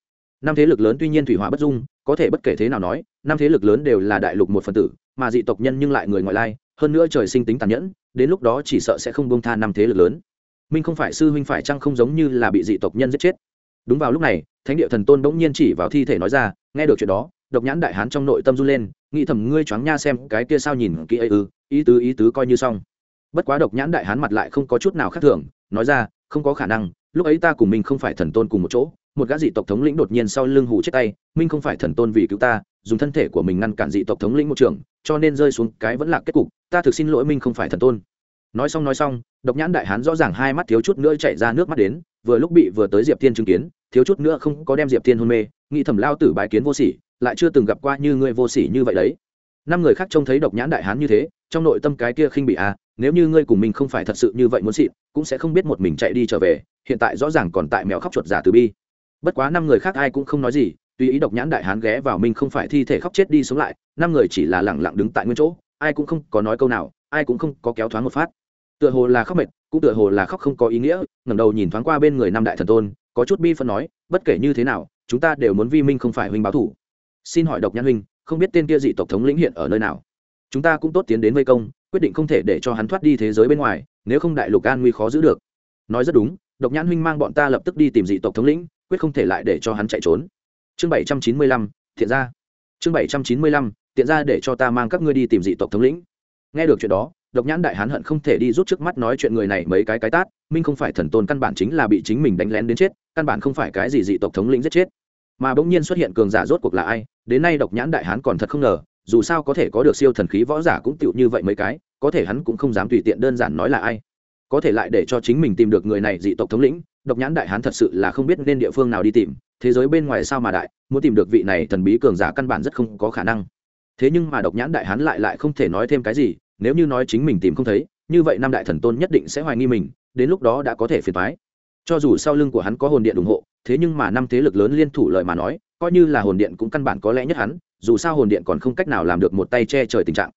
A: năm thế lực lớn tuy nhiên thủy hỏa bất dung, có thể bất kể thế nào nói, năm thế lực lớn đều là đại lục một phần tử, mà dị tộc nhân nhưng lại người ngoại lai, hơn nữa trời sinh tính tàn nhẫn, đến lúc đó chỉ sợ sẽ không bông tha năm thế lực lớn. Minh không phải sư huynh phải chăng không giống như là bị dị tộc nhân giết chết? Đúng vào lúc này, thánh địa thần tôn bỗng nhiên chỉ vào thi thể nói ra, nghe được chuyện đó, độc nhãn đại hán trong nội tâm run lên, nghĩ thầm ngươi choáng nha xem cái kia sao nhìn kỹ ấy ư, ý tứ ý tứ coi như xong. Bất quá độc nhãn đại hán mặt lại không có chút nào khác thường, nói ra, không có khả năng, lúc ấy ta cùng mình không phải thần tôn cùng một chỗ một gã dị tộc thống lĩnh đột nhiên sau lưng hủ chết tay, minh không phải thần tôn vì cứu ta, dùng thân thể của mình ngăn cản dị tộc thống lĩnh một trường, cho nên rơi xuống cái vẫn là kết cục, ta thực xin lỗi minh không phải thần tôn. Nói xong nói xong, độc nhãn đại hán rõ ràng hai mắt thiếu chút nữa chạy ra nước mắt đến, vừa lúc bị vừa tới diệp thiên chứng kiến, thiếu chút nữa không có đem diệp thiên hôn mê, nghĩ thầm lao tử bài kiến vô sỉ, lại chưa từng gặp qua như ngươi vô sỉ như vậy đấy. Năm người khác trông thấy độc nhãn đại hán như thế, trong nội tâm cái kia khinh bị à nếu như ngươi cùng mình không phải thật sự như vậy muốn xịn, cũng sẽ không biết một mình chạy đi trở về, hiện tại rõ ràng còn tại mèo khóc chuột giả từ bi bất quá năm người khác ai cũng không nói gì, tùy ý độc nhãn đại hán ghé vào mình không phải thi thể khóc chết đi sống lại, năm người chỉ là lẳng lặng đứng tại nguyên chỗ, ai cũng không có nói câu nào, ai cũng không có kéo thoáng một phát. Tựa hồ là khóc mệt, cũng tựa hồ là khóc không có ý nghĩa, ngẩng đầu nhìn thoáng qua bên người năm đại thần tôn, có chút bi phân nói, bất kể như thế nào, chúng ta đều muốn vi minh không phải huynh báo thủ. Xin hỏi độc nhãn huynh, không biết tên kia dị tộc thống lĩnh hiện ở nơi nào? Chúng ta cũng tốt tiến đến vây công, quyết định không thể để cho hắn thoát đi thế giới bên ngoài, nếu không đại lục an nguy khó giữ được. Nói rất đúng, độc nhãn huynh mang bọn ta lập tức đi tìm dị tộc thống lĩnh quyết không thể lại để cho hắn chạy trốn. Chương bảy trăm chín mươi lăm, thiện ra chương bảy trăm chín mươi lăm tiện ra để cho ta mang các ngươi đi tìm dị tộc thống lĩnh. Nghe được chuyện đó, độc nhãn đại hán hận không thể đi rút trước mắt nói chuyện người này mấy cái cái tát, minh không phải thần tôn căn bản chính là bị chính mình đánh lén đến chết, căn bản không phải cái gì dị tộc thống lĩnh giết chết. Mà bỗng nhiên xuất hiện cường giả rốt cuộc là ai, đến nay độc nhãn đại hán còn thật không ngờ, dù sao có thể có được siêu thần khí võ giả cũng tựu như vậy mấy cái, có thể hắn cũng không dám tùy tiện đơn giản nói là ai có thể lại để cho chính mình tìm được người này dị tộc thống lĩnh, độc nhãn đại hán thật sự là không biết nên địa phương nào đi tìm, thế giới bên ngoài sao mà đại, muốn tìm được vị này thần bí cường giả căn bản rất không có khả năng. Thế nhưng mà độc nhãn đại hán lại lại không thể nói thêm cái gì, nếu như nói chính mình tìm không thấy, như vậy năm đại thần tôn nhất định sẽ hoài nghi mình, đến lúc đó đã có thể phiền thoái cho dù sau lưng của hắn có hồn điện ủng hộ, thế nhưng mà năm thế lực lớn liên thủ lời mà nói, coi như là hồn điện cũng căn bản có lẽ nhất hắn, dù sao hồn điện còn không cách nào làm được một tay che trời tình trạng.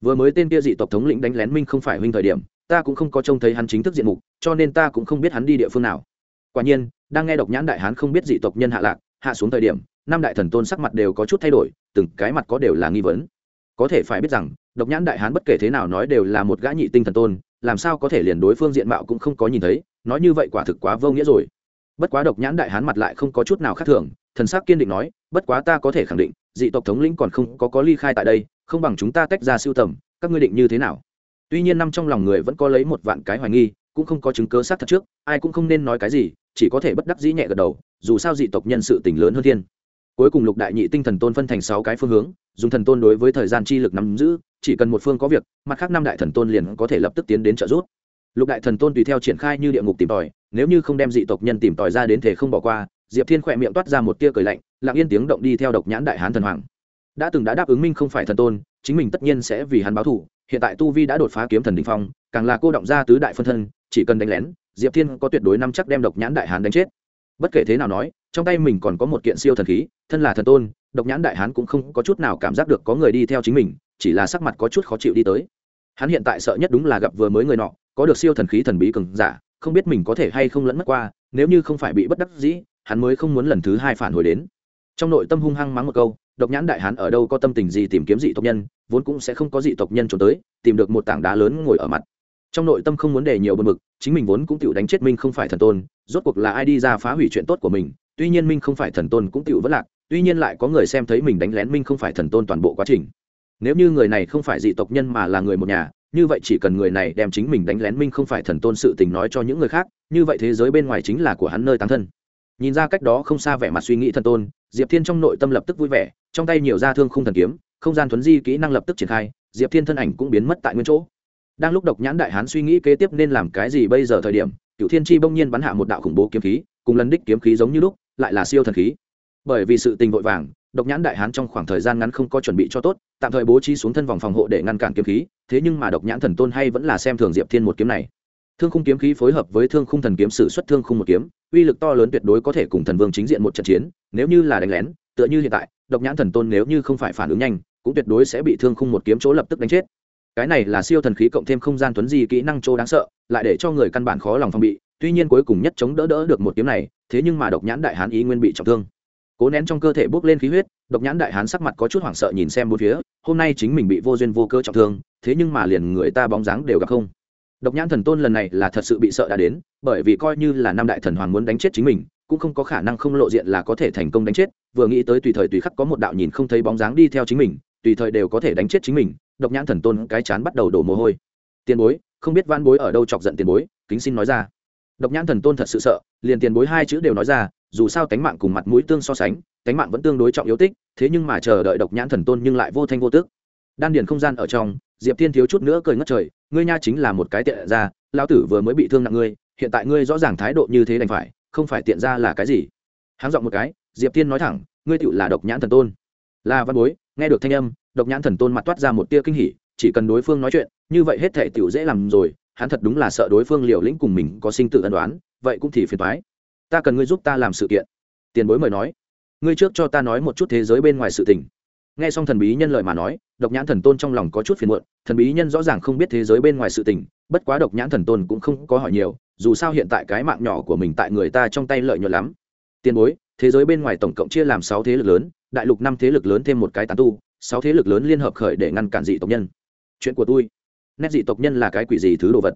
A: Vừa mới tên kia dị tộc thống lĩnh đánh lén minh không phải huynh thời điểm ta cũng không có trông thấy hắn chính thức diện mục, cho nên ta cũng không biết hắn đi địa phương nào. Quả nhiên, đang nghe độc nhãn đại hán không biết dị tộc nhân hạ lạc, hạ xuống thời điểm, năm đại thần tôn sắc mặt đều có chút thay đổi, từng cái mặt có đều là nghi vấn. Có thể phải biết rằng, độc nhãn đại hán bất kể thế nào nói đều là một gã nhị tinh thần tôn, làm sao có thể liền đối phương diện mạo cũng không có nhìn thấy, nói như vậy quả thực quá vô nghĩa rồi. Bất quá độc nhãn đại hán mặt lại không có chút nào khác thường, thần sắc kiên định nói, bất quá ta có thể khẳng định, dị tộc thống lĩnh còn không có có ly khai tại đây, không bằng chúng ta tách ra siêu tầm, các ngươi định như thế nào? Tuy nhiên năm trong lòng người vẫn có lấy một vạn cái hoài nghi, cũng không có chứng cớ xác thật trước, ai cũng không nên nói cái gì, chỉ có thể bất đắc dĩ nhẹ gật đầu, dù sao dị tộc nhân sự tình lớn hơn thiên. Cuối cùng lục đại nhị tinh thần tôn phân thành sáu cái phương hướng, dùng thần tôn đối với thời gian chi lực nắm giữ, chỉ cần một phương có việc, mặt khác năm đại thần tôn liền có thể lập tức tiến đến trợ giúp. Lục đại thần tôn tùy theo triển khai như địa ngục tìm tòi, nếu như không đem dị tộc nhân tìm tòi ra đến thể không bỏ qua, diệp thiên khỏe miệng toát ra một tia cười lạnh, lặng yên tiếng động đi theo độc nhãn đại hán thần hoàng. Đã từng đã đáp ứng minh không phải thần tôn, chính mình tất nhiên sẽ vì hắn báo thù hiện tại tu vi đã đột phá kiếm thần đình phong, càng là cô động ra tứ đại phân thân, chỉ cần đánh lén, diệp thiên có tuyệt đối năm chắc đem độc nhãn đại hán đánh chết. Bất kể thế nào nói, trong tay mình còn có một kiện siêu thần khí, thân là thần tôn, độc nhãn đại hán cũng không có chút nào cảm giác được có người đi theo chính mình, chỉ là sắc mặt có chút khó chịu đi tới. Hắn hiện tại sợ nhất đúng là gặp vừa mới người nọ, có được siêu thần khí thần bí cường giả, không biết mình có thể hay không lẫn mất qua, nếu như không phải bị bất đắc dĩ, hắn mới không muốn lần thứ hai phản hồi đến. Trong nội tâm hung hăng mắng một câu độc nhãn đại hán ở đâu có tâm tình gì tìm kiếm dị tộc nhân, vốn cũng sẽ không có dị tộc nhân trốn tới, tìm được một tảng đá lớn ngồi ở mặt. Trong nội tâm không muốn để nhiều bật mực chính mình vốn cũng tự đánh chết minh không phải thần tôn, rốt cuộc là ai đi ra phá hủy chuyện tốt của mình, tuy nhiên minh không phải thần tôn cũng tự vẫn lạc, tuy nhiên lại có người xem thấy mình đánh lén minh không phải thần tôn toàn bộ quá trình. Nếu như người này không phải dị tộc nhân mà là người một nhà, như vậy chỉ cần người này đem chính mình đánh lén minh không phải thần tôn sự tình nói cho những người khác, như vậy thế giới bên ngoài chính là của hắn nơi tăng thân. Nhìn ra cách đó không xa vẻ mặt suy nghĩ thần tôn diệp thiên trong nội tâm lập tức vui vẻ, trong tay nhiều da thương không thần kiếm, không gian thuấn di kỹ năng lập tức triển khai, diệp thiên thân ảnh cũng biến mất tại nguyên chỗ. Đang lúc độc nhãn đại hán suy nghĩ kế tiếp nên làm cái gì bây giờ thời điểm cựu thiên tri bỗng nhiên bắn hạ một đạo khủng bố kiếm khí, cùng lần đích kiếm khí giống như lúc, lại là siêu thần khí. Bởi vì sự tình vội vàng, độc nhãn đại hán trong khoảng thời gian ngắn không có chuẩn bị cho tốt, tạm thời bố trí xuống thân vòng phòng hộ để ngăn cản kiếm khí, thế nhưng mà độc nhãn thần tôn hay vẫn là xem thường diệp thiên một kiếm này thương khung kiếm khí phối hợp với thương khung thần kiếm sử xuất thương khung một kiếm, uy lực to lớn tuyệt đối có thể cùng thần vương chính diện một trận chiến, nếu như là đánh lén, tựa như hiện tại, độc nhãn thần tôn nếu như không phải phản ứng nhanh, cũng tuyệt đối sẽ bị thương khung một kiếm chỗ lập tức đánh chết. Cái này là siêu thần khí cộng thêm không gian tuấn di kỹ năng chỗ đáng sợ, lại để cho người căn bản khó lòng phòng bị, tuy nhiên cuối cùng nhất chống đỡ đỡ được một kiếm này, thế nhưng mà độc nhãn đại hán ý nguyên bị trọng thương. Cố nén trong cơ thể bốc lên khí huyết, độc nhãn đại hán sắc mặt có chút hoảng sợ nhìn xem bốn phía, hôm nay chính mình bị vô duyên vô cơ trọng thương, thế nhưng mà liền người ta bóng dáng đều gặp không độc nhãn thần tôn lần này là thật sự bị sợ đã đến, bởi vì coi như là năm đại thần hoàng muốn đánh chết chính mình, cũng không có khả năng không lộ diện là có thể thành công đánh chết, vừa nghĩ tới tùy thời tùy khắc có một đạo nhìn không thấy bóng dáng đi theo chính mình, tùy thời đều có thể đánh chết chính mình, độc nhãn thần tôn cái chán bắt đầu đổ mồ hôi. Tiền bối, không biết van bối ở đâu chọc giận tiền bối, kính xin nói ra. Độc nhãn thần tôn thật sự sợ, liền tiền bối hai chữ đều nói ra, dù sao tánh mạng cùng mặt mũi tương so sánh, tánh mạng vẫn tương đối trọng yếu tích, thế nhưng mà chờ đợi độc nhãn thần tôn nhưng lại vô thanh vô tức đan điền không gian ở trong, diệp thiên thiếu chút nữa cười ngất trời, ngươi nha chính là một cái tiện ra lao tử vừa mới bị thương nặng ngươi, hiện tại ngươi rõ ràng thái độ như thế đành phải, không phải tiện ra là cái gì? Háng giọng một cái, diệp thiên nói thẳng, ngươi tựu là độc nhãn thần tôn. Là văn bối, nghe được thanh âm, độc nhãn thần tôn mặt toát ra một tia kinh hỉ, chỉ cần đối phương nói chuyện, như vậy hết thể tiểu dễ làm rồi, hắn thật đúng là sợ đối phương liều lĩnh cùng mình có sinh tự ân đoán vậy cũng thì phiền thoái ta cần ngươi giúp ta làm sự kiện. Tiền bối mời nói. Ngươi trước cho ta nói một chút thế giới bên ngoài sự tình. Nghe xong thần bí nhân lời mà nói độc nhãn thần tôn trong lòng có chút phiền muộn, thần bí nhân rõ ràng không biết thế giới bên ngoài sự tình, bất quá độc nhãn thần tôn cũng không có hỏi nhiều, dù sao hiện tại cái mạng nhỏ của mình tại người ta trong tay lợi nhuận lắm. Tiền bối, thế giới bên ngoài tổng cộng chia làm sáu thế lực lớn, đại lục năm thế lực lớn thêm một cái tán tu, sáu thế lực lớn liên hợp khởi để ngăn cản dị tộc nhân. Chuyện của tôi. Nét dị tộc nhân là cái quỷ gì thứ đồ vật?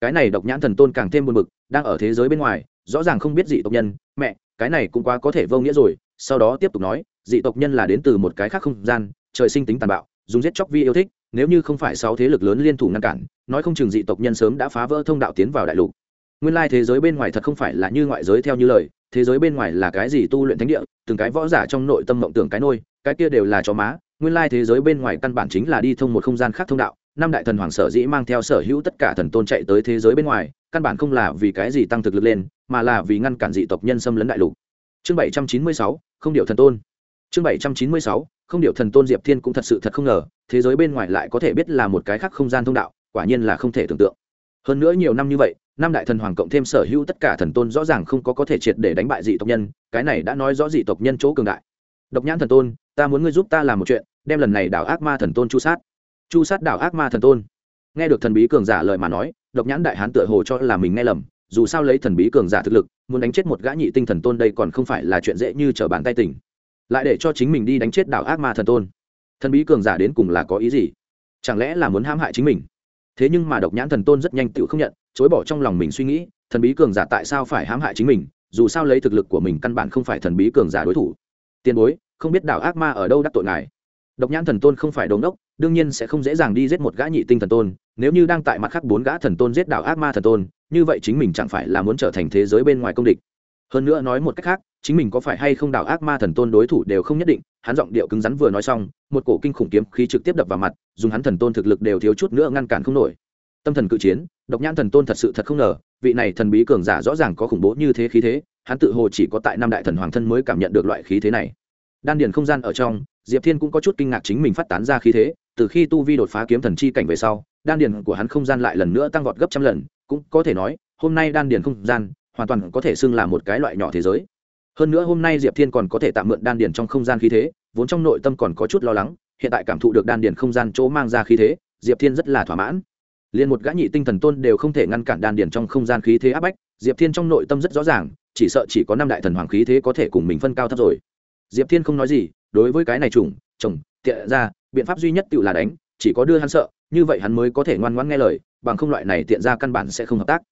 A: Cái này độc nhãn thần tôn càng thêm buồn bực, đang ở thế giới bên ngoài, rõ ràng không biết dị tộc nhân. Mẹ, cái này cũng quá có thể vô nghĩa rồi. Sau đó tiếp tục nói, dị tộc nhân là đến từ một cái khác không gian, trời sinh tính tàn bạo dùng giết chóc vi yêu thích, nếu như không phải sáu thế lực lớn liên thủ ngăn cản, nói không chừng dị tộc nhân sớm đã phá vỡ thông đạo tiến vào đại lục. Nguyên lai thế giới bên ngoài thật không phải là như ngoại giới theo như lời, thế giới bên ngoài là cái gì tu luyện thánh địa, từng cái võ giả trong nội tâm mộng tưởng cái nôi, cái kia đều là chó má, nguyên lai thế giới bên ngoài căn bản chính là đi thông một không gian khác thông đạo, năm đại thần hoàng sở dĩ mang theo sở hữu tất cả thần tôn chạy tới thế giới bên ngoài, căn bản không là vì cái gì tăng thực lực lên, mà là vì ngăn cản dị tộc nhân xâm lấn đại lục. Chương bảy trăm chín mươi sáu, không điệu thần tôn chương bảy trăm chín mươi sáu, không điệu thần tôn diệp thiên cũng thật sự thật không ngờ, thế giới bên ngoài lại có thể biết là một cái khác không gian thông đạo, quả nhiên là không thể tưởng tượng. Hơn nữa nhiều năm như vậy, năm đại thần hoàng cộng thêm sở hữu tất cả thần tôn rõ ràng không có có thể triệt để đánh bại dị tộc nhân, cái này đã nói rõ dị tộc nhân chỗ cường đại. Độc nhãn thần tôn, ta muốn ngươi giúp ta làm một chuyện, đem lần này đảo ác ma thần tôn chu sát. Chu sát đảo ác ma thần tôn. Nghe được thần bí cường giả lời mà nói, độc nhãn đại hán tựa hồ cho là mình nghe lầm, dù sao lấy thần bí cường giả thực lực, muốn đánh chết một gã nhị tinh thần tôn đây còn không phải là chuyện dễ như trở bàn tay tỉnh lại để cho chính mình đi đánh chết đảo ác ma thần tôn. Thần bí cường giả đến cùng là có ý gì? Chẳng lẽ là muốn hãm hại chính mình? Thế nhưng mà độc nhãn thần tôn rất nhanh tự không nhận, chối bỏ trong lòng mình suy nghĩ, thần bí cường giả tại sao phải hãm hại chính mình, dù sao lấy thực lực của mình căn bản không phải thần bí cường giả đối thủ. Tiền bối, không biết đảo ác ma ở đâu đắc tội ngài? Độc nhãn thần tôn không phải đống đốc, đương nhiên sẽ không dễ dàng đi giết một gã nhị tinh thần tôn, nếu như đang tại mặt khác bốn gã thần tôn giết đảo ác ma thần tôn, như vậy chính mình chẳng phải là muốn trở thành thế giới bên ngoài công địch. Hơn nữa nói một cách khác chính mình có phải hay không đảo ác ma thần tôn đối thủ đều không nhất định, hắn giọng điệu cứng rắn vừa nói xong, một cổ kinh khủng kiếm khí trực tiếp đập vào mặt, dùng hắn thần tôn thực lực đều thiếu chút nữa ngăn cản không nổi. Tâm thần cự chiến, độc nhãn thần tôn thật sự thật không ngờ, vị này thần bí cường giả rõ ràng có khủng bố như thế khí thế, hắn tự hồ chỉ có tại năm đại thần hoàng thân mới cảm nhận được loại khí thế này. Đan điền không gian ở trong, diệp thiên cũng có chút kinh ngạc chính mình phát tán ra khí thế, từ khi tu vi đột phá kiếm thần chi cảnh về sau, đan điền của hắn không gian lại lần nữa tăng vọt gấp trăm lần, cũng có thể nói, hôm nay đan điền không gian hoàn toàn có thể xưng là một cái loại nhỏ thế giới hơn nữa hôm nay diệp thiên còn có thể tạm mượn đan điền trong không gian khí thế, vốn trong nội tâm còn có chút lo lắng, hiện tại cảm thụ được đan điền không gian chỗ mang ra khí thế, diệp thiên rất là thỏa mãn. Liền một gã nhị tinh thần tôn đều không thể ngăn cản đan điền trong không gian khí thế áp bách, diệp thiên trong nội tâm rất rõ ràng, chỉ sợ chỉ có năm đại thần hoàng khí thế có thể cùng mình phân cao thấp rồi. Diệp thiên không nói gì, đối với cái này trùng chồng tiện ra, biện pháp duy nhất tự là đánh, chỉ có đưa hắn sợ, như vậy hắn mới có thể ngoan ngoãn nghe lời, bằng không loại này tiện ra căn bản sẽ không hợp tác.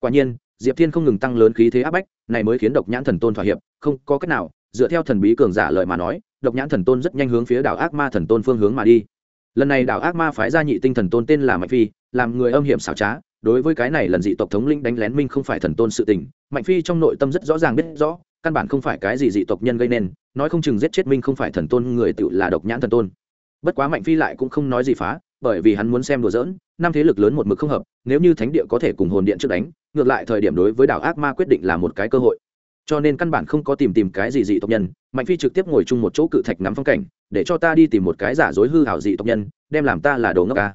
A: Quả nhiên, diệp thiên không ngừng tăng lớn khí thế áp bách, này mới khiến độc nhãn thần tôn thỏa hiệp không có cách nào, dựa theo thần bí cường giả lời mà nói, độc nhãn thần tôn rất nhanh hướng phía đảo ác ma thần tôn phương hướng mà đi. Lần này đảo ác ma phái ra nhị tinh thần tôn tên là mạnh phi, làm người âm hiểm xảo trá, đối với cái này lần dị tộc thống linh đánh lén minh không phải thần tôn sự tình, mạnh phi trong nội tâm rất rõ ràng biết rõ, căn bản không phải cái gì dị tộc nhân gây nên, nói không chừng giết chết minh không phải thần tôn người tự là độc nhãn thần tôn. Bất quá mạnh phi lại cũng không nói gì phá, bởi vì hắn muốn xem đùa giỡn, năm thế lực lớn một mực không hợp, nếu như thánh địa có thể cùng hồn điện trước đánh, ngược lại thời điểm đối với đảo ác ma quyết định là một cái cơ hội cho nên căn bản không có tìm tìm cái gì dị tộc nhân, mạnh phi trực tiếp ngồi chung một chỗ cự thạch ngắm phong cảnh, để cho ta đi tìm một cái giả dối hư hảo dị tộc nhân, đem làm ta là đồ ngốc ca.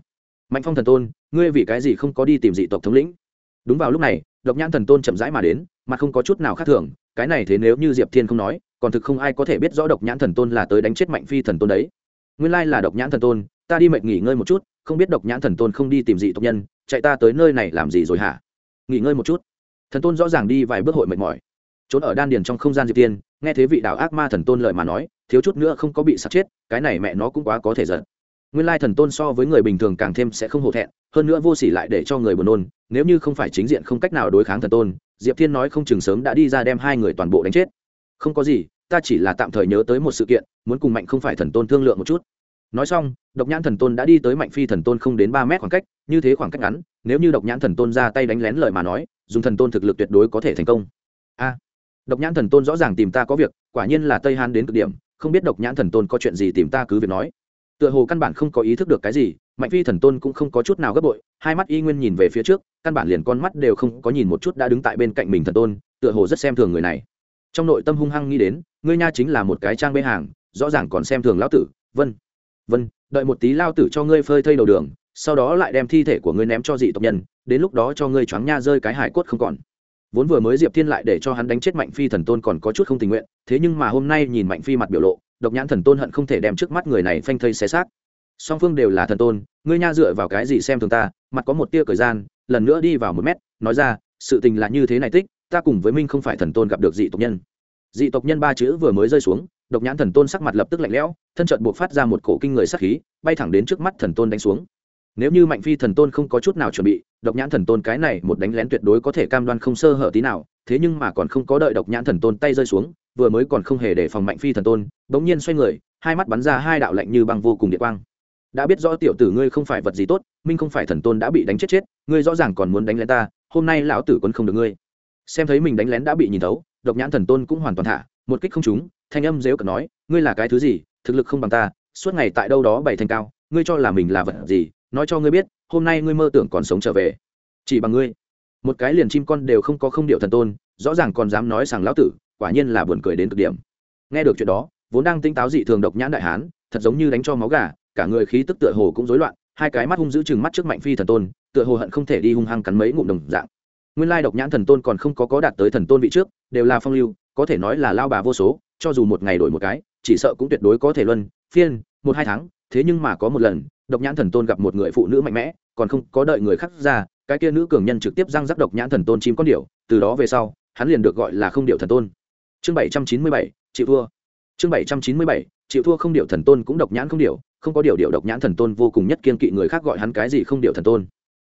A: Mạnh phong thần tôn, ngươi vì cái gì không có đi tìm dị tộc thống lĩnh? Đúng vào lúc này, độc nhãn thần tôn chậm rãi mà đến mà không có chút nào khác thường, cái này thế nếu như diệp thiên không nói, còn thực không ai có thể biết rõ độc nhãn thần tôn là tới đánh chết mạnh phi thần tôn đấy. Nguyên lai là độc nhãn thần tôn, ta đi mệt nghỉ ngơi một chút, không biết độc nhãn thần tôn không đi tìm dị tộc nhân, chạy ta tới nơi này làm gì rồi hả? Nghỉ ngơi một chút. Thần tôn rõ ràng đi vài bước hội mệt mỏi trốn ở đan điền trong không gian diệp tiên, nghe thế vị đạo ác ma thần tôn lời mà nói, thiếu chút nữa không có bị sạt chết, cái này mẹ nó cũng quá có thể giận. Nguyên lai thần tôn so với người bình thường càng thêm sẽ không hổ thẹn, hơn nữa vô sỉ lại để cho người buồn nôn, nếu như không phải chính diện không cách nào đối kháng thần tôn, diệp thiên nói không chừng sớm đã đi ra đem hai người toàn bộ đánh chết. Không có gì, ta chỉ là tạm thời nhớ tới một sự kiện, muốn cùng mạnh không phải thần tôn thương lượng một chút. Nói xong, độc nhãn thần tôn đã đi tới mạnh phi thần tôn không đến ba mét khoảng cách, như thế khoảng cách ngắn, nếu như độc nhãn thần tôn ra tay đánh lén lời mà nói, dùng thần tôn thực lực tuyệt đối có thể thành công. A độc nhãn thần tôn rõ ràng tìm ta có việc, quả nhiên là tây hán đến cực điểm, không biết độc nhãn thần tôn có chuyện gì tìm ta cứ việc nói. Tựa hồ căn bản không có ý thức được cái gì, mạnh phi thần tôn cũng không có chút nào gấp bội, hai mắt y nguyên nhìn về phía trước, căn bản liền con mắt đều không có nhìn một chút đã đứng tại bên cạnh mình thần tôn, tựa hồ rất xem thường người này. Trong nội tâm hung hăng nghĩ đến, ngươi nha chính là một cái trang bê hàng, rõ ràng còn xem thường lão tử, vân vân, đợi một tí lao tử cho ngươi phơi thây đầu đường, sau đó lại đem thi thể của ngươi ném cho dị tộc nhân, đến lúc đó cho ngươi choáng nha rơi cái hải cốt không còn vốn vừa mới diệp thiên lại để cho hắn đánh chết mạnh phi thần tôn còn có chút không tình nguyện, thế nhưng mà hôm nay nhìn mạnh phi mặt biểu lộ, độc nhãn thần tôn hận không thể đem trước mắt người này phanh thây xé xác. Song phương đều là thần tôn, ngươi nha dựa vào cái gì xem thường ta, mặt có một tia thời gian, lần nữa đi vào một mét, nói ra, sự tình là như thế này tích, ta cùng với minh không phải thần tôn gặp được dị tộc nhân. Dị tộc nhân ba chữ vừa mới rơi xuống, độc nhãn thần tôn sắc mặt lập tức lạnh lẽo, thân trận buộc phát ra một cổ kinh người sắc khí, bay thẳng đến trước mắt thần tôn đánh xuống nếu như mạnh phi thần tôn không có chút nào chuẩn bị, độc nhãn thần tôn cái này một đánh lén tuyệt đối có thể cam đoan không sơ hở tí nào, thế nhưng mà còn không có đợi độc nhãn thần tôn tay rơi xuống, vừa mới còn không hề để phòng mạnh phi thần tôn, bỗng nhiên xoay người, hai mắt bắn ra hai đạo lạnh như băng vô cùng địa quang. Đã biết rõ tiểu tử ngươi không phải vật gì tốt, minh không phải thần tôn đã bị đánh chết chết, ngươi rõ ràng còn muốn đánh lén ta, hôm nay lão tử quân không được ngươi. Xem thấy mình đánh lén đã bị nhìn thấu, độc nhãn thần tôn cũng hoàn toàn thả, một kích không trúng, thanh âm dếu cợt nói, ngươi là cái thứ gì, thực lực không bằng ta, suốt ngày tại đâu đó bày thành cao, ngươi cho là mình là vật gì nói cho ngươi biết, hôm nay ngươi mơ tưởng còn sống trở về. Chỉ bằng ngươi. Một cái liền chim con đều không có không điệu thần tôn, rõ ràng còn dám nói rằng lão tử, quả nhiên là buồn cười đến cực điểm. Nghe được chuyện đó, vốn đang tinh táo dị thường độc nhãn đại hán, thật giống như đánh cho máu gà, cả người khí tức tựa hồ cũng rối loạn, hai cái mắt hung giữ chừng mắt trước mạnh phi thần tôn, tựa hồ hận không thể đi hung hăng cắn mấy ngụm đồng dạng. Nguyên lai độc nhãn thần tôn còn không có có đạt tới thần tôn vị trước, đều là phong lưu, có thể nói là lao bà vô số, cho dù một ngày đổi một cái, chỉ sợ cũng tuyệt đối có thể luân, phiên, một hai tháng, thế nhưng mà có một lần độc nhãn thần tôn gặp một người phụ nữ mạnh mẽ, còn không có đợi người khác ra, cái kia nữ cường nhân trực tiếp răng rắc độc nhãn thần tôn chim con điệu từ đó về sau, hắn liền được gọi là không điệu thần tôn. Chương bảy trăm chín mươi bảy, chịu thua. Chương bảy trăm chín mươi bảy, chịu thua không điệu thần tôn cũng độc nhãn không điệu không có điều điệu độc nhãn thần tôn vô cùng nhất kiên kỵ người khác gọi hắn cái gì không điệu thần tôn.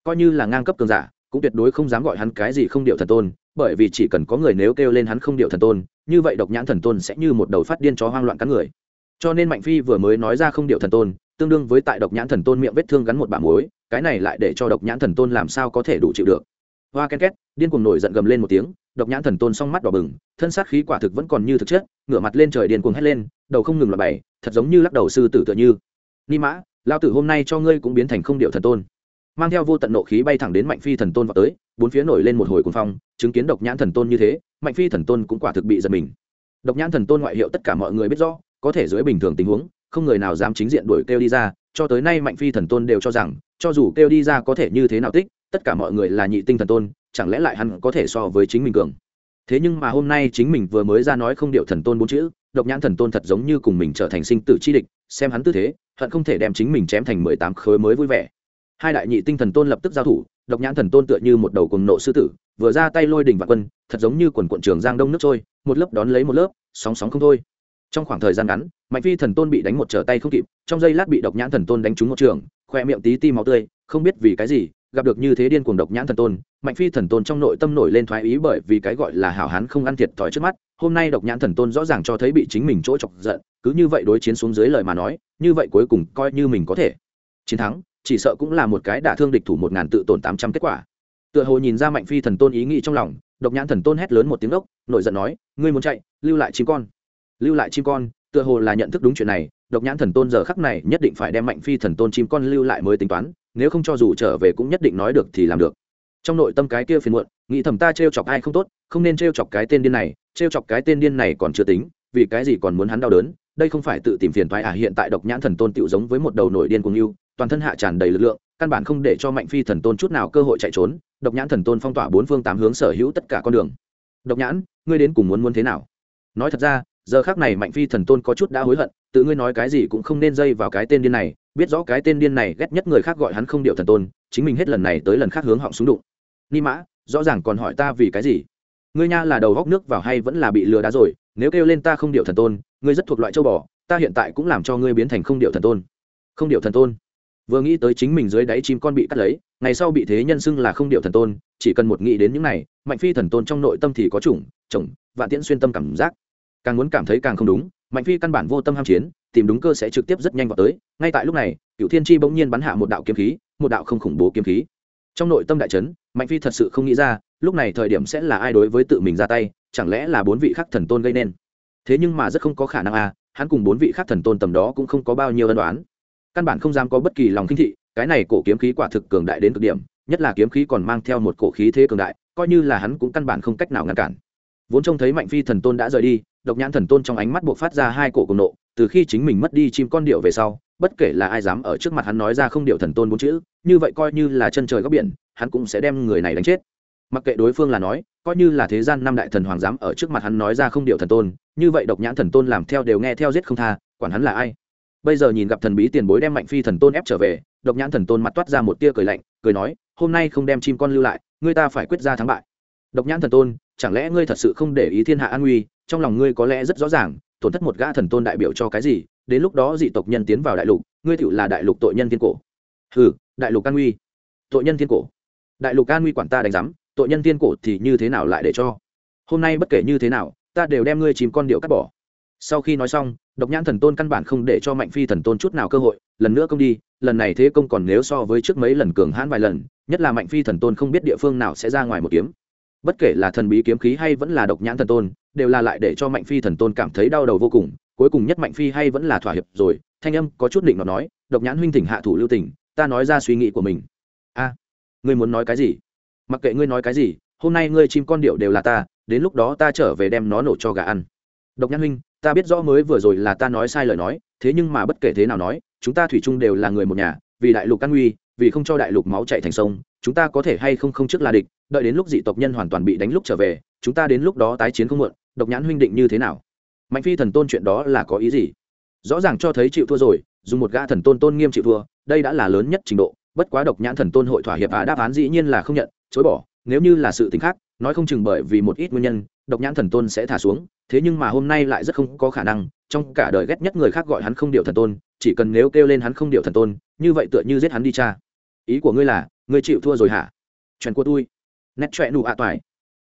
A: Coi như là ngang cấp cường giả, cũng tuyệt đối không dám gọi hắn cái gì không điệu thần tôn, bởi vì chỉ cần có người nếu kêu lên hắn không điệu thần tôn, như vậy độc nhãn thần tôn sẽ như một đầu phát điên chó hoang loạn cắn người. Cho nên mạnh phi vừa mới nói ra không điệu thần tôn tương đương với tại độc nhãn thần tôn miệng vết thương gắn một bả muối, cái này lại để cho độc nhãn thần tôn làm sao có thể đủ chịu được. Hoa ken két, điên cuồng nổi giận gầm lên một tiếng, độc nhãn thần tôn song mắt đỏ bừng, thân sát khí quả thực vẫn còn như thực chất, ngửa mặt lên trời điên cuồng hét lên, đầu không ngừng là bày, thật giống như lắc đầu sư tử tựa như. Ni mã, lao tử hôm nay cho ngươi cũng biến thành không điệu thần tôn. Mang theo vô tận nộ khí bay thẳng đến mạnh phi thần tôn vào tới, bốn phía nổi lên một hồi cuồng phong, chứng kiến độc nhãn thần tôn như thế, mạnh phi thần tôn cũng quả thực bị giật mình. Độc nhãn thần tôn ngoại hiệu tất cả mọi người biết rõ, có thể dưới bình thường tình huống không người nào dám chính diện đuổi kêu đi ra, cho tới nay mạnh phi thần tôn đều cho rằng, cho dù kêu đi ra có thể như thế nào tích, tất cả mọi người là nhị tinh thần tôn, chẳng lẽ lại hắn có thể so với chính mình cường? Thế nhưng mà hôm nay chính mình vừa mới ra nói không điệu thần tôn bốn chữ, độc nhãn thần tôn thật giống như cùng mình trở thành sinh tử chi địch, xem hắn tư thế, hận không thể đem chính mình chém thành mười tám khối mới vui vẻ. Hai đại nhị tinh thần tôn lập tức giao thủ, độc nhãn thần tôn tựa như một đầu cùng nộ sư tử, vừa ra tay lôi đỉnh và quân, thật giống như quần quận trường giang đông nước trôi, một lớp đón lấy một lớp, sóng sóng không thôi. Trong khoảng thời gian ngắn mạnh phi thần tôn bị đánh một trở tay không kịp, trong giây lát bị độc nhãn thần tôn đánh trúng một trường khoe miệng tí ti máu tươi, không biết vì cái gì, gặp được như thế điên cuồng độc nhãn thần tôn, mạnh phi thần tôn trong nội tâm nổi lên thoái ý bởi vì cái gọi là hảo hán không ăn thiệt thòi trước mắt, hôm nay độc nhãn thần tôn rõ ràng cho thấy bị chính mình chỗ chọc giận, cứ như vậy đối chiến xuống dưới lời mà nói, như vậy cuối cùng coi như mình có thể chiến thắng, chỉ sợ cũng là một cái đả thương địch thủ một ngàn tự tổn tám trăm kết quả. Tựa hồ nhìn ra mạnh phi thần tôn ý nghĩ trong lòng, độc nhãn thần tôn hét lớn một tiếng ốc, nổi giận nói, ngươi muốn chạy, lưu lại chim con, lưu lại chim con tựa hồ là nhận thức đúng chuyện này, độc nhãn thần tôn giờ khắc này nhất định phải đem mạnh phi thần tôn chim con lưu lại mới tính toán, nếu không cho dù trở về cũng nhất định nói được thì làm được. Trong nội tâm cái kia phiền muộn, nghĩ thầm ta t chọc ai không tốt, không nên t chọc cái tên điên này t chọc cái tên điên này còn chưa tính, vì cái gì còn muốn hắn đau đớn, đây không phải tự tìm phiền thoái à hiện tại độc nhãn thần tôn tựu giống với một đầu nổi điên cùng yêu, toàn thân hạ tràn đầy lực lượng, căn bản không để cho mạnh phi thần tôn chút nào cơ hội chạy trốn, độc nhãn thần tôn phong tỏa bốn phương tám hướng sở hữu tất cả con đường. Độc nhãn, ngươi đến cùng muốn muốn thế nào? Nói thật ra giờ khác này mạnh phi thần tôn có chút đã hối hận, tự ngươi nói cái gì cũng không nên dây vào cái tên điên này, biết rõ cái tên điên này ghét nhất người khác gọi hắn không điệu thần tôn, chính mình hết lần này tới lần khác hướng họng xuống đụng. Ni mã, rõ ràng còn hỏi ta vì cái gì? Ngươi nha là đầu góc nước vào hay vẫn là bị lừa đá rồi, nếu kêu lên ta không điệu thần tôn, ngươi rất thuộc loại châu bò, ta hiện tại cũng làm cho ngươi biến thành không điệu thần tôn. Không điệu thần tôn. Vừa nghĩ tới chính mình dưới đáy chim con bị cắt lấy, ngày sau bị thế nhân xưng là không điệu thần tôn, chỉ cần một nghĩ đến những này, mạnh phi thần tôn trong nội tâm thì có chủng, chồng và tiễn xuyên tâm cảm giác càng muốn cảm thấy càng không đúng, mạnh phi căn bản vô tâm ham chiến, tìm đúng cơ sẽ trực tiếp rất nhanh vào tới, ngay tại lúc này cựu thiên tri bỗng nhiên bắn hạ một đạo kiếm khí, một đạo không khủng bố kiếm khí. Trong nội tâm đại trấn mạnh phi thật sự không nghĩ ra, lúc này thời điểm sẽ là ai đối với tự mình ra tay, chẳng lẽ là bốn vị khắc thần tôn gây nên? Thế nhưng mà rất không có khả năng à hắn cùng bốn vị khắc thần tôn tầm đó cũng không có bao nhiêu ân đoán căn bản không dám có bất kỳ lòng khinh thị, cái này cổ kiếm khí quả thực cường đại đến cực điểm, nhất là kiếm khí còn mang theo một cổ khí thế cường đại, coi như là hắn cũng căn bản không cách nào ngăn cản. Vốn trông thấy mạnh phi thần tôn đã rời đi độc nhãn thần tôn trong ánh mắt buộc phát ra hai cổ cùng nộ, từ khi chính mình mất đi chim con điệu về sau, bất kể là ai dám ở trước mặt hắn nói ra không điệu thần tôn bốn chữ, như vậy coi như là chân trời góc biển, hắn cũng sẽ đem người này đánh chết. Mặc kệ đối phương là nói, coi như là thế gian năm đại thần hoàng dám ở trước mặt hắn nói ra không điệu thần tôn, như vậy độc nhãn thần tôn làm theo đều nghe theo giết không tha, quản hắn là ai. Bây giờ nhìn gặp thần bí tiền bối đem mạnh phi thần tôn ép trở về, độc nhãn thần tôn mặt toát ra một tia cười lạnh, cười nói, hôm nay không đem chim con lưu lại ngươi ta phải quyết ra thắng bại. Độc nhãn thần tôn, chẳng lẽ ngươi thật sự không để ý thiên hạ an nguy trong lòng ngươi có lẽ rất rõ ràng, tổn thất một gã thần tôn đại biểu cho cái gì, đến lúc đó dị tộc nhân tiến vào đại lục, ngươi tựu là đại lục tội nhân thiên cổ. Ừ đại lục an uy tội nhân thiên cổ. Đại lục an uy quản ta đánh giám, tội nhân thiên cổ thì như thế nào lại để cho? Hôm nay bất kể như thế nào, ta đều đem ngươi chìm con điệu cắt bỏ. Sau khi nói xong, độc nhãn thần tôn căn bản không để cho mạnh phi thần tôn chút nào cơ hội, lần nữa công đi, lần này thế công còn nếu so với trước mấy lần cường hãn vài lần, nhất là mạnh phi thần tôn không biết địa phương nào sẽ ra ngoài một kiếm bất kể là thần bí kiếm khí hay vẫn là độc nhãn thần tôn, đều là lại để cho mạnh phi thần tôn cảm thấy đau đầu vô cùng. Cuối cùng nhất mạnh phi hay vẫn là thỏa hiệp rồi, thanh âm có chút định nó nói, độc nhãn huynh thỉnh hạ thủ lưu tình, ta nói ra suy nghĩ của mình. A, ngươi muốn nói cái gì? Mặc kệ ngươi nói cái gì, hôm nay ngươi chim con điệu đều là ta, đến lúc đó ta trở về đem nó nổ cho gà ăn. Độc nhãn huynh, ta biết rõ mới vừa rồi là ta nói sai lời nói, thế nhưng mà bất kể thế nào nói, chúng ta thủy chung đều là người một nhà, vì đại lục căn nguy, vì không cho đại lục máu chạy thành sông, chúng ta có thể hay không không trước là địch đợi đến lúc dị tộc nhân hoàn toàn bị đánh lúc trở về, chúng ta đến lúc đó tái chiến không muộn, độc nhãn huynh định như thế nào? Mạnh phi thần tôn chuyện đó là có ý gì? Rõ ràng cho thấy chịu thua rồi, dùng một gã thần tôn tôn nghiêm chịu thua, đây đã là lớn nhất trình độ, bất quá độc nhãn thần tôn hội thỏa hiệp à đáp án dĩ nhiên là không nhận, chối bỏ, nếu như là sự t khác, nói không chừng bởi vì một ít nguyên nhân, độc nhãn thần tôn sẽ thả xuống, thế nhưng mà hôm nay lại rất không có khả năng, trong cả đời ghét nhất người khác gọi hắn không điệu thần tôn, chỉ cần nếu kêu lên hắn không điệu thần tôn, như vậy tựa như giết hắn đi cha. Ý của ngươi là, ngươi chịu thua rồi hả? Chuyện của tôi nét trọe nụ ạ à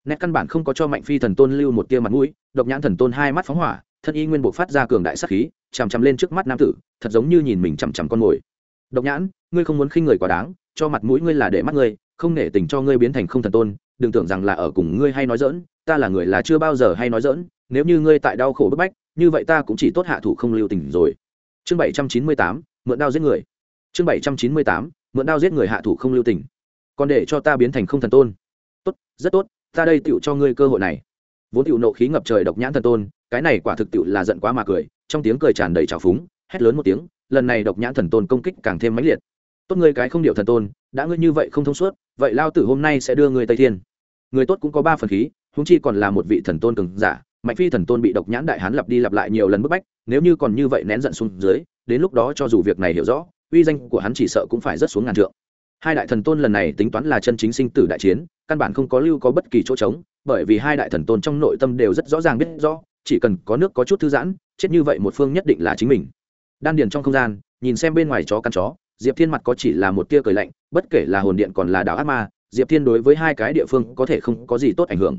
A: nét căn bản không có cho mạnh phi thần tôn lưu một tia mặt mũi, độc nhãn thần tôn hai mắt phóng hỏa, thân y nguyên buộc phát ra cường đại sắc khí, chằm chằm lên trước mắt nam tử, thật giống như nhìn mình chằm chằm con mồi. Độc nhãn, ngươi không muốn khinh người quá đáng, cho mặt mũi ngươi là để mắt ngươi, không nể tình cho ngươi biến thành không thần tôn, đừng tưởng rằng là ở cùng ngươi hay nói dỡn ta là người là chưa bao giờ hay nói dỡn nếu như ngươi tại đau khổ bức bách, như vậy ta cũng chỉ tốt hạ thủ không lưu tình rồi. Chương bảy trăm chín mươi tám, mượn đao giết người. Chương bảy trăm chín mươi tám, mượn đao giết người hạ thủ không lưu tình. Còn để cho ta biến thành không thần tôn rất tốt, ta đây tựu cho ngươi cơ hội này. Vốn tựu nộ khí ngập trời độc nhãn thần tôn, cái này quả thực tựu là giận quá mà cười, trong tiếng cười tràn đầy trào phúng, hét lớn một tiếng, lần này độc nhãn thần tôn công kích càng thêm mãnh liệt. Tốt ngươi cái không điệu thần tôn, đã ngươi như vậy không thông suốt, vậy lao tử hôm nay sẽ đưa ngươi tây thiên. Người tốt cũng có ba phần khí húng chi còn là một vị thần tôn cường giả, mạnh phi thần tôn bị độc nhãn đại hán lặp đi lặp lại nhiều lần bức bách, nếu như còn như vậy nén giận xuống dưới, đến lúc đó cho dù việc này hiểu rõ, uy danh của hắn chỉ sợ cũng phải rất xuống ngàn trượng hai đại thần tôn lần này tính toán là chân chính sinh tử đại chiến, căn bản không có lưu có bất kỳ chỗ trống, bởi vì hai đại thần tôn trong nội tâm đều rất rõ ràng biết rõ, chỉ cần có nước có chút thư giãn, chết như vậy một phương nhất định là chính mình. Đan điền trong không gian, nhìn xem bên ngoài chó căn chó, diệp thiên mặt có chỉ là một tia cười lạnh, bất kể là hồn điện còn là đảo ác ma, diệp thiên đối với hai cái địa phương có thể không có gì tốt ảnh hưởng.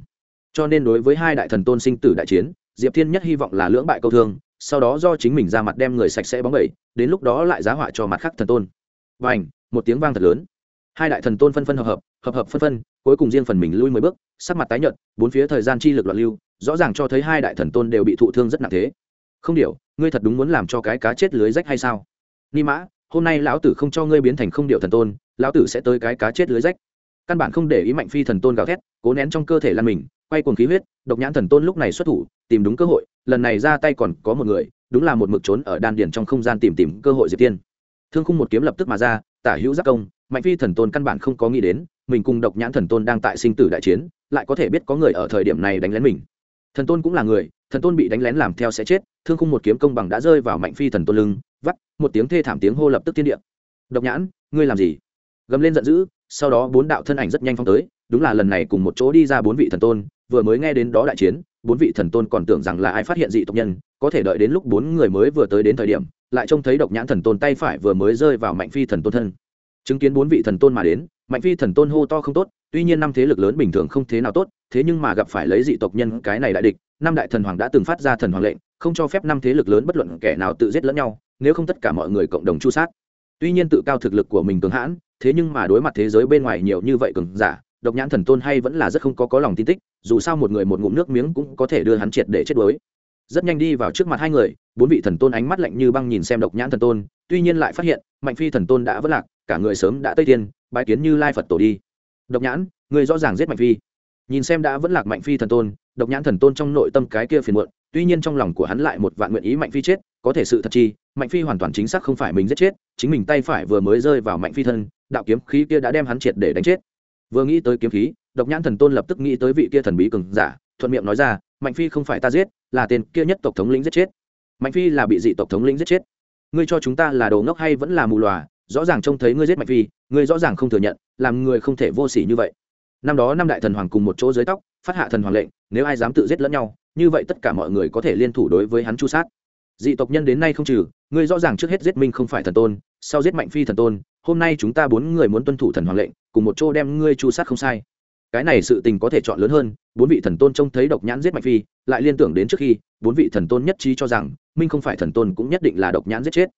A: Cho nên đối với hai đại thần tôn sinh tử đại chiến, diệp thiên nhất hy vọng là lưỡng bại câu thương, sau đó do chính mình ra mặt đem người sạch sẽ bóng bẩy, đến lúc đó lại giá họa cho mặt khác thần tôn. Và ảnh một tiếng vang thật lớn hai đại thần tôn phân phân hợp hợp hợp hợp phân phân, cuối cùng riêng phần mình lui mười bước, sắc mặt tái nhợt, bốn phía thời gian chi lực loạn lưu, rõ ràng cho thấy hai đại thần tôn đều bị thụ thương rất nặng thế. Không điều, ngươi thật đúng muốn làm cho cái cá chết lưới rách hay sao? Ni mã, hôm nay lão tử không cho ngươi biến thành không điệu thần tôn, lão tử sẽ tới cái cá chết lưới rách. Căn bản không để ý mạnh phi thần tôn gào thét, cố nén trong cơ thể lan mình, quay cuồng khí huyết, độc nhãn thần tôn lúc này xuất thủ, tìm đúng cơ hội, lần này ra tay còn có một người, đúng là một mực trốn ở đan điền trong không gian tìm tìm cơ hội diệp tiên. Thương khung một kiếm lập tức mà ra, tả hữu giác công mạnh phi thần tôn căn bản không có nghĩ đến, mình cùng độc nhãn thần tôn đang tại sinh tử đại chiến, lại có thể biết có người ở thời điểm này đánh lén mình. Thần tôn cũng là người, thần tôn bị đánh lén làm theo sẽ chết, thương khung một kiếm công bằng đã rơi vào mạnh phi thần tôn lưng, vắt, một tiếng thê thảm tiếng hô lập tức tiên điệm độc nhãn, ngươi làm gì? Gầm lên giận dữ, sau đó bốn đạo thân ảnh rất nhanh phong tới, đúng là lần này cùng một chỗ đi ra bốn vị thần tôn, vừa mới nghe đến đó đại chiến, bốn vị thần tôn còn tưởng rằng là ai phát hiện dị tộc nhân, có thể đợi đến lúc bốn người mới vừa tới đến thời điểm, lại trông thấy độc nhãn thần tôn tay phải vừa mới rơi vào mạnh phi thần tôn thân chứng kiến bốn vị thần tôn mà đến, mạnh phi thần tôn hô to không tốt, tuy nhiên năm thế lực lớn bình thường không thế nào tốt, thế nhưng mà gặp phải lấy dị tộc nhân cái này đại địch, năm đại thần hoàng đã từng phát ra thần hoàng lệnh, không cho phép năm thế lực lớn bất luận kẻ nào tự giết lẫn nhau, nếu không tất cả mọi người cộng đồng chu sát. Tuy nhiên tự cao thực lực của mình cường hãn, thế nhưng mà đối mặt thế giới bên ngoài nhiều như vậy cường giả, độc nhãn thần tôn hay vẫn là rất không có có lòng tin tích, dù sao một người một ngụm nước miếng cũng có thể đưa hắn triệt để chết đuối. Rất nhanh đi vào trước mặt hai người, bốn vị thần tôn ánh mắt lạnh như băng nhìn xem độc nhãn thần tôn, tuy nhiên lại phát hiện, mạnh phi thần tôn đã vất lạc cả người sớm đã tây tiên bái kiến như lai phật tổ đi. Độc nhãn người rõ ràng giết mạnh phi. Nhìn xem đã vẫn lạc mạnh phi thần tôn, độc nhãn thần tôn trong nội tâm cái kia phiền muộn, tuy nhiên trong lòng của hắn lại một vạn nguyện ý mạnh phi chết, có thể sự thật chi, mạnh phi hoàn toàn chính xác không phải mình giết chết, chính mình tay phải vừa mới rơi vào mạnh phi thân, đạo kiếm khí kia đã đem hắn triệt để đánh chết. Vừa nghĩ tới kiếm khí, độc nhãn thần tôn lập tức nghĩ tới vị kia thần bí cường giả, thuận miệng nói ra, mạnh phi không phải ta giết, là tên kia nhất tộc thống lĩnh giết chết. Mạnh phi là bị dị tộc thống lĩnh giết chết. Ngươi cho chúng ta là đồ ngốc hay vẫn là mù lòa rõ ràng trông thấy ngươi giết mạnh phi, ngươi rõ ràng không thừa nhận, làm người không thể vô sỉ như vậy. Năm đó năm đại thần hoàng cùng một chỗ dưới tóc, phát hạ thần hoàng lệnh, nếu ai dám tự giết lẫn nhau, như vậy tất cả mọi người có thể liên thủ đối với hắn chu sát. Dị tộc nhân đến nay không trừ, ngươi rõ ràng trước hết giết minh không phải thần tôn, sau giết mạnh phi thần tôn, hôm nay chúng ta bốn người muốn tuân thủ thần hoàng lệnh, cùng một chỗ đem ngươi chu sát không sai. Cái này sự tình có thể chọn lớn hơn, bốn vị thần tôn trông thấy độc nhãn giết mạnh phi, lại liên tưởng đến trước khi, bốn vị thần tôn nhất trí cho rằng, minh không phải thần tôn cũng nhất định là độc nhãn giết chết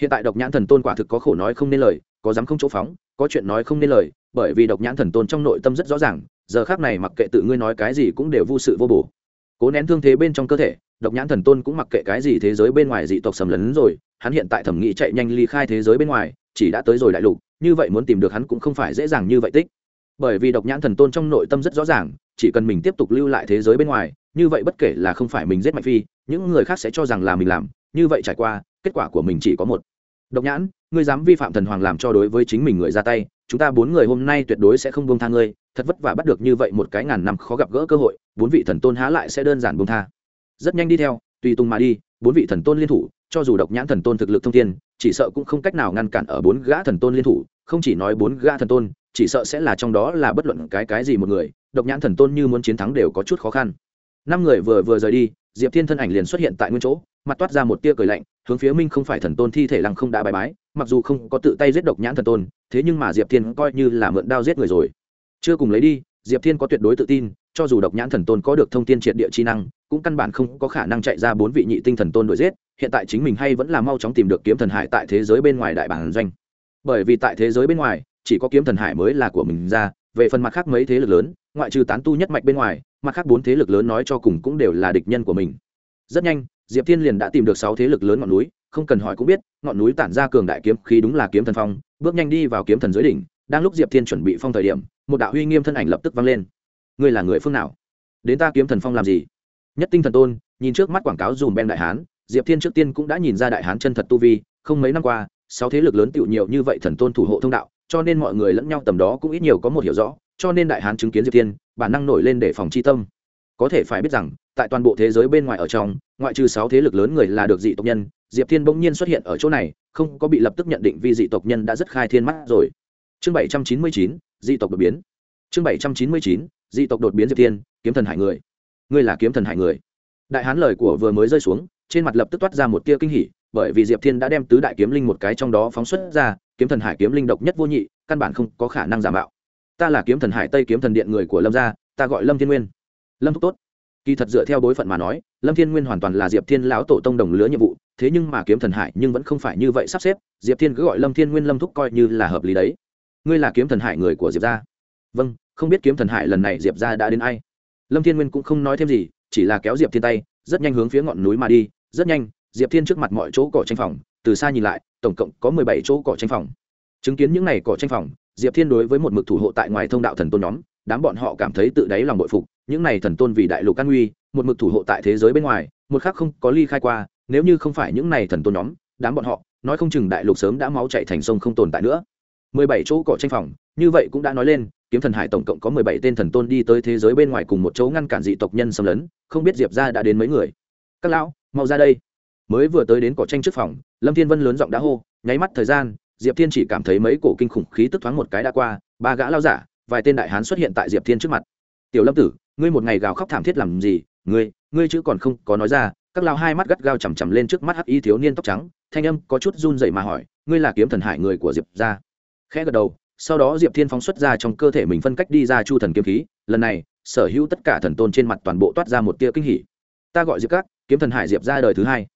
A: hiện tại độc nhãn thần tôn quả thực có khổ nói không nên lời, có dám không chỗ phóng, có chuyện nói không nên lời, bởi vì độc nhãn thần tôn trong nội tâm rất rõ ràng, giờ khác này mặc kệ tự ngươi nói cái gì cũng đều vô sự vô bổ. Cố nén thương thế bên trong cơ thể, độc nhãn thần tôn cũng mặc kệ cái gì thế giới bên ngoài dị tộc sầm lấn rồi, hắn hiện tại thẩm nghĩ chạy nhanh ly khai thế giới bên ngoài, chỉ đã tới rồi đại lục, như vậy muốn tìm được hắn cũng không phải dễ dàng như vậy tích. Bởi vì độc nhãn thần tôn trong nội tâm rất rõ ràng, chỉ cần mình tiếp tục lưu lại thế giới bên ngoài, như vậy bất kể là không phải mình giết mạnh phi, những người khác sẽ cho rằng là mình làm, như vậy trải qua, kết quả của mình chỉ có một độc nhãn, ngươi dám vi phạm thần hoàng làm cho đối với chính mình người ra tay, chúng ta bốn người hôm nay tuyệt đối sẽ không buông tha ngươi, thật vất vả bắt được như vậy một cái ngàn năm khó gặp gỡ cơ hội, bốn vị thần tôn há lại sẽ đơn giản buông tha. Rất nhanh đi theo, tùy tung mà đi, bốn vị thần tôn liên thủ, cho dù độc nhãn thần tôn thực lực thông thiên, chỉ sợ cũng không cách nào ngăn cản ở bốn gã thần tôn liên thủ, không chỉ nói bốn gã thần tôn, chỉ sợ sẽ là trong đó là bất luận cái cái gì một người, độc nhãn thần tôn như muốn chiến thắng đều có chút khó khăn. Năm người vừa vừa rời đi, diệp thiên thân ảnh liền xuất hiện tại nguyên chỗ mặt toát ra một tia cười lạnh, hướng phía minh không phải thần tôn thi thể lăng không đã bài bái, mặc dù không có tự tay giết độc nhãn thần tôn, thế nhưng mà diệp thiên coi như là mượn đao giết người rồi. Chưa cùng lấy đi, diệp thiên có tuyệt đối tự tin, cho dù độc nhãn thần tôn có được thông tin triệt địa chi năng, cũng căn bản không có khả năng chạy ra bốn vị nhị tinh thần tôn đuổi giết, hiện tại chính mình hay vẫn là mau chóng tìm được kiếm thần hải tại thế giới bên ngoài đại bản doanh. Bởi vì tại thế giới bên ngoài, chỉ có kiếm thần hải mới là của mình ra, về phần mặt khác mấy thế lực lớn, ngoại trừ tán tu nhất mạch bên ngoài, mặt khác bốn thế lực lớn nói cho cùng cũng đều là địch nhân của mình. Rất nhanh diệp thiên liền đã tìm được sáu thế lực lớn ngọn núi, không cần hỏi cũng biết, ngọn núi tản ra cường đại kiếm khí đúng là kiếm thần phong, bước nhanh đi vào kiếm thần dưới đỉnh, đang lúc diệp thiên chuẩn bị phong thời điểm, một đạo huy nghiêm thân ảnh lập tức vang lên. Ngươi là người phương nào? Đến ta kiếm thần phong làm gì? Nhất tinh thần tôn, nhìn trước mắt quảng cáo dùm ben đại hán. Diệp thiên trước tiên cũng đã nhìn ra đại hán chân thật tu vi, không mấy năm qua, sáu thế lực lớn tựu nhiều như vậy thần tôn thủ hộ thông đạo, cho nên mọi người lẫn nhau tầm đó cũng ít nhiều có một hiểu rõ, cho nên đại hán chứng kiến diệp thiên, bản năng nổi lên để phòng chi tâm. Có thể phải biết rằng tại toàn bộ thế giới bên ngoài ở trong, ngoại trừ sáu thế lực lớn người là được dị tộc nhân, diệp thiên bỗng nhiên xuất hiện ở chỗ này, không có bị lập tức nhận định vì dị tộc nhân đã rất khai thiên mắt rồi. Chương bảy trăm chín mươi chín, dị tộc đột biến. Chương bảy trăm chín mươi chín, dị tộc đột biến diệp thiên, kiếm thần hải người. Ngươi là kiếm thần hải người. Đại hán lời của vừa mới rơi xuống, trên mặt lập tức toát ra một tia kinh hỉ, bởi vì diệp thiên đã đem tứ đại kiếm linh một cái trong đó phóng xuất ra, kiếm thần hải kiếm linh độc nhất vô nhị, căn bản không có khả năng giả mạo. Ta là kiếm thần hải tây kiếm thần điện người của lâm gia, ta gọi lâm thiên nguyên. Lâm thúc tốt kỳ thật dựa theo bối phận mà nói, lâm thiên nguyên hoàn toàn là diệp thiên lão tổ tông đồng lứa nhiệm vụ, thế nhưng mà kiếm thần hải nhưng vẫn không phải như vậy sắp xếp, diệp thiên cứ gọi lâm thiên nguyên lâm thúc coi như là hợp lý đấy. Ngươi là kiếm thần hải người của diệp gia? Vâng không biết kiếm thần hải lần này diệp gia đã đến ai. Lâm thiên nguyên cũng không nói thêm gì, chỉ là kéo diệp thiên tay, rất nhanh hướng phía ngọn núi mà đi, rất nhanh, diệp thiên trước mặt mọi chỗ cỏ tranh phòng, từ xa nhìn lại, tổng cộng có mười bảy chỗ cỏ tranh phòng. Chứng kiến những n à y cỏ tranh phòng, diệp thiên đối với một mực thủ hộ tại ngoài thông đạo thần tôn nhóm, đám bọn họ cảm thấy tự đáy lòng bội phục những này thần tôn vì đại lục an nguy, một mực thủ hộ tại thế giới bên ngoài, một khác không có ly khai qua, nếu như không phải những này thần tôn nhóm, đám bọn họ, nói không chừng đại lục sớm đã máu chạy thành sông không tồn tại nữa. Mười bảy chỗ cỏ tranh phòng, như vậy cũng đã nói lên, kiếm thần hải tổng cộng có mười bảy tên thần tôn đi tới thế giới bên ngoài cùng một chỗ ngăn cản dị tộc nhân xâm lấn, không biết diệp ra đã đến mấy người. Các lão, mau ra đây. Mới vừa tới đến cỏ tranh trước phòng, lâm thiên vân lớn giọng đã hô, nháy mắt thời gian, diệp thiên chỉ cảm thấy mấy cổ kinh khủng khí tức thoáng một cái đã qua, ba gã lao giả, vài tên đại hán xuất hiện tại diệp thiên trước mặt. Tiểu lâm tử ngươi một ngày gào khóc thảm thiết làm gì? Ngươi ngươi chứ còn không có nói ra, các lao hai mắt gắt gao chằm chằm lên trước mắt hắc y thiếu niên tóc trắng, thanh âm có chút run rẩy mà hỏi, ngươi là kiếm thần hải người của diệp gia? Khẽ gật đầu, sau đó diệp thiên phóng xuất ra trong cơ thể mình phân cách đi ra chu thần kiếm khí, lần này, sở hữu tất cả thần tôn trên mặt toàn bộ toát ra một tia kinh hỉ. Ta gọi diệp các, kiếm thần hải diệp ra đời thứ hai.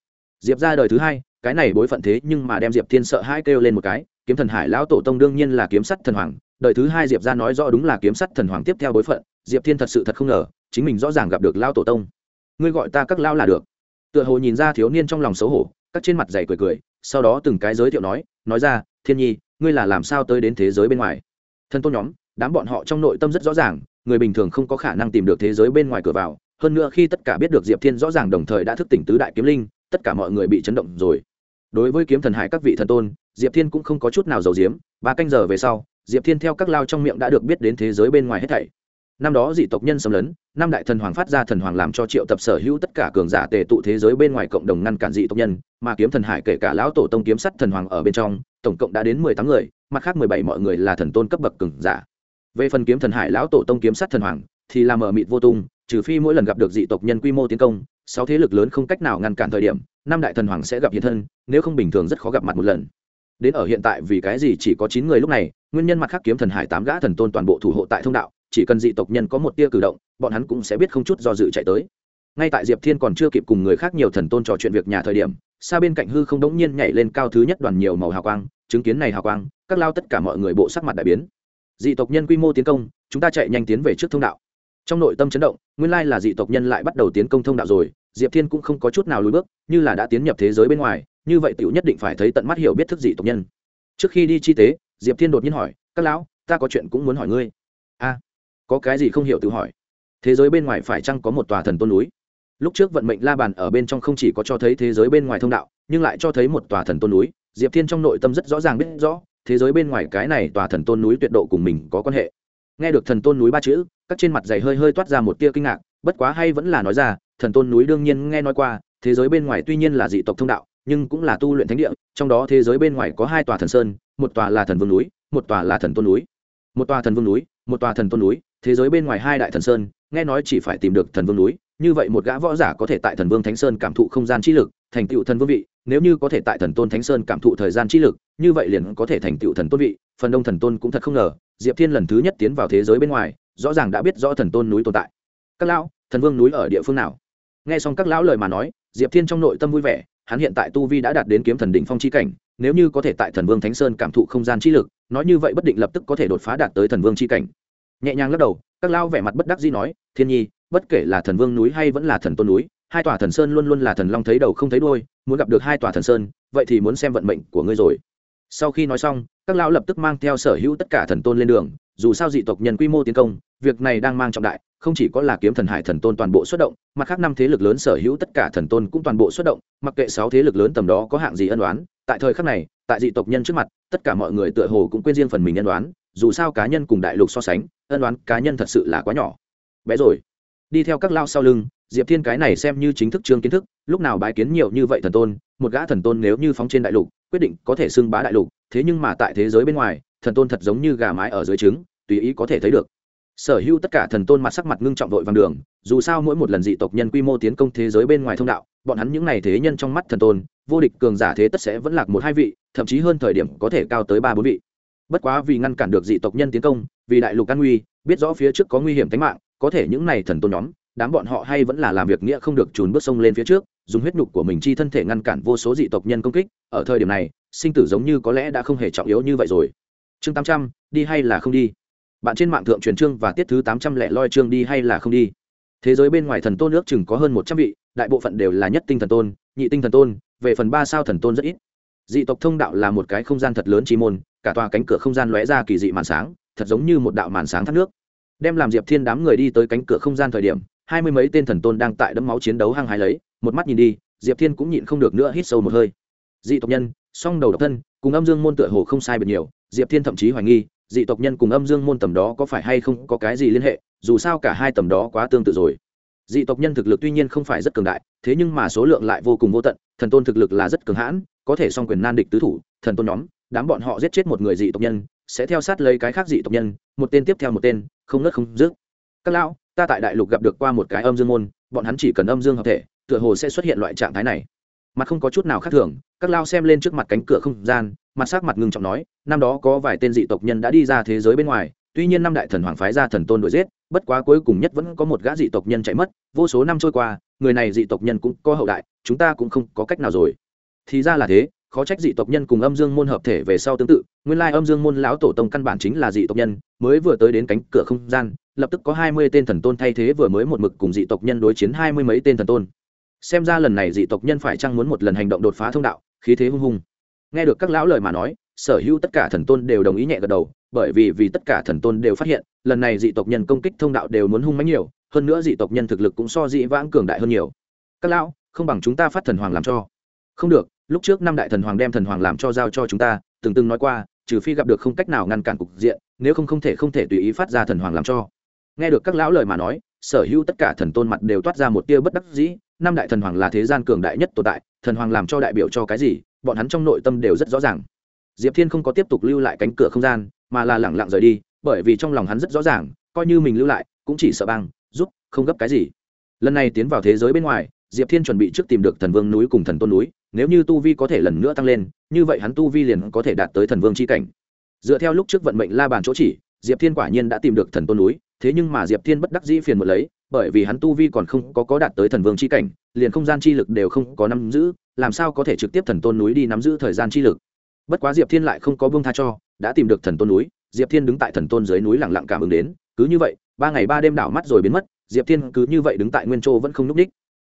A: Diệp ra đời thứ hai, cái này bối phận thế nhưng mà đem diệp thiên sợ hai kêu lên một cái, kiếm thần hải lão tổ tông đương nhiên là kiếm sắt thần hoàng, đời thứ hai diệp ra nói rõ đúng là kiếm sắt thần hoàng tiếp theo bối phận diệp thiên thật sự thật không ngờ, chính mình rõ ràng gặp được lao tổ tông. Ngươi gọi ta các lao là được. Tựa hồ nhìn ra thiếu niên trong lòng xấu hổ, các trên mặt dày cười cười, sau đó từng cái giới thiệu nói nói ra, thiên nhi, ngươi là làm sao tới đến thế giới bên ngoài? Thân tôn nhóm, đám bọn họ trong nội tâm rất rõ ràng, người bình thường không có khả năng tìm được thế giới bên ngoài cửa vào, hơn nữa khi tất cả biết được diệp thiên rõ ràng đồng thời đã thức tỉnh tứ đại kiếm linh, tất cả mọi người bị chấn động rồi. Đối với kiếm thần hải các vị thần tôn, diệp thiên cũng không có chút nào giàu diếm ba canh giờ về sau, diệp thiên theo các lao trong miệng đã được biết đến thế giới bên ngoài hết thảy năm đó dị tộc nhân xâm lấn, năm đại thần hoàng phát ra thần hoàng làm cho triệu tập sở hữu tất cả cường giả tề tụ thế giới bên ngoài cộng đồng ngăn cản dị tộc nhân, mà kiếm thần hải kể cả lão tổ tông kiếm sắt thần hoàng ở bên trong, tổng cộng đã đến mười tám người, mặt khác mười bảy mọi người là thần tôn cấp bậc cường giả. Về phần kiếm thần hải lão tổ tông kiếm sắt thần hoàng, thì làm mờ mịt vô tung, trừ phi mỗi lần gặp được dị tộc nhân quy mô tiến công, sáu thế lực lớn không cách nào ngăn cản thời điểm, năm đại thần hoàng sẽ gặp hiện thân, nếu không bình thường rất khó gặp mặt một lần. Đến ở hiện tại vì cái gì chỉ có chín người lúc này, nguyên nhân mặt khác kiếm thần hải tám gã thần tôn toàn bộ thủ hộ tại thông đạo chỉ cần dị tộc nhân có một tia cử động, bọn hắn cũng sẽ biết không chút do dự chạy tới. Ngay tại diệp thiên còn chưa kịp cùng người khác nhiều thần tôn trò chuyện việc nhà thời điểm, xa bên cạnh hư không đống nhiên nhảy lên cao thứ nhất đoàn nhiều màu hào quang, chứng kiến này hào quang, các lao tất cả mọi người bộ sắc mặt đại biến. Dị tộc nhân quy mô tiến công, chúng ta chạy nhanh tiến về trước thông đạo. Trong nội tâm chấn động, nguyên lai là dị tộc nhân lại bắt đầu tiến công thông đạo rồi, diệp thiên cũng không có chút nào lùi bước, như là đã tiến nhập thế giới bên ngoài, như vậy tựu nhất định phải thấy tận mắt hiểu biết thức dị tộc nhân. Trước khi đi chi tế, diệp thiên đột nhiên hỏi, các lão, ta có chuyện cũng muốn hỏi ngươi có cái gì không hiểu tự hỏi. Thế giới bên ngoài phải chăng có một tòa thần tôn núi? Lúc trước vận mệnh la bàn ở bên trong không chỉ có cho thấy thế giới bên ngoài thông đạo, nhưng lại cho thấy một tòa thần tôn núi. Diệp thiên trong nội tâm rất rõ ràng biết rõ, thế giới bên ngoài cái này tòa thần tôn núi tuyệt độ cùng mình có quan hệ. Nghe được thần tôn núi ba chữ, các trên mặt dày hơi hơi toát ra một tia kinh ngạc, bất quá hay vẫn là nói ra, thần tôn núi đương nhiên nghe nói qua, thế giới bên ngoài tuy nhiên là dị tộc thông đạo, nhưng cũng là tu luyện thánh địa, trong đó thế giới bên ngoài có hai tòa thần sơn, một tòa là thần vương núi, một tòa là thần tôn núi. Một tòa thần vương núi, một tòa thần tôn núi thế giới bên ngoài hai đại thần sơn, nghe nói chỉ phải tìm được thần vương núi, như vậy một gã võ giả có thể tại thần vương thánh sơn cảm thụ không gian chi lực, thành tựu thần vương vị, nếu như có thể tại thần tôn thánh sơn cảm thụ thời gian chi lực, như vậy liền có thể thành tựu thần tôn vị, phần đông thần tôn cũng thật không ngờ, diệp thiên lần thứ nhất tiến vào thế giới bên ngoài, rõ ràng đã biết rõ thần tôn núi tồn tại. Các lão, thần vương núi ở địa phương nào? Nghe xong các lão lời mà nói, diệp thiên trong nội tâm vui vẻ, hắn hiện tại tu vi đã đạt đến kiếm thần đỉnh phong chi cảnh, nếu như có thể tại thần vương thánh sơn cảm thụ không gian chi lực, nói như vậy bất định lập tức có thể đột phá đạt tới thần vương chi cảnh nhẹ nhàng lắc đầu các lao vẻ mặt bất đắc dĩ nói thiên nhi bất kể là thần vương núi hay vẫn là thần tôn núi hai tòa thần sơn luôn luôn là thần long thấy đầu không thấy đuôi, muốn gặp được hai tòa thần sơn vậy thì muốn xem vận mệnh của ngươi rồi. Sau khi nói xong các lão lập tức mang theo sở hữu tất cả thần tôn lên đường dù sao dị tộc nhân quy mô tiến công việc này đang mang trọng đại không chỉ có là kiếm thần hải thần tôn toàn bộ xuất động mặt khác năm thế lực lớn sở hữu tất cả thần tôn cũng toàn bộ xuất động mặc kệ sáu thế lực lớn tầm đó có hạng gì ân đoán tại thời khắc này tại dị tộc nhân trước mặt tất cả mọi người tựa hồ cũng quên riêng phần mình ân đoán dù sao cá nhân cùng đại lục so sánh ân đoán cá nhân thật sự là quá nhỏ. Bé rồi. Đi theo các lao sau lưng, diệp thiên cái này xem như chính thức trương kiến thức, lúc nào bái kiến nhiều như vậy thần tôn, một gã thần tôn nếu như phóng trên đại lục, quyết định có thể xưng bá đại lục, thế nhưng mà tại thế giới bên ngoài, thần tôn thật giống như gà mái ở dưới trứng, tùy ý có thể thấy được. Sở hữu tất cả thần tôn mặt sắc mặt ngưng trọng đội vàng đường, dù sao mỗi một lần dị tộc nhân quy mô tiến công thế giới bên ngoài thông đạo, bọn hắn những n à y thế nhân trong mắt thần tôn, vô địch cường giả thế tất sẽ vẫn lạc một hai vị, thậm chí hơn thời điểm có thể cao tới ba bốn vị. Bất quá vì ngăn cản được dị tộc nhân tiến công vì đại lục an nguy, biết rõ phía trước có nguy hiểm tính mạng, có thể những này thần tôn nhóm, đám bọn họ hay vẫn là làm việc nghĩa không được trùn bước sông lên phía trước, dùng huyết nhục của mình chi thân thể ngăn cản vô số dị tộc nhân công kích, ở thời điểm này, sinh tử giống như có lẽ đã không hề trọng yếu như vậy rồi. Chương tám trăm, đi hay là không đi? Bạn trên mạng thượng truyền chương và tiết thứ tám trăm lẻ loi chương đi hay là không đi? Thế giới bên ngoài thần tôn nước chừng có hơn một trăm vị, đại bộ phận đều là nhất tinh thần tôn, nhị tinh thần tôn, về phần ba sao thần tôn rất ít. Dị tộc thông đạo là một cái không gian thật lớn chi môn, cả tòa cánh cửa không gian lóe ra kỳ dị màn sáng thật giống như một đạo màn sáng thác nước. Đem làm diệp thiên đám người đi tới cánh cửa không gian thời điểm, hai mươi mấy tên thần tôn đang tại đấm máu chiến đấu hăng hái lấy, một mắt nhìn đi, diệp thiên cũng nhịn không được nữa hít sâu một hơi. Dị tộc nhân, song đầu độc thân, cùng âm dương môn tựa hồ không sai biệt nhiều, diệp thiên thậm chí hoài nghi, dị tộc nhân cùng âm dương môn tầm đó có phải hay không có cái gì liên hệ, dù sao cả hai tầm đó quá tương tự rồi. Dị tộc nhân thực lực tuy nhiên không phải rất cường đại, thế nhưng mà số lượng lại vô cùng vô tận, thần tôn thực lực là rất cường hãn, có thể song quyền nan địch tứ thủ, thần tôn nhóm, đám bọn họ giết chết một người dị tộc nhân sẽ theo sát lấy cái khác dị tộc nhân, một tên tiếp theo một tên, không nớt không dứt. Các lão, ta tại đại lục gặp được qua một cái âm dương môn, bọn hắn chỉ cần âm dương hợp thể, tựa hồ sẽ xuất hiện loại trạng thái này. Mặt không có chút nào khác thường, các lao xem lên trước mặt cánh cửa không gian, mặt sắc mặt ngưng trọng nói, năm đó có vài tên dị tộc nhân đã đi ra thế giới bên ngoài, tuy nhiên năm đại thần hoàng phái ra thần tôn đuổi giết, bất quá cuối cùng nhất vẫn có một gã dị tộc nhân chạy mất, vô số năm trôi qua, người này dị tộc nhân cũng có hậu đại, chúng ta cũng không có cách nào rồi. Thì ra là thế khó trách dị tộc nhân cùng âm dương môn hợp thể về sau tương tự, nguyên lai âm dương môn lão tổ tông căn bản chính là dị tộc nhân, mới vừa tới đến cánh cửa không gian, lập tức có hai mươi tên thần tôn thay thế vừa mới một mực cùng dị tộc nhân đối chiến hai mươi mấy tên thần tôn. Xem ra lần này dị tộc nhân phải chăng muốn một lần hành động đột phá thông đạo, khí thế hung hùng nghe được các lão lời mà nói, sở hữu tất cả thần tôn đều đồng ý nhẹ gật đầu, bởi vì vì tất cả thần tôn đều phát hiện, lần này dị tộc nhân công kích thông đạo đều muốn hung mánh nhiều, hơn nữa dị tộc nhân thực lực cũng so dị vãng cường đại hơn nhiều. Các lão, không bằng chúng ta phát thần hoàng làm cho. Không được lúc trước năm đại thần hoàng đem thần hoàng làm cho giao cho chúng ta, từng từng nói qua, trừ phi gặp được không cách nào ngăn cản cục diện, nếu không không thể không thể tùy ý phát ra thần hoàng làm cho. Nghe được các lão lời mà nói, sở hữu tất cả thần tôn mặt đều toát ra một tia bất đắc dĩ, năm đại thần hoàng là thế gian cường đại nhất tồn tại, thần hoàng làm cho đại biểu cho cái gì, bọn hắn trong nội tâm đều rất rõ ràng. Diệp thiên không có tiếp tục lưu lại cánh cửa không gian, mà là lẳng lặng rời đi, bởi vì trong lòng hắn rất rõ ràng, coi như mình lưu lại, cũng chỉ sợ băng, giúp, không gấp cái gì. Lần này tiến vào thế giới bên ngoài diệp thiên chuẩn bị trước tìm được thần vương núi cùng thần tôn núi, nếu như tu vi có thể lần nữa tăng lên, như vậy hắn tu vi liền có thể đạt tới thần vương c h i cảnh. Dựa theo lúc trước vận mệnh la bàn chỗ chỉ, diệp thiên quả nhiên đã tìm được thần tôn núi, thế nhưng mà diệp thiên bất đắc dĩ phiền một lấy, bởi vì hắn tu vi còn không có có đạt tới thần vương c h i cảnh, liền không gian chi lực đều không có nắm giữ, làm sao có thể trực tiếp thần tôn núi đi nắm giữ thời gian chi lực? Bất quá diệp thiên lại không có vương tha cho, đã tìm được thần tôn núi, diệp thiên đứng tại thần tôn dưới núi lẳng lặng cảm ứng đến, cứ như vậy, ba ngày ba đêm đảo mắt rồi biến mất, diệp thiên cứ như vậy đứng tại nguyên châu vẫn không n ú c ních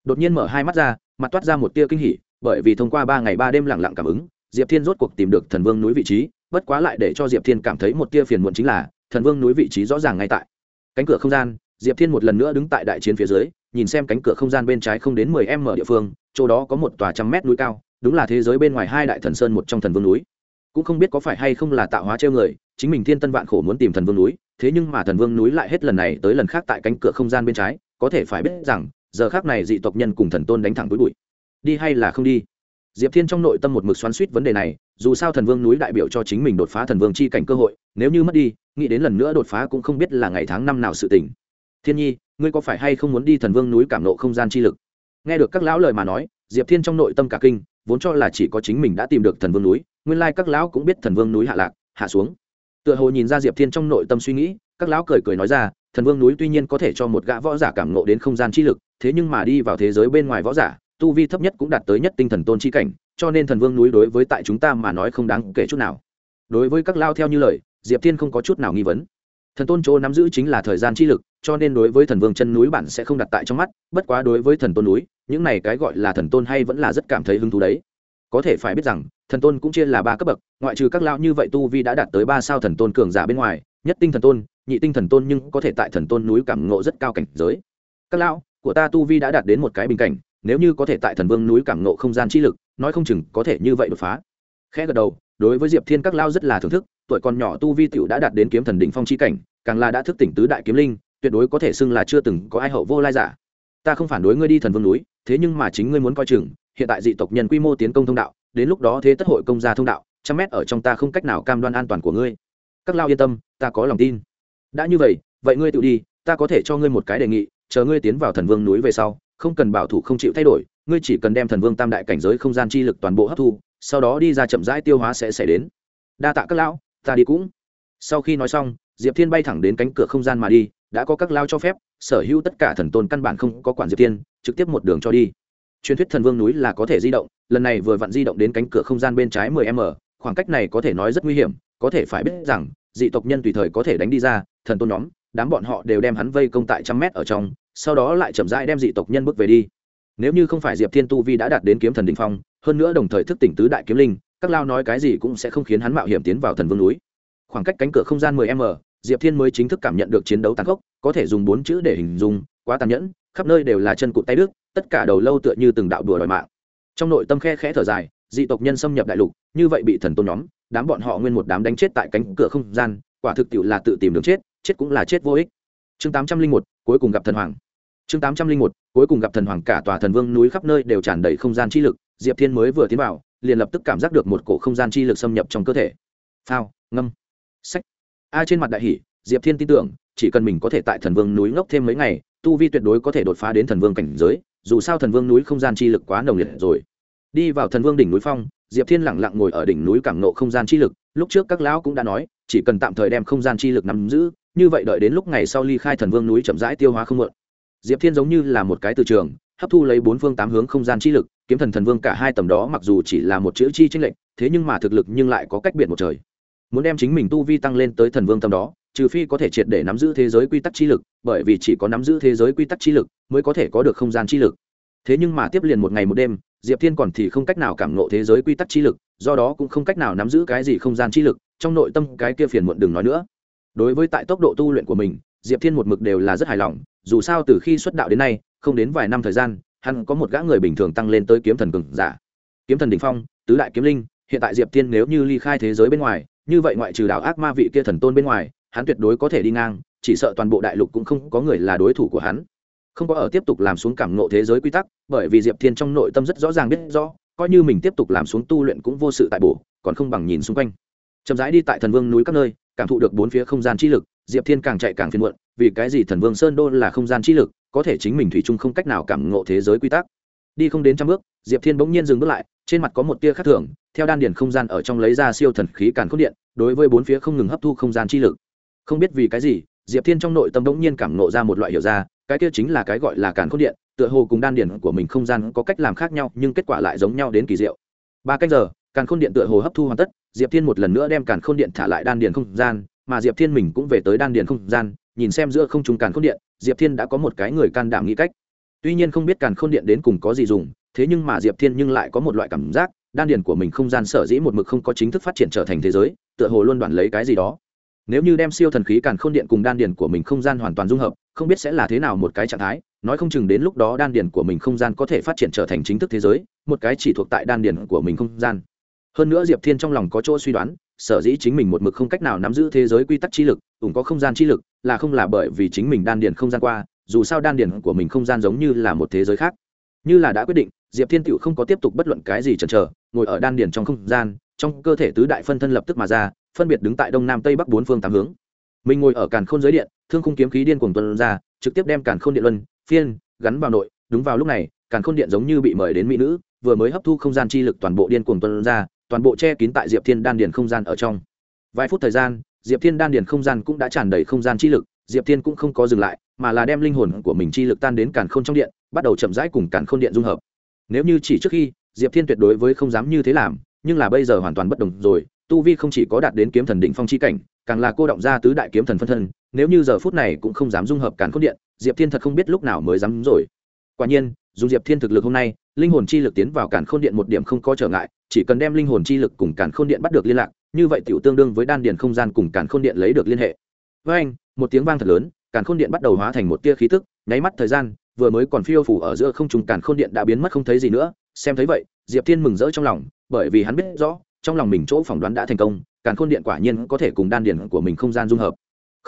A: đột nhiên mở hai mắt ra, mặt toát ra một tia kinh hỉ, bởi vì thông qua ba ngày ba đêm lẳng lặng cảm ứng, diệp thiên rốt cuộc tìm được thần vương núi vị trí, bất quá lại để cho diệp thiên cảm thấy một tia phiền muộn chính là, thần vương núi vị trí rõ ràng ngay tại cánh cửa không gian, diệp thiên một lần nữa đứng tại đại chiến phía dưới, nhìn xem cánh cửa không gian bên trái không đến mười m địa phương, chỗ đó có một tòa trăm mét núi cao, đúng là thế giới bên ngoài hai đại thần sơn một trong thần vương núi. Cũng không biết có phải hay không là tạo hóa treo người, chính mình thiên tân vạn khổ muốn tìm thần vương núi, thế nhưng mà thần vương núi lại hết lần này tới lần khác tại cánh cửa không gian bên trái, có thể phải biết rằng giờ khác này dị tộc nhân cùng thần tôn đánh thẳng với bụi. Đi hay là không đi? Diệp thiên trong nội tâm một mực xoắn suýt vấn đề này, dù sao thần vương núi đại biểu cho chính mình đột phá thần vương chi cảnh cơ hội, nếu như mất đi, nghĩ đến lần nữa đột phá cũng không biết là ngày tháng năm nào sự tỉnh thiên nhi, ngươi có phải hay không muốn đi thần vương núi cảm nộ không gian chi lực? Nghe được các lão lời mà nói, diệp thiên trong nội tâm cả kinh, vốn cho là chỉ có chính mình đã tìm được thần vương núi, nguyên lai các lão cũng biết thần vương núi hạ lạc, hạ xuống. Tựa hồ nhìn ra diệp thiên trong nội tâm suy nghĩ, các lão cười cười nói ra thần vương núi tuy nhiên có thể cho một gã võ giả cảm nộ đến không gian chi lực, thế nhưng mà đi vào thế giới bên ngoài võ giả, tu vi thấp nhất cũng đạt tới nhất tinh thần tôn chi cảnh, cho nên thần vương núi đối với tại chúng ta mà nói không đáng kể chút nào. Đối với các lao theo như lời, diệp thiên không có chút nào nghi vấn. Thần tôn chỗ nắm giữ chính là thời gian chi lực, cho nên đối với thần vương chân núi bản sẽ không đặt tại trong mắt, bất quá đối với thần tôn núi, những này cái gọi là thần tôn hay vẫn là rất cảm thấy hứng thú đấy. Có thể phải biết rằng, thần tôn cũng chia là ba cấp bậc, ngoại trừ các lao như vậy tu vi đã đạt tới ba sao thần tôn cường giả bên ngoài, nhất tinh thần tôn nhị tinh thần tôn nhưng có thể tại thần tôn núi cảm ngộ rất cao cảnh giới. Các lão, của ta tu vi đã đạt đến một cái bình cảnh, nếu như có thể tại thần vương núi cảm ngộ không gian chi lực, nói không chừng có thể như vậy đột phá. Khẽ gật đầu, đối với diệp thiên các lao rất là thưởng thức, tuổi còn nhỏ tu vi t đã đạt đến kiếm thần đỉnh phong chi cảnh, càng là đã thức tỉnh tứ đại kiếm linh, tuyệt đối có thể xưng là chưa từng có ai hậu vô lai giả. Ta không phản đối ngươi đi thần vương núi, thế nhưng mà chính ngươi muốn coi chừng, hiện tại dị tộc nhân quy mô tiến công thông đạo, đến lúc đó thế tất hội công gia thông đạo, trăm mét ở trong ta không cách nào cam đoan an toàn của ngươi. Các lao yên tâm, ta có lòng tin đã như vậy vậy ngươi tự đi, ta có thể cho ngươi một cái đề nghị, chờ ngươi tiến vào thần vương núi về sau, không cần bảo thủ không chịu thay đổi, ngươi chỉ cần đem thần vương tam đại cảnh giới không gian chi lực toàn bộ hấp thu, sau đó đi ra chậm rãi tiêu hóa sẽ xảy đến. Đa tạ các lão, ta đi cũng. Sau khi nói xong, diệp thiên bay thẳng đến cánh cửa không gian mà đi, đã có các lao cho phép, sở hữu tất cả thần tôn căn bản không có quản diệp thiên, trực tiếp một đường cho đi. Truyền thuyết thần vương núi là có thể di động, lần này vừa vặn di động đến cánh cửa không gian bên trái 10 m, khoảng cách này có thể nói rất nguy hiểm, có thể phải biết rằng, dị tộc nhân tùy thời có thể đánh đi ra thần tôn nhóm, đám bọn họ đều đem hắn vây công tại trăm mét ở trong, sau đó lại chậm rãi đem dị tộc nhân bước về đi. Nếu như không phải diệp thiên tu vi đã đạt đến kiếm thần đình phong, hơn nữa đồng thời thức tỉnh tứ đại kiếm linh, các lao nói cái gì cũng sẽ không khiến hắn mạo hiểm tiến vào thần vương núi. Khoảng cách cánh cửa không gian 10 m, diệp thiên mới chính thức cảm nhận được chiến đấu tàn khốc, có thể dùng bốn chữ để hình dung, quá tàn nhẫn, khắp nơi đều là chân cụt tay đức tất cả đầu lâu tựa như từng đạo đùa đòi mạng. Trong nội tâm khe khẽ thở dài, dị tộc nhân xâm nhập đại lục, như vậy bị thần tôn nhóm, đám bọn họ nguyên một đám đánh chết tại cánh cửa không gian, quả thực tiệu là tự tìm đường chết chết cũng là chết vô ích. Chương tám trăm linh một, cuối cùng gặp thần hoàng. Chương tám trăm linh một, cuối cùng gặp thần hoàng, cả tòa thần vương núi khắp nơi đều tràn đầy không gian chi lực, diệp thiên mới vừa tiến vào, liền lập tức cảm giác được một cổ không gian chi lực xâm nhập trong cơ thể. Phao, ngâm, sách. A trên mặt đại hỷ diệp thiên tin tưởng, chỉ cần mình có thể tại thần vương núi ngốc thêm mấy ngày, tu vi tuyệt đối có thể đột phá đến thần vương cảnh giới, dù sao thần vương núi không gian chi lực quá nồng liệt rồi. Đi vào thần vương đỉnh núi phong, diệp thiên lẳng lặng ngồi ở đỉnh núi cảm nộ không gian chi lực, lúc trước các lão cũng đã nói, chỉ cần tạm thời đem không gian chi lực nắm giữ như vậy đợi đến lúc ngày sau ly khai thần vương núi chậm rãi tiêu hóa không mượn diệp thiên giống như là một cái từ trường, hấp thu lấy bốn phương tám hướng không gian chi lực, kiếm thần thần vương cả hai tầm đó mặc dù chỉ là một chữ chi tranh lệch, thế nhưng mà thực lực nhưng lại có cách biệt một trời. Muốn đem chính mình tu vi tăng lên tới thần vương tầm đó, trừ phi có thể triệt để nắm giữ thế giới quy tắc chi lực, bởi vì chỉ có nắm giữ thế giới quy tắc chi lực mới có thể có được không gian chi lực. Thế nhưng mà tiếp liền một ngày một đêm, diệp thiên còn thì không cách nào cảm nộ thế giới quy tắc chi lực, do đó cũng không cách nào nắm giữ cái gì không gian chi lực, trong nội tâm cái kia phiền muộn đừng nói nữa đối với tại tốc độ tu luyện của mình, diệp thiên một mực đều là rất hài lòng, dù sao từ khi xuất đạo đến nay, không đến vài năm thời gian, hắn có một gã người bình thường tăng lên tới kiếm thần cường giả. Kiếm thần đình phong, tứ đại kiếm linh, hiện tại diệp thiên nếu như ly khai thế giới bên ngoài, như vậy ngoại trừ đảo ác ma vị kia thần tôn bên ngoài, hắn tuyệt đối có thể đi ngang, chỉ sợ toàn bộ đại lục cũng không có người là đối thủ của hắn. Không có ở tiếp tục làm xuống cảm nộ thế giới quy tắc, bởi vì diệp thiên trong nội tâm rất rõ ràng biết rõ, coi như mình tiếp tục làm xuống tu luyện cũng vô sự tại bổ, còn không bằng nhìn xung quanh. Chậm rãi đi tại thần vương núi các nơi cảm thụ được bốn phía không gian chi lực, diệp thiên càng chạy càng phiền muộn, vì cái gì thần vương sơn đô là không gian chi lực, có thể chính mình thủy chung không cách nào cảm ngộ thế giới quy tắc. Đi không đến trăm bước, diệp thiên bỗng nhiên dừng bước lại, trên mặt có một tia khác thường, theo đan điền không gian ở trong lấy ra siêu thần khí càn khôn điện, đối với bốn phía không ngừng hấp thu không gian chi lực. Không biết vì cái gì, diệp thiên trong nội tâm bỗng nhiên cảm nộ ra một loại hiểu ra, cái kia chính là cái gọi là càn khôn điện, tựa hồ cùng đan điền của mình không gian có cách làm khác nhau, nhưng kết quả lại giống nhau đến kỳ diệu. Ba cách giờ, càn khôn điện tựa hồ hấp thu hoàn tất diệp thiên một lần nữa đem càn khôn điện thả lại đan điền không gian, mà diệp thiên mình cũng về tới đan điền không gian, nhìn xem giữa không trung càn khôn điện, diệp thiên đã có một cái người can đảm nghĩ cách. Tuy nhiên không biết càn khôn điện đến cùng có gì dùng, thế nhưng mà diệp thiên nhưng lại có một loại cảm giác, đan điền của mình không gian sở dĩ một mực không có chính thức phát triển trở thành thế giới, tựa hồ luôn đoạn lấy cái gì đó. Nếu như đem siêu thần khí càn khôn điện cùng đan điền của mình không gian hoàn toàn dung hợp, không biết sẽ là thế nào một cái trạng thái, nói không chừng đến lúc đó đan điền của mình không gian có thể phát triển trở thành chính thức thế giới, một cái chỉ thuộc tại đan điền của mình không gian hơn nữa diệp thiên trong lòng có chỗ suy đoán, sở dĩ chính mình một mực không cách nào nắm giữ thế giới quy tắc chi lực cũng có không gian chi lực, là không là bởi vì chính mình đan điền không gian qua, dù sao đan điền của mình không gian giống như là một thế giới khác. Như là đã quyết định, diệp thiên tựu không có tiếp tục bất luận cái gì chần chờ, ngồi ở đan điền trong không gian, trong cơ thể tứ đại phân thân lập tức mà ra, phân biệt đứng tại đông nam tây bắc bốn phương tám hướng. Mình ngồi ở càn khôn giới điện, thương khung kiếm khí điên cuồng tuần ra, trực tiếp đem càn khôn điện luân, phiên, gắn vào nội. Đúng vào lúc này, càn khôn điện giống như bị mời đến mỹ nữ, vừa mới hấp thu không gian chi lực toàn bộ điên cuồng tuần ra toàn bộ che kín tại diệp thiên đan điền không gian ở trong. Vài phút thời gian, diệp thiên đan điền không gian cũng đã tràn đầy không gian chi lực, diệp thiên cũng không có dừng lại, mà là đem linh hồn của mình chi lực tan đến càn khôn trong điện, bắt đầu chậm rãi cùng càn khôn điện dung hợp. Nếu như chỉ trước khi, diệp thiên tuyệt đối với không dám như thế làm, nhưng là bây giờ hoàn toàn bất đồng rồi, tu vi không chỉ có đạt đến kiếm thần định phong chi cảnh, càng là cô động ra tứ đại kiếm thần phân thân, nếu như giờ phút này cũng không dám dung hợp càn khôn điện, diệp thiên thật không biết lúc nào mới dám rồi. Quả nhiên, dùng diệp thiên thực lực hôm nay linh hồn chi lực tiến vào càn khôn điện một điểm không có trở ngại, chỉ cần đem linh hồn chi lực cùng càn khôn điện bắt được liên lạc, như vậy tiểu tương đương với đan điện không gian cùng càn khôn điện lấy được liên hệ với anh, một tiếng vang thật lớn, càn khôn điện bắt đầu hóa thành một tia khí tức, nháy mắt thời gian, vừa mới còn phiêu phủ ở giữa không trung càn khôn điện đã biến mất không thấy gì nữa xem thấy vậy, diệp thiên mừng rỡ trong lòng, bởi vì hắn biết rõ, trong lòng mình chỗ phỏng đoán đã thành công, càn khôn điện quả nhiên có thể cùng đan điện của mình không gian dung hợp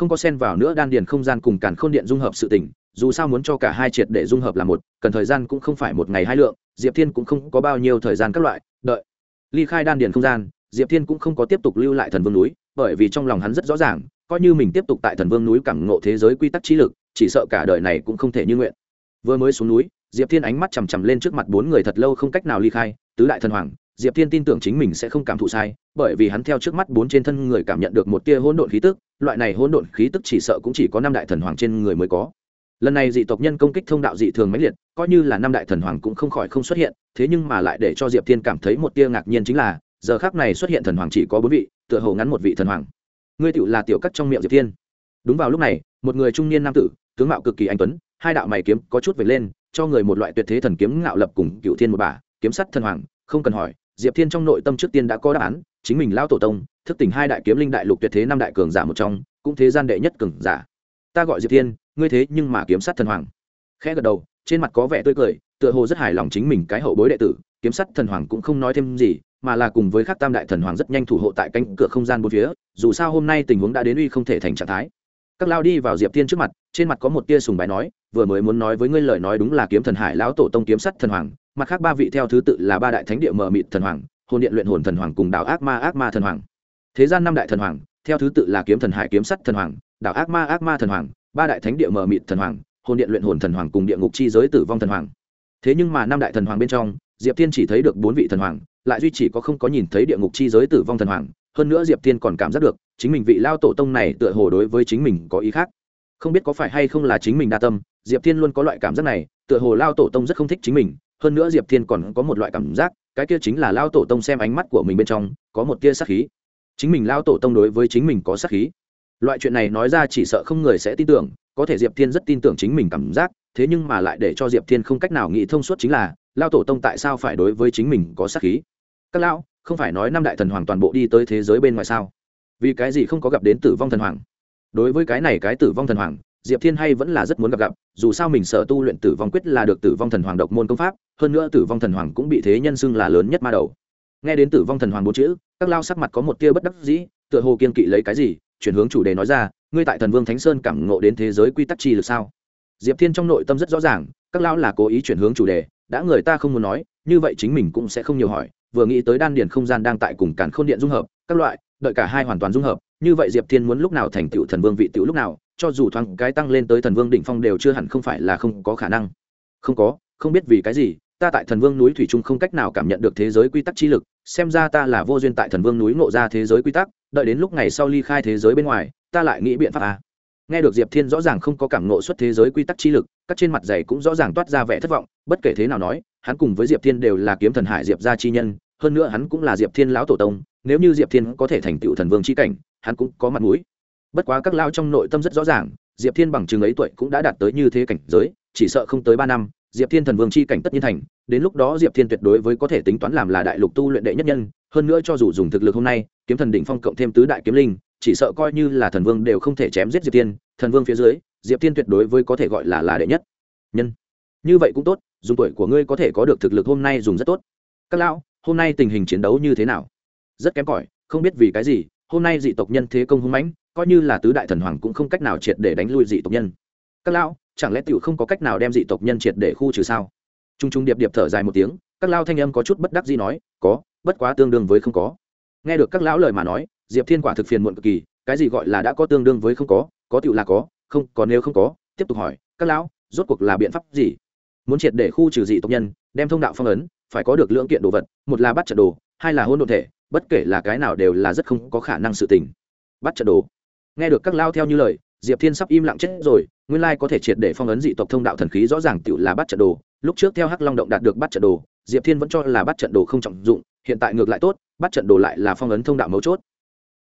A: không có xen vào nữa đan điền không gian cùng càn khôn điện dung hợp sự tình dù sao muốn cho cả hai triệt để dung hợp là một, cần thời gian cũng không phải một ngày hai lượng, diệp thiên cũng không có bao nhiêu thời gian các loại, đợi. Ly khai đan điền không gian, diệp thiên cũng không có tiếp tục lưu lại thần vương núi, bởi vì trong lòng hắn rất rõ ràng, coi như mình tiếp tục tại thần vương núi cảm ngộ thế giới quy tắc trí lực, chỉ sợ cả đời này cũng không thể như nguyện. Vừa mới xuống núi, diệp thiên ánh mắt chằm chằm lên trước mặt bốn người thật lâu không cách nào ly khai, tứ đại thần hoàng, diệp thiên tin tưởng chính mình sẽ không cảm thụ sai, bởi vì hắn theo trước mắt bốn trên thân người cảm nhận được một tia hỗn độn khí tức, loại này hỗn độn khí tức chỉ sợ cũng chỉ có năm đại thần hoàng trên người mới có lần này dị tộc nhân công kích thông đạo dị thường mãnh liệt, coi như là năm đại thần hoàng cũng không khỏi không xuất hiện, thế nhưng mà lại để cho diệp thiên cảm thấy một tia ngạc nhiên chính là, giờ khác này xuất hiện thần hoàng chỉ có bốn vị, tựa hồ ngắn một vị thần hoàng. Ngươi tựu là tiểu cắt trong miệng diệp thiên. Đúng vào lúc này, một người trung niên nam tử, tướng mạo cực kỳ anh tuấn, hai đạo mày kiếm có chút vệt lên, cho người một loại tuyệt thế thần kiếm ngạo lập cùng cựu thiên một bà, kiếm sắt thần hoàng, không cần hỏi, diệp thiên trong nội tâm trước tiên đã có đáp án, chính mình lao tổ tông, thức tỉnh hai đại kiếm linh đại lục tuyệt thế năm đại cường giả một trong, cũng thế gian đệ nhất cường giả. Ta gọi diệp thiên ngươi thế nhưng mà kiếm sắt thần hoàng. Khẽ gật đầu, trên mặt có vẻ tươi cười, tựa hồ rất hài lòng chính mình cái hậu bối đệ tử, kiếm sắt thần hoàng cũng không nói thêm gì, mà là cùng với các tam đại thần hoàng rất nhanh thủ hộ tại cánh cửa không gian bốn phía, dù sao hôm nay tình huống đã đến uy không thể thành trạng thái. Các lao đi vào diệp tiên trước mặt, trên mặt có một tia sùng bái nói, vừa mới muốn nói với ngươi lời nói đúng là kiếm thần hải lão tổ tông kiếm sắt thần hoàng, mặt khác ba vị theo thứ tự là ba đại thánh địa mờ mịt thần hoàng, hồn điện luyện hồn thần hoàng cùng đạo ác ma ác ma thần hoàng. Thế gian năm đại thần hoàng, theo thứ tự là kiếm thần hải kiếm sắt thần hoàng đạo ác ma ác ma thần hoàng ba đại thánh địa mờ mịt thần hoàng, hồn điện luyện hồn thần hoàng cùng địa ngục chi giới tử vong thần hoàng. Thế nhưng mà năm đại thần hoàng bên trong, diệp thiên chỉ thấy được bốn vị thần hoàng, lại duy chỉ có không có nhìn thấy địa ngục chi giới tử vong thần hoàng, hơn nữa diệp thiên còn cảm giác được, chính mình vị lao tổ tông này tựa hồ đối với chính mình có ý khác. Không biết có phải hay không là chính mình đa tâm, diệp thiên luôn có loại cảm giác này, tựa hồ lao tổ tông rất không thích chính mình, hơn nữa diệp thiên còn có một loại cảm giác, cái kia chính là lao tổ tông xem ánh mắt của mình bên trong, có một tia sát khí. Chính mình lao tổ tông đối với chính mình có sát khí loại chuyện này nói ra chỉ sợ không người sẽ tin tưởng, có thể diệp thiên rất tin tưởng chính mình cảm giác, thế nhưng mà lại để cho diệp thiên không cách nào nghĩ thông suốt chính là, lao tổ tông tại sao phải đối với chính mình có sát khí? Các lão, không phải nói năm đại thần hoàng toàn bộ đi tới thế giới bên ngoài sao? Vì cái gì không có gặp đến tử vong thần hoàng? Đối với cái này cái tử vong thần hoàng, diệp thiên hay vẫn là rất muốn gặp gặp, dù sao mình sở tu luyện tử vong quyết là được tử vong thần hoàng độc môn công pháp, hơn nữa tử vong thần hoàng cũng bị thế nhân xưng là lớn nhất ma đầu. Nghe đến tử vong thần hoàng bốn chữ, các lao sắc mặt có một tia bất đắc dĩ, tựa hồ kiên kỵ lấy cái gì chuyển hướng chủ đề nói ra, ngươi tại thần vương thánh sơn cảm ngộ đến thế giới quy tắc chi lực sao? Diệp thiên trong nội tâm rất rõ ràng, các lão là cố ý chuyển hướng chủ đề, đã người ta không muốn nói, như vậy chính mình cũng sẽ không nhiều hỏi, vừa nghĩ tới đan điền không gian đang tại cùng càn khôn điện dung hợp, các loại, đợi cả hai hoàn toàn dung hợp, như vậy diệp thiên muốn lúc nào thành tựu thần vương vị tựu lúc nào, cho dù thoáng cái tăng lên tới thần vương đỉnh phong đều chưa hẳn không phải là không có khả năng. Không có, không biết vì cái gì, ta tại thần vương núi thủy trung không cách nào cảm nhận được thế giới quy tắc chi lực, xem ra ta là vô duyên tại thần vương núi ngộ ra thế giới quy tắc đợi đến lúc ngày sau ly khai thế giới bên ngoài, ta lại nghĩ biện pháp à. nghe được diệp thiên rõ ràng không có cảm nộ xuất thế giới quy tắc chi lực, các trên mặt giày cũng rõ ràng toát ra vẻ thất vọng, bất kể thế nào nói, hắn cùng với diệp thiên đều là kiếm thần hải diệp gia chi nhân, hơn nữa hắn cũng là diệp thiên lão tổ tông, nếu như diệp thiên có thể thành tựu thần vương chi cảnh, hắn cũng có mặt mũi bất quá các lao trong nội tâm rất rõ ràng, diệp thiên bằng chừng ấy tuổi cũng đã đạt tới như thế cảnh giới, chỉ sợ không tới ba năm diệp thiên thần vương chi cảnh tất nhiên thành, đến lúc đó diệp thiên tuyệt đối với có thể tính toán làm là đại lục tu luyện đệ nhất nhân, hơn nữa cho dù dùng thực lực hôm nay, kiếm thần đỉnh phong cộng thêm tứ đại kiếm linh, chỉ sợ coi như là thần vương đều không thể chém giết diệp thiên, thần vương phía dưới, diệp thiên tuyệt đối với có thể gọi là là đệ nhất nhân. Như vậy cũng tốt, dùng tuổi của ngươi có thể có được thực lực hôm nay dùng rất tốt. Các lão, hôm nay tình hình chiến đấu như thế nào? Rất kém cỏi, không biết vì cái gì, hôm nay dị tộc nhân thế công hung mãnh, coi như là tứ đại thần hoàng cũng không cách nào triệt để đánh lui dị tộc nhân. Các lão chẳng lẽ tiểu không có cách nào đem dị tộc nhân triệt để khu trừ sao? Trung trung điệp điệp thở dài một tiếng, các lao thanh âm có chút bất đắc dĩ nói, có, bất quá tương đương với không có. Nghe được các lão lời mà nói, diệp thiên quả thực phiền muộn cực kỳ, cái gì gọi là đã có tương đương với không có có tiểu là có, không, còn nếu không có, tiếp tục hỏi, các lão, rốt cuộc là biện pháp gì? Muốn triệt để khu trừ dị tộc nhân, đem thông đạo phong ấn, phải có được lưỡng kiện đồ vật, một là bắt trận đồ, hai là hôn đ ộ thể, bất kể là cái nào đều là rất không có khả năng sự tình. Bắt trận đồ. Nghe được các lao theo như lời diệp thiên sắp im lặng chết rồi, nguyên lai có thể triệt để phong ấn dị tộc thông đạo thần khí rõ ràng tự là bắt trận đồ. Lúc trước theo hắc long động đạt được bắt trận đồ, diệp thiên vẫn cho là bắt trận đồ không trọng dụng, hiện tại ngược lại tốt, bắt trận đồ lại là phong ấn thông đạo mấu chốt.